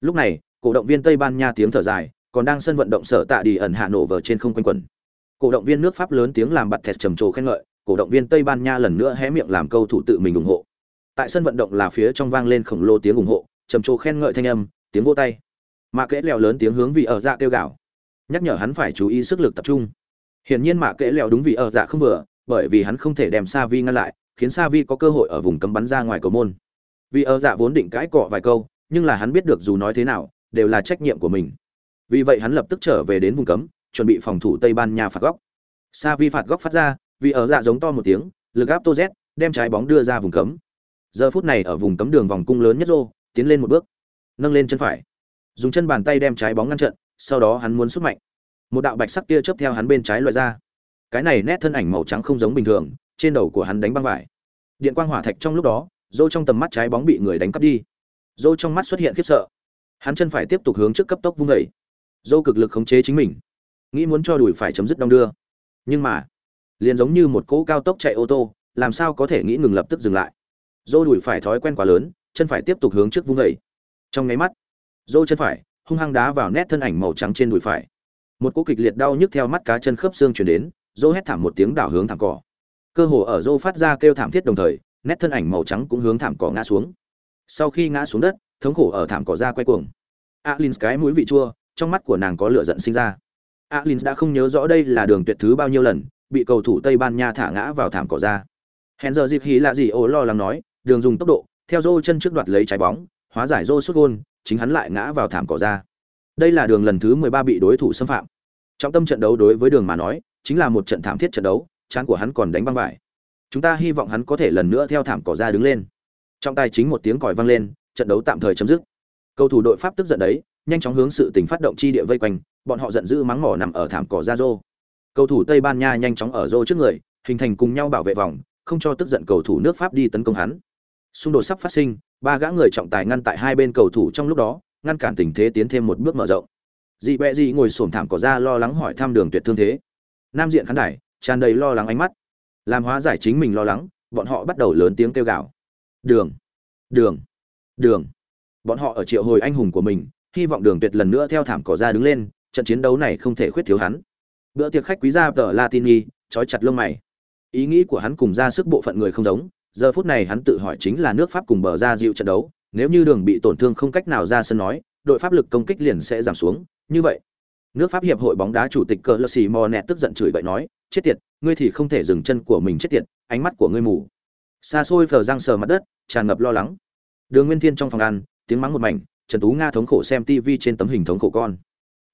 Lúc này, cổ động viên tây ban nha tiếng thở dài, còn đang sân vận động sở tạ đi ẩn hạ nổ vở trên không quanh quẩn. Cổ động viên nước pháp lớn tiếng làm bạt thẹt trầm trồ khen ngợi, cổ động viên tây ban nha lần nữa hé miệng làm câu thủ tự mình ủng hộ. Tại sân vận động là phía trong vang lên khổng lồ tiếng ủng hộ trầm trồ khen ngợi thanh âm, tiếng vô tay. Mạ kẽ lèo lớn tiếng hướng vị ở dạ kêu gạo nhắc nhở hắn phải chú ý sức lực tập trung. Hiển nhiên mạ kẽ lèo đúng vị ở dạ không vừa, bởi vì hắn không thể đem sa vi ngăn lại, khiến sa vi có cơ hội ở vùng cấm bắn ra ngoài cầu môn. Vì ở dạ vốn định cãi cọ vài câu, nhưng là hắn biết được dù nói thế nào, đều là trách nhiệm của mình. Vì vậy hắn lập tức trở về đến vùng cấm, chuẩn bị phòng thủ tây ban nha phạt góc. Sa vi phạt góc phát ra vì ở dạ giống to một tiếng, lực áp tô z, đem trái bóng đưa ra vùng cấm. Giờ phút này ở vùng cấm đường vòng cung lớn nhất rô tiến lên một bước, nâng lên chân phải. Dùng chân bàn tay đem trái bóng ngăn trận, sau đó hắn muốn xuất mạnh. Một đạo bạch sắc tia chớp theo hắn bên trái loại ra. Cái này nét thân ảnh màu trắng không giống bình thường, trên đầu của hắn đánh băng vải. Điện quang hỏa thạch trong lúc đó, dô trong tầm mắt trái bóng bị người đánh cắp đi. Dô trong mắt xuất hiện khiếp sợ. Hắn chân phải tiếp tục hướng trước cấp tốc vung vẩy dô cực lực khống chế chính mình. Nghĩ muốn cho đùi phải chấm dứt đong đưa. Nhưng mà, liền giống như một cỗ cao tốc chạy ô tô, làm sao có thể nghĩ ngừng lập tức dừng lại. Dô đùi phải thói quen quá lớn chân phải tiếp tục hướng trước vung dậy. Trong nháy mắt dô chân phải hung hăng đá vào nét thân ảnh màu trắng trên đùi phải. Một cỗ kịch liệt đau nhức theo mắt cá chân khớp xương chuyển đến dô hét thảm một tiếng đảo hướng thảm cỏ. Cơ hồ ở dô phát ra kêu thảm thiết đồng thời, nét thân ảnh màu trắng cũng hướng thảm cỏ ngã xuống. Sau khi ngã xuống đất, thống khổ ở thảm cỏ ra quay cuồng. Alin cái mũi vị chua, trong mắt của nàng có lửa giận sinh ra. Alin đã không nhớ rõ đây là đường tuyệt thứ bao nhiêu lần, bị cầu thủ tây ban nha thả ngã vào thảm cỏ ra. Hèn giờ dịp hí là gì ồ lo lắng nói, đường dùng tốc độ theo rô chân trước đoạt lấy trái bóng hóa giải rô xuất gôn chính hắn lại ngã vào thảm cỏ ra. Đây là đường lần thứ 13 bị đối thủ xâm phạm. Trong tâm trận đấu đối với đường mà nói chính là một trận thảm thiết trận đấu chán của hắn còn đánh băng vải. Chúng ta hy vọng hắn có thể lần nữa theo thảm cỏ ra đứng lên. Trong tay chính một tiếng còi vang lên trận đấu tạm thời chấm dứt. Cầu thủ đội pháp tức giận đấy nhanh chóng hướng sự tình phát động chi địa vây quanh, bọn họ giận dữ mắng mỏ nằm ở thảm cỏ ra rô. Cầu thủ Tây Ban Nha nhanh chóng ở rô trước người, hình thành cùng nhau bảo vệ vòng, không cho tức giận cầu thủ nước Pháp đi tấn công hắn. Xung đột sắp phát sinh, ba gã người trọng tài ngăn tại hai bên cầu thủ trong lúc đó, ngăn cản tình thế tiến thêm một bước mở rộng. Dị bẹ dị ngồi xổm thảm cỏ ra lo lắng hỏi thăm đường tuyệt thương thế. Nam diện khán đài, tràn đầy lo lắng ánh mắt. Làm hóa giải chính mình lo lắng, bọn họ bắt đầu lớn tiếng kêu gào. Đường, đường, đường. Bọn họ ở triệu hồi anh hùng của mình, hy vọng đường tuyệt lần nữa theo thảm cỏ ra đứng lên, trận chiến đấu này không thể khuyết thiếu hắn. Bữa tiệc khách quý gia tờ Latini, trói chặt lông mày. Ý nghĩ của hắn cùng ra sức bộ phận người không giống, giờ phút này hắn tự hỏi chính là nước Pháp cùng bờ ra dịu trận đấu, nếu như đường bị tổn thương không cách nào ra sân nói, đội pháp lực công kích liền sẽ giảm xuống, như vậy, nước Pháp hiệp hội bóng đá chủ tịch Cờ Lơ Xì Monet tức giận chửi bậy nói, chết tiệt, ngươi thì không thể dừng chân của mình chết tiệt, ánh mắt của ngươi mù. Xa xôi phờ răng sờ mặt đất, tràn ngập lo lắng. Đường Nguyên Thiên trong phòng ăn, tiếng mắng một mảnh, Trần Tú Nga thống khổ xem TV trên tấm hình thống khổ con.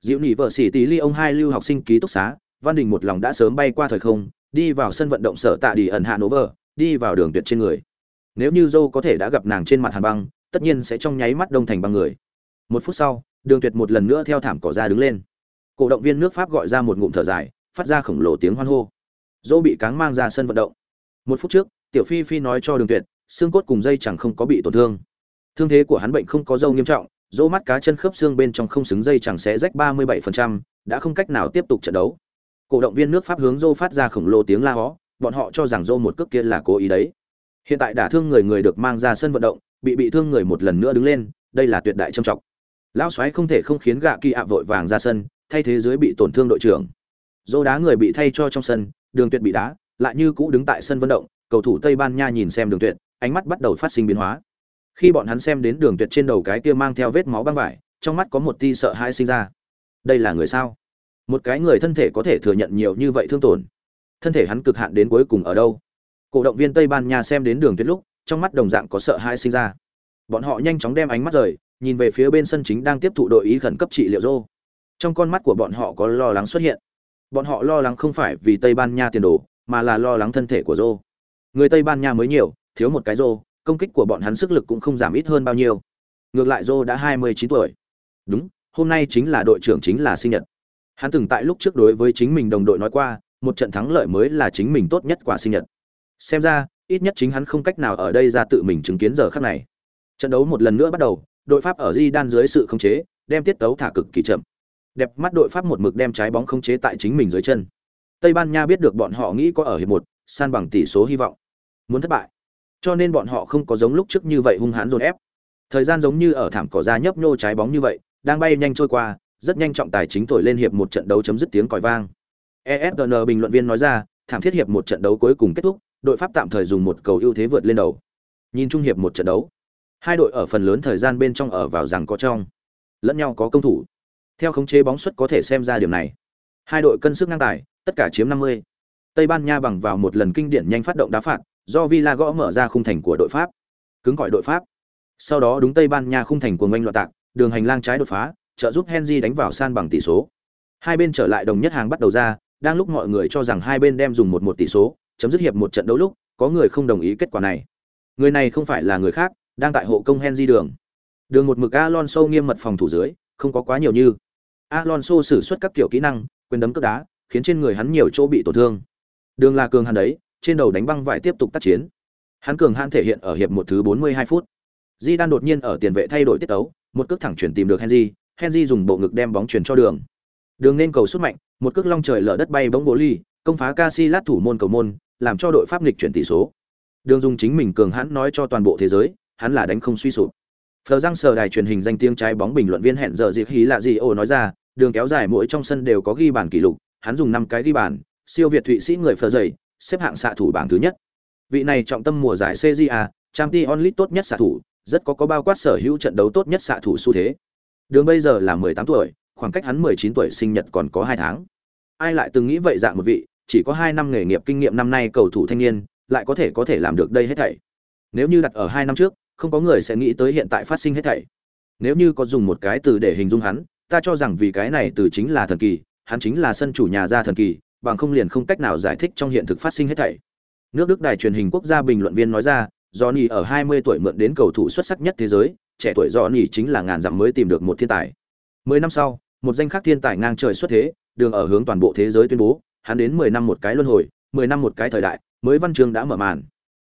Diệu Nỉ vợ sĩ tí ly ông hai lưu học sinh ký túc xá, Văn Đình một lòng đã sớm bay qua thời không, đi vào sân vận động sở tạ đi ẩn Hanover, đi vào đường tuyệt trên người. Nếu như dâu có thể đã gặp nàng trên mặt hàn băng, tất nhiên sẽ trong nháy mắt đông thành băng người. Một phút sau, Đường Tuyệt một lần nữa theo thảm cỏ ra đứng lên. Cổ động viên nước Pháp gọi ra một ngụm thở dài, phát ra khổng lồ tiếng hoan hô. Dô bị cáng mang ra sân vận động. Một phút trước, Tiểu Phi Phi nói cho Đường Tuyệt, xương cốt cùng dây chẳng không có bị tổn thương. Thương thế của hắn bệnh không có dâu nghiêm trọng, dỗ mắt cá chân khớp xương bên trong không xứng dây chẳng sẽ rách 37%, đã không cách nào tiếp tục trận đấu. Cổ động viên nước Pháp hướng Dô phát ra khổng lồ tiếng la hó, bọn họ cho rằng dô một cước kia là cố ý đấy. Hiện tại đả thương người người được mang ra sân vận động, bị bị thương người một lần nữa đứng lên, đây là tuyệt đại trầm trọng. Lão xoáy không thể không khiến gạ kỳ ạ vội vàng ra sân, thay thế dưới bị tổn thương đội trưởng. Dô đá người bị thay cho trong sân, Đường Tuyệt bị đá, lại như cũ đứng tại sân vận động, cầu thủ Tây Ban Nha nhìn xem Đường Tuyệt, ánh mắt bắt đầu phát sinh biến hóa. Khi bọn hắn xem đến Đường Tuyệt trên đầu cái kia mang theo vết máu băng vải, trong mắt có một tia sợ hãi sinh ra. Đây là người sao? Một cái người thân thể có thể thừa nhận nhiều như vậy thương tổn. Thân thể hắn cực hạn đến cuối cùng ở đâu? Cổ động viên Tây Ban Nha xem đến Đường Tuyệt lúc, trong mắt đồng dạng có sợ hãi sinh ra. Bọn họ nhanh chóng đem ánh mắt rời, nhìn về phía bên sân chính đang tiếp thụ đội ý khẩn cấp trị liệu rô. Trong con mắt của bọn họ có lo lắng xuất hiện. Bọn họ lo lắng không phải vì Tây Ban Nha tiền đồ, mà là lo lắng thân thể của rô. Người Tây Ban Nha mới nhiều, thiếu một cái rô, công kích của bọn hắn sức lực cũng không giảm ít hơn bao nhiêu. Ngược lại rô đã 29 tuổi. Đúng, hôm nay chính là đội trưởng chính là sinh nhật. Hắn từng tại lúc trước đối với chính mình đồng đội nói qua, một trận thắng lợi mới là chính mình tốt nhất quả sinh nhật. Xem ra, ít nhất chính hắn không cách nào ở đây ra tự mình chứng kiến giờ khắc này. Trận đấu một lần nữa bắt đầu, đội Pháp ở Di Đan dưới sự khống chế, đem tiết tấu thả cực kỳ chậm. Đẹp mắt đội Pháp một mực đem trái bóng khống chế tại chính mình dưới chân. Tây Ban Nha biết được bọn họ nghĩ có ở hiệp một, san bằng tỷ số hy vọng. Muốn thất bại. Cho nên bọn họ không có giống lúc trước như vậy hung hãn dồn ép. Thời gian giống như ở thảm cỏ ra nhấp nhô trái bóng như vậy, đang bay nhanh trôi qua, rất nhanh trọng tài chính thổi lên hiệp một trận đấu chấm dứt tiếng còi vang. ESPN bình luận viên nói ra, thảm thiết hiệp một trận đấu cuối cùng kết thúc, đội Pháp tạm thời dùng một cầu ưu thế vượt lên đầu. Nhìn chung hiệp một trận đấu, hai đội ở phần lớn thời gian bên trong ở vào rằng có trong lẫn nhau có công thủ. Theo khống chế bóng suất có thể xem ra điểm này. Hai đội cân sức ngang tài tất cả chiếm 50. tây ban nha bằng vào một lần kinh điển nhanh phát động đá phạt do villa gõ mở ra khung thành của đội pháp. Cứng gọi đội pháp. Sau đó đúng tây ban nha khung thành của ngoanh loạn tạc đường hành lang trái đột phá trợ giúp henry đánh vào san bằng tỷ số. Hai bên trở lại đồng nhất hàng bắt đầu ra đang lúc mọi người cho rằng hai bên đem dùng một một tỷ số chấm dứt hiệp một trận đấu lúc có người không đồng ý kết quả này người này không phải là người khác đang tại hộ công Henry đường. Đường một mực Alonso nghiêm mật phòng thủ dưới, không có quá nhiều như. Alonso sử xuất các kiểu kỹ năng, quyền đấm cước đá, khiến trên người hắn nhiều chỗ bị tổn thương. Đường là cường hắn đấy, trên đầu đánh băng vải tiếp tục tác chiến. Hắn cường hàn thể hiện ở hiệp một thứ 42 phút. Di đang đột nhiên ở tiền vệ thay đổi tiết tấu, một cước thẳng chuyển tìm được Henry, Henry dùng bộ ngực đem bóng chuyển cho đường. Đường nên cầu sút mạnh, một cước long trời lở đất bay bóng bố ly, công phá Casillas thủ môn cầu môn, làm cho đội Pháp nghịch chuyển tỷ số. Đường dùng chính mình cường hãn nói cho toàn bộ thế giới, hắn là đánh không suy sụp. Phờ răng sờ đài truyền hình danh tiếng trái bóng bình luận viên hẹn giờ dịp hí lạ gì ồ nói ra, đường kéo dài mỗi trong sân đều có ghi bàn kỷ lục, hắn dùng năm cái ghi bàn, siêu việt Thụy Sĩ người phờ dày, xếp hạng xạ thủ bảng thứ nhất. Vị này trọng tâm mùa giải CJA, Champions League tốt nhất xạ thủ, rất có có bao quát sở hữu trận đấu tốt nhất xạ thủ xu thế. Đường bây giờ là 18 tuổi, khoảng cách hắn 19 tuổi sinh nhật còn có 2 tháng. Ai lại từng nghĩ vậy dạng một vị, chỉ có 2 năm nghề nghiệp kinh nghiệm năm nay cầu thủ thanh niên, lại có thể có thể làm được đây hết thảy. Nếu như đặt ở 2 năm trước, không có người sẽ nghĩ tới hiện tại phát sinh hết thảy nếu như có dùng một cái từ để hình dung hắn ta cho rằng vì cái này từ chính là thần kỳ hắn chính là sân chủ nhà ra thần kỳ bằng không liền không cách nào giải thích trong hiện thực phát sinh hết thảy nước đức đài truyền hình quốc gia bình luận viên nói ra Johnny ở 20 tuổi mượn đến cầu thủ xuất sắc nhất thế giới trẻ tuổi Johnny chính là ngàn dặm mới tìm được một thiên tài Mười năm sau, một danh khác thiên tài ngang trời xuất thế, đường ở hướng toàn bộ thế giới tuyên bố, hắn đến mười năm một cái luân hồi, mười năm một cái thời đại, mới văn chương đã mở màn.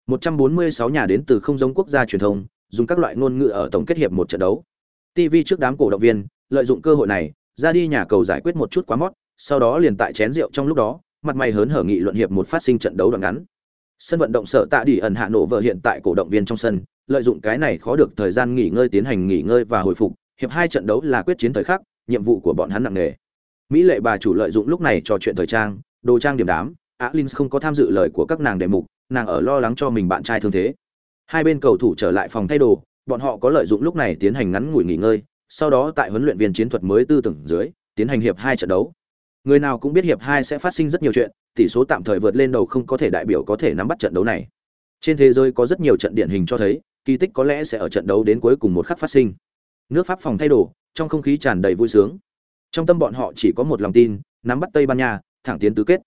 Một trăm bốn mươi sáu nhà đến từ không giống quốc gia truyền thông, dùng các loại ngôn ngữ ở tổng kết hiệp một trận đấu. TV trước đám cổ động viên, lợi dụng cơ hội này, ra đi nhà cầu giải quyết một chút quá mót, sau đó liền tại chén rượu trong lúc đó, mặt mày hớn hở nghị luận hiệp một phát sinh trận đấu đoạn ngắn. Sân vận động sở tạ đi ẩn hạ nổ vợ hiện tại cổ động viên trong sân, lợi dụng cái này khó được thời gian nghỉ ngơi tiến hành nghỉ ngơi và hồi phục, hiệp hai trận đấu là quyết chiến thời khắc, nhiệm vụ của bọn hắn nặng nề. Mỹ lệ bà chủ lợi dụng lúc này trò chuyện thời trang, đồ trang điểm đám, Alins không có tham dự lời của các nàng đề mục, nàng ở lo lắng cho mình bạn trai thương thế. Hai bên cầu thủ trở lại phòng thay đồ, bọn họ có lợi dụng lúc này tiến hành ngắn ngủi nghỉ ngơi, sau đó tại huấn luyện viên chiến thuật mới tư tưởng dưới, tiến hành hiệp hai trận đấu. Người nào cũng biết hiệp hai sẽ phát sinh rất nhiều chuyện, tỷ số tạm thời vượt lên đầu không có thể đại biểu có thể nắm bắt trận đấu này. Trên thế giới có rất nhiều trận điển hình cho thấy, kỳ tích có lẽ sẽ ở trận đấu đến cuối cùng một khắc phát sinh. Nước Pháp phòng thay đồ, trong không khí tràn đầy vui sướng. Trong tâm bọn họ chỉ có một lòng tin, nắm bắt Tây Ban Nha, thẳng tiến tứ kết.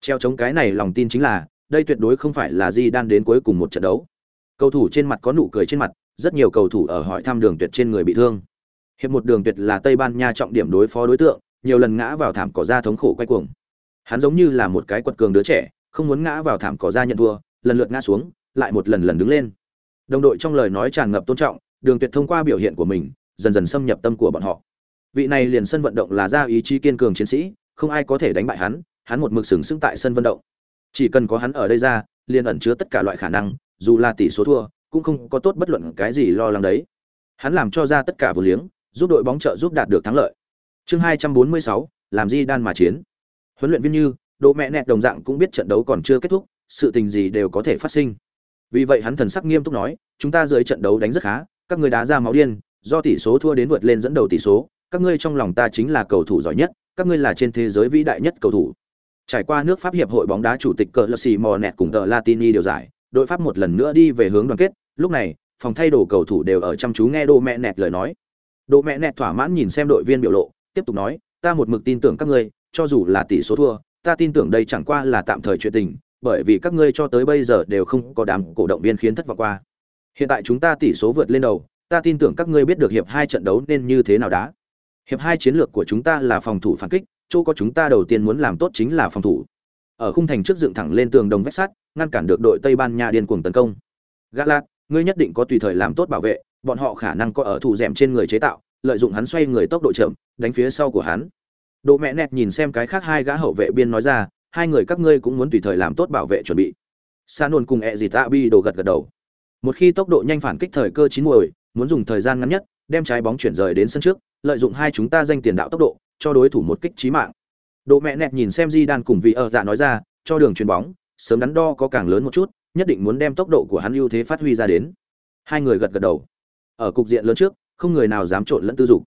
Treo chống cái này lòng tin chính là, đây tuyệt đối không phải là Di đan đến cuối cùng một trận đấu. Cầu thủ trên mặt có nụ cười trên mặt, rất nhiều cầu thủ ở hỏi thăm đường tuyệt trên người bị thương. Hiệp một đường tuyệt là Tây Ban Nha trọng điểm đối phó đối tượng, nhiều lần ngã vào thảm cỏ ra thống khổ quay cuồng. Hắn giống như là một cái quật cường đứa trẻ, không muốn ngã vào thảm cỏ ra nhận thua, lần lượt ngã xuống, lại một lần lần đứng lên. Đồng đội trong lời nói tràn ngập tôn trọng, Đường Tuyệt thông qua biểu hiện của mình, dần dần xâm nhập tâm của bọn họ. Vị này liền sân vận động là ra ý chí kiên cường chiến sĩ, không ai có thể đánh bại hắn, hắn một mực sừng sững tại sân vận động. Chỉ cần có hắn ở đây ra, liền ẩn chứa tất cả loại khả năng, dù là tỷ số thua, cũng không có tốt bất luận cái gì lo lắng đấy. Hắn làm cho ra tất cả vô liếng, giúp đội bóng trợ giúp đạt được thắng lợi. Chương 246, làm gì đan mà chiến. Huấn luyện viên Như, Đỗ Mẹ Nẹt đồng dạng cũng biết trận đấu còn chưa kết thúc, sự tình gì đều có thể phát sinh. Vì vậy hắn thần sắc nghiêm túc nói, chúng ta dưới trận đấu đánh rất khá, các ngươi đá ra máu điên, do tỷ số thua đến vượt lên dẫn đầu tỷ số, các ngươi trong lòng ta chính là cầu thủ giỏi nhất, các ngươi là trên thế giới vĩ đại nhất cầu thủ. Trải qua nước Pháp hiệp hội bóng đá chủ tịch cờ Lassi Monet cùng tờ Latini điều giải, đội Pháp một lần nữa đi về hướng đoàn kết, lúc này, phòng thay đồ cầu thủ đều ở chăm chú nghe đô Mẹ Nẹt lời nói. Đô Mẹ Nẹt thỏa mãn nhìn xem đội viên biểu lộ, tiếp tục nói, ta một mực tin tưởng các ngươi, cho dù là tỷ số thua, ta tin tưởng đây chẳng qua là tạm thời chuyện tình, bởi vì các ngươi cho tới bây giờ đều không có đám cổ động viên khiến thất vọng qua. Hiện tại chúng ta tỷ số vượt lên đầu, ta tin tưởng các ngươi biết được hiệp hai trận đấu nên như thế nào đá. Hiệp hai chiến lược của chúng ta là phòng thủ phản kích, chỗ có chúng ta đầu tiên muốn làm tốt chính là phòng thủ. Ở khung thành trước dựng thẳng lên tường đồng vách sắt, ngăn cản được đội Tây Ban Nha điên cuồng tấn công. Galat, ngươi nhất định có tùy thời làm tốt bảo vệ, bọn họ khả năng có ở thủ rèm trên người chế tạo, lợi dụng hắn xoay người tốc độ chậm, đánh phía sau của hắn. Đồ mẹ nẹt nhìn xem cái khác hai gã hậu vệ biên nói ra, hai người các ngươi cũng muốn tùy thời làm tốt bảo vệ chuẩn bị. Sa nôn cùng e gì bi đồ gật gật đầu. Một khi tốc độ nhanh phản kích thời cơ chín muồi, muốn dùng thời gian ngắn nhất, đem trái bóng chuyển rời đến sân trước, lợi dụng hai chúng ta danh tiền đạo tốc độ, cho đối thủ một kích chí mạng. Độ mẹ nẹt nhìn xem Di Đan cùng vị ở dạ nói ra, cho đường chuyền bóng, sớm đắn đo có càng lớn một chút, nhất định muốn đem tốc độ của hắn ưu thế phát huy ra đến. Hai người gật gật đầu. Ở cục diện lớn trước, không người nào dám trộn lẫn tư dục.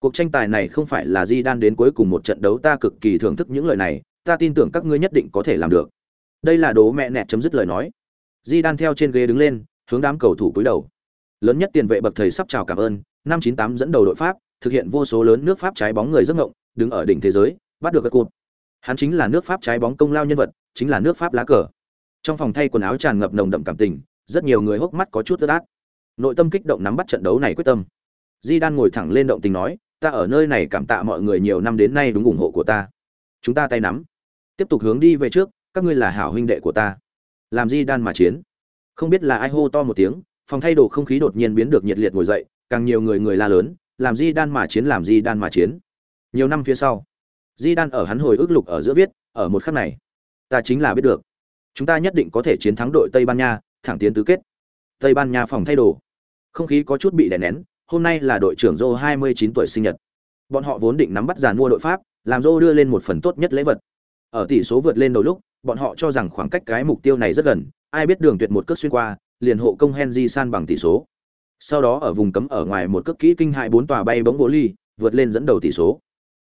Cuộc tranh tài này không phải là Di Đan đến cuối cùng một trận đấu ta cực kỳ thưởng thức những lời này, ta tin tưởng các ngươi nhất định có thể làm được. Đây là đố mẹ nẹt chấm dứt lời nói. Di Đan theo trên ghế đứng lên, hướng đám cầu thủ cúi đầu. Lớn nhất tiền vệ bậc thầy sắp chào cảm ơn, năm 98 dẫn đầu đội Pháp, thực hiện vô số lớn nước Pháp trái bóng người giấc ngộng, đứng ở đỉnh thế giới, bắt được các cột. Hắn chính là nước Pháp trái bóng công lao nhân vật, chính là nước Pháp lá cờ. Trong phòng thay quần áo tràn ngập nồng đậm cảm tình, rất nhiều người hốc mắt có chút ướt át. Nội tâm kích động nắm bắt trận đấu này quyết tâm. Di Đan ngồi thẳng lên động tình nói, ta ở nơi này cảm tạ mọi người nhiều năm đến nay đúng ủng hộ của ta. Chúng ta tay nắm, tiếp tục hướng đi về trước, các ngươi là hảo huynh đệ của ta. Làm Di Đan mà chiến. Không biết là ai hô to một tiếng, phòng thay đồ không khí đột nhiên biến được nhiệt liệt ngồi dậy, càng nhiều người người la lớn, làm Di Đan mà chiến làm Di Đan mà chiến. Nhiều năm phía sau, Di Đan ở hắn hồi ức lục ở giữa viết, ở một khắc này, ta chính là biết được, chúng ta nhất định có thể chiến thắng đội Tây Ban Nha, thẳng tiến tứ kết. Tây Ban Nha phòng thay đồ, không khí có chút bị đè nén, hôm nay là đội trưởng Zô 29 tuổi sinh nhật. Bọn họ vốn định nắm bắt giàn mua đội Pháp, làm Zô đưa lên một phần tốt nhất lễ vật. Ở tỷ số vượt lên đầu lúc, bọn họ cho rằng khoảng cách cái mục tiêu này rất gần, ai biết đường tuyệt một cước xuyên qua, liền hộ công Henry san bằng tỷ số. Sau đó ở vùng cấm ở ngoài một cước kỹ kinh hại bốn tòa bay bóng vô ly, vượt lên dẫn đầu tỷ số.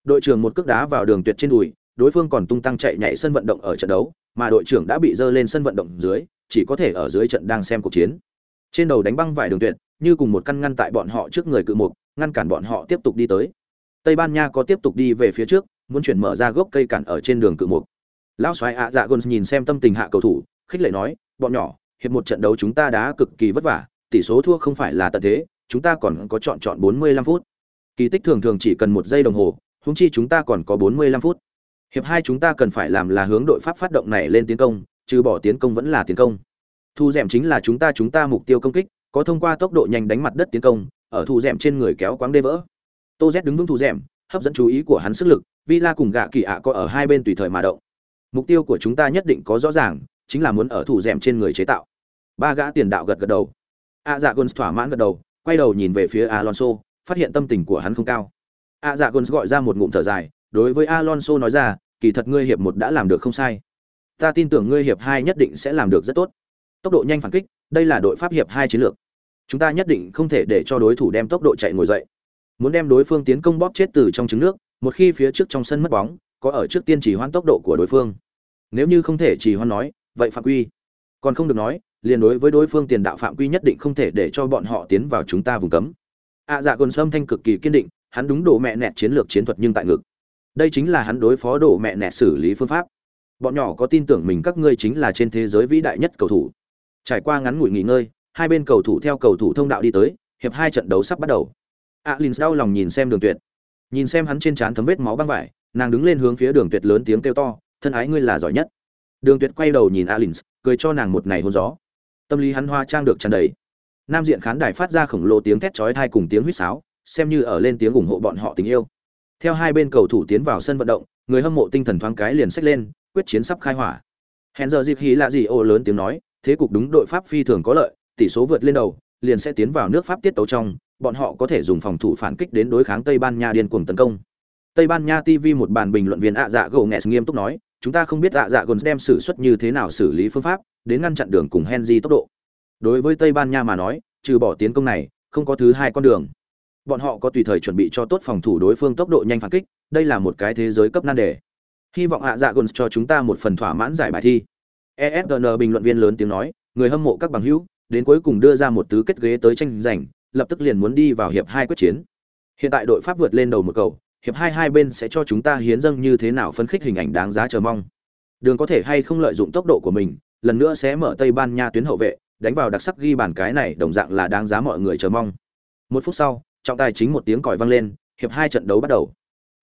Đội trưởng một cước đá vào đường tuyệt trên đùi, đối phương còn tung tăng chạy nhảy sân vận động ở trận đấu, mà đội trưởng đã bị dơ lên sân vận động dưới, chỉ có thể ở dưới trận đang xem cuộc chiến. Trên đầu đánh băng vải đường tuyệt, như cùng một căn ngăn tại bọn họ trước người cự mục, ngăn cản bọn họ tiếp tục đi tới. Tây Ban Nha có tiếp tục đi về phía trước, muốn chuyển mở ra gốc cây cản ở trên đường cự mục. Lão xoáy ạ dạ Gons nhìn xem tâm tình hạ cầu thủ, khích lệ nói, bọn nhỏ, hiệp một trận đấu chúng ta đã cực kỳ vất vả, tỷ số thua không phải là tận thế, chúng ta còn có chọn chọn 45 phút. Kỳ tích thường thường chỉ cần một giây đồng hồ, huống chi chúng ta còn có 45 phút. Hiệp hai chúng ta cần phải làm là hướng đội Pháp phát động này lên tiến công, trừ bỏ tiến công vẫn là tiến công. Thu dẻm chính là chúng ta chúng ta mục tiêu công kích, có thông qua tốc độ nhanh đánh mặt đất tiến công, ở thu dẻm trên người kéo quáng đê vỡ. Tô Z đứng vững thu dẻm, hấp dẫn chú ý của hắn sức lực, Villa cùng gạ kỳ ạ có ở hai bên tùy thời mà động. Mục tiêu của chúng ta nhất định có rõ ràng, chính là muốn ở thủ dẻm trên người chế tạo. Ba gã tiền đạo gật gật đầu. A Dạ Gons thỏa mãn gật đầu, quay đầu nhìn về phía Alonso, phát hiện tâm tình của hắn không cao. A Dạ Gons gọi ra một ngụm thở dài, đối với Alonso nói ra, kỳ thật ngươi hiệp một đã làm được không sai. Ta tin tưởng ngươi hiệp hai nhất định sẽ làm được rất tốt. Tốc độ nhanh phản kích, đây là đội pháp hiệp hai chiến lược. Chúng ta nhất định không thể để cho đối thủ đem tốc độ chạy ngồi dậy. Muốn đem đối phương tiến công bóp chết từ trong trứng nước, một khi phía trước trong sân mất bóng, có ở trước tiên chỉ hoãn tốc độ của đối phương. Nếu như không thể chỉ hoãn nói, vậy phạm quy. Còn không được nói, liền đối với đối phương tiền đạo phạm quy nhất định không thể để cho bọn họ tiến vào chúng ta vùng cấm. Ạ dạ gần Sâm thanh cực kỳ kiên định, hắn đúng đổ mẹ nẹt chiến lược chiến thuật nhưng tại ngực. Đây chính là hắn đối phó đổ mẹ nẹt xử lý phương pháp. Bọn nhỏ có tin tưởng mình các ngươi chính là trên thế giới vĩ đại nhất cầu thủ. Trải qua ngắn ngủi nghỉ ngơi, hai bên cầu thủ theo cầu thủ thông đạo đi tới, hiệp hai trận đấu sắp bắt đầu. Alins đau lòng nhìn xem Đường Tuyệt. Nhìn xem hắn trên trán thấm vết máu băng vải, nàng đứng lên hướng phía Đường Tuyệt lớn tiếng kêu to, "Thân ái ngươi là giỏi nhất." Đường Tuyệt quay đầu nhìn Alins, cười cho nàng một này hôn gió. Tâm lý hắn hoa trang được tràn đầy. Nam diện khán đài phát ra khổng lồ tiếng thét chói tai cùng tiếng huýt sáo, xem như ở lên tiếng ủng hộ bọn họ tình yêu. Theo hai bên cầu thủ tiến vào sân vận động, người hâm mộ tinh thần thoáng cái liền xách lên, quyết chiến sắp khai hỏa. Hèn giờ dịp hí lạ gì ô lớn tiếng nói, thế cục đúng đội Pháp phi thường có lợi, tỷ số vượt lên đầu, liền sẽ tiến vào nước Pháp tiết tấu trong, bọn họ có thể dùng phòng thủ phản kích đến đối kháng Tây Ban Nha điên cuồng tấn công. Tây Ban Nha TV một bàn bình luận viên ạ dạ gỗ nghẹt nghiêm túc nói, chúng ta không biết Dạ dạ gồn đem xử suất như thế nào xử lý phương pháp, đến ngăn chặn đường cùng Henry tốc độ. Đối với Tây Ban Nha mà nói, trừ bỏ tiến công này, không có thứ hai con đường. Bọn họ có tùy thời chuẩn bị cho tốt phòng thủ đối phương tốc độ nhanh phản kích, đây là một cái thế giới cấp nan đề. Hy vọng ạ dạ gồn cho chúng ta một phần thỏa mãn giải bài thi. ESPN bình luận viên lớn tiếng nói, người hâm mộ các bằng hữu, đến cuối cùng đưa ra một tứ kết ghế tới tranh giành, lập tức liền muốn đi vào hiệp hai quyết chiến. Hiện tại đội Pháp vượt lên đầu một cầu, hiệp hai hai bên sẽ cho chúng ta hiến dâng như thế nào phân khích hình ảnh đáng giá chờ mong. Đường có thể hay không lợi dụng tốc độ của mình, lần nữa sẽ mở Tây Ban Nha tuyến hậu vệ, đánh vào đặc sắc ghi bàn cái này đồng dạng là đáng giá mọi người chờ mong. Một phút sau, trọng tài chính một tiếng còi vang lên, hiệp hai trận đấu bắt đầu.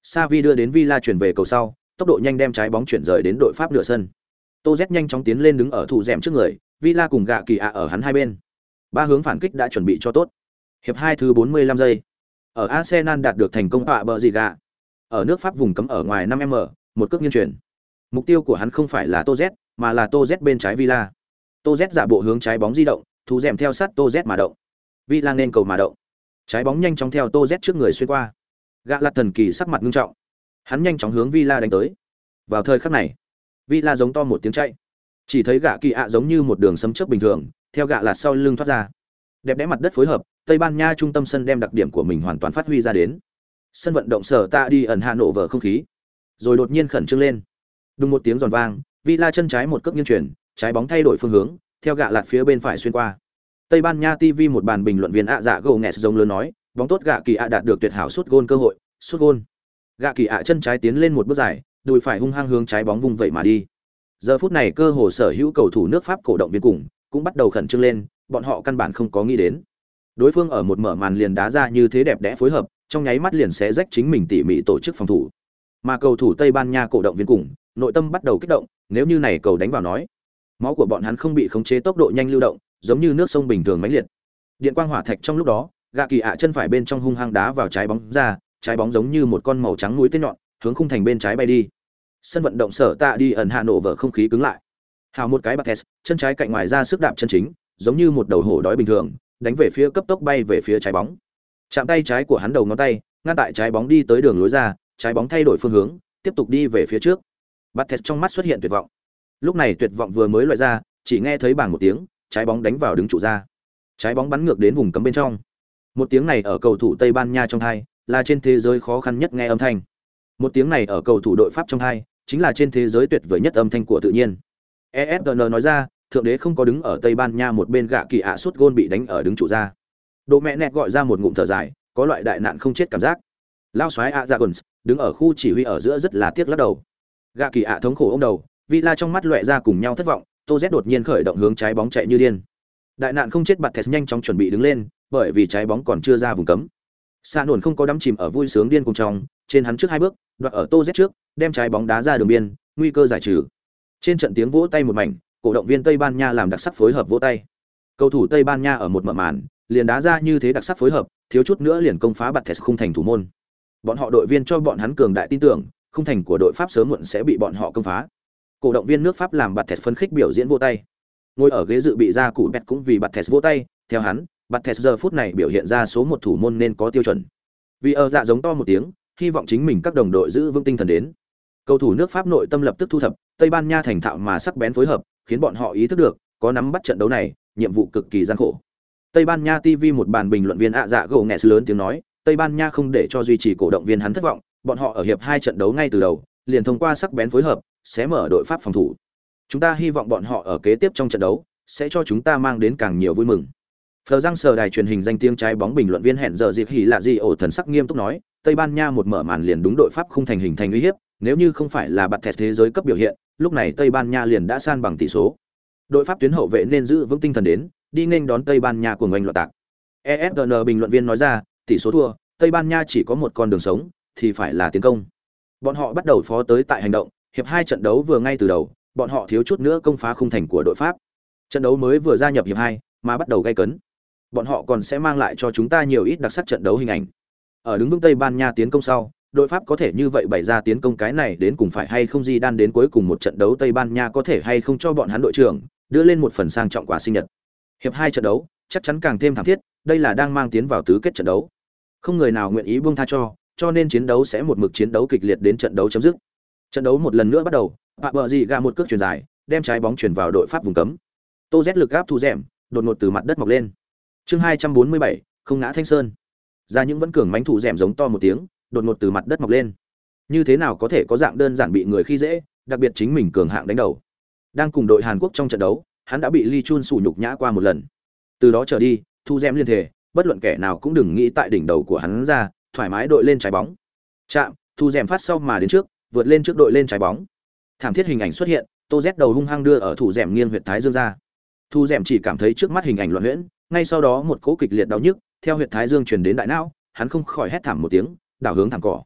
Savi đưa đến Villa chuyển về cầu sau, tốc độ nhanh đem trái bóng chuyển rời đến đội Pháp nửa sân. Tô Z nhanh chóng tiến lên đứng ở thủ rèm trước người, Villa cùng gạ kỳ ạ ở hắn hai bên. Ba hướng phản kích đã chuẩn bị cho tốt. Hiệp hai thứ 45 giây. Ở Arsenal đạt được thành công ạ bờ gì gạ. Ở nước Pháp vùng cấm ở ngoài 5m, một cước nghiêng chuyển. Mục tiêu của hắn không phải là Tô Z, mà là Tô Z bên trái Villa. Tô Z giả bộ hướng trái bóng di động, thủ dẻm theo sát Tô Z mà động. Villa nên cầu mà động. Trái bóng nhanh chóng theo Tô Z trước người xuyên qua. Gạ lạt thần kỳ sắc mặt nghiêm trọng. Hắn nhanh chóng hướng Villa đánh tới. Vào thời khắc này, Villa giống to một tiếng chạy. Chỉ thấy gạ kỳ ạ giống như một đường sấm chớp bình thường, theo gạ lạt sau lưng thoát ra. Đẹp đẽ mặt đất phối hợp, Tây Ban Nha trung tâm sân đem đặc điểm của mình hoàn toàn phát huy ra đến. Sân vận động sở ta đi ẩn Hà Nội vở không khí. Rồi đột nhiên khẩn trương lên. Đùng một tiếng giòn vang, Villa chân trái một cước nghiêng chuyển, trái bóng thay đổi phương hướng, theo gạ lạt phía bên phải xuyên qua. Tây Ban Nha TV một bàn bình luận viên ạ dạ gồ nghẹt giống lớn nói, bóng tốt gạ kỳ ạ đạt được tuyệt hảo sút gôn cơ hội, sút gôn. Gạ kỳ ạ chân trái tiến lên một bước dài, đùi phải hung hăng hướng trái bóng vung vậy mà đi. Giờ phút này cơ hồ sở hữu cầu thủ nước Pháp cổ động viên cùng cũng bắt đầu khẩn trương lên, bọn họ căn bản không có nghĩ đến. Đối phương ở một mở màn liền đá ra như thế đẹp đẽ phối hợp, trong nháy mắt liền sẽ rách chính mình tỉ mỉ tổ chức phòng thủ. Mà cầu thủ Tây Ban Nha cổ động viên cùng, nội tâm bắt đầu kích động, nếu như này cầu đánh vào nói, máu của bọn hắn không bị khống chế tốc độ nhanh lưu động, giống như nước sông bình thường mãnh liệt. Điện quang hỏa thạch trong lúc đó, gạ kỳ ạ chân phải bên trong hung hăng đá vào trái bóng ra, trái bóng giống như một con màu trắng núi tên nhọn, hướng khung thành bên trái bay đi. Sân vận động sở tạ đi ẩn hạ nổ vở không khí cứng lại. Hào một cái bạc chân trái cạnh ngoài ra sức đạp chân chính, giống như một đầu hổ đói bình thường, đánh về phía cấp tốc bay về phía trái bóng. Chạm tay trái của hắn đầu ngón tay, ngăn tại trái bóng đi tới đường lối ra, trái bóng thay đổi phương hướng, tiếp tục đi về phía trước. Bates trong mắt xuất hiện tuyệt vọng. Lúc này tuyệt vọng vừa mới loại ra, chỉ nghe thấy bảng một tiếng, trái bóng đánh vào đứng trụ ra. Trái bóng bắn ngược đến vùng cấm bên trong. Một tiếng này ở cầu thủ Tây Ban Nha trong hai, là trên thế giới khó khăn nhất nghe âm thanh. Một tiếng này ở cầu thủ đội Pháp trong hai, chính là trên thế giới tuyệt vời nhất âm thanh của tự nhiên. ESPN nói ra, thượng đế không có đứng ở Tây Ban Nha một bên gạ kỳ ạ suốt gôn bị đánh ở đứng trụ ra. Độ mẹ nẹt gọi ra một ngụm thở dài, có loại đại nạn không chết cảm giác. Lao xoái ạ dạ ra đứng ở khu chỉ huy ở giữa rất là tiếc lắc đầu. Gạ kỳ ạ thống khổ ông đầu, vi la trong mắt loẹ ra cùng nhau thất vọng, Tô Z đột nhiên khởi động hướng trái bóng chạy như điên. Đại nạn không chết bạt thẹt nhanh chóng chuẩn bị đứng lên, bởi vì trái bóng còn chưa ra vùng cấm. xa nổn không có đắm chìm ở vui sướng điên cùng trong, trên hắn trước hai bước, đoạt ở Tô Z trước, đem trái bóng đá ra đường biên, nguy cơ giải trừ. Trên trận tiếng vỗ tay một mảnh, cổ động viên Tây Ban Nha làm đặc sắc phối hợp vỗ tay. Cầu thủ Tây Ban Nha ở một mở màn, liền đá ra như thế đặc sắc phối hợp, thiếu chút nữa liền công phá bạt thẻ khung thành thủ môn. Bọn họ đội viên cho bọn hắn cường đại tin tưởng, khung thành của đội Pháp sớm muộn sẽ bị bọn họ công phá. Cổ động viên nước Pháp làm bạt thẻ phấn khích biểu diễn vỗ tay. Ngồi ở ghế dự bị ra cụ bẹt cũng vì bạt thẻ vỗ tay, theo hắn, bạt thẻ giờ phút này biểu hiện ra số một thủ môn nên có tiêu chuẩn. Vì ở dạ giống to một tiếng, hy vọng chính mình các đồng đội giữ vững tinh thần đến. Cầu thủ nước Pháp nội tâm lập tức thu thập, Tây Ban Nha thành thạo mà sắc bén phối hợp, khiến bọn họ ý thức được, có nắm bắt trận đấu này, nhiệm vụ cực kỳ gian khổ. Tây Ban Nha TV một bàn bình luận viên ạ dạ gồ nghẹt lớn tiếng nói, Tây Ban Nha không để cho duy trì cổ động viên hắn thất vọng, bọn họ ở hiệp hai trận đấu ngay từ đầu, liền thông qua sắc bén phối hợp, sẽ mở đội Pháp phòng thủ. Chúng ta hy vọng bọn họ ở kế tiếp trong trận đấu sẽ cho chúng ta mang đến càng nhiều vui mừng. Phờ răng sờ đài truyền hình danh tiếng trái bóng bình luận viên hẹn giờ dịp hỉ lạ gì ổ thần sắc nghiêm túc nói, Tây Ban Nha một mở màn liền đúng đội Pháp không thành hình thành uy hiếp, nếu như không phải là bạt thẹt thế giới cấp biểu hiện, lúc này Tây Ban Nha liền đã san bằng tỷ số. Đội Pháp tuyến hậu vệ nên giữ vững tinh thần đến, đi nên đón Tây Ban Nha của ngoanh loạn tạc. ESPN bình luận viên nói ra, tỷ số thua, Tây Ban Nha chỉ có một con đường sống, thì phải là tiến công. Bọn họ bắt đầu phó tới tại hành động, hiệp hai trận đấu vừa ngay từ đầu, bọn họ thiếu chút nữa công phá khung thành của đội Pháp. Trận đấu mới vừa gia nhập hiệp hai, mà bắt đầu gay cấn. Bọn họ còn sẽ mang lại cho chúng ta nhiều ít đặc sắc trận đấu hình ảnh. Ở đứng vững Tây Ban Nha tiến công sau, đội Pháp có thể như vậy bày ra tiến công cái này đến cùng phải hay không gì đan đến cuối cùng một trận đấu Tây Ban Nha có thể hay không cho bọn hắn đội trưởng đưa lên một phần sang trọng quà sinh nhật. Hiệp hai trận đấu, chắc chắn càng thêm thảm thiết, đây là đang mang tiến vào tứ kết trận đấu. Không người nào nguyện ý buông tha cho, cho nên chiến đấu sẽ một mực chiến đấu kịch liệt đến trận đấu chấm dứt. Trận đấu một lần nữa bắt đầu, Bạ Bờ gì gạ một cước chuyền dài, đem trái bóng chuyển vào đội Pháp vùng cấm. Tô Z lực áp thu rèm, đột ngột từ mặt đất mọc lên. Chương hai trăm bốn mươi bảy không ngã Thanh Sơn. Ra những vẫn cường mãnh thủ rèm giống to một tiếng, đột ngột từ mặt đất mọc lên. Như thế nào có thể có dạng đơn giản bị người khi dễ, đặc biệt chính mình cường hạng đánh đầu. Đang cùng đội Hàn Quốc trong trận đấu, hắn đã bị Lee Chun sủ nhục nhã qua một lần. Từ đó trở đi, thu rèm liên thể, bất luận kẻ nào cũng đừng nghĩ tại đỉnh đầu của hắn ra, thoải mái đội lên trái bóng. Chạm, thu rèm phát sau mà đến trước, vượt lên trước đội lên trái bóng. Thảm thiết hình ảnh xuất hiện, Tô Z đầu hung hăng đưa ở thủ rèm nghiêng huyệt thái dương ra. Thu rèm chỉ cảm thấy trước mắt hình ảnh loạn huyễn, ngay sau đó một cỗ kịch liệt đau nhức theo huyệt thái dương truyền đến đại não, hắn không khỏi hét thảm một tiếng, đảo hướng thẳng cỏ.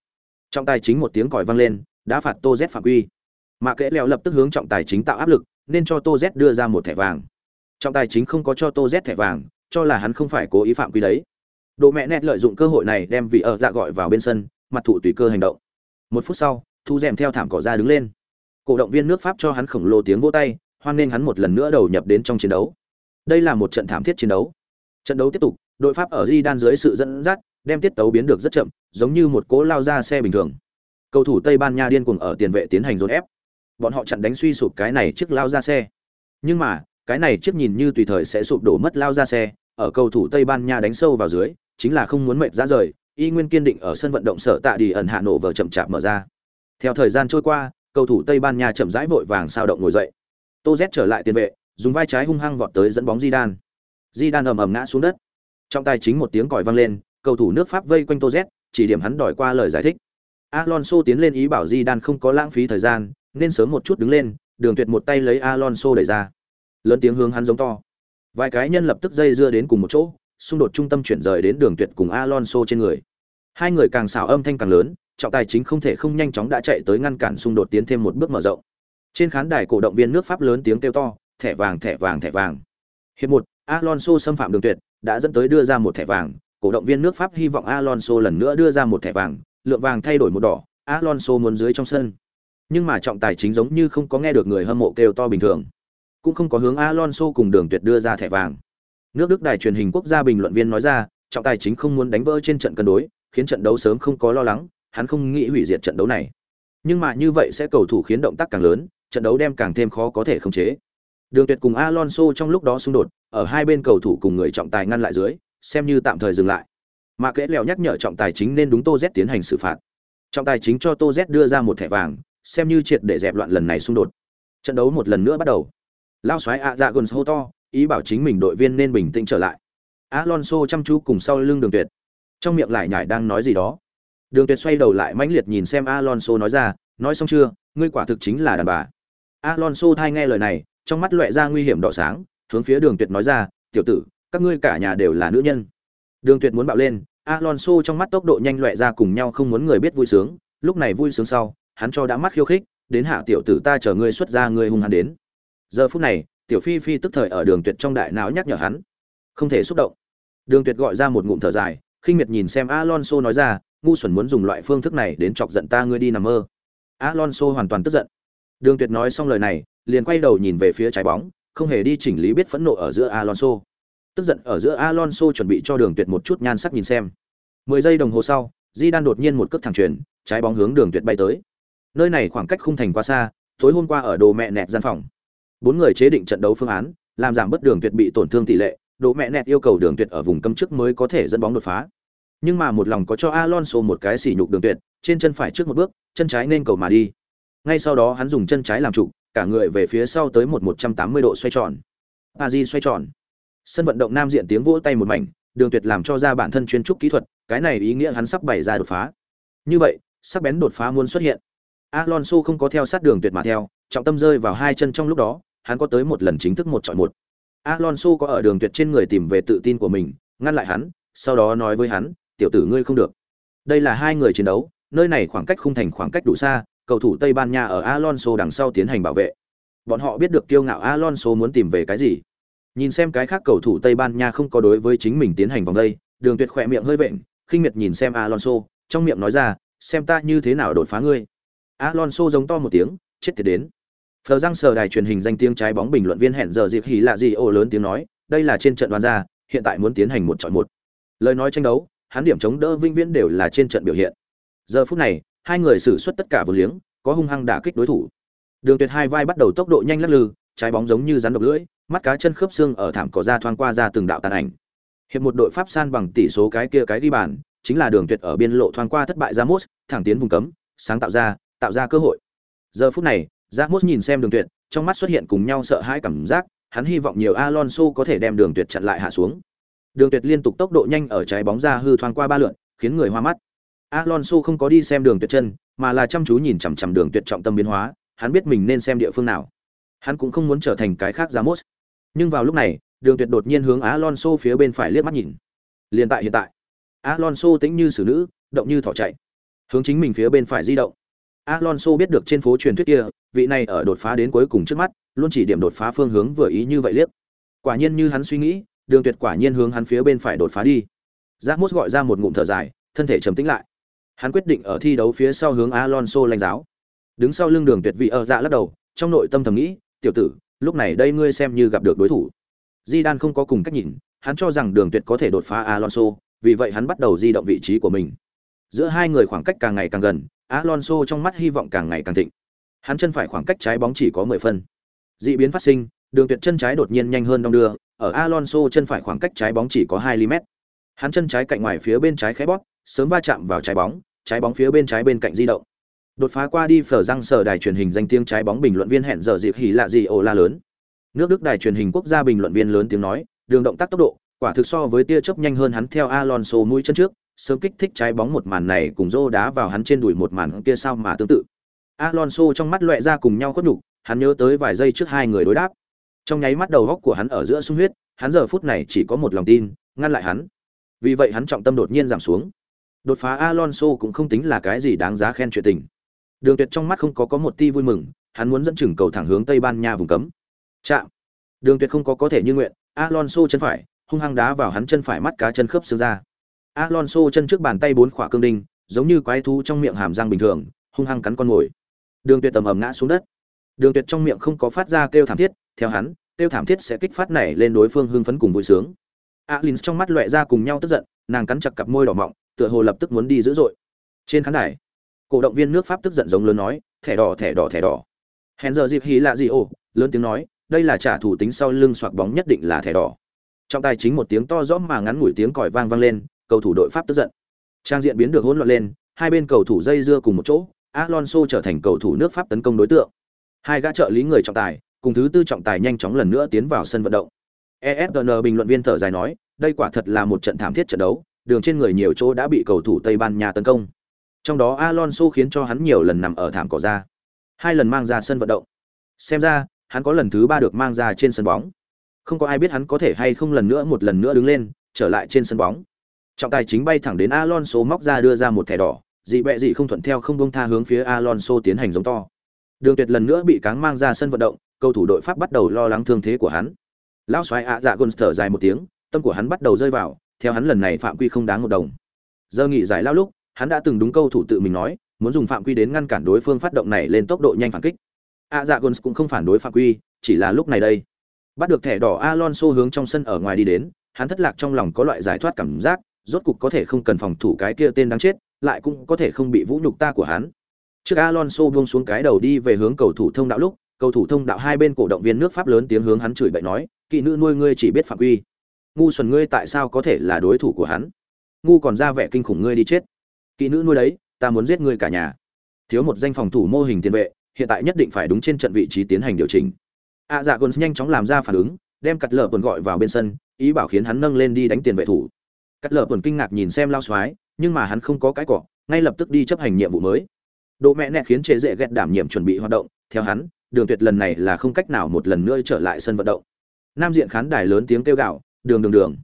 Trọng tài chính một tiếng còi vang lên, đã phạt Tô Z phạm quy. Mạ Kệ leo lập tức hướng trọng tài chính tạo áp lực, nên cho Tô Z đưa ra một thẻ vàng. Trọng tài chính không có cho Tô Z thẻ vàng, cho là hắn không phải cố ý phạm quy đấy. Độ mẹ nét lợi dụng cơ hội này đem vị ở dạ gọi vào bên sân, mặt thụ tùy cơ hành động. Một phút sau, thu rèm theo thảm cỏ ra đứng lên. Cổ động viên nước Pháp cho hắn khổng lồ tiếng vỗ tay, hoan nghênh hắn một lần nữa đầu nhập đến trong chiến đấu. Đây là một trận thảm thiết chiến đấu. Trận đấu tiếp tục, đội Pháp ở Di đan dưới sự dẫn dắt, đem tiết tấu biến được rất chậm, giống như một cỗ lao ra xe bình thường. Cầu thủ Tây Ban Nha điên cuồng ở tiền vệ tiến hành dồn ép. Bọn họ chặn đánh suy sụp cái này chiếc lao ra xe. Nhưng mà, cái này chiếc nhìn như tùy thời sẽ sụp đổ mất lao ra xe, ở cầu thủ Tây Ban Nha đánh sâu vào dưới, chính là không muốn mệt ra rời, y nguyên kiên định ở sân vận động sở tạ đi ẩn hạ nổ vờ chậm chạp mở ra. Theo thời gian trôi qua, cầu thủ Tây Ban Nha chậm rãi vội vàng sao động ngồi dậy. Tô Z trở lại tiền vệ, dùng vai trái hung hăng vọt tới dẫn bóng Di Đan. Di Đan ầm ầm ngã xuống đất. Trong tay chính một tiếng còi vang lên, cầu thủ nước Pháp vây quanh Tô Z, chỉ điểm hắn đòi qua lời giải thích. Alonso tiến lên ý bảo Zidane không có lãng phí thời gian, nên sớm một chút đứng lên, Đường Tuyệt một tay lấy Alonso đẩy ra. Lớn tiếng hướng hắn giống to. Vài cái nhân lập tức dây dưa đến cùng một chỗ, xung đột trung tâm chuyển rời đến Đường Tuyệt cùng Alonso trên người. Hai người càng xảo âm thanh càng lớn, trọng tài chính không thể không nhanh chóng đã chạy tới ngăn cản xung đột tiến thêm một bước mở rộng. Trên khán đài cổ động viên nước Pháp lớn tiếng kêu to, thẻ vàng thẻ vàng thẻ vàng. Hiệp một, Alonso xâm phạm đường tuyệt, đã dẫn tới đưa ra một thẻ vàng, cổ động viên nước Pháp hy vọng Alonso lần nữa đưa ra một thẻ vàng, lượng vàng thay đổi một đỏ, Alonso muốn dưới trong sân. Nhưng mà trọng tài chính giống như không có nghe được người hâm mộ kêu to bình thường, cũng không có hướng Alonso cùng Đường Tuyệt đưa ra thẻ vàng. Nước Đức đài truyền hình quốc gia bình luận viên nói ra, trọng tài chính không muốn đánh vỡ trên trận cân đối, khiến trận đấu sớm không có lo lắng, hắn không nghĩ hủy diệt trận đấu này. Nhưng mà như vậy sẽ cầu thủ khiến động tác càng lớn, trận đấu đem càng thêm khó có thể khống chế. Đường Tuyệt cùng Alonso trong lúc đó xung đột, ở hai bên cầu thủ cùng người trọng tài ngăn lại dưới, xem như tạm thời dừng lại. Mà kẽ lèo nhắc nhở trọng tài chính nên đúng Tô Z tiến hành xử phạt. Trọng tài chính cho Tô Z đưa ra một thẻ vàng, xem như triệt để dẹp loạn lần này xung đột. Trận đấu một lần nữa bắt đầu. Lao xoáy ạ dạ hô to, ý bảo chính mình đội viên nên bình tĩnh trở lại. Alonso chăm chú cùng sau lưng Đường Tuyệt. Trong miệng lại nhải đang nói gì đó. Đường Tuyệt xoay đầu lại mãnh liệt nhìn xem Alonso nói ra, nói xong chưa, ngươi quả thực chính là đàn bà. Alonso thay nghe lời này, trong mắt lóe ra nguy hiểm đỏ sáng, hướng phía Đường Tuyệt nói ra, "Tiểu tử, các ngươi cả nhà đều là nữ nhân." Đường Tuyệt muốn bạo lên, Alonso trong mắt tốc độ nhanh lóe ra cùng nhau không muốn người biết vui sướng, lúc này vui sướng sau, hắn cho đã mắt khiêu khích, đến hạ tiểu tử ta chờ ngươi xuất ra ngươi hung hăng đến. Giờ phút này, tiểu phi phi tức thời ở đường tuyệt trong đại não nhắc nhở hắn, không thể xúc động. Đường tuyệt gọi ra một ngụm thở dài, khinh miệt nhìn xem Alonso nói ra, ngu xuẩn muốn dùng loại phương thức này đến chọc giận ta ngươi đi nằm mơ. Alonso hoàn toàn tức giận. Đường Tuyệt nói xong lời này, liền quay đầu nhìn về phía trái bóng, không hề đi chỉnh lý biết phẫn nộ ở giữa Alonso. Tức giận ở giữa Alonso chuẩn bị cho Đường Tuyệt một chút nhan sắc nhìn xem. 10 giây đồng hồ sau, Di Đan đột nhiên một cước thẳng chuyền, trái bóng hướng Đường Tuyệt bay tới. Nơi này khoảng cách khung thành quá xa, tối hôm qua ở đồ mẹ nẹt gian phòng. Bốn người chế định trận đấu phương án, làm giảm bất Đường Tuyệt bị tổn thương tỷ lệ, đồ mẹ nẹt yêu cầu Đường Tuyệt ở vùng cấm trước mới có thể dẫn bóng đột phá. Nhưng mà một lòng có cho Alonso một cái sỉ nhục Đường Tuyệt, trên chân phải trước một bước, chân trái nên cầu mà đi. Ngay sau đó hắn dùng chân trái làm trụ, cả người về phía sau tới một 180 độ xoay tròn. Di xoay tròn. Sân vận động nam diện tiếng vỗ tay một mảnh, Đường Tuyệt làm cho ra bản thân chuyên trúc kỹ thuật, cái này ý nghĩa hắn sắp bày ra đột phá. Như vậy, sắc bén đột phá muốn xuất hiện. Alonso không có theo sát Đường Tuyệt mà theo, trọng tâm rơi vào hai chân trong lúc đó, hắn có tới một lần chính thức một chọn một. Alonso có ở Đường Tuyệt trên người tìm về tự tin của mình, ngăn lại hắn, sau đó nói với hắn, "Tiểu tử ngươi không được." Đây là hai người chiến đấu, nơi này khoảng cách khung thành khoảng cách đủ xa, cầu thủ Tây Ban Nha ở Alonso đằng sau tiến hành bảo vệ. Bọn họ biết được kiêu ngạo Alonso muốn tìm về cái gì. Nhìn xem cái khác cầu thủ Tây Ban Nha không có đối với chính mình tiến hành vòng đây, Đường Tuyệt khỏe miệng hơi vện, khinh miệt nhìn xem Alonso, trong miệng nói ra, xem ta như thế nào đột phá ngươi. Alonso giống to một tiếng, chết tiệt đến. Phờ răng sờ đài truyền hình danh tiếng trái bóng bình luận viên hẹn giờ dịp hỉ lạ gì ồ lớn tiếng nói, đây là trên trận đoán ra, hiện tại muốn tiến hành một chọi một. Lời nói tranh đấu, hắn điểm chống đỡ vinh viễn đều là trên trận biểu hiện. Giờ phút này, hai người sử xuất tất cả vô liếng, có hung hăng đả kích đối thủ. Đường Tuyệt hai vai bắt đầu tốc độ nhanh lắc lư, trái bóng giống như rắn độc lưỡi, mắt cá chân khớp xương ở thảm cỏ ra thoáng qua ra từng đạo tàn ảnh. Hiệp một đội Pháp san bằng tỷ số cái kia cái đi bàn, chính là Đường Tuyệt ở biên lộ thoáng qua thất bại Ramos, thẳng tiến vùng cấm, sáng tạo ra, tạo ra cơ hội. Giờ phút này, Ramos nhìn xem Đường Tuyệt, trong mắt xuất hiện cùng nhau sợ hãi cảm giác, hắn hy vọng nhiều Alonso có thể đem Đường Tuyệt chặn lại hạ xuống. Đường Tuyệt liên tục tốc độ nhanh ở trái bóng ra hư thoáng qua ba lượn, khiến người hoa mắt. Alonso không có đi xem Đường Tuyệt chân, mà là chăm chú nhìn chằm chằm Đường Tuyệt trọng tâm biến hóa, hắn biết mình nên xem địa phương nào. Hắn cũng không muốn trở thành cái khác Ramos. Nhưng vào lúc này, Đường Tuyệt đột nhiên hướng Alonso phía bên phải liếc mắt nhìn. Liên tại hiện tại, Alonso tĩnh như xử nữ, động như thỏ chạy, hướng chính mình phía bên phải di động. Alonso biết được trên phố truyền thuyết kia, vị này ở đột phá đến cuối cùng trước mắt, luôn chỉ điểm đột phá phương hướng vừa ý như vậy liếc. Quả nhiên như hắn suy nghĩ, Đường Tuyệt quả nhiên hướng hắn phía bên phải đột phá đi. Ramos gọi ra một ngụm thở dài, thân thể trầm tĩnh lại. Hắn quyết định ở thi đấu phía sau hướng Alonso lãnh giáo. Đứng sau lưng Đường Tuyệt vị ở dạ lắc đầu, trong nội tâm thầm nghĩ, tiểu tử, lúc này đây ngươi xem như gặp được đối thủ. Zidane không có cùng cách nhìn, hắn cho rằng Đường Tuyệt có thể đột phá Alonso, vì vậy hắn bắt đầu di động vị trí của mình. Giữa hai người khoảng cách càng ngày càng gần, Alonso trong mắt hy vọng càng ngày càng thịnh. Hắn chân phải khoảng cách trái bóng chỉ có 10 phân. Dị biến phát sinh, Đường Tuyệt chân trái đột nhiên nhanh hơn đông đưa, ở Alonso chân phải khoảng cách trái bóng chỉ có 2 mm. Hắn chân trái cạnh ngoài phía bên trái khẽ bóp, sớm va chạm vào trái bóng, trái bóng phía bên trái bên cạnh di động. Đột phá qua đi phở răng sở đài truyền hình danh tiếng trái bóng bình luận viên hẹn giờ dịp hỉ lạ gì ồ la lớn. Nước Đức đài truyền hình quốc gia bình luận viên lớn tiếng nói, đường động tác tốc độ, quả thực so với tia chớp nhanh hơn hắn theo Alonso mũi chân trước, sớm kích thích trái bóng một màn này cùng rô đá vào hắn trên đùi một màn kia sao mà tương tự. Alonso trong mắt loẹ ra cùng nhau khuất nhục, hắn nhớ tới vài giây trước hai người đối đáp. Trong nháy mắt đầu góc của hắn ở giữa sung huyết, hắn giờ phút này chỉ có một lòng tin, ngăn lại hắn. Vì vậy hắn trọng tâm đột nhiên giảm xuống. Đột phá Alonso cũng không tính là cái gì đáng giá khen chuyện tình. Đường Tuyệt trong mắt không có có một ti vui mừng, hắn muốn dẫn chừng cầu thẳng hướng Tây Ban Nha vùng cấm. Chạm. Đường Tuyệt không có có thể như nguyện, Alonso chân phải, hung hăng đá vào hắn chân phải mắt cá chân khớp xương ra. Alonso chân trước bàn tay bốn khỏa cương đinh, giống như quái thú trong miệng hàm răng bình thường, hung hăng cắn con ngồi. Đường Tuyệt tầm ầm ngã xuống đất. Đường Tuyệt trong miệng không có phát ra kêu thảm thiết, theo hắn, kêu thảm thiết sẽ kích phát nảy lên đối phương hưng phấn cùng vui sướng. Alin trong mắt lóe ra cùng nhau tức giận, nàng cắn chặt cặp môi đỏ mọng, tựa hồ lập tức muốn đi dữ dội. Trên khán đài, cổ động viên nước Pháp tức giận giống lớn nói, thẻ đỏ thẻ đỏ thẻ đỏ. Hèn giờ dịp hí lạ gì ồ, lớn tiếng nói, đây là trả thủ tính sau lưng xoạc bóng nhất định là thẻ đỏ. Trong tài chính một tiếng to rõ mà ngắn ngủi tiếng còi vang vang lên, cầu thủ đội Pháp tức giận. Trang diện biến được hỗn loạn lên, hai bên cầu thủ dây dưa cùng một chỗ, Alonso trở thành cầu thủ nước Pháp tấn công đối tượng. Hai gã trợ lý người trọng tài, cùng thứ tư trọng tài nhanh chóng lần nữa tiến vào sân vận động. ESPN bình luận viên thở dài nói, đây quả thật là một trận thảm thiết trận đấu, đường trên người nhiều chỗ đã bị cầu thủ Tây Ban Nha tấn công. Trong đó Alonso khiến cho hắn nhiều lần nằm ở thảm cỏ ra, hai lần mang ra sân vận động. Xem ra, hắn có lần thứ ba được mang ra trên sân bóng. Không có ai biết hắn có thể hay không lần nữa một lần nữa đứng lên, trở lại trên sân bóng. Trọng tài chính bay thẳng đến Alonso móc ra đưa ra một thẻ đỏ, dị bẹ dị không thuận theo không buông tha hướng phía Alonso tiến hành giống to. Đường Tuyệt lần nữa bị cáng mang ra sân vận động, cầu thủ đội Pháp bắt đầu lo lắng thương thế của hắn. Lão xoáy ạ dạ Gunster thở dài một tiếng, tâm của hắn bắt đầu rơi vào, theo hắn lần này phạm quy không đáng một đồng. Giờ nghỉ giải lao lúc, hắn đã từng đúng câu thủ tự mình nói, muốn dùng phạm quy đến ngăn cản đối phương phát động này lên tốc độ nhanh phản kích. A dạ Guns cũng không phản đối phạm quy, chỉ là lúc này đây. Bắt được thẻ đỏ Alonso hướng trong sân ở ngoài đi đến, hắn thất lạc trong lòng có loại giải thoát cảm giác, rốt cục có thể không cần phòng thủ cái kia tên đáng chết, lại cũng có thể không bị vũ nhục ta của hắn. Trước Alonso buông xuống cái đầu đi về hướng cầu thủ thông đạo lúc, cầu thủ thông đạo hai bên cổ động viên nước Pháp lớn tiếng hướng hắn chửi bậy nói, kỵ nữ nuôi ngươi chỉ biết phạm quy. Ngu xuẩn ngươi tại sao có thể là đối thủ của hắn? Ngu còn ra vẻ kinh khủng ngươi đi chết. kỹ nữ nuôi đấy, ta muốn giết ngươi cả nhà. Thiếu một danh phòng thủ mô hình tiền vệ, hiện tại nhất định phải đúng trên trận vị trí tiến hành điều chỉnh. A Dạ gôn nhanh chóng làm ra phản ứng, đem cắt lở quần gọi vào bên sân, ý bảo khiến hắn nâng lên đi đánh tiền vệ thủ. Cắt lở quần kinh ngạc nhìn xem lao xoái, nhưng mà hắn không có cái cỏ, ngay lập tức đi chấp hành nhiệm vụ mới. Độ mẹ nẹ khiến chế dễ ghét đảm nhiệm chuẩn bị hoạt động, theo hắn, Đường Tuyệt lần này là không cách nào một lần nữa trở lại sân vận động. Nam diện khán đài lớn tiếng kêu gào, "Đường đường đường."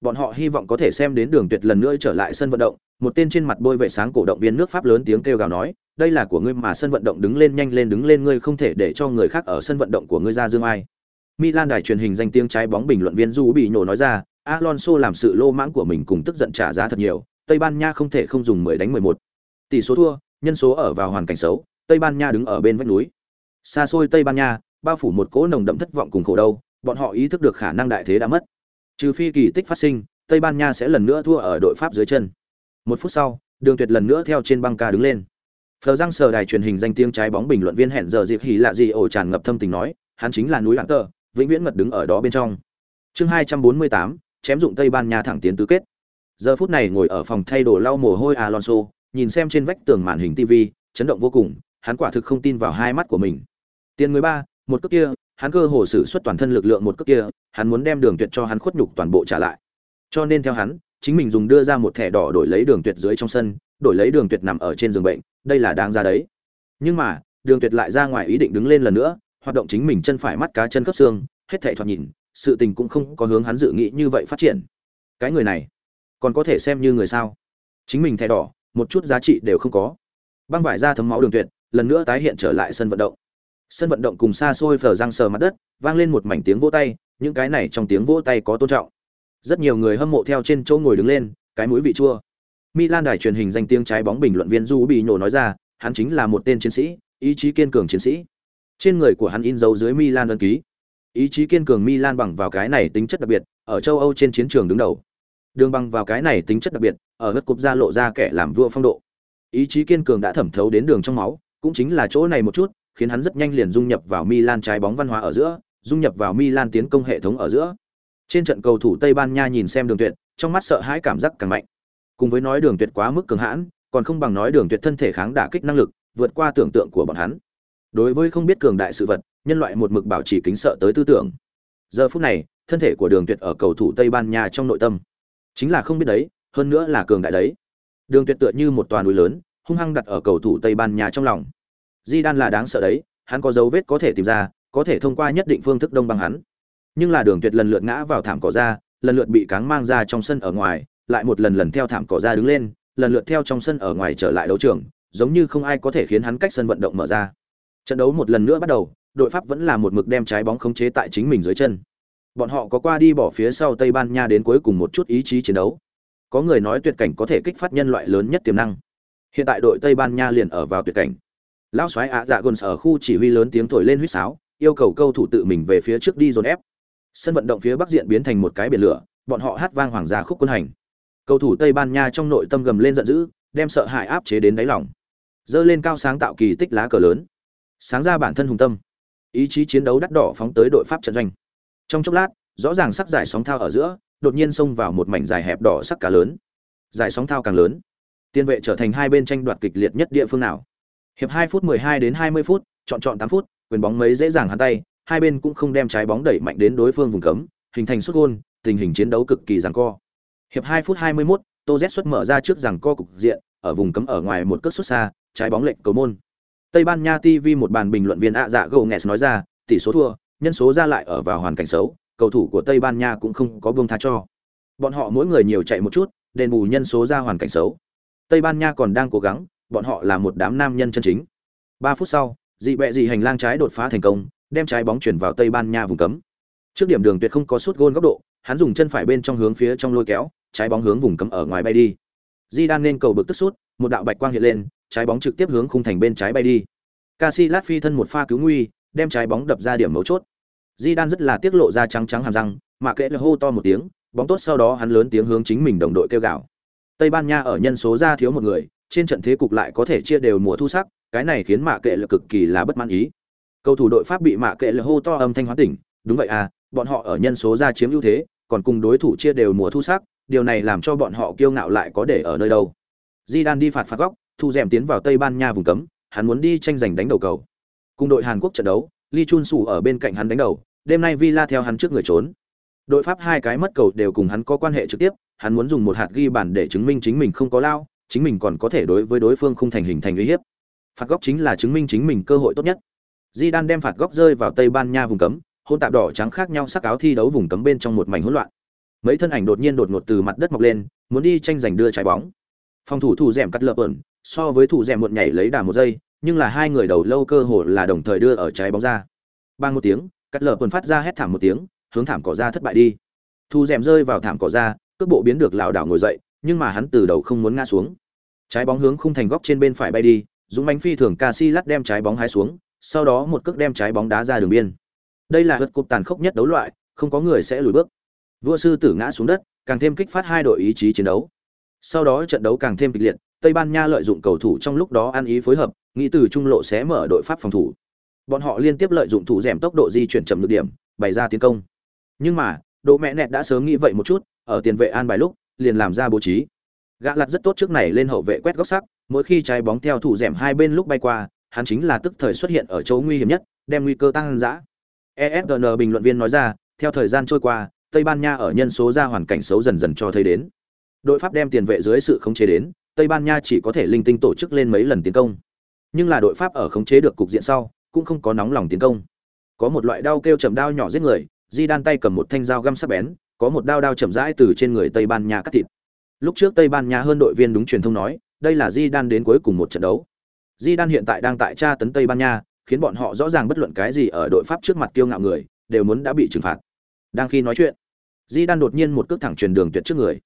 Bọn họ hy vọng có thể xem đến Đường Tuyệt lần nữa trở lại sân vận động, một tên trên mặt bôi vệ sáng cổ động viên nước Pháp lớn tiếng kêu gào nói, "Đây là của ngươi mà sân vận động đứng lên nhanh lên đứng lên ngươi không thể để cho người khác ở sân vận động của ngươi ra dương ai." Milan đài truyền hình danh tiếng trái bóng bình luận viên Du bị nổ nói ra, Alonso làm sự lô mãng của mình cùng tức giận trả giá thật nhiều, Tây Ban Nha không thể không dùng 10 đánh 11. Tỷ số thua, nhân số ở vào hoàn cảnh xấu, Tây Ban Nha đứng ở bên vách núi. Xa xôi Tây Ban Nha, bao phủ một cỗ nồng đậm thất vọng cùng khổ đau, bọn họ ý thức được khả năng đại thế đã mất. Trừ phi kỳ tích phát sinh, Tây Ban Nha sẽ lần nữa thua ở đội Pháp dưới chân. Một phút sau, Đường Tuyệt lần nữa theo trên băng ca đứng lên. Phờ răng sờ đài truyền hình danh tiếng trái bóng bình luận viên hẹn giờ dịp hỉ lạ gì ổ tràn ngập thâm tình nói, hắn chính là núi lãng tờ, vĩnh viễn ngật đứng ở đó bên trong. Chương 248, chém dụng Tây Ban Nha thẳng tiến tứ kết. Giờ phút này ngồi ở phòng thay đồ lau mồ hôi Alonso, nhìn xem trên vách tường màn hình TV, chấn động vô cùng, hắn quả thực không tin vào hai mắt của mình. Tiền người ba, một cước kia, hắn cơ hồ sử xuất toàn thân lực lượng một cước kia, hắn muốn đem Đường Tuyệt cho hắn khuất nhục toàn bộ trả lại. Cho nên theo hắn, chính mình dùng đưa ra một thẻ đỏ đổi lấy Đường Tuyệt dưới trong sân, đổi lấy Đường Tuyệt nằm ở trên giường bệnh, đây là đáng ra đấy. Nhưng mà, Đường Tuyệt lại ra ngoài ý định đứng lên lần nữa, hoạt động chính mình chân phải mắt cá chân khớp xương, hết thảy thoạt nhìn, sự tình cũng không có hướng hắn dự nghĩ như vậy phát triển. Cái người này, còn có thể xem như người sao? Chính mình thẻ đỏ, một chút giá trị đều không có. Băng vải ra thấm máu Đường Tuyệt, lần nữa tái hiện trở lại sân vận động sân vận động cùng xa xôi phở răng sờ mặt đất vang lên một mảnh tiếng vỗ tay những cái này trong tiếng vỗ tay có tôn trọng. Rất nhiều người hâm mộ theo trên chỗ ngồi đứng lên cái mũi vị chua. Milan đài truyền hình danh tiếng trái bóng bình luận viên du bị nhổ nói ra hắn chính là một tên chiến sĩ ý chí kiên cường chiến sĩ. Trên người của hắn in dấu dưới milan ân ký. Ý chí kiên cường milan bằng vào cái này tính chất đặc biệt ở châu âu trên chiến trường đứng đầu. Đường bằng vào cái này tính chất đặc biệt ở hất cúp ra lộ ra kẻ làm vua phong độ. Ý chí kiên cường đã thẩm thấu đến đường trong máu cũng chính là chỗ này một chút, khiến hắn rất nhanh liền dung nhập vào Milan trái bóng văn hóa ở giữa, dung nhập vào Milan tiến công hệ thống ở giữa. Trên trận cầu thủ Tây Ban Nha nhìn xem Đường Tuyệt, trong mắt sợ hãi cảm giác càng mạnh. Cùng với nói Đường Tuyệt quá mức cường hãn, còn không bằng nói Đường Tuyệt thân thể kháng đả kích năng lực, vượt qua tưởng tượng của bọn hắn. Đối với không biết cường đại sự vật, nhân loại một mực bảo trì kính sợ tới tư tưởng. Giờ phút này, thân thể của Đường Tuyệt ở cầu thủ Tây Ban Nha trong nội tâm, chính là không biết đấy, hơn nữa là cường đại đấy. Đường Tuyệt tựa như một tòa núi lớn, hung hăng đặt ở cầu thủ Tây Ban Nha trong lòng. Di Đan là đáng sợ đấy, hắn có dấu vết có thể tìm ra, có thể thông qua nhất định phương thức đông bằng hắn. Nhưng là Đường Tuyệt lần lượt ngã vào thảm cỏ ra, lần lượt bị cáng mang ra trong sân ở ngoài, lại một lần lần theo thảm cỏ ra đứng lên, lần lượt theo trong sân ở ngoài trở lại đấu trường, giống như không ai có thể khiến hắn cách sân vận động mở ra. Trận đấu một lần nữa bắt đầu, đội Pháp vẫn là một mực đem trái bóng khống chế tại chính mình dưới chân. Bọn họ có qua đi bỏ phía sau Tây Ban Nha đến cuối cùng một chút ý chí chiến đấu. Có người nói tuyệt cảnh có thể kích phát nhân loại lớn nhất tiềm năng. Hiện tại đội Tây Ban Nha liền ở vào tuyệt cảnh lão soái ạ dạ gồn ở khu chỉ huy lớn tiếng thổi lên huýt sáo, yêu cầu câu thủ tự mình về phía trước đi dồn ép. Sân vận động phía bắc diện biến thành một cái biển lửa, bọn họ hát vang hoàng gia khúc quân hành. Cầu thủ tây ban nha trong nội tâm gầm lên giận dữ, đem sợ hãi áp chế đến đáy lòng. Dơ lên cao sáng tạo kỳ tích lá cờ lớn. Sáng ra bản thân hùng tâm. Ý chí chiến đấu đắt đỏ phóng tới đội pháp trận doanh. Trong chốc lát, rõ ràng sắc giải sóng thao ở giữa, đột nhiên xông vào một mảnh dài hẹp đỏ sắc cá lớn. Giải sóng thao càng lớn tiên vệ trở thành hai bên tranh đoạt kịch liệt nhất địa phương nào? Hiệp 2 phút 12 đến 20 phút, chọn chọn 8 phút, quyền bóng mấy dễ dàng hắn tay, hai bên cũng không đem trái bóng đẩy mạnh đến đối phương vùng cấm, hình thành sút gôn, tình hình chiến đấu cực kỳ giằng co. Hiệp 2 phút 21, Tô Z xuất mở ra trước giằng co cục diện, ở vùng cấm ở ngoài một cước sút xa, trái bóng lệnh cầu môn. Tây Ban Nha TV một bàn bình luận viên ạ dạ Gomes nói ra, tỷ số thua, nhân số ra lại ở vào hoàn cảnh xấu, cầu thủ của Tây Ban Nha cũng không có buông tha cho. Bọn họ mỗi người nhiều chạy một chút, đền bù nhân số ra hoàn cảnh xấu. Tây Ban Nha còn đang cố gắng, bọn họ là một đám nam nhân chân chính. 3 phút sau, dị bẹ dị hành lang trái đột phá thành công, đem trái bóng chuyển vào Tây Ban Nha vùng cấm. Trước điểm đường tuyệt không có suốt gôn góc độ, hắn dùng chân phải bên trong hướng phía trong lôi kéo, trái bóng hướng vùng cấm ở ngoài bay đi. Di đang nên cầu bực tức sút, một đạo bạch quang hiện lên, trái bóng trực tiếp hướng khung thành bên trái bay đi. Casillas phi thân một pha cứu nguy, đem trái bóng đập ra điểm mấu chốt. Di Đan rất là tiết lộ ra trắng trắng hàm răng, mà kệ là hô to một tiếng, bóng tốt sau đó hắn lớn tiếng hướng chính mình đồng đội kêu gào. Tây Ban Nha ở nhân số ra thiếu một người, trên trận thế cục lại có thể chia đều mùa thu sắc, cái này khiến mạ kệ là cực kỳ là bất mãn ý. Cầu thủ đội Pháp bị mạ kệ là hô to âm thanh hóa tỉnh, đúng vậy à, bọn họ ở nhân số ra chiếm ưu thế, còn cùng đối thủ chia đều mùa thu sắc, điều này làm cho bọn họ kiêu ngạo lại có để ở nơi đâu. Zidane đi phạt phạt góc, thu dẻm tiến vào Tây Ban Nha vùng cấm, hắn muốn đi tranh giành đánh đầu cầu. Cùng đội Hàn Quốc trận đấu, Lee Chun Sủ ở bên cạnh hắn đánh đầu, đêm nay Villa theo hắn trước người trốn. Đội Pháp hai cái mất cầu đều cùng hắn có quan hệ trực tiếp, hắn muốn dùng một hạt ghi bàn để chứng minh chính mình không có lao, chính mình còn có thể đối với đối phương không thành hình thành uy hiếp. Phạt góc chính là chứng minh chính mình cơ hội tốt nhất. Zidane đem phạt góc rơi vào Tây Ban Nha vùng cấm, hôn tạp đỏ trắng khác nhau sắc áo thi đấu vùng cấm bên trong một mảnh hỗn loạn. Mấy thân ảnh đột nhiên đột ngột từ mặt đất mọc lên, muốn đi tranh giành đưa trái bóng. Phòng thủ thủ rèm cắt lợp ẩn, so với thủ rèm muộn nhảy lấy đà một giây, nhưng là hai người đầu lâu cơ hội là đồng thời đưa ở trái bóng ra. Bang một tiếng, cắt lợp ẩn phát ra hét thảm một tiếng, hướng thảm cỏ ra thất bại đi. Thủ rèm rơi vào thảm cỏ ra, cước bộ biến được lảo đảo ngồi dậy, nhưng mà hắn từ đầu không muốn ngã xuống. Trái bóng hướng khung thành góc trên bên phải bay đi, Dũng bánh phi thường Casillas đem trái bóng hái xuống, sau đó một cước đem trái bóng đá ra đường biên. Đây là hất cục tàn khốc nhất đấu loại, không có người sẽ lùi bước. Vua sư tử ngã xuống đất, càng thêm kích phát hai đội ý chí chiến đấu. Sau đó trận đấu càng thêm kịch liệt, Tây Ban Nha lợi dụng cầu thủ trong lúc đó ăn ý phối hợp, nghĩ từ trung lộ sẽ mở đội Pháp phòng thủ. Bọn họ liên tiếp lợi dụng thủ rèm tốc độ di chuyển chậm lực điểm, bày ra tiến công. Nhưng mà, Đỗ Mẹ Nẹt đã sớm nghĩ vậy một chút, ở tiền vệ an bài lúc, liền làm ra bố trí. Gã lật rất tốt trước này lên hậu vệ quét góc sắc, mỗi khi trái bóng theo thủ rèm hai bên lúc bay qua, hắn chính là tức thời xuất hiện ở chỗ nguy hiểm nhất, đem nguy cơ tăng dã. ESPN bình luận viên nói ra, theo thời gian trôi qua, Tây Ban Nha ở nhân số ra hoàn cảnh xấu dần dần cho thấy đến. Đội Pháp đem tiền vệ dưới sự khống chế đến, Tây Ban Nha chỉ có thể linh tinh tổ chức lên mấy lần tiến công. Nhưng là đội Pháp ở khống chế được cục diện sau, cũng không có nóng lòng tiến công. Có một loại đau kêu chầm đau nhỏ giết người, Di đan tay cầm một thanh dao găm sắc bén, có một đao đao chậm rãi từ trên người Tây Ban Nha cắt thịt. Lúc trước Tây Ban Nha hơn đội viên đúng truyền thông nói, đây là Di đan đến cuối cùng một trận đấu. Di đan hiện tại đang tại tra tấn Tây Ban Nha, khiến bọn họ rõ ràng bất luận cái gì ở đội Pháp trước mặt kiêu ngạo người, đều muốn đã bị trừng phạt. Đang khi nói chuyện, Di đan đột nhiên một cước thẳng truyền đường tuyệt trước người.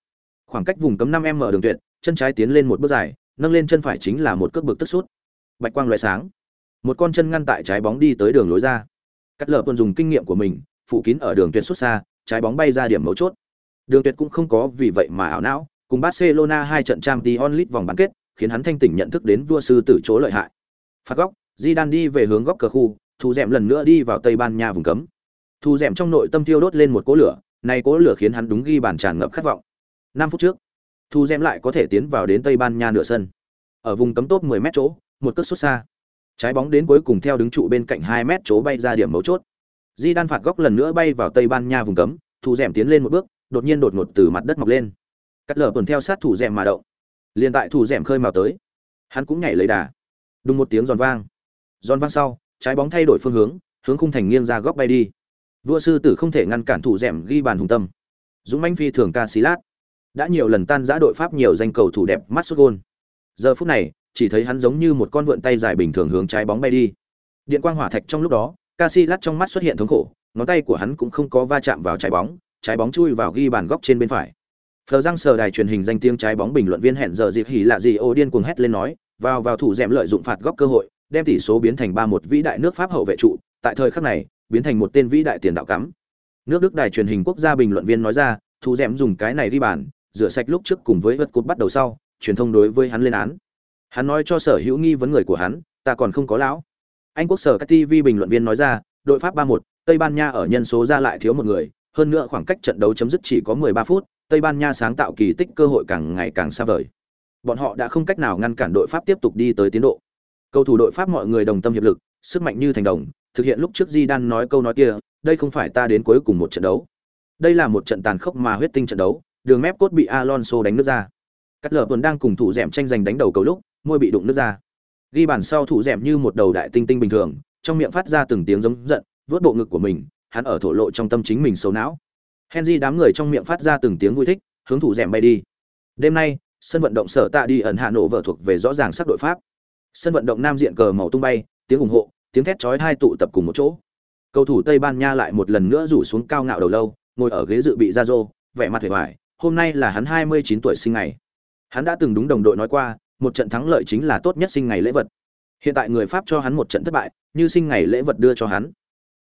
Khoảng cách vùng cấm 5m đường tuyệt, chân trái tiến lên một bước dài, nâng lên chân phải chính là một cước bực tức sút. Bạch quang lóe sáng. Một con chân ngăn tại trái bóng đi tới đường lối ra. Cắt lở tuần dùng kinh nghiệm của mình, phụ kín ở đường tuyệt xuất xa, trái bóng bay ra điểm mấu chốt. Đường tuyệt cũng không có vì vậy mà ảo não, cùng Barcelona hai trận Champions League vòng bán kết, khiến hắn thanh tỉnh nhận thức đến vua sư tử chỗ lợi hại. Phạt góc, Zidane đi về hướng góc cờ khu, thu Dẻm lần nữa đi vào Tây Ban Nha vùng cấm. Thu Dẻm trong nội tâm thiêu đốt lên một cỗ lửa, này cỗ lửa khiến hắn đúng ghi bàn tràn ngập khát vọng. 5 phút trước, Thu Dẻm lại có thể tiến vào đến Tây Ban Nha nửa sân. Ở vùng cấm top 10 mét chỗ, một cước sút xa. Trái bóng đến cuối cùng theo đứng trụ bên cạnh 2 mét chỗ bay ra điểm mấu chốt. Di Đan phạt góc lần nữa bay vào Tây Ban Nha vùng cấm, thủ dẻm tiến lên một bước, đột nhiên đột ngột từ mặt đất mọc lên. Cắt lở tuần theo sát thủ dẻm mà động. Liên tại thủ dẻm khơi mào tới, hắn cũng nhảy lấy đà. Đùng một tiếng giòn vang giòn vang sau trái bóng thay đổi phương hướng hướng khung thành nghiêng ra góc bay đi vua sư tử không thể ngăn cản thủ rèm ghi bàn hùng tâm dũng mãnh phi thường ca xí lát đã nhiều lần tan giã đội pháp nhiều danh cầu thủ đẹp mắt sút gôn giờ phút này chỉ thấy hắn giống như một con vượn tay dài bình thường hướng trái bóng bay đi điện quang hỏa thạch trong lúc đó Casillas trong mắt xuất hiện thống khổ, ngón tay của hắn cũng không có va chạm vào trái bóng trái bóng chui vào ghi bàn góc trên bên phải. Phờ răng sờ đài truyền hình danh tiếng trái bóng bình luận viên hẹn giờ dịp hỉ lạ gì ô điên cuồng hét lên nói, vào vào thủ dẻm lợi dụng phạt góc cơ hội, đem tỷ số biến thành ba một vĩ đại nước pháp hậu vệ trụ, tại thời khắc này, biến thành một tên vĩ đại tiền đạo cắm. Nước đức đài truyền hình quốc gia bình luận viên nói ra, thủ dẻm dùng cái này đi bàn, rửa sạch lúc trước cùng với vật cột bắt đầu sau, truyền thông đối với hắn lên án. Hắn nói cho sở hữu nghi vấn người của hắn, ta còn không có lão anh quốc sở các tv bình luận viên nói ra, đội pháp ba một, tây ban nha ở nhân số ra lại thiếu một người, hơn nữa khoảng cách trận đấu chấm dứt chỉ có 13 phút, tây ban nha sáng tạo kỳ tích cơ hội càng ngày càng xa vời. Bọn họ đã không cách nào ngăn cản đội pháp tiếp tục đi tới tiến độ. Cầu thủ đội pháp mọi người đồng tâm hiệp lực, sức mạnh như thành đồng, thực hiện lúc trước di đan nói câu nói kia, đây không phải ta đến cuối cùng một trận đấu. Đây là một trận tàn khốc mà huyết tinh trận đấu, đường mép cốt bị alonso đánh nước ra. Cắt lở tuần đang cùng thủ dẻm tranh giành đánh đầu cầu lúc, môi bị đụng nước ra ghi bàn sau thủ dẻm như một đầu đại tinh tinh bình thường trong miệng phát ra từng tiếng giống giận vớt bộ ngực của mình hắn ở thổ lộ trong tâm chính mình xấu não henry đám người trong miệng phát ra từng tiếng vui thích hướng thủ dẻm bay đi Đêm nay, sân vận động sở tạ đi ẩn hạ nổ vợ thuộc về rõ ràng sắc đội pháp. Sân vận động nam diện cờ màu tung bay, tiếng ủng hộ, tiếng thét chói hai tụ tập cùng một chỗ. Cầu thủ Tây Ban Nha lại một lần nữa rủ xuống cao ngạo đầu lâu, ngồi ở ghế dự bị ra rô, vẻ mặt vẻ vải, hôm nay là hắn 29 tuổi sinh ngày. Hắn đã từng đúng đồng đội nói qua, một trận thắng lợi chính là tốt nhất sinh ngày lễ vật. Hiện tại người Pháp cho hắn một trận thất bại, như sinh ngày lễ vật đưa cho hắn.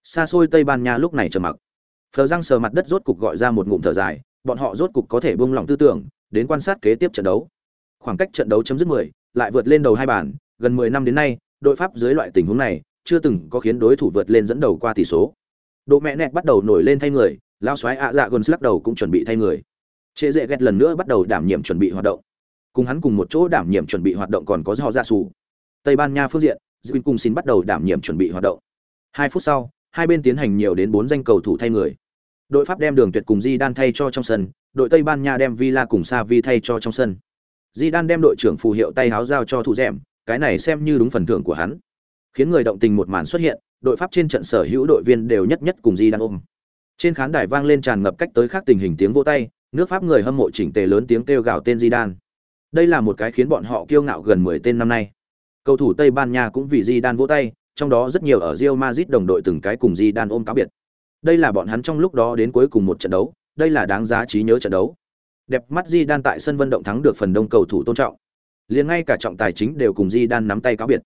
Xa xôi Tây Ban Nha lúc này trầm mặc. Phờ răng sờ mặt đất rốt cục gọi ra một ngụm thở dài, bọn họ rốt cục có thể buông lỏng tư tưởng, đến quan sát kế tiếp trận đấu. Khoảng cách trận đấu chấm dứt 10, lại vượt lên đầu hai bàn, gần 10 năm đến nay, đội Pháp dưới loại tình huống này, chưa từng có khiến đối thủ vượt lên dẫn đầu qua tỷ số. Độ mẹ nẹt bắt đầu nổi lên thay người, lao xoáy ạ dạ gần lắc đầu cũng chuẩn bị thay người. Trệ dễ ghét lần nữa bắt đầu đảm nhiệm chuẩn bị hoạt động. Cùng hắn cùng một chỗ đảm nhiệm chuẩn bị hoạt động còn có do dạ sủ. Tây Ban Nha phương diện, Duyên cùng xin bắt đầu đảm nhiệm chuẩn bị hoạt động. Hai phút sau, hai bên tiến hành nhiều đến bốn danh cầu thủ thay người. Đội Pháp đem Đường Tuyệt cùng Di Đan thay cho trong sân, đội Tây Ban Nha đem Villa cùng Sa Vi thay cho trong sân. Di Đan đem đội trưởng phù hiệu tay háo giao cho thủ dẻm, cái này xem như đúng phần thưởng của hắn. Khiến người động tình một màn xuất hiện, đội Pháp trên trận sở hữu đội viên đều nhất nhất cùng Di Đan ôm. Trên khán đài vang lên tràn ngập cách tới khác tình hình tiếng vỗ tay, nước Pháp người hâm mộ chỉnh tề lớn tiếng kêu gào tên Di Đan. Đây là một cái khiến bọn họ kiêu ngạo gần 10 tên năm nay. Cầu thủ Tây Ban Nha cũng vì Zidane vỗ tay, trong đó rất nhiều ở Real Madrid đồng đội từng cái cùng Zidane ôm cáo biệt. Đây là bọn hắn trong lúc đó đến cuối cùng một trận đấu, đây là đáng giá trí nhớ trận đấu. Đẹp mắt Zidane tại sân vận động thắng được phần đông cầu thủ tôn trọng. Liền ngay cả trọng tài chính đều cùng Zidane nắm tay cáo biệt.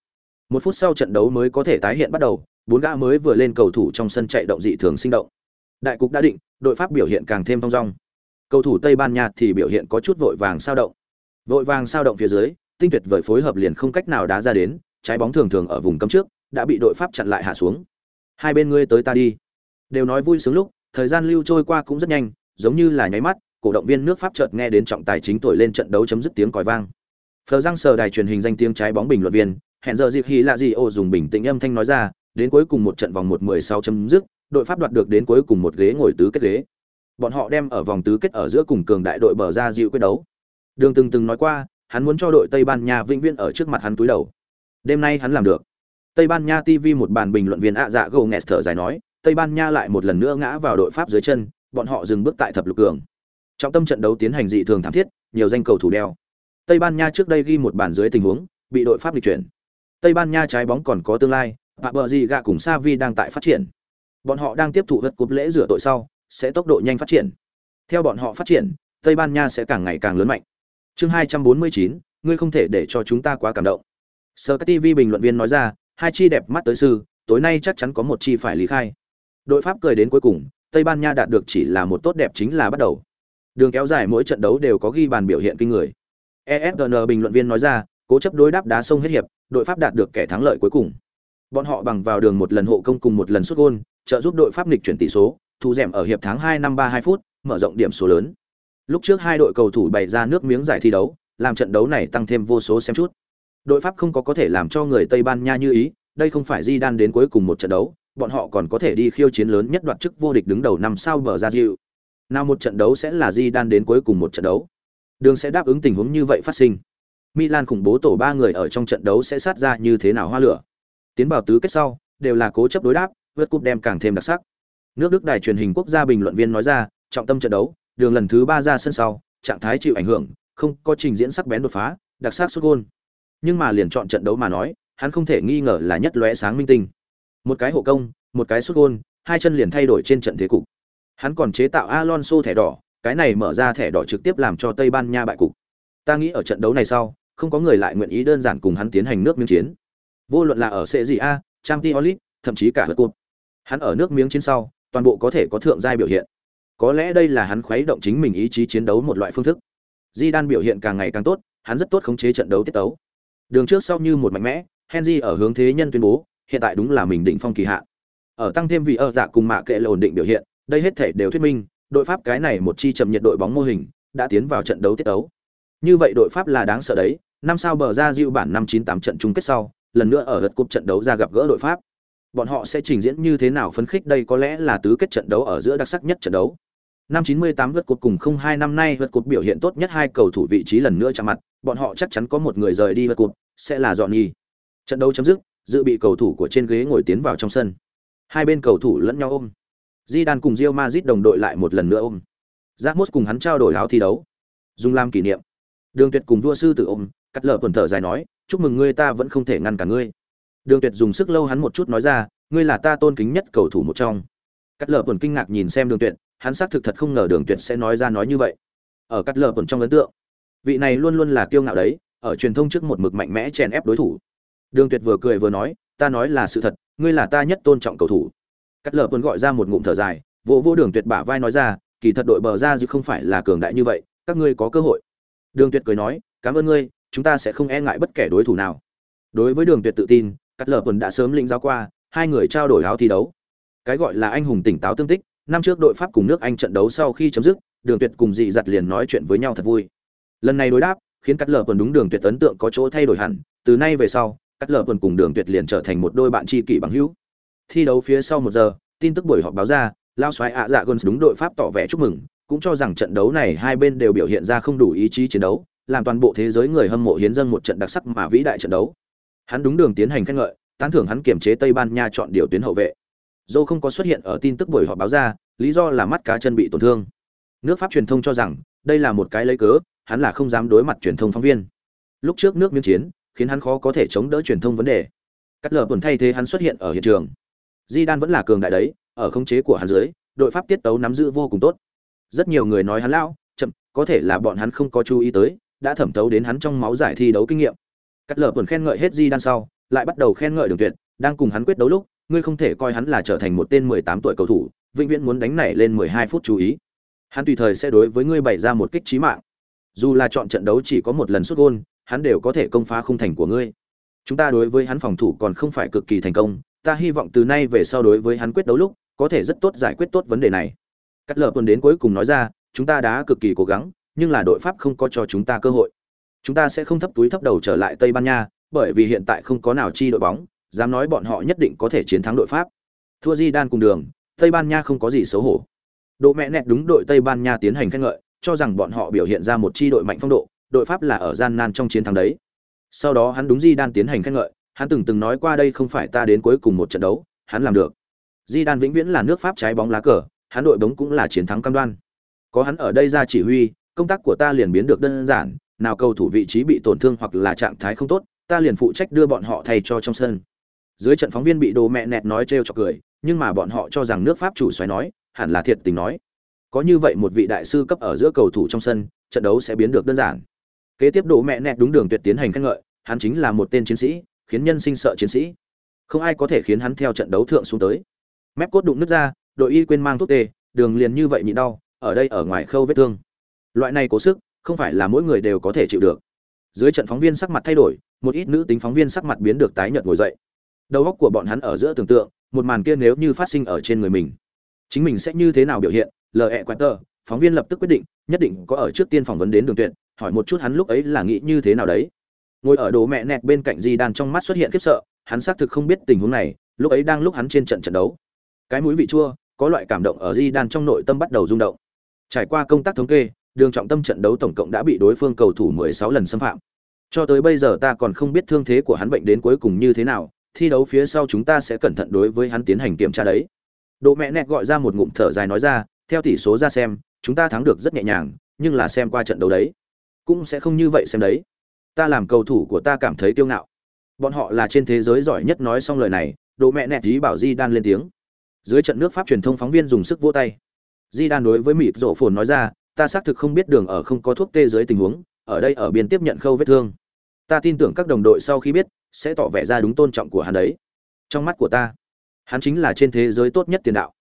Một phút sau trận đấu mới có thể tái hiện bắt đầu, bốn gã mới vừa lên cầu thủ trong sân chạy động dị thường sinh động. Đại cục đã định, đội Pháp biểu hiện càng thêm thong dong. Cầu thủ Tây Ban Nha thì biểu hiện có chút vội vàng sao động. Vội vàng sao động phía dưới, tinh tuyệt vời phối hợp liền không cách nào đá ra đến, trái bóng thường thường ở vùng cấm trước, đã bị đội Pháp chặn lại hạ xuống. Hai bên ngươi tới ta đi. Đều nói vui sướng lúc, thời gian lưu trôi qua cũng rất nhanh, giống như là nháy mắt, cổ động viên nước Pháp chợt nghe đến trọng tài chính thổi lên trận đấu chấm dứt tiếng còi vang. Phờ răng sờ đài truyền hình danh tiếng trái bóng bình luận viên, hẹn giờ dịp hí là gì ô dùng bình tĩnh âm thanh nói ra, đến cuối cùng một trận vòng một mười sáu chấm dứt, đội Pháp đoạt được đến cuối cùng một ghế ngồi tứ kết ghế. Bọn họ đem ở vòng tứ kết ở giữa cùng cường đại đội bờ ra dịu quyết đấu. Đường từng từng nói qua, hắn muốn cho đội Tây Ban Nha vĩnh viễn ở trước mặt hắn túi đầu. Đêm nay hắn làm được. Tây Ban Nha TV một bàn bình luận viên ạ dạ gồ nghẹt thở dài nói, Tây Ban Nha lại một lần nữa ngã vào đội Pháp dưới chân, bọn họ dừng bước tại thập lục cường. Trong tâm trận đấu tiến hành dị thường thảm thiết, nhiều danh cầu thủ đeo. Tây Ban Nha trước đây ghi một bàn dưới tình huống, bị đội Pháp lịch chuyển. Tây Ban Nha trái bóng còn có tương lai, và bờ gì gạ cùng Savi đang tại phát triển. Bọn họ đang tiếp thụ vật cúp lễ rửa tội sau, sẽ tốc độ nhanh phát triển. Theo bọn họ phát triển, Tây Ban Nha sẽ càng ngày càng lớn mạnh. Chương 249, ngươi không thể để cho chúng ta quá cảm động. Sky TV bình luận viên nói ra, hai chi đẹp mắt tới sư, tối nay chắc chắn có một chi phải lý khai. Đội Pháp cười đến cuối cùng, Tây Ban Nha đạt được chỉ là một tốt đẹp chính là bắt đầu. Đường kéo dài mỗi trận đấu đều có ghi bàn biểu hiện kinh người. ESPN bình luận viên nói ra, cố chấp đối đáp đá sông hết hiệp, đội Pháp đạt được kẻ thắng lợi cuối cùng. Bọn họ bằng vào đường một lần hộ công cùng một lần sút gôn, trợ giúp đội Pháp nghịch chuyển tỷ số, thu dẻm ở hiệp tháng 2 năm 32 phút, mở rộng điểm số lớn. Lúc trước hai đội cầu thủ bày ra nước miếng giải thi đấu, làm trận đấu này tăng thêm vô số xem chút. Đội Pháp không có có thể làm cho người Tây Ban Nha như ý, đây không phải Di Đan đến cuối cùng một trận đấu, bọn họ còn có thể đi khiêu chiến lớn nhất đoạt chức vô địch đứng đầu năm sau bờ ra dịu. Nào một trận đấu sẽ là Di Đan đến cuối cùng một trận đấu. Đường sẽ đáp ứng tình huống như vậy phát sinh. Milan khủng bố tổ ba người ở trong trận đấu sẽ sát ra như thế nào hoa lửa. Tiến vào tứ kết sau, đều là cố chấp đối đáp, vượt cúp đem càng thêm đặc sắc. Nước Đức đài truyền hình quốc gia bình luận viên nói ra, trọng tâm trận đấu, đường lần thứ ba ra sân sau, trạng thái chịu ảnh hưởng, không có trình diễn sắc bén đột phá, đặc sắc sút gôn. Nhưng mà liền chọn trận đấu mà nói, hắn không thể nghi ngờ là nhất lóe sáng minh tinh. Một cái hộ công, một cái sút gôn, hai chân liền thay đổi trên trận thế cục. Hắn còn chế tạo Alonso thẻ đỏ, cái này mở ra thẻ đỏ trực tiếp làm cho Tây Ban Nha bại cục. Ta nghĩ ở trận đấu này sau, không có người lại nguyện ý đơn giản cùng hắn tiến hành nước miếng chiến. Vô luận là ở CJA, Champions League, thậm chí cả vượt cột. Hắn ở nước miếng chiến sau, toàn bộ có thể có thượng giai biểu hiện. Có lẽ đây là hắn khuấy động chính mình ý chí chiến đấu một loại phương thức. Di Đan biểu hiện càng ngày càng tốt, hắn rất tốt khống chế trận đấu tiết tấu. Đường trước sau như một mạnh mẽ, Henry ở hướng thế nhân tuyên bố, hiện tại đúng là mình định phong kỳ hạn. Ở tăng thêm vị ở dạ cùng mạ kệ là ổn định biểu hiện, đây hết thể đều thuyết minh, đội Pháp cái này một chi chậm nhiệt đội bóng mô hình, đã tiến vào trận đấu tiết tấu. Như vậy đội Pháp là đáng sợ đấy, năm sao bờ ra diệu bản năm chín tám trận chung kết sau, lần nữa ở lượt cúp trận đấu ra gặp gỡ đội Pháp. Bọn họ sẽ trình diễn như thế nào phấn khích đây có lẽ là tứ kết trận đấu ở giữa đặc sắc nhất trận đấu. Năm 98 vượt cột cùng 02 năm nay vượt cột biểu hiện tốt nhất hai cầu thủ vị trí lần nữa chạm mặt, bọn họ chắc chắn có một người rời đi vượt cột, sẽ là Johnny. Trận đấu chấm dứt, dự bị cầu thủ của trên ghế ngồi tiến vào trong sân. Hai bên cầu thủ lẫn nhau ôm. Zidane cùng Real Madrid đồng đội lại một lần nữa ôm. Ramos cùng hắn trao đổi áo thi đấu, dùng làm kỷ niệm. đường tuyệt cùng vua sư tử ôm cắt lở quần thở dài nói chúc mừng ngươi ta vẫn không thể ngăn cả ngươi đường tuyệt dùng sức lâu hắn một chút nói ra ngươi là ta tôn kính nhất cầu thủ một trong cắt lờ bẩn kinh ngạc nhìn xem đường tuyệt, hắn xác thực thật không ngờ đường tuyệt sẽ nói ra nói như vậy. Ở cắt lờ bẩn trong ấn tượng, vị này luôn luôn là kiêu ngạo đấy, ở truyền thông trước một mực mạnh mẽ chèn ép đối thủ. Đường tuyệt vừa cười vừa nói, ta nói là sự thật, ngươi là ta nhất tôn trọng cầu thủ. Cắt lờ bẩn gọi ra một ngụm thở dài, vỗ vỗ đường tuyệt bả vai nói ra, kỳ thật đội bờ ra dư không phải là cường đại như vậy, các ngươi có cơ hội. Đường tuyệt cười nói, cảm ơn ngươi, chúng ta sẽ không e ngại bất kể đối thủ nào. Đối với đường tuyệt tự tin, cắt lờ bẩn đã sớm lĩnh giáo qua, hai người trao đổi áo thi đấu cái gọi là anh hùng tỉnh táo tương tích, năm trước đội pháp cùng nước anh trận đấu sau khi chấm dứt, đường tuyệt cùng dị giặt liền nói chuyện với nhau thật vui. Lần này đối đáp, khiến cắt lờ còn đúng đường tuyệt ấn tượng có chỗ thay đổi hẳn, từ nay về sau cắt lờ còn cùng đường tuyệt liền trở thành một đôi bạn tri kỷ bằng hữu. Thi đấu phía sau một giờ, tin tức buổi họp báo ra, lao xoáy ạ dạ gần đúng đội pháp tỏ vẻ chúc mừng, cũng cho rằng trận đấu này hai bên đều biểu hiện ra không đủ ý chí chiến đấu, làm toàn bộ thế giới người hâm mộ hiến dâng một trận đặc sắc mà vĩ đại trận đấu. Hắn đúng đường tiến hành khen ngợi, tán thưởng hắn kiểm chế tây ban nha chọn điều tuyến hậu vệ dô không có xuất hiện ở tin tức buổi họp báo ra, lý do là mắt cá chân bị tổn thương. Nước pháp truyền thông cho rằng, đây là một cái lấy cớ, hắn là không dám đối mặt truyền thông phóng viên. Lúc trước nước miếng chiến, khiến hắn khó có thể chống đỡ truyền thông vấn đề. Cắt lờ buồn thay thế hắn xuất hiện ở hiện trường. Di đan vẫn là cường đại đấy, ở khống chế của hắn dưới, đội pháp tiết tấu nắm giữ vô cùng tốt. Rất nhiều người nói hắn lão, chậm, có thể là bọn hắn không có chú ý tới, đã thẩm thấu đến hắn trong máu giải thi đấu kinh nghiệm. Cắt lờ buồn khen ngợi hết di đan sau, lại bắt đầu khen ngợi đường tuyệt, đang cùng hắn quyết đấu lúc ngươi không thể coi hắn là trở thành một tên mười tám tuổi cầu thủ, vĩnh viễn muốn đánh nảy lên mười hai phút chú ý. Hắn tùy thời sẽ đối với ngươi bày ra một kích chí mạng. Dù là chọn trận đấu chỉ có một lần sút gôn, hắn đều có thể công phá khung thành của ngươi. Chúng ta đối với hắn phòng thủ còn không phải cực kỳ thành công, ta hy vọng từ nay về sau đối với hắn quyết đấu lúc, có thể rất tốt giải quyết tốt vấn đề này. Cắt lở tuần đến cuối cùng nói ra, chúng ta đã cực kỳ cố gắng, nhưng là đội pháp không có cho chúng ta cơ hội. Chúng ta sẽ không thấp túi thấp đầu trở lại tây ban nha, bởi vì hiện tại không có nào chi đội bóng dám nói bọn họ nhất định có thể chiến thắng đội pháp. Thua di đan cùng đường, tây ban nha không có gì xấu hổ. Độ mẹ nẹt đúng đội tây ban nha tiến hành khen ngợi, cho rằng bọn họ biểu hiện ra một chi đội mạnh phong độ, đội pháp là ở gian nan trong chiến thắng đấy. Sau đó hắn đúng di đan tiến hành khen ngợi, hắn từng từng nói qua đây không phải ta đến cuối cùng một trận đấu, hắn làm được. Di đan vĩnh viễn là nước pháp trái bóng lá cờ, hắn đội bóng cũng là chiến thắng cam đoan. Có hắn ở đây ra chỉ huy, công tác của ta liền biến được đơn giản, nào cầu thủ vị trí bị tổn thương hoặc là trạng thái không tốt, ta liền phụ trách đưa bọn họ thay cho trong sân dưới trận phóng viên bị đồ mẹ nẹt nói trêu chọc cười, nhưng mà bọn họ cho rằng nước pháp chủ xoáy nói, hẳn là thiệt tình nói. Có như vậy một vị đại sư cấp ở giữa cầu thủ trong sân, trận đấu sẽ biến được đơn giản. Kế tiếp đồ mẹ nẹt đúng đường tuyệt tiến hành khen ngợi, hắn chính là một tên chiến sĩ, khiến nhân sinh sợ chiến sĩ. Không ai có thể khiến hắn theo trận đấu thượng xuống tới. Mép cốt đụng nứt ra, đội y quên mang thuốc tê, đường liền như vậy nhịn đau, ở đây ở ngoài khâu vết thương. Loại này cố sức, không phải là mỗi người đều có thể chịu được. Dưới trận phóng viên sắc mặt thay đổi, một ít nữ tính phóng viên sắc mặt biến được tái nhợt ngồi dậy đầu óc của bọn hắn ở giữa tưởng tượng, một màn kia nếu như phát sinh ở trên người mình, chính mình sẽ như thế nào biểu hiện lờ ẹ quẹt tờ, phóng viên lập tức quyết định, nhất định có ở trước tiên phỏng vấn đến đường tuyệt, hỏi một chút hắn lúc ấy là nghĩ như thế nào đấy. Ngồi ở đồ mẹ nẹt bên cạnh di đan trong mắt xuất hiện khiếp sợ, hắn xác thực không biết tình huống này, lúc ấy đang lúc hắn trên trận trận đấu. Cái mũi vị chua, có loại cảm động ở di đan trong nội tâm bắt đầu rung động. Trải qua công tác thống kê, đường trọng tâm trận đấu tổng cộng đã bị đối phương cầu thủ 16 lần xâm phạm. Cho tới bây giờ ta còn không biết thương thế của hắn bệnh đến cuối cùng như thế nào thi đấu phía sau chúng ta sẽ cẩn thận đối với hắn tiến hành kiểm tra đấy. Độ mẹ nẹt gọi ra một ngụm thở dài nói ra, theo tỷ số ra xem, chúng ta thắng được rất nhẹ nhàng, nhưng là xem qua trận đấu đấy. Cũng sẽ không như vậy xem đấy. Ta làm cầu thủ của ta cảm thấy kiêu ngạo. Bọn họ là trên thế giới giỏi nhất nói xong lời này độ mẹ nẹt dí bảo di đan lên tiếng. Dưới trận nước pháp truyền thông phóng viên dùng sức vỗ tay. Di đan đối với mịt rổ phồn nói ra, ta xác thực không biết đường ở không có thuốc tê dưới tình huống, ở đây ở biên tiếp nhận khâu vết thương. Ta tin tưởng các đồng đội sau khi biết sẽ tỏ vẻ ra đúng tôn trọng của hắn đấy. Trong mắt của ta, hắn chính là trên thế giới tốt nhất tiền đạo.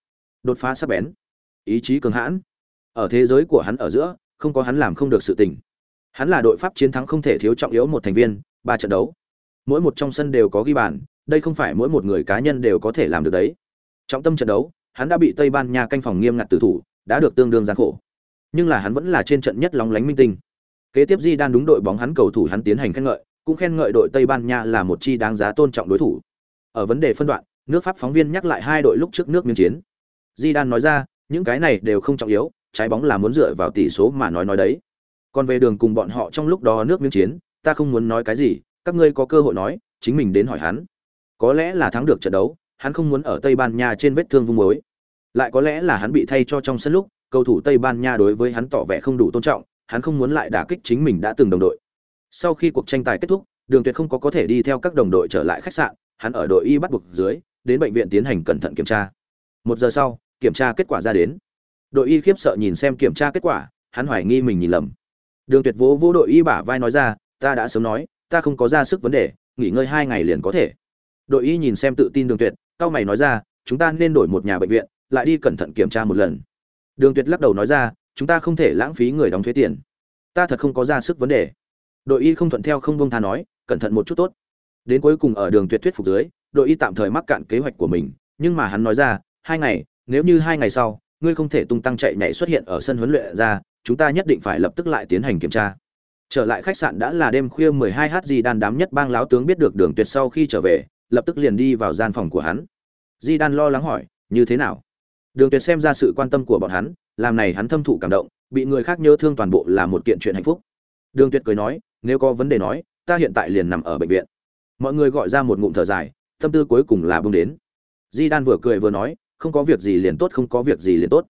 Đột phá sắc bén, ý chí cường hãn. Ở thế giới của hắn ở giữa, không có hắn làm không được sự tình. Hắn là đội pháp chiến thắng không thể thiếu trọng yếu một thành viên, ba trận đấu. Mỗi một trong sân đều có ghi bàn, đây không phải mỗi một người cá nhân đều có thể làm được đấy. Trọng tâm trận đấu, hắn đã bị tây ban nha canh phòng nghiêm ngặt tử thủ, đã được tương đương gian khổ. Nhưng là hắn vẫn là trên trận nhất lóng lánh minh tinh. Kế tiếp di đang đúng đội bóng hắn cầu thủ hắn tiến hành khen ngợi cũng khen ngợi đội tây ban nha là một chi đáng giá tôn trọng đối thủ. Ở vấn đề phân đoạn, nước pháp phóng viên nhắc lại hai đội lúc trước nước miếng chiến. Di đan nói ra, những cái này đều không trọng yếu, trái bóng là muốn dựa vào tỷ số mà nói nói đấy. Còn về đường cùng bọn họ trong lúc đó nước miếng chiến, ta không muốn nói cái gì, các ngươi có cơ hội nói, chính mình đến hỏi hắn. Có lẽ là thắng được trận đấu, hắn không muốn ở tây ban nha trên vết thương vung mối lại có lẽ là hắn bị thay cho trong sân lúc, cầu thủ tây ban nha đối với hắn tỏ vẻ không đủ tôn trọng, hắn không muốn lại đả kích chính mình đã từng đồng đội. Sau khi cuộc tranh tài kết thúc, Đường Tuyệt không có có thể đi theo các đồng đội trở lại khách sạn, hắn ở đội y bắt buộc dưới, đến bệnh viện tiến hành cẩn thận kiểm tra. Một giờ sau, kiểm tra kết quả ra đến. Đội y khiếp sợ nhìn xem kiểm tra kết quả, hắn hoài nghi mình nhìn lầm. Đường Tuyệt vỗ vỗ đội y bả vai nói ra, ta đã sớm nói, ta không có ra sức vấn đề, nghỉ ngơi hai ngày liền có thể. Đội y nhìn xem tự tin Đường Tuyệt, cao mày nói ra, chúng ta nên đổi một nhà bệnh viện, lại đi cẩn thận kiểm tra một lần. Đường Tuyệt lắc đầu nói ra, chúng ta không thể lãng phí người đóng thuế tiền. Ta thật không có ra sức vấn đề. Đội y không thuận theo không bông tha nói, cẩn thận một chút tốt. Đến cuối cùng ở Đường Tuyệt thuyết phục dưới, đội y tạm thời mắc cạn kế hoạch của mình, nhưng mà hắn nói ra, hai ngày, nếu như hai ngày sau, ngươi không thể tung tăng chạy nhảy xuất hiện ở sân huấn luyện ra, chúng ta nhất định phải lập tức lại tiến hành kiểm tra. Trở lại khách sạn đã là đêm khuya 12h gì đàn đám nhất bang láo tướng biết được Đường Tuyệt sau khi trở về, lập tức liền đi vào gian phòng của hắn. Di Đan lo lắng hỏi, như thế nào? Đường Tuyệt xem ra sự quan tâm của bọn hắn, làm này hắn thâm thụ cảm động, bị người khác nhớ thương toàn bộ là một kiện chuyện hạnh phúc. Đường Tuyệt cười nói, nếu có vấn đề nói, ta hiện tại liền nằm ở bệnh viện. Mọi người gọi ra một ngụm thở dài, tâm tư cuối cùng là buông đến. Di Đan vừa cười vừa nói, không có việc gì liền tốt, không có việc gì liền tốt.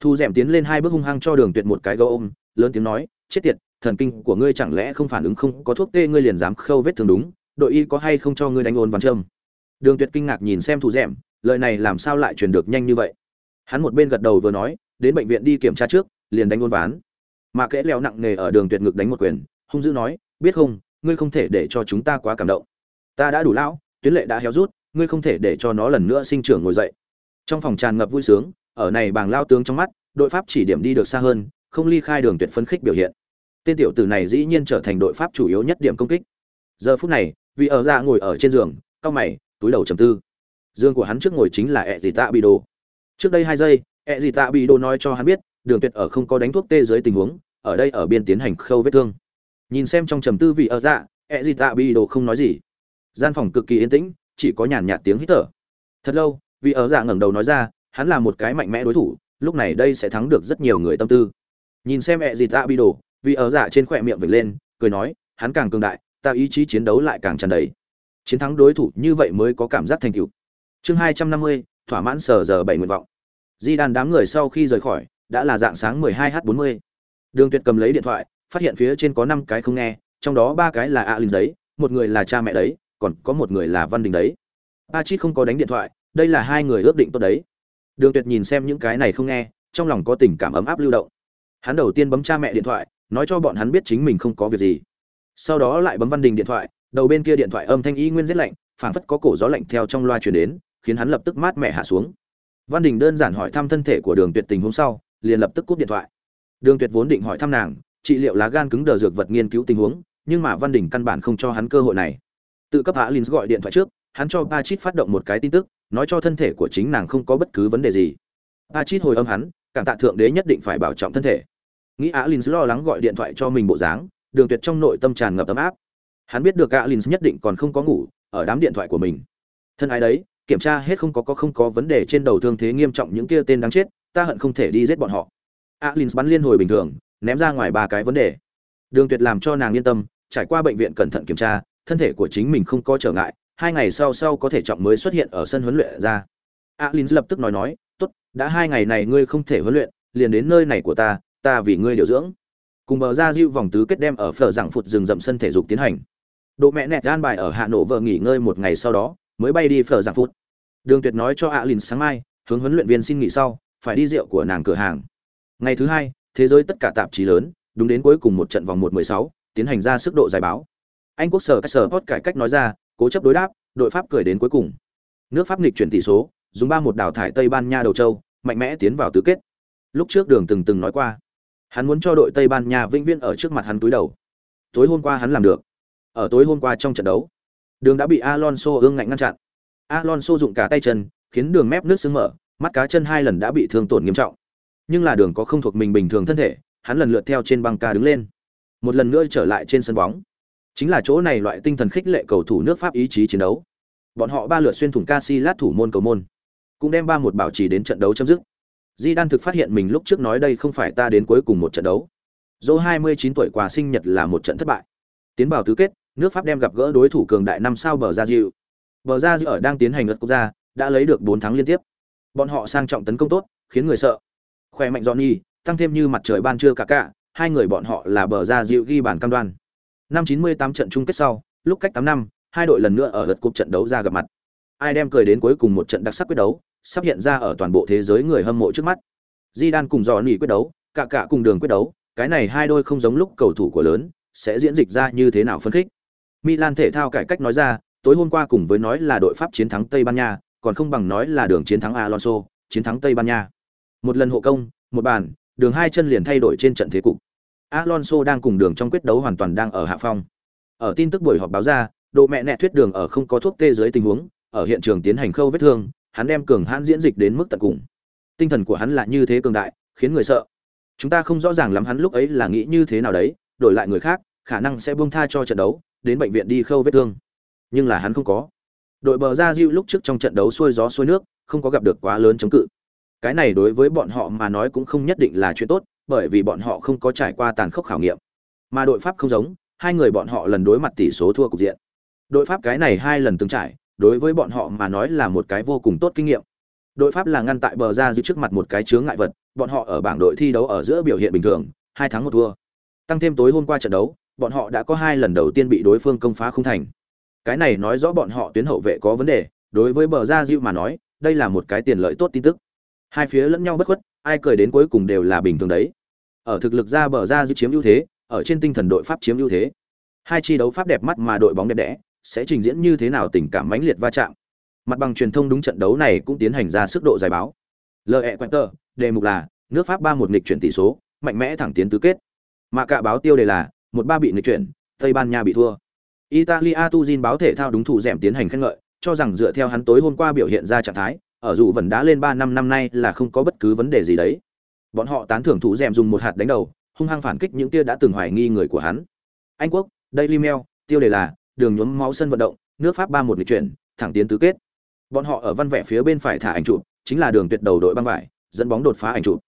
Thu Dẻm tiến lên hai bước hung hăng cho Đường Tuyệt một cái gấu ôm, lớn tiếng nói, chết tiệt, thần kinh của ngươi chẳng lẽ không phản ứng không có thuốc tê ngươi liền dám khâu vết thương đúng, đội y có hay không cho ngươi đánh ôn văn châm. Đường Tuyệt kinh ngạc nhìn xem Thu Dẻm, lời này làm sao lại truyền được nhanh như vậy? Hắn một bên gật đầu vừa nói, đến bệnh viện đi kiểm tra trước, liền đánh ôn ván. Mà kẽ leo nặng nề ở Đường Tuyệt ngực đánh một quyền, hung dữ nói, biết không, ngươi không thể để cho chúng ta quá cảm động. Ta đã đủ lão, tuyến lệ đã héo rút, ngươi không thể để cho nó lần nữa sinh trưởng ngồi dậy. Trong phòng tràn ngập vui sướng, ở này bàng lao tướng trong mắt, đội pháp chỉ điểm đi được xa hơn, không ly khai đường tuyệt phấn khích biểu hiện. Tên tiểu tử này dĩ nhiên trở thành đội pháp chủ yếu nhất điểm công kích. Giờ phút này, vì ở ra ngồi ở trên giường, cau mày, túi đầu trầm tư. Dương của hắn trước ngồi chính là ẹ gì tạ bị đồ. Trước đây hai giây, ẹ gì tạ bị đồ nói cho hắn biết, đường tuyệt ở không có đánh thuốc tê dưới tình huống, ở đây ở biên tiến hành khâu vết thương. Nhìn xem trong trầm tư vị ở dạ, ẹ gì tạ dạ bị đồ không nói gì. Gian phòng cực kỳ yên tĩnh, chỉ có nhàn nhạt tiếng hít thở. Thật lâu, vị ở dạ ngẩng đầu nói ra, hắn là một cái mạnh mẽ đối thủ, lúc này đây sẽ thắng được rất nhiều người tâm tư. Nhìn xem ẹ gì tạ bi đồ vị ở dạ trên khỏe miệng vểnh lên cười nói hắn càng cường đại ta ý chí chiến đấu lại càng tràn đầy. Chiến thắng đối thủ như vậy mới có cảm giác thành tựu. Chương hai trăm năm mươi thỏa mãn sở giờ bảy nguyện vọng. Di đàn đám người sau khi rời khỏi đã là dạng sáng mười hai h bốn mươi. Đường tuyệt cầm lấy điện thoại phát hiện phía trên có năm cái không nghe, trong đó ba cái là a linh đấy, một người là cha mẹ đấy, còn có một người là văn đình đấy. A chít không có đánh điện thoại, đây là hai người ước định tốt đấy. Đường tuyệt nhìn xem những cái này không nghe, trong lòng có tình cảm ấm áp lưu động. Hắn đầu tiên bấm cha mẹ điện thoại, nói cho bọn hắn biết chính mình không có việc gì. Sau đó lại bấm văn đình điện thoại, đầu bên kia điện thoại âm thanh y nguyên rét lạnh, phảng phất có cổ gió lạnh theo trong loa truyền đến, khiến hắn lập tức mát mẹ hạ xuống. Văn đình đơn giản hỏi thăm thân thể của đường tuyệt tình hôm sau, liền lập tức cúp điện thoại. Đường tuyệt vốn định hỏi thăm nàng trị liệu lá gan cứng đờ dược vật nghiên cứu tình huống, nhưng mà văn đình căn bản không cho hắn cơ hội này. Tự cấp hạ linh gọi điện thoại trước, hắn cho Pachit phát động một cái tin tức, nói cho thân thể của chính nàng không có bất cứ vấn đề gì. Pachit hồi âm hắn, cảm tạ thượng đế nhất định phải bảo trọng thân thể. Nghĩ alin lo lắng gọi điện thoại cho mình bộ dáng, đường tuyệt trong nội tâm tràn ngập ấm áp. Hắn biết được alin nhất định còn không có ngủ, ở đám điện thoại của mình. Thân ái đấy, kiểm tra hết không có có không có vấn đề trên đầu thương thế nghiêm trọng những kia tên đáng chết, ta hận không thể đi giết bọn họ. Alin bắn liên hồi bình thường ném ra ngoài ba cái vấn đề. Đường tuyệt làm cho nàng yên tâm, trải qua bệnh viện cẩn thận kiểm tra, thân thể của chính mình không có trở ngại, hai ngày sau sau có thể trọng mới xuất hiện ở sân huấn luyện ra. Alin lập tức nói nói, tốt, đã hai ngày này ngươi không thể huấn luyện, liền đến nơi này của ta ta vì ngươi điều dưỡng. Cùng bờ ra diêu vòng tứ kết đem ở phở giảng phụt rừng rậm sân thể dục tiến hành. Độ mẹ nẹt gan bài ở hạ nổ vợ nghỉ ngơi một ngày sau đó, mới bay đi phở giảng phụt. Đường tuyệt nói cho alin sáng mai, hướng huấn luyện viên xin nghỉ sau, phải đi rượu của nàng cửa hàng. Ngày thứ hai thế giới tất cả tạp chí lớn, đúng đến cuối cùng một trận vòng một mười sáu, tiến hành ra sức độ giải báo. Anh quốc sở các sở hot cải cách nói ra, cố chấp đối đáp, đội pháp cười đến cuối cùng. Nước pháp nghịch chuyển tỷ số, dùng ba một đảo thải tây ban nha đầu châu, mạnh mẽ tiến vào tứ kết. Lúc trước đường từng từng nói qua, hắn muốn cho đội tây ban nha vĩnh viễn ở trước mặt hắn túi đầu. Tối hôm qua hắn làm được. Ở tối hôm qua trong trận đấu, đường đã bị alonso ương ngạnh ngăn chặn. Alonso dụng cả tay chân, khiến đường mép nước sưng mở, mắt cá chân hai lần đã bị thương tổn nghiêm trọng nhưng là đường có không thuộc mình bình thường thân thể, hắn lần lượt theo trên băng ca đứng lên. Một lần nữa trở lại trên sân bóng. Chính là chỗ này loại tinh thần khích lệ cầu thủ nước pháp ý chí chiến đấu. Bọn họ ba lượt xuyên thủng Casillas thủ môn cầu môn, cũng đem ba một bảo trì đến trận đấu chấm dứt. Di đan thực phát hiện mình lúc trước nói đây không phải ta đến cuối cùng một trận đấu. Dỗ 29 tuổi quà sinh nhật là một trận thất bại. Tiến vào tứ kết, nước pháp đem gặp gỡ đối thủ cường đại năm sao bờ gia diệu. Bờ gia diệu ở đang tiến hành lượt quốc gia, đã lấy được bốn thắng liên tiếp. Bọn họ sang trọng tấn công tốt, khiến người sợ khỏe mạnh johnny tăng thêm như mặt trời ban trưa cả cả hai người bọn họ là bờ ra dịu ghi bản cam đoan. Năm 98 trận chung kết sau, lúc cách 8 năm, hai đội lần nữa ở lượt cúp trận đấu ra gặp mặt. Ai đem cười đến cuối cùng một trận đặc sắc quyết đấu, sắp hiện ra ở toàn bộ thế giới người hâm mộ trước mắt. Zidane cùng Johnny quyết đấu, cả cả cùng đường quyết đấu, cái này hai đôi không giống lúc cầu thủ của lớn, sẽ diễn dịch ra như thế nào phân khích. Milan thể thao cải cách nói ra, tối hôm qua cùng với nói là đội Pháp chiến thắng Tây Ban Nha, còn không bằng nói là đường chiến thắng Alonso, chiến thắng Tây Ban Nha. Một lần hộ công, một bàn, đường hai chân liền thay đổi trên trận thế cục. Alonso đang cùng đường trong quyết đấu hoàn toàn đang ở hạ phong. Ở tin tức buổi họp báo ra, độ mẹ nẹ thuyết đường ở không có thuốc tê dưới tình huống, ở hiện trường tiến hành khâu vết thương, hắn đem cường hãn diễn dịch đến mức tận cùng. Tinh thần của hắn là như thế cường đại, khiến người sợ. Chúng ta không rõ ràng lắm hắn lúc ấy là nghĩ như thế nào đấy, đổi lại người khác, khả năng sẽ buông tha cho trận đấu, đến bệnh viện đi khâu vết thương. Nhưng là hắn không có. Đội bờ ra Diu lúc trước trong trận đấu xuôi gió xuôi nước, không có gặp được quá lớn chống cự. Cái này đối với bọn họ mà nói cũng không nhất định là chuyện tốt, bởi vì bọn họ không có trải qua tàn khốc khảo nghiệm. Mà đội Pháp không giống, hai người bọn họ lần đối mặt tỷ số thua cục diện. Đội Pháp cái này hai lần từng trải, đối với bọn họ mà nói là một cái vô cùng tốt kinh nghiệm. Đội Pháp là ngăn tại bờ ra giữ trước mặt một cái chướng ngại vật, bọn họ ở bảng đội thi đấu ở giữa biểu hiện bình thường, hai thắng một thua. Tăng thêm tối hôm qua trận đấu, bọn họ đã có hai lần đầu tiên bị đối phương công phá không thành. Cái này nói rõ bọn họ tuyến hậu vệ có vấn đề, đối với bờ ra Diu mà nói, đây là một cái tiền lợi tốt tin tức. Hai phía lẫn nhau bất khuất, ai cười đến cuối cùng đều là bình thường đấy. Ở thực lực ra bờ ra giữ chiếm ưu thế, ở trên tinh thần đội Pháp chiếm ưu thế. Hai chi đấu pháp đẹp mắt mà đội bóng đẹp đẽ, sẽ trình diễn như thế nào tình cảm mãnh liệt va chạm. Mặt bằng truyền thông đúng trận đấu này cũng tiến hành ra sức độ giải báo. LE tờ đề mục là nước Pháp ba một nghịch chuyển tỷ số, mạnh mẽ thẳng tiến tứ kết. Mà cả báo tiêu đề là một ba bị nghịch chuyển, Tây Ban Nha bị thua. Italia Tuzin báo thể thao đúng thủ dẻm tiến hành khen ngợi, cho rằng dựa theo hắn tối hôm qua biểu hiện ra trạng thái, ở dù vẫn đã lên 3 năm năm nay là không có bất cứ vấn đề gì đấy. Bọn họ tán thưởng thủ dẻm dùng một hạt đánh đầu, hung hăng phản kích những kia đã từng hoài nghi người của hắn. Anh quốc, Daily Mail, tiêu đề là đường nhuốm máu sân vận động, nước Pháp 3-1 lịch chuyển, thẳng tiến tứ kết. Bọn họ ở văn vẻ phía bên phải thả ảnh chụp, chính là đường tuyệt đầu đội băng vải, dẫn bóng đột phá ảnh chụp.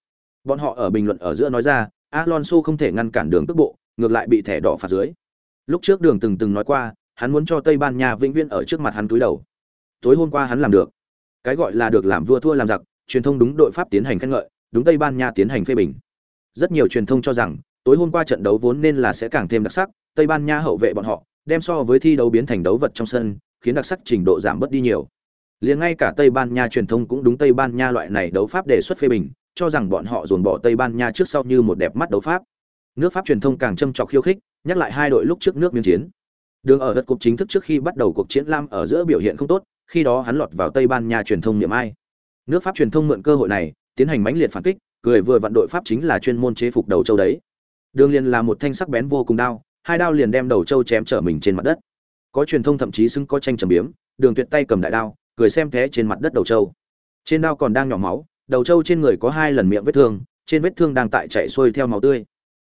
Bọn họ ở bình luận ở giữa nói ra, Alonso không thể ngăn cản đường tức bộ, ngược lại bị thẻ đỏ phạt dưới. Lúc trước đường từng từng nói qua, hắn muốn cho Tây Ban Nha vĩnh viễn ở trước mặt hắn túi đầu. Tối hôm qua hắn làm được. Cái gọi là được làm vua thua làm giặc, truyền thông đúng đội Pháp tiến hành khen ngợi, đúng Tây Ban Nha tiến hành phê bình. Rất nhiều truyền thông cho rằng, tối hôm qua trận đấu vốn nên là sẽ càng thêm đặc sắc, Tây Ban Nha hậu vệ bọn họ, đem so với thi đấu biến thành đấu vật trong sân, khiến đặc sắc trình độ giảm bớt đi nhiều. Liền ngay cả Tây Ban Nha truyền thông cũng đúng Tây Ban Nha loại này đấu pháp đề xuất phê bình, cho rằng bọn họ dồn bỏ Tây Ban Nha trước sau như một đẹp mắt đấu pháp. Nước Pháp truyền thông càng châm trọc khiêu khích, nhắc lại hai đội lúc trước nước miếng chiến. Đường ở đất cục chính thức trước khi bắt đầu cuộc chiến lam ở giữa biểu hiện không tốt, khi đó hắn lọt vào Tây Ban Nha truyền thông niệm ai. Nước Pháp truyền thông mượn cơ hội này, tiến hành mãnh liệt phản kích, cười vừa vặn đội Pháp chính là chuyên môn chế phục đầu châu đấy. Đường liền là một thanh sắc bén vô cùng đao, hai đao liền đem đầu châu chém trở mình trên mặt đất. Có truyền thông thậm chí xứng có tranh trầm biếm, Đường Tuyệt tay cầm đại đao, cười xem thế trên mặt đất đầu châu. Trên đao còn đang nhỏ máu, đầu châu trên người có hai lần miệng vết thương, trên vết thương đang tại chảy xuôi theo máu tươi.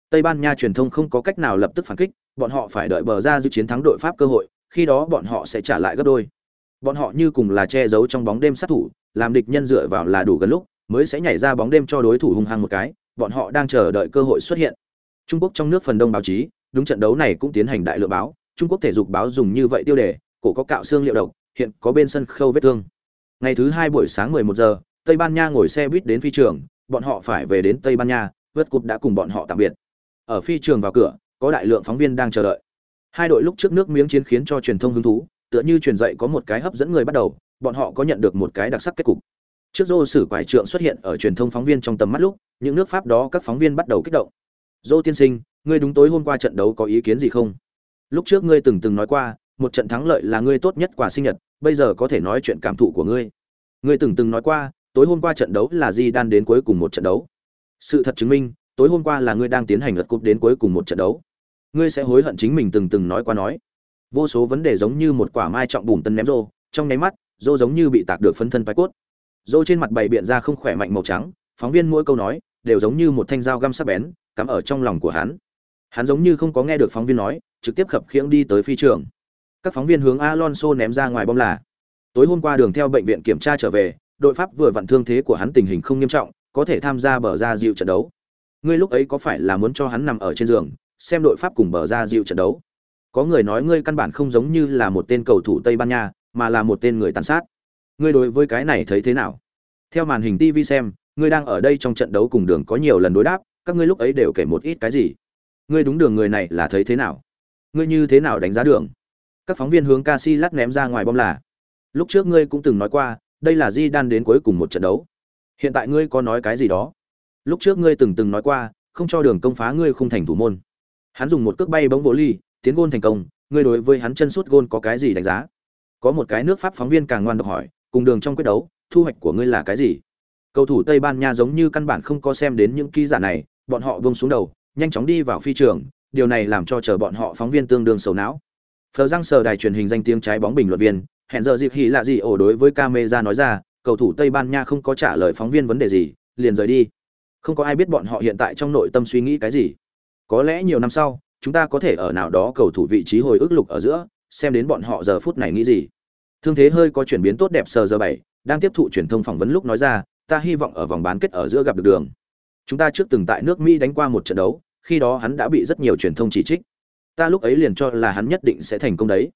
Tây Ban Nha truyền thông không có cách nào lập tức phản kích, bọn họ phải đợi bờ ra giữ chiến thắng đội Pháp cơ hội, khi đó bọn họ sẽ trả lại gấp đôi. Bọn họ như cùng là che giấu trong bóng đêm sát thủ, làm địch nhân dựa vào là đủ gần lúc, mới sẽ nhảy ra bóng đêm cho đối thủ hung hăng một cái, bọn họ đang chờ đợi cơ hội xuất hiện. Trung Quốc trong nước phần đông báo chí, đúng trận đấu này cũng tiến hành đại lượng báo, Trung Quốc thể dục báo dùng như vậy tiêu đề, cổ có cạo xương liệu độc, hiện có bên sân khâu vết thương. Ngày thứ hai buổi sáng 11 giờ, Tây Ban Nha ngồi xe buýt đến phi trường, bọn họ phải về đến Tây Ban Nha, Vớt cục đã cùng bọn họ tạm biệt. Ở phi trường vào cửa, có đại lượng phóng viên đang chờ đợi. Hai đội lúc trước nước miếng chiến khiến cho truyền thông hứng thú, tựa như truyền dạy có một cái hấp dẫn người bắt đầu, bọn họ có nhận được một cái đặc sắc kết cục. Trước Dô sử quải trượng xuất hiện ở truyền thông phóng viên trong tầm mắt lúc, những nước Pháp đó các phóng viên bắt đầu kích động. Dô tiên sinh, ngươi đúng tối hôm qua trận đấu có ý kiến gì không? Lúc trước ngươi từng từng nói qua, một trận thắng lợi là ngươi tốt nhất quà sinh nhật, bây giờ có thể nói chuyện cảm thụ của ngươi. Ngươi từng từng nói qua, tối hôm qua trận đấu là Di Đan đến cuối cùng một trận đấu. Sự thật chứng minh, tối hôm qua là ngươi đang tiến hành lượt cúp đến cuối cùng một trận đấu. Ngươi sẽ hối hận chính mình từng từng nói qua nói. Vô số vấn đề giống như một quả mai trọng bùn tân ném rô, trong nháy mắt, rô giống như bị tạc được phân thân bái cốt. Rô trên mặt bày biện ra không khỏe mạnh màu trắng, phóng viên mỗi câu nói đều giống như một thanh dao găm sắc bén, cắm ở trong lòng của hắn. Hắn giống như không có nghe được phóng viên nói, trực tiếp khập khiễng đi tới phi trường. Các phóng viên hướng Alonso ném ra ngoài bom là. Tối hôm qua đường theo bệnh viện kiểm tra trở về, đội Pháp vừa vặn thương thế của hắn tình hình không nghiêm trọng, có thể tham gia bờ ra dịu trận đấu. Ngươi lúc ấy có phải là muốn cho hắn nằm ở trên giường, xem đội Pháp cùng bờ ra dịu trận đấu? Có người nói ngươi căn bản không giống như là một tên cầu thủ Tây Ban Nha, mà là một tên người tàn sát. Ngươi đối với cái này thấy thế nào? Theo màn hình TV xem, ngươi đang ở đây trong trận đấu cùng đường có nhiều lần đối đáp, các ngươi lúc ấy đều kể một ít cái gì? Ngươi đúng đường người này là thấy thế nào? Ngươi như thế nào đánh giá đường? Các phóng viên hướng Casillas ném ra ngoài bom là lúc trước ngươi cũng từng nói qua đây là di đan đến cuối cùng một trận đấu. Hiện tại ngươi có nói cái gì đó? Lúc trước ngươi từng từng nói qua không cho đường công phá ngươi không thành thủ môn. Hắn dùng một cước bay bóng vô ly tiến gôn thành công, ngươi đối với hắn chân sút gôn có cái gì đánh giá? Có một cái nước pháp phóng viên càng ngoan độc hỏi, cùng đường trong quyết đấu, thu hoạch của ngươi là cái gì? Cầu thủ tây ban nha giống như căn bản không có xem đến những ký giả này, bọn họ buông xuống đầu, nhanh chóng đi vào phi trường, điều này làm cho chờ bọn họ phóng viên tương đương sầu não. Phờ răng sờ đài truyền hình danh tiếng trái bóng bình luận viên, hẹn giờ dịp hỉ lạ gì ổ đối với camera nói ra, cầu thủ tây ban nha không có trả lời phóng viên vấn đề gì, liền rời đi. Không có ai biết bọn họ hiện tại trong nội tâm suy nghĩ cái gì. Có lẽ nhiều năm sau chúng ta có thể ở nào đó cầu thủ vị trí hồi ức lục ở giữa, xem đến bọn họ giờ phút này nghĩ gì. Thương thế hơi có chuyển biến tốt đẹp sờ giờ bảy, đang tiếp thụ truyền thông phỏng vấn lúc nói ra, ta hy vọng ở vòng bán kết ở giữa gặp được đường. Chúng ta trước từng tại nước mỹ đánh qua một trận đấu, khi đó hắn đã bị rất nhiều truyền thông chỉ trích. Ta lúc ấy liền cho là hắn nhất định sẽ thành công đấy.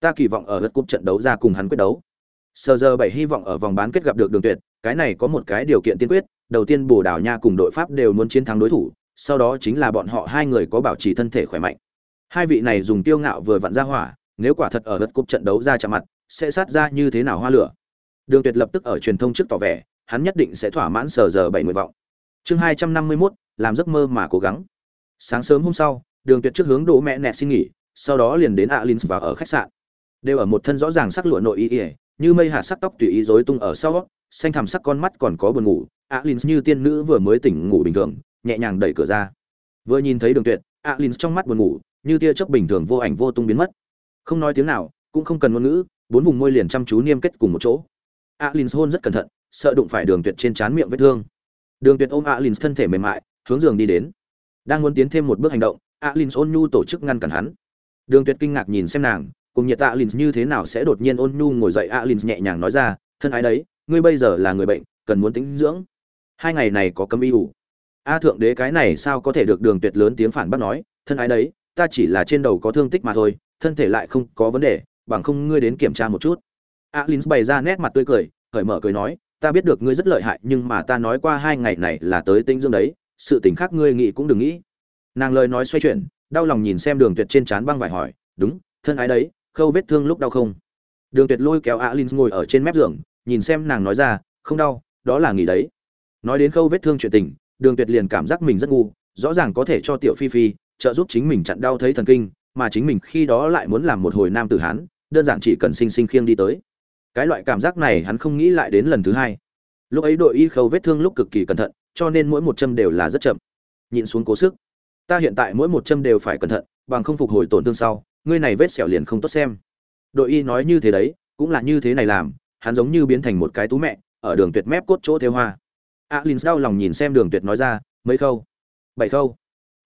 Ta kỳ vọng ở lượt cúp trận đấu ra cùng hắn quyết đấu. Sờ giờ bảy hy vọng ở vòng bán kết gặp được đường tuyệt, cái này có một cái điều kiện tiên quyết, đầu tiên bồ đào nha cùng đội pháp đều muốn chiến thắng đối thủ sau đó chính là bọn họ hai người có bảo trì thân thể khỏe mạnh. Hai vị này dùng tiêu ngạo vừa vặn ra hỏa nếu quả thật ở đất cúp trận đấu ra chạm mặt sẽ sát ra như thế nào hoa lửa? Đường tuyệt lập tức ở truyền thông trước tỏ vẻ hắn nhất định sẽ thỏa mãn sở giờ bảy nguyện vọng. Chương hai trăm năm mươi 251, làm giấc mơ mà cố gắng. Sáng sớm hôm sau đường tuyệt trước hướng đỗ mẹ nẹt xin nghỉ sau đó liền đến alins và ở khách sạn. Đều ở một thân rõ ràng sắc lụa nội y ỉa như mây hạt sắc tóc tùy ý rối tung ở sau xanh thẳm sắc con mắt còn có buồn ngủ alins như tiên nữ vừa mới tỉnh ngủ bình thường nhẹ nhàng đẩy cửa ra. Vừa nhìn thấy đường tuyệt, alin trong mắt buồn ngủ, như tia chớp bình thường vô ảnh vô tung biến mất. Không nói tiếng nào, cũng không cần ngôn ngữ, bốn vùng môi liền chăm chú niêm kết cùng một chỗ. Alin hôn rất cẩn thận, sợ đụng phải đường tuyệt trên trán miệng vết thương. Đường tuyệt ôm alin thân thể mềm mại, hướng giường đi đến. Đang muốn tiến thêm một bước hành động, alin ôn nhu tổ chức ngăn cản hắn. Đường tuyệt kinh ngạc nhìn xem nàng, cùng nhiệt alin như thế nào sẽ đột nhiên ôn nhu ngồi dậy alin nhẹ nhàng nói ra, thân ái đấy, ngươi bây giờ là người bệnh, cần muốn tĩnh dưỡng. Hai ngày này có cấm y ủ a thượng đế cái này sao có thể được đường tuyệt lớn tiếng phản bác nói, thân ái đấy, ta chỉ là trên đầu có thương tích mà thôi, thân thể lại không có vấn đề, bằng không ngươi đến kiểm tra một chút. Alin bày ra nét mặt tươi cười, cởi mở cười nói, ta biết được ngươi rất lợi hại, nhưng mà ta nói qua hai ngày này là tới tinh dương đấy, sự tình khác ngươi nghĩ cũng đừng nghĩ. Nàng lời nói xoay chuyển, đau lòng nhìn xem đường tuyệt trên trán băng vải hỏi, đúng, thân ái đấy, khâu vết thương lúc đau không? Đường tuyệt lôi kéo alin ngồi ở trên mép giường, nhìn xem nàng nói ra, không đau, đó là nghỉ đấy. Nói đến khâu vết thương chuyện tình đường tuyệt liền cảm giác mình rất ngu, rõ ràng có thể cho tiểu phi phi trợ giúp chính mình chặn đau thấy thần kinh, mà chính mình khi đó lại muốn làm một hồi nam tử hán, đơn giản chỉ cần sinh sinh khiêng đi tới. Cái loại cảm giác này hắn không nghĩ lại đến lần thứ hai. Lúc ấy đội y khâu vết thương lúc cực kỳ cẩn thận, cho nên mỗi một châm đều là rất chậm. Nhịn xuống cố sức. Ta hiện tại mỗi một châm đều phải cẩn thận, bằng không phục hồi tổn thương sau, ngươi này vết sẹo liền không tốt xem. Đội y nói như thế đấy, cũng là như thế này làm, hắn giống như biến thành một cái tú mẹ, ở đường tuyệt mép cốt chỗ thế hoa alin đau lòng nhìn xem đường tuyệt nói ra, mấy khâu? Bảy khâu?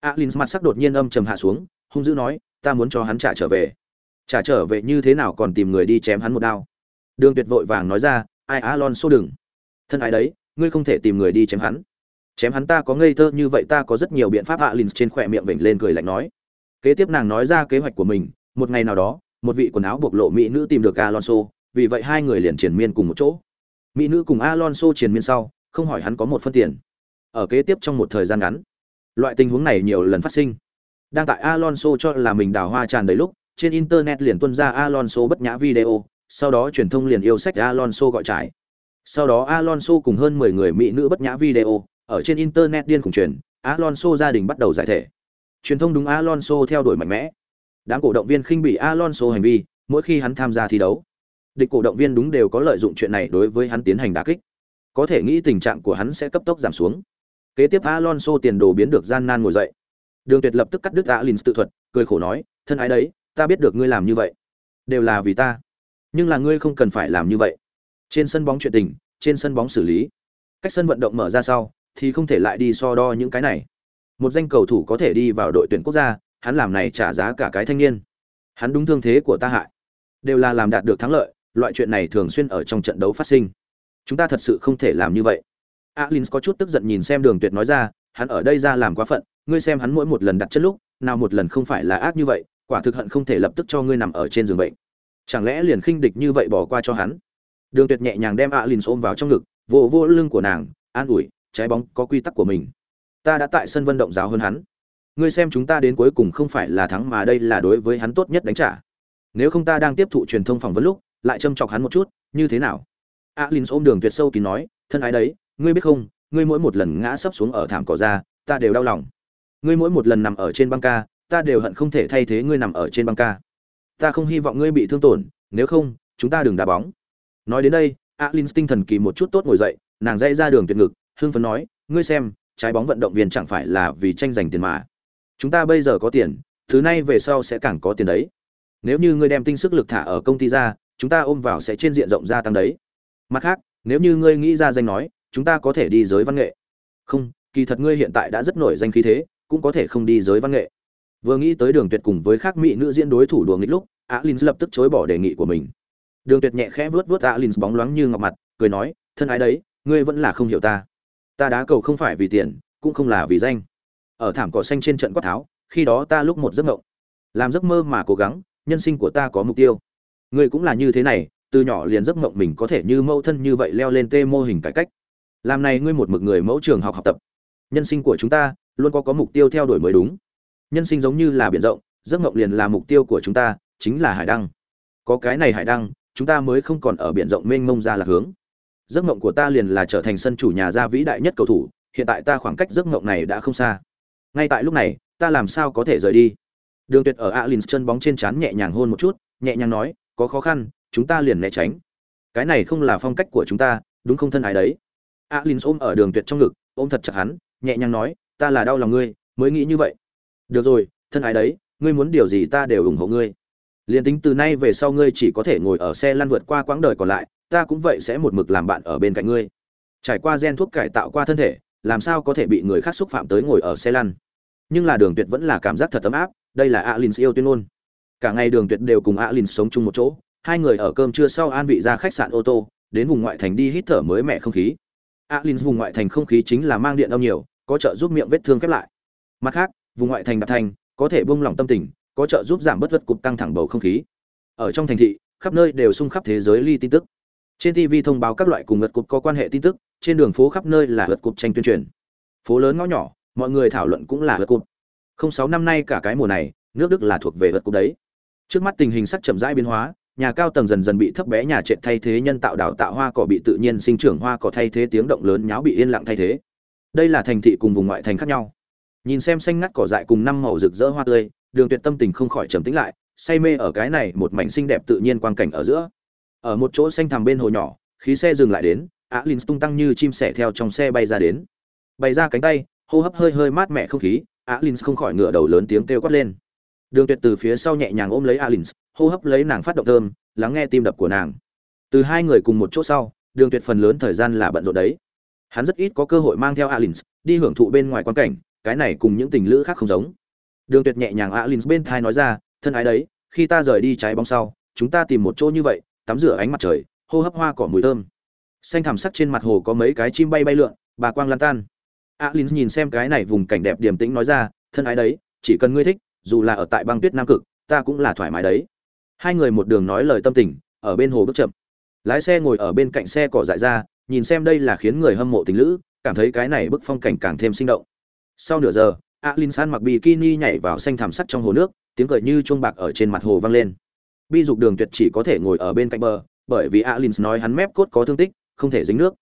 Alin mặt sắc đột nhiên âm trầm hạ xuống, hung dữ nói, ta muốn cho hắn trả trở về. Trả trở về như thế nào còn tìm người đi chém hắn một đao? Đường tuyệt vội vàng nói ra, ai, alonso đừng. Thân ai đấy, ngươi không thể tìm người đi chém hắn. Chém hắn ta có ngây thơ như vậy, ta có rất nhiều biện pháp. Alin trên khỏe miệng vểnh lên cười lạnh nói. Kế tiếp nàng nói ra kế hoạch của mình, một ngày nào đó, một vị quần áo bộc lộ mỹ nữ tìm được alonso, vì vậy hai người liền triển miên cùng một chỗ. Mỹ nữ cùng alonso triển miên sau không hỏi hắn có một phân tiền. Ở kế tiếp trong một thời gian ngắn, loại tình huống này nhiều lần phát sinh. Đang tại alonso cho là mình đào hoa tràn đầy lúc, trên internet liền tuân ra alonso bất nhã video, sau đó truyền thông liền yêu sách alonso gọi trải. Sau đó alonso cùng hơn 10 người mỹ nữ bất nhã video, ở trên internet điên cùng truyền, alonso gia đình bắt đầu giải thể. Truyền thông đúng alonso theo đuổi mạnh mẽ. Đám cổ động viên khinh bị alonso hành vi, mỗi khi hắn tham gia thi đấu, địch cổ động viên đúng đều có lợi dụng chuyện này đối với hắn tiến hành đả kích có thể nghĩ tình trạng của hắn sẽ cấp tốc giảm xuống. Kế tiếp Alonso tiền đồ biến được gian nan ngồi dậy. Đường Tuyệt lập tức cắt đứt Alins tự thuật, cười khổ nói, thân ái đấy, ta biết được ngươi làm như vậy, đều là vì ta. Nhưng là ngươi không cần phải làm như vậy. Trên sân bóng chuyện tình, trên sân bóng xử lý. Cách sân vận động mở ra sau, thì không thể lại đi so đo những cái này. Một danh cầu thủ có thể đi vào đội tuyển quốc gia, hắn làm này trả giá cả cái thanh niên. Hắn đúng thương thế của ta hại, đều là làm đạt được thắng lợi, loại chuyện này thường xuyên ở trong trận đấu phát sinh chúng ta thật sự không thể làm như vậy. Alin có chút tức giận nhìn xem đường tuyệt nói ra, hắn ở đây ra làm quá phận, ngươi xem hắn mỗi một lần đặt chân lúc, nào một lần không phải là ác như vậy, quả thực hận không thể lập tức cho ngươi nằm ở trên giường bệnh. Chẳng lẽ liền khinh địch như vậy bỏ qua cho hắn? Đường tuyệt nhẹ nhàng đem alin ôm vào trong ngực, vỗ vỗ lưng của nàng, an ủi, trái bóng có quy tắc của mình. Ta đã tại sân vận động giáo hơn hắn. Ngươi xem chúng ta đến cuối cùng không phải là thắng mà đây là đối với hắn tốt nhất đánh trả. Nếu không ta đang tiếp thụ truyền thông phỏng vấn lúc, lại châm chọc hắn một chút, như thế nào? Alin ôm đường tuyệt sâu kín nói, thân ái đấy, ngươi biết không, ngươi mỗi một lần ngã sấp xuống ở thảm cỏ ra, ta đều đau lòng. Ngươi mỗi một lần nằm ở trên băng ca, ta đều hận không thể thay thế ngươi nằm ở trên băng ca. Ta không hy vọng ngươi bị thương tổn, nếu không, chúng ta đừng đá bóng. Nói đến đây, alin tinh thần kỳ một chút tốt ngồi dậy, nàng dây ra đường tuyệt ngực, hưng phấn nói, ngươi xem, trái bóng vận động viên chẳng phải là vì tranh giành tiền mà. Chúng ta bây giờ có tiền, thứ này về sau sẽ càng có tiền đấy. Nếu như ngươi đem tinh sức lực thả ở công ty ra, chúng ta ôm vào sẽ trên diện rộng gia tăng đấy mặt khác, nếu như ngươi nghĩ ra danh nói, chúng ta có thể đi giới văn nghệ. Không, kỳ thật ngươi hiện tại đã rất nổi danh khí thế, cũng có thể không đi giới văn nghệ. Vừa nghĩ tới đường tuyệt cùng với khác mỹ nữ diễn đối thủ đùa nghịch lúc alin lập tức chối bỏ đề nghị của mình. Đường tuyệt nhẹ khẽ vớt vớt alin bóng loáng như ngọc mặt, cười nói, thân ái đấy, ngươi vẫn là không hiểu ta. Ta đá cầu không phải vì tiền, cũng không là vì danh. Ở thảm cỏ xanh trên trận quát tháo, khi đó ta lúc một giấc mộng. Làm giấc mơ mà cố gắng, nhân sinh của ta có mục tiêu. Ngươi cũng là như thế này từ nhỏ liền giấc mộng mình có thể như mẫu thân như vậy leo lên tê mô hình cải cách. Làm này ngươi một mực người mẫu trường học học tập. Nhân sinh của chúng ta, luôn có có mục tiêu theo đuổi mới đúng. Nhân sinh giống như là biển rộng, giấc mộng liền là mục tiêu của chúng ta, chính là hải đăng. Có cái này hải đăng, chúng ta mới không còn ở biển rộng mênh mông ra là hướng. Giấc mộng của ta liền là trở thành sân chủ nhà gia vĩ đại nhất cầu thủ, hiện tại ta khoảng cách giấc mộng này đã không xa. Ngay tại lúc này, ta làm sao có thể rời đi? Đường tuyệt ở alin chân bóng trên trán nhẹ nhàng hôn một chút, nhẹ nhàng nói, có khó khăn chúng ta liền né tránh. Cái này không là phong cách của chúng ta, đúng không thân ái đấy? A Linh ôm ở đường tuyệt trong ngực, ôm thật chặt hắn, nhẹ nhàng nói, ta là đau lòng ngươi, mới nghĩ như vậy. Được rồi, thân ái đấy, ngươi muốn điều gì ta đều ủng hộ ngươi. Liền tính từ nay về sau ngươi chỉ có thể ngồi ở xe lăn vượt qua quãng đời còn lại, ta cũng vậy sẽ một mực làm bạn ở bên cạnh ngươi. Trải qua gen thuốc cải tạo qua thân thể, làm sao có thể bị người khác xúc phạm tới ngồi ở xe lăn? Nhưng là đường tuyệt vẫn là cảm giác thật ấm áp, đây là alin yêu tuyên ngôn. Cả ngày đường tuyệt đều cùng alin sống chung một chỗ hai người ở cơm trưa sau an vị ra khách sạn ô tô, đến vùng ngoại thành đi hít thở mới mẻ không khí. Alin vùng ngoại thành không khí chính là mang điện âm nhiều, có trợ giúp miệng vết thương khép lại. Mặt khác, vùng ngoại thành đạp thành có thể buông lỏng tâm tình, có trợ giúp giảm bất vật cục tăng thẳng bầu không khí. Ở trong thành thị, khắp nơi đều xung khắp thế giới ly tin tức. Trên tv thông báo các loại cùng vật cục có quan hệ tin tức, trên đường phố khắp nơi là vật cục tranh tuyên truyền. Phố lớn ngõ nhỏ, mọi người thảo luận cũng là vật cục. Không sáu năm nay cả cái mùa này, nước đức là thuộc về vật cục đấy. Trước mắt tình hình sắc chậm rãi biến hóa nhà cao tầng dần dần bị thấp bé nhà trệt thay thế nhân tạo đào tạo hoa cỏ bị tự nhiên sinh trưởng, hoa cỏ thay thế tiếng động lớn nháo bị yên lặng thay thế. Đây là thành thị cùng vùng ngoại thành khác nhau. Nhìn xem xanh ngắt cỏ dại cùng năm màu rực rỡ hoa tươi, đường tuyệt tâm tình không khỏi trầm tĩnh lại, say mê ở cái này một mảnh xinh đẹp tự nhiên quang cảnh ở giữa. Ở một chỗ xanh thẳm bên hồ nhỏ, khí xe dừng lại đến, Á Linh tung tăng như chim sẻ theo trong xe bay ra đến. Bay ra cánh tay, hô hấp hơi hơi mát mẻ không khí, Á Linh không khỏi ngửa đầu lớn tiếng kêu quát lên đường tuyệt từ phía sau nhẹ nhàng ôm lấy alins, hô hấp lấy nàng phát động thơm, lắng nghe tim đập của nàng. Từ hai người cùng một chỗ sau, đường tuyệt phần lớn thời gian là bận rộn đấy. Hắn rất ít có cơ hội mang theo alins, đi hưởng thụ bên ngoài quan cảnh, cái này cùng những tình lữ khác không giống. Đường tuyệt nhẹ nhàng alins bên thai nói ra, thân ái đấy, khi ta rời đi trái bóng sau, chúng ta tìm một chỗ như vậy, tắm rửa ánh mặt trời, hô hấp hoa cỏ mùi thơm. Xanh thảm sắc trên mặt hồ có mấy cái chim bay bay lượn, bà quang lan tan. Alins nhìn xem cái này vùng cảnh đẹp điềm tĩnh nói ra, thân ái đấy, chỉ cần ngươi thích dù là ở tại băng tuyết nam cực, ta cũng là thoải mái đấy. Hai người một đường nói lời tâm tình, ở bên hồ bước chậm. Lái xe ngồi ở bên cạnh xe cỏ dại ra, nhìn xem đây là khiến người hâm mộ tình lữ, cảm thấy cái này bức phong cảnh càng thêm sinh động. Sau nửa giờ, alin san mặc bikini nhảy vào xanh thảm sắc trong hồ nước, tiếng cười như chuông bạc ở trên mặt hồ vang lên. Bi dục đường tuyệt chỉ có thể ngồi ở bên cạnh bờ, bởi vì alin nói hắn mép cốt có thương tích, không thể dính nước.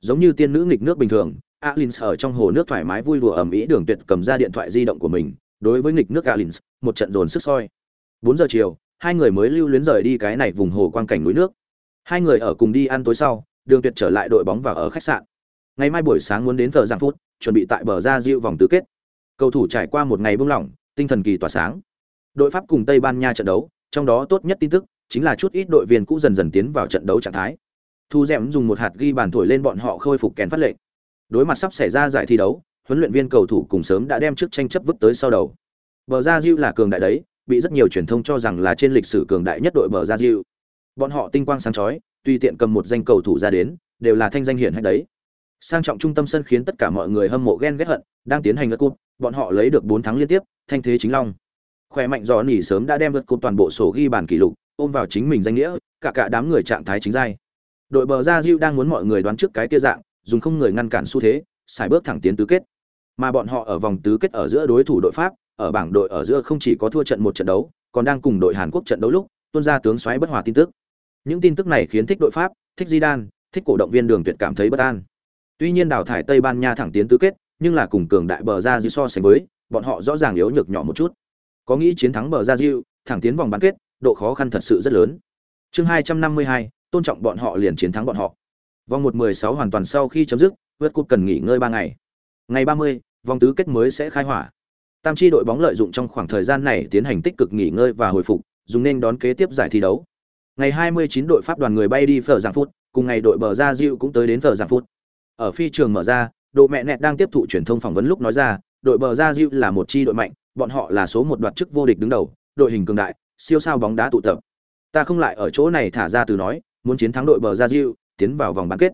Giống như tiên nữ nghịch nước bình thường, alin ở trong hồ nước thoải mái vui đùa ẩm ĩ đường tuyệt cầm ra điện thoại di động của mình đối với nghịch nước alin một trận dồn sức soi. Bốn giờ chiều, hai người mới lưu luyến rời đi cái này vùng hồ quang cảnh núi nước. Hai người ở cùng đi ăn tối sau, đường tuyệt trở lại đội bóng và ở khách sạn. Ngày mai buổi sáng muốn đến giờ giang phút, chuẩn bị tại bờ ra diệu vòng tứ kết. Cầu thủ trải qua một ngày buông lỏng, tinh thần kỳ tỏa sáng. Đội pháp cùng tây ban nha trận đấu, trong đó tốt nhất tin tức chính là chút ít đội viên cũ dần dần tiến vào trận đấu trạng thái. Thu dẻm dùng một hạt ghi bàn thổi lên bọn họ khôi phục kèn phát lệnh. Đối mặt sắp xảy ra giải thi đấu huấn luyện viên cầu thủ cùng sớm đã đem trước tranh chấp vứt tới sau đầu. Bờ ra Diu là cường đại đấy, bị rất nhiều truyền thông cho rằng là trên lịch sử cường đại nhất đội bờ ra Diu. bọn họ tinh quang sáng chói, tùy tiện cầm một danh cầu thủ ra đến, đều là thanh danh hiển hách đấy. Sang trọng trung tâm sân khiến tất cả mọi người hâm mộ ghen ghét hận, đang tiến hành ngất cúp, bọn họ lấy được bốn thắng liên tiếp, thanh thế chính long. Khỏe mạnh gió nỉ sớm đã đem vượt cúp toàn bộ sổ ghi bàn kỷ lục, ôm vào chính mình danh nghĩa, cả cả đám người trạng thái chính giai. Đội bờ ra Diu đang muốn mọi người đoán trước cái kia dạng, dùng không người ngăn cản xu thế xài bước thẳng tiến tứ kết. Mà bọn họ ở vòng tứ kết ở giữa đối thủ đội Pháp, ở bảng đội ở giữa không chỉ có thua trận một trận đấu, còn đang cùng đội Hàn Quốc trận đấu lúc, tuôn ra tướng xoáy bất hòa tin tức. Những tin tức này khiến thích đội Pháp, thích Zidane, thích cổ động viên Đường Tuyệt cảm thấy bất an. Tuy nhiên đào thải Tây Ban Nha thẳng tiến tứ kết, nhưng là cùng cường đại bờ ra dư so sánh với, bọn họ rõ ràng yếu nhược nhỏ một chút. Có nghĩ chiến thắng bờ ra dư, thẳng tiến vòng bán kết, độ khó khăn thật sự rất lớn. Chương 252, tôn trọng bọn họ liền chiến thắng bọn họ. Vòng 1/16 hoàn toàn sau khi chấm dứt, vượt cột cần nghỉ ngơi 3 ngày. Ngày 30, vòng tứ kết mới sẽ khai hỏa. Tam chi đội bóng lợi dụng trong khoảng thời gian này tiến hành tích cực nghỉ ngơi và hồi phục, dùng nên đón kế tiếp giải thi đấu. Ngày 29 đội Pháp đoàn người bay đi phở giảng phút, cùng ngày đội bờ ra Diệu cũng tới đến phở giảng phút. Ở phi trường mở ra, đội mẹ nẹt đang tiếp thụ truyền thông phỏng vấn lúc nói ra, đội bờ ra Diệu là một chi đội mạnh, bọn họ là số một đoạt chức vô địch đứng đầu, đội hình cường đại, siêu sao bóng đá tụ tập. Ta không lại ở chỗ này thả ra từ nói, muốn chiến thắng đội bờ ra Diệu, tiến vào vòng bán kết.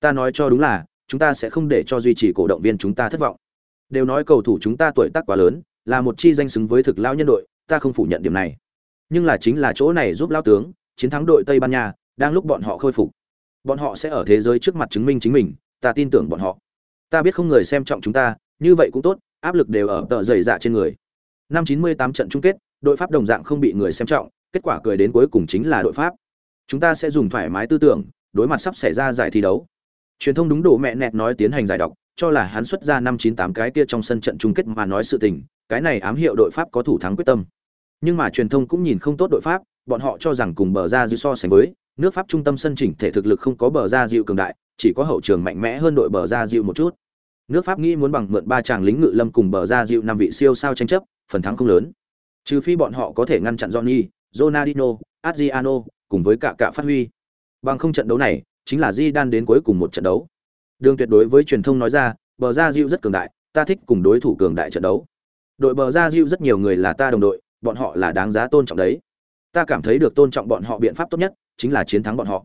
Ta nói cho đúng là, chúng ta sẽ không để cho duy trì cổ động viên chúng ta thất vọng. Đều nói cầu thủ chúng ta tuổi tác quá lớn, là một chi danh xứng với thực lão nhân đội, ta không phủ nhận điểm này. Nhưng là chính là chỗ này giúp lão tướng chiến thắng đội Tây Ban Nha, đang lúc bọn họ khôi phục. Bọn họ sẽ ở thế giới trước mặt chứng minh chính mình, ta tin tưởng bọn họ. Ta biết không người xem trọng chúng ta, như vậy cũng tốt, áp lực đều ở tờ dày dạ trên người. Năm 98 trận chung kết, đội Pháp đồng dạng không bị người xem trọng, kết quả cười đến cuối cùng chính là đội Pháp. Chúng ta sẽ dùng thoải mái tư tưởng, đối mặt sắp xảy ra giải thi đấu. Truyền thông đúng độ mẹ nẹt nói tiến hành giải độc, cho là hắn xuất ra năm chín tám cái kia trong sân trận chung kết mà nói sự tình, cái này ám hiệu đội Pháp có thủ thắng quyết tâm. Nhưng mà truyền thông cũng nhìn không tốt đội Pháp, bọn họ cho rằng cùng bờ ra dư so sánh với, nước Pháp trung tâm sân chỉnh thể thực lực không có bờ ra dịu cường đại, chỉ có hậu trường mạnh mẽ hơn đội bờ ra dịu một chút. Nước Pháp nghĩ muốn bằng mượn ba chàng lính ngự lâm cùng bờ ra dịu năm vị siêu sao tranh chấp, phần thắng không lớn. Trừ phi bọn họ có thể ngăn chặn Johnny, Ronaldinho, Adriano cùng với cả cả phát huy. Bằng không trận đấu này, chính là Di Đan đến cuối cùng một trận đấu. Đường tuyệt đối với truyền thông nói ra, bờ ra Diu rất cường đại, ta thích cùng đối thủ cường đại trận đấu. Đội bờ ra Diu rất nhiều người là ta đồng đội, bọn họ là đáng giá tôn trọng đấy. Ta cảm thấy được tôn trọng bọn họ biện pháp tốt nhất chính là chiến thắng bọn họ.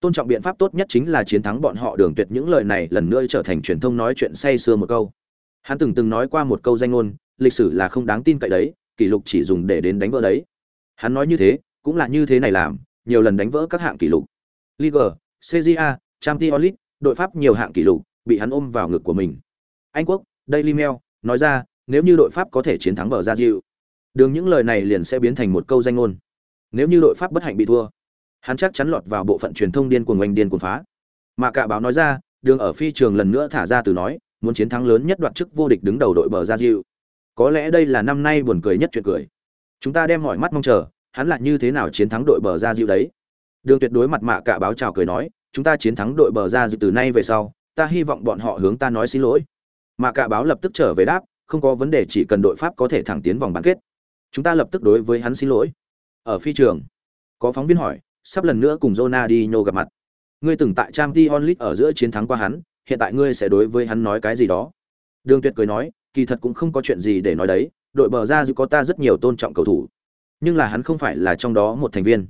Tôn trọng biện pháp tốt nhất chính là chiến thắng bọn họ. Đường Tuyệt những lời này lần nữa trở thành truyền thông nói chuyện say sưa một câu. Hắn từng từng nói qua một câu danh ngôn, lịch sử là không đáng tin cậy đấy, kỷ lục chỉ dùng để đến đánh vỡ đấy. Hắn nói như thế, cũng là như thế này làm, nhiều lần đánh vỡ các hạng kỷ lục. Liga, CJA, Champions League, đội Pháp nhiều hạng kỷ lục, bị hắn ôm vào ngực của mình. Anh quốc, Daily Mail nói ra, nếu như đội Pháp có thể chiến thắng bờ ra Diệu, đường những lời này liền sẽ biến thành một câu danh ngôn. Nếu như đội Pháp bất hạnh bị thua, hắn chắc chắn lọt vào bộ phận truyền thông điên cuồng oanh điên cuồng phá. Mà cả báo nói ra, đường ở phi trường lần nữa thả ra từ nói, muốn chiến thắng lớn nhất đoạt chức vô địch đứng đầu đội bờ ra Diệu. Có lẽ đây là năm nay buồn cười nhất chuyện cười. Chúng ta đem mọi mắt mong chờ, hắn lại như thế nào chiến thắng đội bờ ra Diệu đấy. Đường tuyệt đối mặt mạ cả báo chào cười nói, chúng ta chiến thắng đội bờ ra dự từ nay về sau, ta hy vọng bọn họ hướng ta nói xin lỗi. mà cả báo lập tức trở về đáp, không có vấn đề chỉ cần đội Pháp có thể thẳng tiến vòng bán kết. Chúng ta lập tức đối với hắn xin lỗi. Ở phi trường, có phóng viên hỏi, sắp lần nữa cùng Ronaldinho gặp mặt. Ngươi từng tại trang Champions onlit ở giữa chiến thắng qua hắn, hiện tại ngươi sẽ đối với hắn nói cái gì đó? Đường Tuyệt cười nói, kỳ thật cũng không có chuyện gì để nói đấy, đội bờ ra có ta rất nhiều tôn trọng cầu thủ, nhưng là hắn không phải là trong đó một thành viên.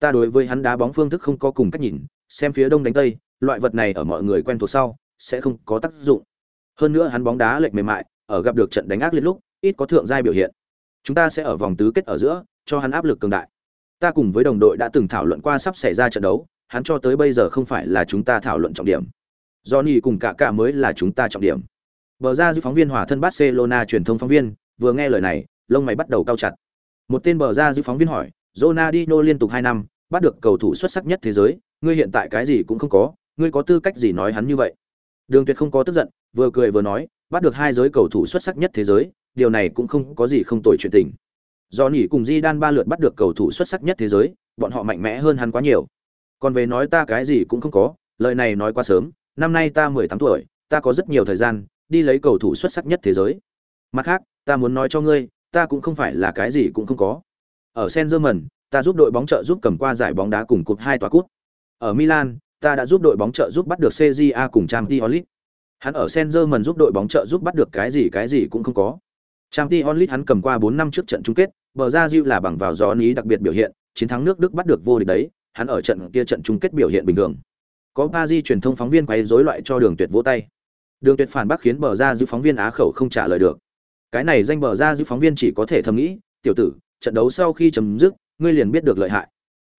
Ta đối với hắn đá bóng phương thức không có cùng cách nhìn, xem phía đông đánh tây, loại vật này ở mọi người quen thuộc sau sẽ không có tác dụng. Hơn nữa hắn bóng đá lệch mềm mại, ở gặp được trận đánh ác liệt lúc, ít có thượng giai biểu hiện. Chúng ta sẽ ở vòng tứ kết ở giữa, cho hắn áp lực cường đại ta cùng với đồng đội đã từng thảo luận qua sắp xảy ra trận đấu hắn cho tới bây giờ không phải là chúng ta thảo luận trọng điểm johnny cùng cả cả mới là chúng ta trọng điểm bờ ra giữ phóng viên hòa thân barcelona truyền thông phóng viên vừa nghe lời này lông mày bắt đầu cao chặt một tên bờ ra giữ phóng viên hỏi Ronaldinho liên tục hai năm bắt được cầu thủ xuất sắc nhất thế giới ngươi hiện tại cái gì cũng không có ngươi có tư cách gì nói hắn như vậy đường tuyệt không có tức giận vừa cười vừa nói bắt được hai giới cầu thủ xuất sắc nhất thế giới điều này cũng không có gì không tồi chuyện tình Do nỉ cùng Di Đan ba lượt bắt được cầu thủ xuất sắc nhất thế giới, bọn họ mạnh mẽ hơn hắn quá nhiều. Còn về nói ta cái gì cũng không có, lời này nói quá sớm, năm nay ta mười tám tuổi, ta có rất nhiều thời gian đi lấy cầu thủ xuất sắc nhất thế giới. Mặt khác, ta muốn nói cho ngươi, ta cũng không phải là cái gì cũng không có. Ở sen dơ mần ta giúp đội bóng trợ giúp cầm qua giải bóng đá cùng cúp hai tòa cút ở Milan, ta đã giúp đội bóng trợ giúp bắt được CJA cùng Champions League. Hắn ở Senzerman giúp đội bóng trợ giúp bắt được cái gì cái gì cũng không có. Champions League hắn cầm qua 4 năm trước trận chung kết, bờ ra Diu là bằng vào gió ní đặc biệt biểu hiện, chiến thắng nước Đức bắt được vô địch đấy, hắn ở trận kia trận chung kết biểu hiện bình thường. Có Paris truyền thông phóng viên quấy rối loại cho Đường Tuyệt vỗ tay. Đường Tuyệt phản bác khiến bờ ra Diu phóng viên á khẩu không trả lời được. Cái này danh bờ ra Diu phóng viên chỉ có thể thầm nghĩ, tiểu tử, trận đấu sau khi chấm dứt, ngươi liền biết được lợi hại.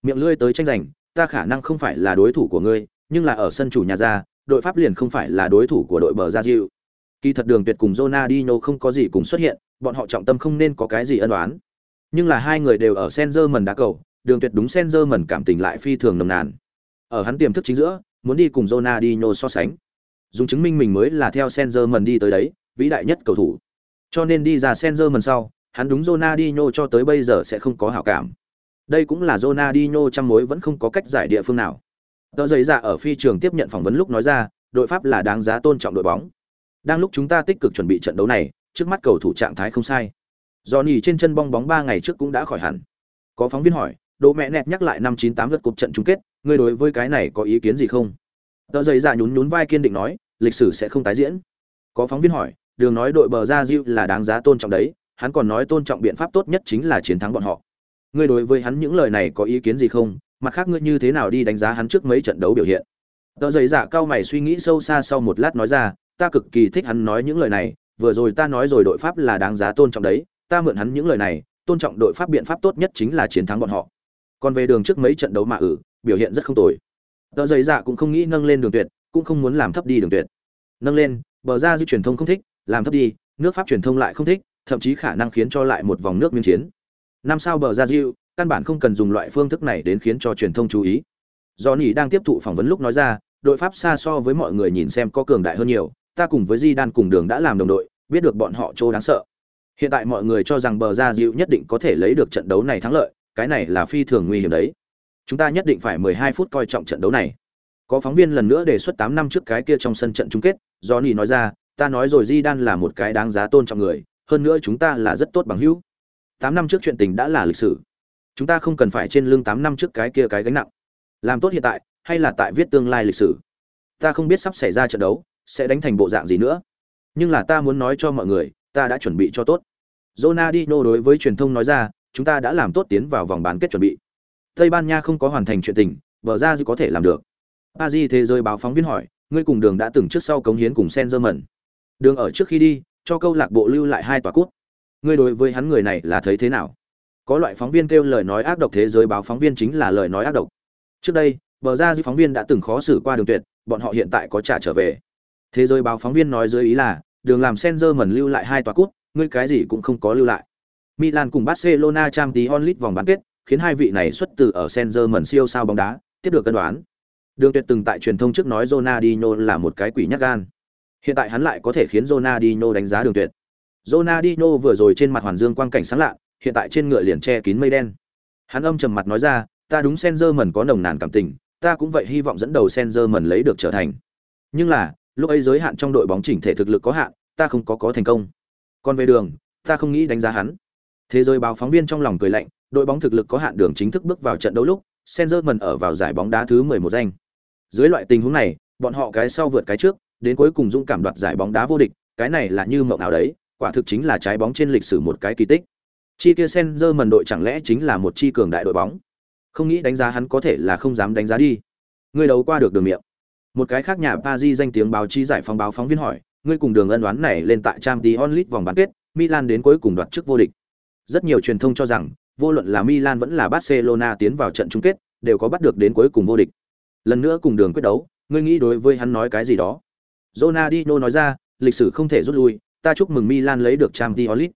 Miệng lưỡi tới tranh giành, ta khả năng không phải là đối thủ của ngươi, nhưng là ở sân chủ nhà ra, đội Pháp liền không phải là đối thủ của đội bờ ra Diu. Kỳ thật Đường Tuyệt cùng Ronaldinho không có gì cùng xuất hiện, bọn họ trọng tâm không nên có cái gì ân oán. Nhưng là hai người đều ở Senzerman đá cầu, Đường Tuyệt đúng Senzerman cảm tình lại phi thường nồng nàn. Ở hắn tiềm thức chính giữa, muốn đi cùng Ronaldinho so sánh. Dùng chứng minh mình mới là theo Senzerman đi tới đấy, vĩ đại nhất cầu thủ. Cho nên đi ra Senzerman sau, hắn đúng Ronaldinho cho tới bây giờ sẽ không có hảo cảm. Đây cũng là Ronaldinho trăm mối vẫn không có cách giải địa phương nào. Tờ giấy dạ ở phi trường tiếp nhận phỏng vấn lúc nói ra, đội Pháp là đáng giá tôn trọng đội bóng. Đang lúc chúng ta tích cực chuẩn bị trận đấu này, trước mắt cầu thủ trạng thái không sai. Johnny trên chân bong bóng 3 ngày trước cũng đã khỏi hẳn. Có phóng viên hỏi, Đỗ mẹ nẹt nhắc lại năm 98 lượt cuộc trận chung kết, ngươi đối với cái này có ý kiến gì không? Tờ giấy dạ nhún nhún vai kiên định nói, lịch sử sẽ không tái diễn. Có phóng viên hỏi, đường nói đội bờ ra Diu là đáng giá tôn trọng đấy, hắn còn nói tôn trọng biện pháp tốt nhất chính là chiến thắng bọn họ. Ngươi đối với hắn những lời này có ý kiến gì không? Mặt khác ngươi như thế nào đi đánh giá hắn trước mấy trận đấu biểu hiện? Tờ giấy giả cao mày suy nghĩ sâu xa sau một lát nói ra, ta cực kỳ thích hắn nói những lời này, vừa rồi ta nói rồi đội pháp là đáng giá tôn trọng đấy, ta mượn hắn những lời này, tôn trọng đội pháp biện pháp tốt nhất chính là chiến thắng bọn họ. Còn về đường trước mấy trận đấu mà ử, biểu hiện rất không tồi. Tờ giấy giả cũng không nghĩ nâng lên đường tuyệt, cũng không muốn làm thấp đi đường tuyệt. Nâng lên, bờ ra di truyền thông không thích, làm thấp đi, nước pháp truyền thông lại không thích, thậm chí khả năng khiến cho lại một vòng nước miên chiến. Năm sau bờ ra diệu, căn bản không cần dùng loại phương thức này đến khiến cho truyền thông chú ý. Johnny đang tiếp thụ phỏng vấn lúc nói ra, đội Pháp xa so với mọi người nhìn xem có cường đại hơn nhiều, ta cùng với Di Đan cùng đường đã làm đồng đội, biết được bọn họ chỗ đáng sợ. Hiện tại mọi người cho rằng bờ ra diệu nhất định có thể lấy được trận đấu này thắng lợi, cái này là phi thường nguy hiểm đấy. Chúng ta nhất định phải 12 phút coi trọng trận đấu này. Có phóng viên lần nữa đề xuất 8 năm trước cái kia trong sân trận chung kết, Johnny nói ra, ta nói rồi Di Đan là một cái đáng giá tôn trọng người, hơn nữa chúng ta là rất tốt bằng hữu. 8 năm trước chuyện tình đã là lịch sử. Chúng ta không cần phải trên lưng 8 năm trước cái kia cái gánh nặng. Làm tốt hiện tại, hay là tại viết tương lai lịch sử. Ta không biết sắp xảy ra trận đấu sẽ đánh thành bộ dạng gì nữa, nhưng là ta muốn nói cho mọi người, ta đã chuẩn bị cho tốt. Ronaldinho đối với truyền thông nói ra, chúng ta đã làm tốt tiến vào vòng bán kết chuẩn bị. Tây Ban Nha không có hoàn thành chuyện tình, bờ ra có thể làm được. Paris thế giới báo phóng viên hỏi, ngươi cùng Đường đã từng trước sau cống hiến cùng Sengerman. Đường ở trước khi đi, cho câu lạc bộ lưu lại hai tòa cút. Ngươi đối với hắn người này là thấy thế nào? Có loại phóng viên kêu lời nói ác độc thế giới báo phóng viên chính là lời nói ác độc. Trước đây, bờ ra dư phóng viên đã từng khó xử qua đường tuyệt bọn họ hiện tại có trả trở về. Thế giới báo phóng viên nói dưới ý là đường làm senzer mần lưu lại hai tòa cút ngươi cái gì cũng không có lưu lại. Milan cùng barcelona trang tí onlit vòng bán kết khiến hai vị này xuất từ ở senzer mần siêu sao bóng đá tiếp được cân đoán. Đường tuyệt từng tại truyền thông trước nói Ronaldinho là một cái quỷ nhát gan. Hiện tại hắn lại có thể khiến Ronaldinho đánh giá đường tuyệt. Ronaldinho vừa rồi trên mặt hoàn dương quang cảnh sáng lạ hiện tại trên ngựa liền che kín mây đen hắn âm trầm mặt nói ra ta đúng Senzerman có nồng nàn cảm tình ta cũng vậy hy vọng dẫn đầu Senzerman lấy được trở thành. Nhưng là, lúc ấy giới hạn trong đội bóng chỉnh thể thực lực có hạn, ta không có có thành công. Còn về đường, ta không nghĩ đánh giá hắn. Thế giới báo phóng viên trong lòng cười lạnh, đội bóng thực lực có hạn đường chính thức bước vào trận đấu lúc, Senzerman ở vào giải bóng đá thứ 11 danh. Dưới loại tình huống này, bọn họ cái sau vượt cái trước, đến cuối cùng dũng cảm đoạt giải bóng đá vô địch, cái này là như mộng ảo đấy, quả thực chính là trái bóng trên lịch sử một cái kỳ tích. Chi kia mần đội chẳng lẽ chính là một chi cường đại đội bóng? không nghĩ đánh giá hắn có thể là không dám đánh giá đi. Ngươi đấu qua được đường miệng. Một cái khác nhà Paris danh tiếng báo chí giải phóng báo phóng viên hỏi, ngươi cùng đường ân đoán này lên tại Champions League vòng bán kết, Milan đến cuối cùng đoạt chức vô địch. Rất nhiều truyền thông cho rằng, vô luận là Milan vẫn là Barcelona tiến vào trận chung kết, đều có bắt được đến cuối cùng vô địch. Lần nữa cùng đường quyết đấu, ngươi nghĩ đối với hắn nói cái gì đó? Ronaldinho nói ra, lịch sử không thể rút lui ta chúc mừng Milan lấy được Champions League.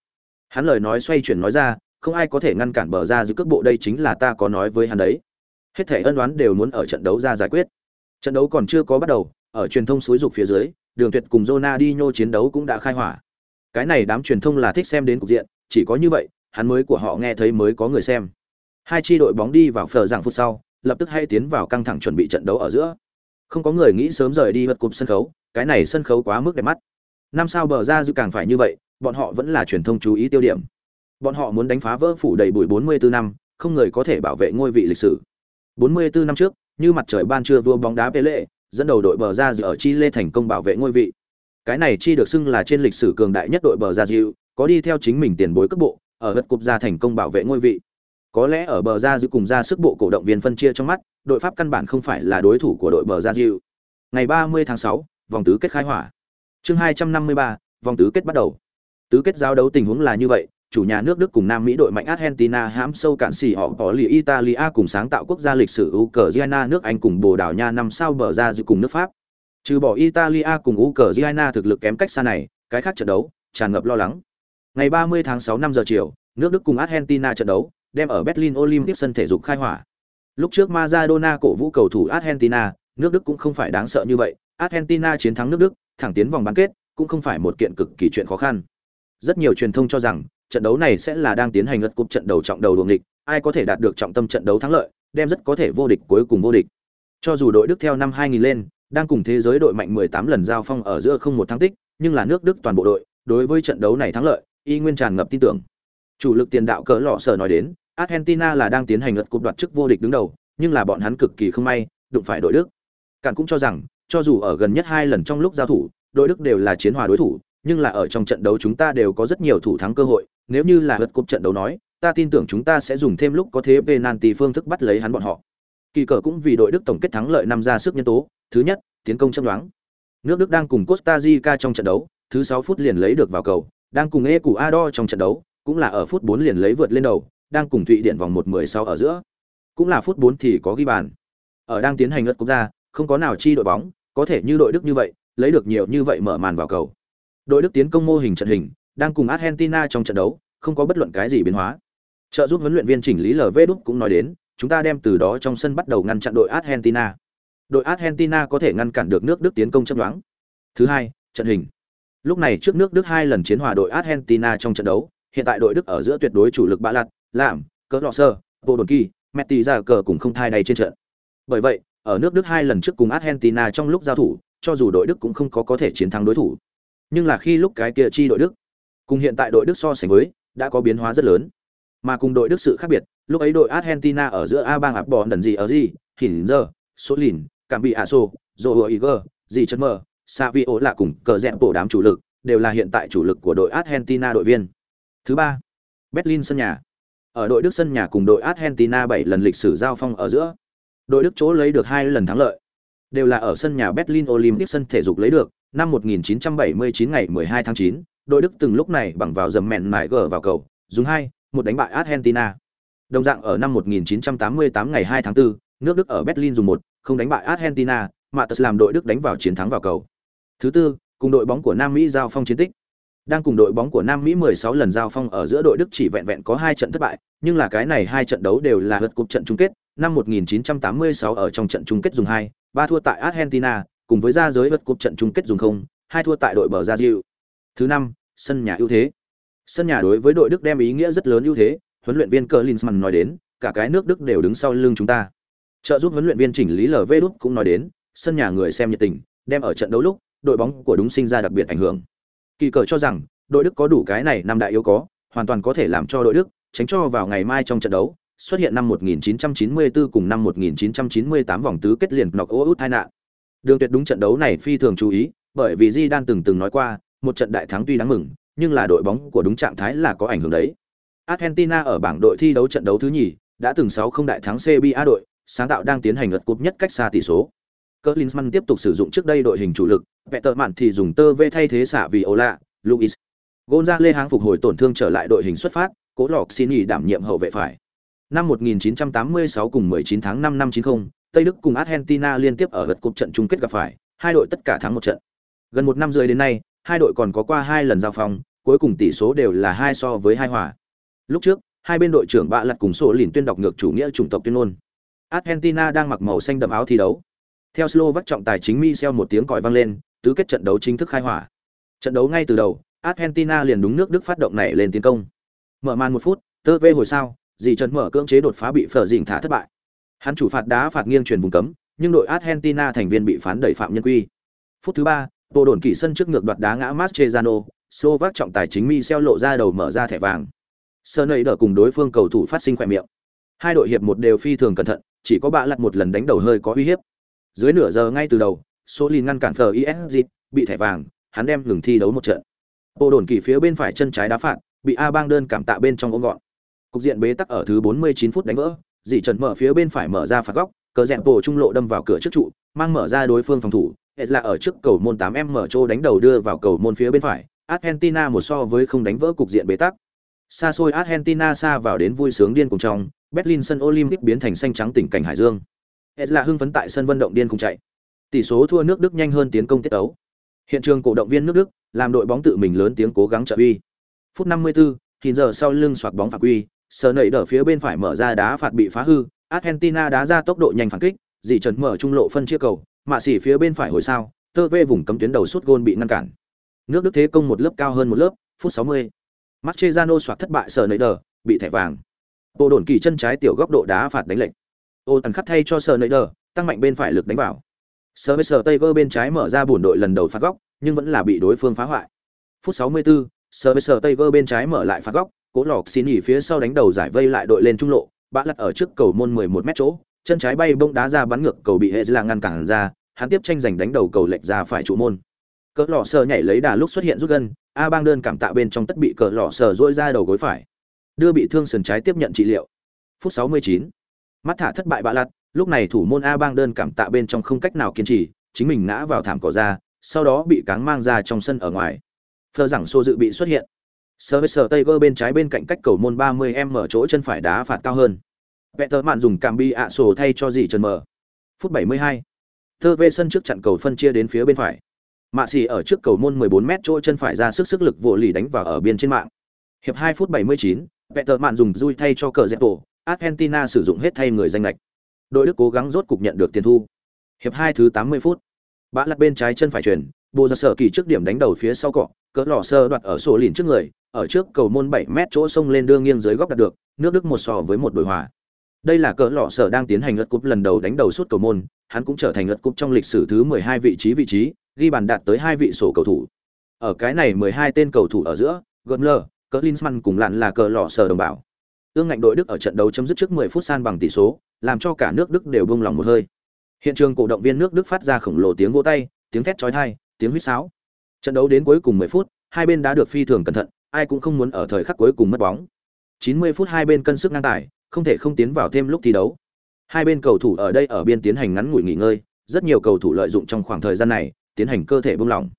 Hắn lời nói xoay chuyển nói ra, không ai có thể ngăn cản bờ ra giữ cước bộ đây chính là ta có nói với hắn đấy. Hết thể ân đoán đều muốn ở trận đấu ra giải quyết. Trận đấu còn chưa có bắt đầu, ở truyền thông suối dục phía dưới, đường tuyệt cùng Ronaldinho chiến đấu cũng đã khai hỏa. Cái này đám truyền thông là thích xem đến cục diện, chỉ có như vậy, hắn mới của họ nghe thấy mới có người xem. Hai chi đội bóng đi vào phở giảng phút sau, lập tức hay tiến vào căng thẳng chuẩn bị trận đấu ở giữa. Không có người nghĩ sớm rời đi vượt cụm sân khấu, cái này sân khấu quá mức đẹp mắt năm sao bờ ra dư càng phải như vậy bọn họ vẫn là truyền thông chú ý tiêu điểm Bọn họ muốn đánh phá vỡ phủ đầy bụi 44 năm, không người có thể bảo vệ ngôi vị lịch sử. 44 năm trước, như mặt trời ban trưa vua bóng đá Pele, dẫn đầu đội bờ ra dự ở Chile thành công bảo vệ ngôi vị. Cái này chi được xưng là trên lịch sử cường đại nhất đội bờ ra dư có đi theo chính mình tiền bối cấp bộ, ở gật cục ra thành công bảo vệ ngôi vị. Có lẽ ở bờ ra dư cùng ra sức bộ cổ động viên phân chia trong mắt, đội Pháp căn bản không phải là đối thủ của đội bờ ra dư Ngày 30 tháng 6, vòng tứ kết khai hỏa. Chương 253, vòng tứ kết bắt đầu. Tứ kết giao đấu tình huống là như vậy, chủ nhà nước Đức cùng Nam Mỹ đội mạnh Argentina hãm sâu cạn xỉ họ có lì Italia cùng sáng tạo quốc gia lịch sử Ukraine nước Anh cùng Bồ Đào Nha năm sau bờ ra dự cùng nước Pháp. Trừ bỏ Italia cùng Ukraine thực lực kém cách xa này, cái khác trận đấu tràn ngập lo lắng. Ngày 30 tháng 6 năm giờ chiều, nước Đức cùng Argentina trận đấu, đem ở Berlin Olympic sân thể dục khai hỏa. Lúc trước Maradona cổ vũ cầu thủ Argentina, nước Đức cũng không phải đáng sợ như vậy, Argentina chiến thắng nước Đức, thẳng tiến vòng bán kết, cũng không phải một kiện cực kỳ chuyện khó khăn. Rất nhiều truyền thông cho rằng, trận đấu này sẽ là đang tiến hành ngất cúp trận đầu trọng đầu đuồng địch, ai có thể đạt được trọng tâm trận đấu thắng lợi, đem rất có thể vô địch cuối cùng vô địch. Cho dù đội Đức theo năm 2000 lên, đang cùng thế giới đội mạnh 18 lần giao phong ở giữa không một thắng tích, nhưng là nước Đức toàn bộ đội, đối với trận đấu này thắng lợi, y nguyên tràn ngập tin tưởng. Chủ lực tiền đạo cỡ lọ sở nói đến, Argentina là đang tiến hành ngất cúp đoạt chức vô địch đứng đầu, nhưng là bọn hắn cực kỳ không may, đụng phải đội Đức. cạn cũng cho rằng, cho dù ở gần nhất hai lần trong lúc giao thủ, đội Đức đều là chiến hòa đối thủ, nhưng là ở trong trận đấu chúng ta đều có rất nhiều thủ thắng cơ hội, nếu như là lượt cúp trận đấu nói, ta tin tưởng chúng ta sẽ dùng thêm lúc có thế penalty phương thức bắt lấy hắn bọn họ. Kỳ cờ cũng vì đội Đức tổng kết thắng lợi năm ra sức nhân tố, thứ nhất, tiến công châm đoán. Nước Đức đang cùng Costa Rica trong trận đấu, thứ 6 phút liền lấy được vào cầu, đang cùng Ecuador trong trận đấu, cũng là ở phút 4 liền lấy vượt lên đầu, đang cùng Thụy Điển vòng 1-16 ở giữa. Cũng là phút 4 thì có ghi bàn. Ở đang tiến hành ngất quốc gia, không có nào chi đội bóng, có thể như đội Đức như vậy, lấy được nhiều như vậy mở màn vào cầu. Đội Đức tiến công mô hình trận hình, đang cùng Argentina trong trận đấu, không có bất luận cái gì biến hóa. Trợ giúp huấn luyện viên chỉnh lý LV Đúc cũng nói đến, chúng ta đem từ đó trong sân bắt đầu ngăn chặn đội Argentina. Đội Argentina có thể ngăn cản được nước Đức tiến công chấp đoán. Thứ hai, trận hình. Lúc này trước nước Đức hai lần chiến hòa đội Argentina trong trận đấu, hiện tại đội Đức ở giữa tuyệt đối chủ lực bạ lặt, làm, cỡ lọ sơ, vô đồn kỳ, Metti ra cờ cùng không thai đầy trên trận. Bởi vậy, ở nước Đức hai lần trước cùng Argentina trong lúc giao thủ, cho dù đội Đức cũng không có có thể chiến thắng đối thủ. Nhưng là khi lúc cái kia chi đội Đức, cùng hiện tại đội Đức so sánh với, đã có biến hóa rất lớn. Mà cùng đội Đức sự khác biệt, lúc ấy đội Argentina ở giữa A bang áp bỏ đần gì ở gì, hình giờ, số lìn, cảm bị Aso, Joe gì chân mờ, Savio là cùng cờ dẹn bổ đám chủ lực, đều là hiện tại chủ lực của đội Argentina đội viên. Thứ ba, Berlin sân nhà. Ở đội Đức sân nhà cùng đội Argentina 7 lần lịch sử giao phong ở giữa, đội Đức chỗ lấy được hai lần thắng lợi, đều là ở sân nhà Berlin Olympic sân thể dục lấy được, năm 1979 ngày 12 tháng 9, đội Đức từng lúc này bằng vào dầm mẹn mại gở vào cầu, dùng hai, một đánh bại Argentina. Đồng dạng ở năm 1988 ngày 2 tháng 4, nước Đức ở Berlin dùng một, không đánh bại Argentina, mà tật làm đội Đức đánh vào chiến thắng vào cầu. Thứ tư, cùng đội bóng của Nam Mỹ giao phong chiến tích. Đang cùng đội bóng của Nam Mỹ 16 lần giao phong ở giữa đội Đức chỉ vẹn vẹn có hai trận thất bại, nhưng là cái này hai trận đấu đều là lượt cúp trận chung kết, năm 1986 ở trong trận chung kết dùng hai, ba thua tại Argentina, cùng với ra giới lượt cúp trận chung kết dùng không, hai thua tại đội bờ Brazil. Thứ năm, sân nhà ưu thế. Sân nhà đối với đội Đức đem ý nghĩa rất lớn ưu thế, huấn luyện viên Klinsmann nói đến, cả cái nước Đức đều đứng sau lưng chúng ta. Trợ giúp huấn luyện viên chỉnh lý LV Đức cũng nói đến, sân nhà người xem nhiệt tình, đem ở trận đấu lúc, đội bóng của đúng sinh ra đặc biệt ảnh hưởng. Kỳ cờ cho rằng, đội Đức có đủ cái này năm đại yếu có, hoàn toàn có thể làm cho đội Đức tránh cho vào ngày mai trong trận đấu xuất hiện năm 1994 cùng năm 1998 vòng tứ kết liền nọc ô út tai nạn. Đường Tuyệt đúng trận đấu này phi thường chú ý, bởi vì Di Đan từng từng nói qua, một trận đại thắng tuy đáng mừng, nhưng là đội bóng của đúng trạng thái là có ảnh hưởng đấy. Argentina ở bảng đội thi đấu trận đấu thứ nhì, đã từng 6 không đại thắng CBA đội, sáng tạo đang tiến hành lượt cúp nhất cách xa tỷ số. Klinsmann tiếp tục sử dụng trước đây đội hình chủ lực, Peter Mạn thì dùng tơ V thay thế xạ vì Ola, Luis. Gonzalez háng phục hồi tổn thương trở lại đội hình xuất phát, Cố Lọc xin nghỉ đảm nhiệm hậu vệ phải. Năm 1986 cùng 19 tháng 5 năm 90, Tây Đức cùng Argentina liên tiếp ở lượt cúp trận chung kết gặp phải, hai đội tất cả thắng một trận. Gần một năm rưỡi đến nay, hai đội còn có qua hai lần giao phong, cuối cùng tỷ số đều là hai so với hai hòa. Lúc trước, hai bên đội trưởng bạ lật cùng sổ lìn tuyên đọc ngược chủ nghĩa chủng tộc tuyên ngôn. Argentina đang mặc màu xanh đậm áo thi đấu. Theo Slovak trọng tài chính Michel một tiếng còi vang lên, tứ kết trận đấu chính thức khai hỏa. Trận đấu ngay từ đầu, Argentina liền đúng nước Đức phát động này lên tiến công. Mở màn một phút, tơ vê hồi sau, dì Trần mở cưỡng chế đột phá bị phở dình thả thất bại. Hắn chủ phạt đá phạt nghiêng truyền vùng cấm, nhưng đội Argentina thành viên bị phán đẩy phạm nhân quy. Phút thứ ba, bộ đồn kỷ sân trước ngược đoạt đá ngã Mascherano, Slovak trọng tài chính mi xeo lộ ra đầu mở ra thẻ vàng. Sơ nầy đỡ cùng đối phương cầu thủ phát sinh khỏe miệng. Hai đội hiệp một đều phi thường cẩn thận, chỉ có bạ lật một lần đánh đầu hơi có uy hiếp. Dưới nửa giờ ngay từ đầu, số Solin ngăn cản FISG, bị thẻ vàng, hắn đem ngừng thi đấu một trận. Bộ đồn kỳ phía bên phải chân trái đá phạt, bị A Bang đơn cảm tạ bên trong ôm gọn. Cục diện bế tắc ở thứ 49 phút đánh vỡ, dì Trần mở phía bên phải mở ra phạt góc, cờ rèn bộ trung lộ đâm vào cửa trước trụ, mang mở ra đối phương phòng thủ, hết là ở trước cầu môn 8m mở trô đánh đầu đưa vào cầu môn phía bên phải, Argentina một so với không đánh vỡ cục diện bế tắc. Xa xôi Argentina xa vào đến vui sướng điên cùng trong, Berlin sân Olympic biến thành xanh trắng tỉnh cảnh hải dương. Hết là hưng phấn tại sân vận động điên cùng chạy. Tỷ số thua nước Đức nhanh hơn tiến công tiết ấu. Hiện trường cổ động viên nước Đức làm đội bóng tự mình lớn tiếng cố gắng trợ uy. Phút 54, hiện giờ sau lưng xoạc bóng phạt quy, sờ nảy đỡ phía bên phải mở ra đá phạt bị phá hư, Argentina đá ra tốc độ nhanh phản kích, dì trần mở trung lộ phân chia cầu, mạ xỉ phía bên phải hồi sao, tơ vê vùng cấm tuyến đầu sút gôn bị ngăn cản. Nước Đức thế công một lớp cao hơn một lớp, phút 60. Mascherano xoạc thất bại sờ nảy đỡ, bị thẻ vàng. Bộ đồn kỳ chân trái tiểu góc độ đá phạt đánh lệnh. Ô tần khắc thay cho sờ nảy đỡ, tăng mạnh bên phải lực đánh vào. Sơ với sờ Tiger bên trái mở ra buồn đội lần đầu phạt góc, nhưng vẫn là bị đối phương phá hoại. Phút 64, sờ với sờ Tiger bên trái mở lại phạt góc, cố lọc xin nghỉ phía sau đánh đầu giải vây lại đội lên trung lộ, bã lật ở trước cầu môn 11 mét chỗ, chân trái bay bông đá ra bắn ngược cầu bị hệ là ngăn cản ra, hắn tiếp tranh giành đánh đầu cầu lệch ra phải trụ môn. Cỡ lọ sờ nhảy lấy đà lúc xuất hiện rút gân, A Bang đơn cảm tạ bên trong tất bị cỡ lọ sờ dỗi ra đầu gối phải. Đưa bị thương sườn trái tiếp nhận trị liệu. Phút 69. Mắt thả thất bại bạ lật, lúc này thủ môn A Bang đơn cảm tạ bên trong không cách nào kiên trì, chính mình ngã vào thảm cỏ ra, sau đó bị cáng mang ra trong sân ở ngoài. Phờ rằng xô dự bị xuất hiện. Sơ với Tiger bên trái bên cạnh cách cầu môn 30m mở chỗ chân phải đá phạt cao hơn. Vẹt tờ mạn dùng cảm bi ạ sổ thay cho gì trần mở. Phút 72. Thơ về sân trước chặn cầu phân chia đến phía bên phải. Mạ xì ở trước cầu môn 14m chỗ chân phải ra sức sức lực vô lì đánh vào ở biên trên mạng. Hiệp 2 phút 79, Vẹt tờ mạn dùng dui thay cho cờ dẹp tổ, Argentina sử dụng hết thay người danh lệch. Đội Đức cố gắng rốt cục nhận được tiền thu. Hiệp 2 thứ 80 phút. Bã lật bên trái chân phải chuyển, Bồ ra sở kỳ trước điểm đánh đầu phía sau cọ, cỡ lò sơ đoạt ở sổ lìn trước người, ở trước cầu môn 7 mét chỗ sông lên đưa nghiêng dưới góc đạt được, nước Đức một so với một đội hòa. Đây là cỡ lọ sở đang tiến hành lượt cúp lần đầu đánh đầu suốt cầu môn, hắn cũng trở thành lượt cúp trong lịch sử thứ 12 vị trí vị trí, ghi bàn đạt tới hai vị sổ cầu thủ. Ở cái này 12 tên cầu thủ ở giữa, Götler, cỡ Linsman cùng lặn là cỡ lọ sở đồng bảo. Ương ngạnh đội Đức ở trận đấu chấm dứt trước 10 phút san bằng tỷ số, làm cho cả nước Đức đều buông lòng một hơi. Hiện trường cổ động viên nước Đức phát ra khổng lồ tiếng vỗ tay, tiếng thét chói tai, tiếng huýt sáo. Trận đấu đến cuối cùng 10 phút, hai bên đã được phi thường cẩn thận, ai cũng không muốn ở thời khắc cuối cùng mất bóng. 90 phút hai bên cân sức ngang tài, không thể không tiến vào thêm lúc thi đấu. Hai bên cầu thủ ở đây ở biên tiến hành ngắn ngủi nghỉ ngơi, rất nhiều cầu thủ lợi dụng trong khoảng thời gian này, tiến hành cơ thể buông lỏng.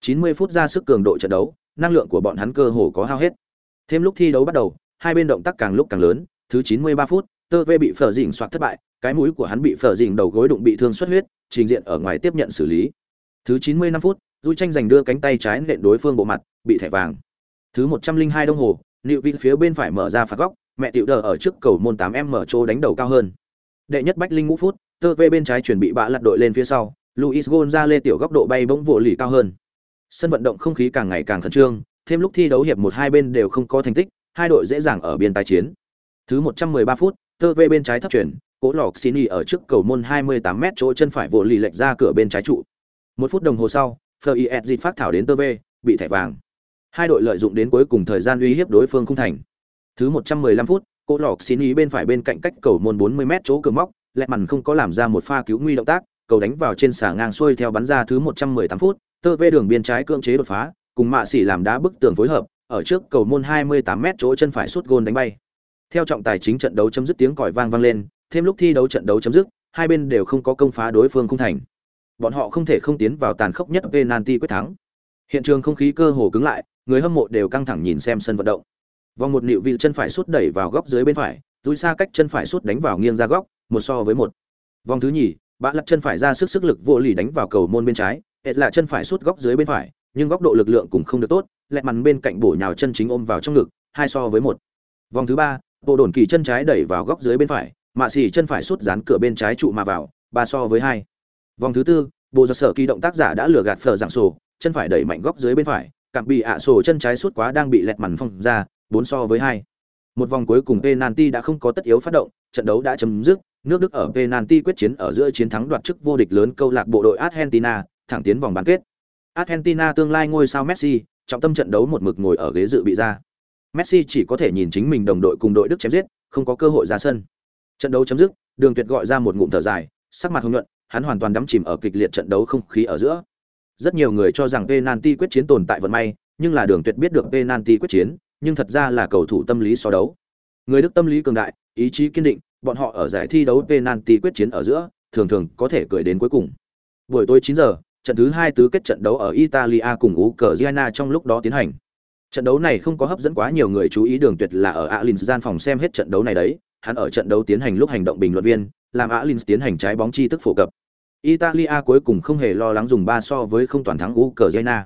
90 phút ra sức cường độ trận đấu, năng lượng của bọn hắn cơ hồ có hao hết. Thêm lúc thi đấu bắt đầu, hai bên động tác càng lúc càng lớn, thứ 93 phút, Tơ Vê bị Phở Dĩnh soạt thất bại, cái mũi của hắn bị Phở Dĩnh đầu gối đụng bị thương xuất huyết, trình diện ở ngoài tiếp nhận xử lý. Thứ 95 phút, Dui tranh giành đưa cánh tay trái nện đối phương bộ mặt, bị thẻ vàng. Thứ 102 đồng hồ, Liệu Vĩ phía bên phải mở ra phạt góc, mẹ tiểu đờ ở trước cầu môn 8m mở chỗ đánh đầu cao hơn. Đệ nhất bách linh ngũ phút, tơ về bên trái chuẩn bị bạ lật đội lên phía sau, Luis Gonzalez tiểu góc độ bay bỗng vụ lì cao hơn. Sân vận động không khí càng ngày càng khẩn trương, thêm lúc thi đấu hiệp một hai bên đều không có thành tích, hai đội dễ dàng ở biên tái chiến. Thứ 113 phút, tơ về bên trái thấp chuyển, Cố Lọc Sini ở trước cầu môn 28m chỗ chân phải vụ lì lệch ra cửa bên trái trụ. Một phút đồng hồ sau, Fleur phát thảo đến tơ v bị thẻ vàng. Hai đội lợi dụng đến cuối cùng thời gian uy hiếp đối phương không thành. Thứ 115 phút, Cố Lọc xin ý bên phải bên cạnh cách cầu môn 40m chỗ cửa móc, lẹ mằn không có làm ra một pha cứu nguy động tác, cầu đánh vào trên xà ngang xuôi theo bắn ra thứ 118 phút, tơ v đường biên trái cưỡng chế đột phá, cùng mạ xỉ làm đá bức tường phối hợp, ở trước cầu môn 28m chỗ chân phải sút gôn đánh bay. Theo trọng tài chính trận đấu chấm dứt tiếng còi vang vang lên, thêm lúc thi đấu trận đấu chấm dứt, hai bên đều không có công phá đối phương không thành. Bọn họ không thể không tiến vào tàn khốc nhất penalty quyết thắng. Hiện trường không khí cơ hồ cứng lại, người hâm mộ đều căng thẳng nhìn xem sân vận động. Vòng một liệu vị chân phải sút đẩy vào góc dưới bên phải, túi xa cách chân phải sút đánh vào nghiêng ra góc, một so với một. Vòng thứ nhì, bạ lật chân phải ra sức sức lực vô lì đánh vào cầu môn bên trái, hệt là chân phải sút góc dưới bên phải, nhưng góc độ lực lượng cũng không được tốt, lẹt mắn bên cạnh bổ nhào chân chính ôm vào trong ngực, hai so với một. Vòng thứ ba, bộ đồn kỳ chân trái đẩy vào góc dưới bên phải, mạ xỉ chân phải sút dán cửa bên trái trụ mà vào, ba so với hai. Vòng thứ tư, bộ do sở kỳ động tác giả đã lừa gạt phở dạng sổ, chân phải đẩy mạnh góc dưới bên phải, cạm bị ạ sổ chân trái sút quá đang bị lẹt mằn phong ra, bốn so với hai. Một vòng cuối cùng penalty đã không có tất yếu phát động, trận đấu đã chấm dứt, nước Đức ở penalty quyết chiến ở giữa chiến thắng đoạt chức vô địch lớn câu lạc bộ đội Argentina, thẳng tiến vòng bán kết. Argentina tương lai ngôi sao Messi, trọng tâm trận đấu một mực ngồi ở ghế dự bị ra. Messi chỉ có thể nhìn chính mình đồng đội cùng đội Đức chém giết, không có cơ hội ra sân. Trận đấu chấm dứt, Đường Tuyệt gọi ra một ngụm thở dài, sắc mặt hồng nhuận, hắn hoàn toàn đắm chìm ở kịch liệt trận đấu không khí ở giữa. Rất nhiều người cho rằng penalty quyết chiến tồn tại vận may, nhưng là Đường Tuyệt biết được penalty quyết chiến, nhưng thật ra là cầu thủ tâm lý so đấu. Người Đức tâm lý cường đại, ý chí kiên định, bọn họ ở giải thi đấu penalty quyết chiến ở giữa, thường thường có thể cười đến cuối cùng. Buổi tối 9 giờ, trận thứ hai tứ kết trận đấu ở Italia cùng Ukraine trong lúc đó tiến hành. Trận đấu này không có hấp dẫn quá nhiều người chú ý Đường Tuyệt là ở Alins gian phòng xem hết trận đấu này đấy, hắn ở trận đấu tiến hành lúc hành động bình luận viên, làm Alins tiến hành trái bóng chi thức phổ cập. Italia cuối cùng không hề lo lắng dùng ba so với không toàn thắng Ukraine.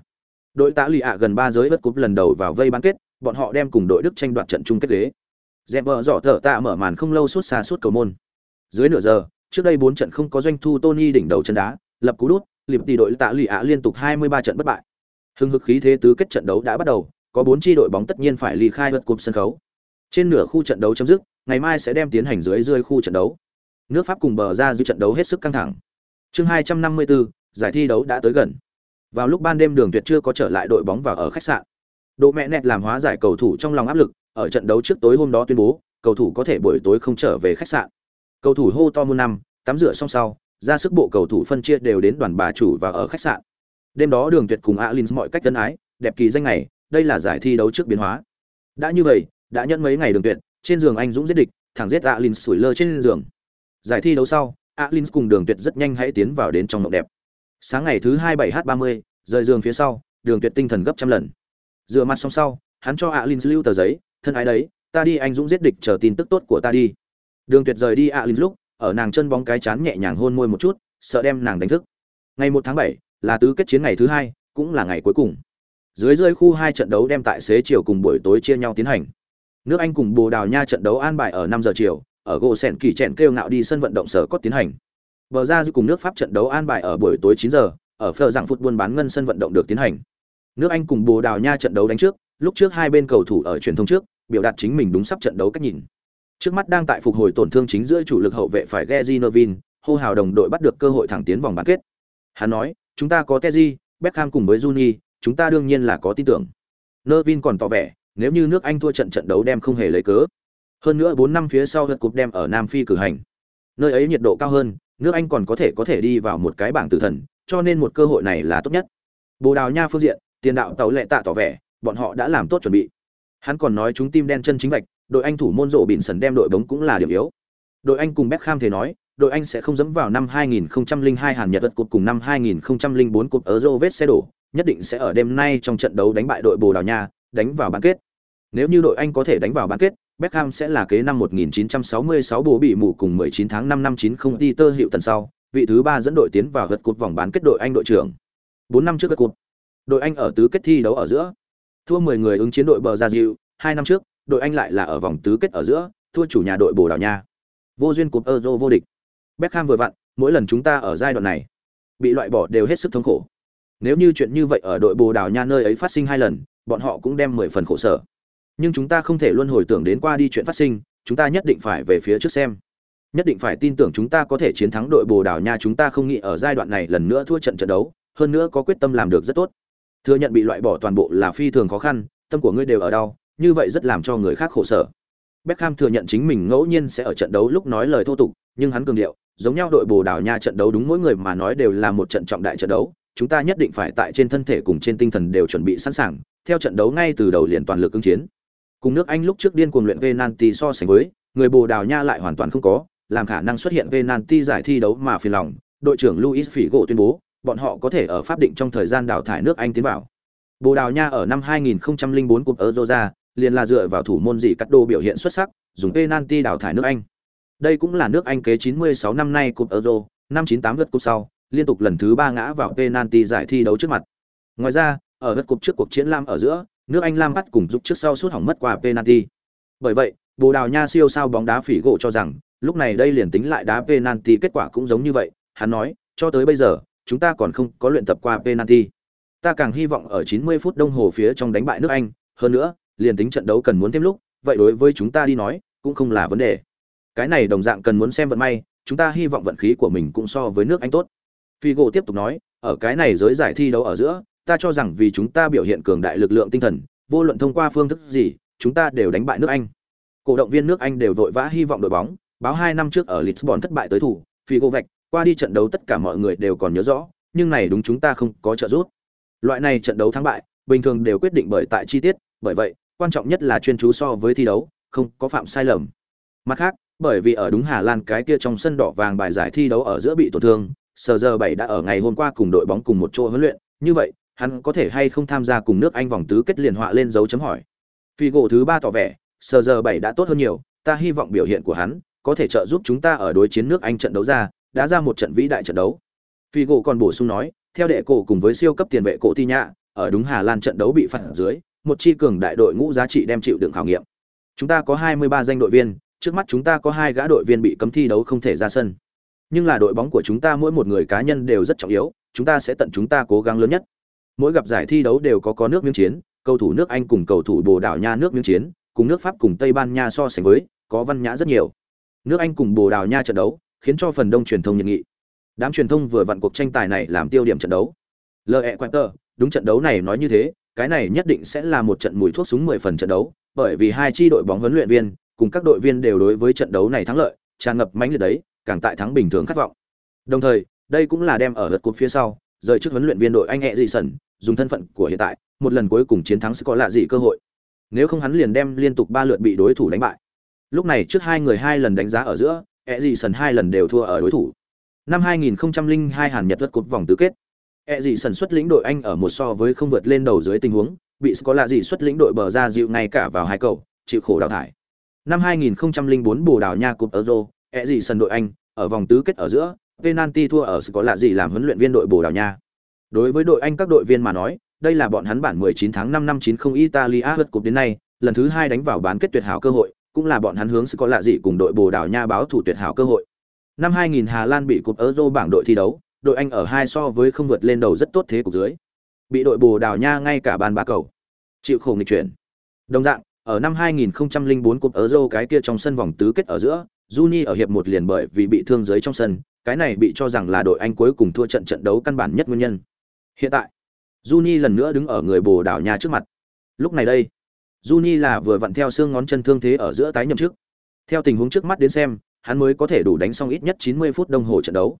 Đội tá lì ạ gần ba giới bất cúp lần đầu vào vây bán kết, bọn họ đem cùng đội Đức tranh đoạt trận chung kết ghế. Zember rõ thở tạ mở màn không lâu suốt xa suốt cầu môn. Dưới nửa giờ, trước đây bốn trận không có doanh thu Tony đỉnh đầu chân đá, lập cú đút, liệp tỷ đội tạ lì ạ liên tục 23 trận bất bại. Hưng hực khí thế tứ kết trận đấu đã bắt đầu, có bốn chi đội bóng tất nhiên phải ly khai vượt cúp sân khấu. Trên nửa khu trận đấu chấm dứt, ngày mai sẽ đem tiến hành dưới rơi khu trận đấu. Nước Pháp cùng bờ ra dư trận đấu hết sức căng thẳng. Chương 254, giải thi đấu đã tới gần. Vào lúc ban đêm Đường Tuyệt chưa có trở lại đội bóng vào ở khách sạn. Độ mẹ nẹt làm hóa giải cầu thủ trong lòng áp lực, ở trận đấu trước tối hôm đó tuyên bố, cầu thủ có thể buổi tối không trở về khách sạn. Cầu thủ hô to muôn năm, tắm rửa xong sau, ra sức bộ cầu thủ phân chia đều đến đoàn bà chủ và ở khách sạn. Đêm đó Đường Tuyệt cùng Alin mọi cách tân ái, đẹp kỳ danh này, đây là giải thi đấu trước biến hóa. Đã như vậy, đã nhận mấy ngày Đường Tuyệt, trên giường anh dũng giết địch, thẳng giết Alins sủi lơ trên giường. Giải thi đấu sau, Alins cùng Đường Tuyệt rất nhanh hãy tiến vào đến trong mộng đẹp. Sáng ngày thứ hai bảy h ba mươi, rời giường phía sau, Đường Tuyệt tinh thần gấp trăm lần. Rửa mặt xong sau, hắn cho Alins lưu tờ giấy, thân ái đấy, ta đi anh dũng giết địch chờ tin tức tốt của ta đi. Đường Tuyệt rời đi Alins lúc, ở nàng chân bóng cái chán nhẹ nhàng hôn môi một chút, sợ đem nàng đánh thức. Ngày một tháng bảy là tứ kết chiến ngày thứ hai, cũng là ngày cuối cùng. Dưới rơi khu hai trận đấu đem tại xế chiều cùng buổi tối chia nhau tiến hành. Nước Anh cùng Bồ Đào Nha trận đấu an bài ở năm giờ chiều, ở gỗ sèn kỳ chèn kêu ngạo đi sân vận động sở có tiến hành. Bờ ra dư cùng nước Pháp trận đấu an bài ở buổi tối 9 giờ, ở phở dạng phút buôn bán ngân sân vận động được tiến hành. Nước Anh cùng Bồ Đào Nha trận đấu đánh trước, lúc trước hai bên cầu thủ ở truyền thông trước, biểu đạt chính mình đúng sắp trận đấu cách nhìn. Trước mắt đang tại phục hồi tổn thương chính giữa chủ lực hậu vệ phải Gezinovin, hô hào đồng đội bắt được cơ hội thẳng tiến vòng bán kết. Hắn nói, chúng ta có Teji, Beckham cùng với Juni, chúng ta đương nhiên là có tin tưởng. Nervin còn tỏ vẻ, nếu như nước Anh thua trận trận đấu đem không hề lấy cớ. Hơn nữa 4 năm phía sau lượt cúp đem ở Nam Phi cử hành. Nơi ấy nhiệt độ cao hơn, nước Anh còn có thể có thể đi vào một cái bảng tử thần, cho nên một cơ hội này là tốt nhất. Bồ Đào Nha phương diện, tiền đạo tàu lệ tạ tỏ vẻ, bọn họ đã làm tốt chuẩn bị. Hắn còn nói chúng tim đen chân chính vạch, đội Anh thủ môn rộ bỉn sần đem đội bóng cũng là điểm yếu. Đội Anh cùng Beckham thế nói, đội Anh sẽ không dẫm vào năm 2002 Hàn Nhật vật cột cùng năm 2004 cúp Euro vết xe đổ, nhất định sẽ ở đêm nay trong trận đấu đánh bại đội Bồ Đào Nha, đánh vào bán kết. Nếu như đội Anh có thể đánh vào bán kết, Beckham sẽ là kế năm 1966 bố bị mù cùng 19 tháng 5 năm 90 Peter hiệu tần sau, vị thứ ba dẫn đội tiến vào gật cột vòng bán kết đội Anh đội trưởng. 4 năm trước gật cột, đội Anh ở tứ kết thi đấu ở giữa, thua 10 người ứng chiến đội bờ ra dịu, 2 năm trước, đội Anh lại là ở vòng tứ kết ở giữa, thua chủ nhà đội Bồ Đào Nha. Vô duyên cúp Euro vô địch. Beckham vừa vặn, mỗi lần chúng ta ở giai đoạn này bị loại bỏ đều hết sức thống khổ. Nếu như chuyện như vậy ở đội Bồ Đào Nha nơi ấy phát sinh hai lần, bọn họ cũng đem 10 phần khổ sở. Nhưng chúng ta không thể luôn hồi tưởng đến qua đi chuyện phát sinh, chúng ta nhất định phải về phía trước xem. Nhất định phải tin tưởng chúng ta có thể chiến thắng đội bồ đào nha, chúng ta không nghĩ ở giai đoạn này lần nữa thua trận trận đấu, hơn nữa có quyết tâm làm được rất tốt. Thừa nhận bị loại bỏ toàn bộ là phi thường khó khăn, tâm của ngươi đều ở đâu như vậy rất làm cho người khác khổ sở. Beckham thừa nhận chính mình ngẫu nhiên sẽ ở trận đấu lúc nói lời thô tục, nhưng hắn cường điệu, giống nhau đội bồ đào nha trận đấu đúng mỗi người mà nói đều là một trận trọng đại trận đấu, chúng ta nhất định phải tại trên thân thể cùng trên tinh thần đều chuẩn bị sẵn sàng theo trận đấu ngay từ đầu liền toàn lực ứng chiến Cùng nước Anh lúc trước điên cuồng luyện penalty so sánh với, người Bồ Đào Nha lại hoàn toàn không có, làm khả năng xuất hiện penalty giải thi đấu mà phiền lòng, đội trưởng Luis Figo tuyên bố, bọn họ có thể ở pháp định trong thời gian đào thải nước Anh tiến vào. Bồ Đào Nha ở năm 2004 cúp Euro ra, liền là dựa vào thủ môn gì cắt đồ biểu hiện xuất sắc, dùng penalty đào thải nước Anh. Đây cũng là nước Anh kế 96 năm nay cúp Euro, năm 98 lượt cúp sau, liên tục lần thứ 3 ngã vào penalty giải thi đấu trước mặt. Ngoài ra, ở đất cục trước cuộc chiến lam ở giữa, nước Anh Lam bắt cùng giúp trước sau suốt hỏng mất qua penalty. Bởi vậy, Bồ Đào Nha siêu sao bóng đá phỉ gỗ cho rằng, lúc này đây liền tính lại đá penalty kết quả cũng giống như vậy, hắn nói, cho tới bây giờ, chúng ta còn không có luyện tập qua penalty. Ta càng hy vọng ở 90 phút đồng hồ phía trong đánh bại nước Anh, hơn nữa, liền tính trận đấu cần muốn thêm lúc, vậy đối với chúng ta đi nói, cũng không là vấn đề. Cái này đồng dạng cần muốn xem vận may, chúng ta hy vọng vận khí của mình cũng so với nước Anh tốt. Figo tiếp tục nói, ở cái này giới giải thi đấu ở giữa, ta cho rằng vì chúng ta biểu hiện cường đại lực lượng tinh thần, vô luận thông qua phương thức gì, chúng ta đều đánh bại nước Anh. Cổ động viên nước Anh đều vội vã hy vọng đội bóng, báo hai năm trước ở Lisbon thất bại tới thủ, Figo vạch, qua đi trận đấu tất cả mọi người đều còn nhớ rõ, nhưng này đúng chúng ta không có trợ giúp. Loại này trận đấu thắng bại, bình thường đều quyết định bởi tại chi tiết, bởi vậy, quan trọng nhất là chuyên chú so với thi đấu, không có phạm sai lầm. Mặt khác, bởi vì ở đúng Hà Lan cái kia trong sân đỏ vàng bài giải thi đấu ở giữa bị tổn thương, Sở giờ 7 đã ở ngày hôm qua cùng đội bóng cùng một chỗ huấn luyện, như vậy, hắn có thể hay không tham gia cùng nước Anh vòng tứ kết liền họa lên dấu chấm hỏi. Phi gỗ thứ ba tỏ vẻ, sờ giờ bảy đã tốt hơn nhiều, ta hy vọng biểu hiện của hắn có thể trợ giúp chúng ta ở đối chiến nước Anh trận đấu ra, đã ra một trận vĩ đại trận đấu. Phi gỗ còn bổ sung nói, theo đệ cổ cùng với siêu cấp tiền vệ cổ ti Tinya, ở đúng Hà Lan trận đấu bị phạt dưới, một chi cường đại đội ngũ giá trị đem chịu đựng khảo nghiệm. Chúng ta có 23 danh đội viên, trước mắt chúng ta có hai gã đội viên bị cấm thi đấu không thể ra sân. Nhưng là đội bóng của chúng ta mỗi một người cá nhân đều rất trọng yếu, chúng ta sẽ tận chúng ta cố gắng lớn nhất. Mỗi gặp giải thi đấu đều có có nước miếng chiến, cầu thủ nước Anh cùng cầu thủ Bồ Đào Nha nước miếng chiến, cùng nước Pháp cùng Tây Ban Nha so sánh với, có văn nhã rất nhiều. Nước Anh cùng Bồ Đào Nha trận đấu, khiến cho phần đông truyền thông nhận nghị. Đám truyền thông vừa vặn cuộc tranh tài này làm tiêu điểm trận đấu. L.E. Quater, đúng trận đấu này nói như thế, cái này nhất định sẽ là một trận mùi thuốc súng 10 phần trận đấu, bởi vì hai chi đội bóng huấn luyện viên cùng các đội viên đều đối với trận đấu này thắng lợi, tràn ngập mãnh liệt đấy, càng tại thắng bình thường khát vọng. Đồng thời, đây cũng là đem ở lượt cuộc phía sau, rời trước huấn luyện viên đội anh ẹ dị sẩn, dùng thân phận của hiện tại, một lần cuối cùng chiến thắng sẽ có lạ gì cơ hội. Nếu không hắn liền đem liên tục ba lượt bị đối thủ đánh bại. Lúc này trước hai người hai lần đánh giá ở giữa, e dị sần hai lần đều thua ở đối thủ. Năm 2002 Hàn Nhật vượt cột vòng tứ kết. e dị sần xuất lĩnh đội Anh ở một so với không vượt lên đầu dưới tình huống, bị có lạ gì xuất lĩnh đội bờ ra dịu ngay cả vào hai cầu, chịu khổ đào thải. Năm 2004 Bồ Đào Nha Cup Euro, e dị sần đội Anh ở vòng tứ kết ở giữa, penalty thua ở có lạ gì làm huấn luyện viên đội Bồ Đào Nha. Đối với đội Anh các đội viên mà nói, đây là bọn hắn bản 19 tháng 5 năm 90 Italia vượt cục đến nay, lần thứ hai đánh vào bán kết tuyệt hảo cơ hội, cũng là bọn hắn hướng có lạ gì cùng đội Bồ Đào Nha báo thủ tuyệt hảo cơ hội. Năm 2000 Hà Lan bị cúp Euro bảng đội thi đấu, đội Anh ở hai so với không vượt lên đầu rất tốt thế cục dưới. Bị đội Bồ Đào Nha ngay cả bàn ba cầu. Chịu khổ nghịch chuyển. Đồng dạng, ở năm 2004 cúp Euro cái kia trong sân vòng tứ kết ở giữa, Juni ở hiệp một liền bởi vì bị thương dưới trong sân, cái này bị cho rằng là đội Anh cuối cùng thua trận trận đấu căn bản nhất nguyên nhân. Hiện tại, Juni lần nữa đứng ở người Bồ Đào Nha trước mặt. Lúc này đây, Juni là vừa vặn theo xương ngón chân thương thế ở giữa tái nhậm trước. Theo tình huống trước mắt đến xem, hắn mới có thể đủ đánh xong ít nhất 90 phút đồng hồ trận đấu.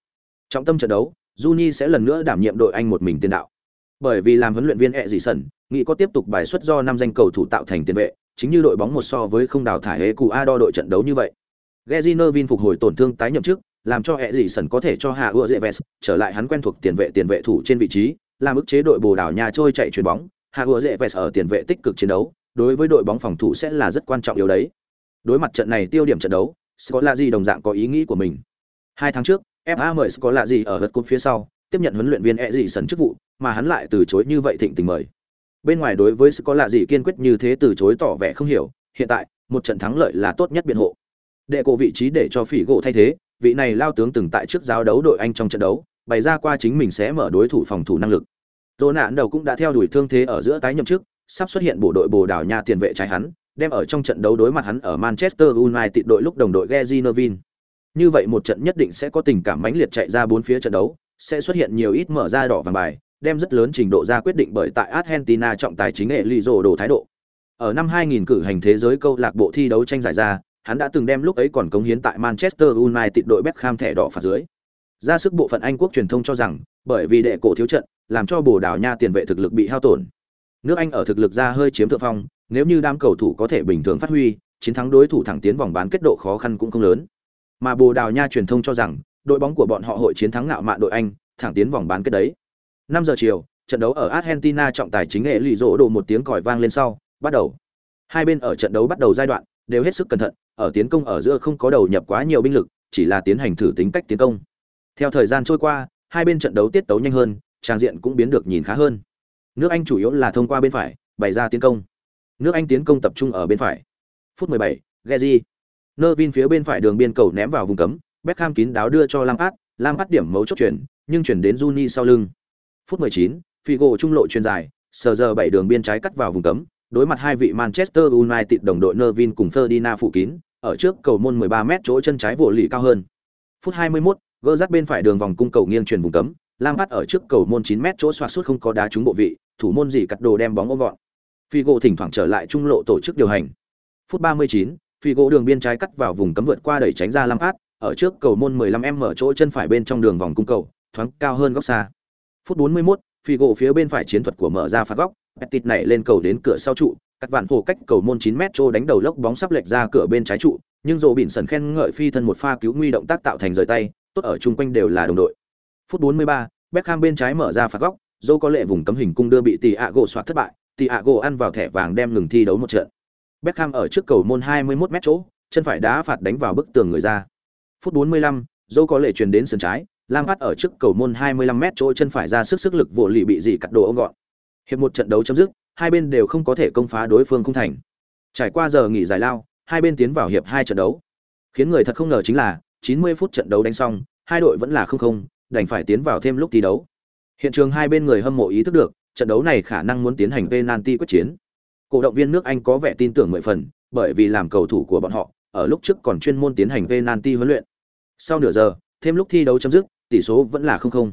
Trọng tâm trận đấu, Juni sẽ lần nữa đảm nhiệm đội Anh một mình tiền đạo. Bởi vì làm huấn luyện viên ẹ dị sẩn, nghĩ có tiếp tục bài xuất do năm danh cầu thủ tạo thành tiền vệ, chính như đội bóng một so với không đào thải Ecuador đội trận đấu như vậy. Gezinovin phục hồi tổn thương tái nhậm chức, làm cho hệ dị sẩn có thể cho Hạ Ua vest trở lại hắn quen thuộc tiền vệ tiền vệ thủ trên vị trí, làm ức chế đội Bồ đảo nhà trôi chạy chuyền bóng, Hạ Ua vest ở tiền vệ tích cực chiến đấu, đối với đội bóng phòng thủ sẽ là rất quan trọng yếu đấy. Đối mặt trận này tiêu điểm trận đấu, Scolari đồng dạng có ý nghĩ của mình. Hai tháng trước, FA mời Scolari ở hớt cúp phía sau, tiếp nhận huấn luyện viên hệ dị sẩn chức vụ, mà hắn lại từ chối như vậy thịnh tình mời. Bên ngoài đối với Scolari kiên quyết như thế từ chối tỏ vẻ không hiểu, hiện tại, một trận thắng lợi là tốt nhất biện hộ. Đệ cổ vị trí để cho Phỉ gỗ thay thế, vị này lao tướng từng tại trước giáo đấu đội Anh trong trận đấu, bày ra qua chính mình sẽ mở đối thủ phòng thủ năng lực. Dỗ nạn đầu cũng đã theo đuổi thương thế ở giữa tái nhậm chức, sắp xuất hiện bộ đội Bồ Đào Nha tiền vệ trái hắn, đem ở trong trận đấu đối mặt hắn ở Manchester United đội lúc đồng đội Gezi Như vậy một trận nhất định sẽ có tình cảm mãnh liệt chạy ra bốn phía trận đấu, sẽ xuất hiện nhiều ít mở ra đỏ vàng bài, đem rất lớn trình độ ra quyết định bởi tại Argentina trọng tài chính nghệ rồ đồ thái độ. Ở năm 2000 cử hành thế giới câu lạc bộ thi đấu tranh giải ra, hắn đã từng đem lúc ấy còn cống hiến tại Manchester United đội Beckham thẻ đỏ phạt dưới. Ra sức bộ phận Anh quốc truyền thông cho rằng, bởi vì đệ cổ thiếu trận, làm cho Bồ Đào Nha tiền vệ thực lực bị hao tổn. Nước Anh ở thực lực ra hơi chiếm thượng phong, nếu như đám cầu thủ có thể bình thường phát huy, chiến thắng đối thủ thẳng tiến vòng bán kết độ khó khăn cũng không lớn. Mà Bồ Đào Nha truyền thông cho rằng, đội bóng của bọn họ hội chiến thắng ngạo mạn đội Anh, thẳng tiến vòng bán kết đấy. 5 giờ chiều, trận đấu ở Argentina trọng tài chính nghệ lì rỗ đổ một tiếng còi vang lên sau, bắt đầu. Hai bên ở trận đấu bắt đầu giai đoạn, đều hết sức cẩn thận, ở tiến công ở giữa không có đầu nhập quá nhiều binh lực, chỉ là tiến hành thử tính cách tiến công. Theo thời gian trôi qua, hai bên trận đấu tiết tấu nhanh hơn, trang diện cũng biến được nhìn khá hơn. Nước Anh chủ yếu là thông qua bên phải, bày ra tiến công. Nước Anh tiến công tập trung ở bên phải. Phút 17, Gezi. Nervin phía bên phải đường biên cầu ném vào vùng cấm, Beckham kín đáo đưa cho Lampard, Lampard điểm mấu chốt chuyển, nhưng chuyển đến Juni sau lưng. Phút 19, Figo trung lộ chuyền dài, sờ giờ bảy đường biên trái cắt vào vùng cấm, đối mặt hai vị Manchester United đồng đội Nervin cùng Ferdinand phụ kín, ở trước cầu môn 13m chỗ chân trái vụ lì cao hơn. Phút 21, gỡ rát bên phải đường vòng cung cầu nghiêng truyền vùng cấm, Lampard ở trước cầu môn 9m chỗ xoạc suốt không có đá trúng bộ vị, thủ môn gì cắt đồ đem bóng ôm gọn. Figo thỉnh thoảng trở lại trung lộ tổ chức điều hành. Phút 39, Figo đường biên trái cắt vào vùng cấm vượt qua đẩy tránh ra Lampard, ở trước cầu môn 15m chỗ chân phải bên trong đường vòng cung cầu, thoáng cao hơn góc xa. Phút 41, Figo phía bên phải chiến thuật của mở ra phạt góc, Petit này lên cầu đến cửa sau trụ, các vạn hồ cách cầu môn 9 mét trô đánh đầu lốc bóng sắp lệch ra cửa bên trái trụ, nhưng Dỗ Bỉn sần khen ngợi phi thân một pha cứu nguy động tác tạo thành rời tay, tốt ở chung quanh đều là đồng đội. Phút 43, Beckham bên trái mở ra phạt góc, Dỗ có lệ vùng cấm hình cung đưa bị Thiago soạt thất bại, Thiago ăn vào thẻ vàng đem ngừng thi đấu một trận. Beckham ở trước cầu môn 21 mét chỗ, chân phải đá phạt đánh vào bức tường người ra. Phút 45, Dỗ có lệ truyền đến sân trái, Lam Phát ở trước cầu môn 25 mét chỗ chân phải ra sức sức lực vô lì bị gì cắt đồ ôm gọn. Hiệp một trận đấu chấm dứt, hai bên đều không có thể công phá đối phương không thành. Trải qua giờ nghỉ giải lao, hai bên tiến vào hiệp hai trận đấu. Khiến người thật không ngờ chính là 90 phút trận đấu đánh xong, hai đội vẫn là không không, đành phải tiến vào thêm lúc thi đấu. Hiện trường hai bên người hâm mộ ý thức được, trận đấu này khả năng muốn tiến hành penalty quyết chiến. Cổ động viên nước Anh có vẻ tin tưởng mười phần, bởi vì làm cầu thủ của bọn họ, ở lúc trước còn chuyên môn tiến hành penalty huấn luyện. Sau nửa giờ, thêm lúc thi đấu chấm dứt, tỷ số vẫn là không không.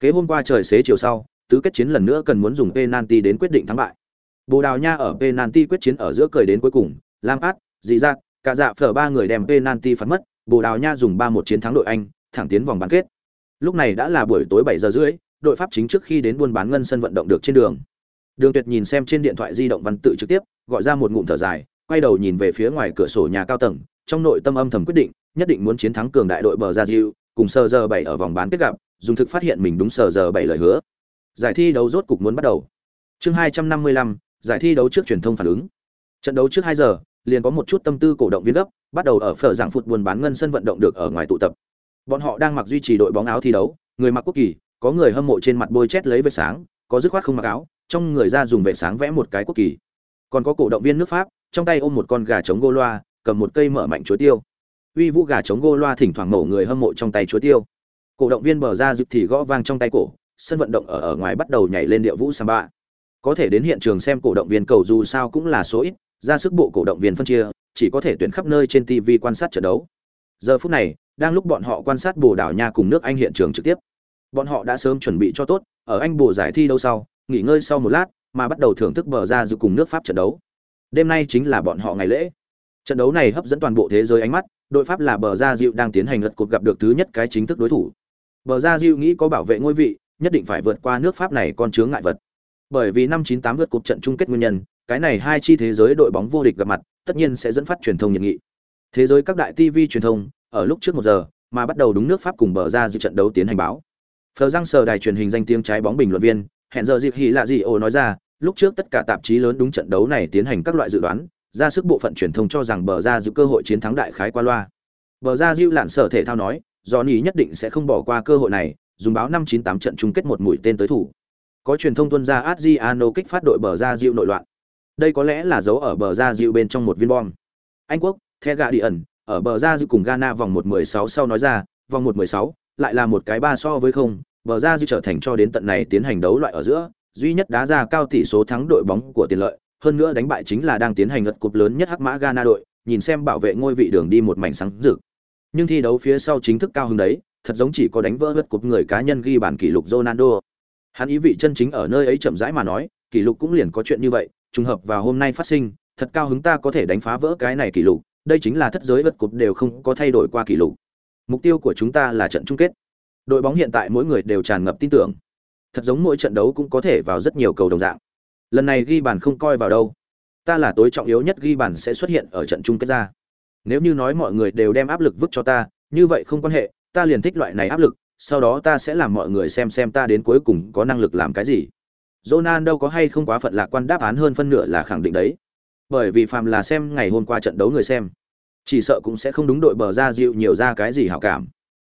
Kế hôm qua trời xế chiều sau, tứ kết chiến lần nữa cần muốn dùng penalty đến quyết định thắng bại. Bồ Đào Nha ở penalty quyết chiến ở giữa cười đến cuối cùng, Lam Át, Dị Giác, cả dạ phở ba người đem penalty phạt mất, Bồ Đào Nha dùng 3-1 chiến thắng đội Anh, thẳng tiến vòng bán kết. Lúc này đã là buổi tối 7 giờ rưỡi, đội Pháp chính trước khi đến buôn bán ngân sân vận động được trên đường. Đường Tuyệt nhìn xem trên điện thoại di động văn tự trực tiếp, gọi ra một ngụm thở dài, quay đầu nhìn về phía ngoài cửa sổ nhà cao tầng, trong nội tâm âm thầm quyết định, nhất định muốn chiến thắng cường đại đội bờ ra Diu, cùng Sở giờ 7 ở vòng bán kết gặp, dùng thực phát hiện mình đúng Sở giờ 7 lời hứa. Giải thi đấu rốt cục muốn bắt đầu. Chương 255, giải thi đấu trước truyền thông phản ứng. Trận đấu trước 2 giờ, liền có một chút tâm tư cổ động viên gấp, bắt đầu ở phở giảng phụt buôn bán ngân sân vận động được ở ngoài tụ tập. Bọn họ đang mặc duy trì đội bóng áo thi đấu, người mặc quốc kỳ, có người hâm mộ trên mặt bôi chét lấy vết sáng, có dứt khoát không mặc áo, trong người ra dùng vệt sáng vẽ một cái quốc kỳ. Còn có cổ động viên nước Pháp, trong tay ôm một con gà trống gô loa, cầm một cây mở mạnh chuối tiêu. Uy vũ gà trống gô loa thỉnh thoảng mổ người hâm mộ trong tay chuối tiêu. Cổ động viên bờ ra dịp thì gõ vang trong tay cổ, sân vận động ở ở ngoài bắt đầu nhảy lên điệu vũ samba. Có thể đến hiện trường xem cổ động viên cầu dù sao cũng là số ít, ra sức bộ cổ động viên phân chia, chỉ có thể tuyển khắp nơi trên TV quan sát trận đấu. Giờ phút này, đang lúc bọn họ quan sát Bồ đảo Nha cùng nước Anh hiện trường trực tiếp. Bọn họ đã sớm chuẩn bị cho tốt, ở Anh Bồ giải thi đâu sau, nghỉ ngơi sau một lát, mà bắt đầu thưởng thức bờ ra dự cùng nước Pháp trận đấu. Đêm nay chính là bọn họ ngày lễ. Trận đấu này hấp dẫn toàn bộ thế giới ánh mắt, đội Pháp là bờ ra dịu đang tiến hành lật cuộc gặp được thứ nhất cái chính thức đối thủ. Bờ ra dịu nghĩ có bảo vệ ngôi vị, nhất định phải vượt qua nước Pháp này con chướng ngại vật. Bởi vì năm 98 lượt cuộc trận chung kết nguyên nhân, cái này hai chi thế giới đội bóng vô địch gặp mặt, tất nhiên sẽ dẫn phát truyền thông nhiệt nghị. Thế giới các đại TV truyền thông, ở lúc trước một giờ, mà bắt đầu đúng nước Pháp cùng bờ ra dự trận đấu tiến hành báo. Phờ răng sờ đài truyền hình danh tiếng trái bóng bình luận viên, hẹn giờ dịp hỉ lạ gì ồ nói ra, lúc trước tất cả tạp chí lớn đúng trận đấu này tiến hành các loại dự đoán, ra sức bộ phận truyền thông cho rằng bờ ra dự cơ hội chiến thắng đại khái qua loa. Bờ ra Diu lạn sở thể thao nói, Johnny nhất định sẽ không bỏ qua cơ hội này, dùng báo năm 98 trận chung kết một mũi tên tới thủ. Có truyền thông tuân ra Adriano kích phát đội bờ ra Diu nội loạn. Đây có lẽ là dấu ở bờ ra Diu bên trong một viên bom. Anh quốc, The Guardian, ở bờ ra Diu cùng Ghana vòng 1/16 sau nói ra, vòng 1/16 lại là một cái ba so với không, bờ ra Diu trở thành cho đến tận này tiến hành đấu loại ở giữa, duy nhất đá ra cao tỷ số thắng đội bóng của tiền lợi, hơn nữa đánh bại chính là đang tiến hành ngật cục lớn nhất hắc mã Ghana đội, nhìn xem bảo vệ ngôi vị đường đi một mảnh sáng rực. Nhưng thi đấu phía sau chính thức cao hứng đấy, thật giống chỉ có đánh vỡ ngật cục người cá nhân ghi bản kỷ lục Ronaldo. Hắn ý vị chân chính ở nơi ấy chậm rãi mà nói, kỷ lục cũng liền có chuyện như vậy, trùng hợp vào hôm nay phát sinh, thật cao hứng ta có thể đánh phá vỡ cái này kỷ lục, đây chính là thất giới vật cục đều không có thay đổi qua kỷ lục. Mục tiêu của chúng ta là trận chung kết. Đội bóng hiện tại mỗi người đều tràn ngập tin tưởng. Thật giống mỗi trận đấu cũng có thể vào rất nhiều cầu đồng dạng. Lần này ghi bàn không coi vào đâu. Ta là tối trọng yếu nhất ghi bàn sẽ xuất hiện ở trận chung kết ra. Nếu như nói mọi người đều đem áp lực vứt cho ta, như vậy không quan hệ, ta liền thích loại này áp lực, sau đó ta sẽ làm mọi người xem xem ta đến cuối cùng có năng lực làm cái gì. Ronaldo có hay không quá phận lạc quan đáp án hơn phân nửa là khẳng định đấy. Bởi vì phàm là xem ngày hôm qua trận đấu người xem, chỉ sợ cũng sẽ không đúng đội bờ ra dịu nhiều ra cái gì hảo cảm.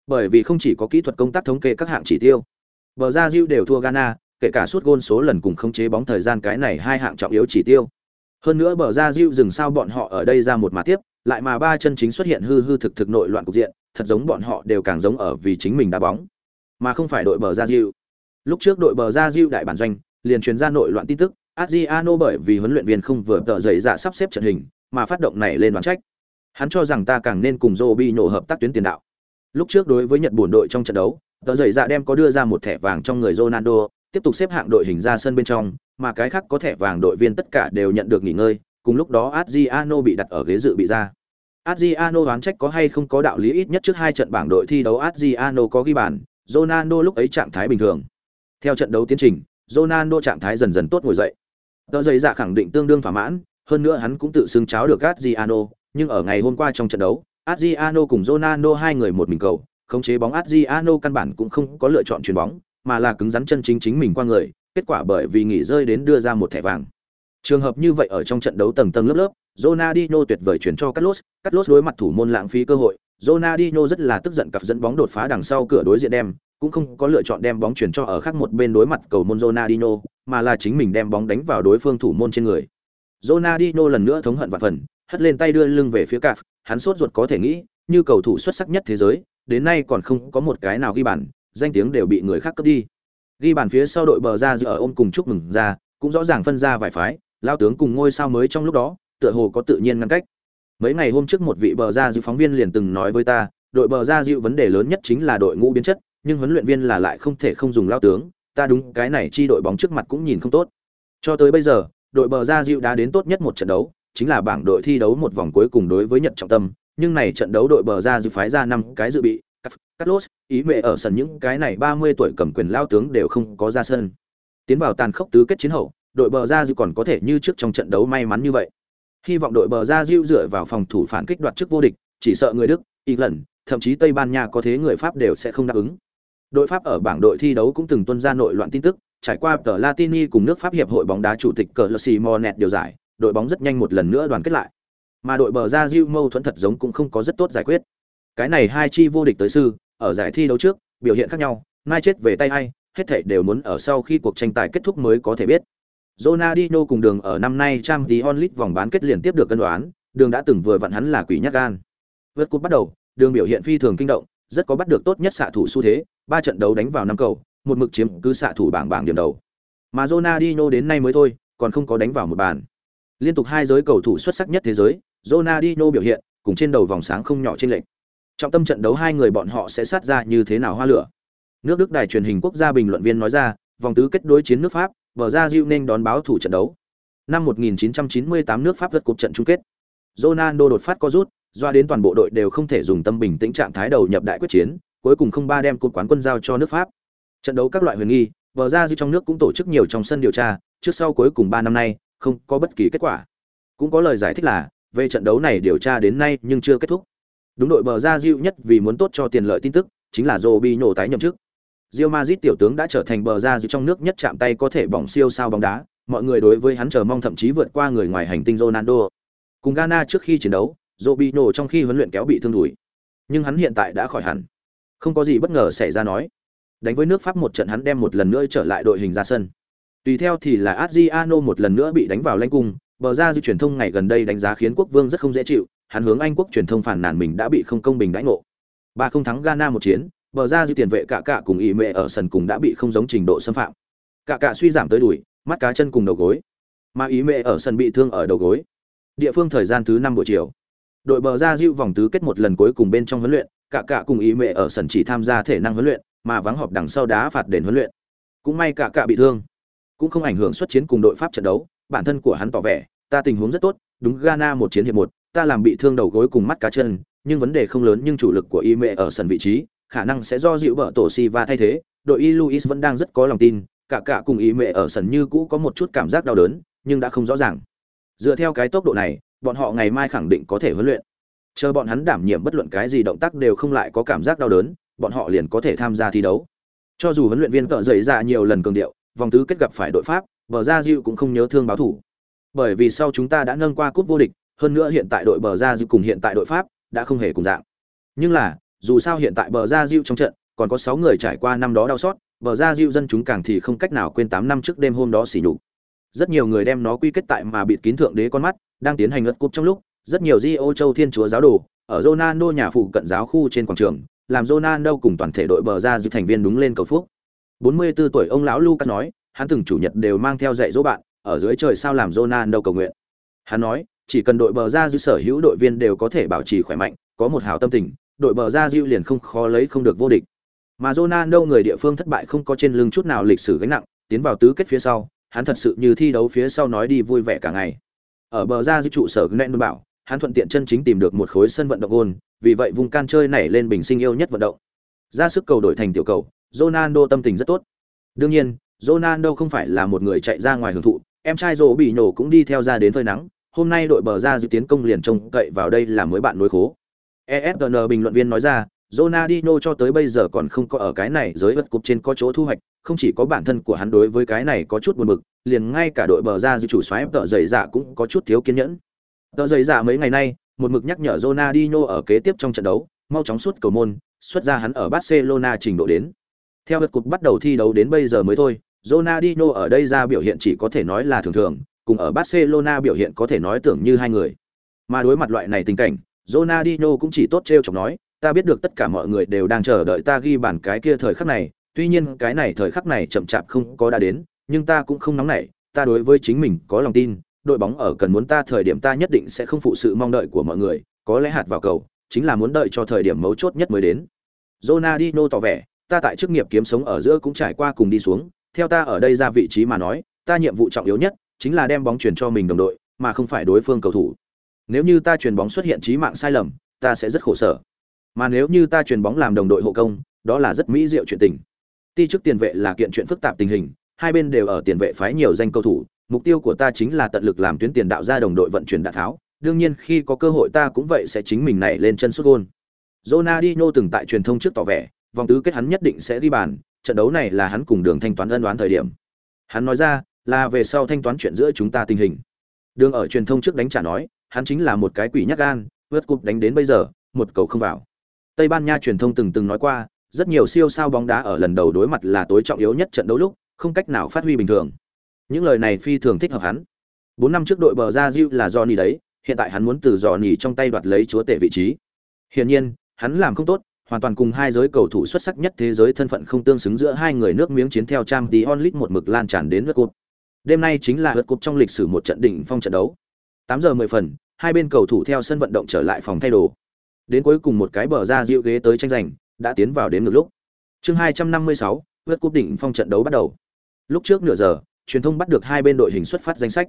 Bởi vì không chỉ có kỹ thuật công tác thống kê các hạng chỉ tiêu, bờ ra dịu đều thua Ghana, kể cả suốt gôn số lần cùng khống chế bóng thời gian cái này hai hạng trọng yếu chỉ tiêu. Hơn nữa bờ ra dịu dừng sao bọn họ ở đây ra một mà tiếp, lại mà ba chân chính xuất hiện hư hư thực thực nội loạn cục diện, thật giống bọn họ đều càng giống ở vì chính mình đá bóng, mà không phải đội bờ ra Diu. Lúc trước đội bờ ra Diu đại bản doanh, liền truyền ra nội loạn tin tức, Adriano bởi vì huấn luyện viên không vừa tờ dậy dạ sắp xếp trận hình, mà phát động này lên đoán trách. Hắn cho rằng ta càng nên cùng Robinho hợp tác tuyến tiền đạo. Lúc trước đối với Nhật buồn đội trong trận đấu, tờ dậy dạ đem có đưa ra một thẻ vàng trong người Ronaldo, tiếp tục xếp hạng đội hình ra sân bên trong, mà cái khác có thẻ vàng đội viên tất cả đều nhận được nghỉ ngơi, cùng lúc đó Adriano bị đặt ở ghế dự bị ra. Adriano đoán trách có hay không có đạo lý ít nhất trước hai trận bảng đội thi đấu Adriano có ghi bàn, Ronaldo lúc ấy trạng thái bình thường. Theo trận đấu tiến trình, Ronaldo trạng thái dần dần tốt ngồi dậy. Tờ giấy dạ khẳng định tương đương thỏa mãn, hơn nữa hắn cũng tự xưng cháo được Adriano, nhưng ở ngày hôm qua trong trận đấu, Adriano cùng Ronaldo hai người một mình cầu, khống chế bóng Adriano căn bản cũng không có lựa chọn chuyền bóng, mà là cứng rắn chân chính chính mình qua người, kết quả bởi vì nghỉ rơi đến đưa ra một thẻ vàng. Trường hợp như vậy ở trong trận đấu tầng tầng lớp lớp, Ronaldinho tuyệt vời chuyển cho Carlos, Carlos đối mặt thủ môn lãng phí cơ hội, Ronaldinho rất là tức giận cặp dẫn bóng đột phá đằng sau cửa đối diện đem, cũng không có lựa chọn đem bóng chuyển cho ở khác một bên đối mặt cầu môn Ronaldinho, mà là chính mình đem bóng đánh vào đối phương thủ môn trên người. Ronaldinho lần nữa thống hận và phần, hất lên tay đưa lưng về phía cặp, hắn sốt ruột có thể nghĩ, như cầu thủ xuất sắc nhất thế giới, đến nay còn không có một cái nào ghi bàn, danh tiếng đều bị người khác cướp đi. Ghi bàn phía sau đội bờ ra giữa ôm cùng chúc mừng ra, cũng rõ ràng phân ra vài phái, lao tướng cùng ngôi sao mới trong lúc đó, tựa hồ có tự nhiên ngăn cách. Mấy ngày hôm trước một vị bờ ra dịu phóng viên liền từng nói với ta, đội bờ ra dịu vấn đề lớn nhất chính là đội ngũ biến chất, nhưng huấn luyện viên là lại không thể không dùng lao tướng, ta đúng cái này chi đội bóng trước mặt cũng nhìn không tốt. Cho tới bây giờ, đội bờ ra dịu đã đến tốt nhất một trận đấu, chính là bảng đội thi đấu một vòng cuối cùng đối với Nhật trọng tâm, nhưng này trận đấu đội bờ ra dịu phái ra năm cái dự bị, Carlos, ý mẹ ở sân những cái này 30 tuổi cầm quyền lao tướng đều không có ra sân. Tiến vào tàn khốc tứ kết chiến hậu, đội bờ ra dịu còn có thể như trước trong trận đấu may mắn như vậy. Hy vọng đội bờ ra dịu dựa vào phòng thủ phản kích đoạt chức vô địch, chỉ sợ người Đức, England, thậm chí Tây Ban Nha có thế người Pháp đều sẽ không đáp ứng. Đội Pháp ở bảng đội thi đấu cũng từng tuân ra nội loạn tin tức, trải qua tờ Latini cùng nước Pháp hiệp hội bóng đá chủ tịch cờ Monet điều giải, đội bóng rất nhanh một lần nữa đoàn kết lại. Mà đội bờ ra Diu mâu thuẫn thật giống cũng không có rất tốt giải quyết. Cái này hai chi vô địch tới sư, ở giải thi đấu trước, biểu hiện khác nhau, mai chết về tay hay hết thảy đều muốn ở sau khi cuộc tranh tài kết thúc mới có thể biết. Ronaldinho cùng đường ở năm nay Champions League vòng bán kết liền tiếp được cân đoán, đường đã từng vừa vặn hắn là quỷ nhát gan. Vượt cúp bắt đầu, đường biểu hiện phi thường kinh động, rất có bắt được tốt nhất xạ thủ xu thế, ba trận đấu đánh vào năm cầu, một mực chiếm cứ xạ thủ bảng bảng điểm đầu. Mà Ronaldinho đến nay mới thôi, còn không có đánh vào một bàn. Liên tục hai giới cầu thủ xuất sắc nhất thế giới, Ronaldinho biểu hiện, cùng trên đầu vòng sáng không nhỏ trên lệnh. Trọng tâm trận đấu hai người bọn họ sẽ sát ra như thế nào hoa lửa. Nước Đức đài truyền hình quốc gia bình luận viên nói ra, vòng tứ kết đối chiến nước Pháp, Bờ ra Diu nên đón báo thủ trận đấu. Năm 1998 nước Pháp vượt cuộc trận chung kết. Ronaldo đột phát có rút, doa đến toàn bộ đội đều không thể dùng tâm bình tĩnh trạng thái đầu nhập đại quyết chiến, cuối cùng không ba đem cột quán quân giao cho nước Pháp. Trận đấu các loại huyền nghi, Bờ ra Diu trong nước cũng tổ chức nhiều trong sân điều tra, trước sau cuối cùng 3 năm nay, không có bất kỳ kết quả. Cũng có lời giải thích là, về trận đấu này điều tra đến nay nhưng chưa kết thúc. Đúng đội bờ ra Diu nhất vì muốn tốt cho tiền lợi tin tức, chính là Robinho tái nhậm chức. Real Madrid tiểu tướng đã trở thành bờ ra dự trong nước nhất chạm tay có thể bỏng siêu sao bóng đá, mọi người đối với hắn chờ mong thậm chí vượt qua người ngoài hành tinh Ronaldo. Cùng Ghana trước khi chiến đấu, Robinho trong khi huấn luyện kéo bị thương đùi, nhưng hắn hiện tại đã khỏi hẳn. Không có gì bất ngờ xảy ra nói. Đánh với nước Pháp một trận hắn đem một lần nữa trở lại đội hình ra sân. Tùy theo thì là Adriano một lần nữa bị đánh vào lanh cung, bờ ra di truyền thông ngày gần đây đánh giá khiến quốc vương rất không dễ chịu, hắn hướng Anh quốc truyền thông phản nàn mình đã bị không công bình đãi ngộ. Ba không thắng Ghana một chiến, bờ ra dư tiền vệ cả cả cùng ý mẹ ở sân cùng đã bị không giống trình độ xâm phạm. Cả cả suy giảm tới đùi, mắt cá chân cùng đầu gối. Mà ý mẹ ở sân bị thương ở đầu gối. Địa phương thời gian thứ năm buổi chiều. Đội bờ ra dịu vòng tứ kết một lần cuối cùng bên trong huấn luyện, cả cả cùng ý mẹ ở sân chỉ tham gia thể năng huấn luyện, mà vắng họp đằng sau đá phạt đền huấn luyện. Cũng may cả cả bị thương cũng không ảnh hưởng xuất chiến cùng đội pháp trận đấu bản thân của hắn tỏ vẻ ta tình huống rất tốt đúng ghana một chiến hiệp một ta làm bị thương đầu gối cùng mắt cá chân nhưng vấn đề không lớn nhưng chủ lực của y mẹ ở sân vị trí khả năng sẽ do dịu bờ tổ si và thay thế đội y luis vẫn đang rất có lòng tin cả cả cùng ý mẹ ở sân như cũ có một chút cảm giác đau đớn nhưng đã không rõ ràng dựa theo cái tốc độ này bọn họ ngày mai khẳng định có thể huấn luyện chờ bọn hắn đảm nhiệm bất luận cái gì động tác đều không lại có cảm giác đau đớn bọn họ liền có thể tham gia thi đấu cho dù huấn luyện viên cỡ dậy ra nhiều lần cường điệu vòng tứ kết gặp phải đội Pháp, bờ ra Diu cũng không nhớ thương báo thủ. Bởi vì sau chúng ta đã nâng qua cúp vô địch, hơn nữa hiện tại đội bờ ra Diu cùng hiện tại đội Pháp đã không hề cùng dạng. Nhưng là, dù sao hiện tại bờ ra Diu trong trận còn có 6 người trải qua năm đó đau xót, bờ ra Diu dân chúng càng thì không cách nào quên 8 năm trước đêm hôm đó xỉ nhục. Rất nhiều người đem nó quy kết tại mà bịt kín thượng đế con mắt, đang tiến hành ngất cúp trong lúc, rất nhiều Di Rio Châu Thiên Chúa giáo đồ ở Ronaldo nhà phụ cận giáo khu trên quảng trường, làm Ronaldo cùng toàn thể đội bờ ra Diu thành viên đúng lên cầu phúc. 44 tuổi ông lão Lucas nói, hắn từng chủ nhật đều mang theo dạy dỗ bạn, ở dưới trời sao làm Ronaldo cầu nguyện. Hắn nói, chỉ cần đội bờ ra dư sở hữu đội viên đều có thể bảo trì khỏe mạnh, có một hảo tâm tình, đội bờ ra diêu liền không khó lấy không được vô địch. Mà Ronaldo người địa phương thất bại không có trên lưng chút nào lịch sử gánh nặng, tiến vào tứ kết phía sau, hắn thật sự như thi đấu phía sau nói đi vui vẻ cả ngày. Ở bờ ra diêu trụ sở Gnen bảo, hắn thuận tiện chân chính tìm được một khối sân vận động gôn, vì vậy vùng can chơi này lên bình sinh yêu nhất vận động. Ra sức cầu đổi thành tiểu cầu, Ronaldo tâm tình rất tốt. Đương nhiên, Ronaldo không phải là một người chạy ra ngoài hưởng thụ, em trai Rồ bị nổ cũng đi theo ra đến phơi nắng. Hôm nay đội bờ ra dự tiến công liền trông cậy vào đây là mới bạn nối khố. ESPN bình luận viên nói ra, Ronaldinho cho tới bây giờ còn không có ở cái này giới vật cục trên có chỗ thu hoạch, không chỉ có bản thân của hắn đối với cái này có chút buồn bực, liền ngay cả đội bờ ra dự chủ xoáy tợ dày dạ cũng có chút thiếu kiên nhẫn. Tợ dày dạ mấy ngày nay, một mực nhắc nhở Ronaldinho ở kế tiếp trong trận đấu, mau chóng suốt cầu môn, xuất ra hắn ở Barcelona trình độ đến. Theo vật cục bắt đầu thi đấu đến bây giờ mới thôi, Ronaldinho ở đây ra biểu hiện chỉ có thể nói là thường thường, cùng ở Barcelona biểu hiện có thể nói tưởng như hai người. Mà đối mặt loại này tình cảnh, Ronaldinho cũng chỉ tốt trêu chọc nói, ta biết được tất cả mọi người đều đang chờ đợi ta ghi bàn cái kia thời khắc này, tuy nhiên cái này thời khắc này chậm chạp không có đã đến, nhưng ta cũng không nóng nảy, ta đối với chính mình có lòng tin, đội bóng ở cần muốn ta thời điểm ta nhất định sẽ không phụ sự mong đợi của mọi người, có lẽ hạt vào cầu, chính là muốn đợi cho thời điểm mấu chốt nhất mới đến. Ronaldinho tỏ vẻ, ta tại chức nghiệp kiếm sống ở giữa cũng trải qua cùng đi xuống, theo ta ở đây ra vị trí mà nói, ta nhiệm vụ trọng yếu nhất chính là đem bóng chuyển cho mình đồng đội, mà không phải đối phương cầu thủ. Nếu như ta chuyền bóng xuất hiện trí mạng sai lầm, ta sẽ rất khổ sở. Mà nếu như ta chuyền bóng làm đồng đội hộ công, đó là rất mỹ diệu chuyện tình. Ti trước tiền vệ là kiện chuyện phức tạp tình hình, hai bên đều ở tiền vệ phái nhiều danh cầu thủ, mục tiêu của ta chính là tận lực làm tuyến tiền đạo ra đồng đội vận chuyển đạn tháo, đương nhiên khi có cơ hội ta cũng vậy sẽ chính mình nảy lên chân sút gôn. Ronaldinho từng tại truyền thông trước tỏ vẻ, vòng tứ kết hắn nhất định sẽ ghi bàn, trận đấu này là hắn cùng Đường thanh toán ân đoán thời điểm. Hắn nói ra, là về sau thanh toán chuyện giữa chúng ta tình hình. Đường ở truyền thông trước đánh trả nói, hắn chính là một cái quỷ nhát gan, vượt cục đánh đến bây giờ, một cầu không vào. Tây Ban Nha truyền thông từng từng nói qua, rất nhiều siêu sao bóng đá ở lần đầu đối mặt là tối trọng yếu nhất trận đấu lúc, không cách nào phát huy bình thường. Những lời này phi thường thích hợp hắn. Bốn năm trước đội bờ ra Diu là Johnny đấy, hiện tại hắn muốn từ Johnny trong tay đoạt lấy chúa tể vị trí. Hiển nhiên, hắn làm không tốt, hoàn toàn cùng hai giới cầu thủ xuất sắc nhất thế giới thân phận không tương xứng giữa hai người nước miếng chiến theo trang tí onlit một mực lan tràn đến lượt cột. Đêm nay chính là lượt cột trong lịch sử một trận đỉnh phong trận đấu. 8 giờ 10 phần, hai bên cầu thủ theo sân vận động trở lại phòng thay đồ. Đến cuối cùng một cái bờ ra dịu ghế tới tranh giành, đã tiến vào đến ngược lúc. Chương 256, vượt cúp đỉnh phong trận đấu bắt đầu. Lúc trước nửa giờ, truyền thông bắt được hai bên đội hình xuất phát danh sách.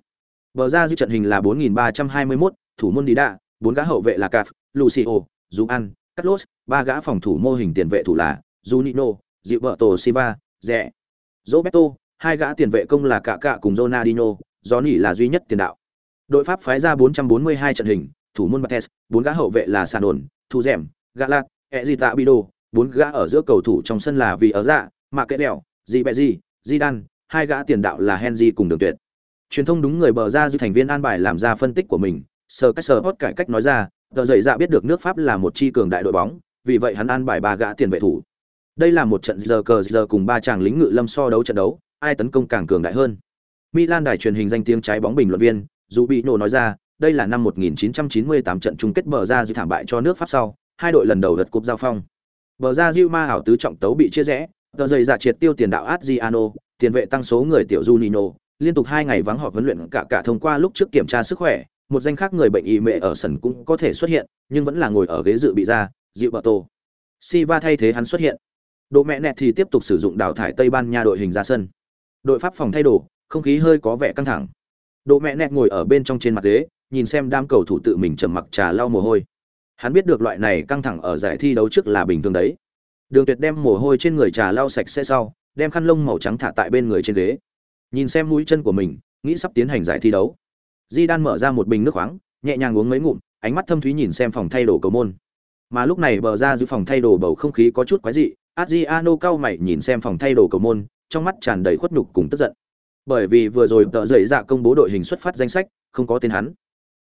Bờ ra dịu trận hình là 4321, thủ môn đi đạ, bốn gã hậu vệ là Caf, Lucio, Juan, Carlos, ba gã phòng thủ mô hình tiền vệ thủ là Junino, Gilberto Silva, Rẻ, Roberto, hai gã tiền vệ công là Cả Cả cùng Ronaldinho, Johnny là duy nhất tiền đạo. Đội Pháp phái ra 442 trận hình, thủ môn Bates, bốn gã hậu vệ là Sanon, Thu Dẻm, Galat, Ezita Bido, bốn gã ở giữa cầu thủ trong sân là vì ở dạ, mà kệ đèo, Di Bẹ Dị Zidane, hai gã tiền đạo là Henry cùng Đường Tuyệt. Truyền thông đúng người bờ ra dư thành viên an bài làm ra phân tích của mình, sờ cách sờ cải cách nói ra, tờ dậy dạ biết được nước Pháp là một chi cường đại đội bóng, vì vậy hắn an bài ba gã tiền vệ thủ. Đây là một trận giờ cờ giờ cùng ba chàng lính ngự lâm so đấu trận đấu, ai tấn công càng cường đại hơn. Milan đài truyền hình danh tiếng trái bóng bình luận viên, dù bị nổ nói ra, đây là năm 1998 trận chung kết bờ ra dư thảm bại cho nước Pháp sau, hai đội lần đầu lượt cúp giao phong. Bờ ra Diu ma ảo tứ trọng tấu bị chia rẽ, tờ dậy giả dạ triệt tiêu tiền đạo Adriano, tiền vệ tăng số người tiểu Junino. liên tục hai ngày vắng họp huấn luyện cả cả thông qua lúc trước kiểm tra sức khỏe, một danh khác người bệnh y mệ ở sân cũng có thể xuất hiện, nhưng vẫn là ngồi ở ghế dự bị ra, dịu bờ tổ. Siva thay thế hắn xuất hiện. Độ mẹ nẹt thì tiếp tục sử dụng đào thải Tây Ban Nha đội hình ra sân. Đội Pháp phòng thay đổi, không khí hơi có vẻ căng thẳng. Đỗ mẹ nẹt ngồi ở bên trong trên mặt ghế, nhìn xem đám cầu thủ tự mình trầm mặc trà lau mồ hôi. Hắn biết được loại này căng thẳng ở giải thi đấu trước là bình thường đấy. Đường Tuyệt đem mồ hôi trên người trà lau sạch sẽ sau, đem khăn lông màu trắng thả tại bên người trên ghế. Nhìn xem mũi chân của mình, nghĩ sắp tiến hành giải thi đấu. Di Đan mở ra một bình nước khoáng, nhẹ nhàng uống mấy ngụm, ánh mắt thâm thúy nhìn xem phòng thay đồ cầu môn. Mà lúc này bờ ra giữ phòng thay đồ bầu không khí có chút quái dị, Adriano cao mày nhìn xem phòng thay đồ cầu môn, trong mắt tràn đầy khuất nhục cùng tức giận. Bởi vì vừa rồi tờ giấy dạ công bố đội hình xuất phát danh sách, không có tên hắn.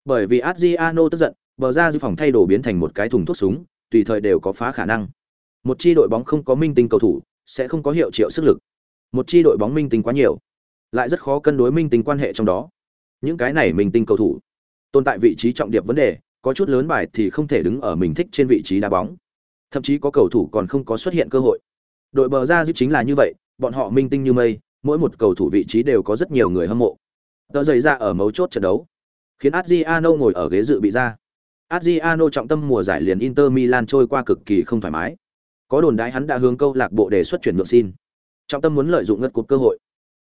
Bởi vì Adriano tức giận, bờ ra dư phòng thay đồ biến thành một cái thùng thuốc súng, tùy thời đều có phá khả năng. Một chi đội bóng không có minh tinh cầu thủ, sẽ không có hiệu triệu sức lực. Một chi đội bóng minh tinh quá nhiều, lại rất khó cân đối minh tinh quan hệ trong đó những cái này minh tinh cầu thủ tồn tại vị trí trọng điểm vấn đề có chút lớn bài thì không thể đứng ở mình thích trên vị trí đá bóng thậm chí có cầu thủ còn không có xuất hiện cơ hội đội bờ ra dư chính là như vậy bọn họ minh tinh như mây mỗi một cầu thủ vị trí đều có rất nhiều người hâm mộ tờ dày ra ở mấu chốt trận đấu khiến adriano ngồi ở ghế dự bị ra adriano trọng tâm mùa giải liền inter milan trôi qua cực kỳ không thoải mái có đồn đại hắn đã hướng câu lạc bộ đề xuất chuyển nhượng xin trọng tâm muốn lợi dụng ngất cột cơ hội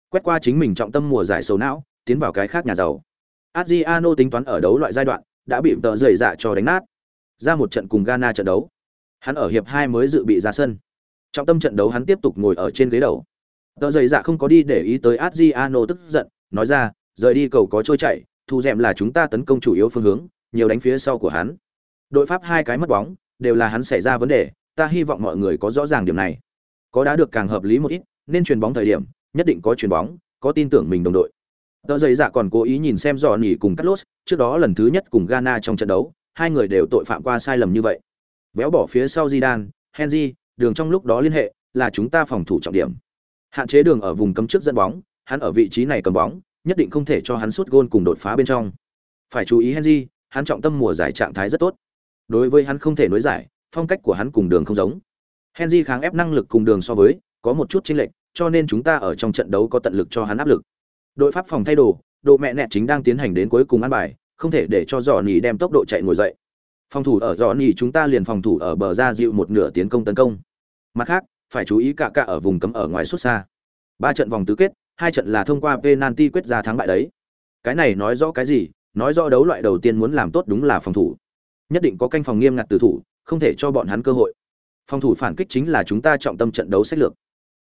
quét qua chính mình trọng tâm mùa giải sầu não tiến vào cái khác nhà giàu. Adriano tính toán ở đấu loại giai đoạn, đã bị tờ rời dạ cho đánh nát. Ra một trận cùng Ghana trận đấu. Hắn ở hiệp 2 mới dự bị ra sân. Trọng tâm trận đấu hắn tiếp tục ngồi ở trên ghế đầu. Tờ rời dạ không có đi để ý tới Adriano tức giận, nói ra, rời đi cầu có trôi chạy, thu dẹm là chúng ta tấn công chủ yếu phương hướng, nhiều đánh phía sau của hắn. Đội Pháp hai cái mất bóng, đều là hắn xảy ra vấn đề, ta hy vọng mọi người có rõ ràng điểm này. Có đã được càng hợp lý một ít, nên chuyền bóng thời điểm, nhất định có chuyền bóng, có tin tưởng mình đồng đội. Tờ giấy dạ còn cố ý nhìn xem dò nỉ cùng Carlos, trước đó lần thứ nhất cùng Ghana trong trận đấu, hai người đều tội phạm qua sai lầm như vậy. Véo bỏ phía sau Zidane, Henry, đường trong lúc đó liên hệ, là chúng ta phòng thủ trọng điểm. Hạn chế đường ở vùng cấm trước dẫn bóng, hắn ở vị trí này cầm bóng, nhất định không thể cho hắn sút gôn cùng đột phá bên trong. Phải chú ý Henry, hắn trọng tâm mùa giải trạng thái rất tốt. Đối với hắn không thể nối giải, phong cách của hắn cùng đường không giống. Henry kháng ép năng lực cùng đường so với, có một chút chênh lệch, cho nên chúng ta ở trong trận đấu có tận lực cho hắn áp lực. Đội pháp phòng thay đồ, độ mẹ nẹt chính đang tiến hành đến cuối cùng ăn bài, không thể để cho Dò Nỉ đem tốc độ chạy ngồi dậy. Phòng thủ ở Dò Nỉ chúng ta liền phòng thủ ở bờ ra dịu một nửa tiến công tấn công. Mặt khác, phải chú ý cả cả ở vùng cấm ở ngoài xuất xa. Ba trận vòng tứ kết, hai trận là thông qua penalty quyết ra thắng bại đấy. Cái này nói rõ cái gì? Nói rõ đấu loại đầu tiên muốn làm tốt đúng là phòng thủ. Nhất định có canh phòng nghiêm ngặt từ thủ, không thể cho bọn hắn cơ hội. Phòng thủ phản kích chính là chúng ta trọng tâm trận đấu sách lược.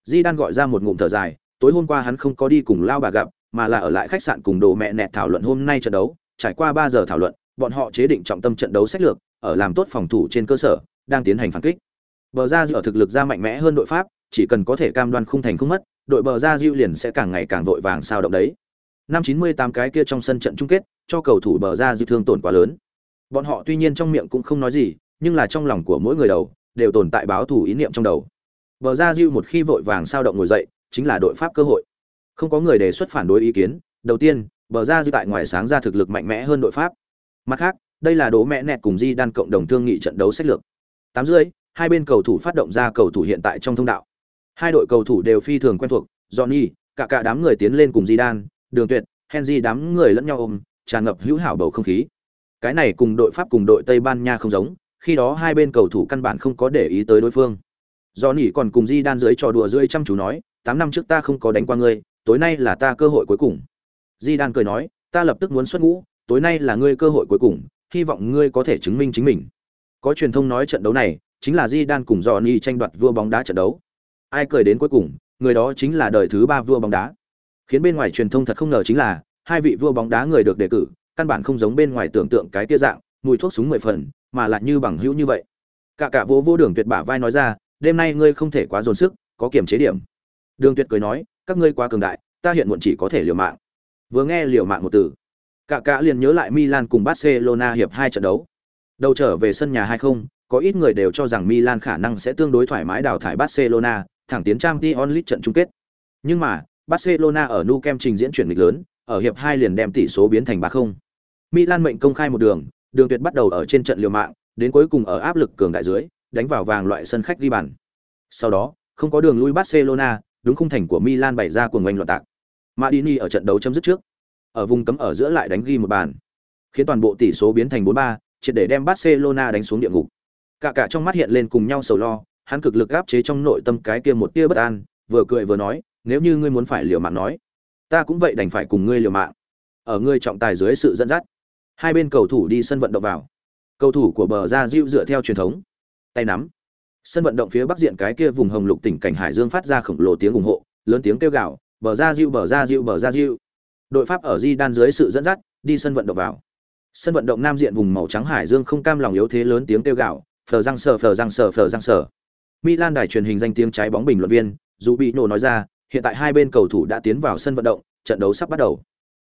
Di Đan gọi ra một ngụm thở dài, tối hôm qua hắn không có đi cùng Lao bà gặp, mà là ở lại khách sạn cùng đồ mẹ nẹt thảo luận hôm nay trận đấu, trải qua 3 giờ thảo luận, bọn họ chế định trọng tâm trận đấu sách lược, ở làm tốt phòng thủ trên cơ sở, đang tiến hành phản kích. Bờ ra ở thực lực ra mạnh mẽ hơn đội Pháp, chỉ cần có thể cam đoan không thành không mất, đội bờ ra Diu liền sẽ càng ngày càng vội vàng sao động đấy. Năm 98 cái kia trong sân trận chung kết, cho cầu thủ bờ ra Diu thương tổn quá lớn. Bọn họ tuy nhiên trong miệng cũng không nói gì, nhưng là trong lòng của mỗi người đầu đều tồn tại báo thủ ý niệm trong đầu. Bờ ra Diu một khi vội vàng sao động ngồi dậy, chính là đội Pháp cơ hội. Không có người đề xuất phản đối ý kiến, đầu tiên, bờ ra Diu tại ngoài sáng ra thực lực mạnh mẽ hơn đội Pháp. Mặt khác, đây là đố mẹ nẹt cùng Di đan cộng đồng thương nghị trận đấu sách lược. Tám rưỡi, hai bên cầu thủ phát động ra cầu thủ hiện tại trong thông đạo. Hai đội cầu thủ đều phi thường quen thuộc, Johnny, cả cả đám người tiến lên cùng Di đan, Đường Tuyệt, Henry đám người lẫn nhau ôm, tràn ngập hữu hảo bầu không khí. Cái này cùng đội Pháp cùng đội Tây Ban Nha không giống, khi đó hai bên cầu thủ căn bản không có để ý tới đối phương. Johnny còn cùng Di đan dưới trò đùa dưới chăm chú nói, tám năm trước ta không có đánh qua ngươi, tối nay là ta cơ hội cuối cùng. Di đan cười nói, ta lập tức muốn xuất ngũ, tối nay là ngươi cơ hội cuối cùng, hy vọng ngươi có thể chứng minh chính mình. Có truyền thông nói trận đấu này chính là Di Đan cùng Johnny tranh đoạt vua bóng đá trận đấu. Ai cười đến cuối cùng, người đó chính là đời thứ ba vua bóng đá. Khiến bên ngoài truyền thông thật không ngờ chính là hai vị vua bóng đá người được đề cử, căn bản không giống bên ngoài tưởng tượng cái kia dạng, mùi thuốc súng mười phần, mà lại như bằng hữu như vậy. Cả cả vô vô đường tuyệt bả vai nói ra, đêm nay ngươi không thể quá dồn sức, có kiểm chế điểm. Đường tuyệt cười nói, các ngươi quá cường đại, ta hiện muộn chỉ có thể liều mạng. Vừa nghe liều mạng một từ, cả cả liền nhớ lại Milan cùng Barcelona hiệp hai trận đấu. Đầu trở về sân nhà 2-0, có ít người đều cho rằng Milan khả năng sẽ tương đối thoải mái đào thải Barcelona, thẳng tiến Champions League trận chung kết. Nhưng mà, Barcelona ở Nou Camp trình diễn chuyển nghịch lớn, ở hiệp 2 liền đem tỷ số biến thành 3-0. Milan mệnh công khai một đường, đường tuyệt bắt đầu ở trên trận liều mạng, đến cuối cùng ở áp lực cường đại dưới, đánh vào vàng loại sân khách ghi bàn. Sau đó, không có đường lui Barcelona, đúng khung thành của Milan bày ra cuồng ngoanh loạn tạc. Madini ở trận đấu chấm dứt trước, ở vùng cấm ở giữa lại đánh ghi một bàn, khiến toàn bộ tỷ số biến thành 4-3, triệt để đem Barcelona đánh xuống địa ngục. Cả cả trong mắt hiện lên cùng nhau sầu lo, hắn cực lực áp chế trong nội tâm cái kia một tia bất an, vừa cười vừa nói, nếu như ngươi muốn phải liều mạng nói, ta cũng vậy đành phải cùng ngươi liều mạng. Ở ngươi trọng tài dưới sự dẫn dắt, hai bên cầu thủ đi sân vận động vào. Cầu thủ của bờ ra Diu dựa theo truyền thống, tay nắm. Sân vận động phía bắc diện cái kia vùng hồng lục tỉnh cảnh Hải Dương phát ra khổng lồ tiếng ủng hộ, lớn tiếng kêu gào, bờ ra Diu bờ ra Diu bờ ra Diu. Đội Pháp ở Di đan dưới sự dẫn dắt, đi sân vận động vào sân vận động nam diện vùng màu trắng hải dương không cam lòng yếu thế lớn tiếng kêu gào phờ răng sờ phờ răng sờ phờ răng sờ. Milan đài truyền hình danh tiếng trái bóng bình luận viên dù bị nổ nói ra hiện tại hai bên cầu thủ đã tiến vào sân vận động trận đấu sắp bắt đầu.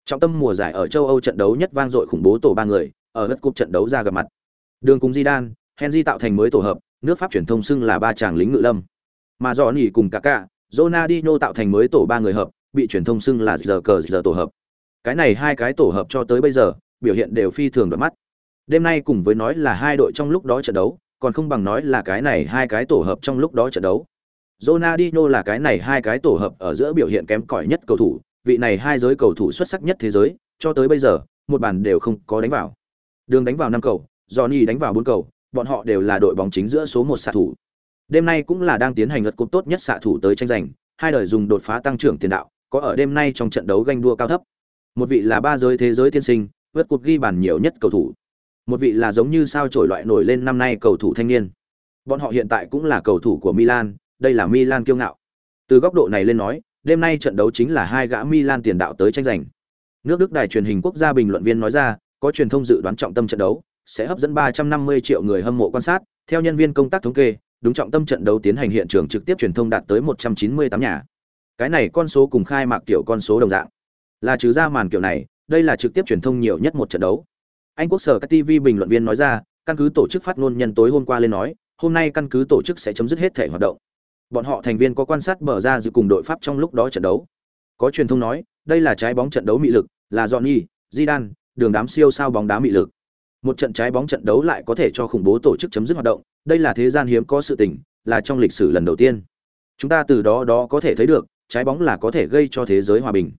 Trọng tâm mùa giải ở châu âu trận đấu nhất vang dội khủng bố tổ ba người ở đất cúp trận đấu ra gặp mặt. Đường cùng di đan henry tạo thành mới tổ hợp nước pháp truyền thông xưng là ba chàng lính ngự lâm. Mà dò nỉ cùng cả cả Ronaldinho tạo thành mới tổ ba người hợp bị truyền thông xưng là giờ cờ giờ tổ hợp. Cái này hai cái tổ hợp cho tới bây giờ biểu hiện đều phi thường đoạt mắt. Đêm nay cùng với nói là hai đội trong lúc đó trận đấu, còn không bằng nói là cái này hai cái tổ hợp trong lúc đó trận đấu. Ronaldinho là cái này hai cái tổ hợp ở giữa biểu hiện kém cỏi nhất cầu thủ, vị này hai giới cầu thủ xuất sắc nhất thế giới, cho tới bây giờ, một bàn đều không có đánh vào. Đường đánh vào năm cầu, Johnny đánh vào bốn cầu, bọn họ đều là đội bóng chính giữa số một xạ thủ. Đêm nay cũng là đang tiến hành lượt cúp tốt nhất xạ thủ tới tranh giành, hai đời dùng đột phá tăng trưởng tiền đạo, có ở đêm nay trong trận đấu ganh đua cao thấp. Một vị là ba giới thế giới tiên sinh, vượt cuộc ghi bàn nhiều nhất cầu thủ. Một vị là giống như sao trổi loại nổi lên năm nay cầu thủ thanh niên. Bọn họ hiện tại cũng là cầu thủ của Milan, đây là Milan kiêu ngạo. Từ góc độ này lên nói, đêm nay trận đấu chính là hai gã Milan tiền đạo tới tranh giành. Nước Đức đài truyền hình quốc gia bình luận viên nói ra, có truyền thông dự đoán trọng tâm trận đấu sẽ hấp dẫn 350 triệu người hâm mộ quan sát, theo nhân viên công tác thống kê, đúng trọng tâm trận đấu tiến hành hiện trường trực tiếp truyền thông đạt tới 198 nhà. Cái này con số cùng khai mạc kiểu con số đồng dạng. Là trừ ra màn kiểu này, đây là trực tiếp truyền thông nhiều nhất một trận đấu. Anh quốc sở các TV bình luận viên nói ra, căn cứ tổ chức phát ngôn nhân tối hôm qua lên nói, hôm nay căn cứ tổ chức sẽ chấm dứt hết thể hoạt động. Bọn họ thành viên có quan sát bờ ra dự cùng đội Pháp trong lúc đó trận đấu. Có truyền thông nói, đây là trái bóng trận đấu mị lực, là Johnny, Zidane, đường đám siêu sao bóng đá mị lực. Một trận trái bóng trận đấu lại có thể cho khủng bố tổ chức chấm dứt hoạt động, đây là thế gian hiếm có sự tình, là trong lịch sử lần đầu tiên. Chúng ta từ đó đó có thể thấy được, trái bóng là có thể gây cho thế giới hòa bình.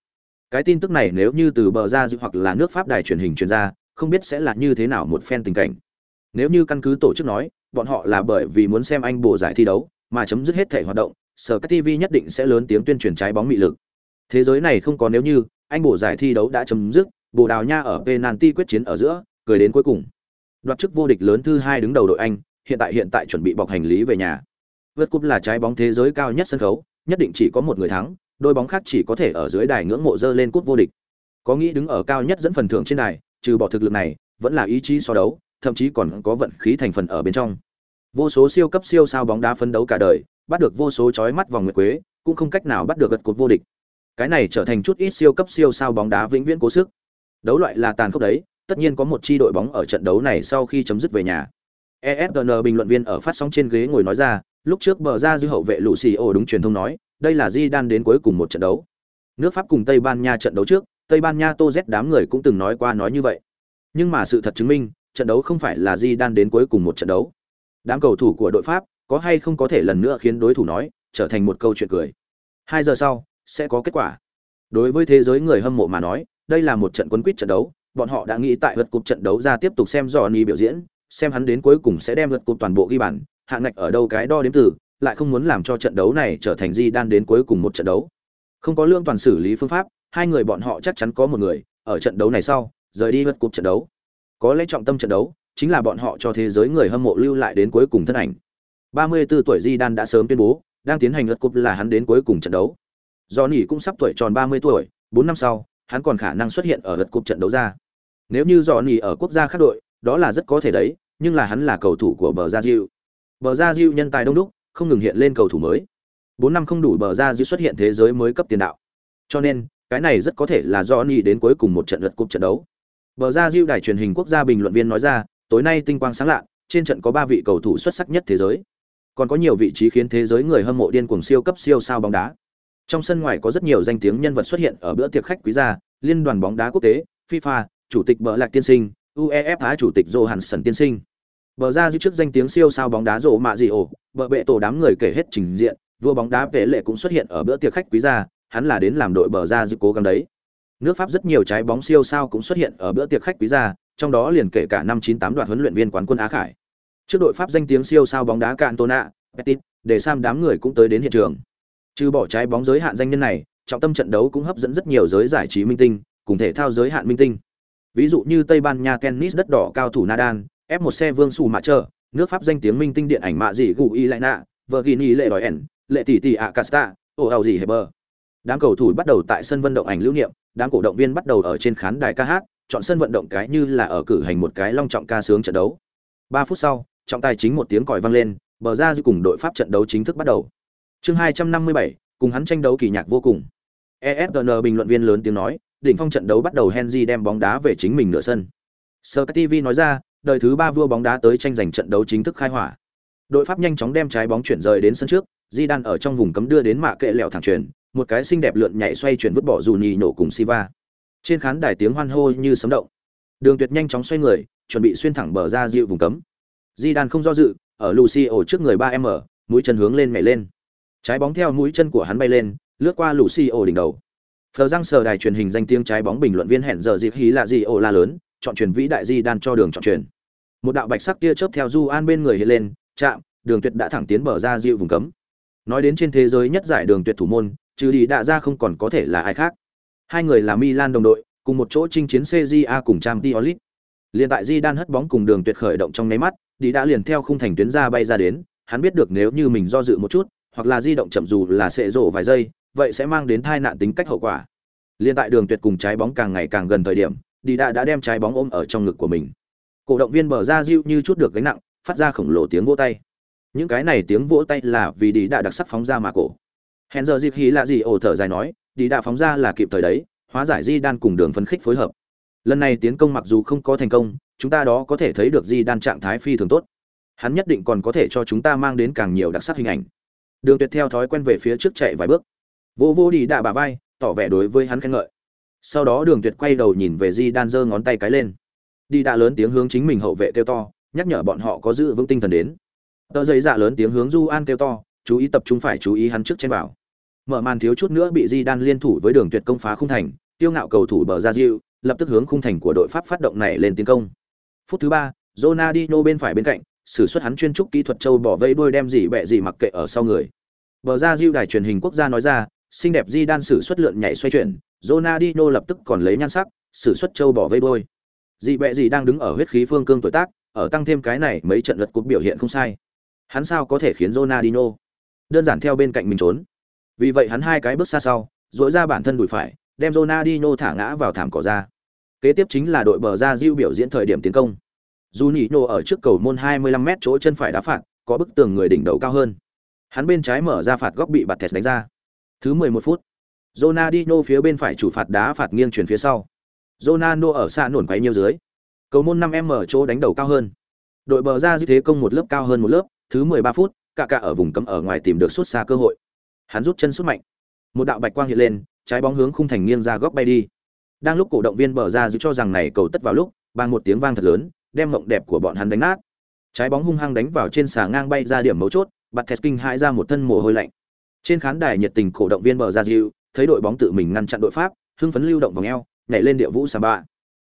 Cái tin tức này nếu như từ bờ ra dự hoặc là nước Pháp đài truyền hình truyền ra, không biết sẽ là như thế nào một phen tình cảnh. Nếu như căn cứ tổ chức nói, bọn họ là bởi vì muốn xem anh bổ giải thi đấu, mà chấm dứt hết thể hoạt động, Sở TV nhất định sẽ lớn tiếng tuyên truyền trái bóng mị lực. Thế giới này không có nếu như, anh bổ giải thi đấu đã chấm dứt, Bồ Đào Nha ở penalty quyết chiến ở giữa, cười đến cuối cùng. Đoạt chức vô địch lớn thứ hai đứng đầu đội Anh, hiện tại hiện tại chuẩn bị bọc hành lý về nhà. Vượt cúp là trái bóng thế giới cao nhất sân khấu, nhất định chỉ có một người thắng, đôi bóng khác chỉ có thể ở dưới đài ngưỡng mộ dơ lên cúp vô địch. Có nghĩ đứng ở cao nhất dẫn phần thưởng trên đài, trừ bỏ thực lực này, vẫn là ý chí so đấu, thậm chí còn có vận khí thành phần ở bên trong. Vô số siêu cấp siêu sao bóng đá phấn đấu cả đời, bắt được vô số chói mắt vòng nguyệt quế, cũng không cách nào bắt được gật cột vô địch. Cái này trở thành chút ít siêu cấp siêu sao bóng đá vĩnh viễn cố sức. Đấu loại là tàn khốc đấy, tất nhiên có một chi đội bóng ở trận đấu này sau khi chấm dứt về nhà. ESPN bình luận viên ở phát sóng trên ghế ngồi nói ra, lúc trước bờ ra dư hậu vệ Lucio đúng truyền thông nói, đây là Di Đan đến cuối cùng một trận đấu. Nước Pháp cùng Tây Ban Nha trận đấu trước, Tây Ban Nha Tô Z đám người cũng từng nói qua nói như vậy. Nhưng mà sự thật chứng minh, trận đấu không phải là Di Đan đến cuối cùng một trận đấu. Đám cầu thủ của đội Pháp có hay không có thể lần nữa khiến đối thủ nói, trở thành một câu chuyện cười. Hai giờ sau, sẽ có kết quả. Đối với thế giới người hâm mộ mà nói, đây là một trận quấn quýt trận đấu, bọn họ đã nghĩ tại vượt cục trận đấu ra tiếp tục xem Johnny biểu diễn, xem hắn đến cuối cùng sẽ đem vượt cục toàn bộ ghi bàn, hạng ngạch ở đâu cái đo đếm từ, lại không muốn làm cho trận đấu này trở thành Di Đan đến cuối cùng một trận đấu. Không có lương toàn xử lý phương pháp, hai người bọn họ chắc chắn có một người ở trận đấu này sau rời đi vượt cục trận đấu. Có lẽ trọng tâm trận đấu chính là bọn họ cho thế giới người hâm mộ lưu lại đến cuối cùng thân ảnh. 34 tuổi Di Đan đã sớm tuyên bố, đang tiến hành lượt cúp là hắn đến cuối cùng trận đấu. Johnny cũng sắp tuổi tròn 30 tuổi, 4 năm sau, hắn còn khả năng xuất hiện ở lượt cúp trận đấu ra. Nếu như Johnny ở quốc gia khác đội, đó là rất có thể đấy, nhưng là hắn là cầu thủ của bờ Gia Diệu. Bờ Gia Diệu nhân tài đông đúc, không ngừng hiện lên cầu thủ mới. 4 năm không đủ bờ Gia Diệu xuất hiện thế giới mới cấp tiền đạo. Cho nên, cái này rất có thể là do Johnny đến cuối cùng một trận lượt cúp trận đấu. Bờ ra Diệu đài truyền hình quốc gia bình luận viên nói ra, tối nay tinh quang sáng lạ, trên trận có 3 vị cầu thủ xuất sắc nhất thế giới. Còn có nhiều vị trí khiến thế giới người hâm mộ điên cuồng siêu cấp siêu sao bóng đá. Trong sân ngoài có rất nhiều danh tiếng nhân vật xuất hiện ở bữa tiệc khách quý gia, Liên đoàn bóng đá quốc tế, FIFA, chủ tịch Bờ Lạc tiên sinh, UEFA chủ tịch Johansson tiên sinh. Bờ ra diêu trước danh tiếng siêu sao bóng đá rộ mạ gì ổ, bờ bệ tổ đám người kể hết trình diện, vua bóng đá vệ lệ cũng xuất hiện ở bữa tiệc khách quý gia, hắn là đến làm đội bờ ra dự cố gắng đấy. Nước Pháp rất nhiều trái bóng siêu sao cũng xuất hiện ở bữa tiệc khách quý gia, trong đó liền kể cả năm 98 đoạt huấn luyện viên quán quân Á Khải. Trước đội Pháp danh tiếng siêu sao bóng đá Cantona, Petit, để Sam đám người cũng tới đến hiện trường. Trừ bỏ trái bóng giới hạn danh nhân này, trọng tâm trận đấu cũng hấp dẫn rất nhiều giới giải trí minh tinh, cùng thể thao giới hạn minh tinh. Ví dụ như Tây Ban Nha tennis đất đỏ cao thủ Nadal, F1 xe Vương sủ Mạ Trơ, nước Pháp danh tiếng minh tinh điện ảnh mạ gì Gù Y Lại Nạ, Virginie Lệ Đòi ẻn, Lệ Tỷ Tỷ Acasta, Ồ hào gì Heber. Đám cầu thủ bắt đầu tại sân vận động ảnh lưu niệm, đám cổ động viên bắt đầu ở trên khán đài ca hát, chọn sân vận động cái như là ở cử hành một cái long trọng ca sướng trận đấu. Ba phút sau, trọng tài chính một tiếng còi vang lên, bờ ra dư cùng đội Pháp trận đấu chính thức bắt đầu. Chương 257, cùng hắn tranh đấu kỳ nhạc vô cùng. efn bình luận viên lớn tiếng nói, đỉnh phong trận đấu bắt đầu Henry đem bóng đá về chính mình nửa sân. Sky TV nói ra, đời thứ ba vua bóng đá tới tranh giành trận đấu chính thức khai hỏa. Đội Pháp nhanh chóng đem trái bóng chuyển rời đến sân trước, di đan ở trong vùng cấm đưa đến mạ kệ lẹo thẳng chuyển, một cái xinh đẹp lượn nhảy xoay chuyển vứt bỏ dù nhì nổ cùng Siva. Trên khán đài tiếng hoan hô như sấm động. Đường Tuyệt nhanh chóng xoay người, chuẩn bị xuyên thẳng bờ ra dịu vùng cấm. Zidane không do dự, ở Lucio trước người 3m, mũi chân hướng lên nhảy lên. Trái bóng theo mũi chân của hắn bay lên, lướt qua Lucio đỉnh đầu. Phờ răng sờ đài truyền hình danh tiếng trái bóng bình luận viên hẹn giờ dịp hí là gì ồ la lớn, chọn truyền vĩ đại di đan cho đường chọn truyền. Một đạo bạch sắc tia chớp theo Du An bên người hiện lên, chạm, đường tuyệt đã thẳng tiến bờ ra dịu vùng cấm. Nói đến trên thế giới nhất giải đường tuyệt thủ môn, trừ đi đạ ra không còn có thể là ai khác. Hai người là Milan đồng đội, cùng một chỗ chinh chiến CJA cùng Champions League. Liên tại Di Đan hất bóng cùng đường tuyệt khởi động trong nháy mắt, đi đã liền theo khung thành tuyến ra bay ra đến, hắn biết được nếu như mình do dự một chút, hoặc là di động chậm dù là sẽ rổ vài giây, vậy sẽ mang đến tai nạn tính cách hậu quả. Liên tại đường tuyệt cùng trái bóng càng ngày càng gần thời điểm, đi đã đã đem trái bóng ôm ở trong ngực của mình. Cổ động viên bờ ra dịu như chút được gánh nặng, phát ra khổng lồ tiếng vỗ tay. Những cái này tiếng vỗ tay là vì đi đã đặc sắc phóng ra mà cổ. Hẹn giờ dịp hí là gì ổ thở dài nói, đi đã phóng ra là kịp thời đấy, hóa giải di đan cùng đường phấn khích phối hợp. Lần này tiến công mặc dù không có thành công chúng ta đó có thể thấy được di đan trạng thái phi thường tốt. Hắn nhất định còn có thể cho chúng ta mang đến càng nhiều đặc sắc hình ảnh. Đường tuyệt theo thói quen về phía trước chạy vài bước. Vô vô đi đạ bà vai tỏ vẻ đối với hắn khen ngợi. Sau đó đường tuyệt quay đầu nhìn về di đan giơ ngón tay cái lên. Đi đạ lớn tiếng hướng chính mình hậu vệ kêu to nhắc nhở bọn họ có giữ vững tinh thần đến. Tờ giấy dạ lớn tiếng hướng du an kêu to chú ý tập trung phải chú ý hắn trước trên bảo mở màn thiếu chút nữa bị di đan liên thủ với đường tuyệt công phá khung thành tiêu ngạo cầu thủ bờ ra diệu lập tức hướng khung thành của đội pháp phát động này lên tiến công. Phút thứ ba, Ronaldinho bên phải bên cạnh, sử xuất hắn chuyên trúc kỹ thuật châu bỏ vây đuôi đem gì bẹ gì mặc kệ ở sau người. Bờ ra diệu đài truyền hình quốc gia nói ra, xinh đẹp di đan sử xuất lượn nhảy xoay chuyển, Ronaldinho lập tức còn lấy nhan sắc, sử xuất châu bỏ vây đuôi. Dị bẹ gì đang đứng ở huyết khí phương cương tuổi tác, ở tăng thêm cái này mấy trận lượt cúp biểu hiện không sai. Hắn sao có thể khiến Ronaldinho? Đơn giản theo bên cạnh mình trốn vì vậy hắn hai cái bước xa sau dội ra bản thân đùi phải, đem Ronaldinho thả ngã vào thảm cỏ ra. Kế tiếp chính là đội bờ ra diêu biểu diễn thời điểm tiến công. Juninho ở trước cầu môn 25m chỗ chân phải đá phạt, có bức tường người đỉnh đầu cao hơn. Hắn bên trái mở ra phạt góc bị bạt thẹt đánh ra. Thứ 11 phút, Ronaldinho phía bên phải chủ phạt đá phạt nghiêng chuyển phía sau. Ronaldo ở xa nổn quấy nhiều dưới. Cầu môn 5m chỗ đánh đầu cao hơn. Đội bờ ra dư thế công một lớp cao hơn một lớp, thứ 13 phút cả cả ở vùng cấm ở ngoài tìm được suốt xa cơ hội hắn rút chân sút mạnh. Một đạo bạch quang hiện lên, trái bóng hướng khung thành nghiêng ra góc bay đi. Đang lúc cổ động viên bờ ra giữ cho rằng này cầu tất vào lúc bằng một tiếng vang thật lớn, đem mộng đẹp của bọn hắn đánh nát. Trái bóng hung hăng đánh vào trên xà ngang bay ra điểm mấu chốt, bạt thẹt kinh hãi ra một thân mồ hôi lạnh. Trên khán đài nhiệt tình cổ động viên bờ ra dịu thấy đội bóng tự mình ngăn chặn đội pháp, hưng phấn lưu động vòng eo, nhảy lên địa vũ samba. bạ.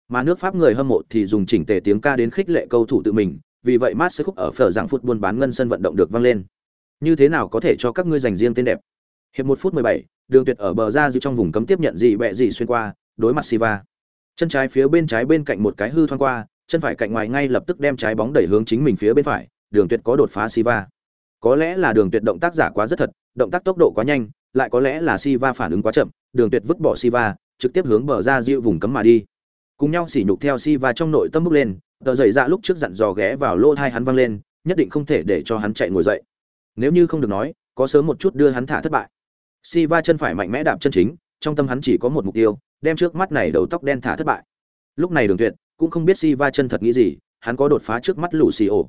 Mà nước pháp người hâm mộ thì dùng chỉnh tề tiếng ca đến khích lệ cầu thủ tự mình, vì vậy mát sẽ khúc ở phở dạng phút buôn bán ngân sân vận động được vang lên. Như thế nào có thể cho các ngươi dành riêng tên đẹp? Hiệp một phút mười bảy, đường tuyệt ở bờ ra giữ trong vùng cấm tiếp nhận gì bẹ gì xuyên qua, đối mặt siva. Chân trái phía bên trái bên cạnh một cái hư thoáng qua, chân phải cạnh ngoài ngay lập tức đem trái bóng đẩy hướng chính mình phía bên phải, đường tuyệt có đột phá siva. Có lẽ là đường tuyệt động tác giả quá rất thật, động tác tốc độ quá nhanh, lại có lẽ là siva phản ứng quá chậm, đường tuyệt vứt bỏ siva, trực tiếp hướng bờ ra dịu vùng cấm mà đi. Cùng nhau sỉ nhục theo siva trong nội tâm bước lên, tờ dậy dạ ra lúc trước dặn dò ghé vào lỗ thai hắn văng lên, nhất định không thể để cho hắn chạy ngồi dậy. Nếu như không được nói, có sớm một chút đưa hắn thả thất bại. Siva chân phải mạnh mẽ đạp chân chính, trong tâm hắn chỉ có một mục tiêu, đem trước mắt này đầu tóc đen thả thất bại. Lúc này Đường Tuyệt cũng không biết Siva chân thật nghĩ gì, hắn có đột phá trước mắt Lucio.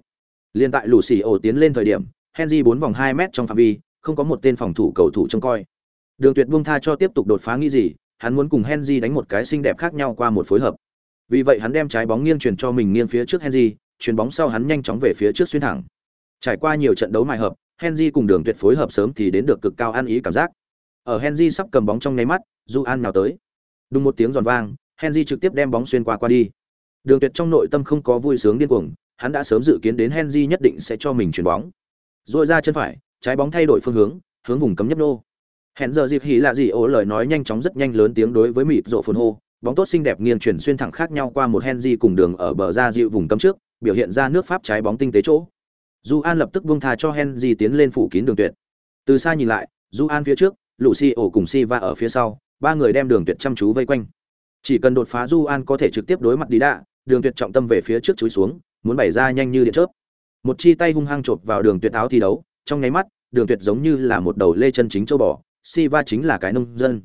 liền tại Lucio tiến lên thời điểm, Henry bốn vòng hai mét trong phạm vi, không có một tên phòng thủ cầu thủ trông coi. Đường Tuyệt buông tha cho tiếp tục đột phá nghĩ gì, hắn muốn cùng Henry đánh một cái xinh đẹp khác nhau qua một phối hợp. Vì vậy hắn đem trái bóng nghiêng truyền cho mình nghiêng phía trước Henry, chuyền bóng sau hắn nhanh chóng về phía trước xuyên thẳng. Trải qua nhiều trận đấu mài hợp, Henry cùng Đường Tuyệt phối hợp sớm thì đến được cực cao ăn ý cảm giác. Ở Henry sắp cầm bóng trong nháy mắt, Juan nhào tới. Đùng một tiếng giòn vang, Henry trực tiếp đem bóng xuyên qua qua đi. Đường Tuyệt trong nội tâm không có vui sướng điên cuồng, hắn đã sớm dự kiến đến Henry nhất định sẽ cho mình chuyển bóng. Rồi ra chân phải, trái bóng thay đổi phương hướng, hướng vùng cấm nhấp nô. Hẹn giờ dịp hỉ là gì ố lời nói nhanh chóng rất nhanh lớn tiếng đối với mịp rộ phồn hô, bóng tốt xinh đẹp nghiêng chuyển xuyên thẳng khác nhau qua một Henry cùng đường ở bờ ra dịu vùng cấm trước, biểu hiện ra nước Pháp trái bóng tinh tế chỗ. Du An lập tức buông tha cho Henry tiến lên phủ kín đường tuyệt. Từ xa nhìn lại, Du An phía trước, Lucio cùng si va ở phía sau, ba người đem Đường Tuyệt chăm chú vây quanh. Chỉ cần đột phá Du An có thể trực tiếp đối mặt đi đạ, Đường Tuyệt trọng tâm về phía trước chúi xuống, muốn bày ra nhanh như điện chớp. Một chi tay hung hăng chộp vào Đường Tuyệt áo thi đấu, trong nháy mắt, Đường Tuyệt giống như là một đầu lê chân chính châu bò, si va chính là cái nông dân.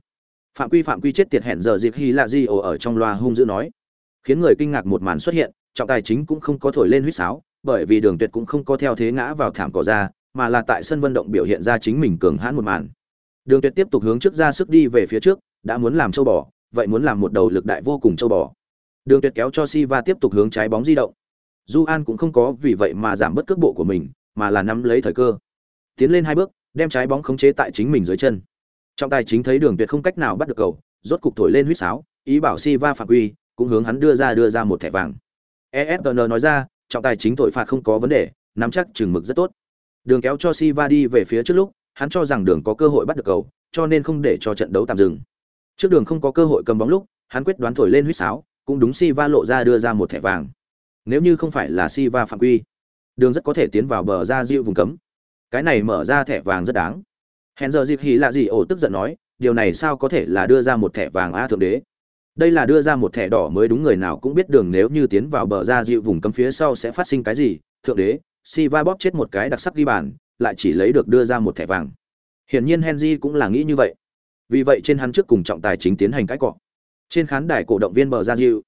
Phạm quy phạm quy chết tiệt hẹn giờ dịp hy là ổ ở trong loa hung dữ nói, khiến người kinh ngạc một màn xuất hiện, trọng tài chính cũng không có thổi lên huýt sáo, bởi vì Đường Tuyệt cũng không có theo thế ngã vào thảm cỏ ra, mà là tại sân vận động biểu hiện ra chính mình cường hãn một màn. Đường Tuyệt tiếp tục hướng trước ra sức đi về phía trước, đã muốn làm châu bò, vậy muốn làm một đầu lực đại vô cùng châu bò. Đường Tuyệt kéo cho Siva tiếp tục hướng trái bóng di động. Du An cũng không có vì vậy mà giảm bất cước bộ của mình, mà là nắm lấy thời cơ. Tiến lên hai bước, đem trái bóng khống chế tại chính mình dưới chân. Trọng tài chính thấy Đường Tuyệt không cách nào bắt được cầu, rốt cục thổi lên huýt sáo, ý bảo Siva phạm quy, cũng hướng hắn đưa ra đưa ra một thẻ vàng. ESPN nói ra, trọng tài chính tội phạt không có vấn đề, nắm chắc chừng mực rất tốt. Đường kéo cho Siva đi về phía trước lúc, hắn cho rằng đường có cơ hội bắt được cầu, cho nên không để cho trận đấu tạm dừng. Trước đường không có cơ hội cầm bóng lúc, hắn quyết đoán thổi lên huýt sáo, cũng đúng Siva lộ ra đưa ra một thẻ vàng. Nếu như không phải là Siva phạm quy, đường rất có thể tiến vào bờ ra dịu vùng cấm. Cái này mở ra thẻ vàng rất đáng. Hèn giờ dịp hí là gì ổ tức giận nói, điều này sao có thể là đưa ra một thẻ vàng a thượng đế. Đây là đưa ra một thẻ đỏ mới đúng người nào cũng biết đường nếu như tiến vào bờ ra dịu vùng cấm phía sau sẽ phát sinh cái gì, thượng đế, Siva bóp chết một cái đặc sắc ghi bàn, lại chỉ lấy được đưa ra một thẻ vàng. Hiển nhiên Henry cũng là nghĩ như vậy. Vì vậy trên hắn trước cùng trọng tài chính tiến hành cái cọ. Trên khán đài cổ động viên bờ ra dịu,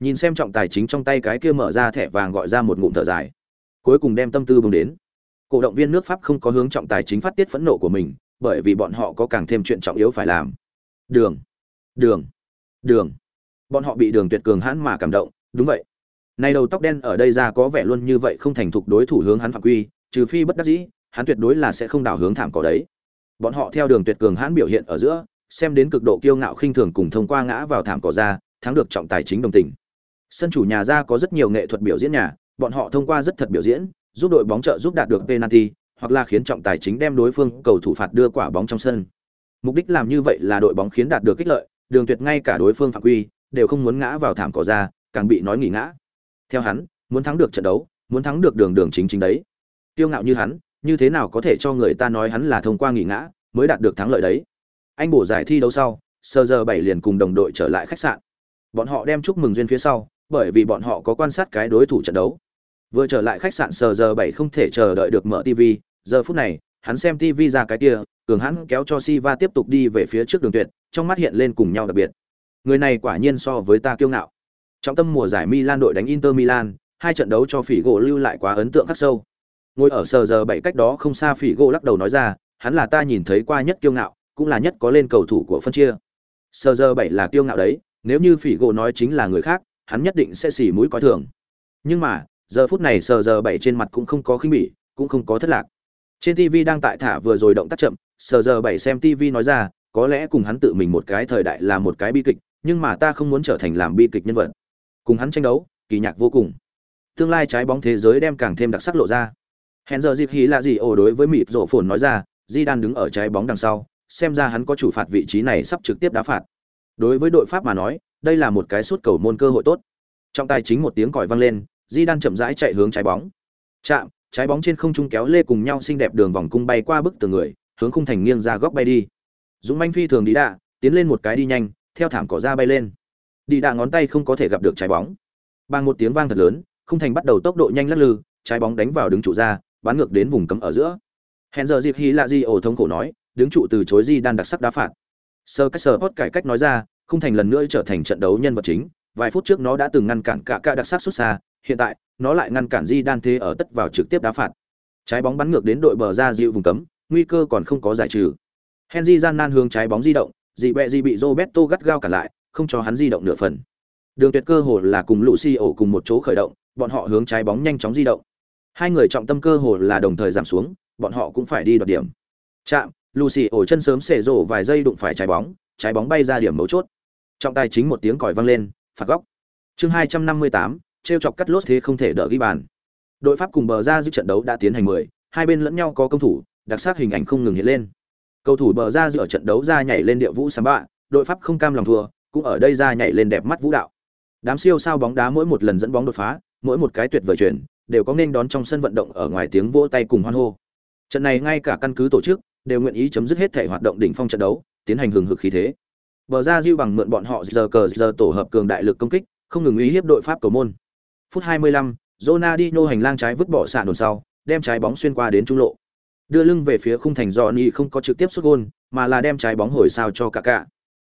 Nhìn xem trọng tài chính trong tay cái kia mở ra thẻ vàng gọi ra một ngụm thở dài. Cuối cùng đem tâm tư bùng đến. Cổ động viên nước Pháp không có hướng trọng tài chính phát tiết phẫn nộ của mình, bởi vì bọn họ có càng thêm chuyện trọng yếu phải làm. Đường, đường, đường. Bọn họ bị đường tuyệt cường hãn mà cảm động, đúng vậy. Này đầu tóc đen ở đây ra có vẻ luôn như vậy không thành thục đối thủ hướng hắn phạm quy, trừ phi bất đắc dĩ, hắn tuyệt đối là sẽ không đảo hướng thảm cỏ đấy. Bọn họ theo đường tuyệt cường hãn biểu hiện ở giữa, xem đến cực độ kiêu ngạo khinh thường cùng thông qua ngã vào thảm cỏ ra, thắng được trọng tài chính đồng tình. Sân chủ nhà ra có rất nhiều nghệ thuật biểu diễn nhà, bọn họ thông qua rất thật biểu diễn, giúp đội bóng trợ giúp đạt được penalty, hoặc là khiến trọng tài chính đem đối phương cầu thủ phạt đưa quả bóng trong sân. Mục đích làm như vậy là đội bóng khiến đạt được kích lợi, Đường Tuyệt ngay cả đối phương phạm quy đều không muốn ngã vào thảm cỏ ra, càng bị nói nghỉ ngã. Theo hắn, muốn thắng được trận đấu, muốn thắng được đường đường chính chính đấy. Tiêu ngạo như hắn, như thế nào có thể cho người ta nói hắn là thông qua nghỉ ngã mới đạt được thắng lợi đấy. Anh bổ giải thi đấu sau, sơ giờ bảy liền cùng đồng đội trở lại khách sạn. Bọn họ đem chúc mừng duyên phía sau, bởi vì bọn họ có quan sát cái đối thủ trận đấu. Vừa trở lại khách sạn sờ giờ bảy không thể chờ đợi được mở TV, giờ phút này, hắn xem TV ra cái kia, cường hắn kéo cho si va tiếp tục đi về phía trước đường tuyệt, trong mắt hiện lên cùng nhau đặc biệt. Người này quả nhiên so với ta kiêu ngạo. trọng tâm mùa giải Milan đội đánh Inter Milan, hai trận đấu cho Phỉ gỗ lưu lại quá ấn tượng khắc sâu. Ngồi ở sờ giờ bảy cách đó không xa Phỉ gỗ lắc đầu nói ra, hắn là ta nhìn thấy qua nhất kiêu ngạo, cũng là nhất có lên cầu thủ của phân chia. Sờ giờ bảy là kiêu ngạo đấy, nếu như Phỉ gỗ nói chính là người khác, hắn nhất định sẽ xỉ mũi coi thường. Nhưng mà, giờ phút này sờ giờ bảy trên mặt cũng không có khinh bỉ, cũng không có thất lạc. Trên TV đang tại thả vừa rồi động tác chậm, sờ giờ bảy xem TV nói ra, có lẽ cùng hắn tự mình một cái thời đại là một cái bi kịch, nhưng mà ta không muốn trở thành làm bi kịch nhân vật. Cùng hắn tranh đấu, kỳ nhạc vô cùng. Tương lai trái bóng thế giới đem càng thêm đặc sắc lộ ra. Hẹn giờ dịp hí là gì ổ đối với mịt rộ phồn nói ra, Di Đan đứng ở trái bóng đằng sau, xem ra hắn có chủ phạt vị trí này sắp trực tiếp đá phạt. Đối với đội Pháp mà nói, đây là một cái suốt cầu môn cơ hội tốt. Trong tay chính một tiếng còi vang lên, Di Đan chậm rãi chạy hướng trái bóng. Chạm, trái bóng trên không trung kéo lê cùng nhau xinh đẹp đường vòng cung bay qua bức tường người, hướng khung thành nghiêng ra góc bay đi. Dũng manh phi thường đi đạ, tiến lên một cái đi nhanh, theo thảm cỏ ra bay lên. Đi đạ ngón tay không có thể gặp được trái bóng. Bằng một tiếng vang thật lớn, khung thành bắt đầu tốc độ nhanh lắc lư, trái bóng đánh vào đứng trụ ra, bắn ngược đến vùng cấm ở giữa. Hẹn giờ dịp hí lạ gì ổ thống khổ nói, đứng trụ từ chối di đan đặc sắc đá phạt. Sơ cách sơ cải cách nói ra, không thành lần nữa trở thành trận đấu nhân vật chính, vài phút trước nó đã từng ngăn cản cả cả đặc sắc xuất xa, hiện tại, nó lại ngăn cản di đan thế ở tất vào trực tiếp đá phạt. Trái bóng bắn ngược đến đội bờ ra dịu vùng cấm, nguy cơ còn không có giải trừ. Henry gian nan hướng trái bóng di động, dị bẹ dị bị Roberto gắt gao cả lại, không cho hắn di động nửa phần. Đường tuyệt cơ hồ là cùng lucy ổ cùng một chỗ khởi động, bọn họ hướng trái bóng nhanh chóng di động. Hai người trọng tâm cơ hồ là đồng thời giảm xuống, bọn họ cũng phải đi đoạt điểm. Chạm, Lucio chân sớm xệ rổ vài giây đụng phải trái bóng, trái bóng bay ra điểm mấu chốt. Trọng tài chính một tiếng còi vang lên, phạt góc. Chương 258, trêu chọc cắt lốt thế không thể đỡ ghi bàn. Đội Pháp cùng bờ ra giữ trận đấu đã tiến hành 10, hai bên lẫn nhau có công thủ, đặc sắc hình ảnh không ngừng hiện lên. Cầu thủ bờ ra giữa trận đấu ra nhảy lên địa vũ samba, đội Pháp không cam lòng thua, cũng ở đây ra nhảy lên đẹp mắt vũ đạo. Đám siêu sao bóng đá mỗi một lần dẫn bóng đột phá, mỗi một cái tuyệt vời chuyển, đều có nên đón trong sân vận động ở ngoài tiếng vỗ tay cùng hoan hô. Trận này ngay cả căn cứ tổ chức đều nguyện ý chấm dứt hết thể hoạt động đỉnh phong trận đấu, tiến hành hừng hực khí thế. Bờ ra Diu bằng mượn bọn họ giờ cờ giờ tổ hợp cường đại lực công kích, không ngừng ý hiếp đội Pháp cầu môn. Phút 25, Ronaldinho hành lang trái vứt bỏ xạ đồn sau, đem trái bóng xuyên qua đến trung lộ. Đưa lưng về phía khung thành Johnny không có trực tiếp sút gol, mà là đem trái bóng hồi sao cho Kaká.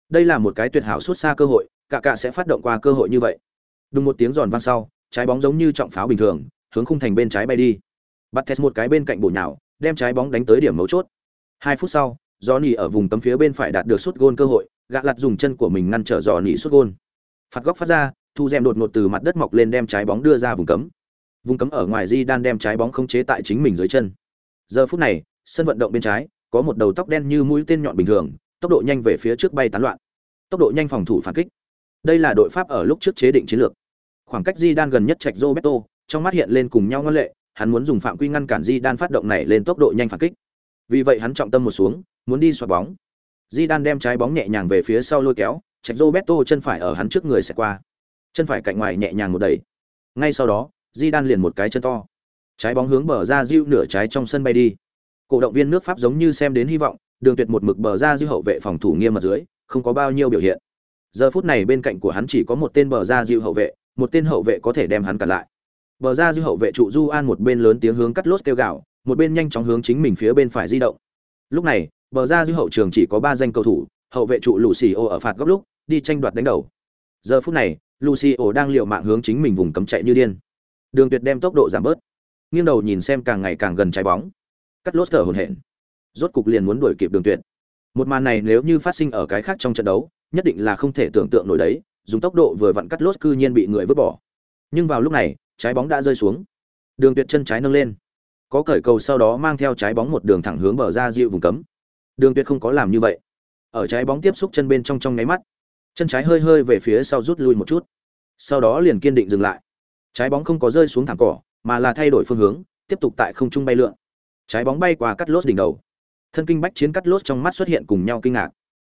Đây là một cái tuyệt hảo sút xa cơ hội, Kaká sẽ phát động qua cơ hội như vậy. Đúng một tiếng giòn vang sau, trái bóng giống như trọng pháo bình thường, hướng khung thành bên trái bay đi. bắt test một cái bên cạnh bổ nhào, đem trái bóng đánh tới điểm mấu chốt. Hai phút sau, Johnny ở vùng cấm phía bên phải đạt được sút gôn cơ hội, gạ lật dùng chân của mình ngăn trở Johnny sút gôn. Phạt góc phát ra, Thu Dèm đột ngột từ mặt đất mọc lên đem trái bóng đưa ra vùng cấm. Vùng cấm ở ngoài Di đan đem trái bóng không chế tại chính mình dưới chân. Giờ phút này, sân vận động bên trái, có một đầu tóc đen như mũi tên nhọn bình thường, tốc độ nhanh về phía trước bay tán loạn. Tốc độ nhanh phòng thủ phản kích. Đây là đội Pháp ở lúc trước chế định chiến lược. Khoảng cách Di đan gần nhất Trạch Roberto, trong mắt hiện lên cùng nhau ngân lệ, hắn muốn dùng phạm quy ngăn cản Di đan phát động này lên tốc độ nhanh phản kích. Vì vậy hắn trọng tâm một xuống, muốn đi xoạt bóng. Di đan đem trái bóng nhẹ nhàng về phía sau lôi kéo, Trạch Roberto chân phải ở hắn trước người sẽ qua. Chân phải cạnh ngoài nhẹ nhàng một đẩy. Ngay sau đó, Di đan liền một cái chân to trái bóng hướng bờ ra diêu nửa trái trong sân bay đi cổ động viên nước pháp giống như xem đến hy vọng đường tuyệt một mực bờ ra diêu hậu vệ phòng thủ nghiêm mặt dưới không có bao nhiêu biểu hiện giờ phút này bên cạnh của hắn chỉ có một tên bờ ra diêu hậu vệ một tên hậu vệ có thể đem hắn cản lại bờ ra dư hậu vệ trụ du an một bên lớn tiếng hướng cắt lốt kêu gạo một bên nhanh chóng hướng chính mình phía bên phải di động. Lúc này, bờ ra dư hậu trường chỉ có ba danh cầu thủ, hậu vệ trụ lũ xì ô ở phạt góc lúc, đi tranh đoạt đánh đầu. Giờ phút này, lucio đang liều mạng hướng chính mình vùng cấm chạy như điên. Đường tuyệt đem tốc độ giảm bớt. Nghiêng đầu nhìn xem càng ngày càng gần trái bóng. Cắt lốt thở hổn hển. Rốt cục liền muốn đuổi kịp đường tuyệt. Một màn này nếu như phát sinh ở cái khác trong trận đấu, nhất định là không thể tưởng tượng nổi đấy, dùng tốc độ vừa vặn cắt lốt cư nhiên bị người vứt bỏ. Nhưng vào lúc này trái bóng đã rơi xuống. Đường tuyệt chân trái nâng lên. Có cởi cầu sau đó mang theo trái bóng một đường thẳng hướng bờ ra dịu vùng cấm. Đường tuyệt không có làm như vậy. Ở trái bóng tiếp xúc chân bên trong trong nháy mắt, chân trái hơi hơi về phía sau rút lui một chút. Sau đó liền kiên định dừng lại. Trái bóng không có rơi xuống thẳng cỏ, mà là thay đổi phương hướng, tiếp tục tại không trung bay lượn. Trái bóng bay qua cắt lốt đỉnh đầu. Thân kinh bách chiến cắt lốt trong mắt xuất hiện cùng nhau kinh ngạc.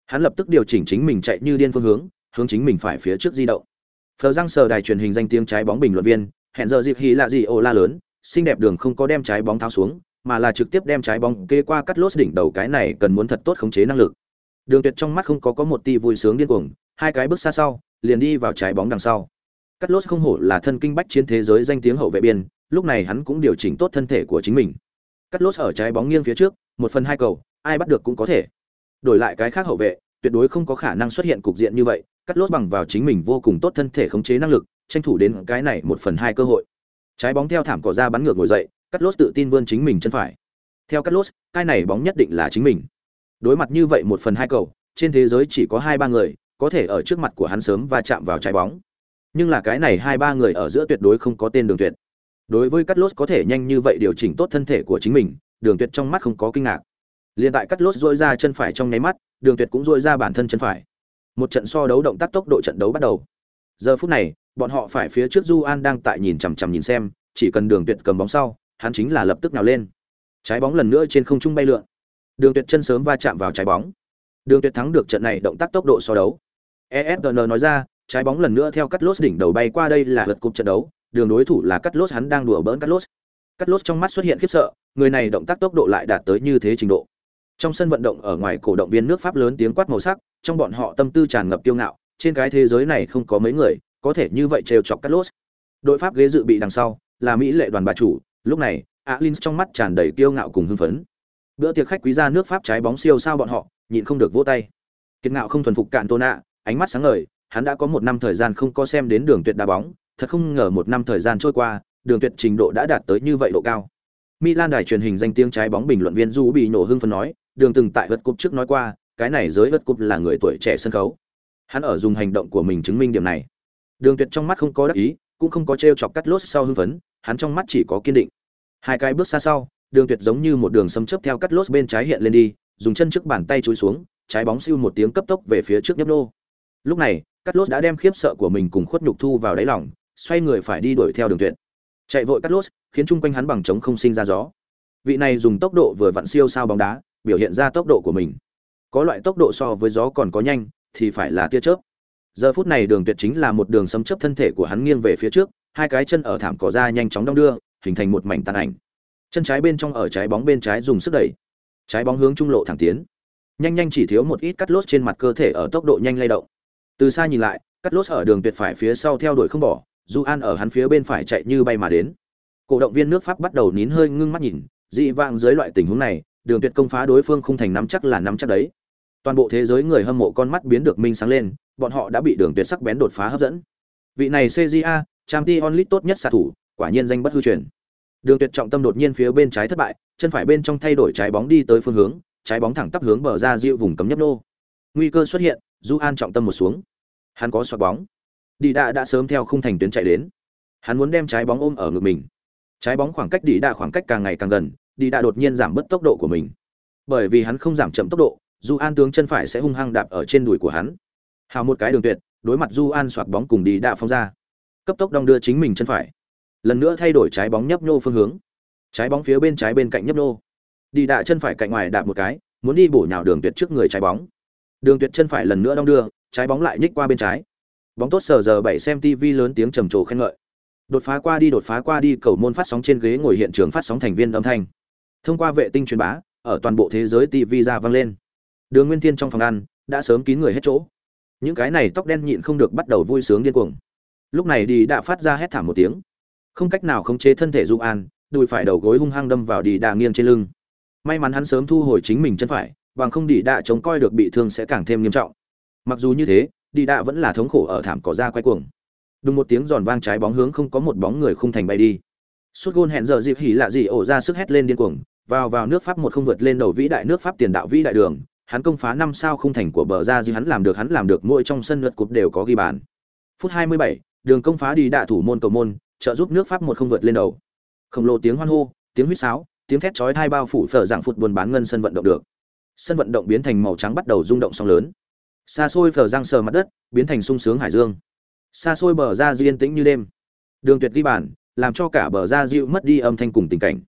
Hắn lập tức điều chỉnh chính mình chạy như điên phương hướng hướng chính mình phải phía trước di động. Phờ răng sờ đài truyền hình danh tiếng trái bóng bình luận viên hẹn giờ dịp hì là gì ô la lớn, xinh đẹp đường không có đem trái bóng tháo xuống, mà là trực tiếp đem trái bóng kê qua cắt lốt đỉnh đầu cái này cần muốn thật tốt khống chế năng lực. Đường tuyệt trong mắt không có có một tia vui sướng điên cuồng, hai cái bước xa sau, liền đi vào trái bóng đằng sau. Cắt lốt không hổ là thân kinh bách chiến thế giới danh tiếng hậu vệ biên, lúc này hắn cũng điều chỉnh tốt thân thể của chính mình. Cắt lốt ở trái bóng nghiêng phía trước, một phần hai cầu, ai bắt được cũng có thể. Đổi lại cái khác hậu vệ, tuyệt đối không có khả năng xuất hiện cục diện như vậy, cắt lốt bằng vào chính mình vô cùng tốt thân thể khống chế năng lực tranh thủ đến cái này một phần hai cơ hội. Trái bóng theo thảm cỏ ra bắn ngược ngồi dậy, cắt lốt tự tin vươn chính mình chân phải. Theo cắt lốt, cái này bóng nhất định là chính mình. Đối mặt như vậy một phần hai cầu, trên thế giới chỉ có hai ba người, có thể ở trước mặt của hắn sớm và chạm vào trái bóng. Nhưng là cái này hai ba người ở giữa tuyệt đối không có tên đường tuyệt. Đối với cắt lốt có thể nhanh như vậy điều chỉnh tốt thân thể của chính mình, đường tuyệt trong mắt không có kinh ngạc. Liền tại cắt lốt dội ra chân phải trong nháy mắt, đường tuyệt cũng dội ra bản thân chân phải. Một trận so đấu động tác tốc độ trận đấu bắt đầu. Giờ phút này bọn họ phải phía trước du an đang tại nhìn chằm chằm nhìn xem, chỉ cần đường tuyệt cầm bóng sau, hắn chính là lập tức nào lên. Trái bóng lần nữa trên không trung bay lượn. Đường tuyệt chân sớm va chạm vào trái bóng. Đường tuyệt thắng được trận này động tác tốc độ so đấu. Esn nói ra, trái bóng lần nữa theo cắt lốt đỉnh đầu bay qua đây là lượt cục trận đấu, đường đối thủ là cắt lốt hắn đang đùa bỡn cắt lốt cắt lốt trong mắt xuất hiện khiếp sợ, người này động tác tốc độ lại đạt tới như thế trình độ. Trong sân vận động ở ngoài cổ động viên nước pháp lớn tiếng quát màu sắc, trong bọn họ tâm tư tràn ngập kiêu ngạo, trên cái thế giới này không có mấy người có thể như vậy trêu chọc Carlos. Đội pháp ghế dự bị đằng sau, là mỹ lệ đoàn bà chủ, lúc này alin trong mắt tràn đầy kiêu ngạo cùng hưng phấn. Bữa tiệc khách quý gia nước pháp trái bóng siêu sao bọn họ, nhịn không được vỗ tay. Kiệt ngạo không thuần phục cạn tôn ánh mắt sáng ngời, hắn đã có một năm thời gian không có xem đến đường tuyệt đá bóng, thật không ngờ một năm thời gian trôi qua, đường tuyệt trình độ đã đạt tới như vậy độ cao. Milan đài truyền hình danh tiếng trái bóng bình luận viên du bị nổ hưng phấn nói, đường từng tại vật cúp trước nói qua, cái này giới vật cúp là người tuổi trẻ sân khấu. Hắn ở dùng hành động của mình chứng minh điểm này đường tuyệt trong mắt không có đắc ý, cũng không có trêu chọc cắt lốt sau hưng phấn, hắn trong mắt chỉ có kiên định. Hai cái bước xa sau, đường tuyệt giống như một đường sấm chớp theo cắt lốt bên trái hiện lên đi, dùng chân trước bàn tay chúi xuống, trái bóng siêu một tiếng cấp tốc về phía trước nhấp nô. Lúc này, cắt lốt đã đem khiếp sợ của mình cùng khuất nhục thu vào đáy lòng, xoay người phải đi đuổi theo đường tuyệt. Chạy vội cắt lốt, khiến chung quanh hắn bằng trống không sinh ra gió. Vị này dùng tốc độ vừa vặn siêu sao bóng đá, biểu hiện ra tốc độ của mình. Có loại tốc độ so với gió còn có nhanh, thì phải là tia chớp giờ phút này đường tuyệt chính là một đường xâm chấp thân thể của hắn nghiêng về phía trước, hai cái chân ở thảm cỏ ra nhanh chóng đong đưa, hình thành một mảnh tàn ảnh. Chân trái bên trong ở trái bóng bên trái dùng sức đẩy. Trái bóng hướng trung lộ thẳng tiến. Nhanh nhanh chỉ thiếu một ít cắt lốt trên mặt cơ thể ở tốc độ nhanh lay động. Từ xa nhìn lại, cắt lốt ở đường tuyệt phải phía sau theo đuổi không bỏ du an ở hắn phía bên phải chạy như bay mà đến. Cổ động viên nước pháp bắt đầu nín hơi ngưng mắt nhìn, dị vang dưới loại tình huống này, đường tuyệt công phá đối phương không thành nắm chắc là nắm chắc đấy. Toàn bộ thế giới người hâm mộ con mắt biến được minh sáng lên bọn họ đã bị đường tuyệt sắc bén đột phá hấp dẫn. Vị này cja trang League onlit tốt nhất xạ thủ, quả nhiên danh bất hư truyền. Đường tuyệt trọng tâm đột nhiên phía bên trái thất bại, chân phải bên trong thay đổi trái bóng đi tới phương hướng, trái bóng thẳng tắp hướng bờ ra dịu vùng cấm nhấp nô. Nguy cơ xuất hiện du an trọng tâm một xuống. Hắn có xoạc bóng. Đi đạ đã sớm theo khung thành tuyến chạy đến. Hắn muốn đem trái bóng ôm ở ngực mình. Trái bóng khoảng cách đi đạ khoảng cách càng ngày càng gần đi đạ đột nhiên giảm bớt tốc độ của mình. Bởi vì hắn không giảm chậm tốc độ du an tướng chân phải sẽ hung hăng đạp ở trên đùi của hắn hào một cái đường tuyệt, đối mặt du an soạt bóng cùng đi đạ phóng ra. Cấp tốc đong đưa chính mình chân phải. Lần nữa thay đổi trái bóng nhấp nhô phương hướng. Trái bóng phía bên trái bên cạnh nhấp nhô. Đi đạ chân phải cạnh ngoài đạp một cái, muốn đi bổ nhào đường tuyệt trước người trái bóng. Đường tuyệt chân phải lần nữa đong đưa, trái bóng lại nhích qua bên trái. Bóng tốt sờ giờ bảy xem tv lớn tiếng trầm trồ khen ngợi. Đột phá qua đi, đột phá qua đi, cầu môn phát sóng trên ghế ngồi hiện trường phát sóng thành viên âm thanh. Thông qua vệ tinh truyền bá, ở toàn bộ thế giới tv ra vang lên. Đường nguyên thiên trong phòng ăn, đã sớm kín người hết chỗ những cái này tóc đen nhịn không được bắt đầu vui sướng điên cuồng. Lúc này đi đã phát ra hét thảm một tiếng. Không cách nào khống chế thân thể du an đùi phải đầu gối hung hăng đâm vào đi đà nghiêng trên lưng. May mắn hắn sớm thu hồi chính mình chân phải bằng không đi đà chống coi được bị thương sẽ càng thêm nghiêm trọng. Mặc dù như thế đi đà vẫn là thống khổ ở thảm cỏ ra quay cuồng. Đúng một tiếng giòn vang trái bóng hướng không có một bóng người khung thành bay đi. suốt gôn hẹn giờ dịp hỉ lạ gì ổ ra sức hét lên điên cuồng, vào vào nước Pháp một không vượt lên đầu vĩ đại nước Pháp tiền đạo vĩ đại đường, hắn công phá năm sao không thành của bờ ra gì hắn làm được hắn làm được mỗi trong sân lượt cục đều có ghi bàn. Phút 27, đường công phá đi đạ thủ môn cầu môn, trợ giúp nước Pháp một không vượt lên đầu. Khổng lồ tiếng hoan hô, tiếng huýt sáo, tiếng thét chói tai bao phủ phở dạng phụt buồn bán ngân sân vận động được. Sân vận động biến thành màu trắng bắt đầu rung động sóng lớn. Xa xôi phở giang sờ mặt đất, biến thành sung sướng hải dương. Xa xôi bờ ra diên tĩnh như đêm. Đường tuyệt ghi bàn, làm cho cả bờ ra dịu mất đi âm thanh cùng tình cảnh.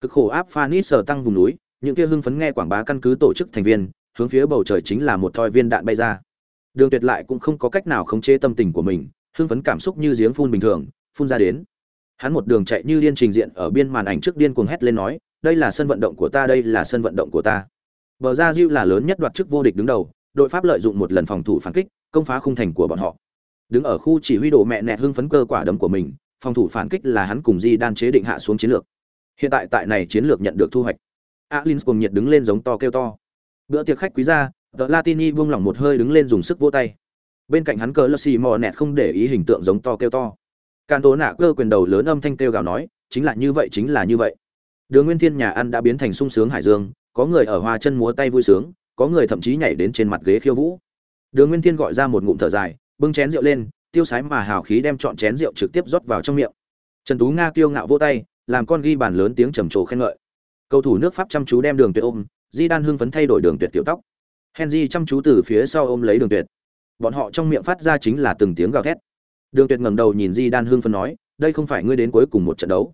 Cực khổ áp Phanis sở tăng vùng núi, những kia hưng phấn nghe quảng bá căn cứ tổ chức thành viên, hướng phía bầu trời chính là một thoi viên đạn bay ra. Đường Tuyệt lại cũng không có cách nào khống chế tâm tình của mình, hưng phấn cảm xúc như giếng phun bình thường, phun ra đến. Hắn một đường chạy như điên trình diện ở biên màn ảnh trước điên cuồng hét lên nói, đây là sân vận động của ta, đây là sân vận động của ta. Bờ ra Diu là lớn nhất đoạt chức vô địch đứng đầu, đội Pháp lợi dụng một lần phòng thủ phản kích, công phá khung thành của bọn họ. Đứng ở khu chỉ huy đồ mẹ nẹt hưng phấn cơ quả đấm của mình, phòng thủ phản kích là hắn cùng Di Đan chế định hạ xuống chiến lược. Hiện tại tại này chiến lược nhận được thu hoạch. Alins cùng nhiệt đứng lên giống to kêu to. Bữa tiệc khách quý ra The Latini buông lỏng một hơi đứng lên dùng sức vỗ tay. Bên cạnh hắn cờ xì mò nẹt không để ý hình tượng giống to kêu to. Càn tố nạ cơ quyền đầu lớn âm thanh kêu gào nói, chính là như vậy chính là như vậy. Đường Nguyên Thiên nhà ăn đã biến thành sung sướng hải dương, có người ở hoa chân múa tay vui sướng, có người thậm chí nhảy đến trên mặt ghế khiêu vũ. Đường Nguyên Thiên gọi ra một ngụm thở dài, bưng chén rượu lên, tiêu sái mà hào khí đem trọn chén rượu trực tiếp rót vào trong miệng trần tú nga kiêu ngạo vỗ tay làm con ghi bàn lớn tiếng trầm trồ khen ngợi cầu thủ nước pháp chăm chú đem đường tuyệt ôm di đan hưng phấn thay đổi đường tuyệt tiểu tóc. Henry chăm chú từ phía sau ôm lấy đường tuyệt. Bọn họ trong miệng phát ra chính là từng tiếng gào thét. Đường tuyệt ngẩng đầu nhìn di đan hưng phấn nói, đây không phải ngươi đến cuối cùng một trận đấu.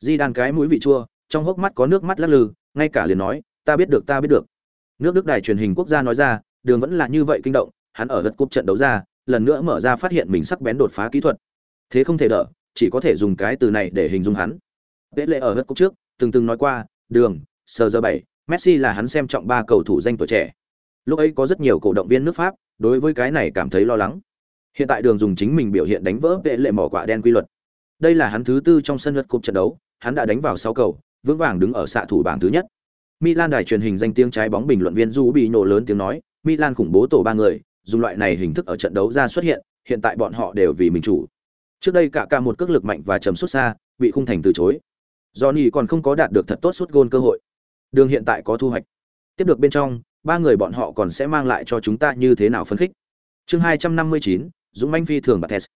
Di đan cái mũi vị chua, trong hốc mắt có nước mắt lắc lư, ngay cả liền nói, ta biết được, ta biết được. Nước đức đài truyền hình quốc gia nói ra, đường vẫn là như vậy kinh động, hắn ở gật cúp trận đấu ra, lần nữa mở ra phát hiện mình sắc bén đột phá kỹ thuật. Thế không thể đỡ, chỉ có thể dùng cái từ này để hình dung hắn. Tệ lệ ở gật cúp trước, từng từng nói qua đường sờ giờ bảy messi là hắn xem trọng ba cầu thủ danh tuổi trẻ lúc ấy có rất nhiều cổ động viên nước pháp đối với cái này cảm thấy lo lắng hiện tại đường dùng chính mình biểu hiện đánh vỡ vệ lệ mỏ quả đen quy luật đây là hắn thứ tư trong sân lượt cục trận đấu hắn đã đánh vào 6 cầu vững vàng đứng ở xạ thủ bảng thứ nhất Milan đài truyền hình danh tiếng trái bóng bình luận viên Du bị nổ lớn tiếng nói, Milan khủng bố tổ ba người, dùng loại này hình thức ở trận đấu ra xuất hiện, hiện tại bọn họ đều vì mình chủ. Trước đây cả cả một cước lực mạnh và chấm xuất xa, bị khung thành từ chối. Johnny còn không có đạt được thật tốt suốt gôn cơ hội. Đường hiện tại có thu hoạch. Tiếp được bên trong, ba người bọn họ còn sẽ mang lại cho chúng ta như thế nào phấn khích. Chương 259, Dũng manh phi thường Bates.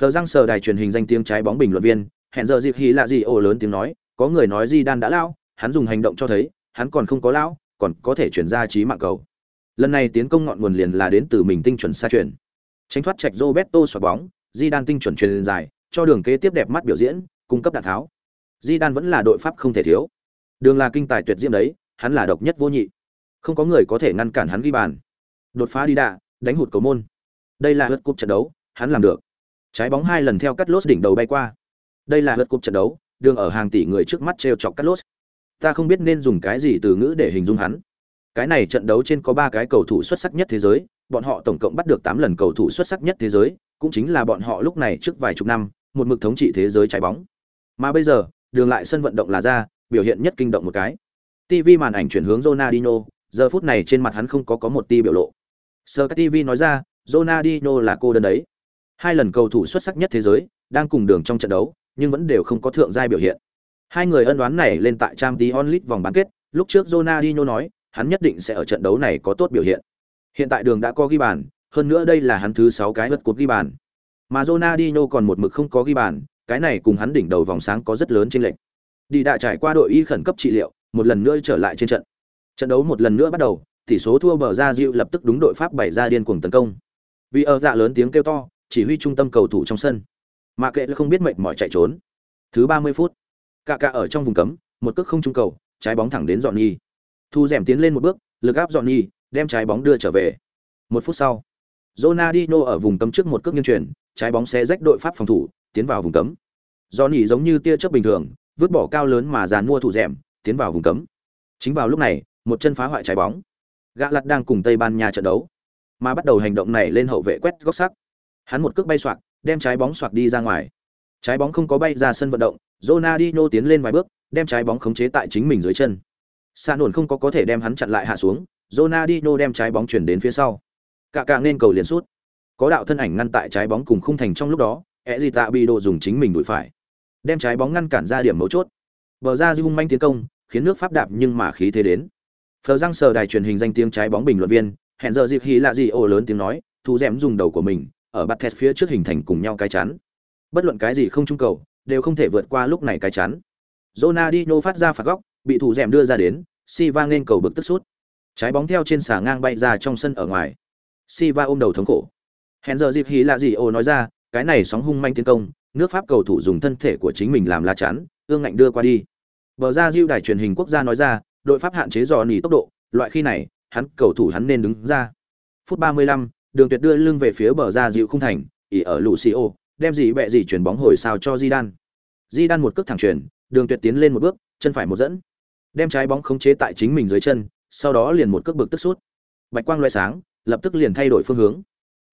Phờ răng sờ đài truyền hình danh tiếng trái bóng bình luận viên, hẹn giờ dịp hí lạ gì ồ lớn tiếng nói, có người nói Di Đan đã lao, hắn dùng hành động cho thấy, hắn còn không có lao, còn có thể chuyển ra trí mạng cầu lần này tiến công ngọn nguồn liền là đến từ mình tinh chuẩn xa chuyển tránh thoát trạch roberto xoạc bóng di đan tinh chuẩn truyền dài cho đường kế tiếp đẹp mắt biểu diễn cung cấp đạn tháo di đan vẫn là đội pháp không thể thiếu. Đường là kinh tài tuyệt diễm đấy hắn là độc nhất vô nhị. Không có người có thể ngăn cản hắn ghi bàn. Đột phá đi đạ đánh hụt cầu môn. Đây là hớt cúp trận đấu hắn làm được. Trái bóng hai lần theo cắt lốt đỉnh đầu bay qua. Đây là hớt cúp trận đấu đường ở hàng tỷ người trước mắt t chọc cắt lốt ta không biết nên dùng cái gì từ ngữ để hình dung hắn. Cái này trận đấu trên có ba cái cầu thủ xuất sắc nhất thế giới, bọn họ tổng cộng bắt được tám lần cầu thủ xuất sắc nhất thế giới, cũng chính là bọn họ lúc này trước vài chục năm, một mực thống trị thế giới trái bóng. Mà bây giờ, đường lại sân vận động là ra, biểu hiện nhất kinh động một cái. TV màn ảnh chuyển hướng Ronaldinho, giờ phút này trên mặt hắn không có có một tia biểu lộ. Sir TV nói ra, Ronaldinho là cô đơn đấy. Hai lần cầu thủ xuất sắc nhất thế giới, đang cùng đường trong trận đấu, nhưng vẫn đều không có thượng giai biểu hiện. Hai người ân oán này lên tại Champions League vòng bán kết, lúc trước Ronaldinho nói, hắn nhất định sẽ ở trận đấu này có tốt biểu hiện. Hiện tại đường đã có ghi bàn, hơn nữa đây là hắn thứ 6 cái vượt cột ghi bàn. Mà Ronaldinho còn một mực không có ghi bàn, cái này cùng hắn đỉnh đầu vòng sáng có rất lớn chênh lệnh. Đi đã trải qua đội y khẩn cấp trị liệu, một lần nữa trở lại trên trận. Trận đấu một lần nữa bắt đầu, tỷ số thua bờ ra diu lập tức đúng đội Pháp bày ra điên cuồng tấn công. Vì ở dạ lớn tiếng kêu to, chỉ huy trung tâm cầu thủ trong sân. Mà kệ không biết mệt mỏi chạy trốn. Thứ 30 phút, cả cả ở trong vùng cấm, một cước không trung cầu, trái bóng thẳng đến dọn nhi thu rèm tiến lên một bước lực áp dọn nhi đem trái bóng đưa trở về một phút sau Ronaldinho ở vùng cấm trước một cước nghiêng chuyển trái bóng xé rách đội pháp phòng thủ tiến vào vùng cấm. Johnny giống như tia chớp bình thường vứt bỏ cao lớn mà dàn mua thủ rèm tiến vào vùng cấm. Chính vào lúc này một chân phá hoại trái bóng. Gã lặt đang cùng tây ban nha trận đấu mà bắt đầu hành động này lên hậu vệ quét góc sắc hắn một cước bay soạc đem trái bóng soạc đi ra ngoài. Trái bóng không có bay ra sân vận động Ronaldinho tiến lên vài bước đem trái bóng khống chế tại chính mình dưới chân. Sa nổn không có có thể đem hắn chặn lại hạ xuống, Ronaldinho đem trái bóng chuyển đến phía sau. Cả cả nên cầu liền sút. Có đạo thân ảnh ngăn tại trái bóng cùng khung thành trong lúc đó, E ẹ gì tạ bị đồ dùng chính mình đuổi phải. Đem trái bóng ngăn cản ra điểm mấu chốt. Bờ ra dư hung manh tiến công, khiến nước pháp đạp nhưng mà khí thế đến. Phờ răng sờ đài truyền hình danh tiếng trái bóng bình luận viên, hẹn giờ dịp hí lạ gì ô lớn tiếng nói, thu dẻm dùng đầu của mình, ở bắt thẹt phía trước hình thành cùng nhau cái chắn. Bất luận cái gì không trung cầu, đều không thể vượt qua lúc này cái chắn. Ronaldinho phát ra phạt góc, bị thủ dẻm đưa ra đến, Silva nên cầu bực tức sút. Trái bóng theo trên xà ngang bay ra trong sân ở ngoài. Silva ôm đầu thống khổ. Hẹn giờ dịp hí lạ gì ô nói ra cái này sóng hung manh tiến công nước pháp cầu thủ dùng thân thể của chính mình làm lá chắn ương ngạnh đưa qua đi. Bờ ra diêu đài truyền hình quốc gia nói ra đội pháp hạn chế dò nỉ tốc độ loại khi này hắn cầu thủ hắn nên đứng ra. Phút 35, đường tuyệt đưa lưng về phía bờ ra Diêu không thành ỉ ở lucio đem gì bẹ gì chuyển bóng hồi sao cho di đan di đan một cước thẳng chuyển đường tuyệt tiến lên một bước chân phải một dẫn. Đem trái bóng khống chế tại chính mình dưới chân sau đó liền một cước bực tức sút. Bạch quang loay sáng lập tức liền thay đổi phương hướng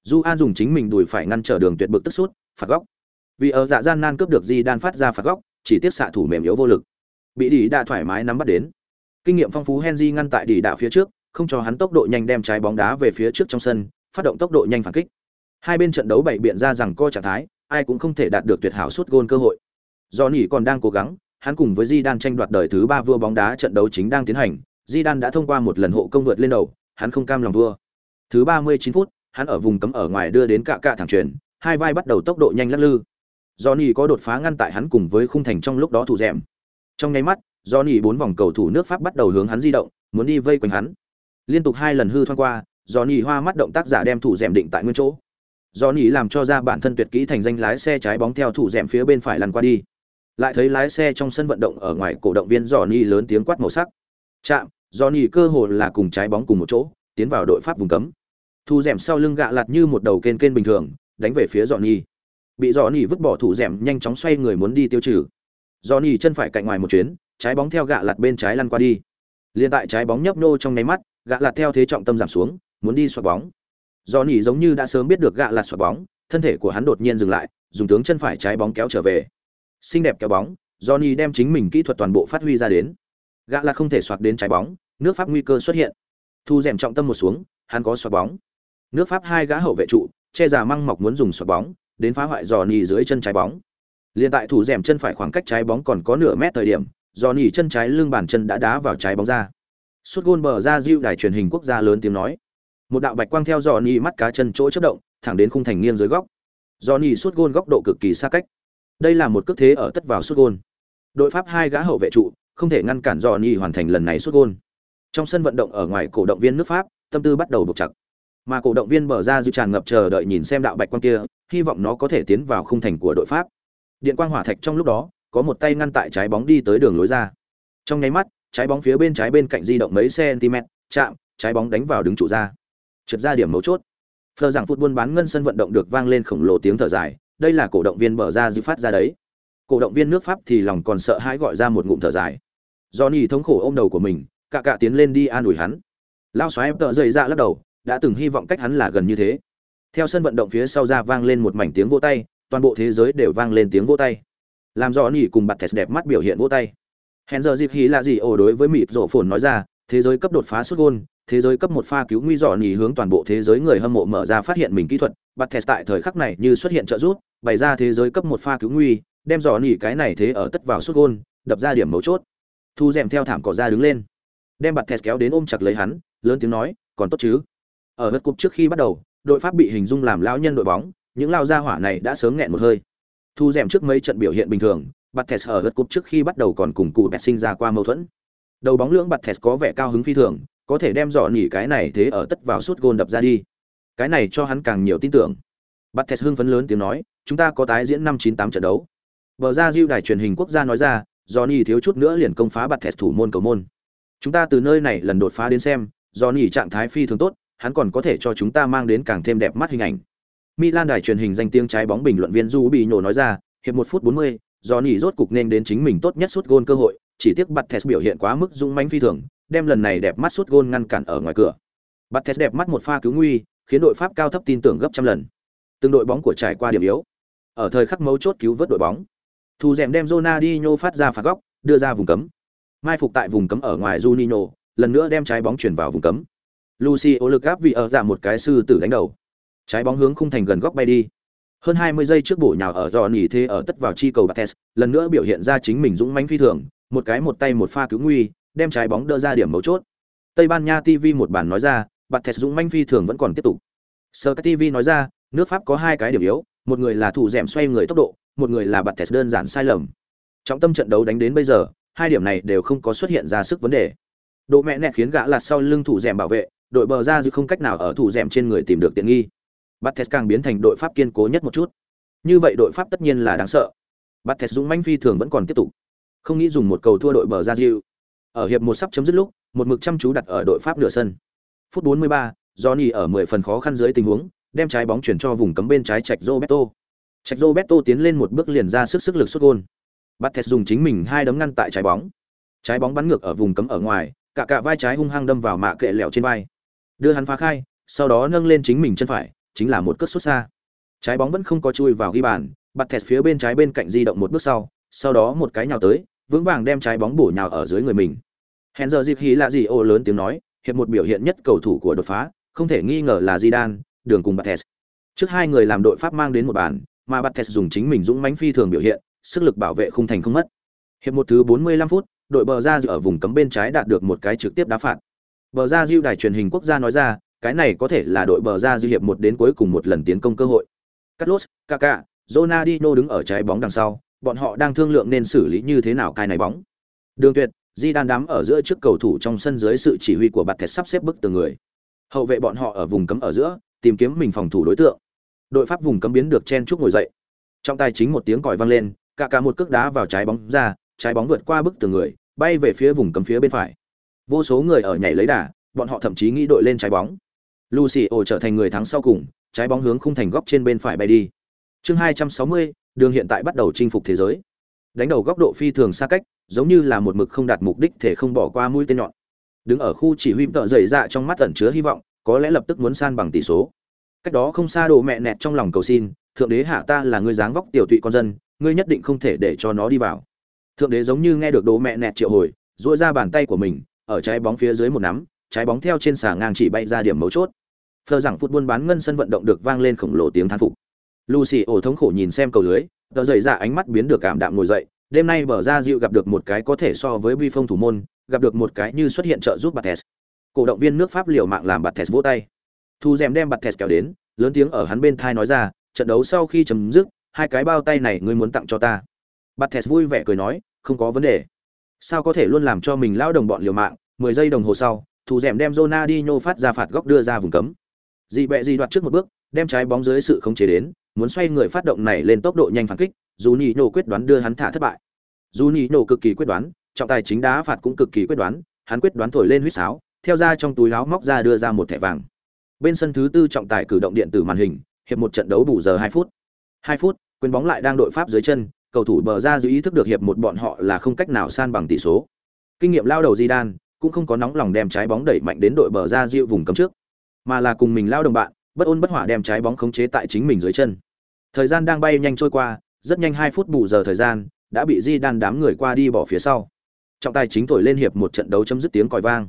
du an dùng chính mình đùi phải ngăn trở đường tuyệt bực tức sút, phạt góc. Vì ở dạ gian nan cướp được di đan phát ra phạt góc, chỉ tiếp xạ thủ mềm yếu vô lực. Bị đi đã thoải mái nắm bắt đến. Kinh nghiệm phong phú henry ngăn tại đi đạo phía trước, không cho hắn tốc độ nhanh đem trái bóng đá về phía trước trong sân, phát động tốc độ nhanh phản kích. Hai bên trận đấu bảy biện ra rằng co trạng thái, ai cũng không thể đạt được tuyệt hảo suốt gôn cơ hội. Do nỉ còn đang cố gắng, hắn cùng với di đan tranh đoạt đời thứ ba vua bóng đá trận đấu chính đang tiến hành. Di đan đã thông qua một lần hộ công vượt lên đầu, hắn không cam lòng vua. Thứ ba mươi chín phút hắn ở vùng cấm ở ngoài đưa đến cạ cạ thẳng truyền hai vai bắt đầu tốc độ nhanh lắc lư Johnny có đột phá ngăn tại hắn cùng với khung thành trong lúc đó thủ dẻm. Trong nháy mắt, Johnny bốn vòng cầu thủ nước Pháp bắt đầu hướng hắn di động, muốn đi vây quanh hắn. Liên tục hai lần hư thoáng qua, Johnny hoa mắt động tác giả đem thủ dẻm định tại nguyên chỗ. Johnny làm cho ra bản thân tuyệt kỹ thành danh lái xe trái bóng theo thủ dẻm phía bên phải lăn qua đi. Lại thấy lái xe trong sân vận động ở ngoài cổ động viên Johnny lớn tiếng quát màu sắc. Chạm, Johnny cơ hồ là cùng trái bóng cùng một chỗ, tiến vào đội Pháp vùng cấm. Thu dẻm sau lưng gạ lạt như một đầu kên kên bình thường, đánh về phía Johnny bị dò nỉ vứt bỏ thủ rèm nhanh chóng xoay người muốn đi tiêu trừ dò nỉ chân phải cạnh ngoài một chuyến trái bóng theo gạ lặt bên trái lăn qua đi liền tại trái bóng nhấp nô trong nháy mắt gạ lặt theo thế trọng tâm giảm xuống muốn đi xoạt bóng dò nỉ giống như đã sớm biết được gạ lặt xoạt bóng thân thể của hắn đột nhiên dừng lại dùng tướng chân phải trái bóng kéo trở về xinh đẹp kéo bóng Johnny đem chính mình kỹ thuật toàn bộ phát huy ra đến. gạ lạt không thể xoạc đến trái bóng, nước Pháp nguy cơ xuất hiện. Thu rèm trọng tâm một xuống, hắn có xoạc bóng. Nước Pháp hai gã hậu vệ trụ, che giả măng mọc muốn dùng xoạc bóng, đến phá hoại dò nỉ dưới chân trái bóng. Liên tại thủ rèm chân phải khoảng cách trái bóng còn có nửa mét thời điểm, dò nỉ chân trái lưng bàn chân đã đá vào trái bóng ra. Sút gôn bờ ra Diu đài truyền hình quốc gia lớn tiếng nói. Một đạo bạch quang theo dò nỉ mắt cá chân chỗ chớp động, thẳng đến khung thành nghiêng dưới góc. Dò nỉ sút gôn góc độ cực kỳ xa cách. Đây là một cước thế ở tất vào sút gôn. Đội Pháp hai gã hậu vệ trụ, không thể ngăn cản dò nỉ hoàn thành lần này sút gôn. Trong sân vận động ở ngoài cổ động viên nước Pháp, tâm tư bắt đầu buộc chặt mà cổ động viên bờ ra dư tràn ngập chờ đợi nhìn xem đạo bạch quang kia, hy vọng nó có thể tiến vào khung thành của đội pháp. Điện quang hỏa thạch trong lúc đó, có một tay ngăn tại trái bóng đi tới đường lối ra. Trong nháy mắt, trái bóng phía bên trái bên cạnh di động mấy cm chạm, trái bóng đánh vào đứng trụ ra. Trượt ra điểm mấu chốt. Phờ rằng phút buôn bán ngân sân vận động được vang lên khổng lồ tiếng thở dài, đây là cổ động viên bờ ra dư phát ra đấy. Cổ động viên nước pháp thì lòng còn sợ hãi gọi ra một ngụm thở dài. Do ni thống khổ ôm đầu của mình cạ cạ tiến lên đi an ủi hắn. Lao xoáy tợ dày ra dạ lắc đầu đã từng hy vọng cách hắn là gần như thế. Theo sân vận động phía sau ra vang lên một mảnh tiếng vỗ tay, toàn bộ thế giới đều vang lên tiếng vỗ tay. Làm rõ nhỉ cùng bật thẹt đẹp mắt biểu hiện vỗ tay. Hèn giờ dịp hí là gì ồ đối với mịt rổ phồn nói ra, thế giới cấp đột phá xuất gôn, thế giới cấp một pha cứu nguy dò nhỉ hướng toàn bộ thế giới người hâm mộ mở ra phát hiện mình kỹ thuật bật thẹt tại thời khắc này như xuất hiện trợ giúp, bày ra thế giới cấp một pha cứu nguy, đem dò nhỉ cái này thế ở tất vào xuất gôn, đập ra điểm mấu chốt. Thu rèm theo thảm cỏ ra đứng lên. Đem bật thẹt kéo đến ôm chặt lấy hắn, lớn tiếng nói, còn tốt chứ? Ở hớt cúp trước khi bắt đầu, đội Pháp bị hình dung làm lão nhân đội bóng, những lao gia hỏa này đã sớm nghẹn một hơi. Thu rèm trước mấy trận biểu hiện bình thường, Bates ở hớt cúp trước khi bắt đầu còn cùng cụ bẹt sinh ra qua mâu thuẫn. Đầu bóng lưỡng Bates có vẻ cao hứng phi thường, có thể đem dọn nhỉ cái này thế ở tất vào suốt gôn đập ra đi. Cái này cho hắn càng nhiều tin tưởng. Bates hưng phấn lớn tiếng nói, chúng ta có tái diễn năm chín tám trận đấu. Bờ ra diêu đài truyền hình quốc gia nói ra, Johnny thiếu chút nữa liền công phá Bates thủ môn cầu môn. Chúng ta từ nơi này lần đột phá đến xem, Johnny trạng thái phi thường tốt, hắn còn có thể cho chúng ta mang đến càng thêm đẹp mắt hình ảnh. Milan đài truyền hình danh tiếng trái bóng bình luận viên Du bị nhổ nói ra, hiệp 1 phút 40, Johnny rốt cục nên đến chính mình tốt nhất sút gôn cơ hội, chỉ tiếc Bates biểu hiện quá mức dũng mãnh phi thường, đem lần này đẹp mắt sút gôn ngăn cản ở ngoài cửa. Bates đẹp mắt một pha cứu nguy, khiến đội Pháp cao thấp tin tưởng gấp trăm lần. Từng đội bóng của trải qua điểm yếu. Ở thời khắc mấu chốt cứu vớt đội bóng. Thu dèm đem Ronaldinho phát ra phạt góc, đưa ra vùng cấm. Mai phục tại vùng cấm ở ngoài Juninho, lần nữa đem trái bóng chuyển vào vùng cấm. Lucio lực áp vì ở giảm một cái sư tử đánh đầu. Trái bóng hướng khung thành gần góc bay đi. Hơn 20 giây trước bổ nhào ở giò nỉ thế ở tất vào chi cầu Bates, lần nữa biểu hiện ra chính mình dũng mãnh phi thường, một cái một tay một pha cứu nguy, đem trái bóng đỡ ra điểm mấu chốt. Tây Ban Nha TV một bản nói ra, Bates dũng mãnh phi thường vẫn còn tiếp tục. Sky TV nói ra, nước Pháp có hai cái điểm yếu, một người là thủ dẻm xoay người tốc độ, một người là Bates đơn giản sai lầm. Trọng tâm trận đấu đánh đến bây giờ, hai điểm này đều không có xuất hiện ra sức vấn đề. Độ mẹ nẹt khiến gã lạt sau lưng thủ dẻm bảo vệ, đội bờ ra dư không cách nào ở thủ dẻm trên người tìm được tiện nghi. Bates càng biến thành đội Pháp kiên cố nhất một chút. Như vậy đội Pháp tất nhiên là đáng sợ. Bates dũng mãnh phi thường vẫn còn tiếp tục. Không nghĩ dùng một cầu thua đội bờ ra dư. Ở hiệp một sắp chấm dứt lúc, một mực chăm chú đặt ở đội Pháp nửa sân. Phút 43, Johnny ở 10 phần khó khăn dưới tình huống, đem trái bóng chuyển cho vùng cấm bên trái Trạch Roberto. Trạch Roberto tiến lên một bước liền ra sức sức lực sút gol. Bates dùng chính mình hai đấm ngăn tại trái bóng. Trái bóng bắn ngược ở vùng cấm ở ngoài, cả cả vai trái hung hăng đâm vào mạ kệ lẹo trên vai. Đưa hắn phá khai, sau đó nâng lên chính mình chân phải, chính là một cước xuất xa. Trái bóng vẫn không có chui vào ghi bàn, Bates phía bên trái bên cạnh di động một bước sau, sau đó một cái nhào tới, vững vàng đem trái bóng bổ nhào ở dưới người mình. hẹn giờ dịp hí là gì ô lớn tiếng nói, hiệp một biểu hiện nhất cầu thủ của đột phá, không thể nghi ngờ là Zidane, đường cùng Bates. Trước hai người làm đội Pháp mang đến một bàn, mà Bates dùng chính mình dũng mãnh phi thường biểu hiện, sức lực bảo vệ không thành không mất. Hiệp một thứ 45 phút, đội bờ ra ở vùng cấm bên trái đạt được một cái trực tiếp đá phạt. Bờ ra Diu đài truyền hình quốc gia nói ra, cái này có thể là đội bờ ra Diu hiệp một đến cuối cùng một lần tiến công cơ hội. Carlos, Kaká, Ronaldinho đứng ở trái bóng đằng sau, bọn họ đang thương lượng nên xử lý như thế nào cái này bóng. Đường Tuyệt, Di đan đám ở giữa trước cầu thủ trong sân dưới sự chỉ huy của Bạt Thẹt sắp xếp bức từng người. Hậu vệ bọn họ ở vùng cấm ở giữa, tìm kiếm mình phòng thủ đối tượng. Đội Pháp vùng cấm biến được chen chúc ngồi dậy. Trong tay chính một tiếng còi vang lên, cả cả một cước đá vào trái bóng ra, trái bóng vượt qua bức từ người, bay về phía vùng cấm phía bên phải. Vô số người ở nhảy lấy đà, bọn họ thậm chí nghĩ đội lên trái bóng. Lucio trở thành người thắng sau cùng, trái bóng hướng khung thành góc trên bên phải bay đi. Chương 260, đường hiện tại bắt đầu chinh phục thế giới. Đánh đầu góc độ phi thường xa cách, giống như là một mực không đạt mục đích thể không bỏ qua mũi tên nhọn. Đứng ở khu chỉ huy tợ dày dạ trong mắt ẩn chứa hy vọng, có lẽ lập tức muốn san bằng tỷ số. Cách đó không xa đồ mẹ nẹt trong lòng cầu xin, thượng đế hạ ta là người dáng vóc tiểu tụy con dân, ngươi nhất định không thể để cho nó đi vào. Thượng đế giống như nghe được đồ mẹ nẹt triệu hồi, duỗi ra bàn tay của mình, ở trái bóng phía dưới một nắm, trái bóng theo trên xà ngang chỉ bay ra điểm mấu chốt. Phờ rằng phút buôn bán ngân sân vận động được vang lên khổng lồ tiếng thán phục. Lucy ổ thống khổ nhìn xem cầu lưới, tờ dậy ra ánh mắt biến được cảm đạm ngồi dậy, đêm nay bờ ra dịu gặp được một cái có thể so với vi phong thủ môn, gặp được một cái như xuất hiện trợ giúp Bates. Cổ động viên nước Pháp liều mạng làm Bates vỗ tay. Thu Dèm đem Bates kéo đến, lớn tiếng ở hắn bên thai nói ra, trận đấu sau khi chấm dứt, hai cái bao tay này ngươi muốn tặng cho ta. Bates vui vẻ cười nói, không có vấn đề. Sao có thể luôn làm cho mình lao đồng bọn liều mạng, 10 giây đồng hồ sau, thủ rèm đem Ronaldinho phát ra phạt góc đưa ra vùng cấm. Dị bẹ dị đoạt trước một bước, đem trái bóng dưới sự khống chế đến, muốn xoay người phát động này lên tốc độ nhanh phản kích, Juninho quyết đoán đưa hắn thả thất bại. Juninho cực kỳ quyết đoán trọng tài chính đá phạt cũng cực kỳ quyết đoán hắn quyết đoán thổi lên huýt sáo theo ra trong túi áo móc ra đưa ra một thẻ vàng. Bên sân thứ tư trọng tài cử động điện tử màn hình hiệp một trận đấu bù giờ hai phút. Hai phút quyền bóng lại đang đội pháp dưới chân cầu thủ bờ ra giữ ý thức được hiệp một bọn họ là không cách nào san bằng tỷ số. Kinh nghiệm lao đầu di đan cũng không có nóng lòng đem trái bóng đẩy mạnh đến đội bờ ra dịu vùng cấm trước, mà là cùng mình lao đồng bạn, bất ôn bất hỏa đem trái bóng khống chế tại chính mình dưới chân. Thời gian đang bay nhanh trôi qua, rất nhanh hai phút bù giờ thời gian đã bị di đan đám người qua đi bỏ phía sau. Trọng tài chính thổi lên hiệp một trận đấu chấm dứt tiếng còi vang.